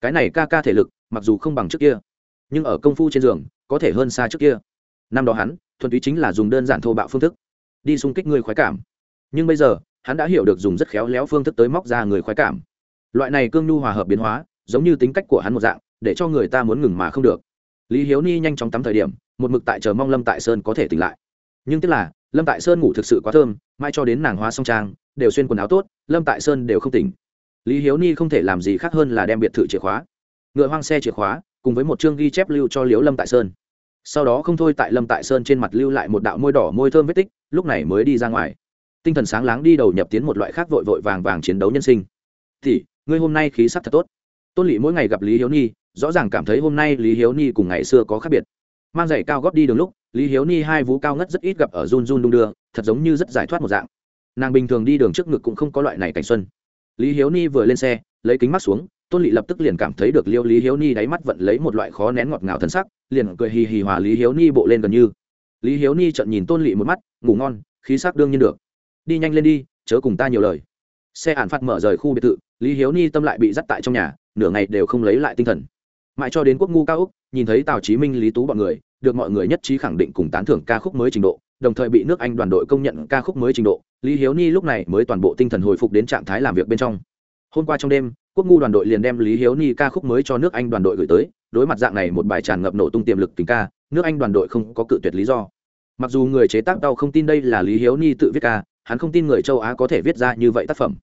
Cái này ca ca thể lực, mặc dù không bằng trước kia nhưng ở công phu trên giường, có thể hơn xa trước kia. Năm đó hắn, thuần túy chính là dùng đơn giản thô bạo phương thức, đi xung kích người khoái cảm. Nhưng bây giờ, hắn đã hiểu được dùng rất khéo léo phương thức tới móc ra người khoái cảm. Loại này cương nhu hòa hợp biến hóa, giống như tính cách của hắn một dạng, để cho người ta muốn ngừng mà không được. Lý hiếu ni nhanh chóng tắm thời điểm, một mực tại chờ mong lâm tại sơn có thể tỉnh lại. Nhưng tức là, lâm tại sơn ngủ thực sự quá thơm, mai cho đến nàng hóa song trang, đều xuyên quần áo tốt, lâm tại sơn đều không tỉnh. Lý hiếu ni không thể làm gì khác hơn là đem biệt thự chìa khóa. Ngựa hoang xe chìa khóa cùng với một chương ghi chép lưu cho Liễu lâm tại sơn. Sau đó không thôi tại lâm tại sơn trên mặt lưu lại một đạo môi đỏ môi thơm vết tích, lúc này mới đi ra ngoài. Tinh thần sáng láng đi đầu nhập tiến một loại khác vội vội vàng vàng chiến đấu nhân sinh. Thì ngươi hôm nay khí sắc thật tốt. Tôn lỵ mỗi ngày gặp lý hiếu ni rõ ràng cảm thấy hôm nay lý hiếu ni cùng ngày xưa có khác biệt. Mang giày cao góp đi đường lúc, lý hiếu ni hai vú cao ngất rất ít gặp ở run run đung đưa, thật giống như rất giải thoát một dạng. Nàng bình thường đi đường trước ngực cũng không có loại này cảnh xuân. Lý hiếu ni vừa lên xe, lấy kính mắt xuống tôn lỵ lập tức liền cảm thấy được liêu lý hiếu ni đáy mắt vận lấy một loại khó nén ngọt ngào thân sắc, liền cười hì hì hòa lý hiếu ni bộ lên gần như. Lý hiếu ni trận nhìn tôn lỵ một mắt, ngủ ngon, khí sắc đương nhiên được. Đi nhanh lên đi, chớ cùng ta nhiều lời. Xe ản phạt mở rời khu biệt thự, lý hiếu ni tâm lại bị dắt tại trong nhà, nửa ngày đều không lấy lại tinh thần. Mãi cho đến quốc ngu cao úc, nhìn thấy tào chí minh, lý tú bọn người, được mọi người nhất trí khẳng định cùng tán thưởng ca khúc mới trình độ, đồng thời bị nước anh đoàn đội công nhận ca khúc mới trình độ, lý hiếu ni lúc này mới toàn bộ tinh thần hồi phục đến trạng thái làm việc bên trong. Hôm qua trong đêm quốc ngu đoàn đội liền đem lý hiếu ni ca khúc mới cho nước anh đoàn đội gửi tới, đối mặt dạng này một bài tràn ngập nổ tung tiềm lực tình ca, nước anh đoàn đội không có cự tuyệt lý do. Mặc dù người chế tác đau không tin đây là lý hiếu ni tự viết ca, hắn không tin người châu á có thể viết ra như vậy tác phẩm.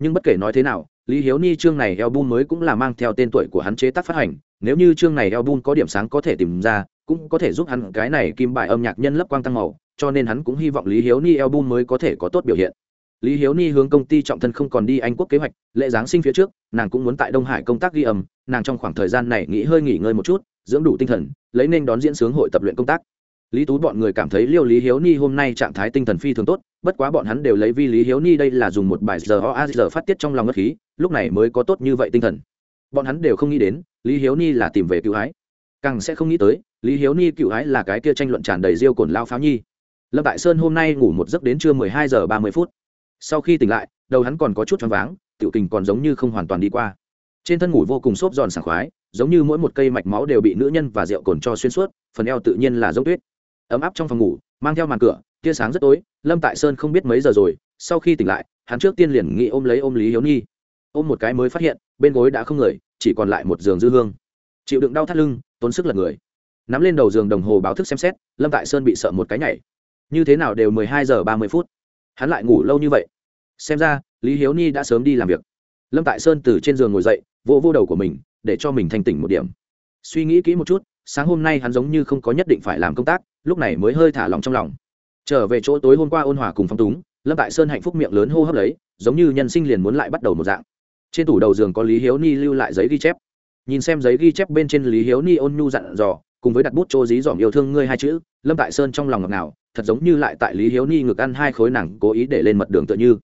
Nhưng bất kể nói thế nào, lý hiếu ni chương này album mới cũng là mang theo tên tuổi của hắn chế tác phát hành, nếu như chương này album có điểm sáng có thể tìm ra, cũng có thể giúp hắn cái này kim bài âm nhạc nhân lấp quang tăng màu, cho nên hắn cũng hy vọng lý hiếu ni album mới có thể có tốt biểu hiện lý hiếu ni hướng công ty trọng thân không còn đi anh quốc kế hoạch, lễ giáng sinh phía trước, nàng cũng muốn tại đông hải công tác ghi âm, nàng trong khoảng thời gian này nghĩ hơi nghỉ ngơi một chút, dưỡng đủ tinh thần, lấy nên đón diễn sướng hội tập luyện công tác. Lý tú bọn người cảm thấy liêu lý hiếu ni hôm nay trạng thái tinh thần phi thường tốt, bất quá bọn hắn đều lấy vi lý hiếu ni đây là dùng một bài giờ o a giờ phát tiết trong lòng ngất khí, lúc này mới có tốt như vậy tinh thần. Bọn hắn đều không nghĩ đến, lý hiếu ni là tìm về cựu ái. Càng sẽ không nghĩ tới, lý hiếu ni cựu ái là cái kia tranh luận tràn đầy riêu cồn lao pháo nhi. Lâm tại sơn hôm nay ngủ một giấc đến trưa mười hai giờ ba mươi phút sau khi tỉnh lại, đầu hắn còn có chút choáng váng, tiểu tình còn giống như không hoàn toàn đi qua. Trên thân ngủ vô cùng xốp giòn sảng khoái, giống như mỗi một cây mạch máu đều bị nữ nhân và rượu cồn cho xuyên suốt, phần eo tự nhiên là giống tuyết. Ấm áp trong phòng ngủ, mang theo màn cửa, tia sáng rất tối, lâm tại sơn không biết mấy giờ rồi, sau khi tỉnh lại, hắn trước tiên liền nghĩ ôm lấy ôm lý hiếu nhi. Ôm một cái mới phát hiện, bên gối đã không người, chỉ còn lại một giường dư hương. Chịu đựng đau thắt lưng, tốn sức lật người. Nắm lên đầu giường đồng hồ báo thức xem xét, lâm tại sơn bị sợ một cái nhảy. Như thế nào đều mười hai giờ ba mươi phút hắn lại ngủ lâu như vậy. Xem ra, lý hiếu ni đã sớm đi làm việc. Lâm tại sơn từ trên giường ngồi dậy, vỗ vô đầu của mình, để cho mình thanh tỉnh một điểm. Suy nghĩ kỹ một chút, sáng hôm nay hắn giống như không có nhất định phải làm công tác, lúc này mới hơi thả lòng trong lòng. Trở về chỗ tối hôm qua ôn hòa cùng phong túng, lâm tại sơn hạnh phúc miệng lớn hô hấp lấy, giống như nhân sinh liền muốn lại bắt đầu một dạng. Trên tủ đầu giường có lý hiếu ni lưu lại giấy ghi chép. Nhìn xem giấy ghi chép bên trên lý hiếu ni ôn nhu dặn dò, cùng với đặt bút chỗ dí dỏm yêu thương ngươi hai chữ, lâm tại sơn trong lòng ngọc nào thật giống như lại tại lý hiếu ni ngực ăn hai khối nàng cố ý để lên mật đường tựa như.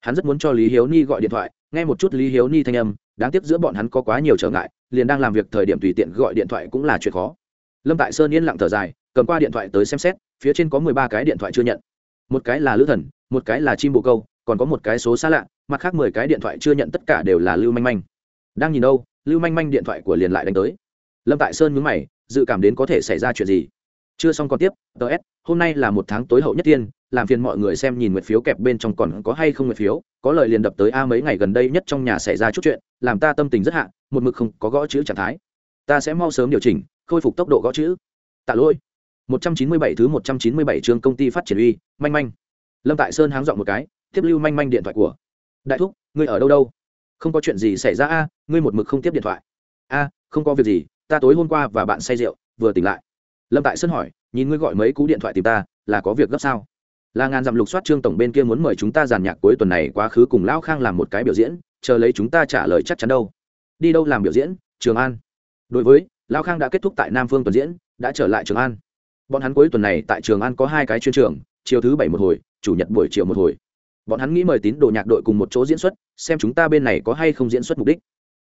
Hắn rất muốn cho lý hiếu ni gọi điện thoại, nghe một chút lý hiếu ni thanh âm, đáng tiếc giữa bọn hắn có quá nhiều trở ngại, liền đang làm việc thời điểm tùy tiện gọi điện thoại cũng là chuyện khó. Lâm tại sơn yên lặng thở dài, cầm qua điện thoại tới xem xét, phía trên có mười ba cái điện thoại chưa nhận. Một cái là lữ thần, một cái là chim bồ câu, còn có một cái số xa lạ, mặt khác mười cái điện thoại chưa nhận tất cả đều là lưu manh manh. Đang nhìn đâu, lưu manh manh điện thoại của liền lại đánh tới. Lâm tại sơn mướn mày, dự cảm đến có thể xảy ra chuyện gì. Chưa xong còn tiếp ts hôm nay là một tháng tối hậu nhất tiên, làm phiền mọi người xem nhìn nguyệt phiếu kẹp bên trong còn có hay không nguyệt phiếu, có lời liền đập tới a mấy ngày gần đây nhất trong nhà xảy ra chút chuyện, làm ta tâm tình rất hạ, một mực không có gõ chữ trạng thái. Ta sẽ mau sớm điều chỉnh, khôi phục tốc độ gõ chữ. Tạ lỗi. 197 thứ 197 chương công ty phát triển uy, manh manh. Lâm tại sơn háng dọn một cái, tiếp lưu manh manh điện thoại của. Đại thúc, ngươi ở đâu đâu? Không có chuyện gì xảy ra a, ngươi một mực không tiếp điện thoại. A, không có việc gì, ta tối hôm qua và bạn say rượu, vừa tỉnh lại. Lâm tại sơn hỏi nhìn ngươi gọi mấy cú điện thoại tìm ta, là có việc gấp sao? Là ngàn dặm lục soát trương tổng bên kia muốn mời chúng ta giàn nhạc cuối tuần này quá khứ cùng lão khang làm một cái biểu diễn, chờ lấy chúng ta trả lời chắc chắn đâu. Đi đâu làm biểu diễn? Trường an. Đối với, lão khang đã kết thúc tại nam phương tuần diễn, đã trở lại trường an. Bọn hắn cuối tuần này tại trường an có hai cái chuyên trường, chiều thứ bảy một hồi, chủ nhật buổi chiều một hồi. Bọn hắn nghĩ mời tín đồ nhạc đội cùng một chỗ diễn xuất, xem chúng ta bên này có hay không diễn xuất mục đích.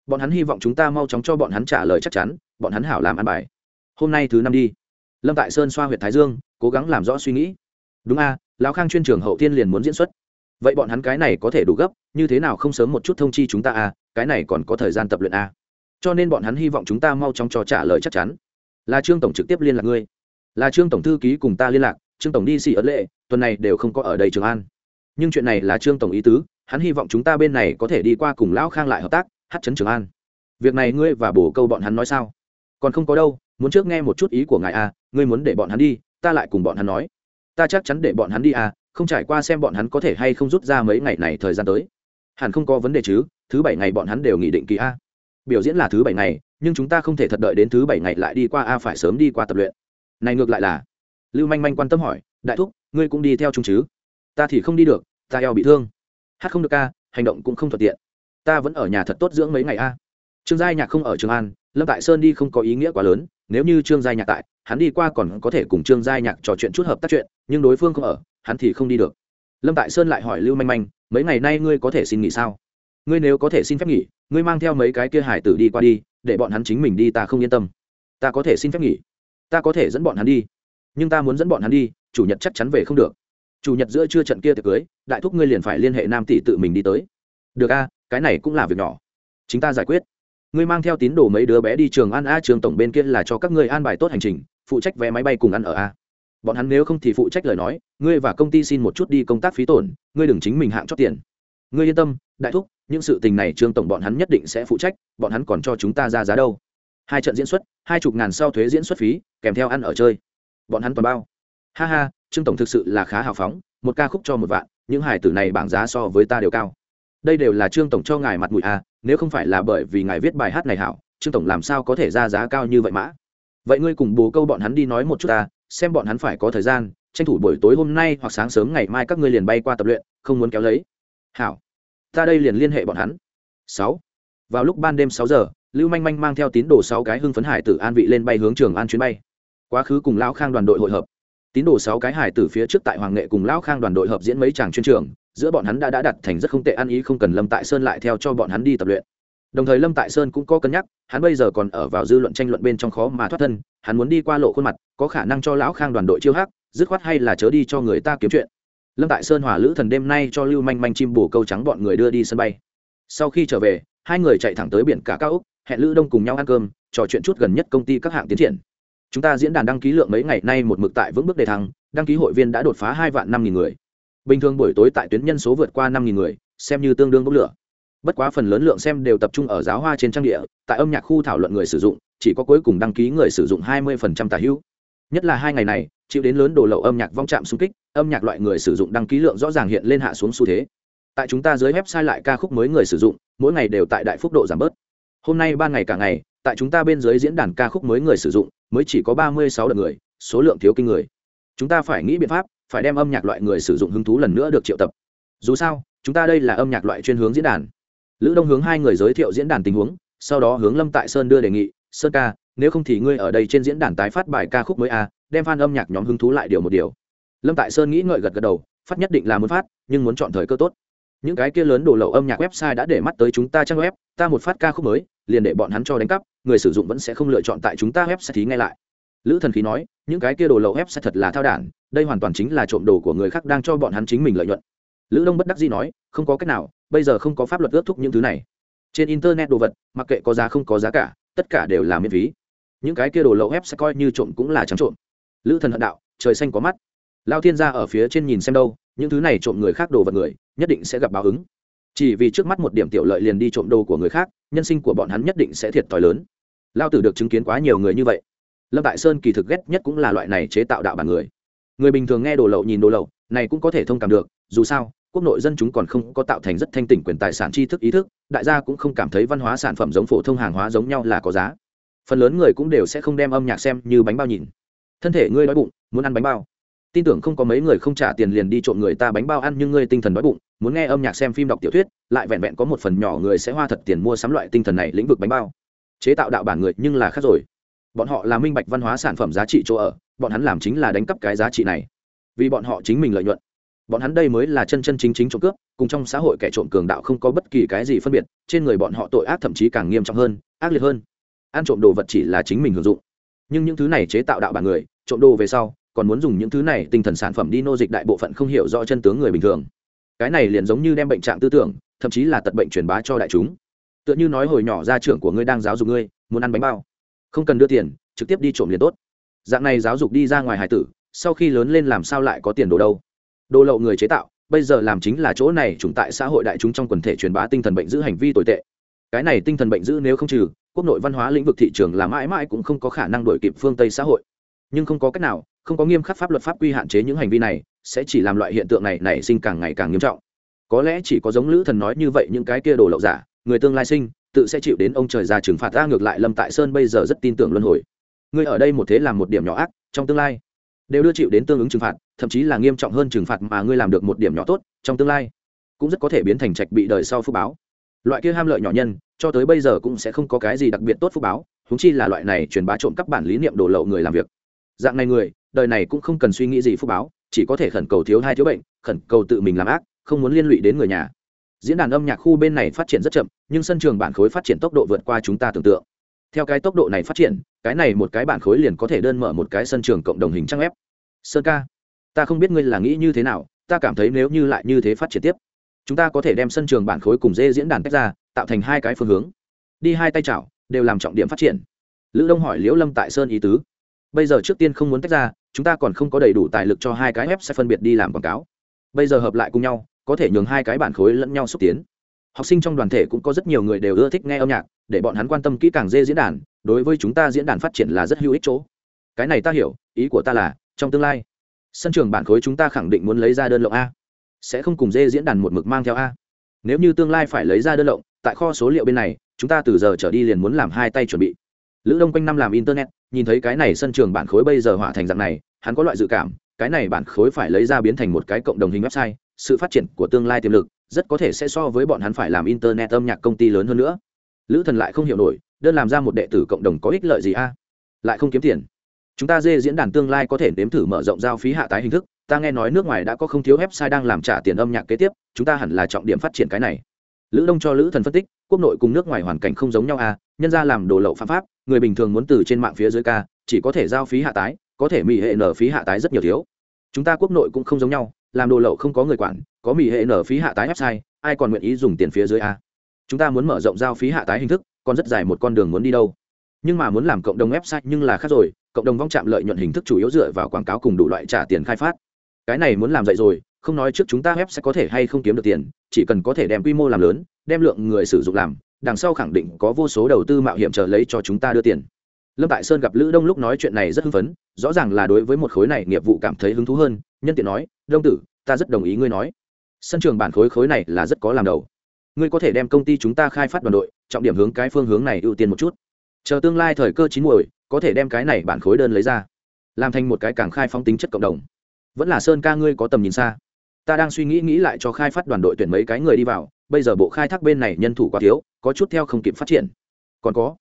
Bọn hắn hy vọng chúng ta mau chóng cho bọn hắn trả lời chắc chắn, bọn hắn hảo làm ăn bài. Hôm nay thứ năm đi lâm tại sơn xoa h u y ệ t thái dương cố gắng làm rõ suy nghĩ. Đúng a à, lão khang chuyên trường hậu tiên liền muốn diễn xuất. Vậy bọn hắn cái này có thể đủ gấp như thế nào không sớm một chút thông chi chúng ta a cái này còn có thời gian tập luyện a. Cho nên bọn hắn hy vọng chúng ta mau chóng cho trả lời chắc chắn. Là trương tổng trực tiếp liên lạc ngươi. Là trương tổng thư ký cùng ta liên lạc trương tổng đi xỉ ấn lệ tuần này đều không có ở đây trường an. Nhưng chuyện này là trương tổng ý tứ hắn hy vọng chúng ta bên này có thể đi qua cùng lão khang lại hợp tác hát chấn trường an. Việc này ngươi và bổ câu bọn hắn nói sao? Còn không có đâu muốn trước nghe một chút ý của ngài a à, ngươi muốn để bọn hắn đi ta lại cùng bọn hắn nói. Ta chắc chắn để bọn hắn đi à không trải qua xem bọn hắn có thể hay không rút ra mấy ngày này thời gian tới. Hẳn không có vấn đề chứ thứ bảy ngày bọn hắn đều nghị định kỳ a biểu diễn là thứ bảy ngày nhưng chúng ta không thể thật đợi đến thứ bảy ngày lại đi qua a phải sớm đi qua tập luyện. Này ngược lại là lưu manh manh quan tâm hỏi đại thúc ngươi cũng đi theo chúng chứ? Ta thì không đi được ta eo bị thương. Hát không được ca hành động cũng không thuận tiện. Ta vẫn ở nhà thật tốt dưỡng mấy ngày a trương giai nhạc không ở trường an lâm tại sơn đi không có ý nghĩa quá lớn, nếu như trương giai nhạc tại, hắn đi qua còn có thể cùng trương giai nhạc trò chuyện chút hợp tác chuyện, nhưng đối phương không ở, hắn thì không đi được. Lâm tại sơn lại hỏi lưu manh manh, mấy ngày nay ngươi có thể xin nghỉ sao? Ngươi nếu có thể xin phép nghỉ, ngươi mang theo mấy cái kia hải tử đi qua đi, để bọn hắn chính mình đi, ta không yên tâm. Ta có thể xin phép nghỉ. Ta có thể dẫn bọn hắn đi. Nhưng ta muốn dẫn bọn hắn đi, chủ nhật chắc chắn về không được. Chủ nhật giữa trưa trận kia tiệc cưới, đại thúc ngươi liền phải liên hệ nam tỷ tự mình đi tới. Được a, cái này cũng là việc nhỏ. Chính ta giải quyết ngươi mang theo tín đồ mấy đứa bé đi trường an a, trường tổng bên kia là cho các ngươi an bài tốt hành trình, phụ trách vé máy bay cùng ăn ở a. Bọn hắn nếu không thì phụ trách lời nói, ngươi và công ty xin một chút đi công tác phí tổn, ngươi đừng chính mình hạng chót tiền. Ngươi yên tâm, đại thúc, những sự tình này trương tổng bọn hắn nhất định sẽ phụ trách, bọn hắn còn cho chúng ta ra giá đâu. Hai trận diễn xuất, hai chục ngàn sau thuế diễn xuất phí, kèm theo ăn ở chơi. Bọn hắn toàn bao. Ha ha trương tổng thực sự là khá hào phóng, một ca khúc cho một vạn, những hải tử này bảng giá so với ta đều cao đây đều là trương tổng cho ngài mặt mũi à nếu không phải là bởi vì ngài viết bài hát này hảo, trương tổng làm sao có thể ra giá cao như vậy mã vậy ngươi cùng bố câu bọn hắn đi nói một chút ta, xem bọn hắn phải có thời gian, tranh thủ buổi tối hôm nay hoặc sáng sớm ngày mai các ngươi liền bay qua tập luyện, không muốn kéo lấy. Hảo, ta đây liền liên hệ bọn hắn. Sáu, vào lúc ban đêm sáu giờ, lưu manh manh mang theo tín đồ sáu cái hưng phấn hải tử an vị lên bay hướng trường an chuyến bay. Quá khứ cùng lão khang đoàn đội hội hợp. Tín đồ sáu cái hải tử phía trước tại hoàng nghệ cùng lão khang đoàn đội hợp diễn mấy chàng chuyên trường giữa bọn hắn đã đã đặt thành rất không tệ ăn ý, không cần lâm tại sơn lại theo cho bọn hắn đi tập luyện. Đồng thời lâm tại sơn cũng có cân nhắc, hắn bây giờ còn ở vào dư luận tranh luận bên trong khó mà thoát thân, hắn muốn đi qua lộ khuôn mặt, có khả năng cho lão khang đoàn đội chiêu hát dứt khoát hay là chớ đi cho người ta kiếm chuyện. Lâm tại sơn hỏa lữ thần đêm nay cho lưu manh manh chim bổ câu trắng bọn người đưa đi sân bay. Sau khi trở về, hai người chạy thẳng tới biển cả cao úc, hẹn lữ đông cùng nhau ăn cơm, trò chuyện chút gần nhất công ty các hạng tiến triển. Chúng ta diễn đàn đăng ký lượng mấy ngày nay một mực tại vững bước đề thăng, đăng ký hội viên đã đột phá hai vạn năm nghìn người bình thường buổi tối tại tuyến nhân số vượt qua năm nghìn người, xem như tương đương bốc lửa. Bất quá phần lớn lượng xem đều tập trung ở giáo hoa trên trang địa, tại âm nhạc khu thảo luận người sử dụng, chỉ có cuối cùng đăng ký người sử dụng hai mươi tả hữu. Nhất là hai ngày này, chịu đến lớn đồ lậu âm nhạc vong chạm xung kích, âm nhạc loại người sử dụng đăng ký lượng rõ ràng hiện lên hạ xuống xu thế. Tại chúng ta dưới website lại ca khúc mới người sử dụng, mỗi ngày đều tại đại phúc độ giảm bớt. Hôm nay ba ngày cả ngày, tại chúng ta bên dưới diễn đàn ca khúc mới người sử dụng, mới chỉ có ba mươi sáu đợt người, số lượng thiếu kinh người. Chúng ta phải nghĩ biện pháp phải đem âm nhạc loại người sử dụng hứng thú lần nữa được triệu tập. Dù sao, chúng ta đây là âm nhạc loại chuyên hướng diễn đàn. Lữ đông hướng hai người giới thiệu diễn đàn tình huống, sau đó hướng lâm tại sơn đưa đề nghị, sơn ca, nếu không thì ngươi ở đây trên diễn đàn tái phát bài ca khúc mới a, đem f a n âm nhạc nhóm hứng thú lại điều một điều. Lâm tại sơn nghĩ ngợi gật gật đầu, phát nhất định là muốn phát, nhưng muốn chọn thời cơ tốt. Những cái kia lớn đổ lậu âm nhạc website đã để mắt tới chúng ta trang web, ta một phát ca khúc mới, liền để bọn hắn cho đánh cắp, người sử dụng vẫn sẽ không lựa chọn tại chúng ta website thí ngay lại. Lữ thần khí nói, những cái kia đồ lậu website thật là thao đản đây hoàn toàn chính là trộm đồ của người khác đang cho bọn hắn chính mình lợi nhuận. Lữ đông bất đắc dĩ nói, không có cách nào, bây giờ không có pháp luật ước thúc những thứ này. Trên internet đồ vật, mặc kệ có giá không có giá cả, tất cả đều là miễn phí. Những cái kia đồ lậu ép sẽ coi như trộm cũng là trắng trộm. Lữ thần hận đạo, trời xanh có mắt. Lao thiên gia ở phía trên nhìn xem đâu, những thứ này trộm người khác đồ vật người, nhất định sẽ gặp báo ứng. Chỉ vì trước mắt một điểm tiểu lợi liền đi trộm đồ của người khác, nhân sinh của bọn hắn nhất định sẽ thiệt thòi lớn. Lao tử được chứng kiến quá nhiều người như vậy. Lâm tại sơn kỳ thực ghét nhất cũng là loại này chế tạo đạo bản người người bình thường nghe đồ lậu nhìn đồ lậu, này cũng có thể thông cảm được, dù sao, quốc nội dân chúng còn không có tạo thành rất thanh tỉnh quyền tài sản tri thức ý thức, đại gia cũng không cảm thấy văn hóa sản phẩm giống phổ thông hàng hóa giống nhau là có giá. Phần lớn người cũng đều sẽ không đem âm nhạc xem như bánh bao nhìn. Thân thể ngươi đói bụng, muốn ăn bánh bao. Tin tưởng không có mấy người không trả tiền liền đi trộm người ta bánh bao ăn nhưng ngươi tinh thần đói bụng, muốn nghe âm nhạc xem phim đọc tiểu thuyết, lại vẹn vẹn có một phần nhỏ người sẽ hoa thật tiền mua sắm loại tinh thần này lĩnh vực bánh bao. Chế tạo đạo bản người nhưng là khác rồi. Bọn họ là minh bạch văn hóa sản phẩm giá trị chỗ ở bọn hắn làm chính là đánh cắp cái giá trị này. Vì bọn họ chính mình lợi nhuận. Bọn hắn đây mới là chân chân chính chính trộm cướp, cùng trong xã hội kẻ trộm cường đạo không có bất kỳ cái gì phân biệt, trên người bọn họ tội ác thậm chí càng nghiêm trọng hơn, ác liệt hơn. Ăn trộm đồ vật chỉ là chính mình hưởng dụng. Nhưng những thứ này chế tạo đạo bản người, trộm đồ về sau, còn muốn dùng những thứ này tinh thần sản phẩm đi nô dịch đại bộ phận không hiểu rõ chân tướng người bình thường. Cái này liền giống như đem bệnh trạng tư tưởng, thậm chí là tật bệnh truyền bá cho đại chúng. Tựa như nói hồi nhỏ gia trưởng của ngươi đang giáo dục ngươi, muốn ăn bánh bao. Không cần đưa tiền, trực tiếp đi trộm liền tốt dạng này giáo dục đi ra ngoài hải tử, sau khi lớn lên làm sao lại có tiền đồ đâu? Đồ lậu người chế tạo, bây giờ làm chính là chỗ này chúng tại xã hội đại chúng trong quần thể truyền bá tinh thần bệnh giữ hành vi tồi tệ. Cái này tinh thần bệnh giữ nếu không trừ, quốc nội văn hóa lĩnh vực thị trường là mãi mãi cũng không có khả năng đổi kịp phương tây xã hội. Nhưng không có cách nào, không có nghiêm khắc pháp luật pháp quy hạn chế những hành vi này, sẽ chỉ làm loại hiện tượng này nảy sinh càng ngày càng nghiêm trọng. Có lẽ chỉ có giống lữ thần nói như vậy những cái kia đồ lậu giả, người tương lai sinh, tự sẽ chịu đến ông trời già trừng phạt ta ngược lại lâm tại sơn bây giờ rất tin tưởng luân hồi ngươi ở đây một thế làm một điểm nhỏ ác, trong tương lai đều đưa chịu đến tương ứng trừng phạt, thậm chí là nghiêm trọng hơn trừng phạt mà ngươi làm được một điểm nhỏ tốt, trong tương lai cũng rất có thể biến thành trạch bị đời sau phúc báo. Loại kia ham lợi nhỏ nhân, cho tới bây giờ cũng sẽ không có cái gì đặc biệt tốt phúc báo húng chi là loại này truyền bá trộm các bản lý niệm đổ lậu người làm việc. Dạng này người, đời này cũng không cần suy nghĩ gì phúc báo, chỉ có thể khẩn cầu thiếu hai thiếu bệnh, khẩn cầu tự mình làm ác, không muốn liên lụy đến người nhà. Diễn đàn âm nhạc khu bên này phát triển rất chậm, nhưng sân trường bản khối phát triển tốc độ vượt qua chúng ta tưởng tượng theo cái tốc độ này phát triển, cái này một cái bản khối liền có thể đơn mở một cái sân trường cộng đồng hình trang ép. sơn ca, ta không biết ngươi là nghĩ như thế nào, ta cảm thấy nếu như lại như thế phát triển tiếp, chúng ta có thể đem sân trường bản khối cùng dê diễn đàn tách ra, tạo thành hai cái phương hướng. Đi hai tay chảo, đều làm trọng điểm phát triển. Lữ đông hỏi liễu lâm tại sơn ý tứ. Bây giờ trước tiên không muốn tách ra, chúng ta còn không có đầy đủ tài lực cho hai cái web sẽ phân biệt đi làm quảng cáo. Bây giờ hợp lại cùng nhau, có thể nhường hai cái bản khối lẫn nhau xúc tiến học sinh trong đoàn thể cũng có rất nhiều người đều ưa thích nghe âm nhạc, để bọn hắn quan tâm kỹ càng dê diễn đàn, đối với chúng ta diễn đàn phát triển là rất hữu ích chỗ. Cái này ta hiểu, ý của ta là, trong tương lai, sân trường bản khối chúng ta khẳng định muốn lấy ra đơn lộng a. Sẽ không cùng dê diễn đàn một mực mang theo a. Nếu như tương lai phải lấy ra đơn lộng, tại kho số liệu bên này, chúng ta từ giờ trở đi liền muốn làm hai tay chuẩn bị. Lữ đông quanh năm làm internet, nhìn thấy cái này sân trường bản khối bây giờ hỏa thành dạng này, hắn có loại dự cảm, cái này bản khối phải lấy ra biến thành một cái cộng đồng hình website, sự phát triển của tương lai tiềm lực rất có thể sẽ so với bọn hắn phải làm internet âm nhạc công ty lớn hơn nữa. Lữ thần lại không hiểu nổi, đơn làm ra một đệ tử cộng đồng có ích lợi gì a? Lại không kiếm tiền. Chúng ta dê diễn đàn tương lai có thể nếm thử mở rộng giao phí hạ tái hình thức. Ta nghe nói nước ngoài đã có không thiếu website đang làm trả tiền âm nhạc kế tiếp, chúng ta hẳn là trọng điểm phát triển cái này. Lữ đông cho lữ thần phân tích, quốc nội cùng nước ngoài hoàn cảnh không giống nhau à nhân ra làm đồ lậu phạm pháp, người bình thường muốn từ trên mạng phía dưới ca, chỉ có thể giao phí hạ tái, có thể mỹ hệ nở phí hạ tái rất nhiều thiếu. Chúng ta quốc nội cũng không giống nhau làm đồ lậu không có người quản, có mỹ hệ nở phí hạ tái website, ai còn nguyện ý dùng tiền phía dưới a? Chúng ta muốn mở rộng giao phí hạ tái hình thức, còn rất dài một con đường muốn đi đâu. Nhưng mà muốn làm cộng đồng website nhưng là khác rồi, cộng đồng vong chạm lợi nhuận hình thức chủ yếu dựa vào quảng cáo cùng đủ loại trả tiền khai phát. Cái này muốn làm dậy rồi, không nói trước chúng ta web sẽ có thể hay không kiếm được tiền, chỉ cần có thể đem quy mô làm lớn, đem lượng người sử dụng làm, đằng sau khẳng định có vô số đầu tư mạo hiểm chờ lấy cho chúng ta đưa tiền. Lâm tại sơn gặp lữ đông lúc nói chuyện này rất hưng phấn, rõ ràng là đối với một khối này nghiệp vụ cảm thấy hứng thú hơn, nhân tiện nói đông tử, ta rất đồng ý ngươi nói. Sân trường bản khối khối này là rất có làm đầu. Ngươi có thể đem công ty chúng ta khai phát đoàn đội, trọng điểm hướng cái phương hướng này ưu tiên một chút. Chờ tương lai thời cơ chín muồi, có thể đem cái này bản khối đơn lấy ra, làm thành một cái càng khai phóng tính chất cộng đồng. Vẫn là sơn ca ngươi có tầm nhìn xa. Ta đang suy nghĩ nghĩ lại cho khai phát đoàn đội tuyển mấy cái người đi vào, bây giờ bộ khai thác bên này nhân thủ quá thiếu, có chút theo không kịp phát triển. Còn có,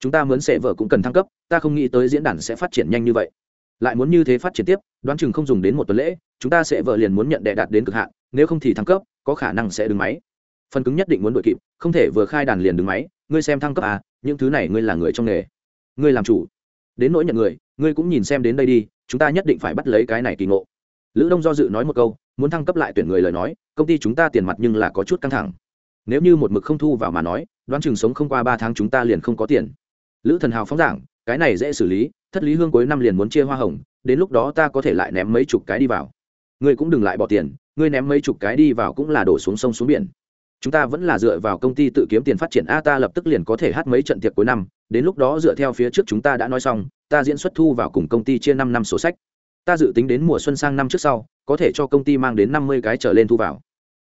chúng ta muốn sẽ vợ cũng cần thăng cấp, ta không nghĩ tới diễn đàn sẽ phát triển nhanh như vậy lại muốn như thế phát triển tiếp, đoán chừng không dùng đến một tuần lễ, chúng ta sẽ vợ liền muốn nhận đệ đạt đến cực hạn, nếu không thì thăng cấp, có khả năng sẽ đứng máy. Phần cứng nhất định muốn đội kịp, không thể vừa khai đàn liền đứng máy, ngươi xem thăng cấp à những thứ này ngươi là người trong nghề. Ngươi làm chủ. Đến nỗi nhận người, ngươi cũng nhìn xem đến đây đi, chúng ta nhất định phải bắt lấy cái này kỳ ngộ. Lữ đông do dự nói một câu, muốn thăng cấp lại tuyển người lời nói, công ty chúng ta tiền mặt nhưng là có chút căng thẳng. Nếu như một mực không thu vào mà nói, đoán chừng sống không qua ba tháng chúng ta liền không có tiền. Lữ thần hào phóng giảng, cái này dễ xử lý thất lý hương cuối năm liền muốn chia hoa hồng, đến lúc đó ta có thể lại ném mấy chục cái đi vào. Ngươi cũng đừng lại bỏ tiền, ngươi ném mấy chục cái đi vào cũng là đổ xuống sông xuống biển. Chúng ta vẫn là dựa vào công ty tự kiếm tiền phát triển, a, ta lập tức liền có thể hát mấy trận tiệc cuối năm, đến lúc đó dựa theo phía trước chúng ta đã nói xong, ta diễn xuất thu vào cùng công ty chia năm năm số sách. Ta dự tính đến mùa xuân sang năm trước sau, có thể cho công ty mang đến năm mươi cái trở lên thu vào.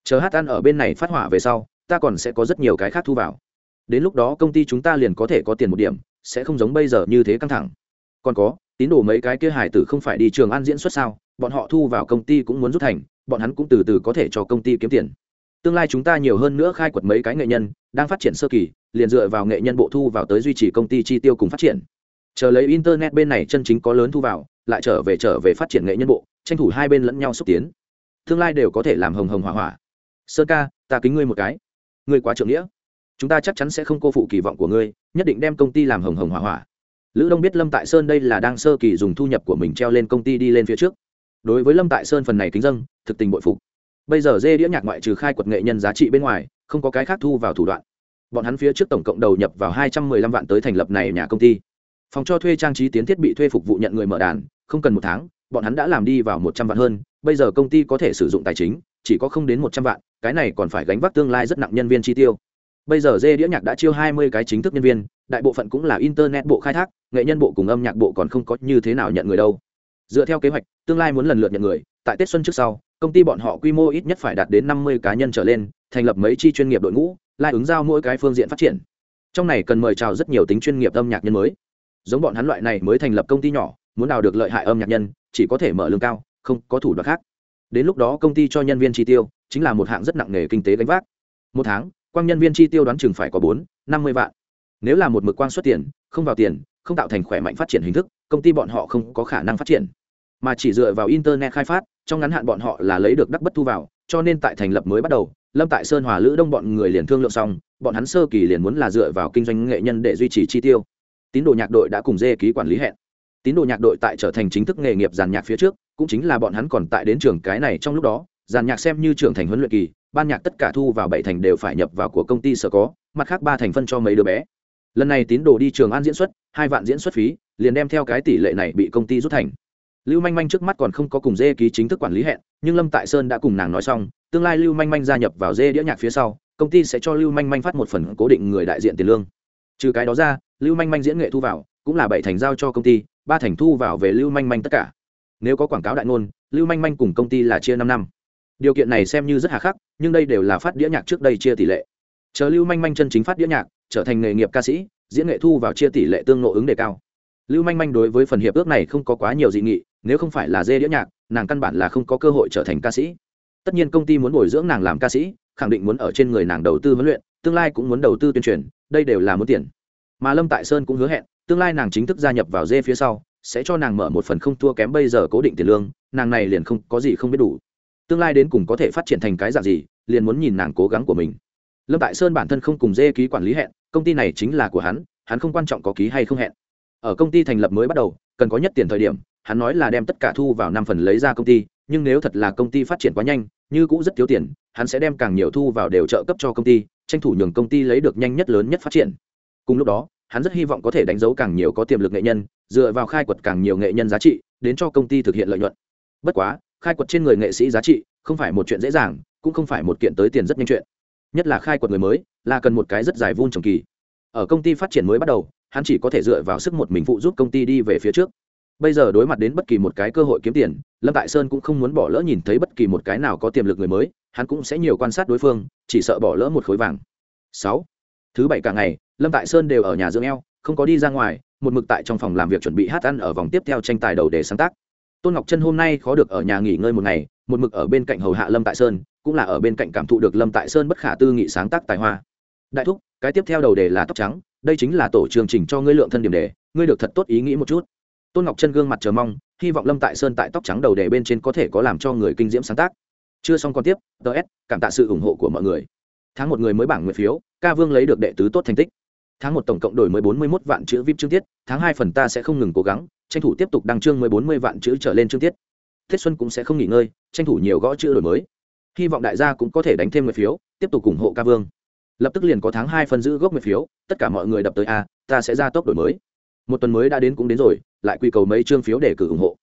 Chờ hát ăn ở bên này phát hỏa về sau, ta còn sẽ có rất nhiều cái khác thu vào. Đến lúc đó công ty chúng ta liền có thể có tiền một điểm, sẽ không giống bây giờ như thế căng thẳng còn có, tín đồ mấy cái kia hải tử không phải đi trường ăn diễn xuất sao, bọn họ thu vào công ty cũng muốn rút thành, bọn hắn cũng từ từ có thể cho công ty kiếm tiền. Tương lai chúng ta nhiều hơn nữa khai quật mấy cái nghệ nhân, đang phát triển sơ kỳ, liền dựa vào nghệ nhân bộ thu vào tới duy trì công ty chi tiêu cùng phát triển. Chờ lấy internet bên này chân chính có lớn thu vào, lại trở về trở về phát triển nghệ nhân bộ, tranh thủ hai bên lẫn nhau xúc tiến. Tương lai đều có thể làm hồng hồng hỏa hỏa. Sơn ca, ta kính ngươi một cái. Ngươi quá trưởng nghĩa. Chúng ta chắc chắn sẽ không cô phụ kỳ vọng của ngươi, nhất định đem công ty làm hồng hồng hỏa hỏa lữ đông biết lâm tại sơn đây là đang sơ kỳ dùng thu nhập của mình treo lên công ty đi lên phía trước. Đối với lâm tại sơn phần này kính dân thực tình bội phục. Bây giờ dê đĩa nhạc ngoại trừ khai quật nghệ nhân giá trị bên ngoài, không có cái khác thu vào thủ đoạn. Bọn hắn phía trước tổng cộng đầu nhập vào hai trăm mười lăm vạn tới thành lập này nhà công ty. Phòng cho thuê trang trí tiến thiết bị thuê phục vụ nhận người mở đàn, không cần một tháng, bọn hắn đã làm đi vào một trăm vạn hơn, bây giờ công ty có thể sử dụng tài chính, chỉ có không đến một trăm vạn, cái này còn phải gánh vác tương lai rất nặng nhân viên chi tiêu bây giờ dê đĩa nhạc đã chiêu hai mươi cái chính thức nhân viên, đại bộ phận cũng là internet bộ khai thác, nghệ nhân bộ cùng âm nhạc bộ còn không có như thế nào nhận người đâu. Dựa theo kế hoạch, tương lai muốn lần lượt nhận người, tại tết xuân trước sau, công ty bọn họ quy mô ít nhất phải đạt đến năm mươi cá nhân trở lên, thành lập mấy chi chuyên nghiệp đội ngũ, lai ứng giao mỗi cái phương diện phát triển. Trong này cần mời chào rất nhiều tính chuyên nghiệp âm nhạc nhân mới. Giống bọn hắn loại này mới thành lập công ty nhỏ, muốn đào được lợi hại âm nhạc nhân, chỉ có thể mở lương cao, không có thủ đoạn khác. Đến lúc đó công ty cho nhân viên chi tiêu, chính là một hạng rất nặng nề kinh tế gánh vác. Một tháng quang nhân viên chi tiêu đoán chừng phải có bốn, năm mươi vạn. Nếu là một mực quang xuất tiền, không vào tiền, không tạo thành khỏe mạnh phát triển hình thức, công ty bọn họ không có khả năng phát triển. Mà chỉ dựa vào internet khai phát, trong ngắn hạn bọn họ là lấy được đắc bất thu vào, cho nên tại thành lập mới bắt đầu, lâm tại sơn, hòa lữ đông bọn người liền thương lượng xong, bọn hắn sơ kỳ liền muốn là dựa vào kinh doanh nghệ nhân để duy trì chi tiêu. Tín đồ nhạc đội đã cùng dê ký quản lý hẹn. Tín đồ nhạc đội tại trở thành chính thức nghề nghiệp giàn nhạc phía trước, cũng chính là bọn hắn còn tại đến trường cái này trong lúc đó, giàn nhạc xem như trưởng thành huấn luyện kỳ ban nhạc tất cả thu vào bảy thành đều phải nhập vào của công ty sở có, mặt khác ba thành phân cho mấy đứa bé. Lần này tín đồ đi trường an diễn xuất, hai vạn diễn xuất phí, liền đem theo cái tỷ lệ này bị công ty rút thành. Lưu manh manh trước mắt còn không có cùng dê ký chính thức quản lý hẹn, nhưng lâm tại sơn đã cùng nàng nói xong, tương lai lưu manh manh gia nhập vào dê đĩa nhạc phía sau, công ty sẽ cho lưu manh manh phát một phần cố định người đại diện tiền lương. Trừ cái đó ra, lưu manh manh diễn nghệ thu vào, cũng là bảy thành giao cho công ty, ba thành thu vào về lưu manh manh tất cả. Nếu có quảng cáo đại ngôn, lưu manh manh cùng công ty là chia năm năm điều kiện này xem như rất hà khắc, nhưng đây đều là phát đĩa nhạc trước đây chia tỷ lệ. Chờ lưu manh manh chân chính phát đĩa nhạc, trở thành nghề nghiệp ca sĩ, diễn nghệ thu vào chia tỷ lệ tương nộ ứng đề cao. Lưu manh manh đối với phần hiệp ước này không có quá nhiều dị nghị, nếu không phải là dê đĩa nhạc, nàng căn bản là không có cơ hội trở thành ca sĩ. Tất nhiên công ty muốn bồi dưỡng nàng làm ca sĩ, khẳng định muốn ở trên người nàng đầu tư huấn luyện, tương lai cũng muốn đầu tư tuyên truyền, đây đều là muốn tiền. Mà lâm tại sơn cũng hứa hẹn, tương lai nàng chính thức gia nhập vào dê phía sau, sẽ cho nàng mở một phần không thua kém bây giờ cố định tiền lương, nàng này liền không có gì không biết đủ tương lai đến cùng có thể phát triển thành cái dạng gì, liền muốn nhìn nàng cố gắng của mình. Lâm tại sơn bản thân không cùng dê ký quản lý hẹn, công ty này chính là của hắn hắn không quan trọng có ký hay không hẹn. Ở công ty thành lập mới bắt đầu, cần có nhất tiền thời điểm, hắn nói là đem tất cả thu vào năm phần lấy ra công ty, nhưng nếu thật là công ty phát triển quá nhanh, như cũng rất thiếu tiền, hắn sẽ đem càng nhiều thu vào đều trợ cấp cho công ty, tranh thủ nhường công ty lấy được nhanh nhất lớn nhất phát triển. Cùng lúc đó, hắn rất hy vọng có thể đánh dấu càng nhiều có tiềm lực nghệ nhân, dựa vào khai quật càng nhiều nghệ nhân giá trị, đến cho công ty thực hiện lợi nhuận. Bất quá khai quật trên người nghệ sĩ giá trị không phải một chuyện dễ dàng, cũng không phải một kiện tới tiền rất nhanh chuyện. Nhất là khai quật người mới, là cần một cái rất dài vun trồng kỳ. Ở công ty phát triển mới bắt đầu, hắn chỉ có thể dựa vào sức một mình phụ giúp công ty đi về phía trước. Bây giờ đối mặt đến bất kỳ một cái cơ hội kiếm tiền, lâm tại sơn cũng không muốn bỏ lỡ nhìn thấy bất kỳ một cái nào có tiềm lực người mới, hắn cũng sẽ nhiều quan sát đối phương, chỉ sợ bỏ lỡ một khối vàng. Sáu. Thứ bảy cả ngày, lâm tại sơn đều ở nhà dưỡng eo, không có đi ra ngoài, một mực tại trong phòng làm việc chuẩn bị hát ăn ở vòng tiếp theo tranh tài đầu để sáng tác tôn ngọc chân hôm nay khó được ở nhà nghỉ ngơi một ngày, một mực ở bên cạnh hầu hạ lâm tại sơn, cũng là ở bên cạnh cảm thụ được lâm tại sơn bất khả tư nghị sáng tác tài hoa. Đại thúc, cái tiếp theo đầu đề là tóc trắng, đây chính là tổ chương trình cho ngươi lượng thân điểm đề, ngươi được thật tốt ý nghĩ một chút. Tôn ngọc chân gương mặt chờ mong, hy vọng lâm tại sơn tại tóc trắng đầu đề bên trên có thể có làm cho người kinh diễm sáng tác. Chưa xong còn tiếp ts cảm tạ sự ủng hộ của mọi người. Tháng một người mới bảng nguyện phiếu, ca vương lấy được đệ tứ tốt thành tích. Tháng một tổng cộng đổi mới bốn mươi một vạn chữ vip chương tiết, tháng hai phần ta sẽ không ngừng cố gắng tranh thủ tiếp tục đăng chương mới bốn mươi vạn chữ trở lên chương tiết. Tết xuân cũng sẽ không nghỉ ngơi, tranh thủ nhiều gõ chữ đổi mới. Hy vọng đại gia cũng có thể đánh thêm nguyện phiếu, tiếp tục ủng hộ ca vương. Lập tức liền có tháng hai phần giữ gốc nguyện phiếu, tất cả mọi người đập tới a, ta sẽ ra tốc đổi mới. Một tuần mới đã đến cũng đến rồi, lại quy cầu mấy chương phiếu để cử ủng hộ.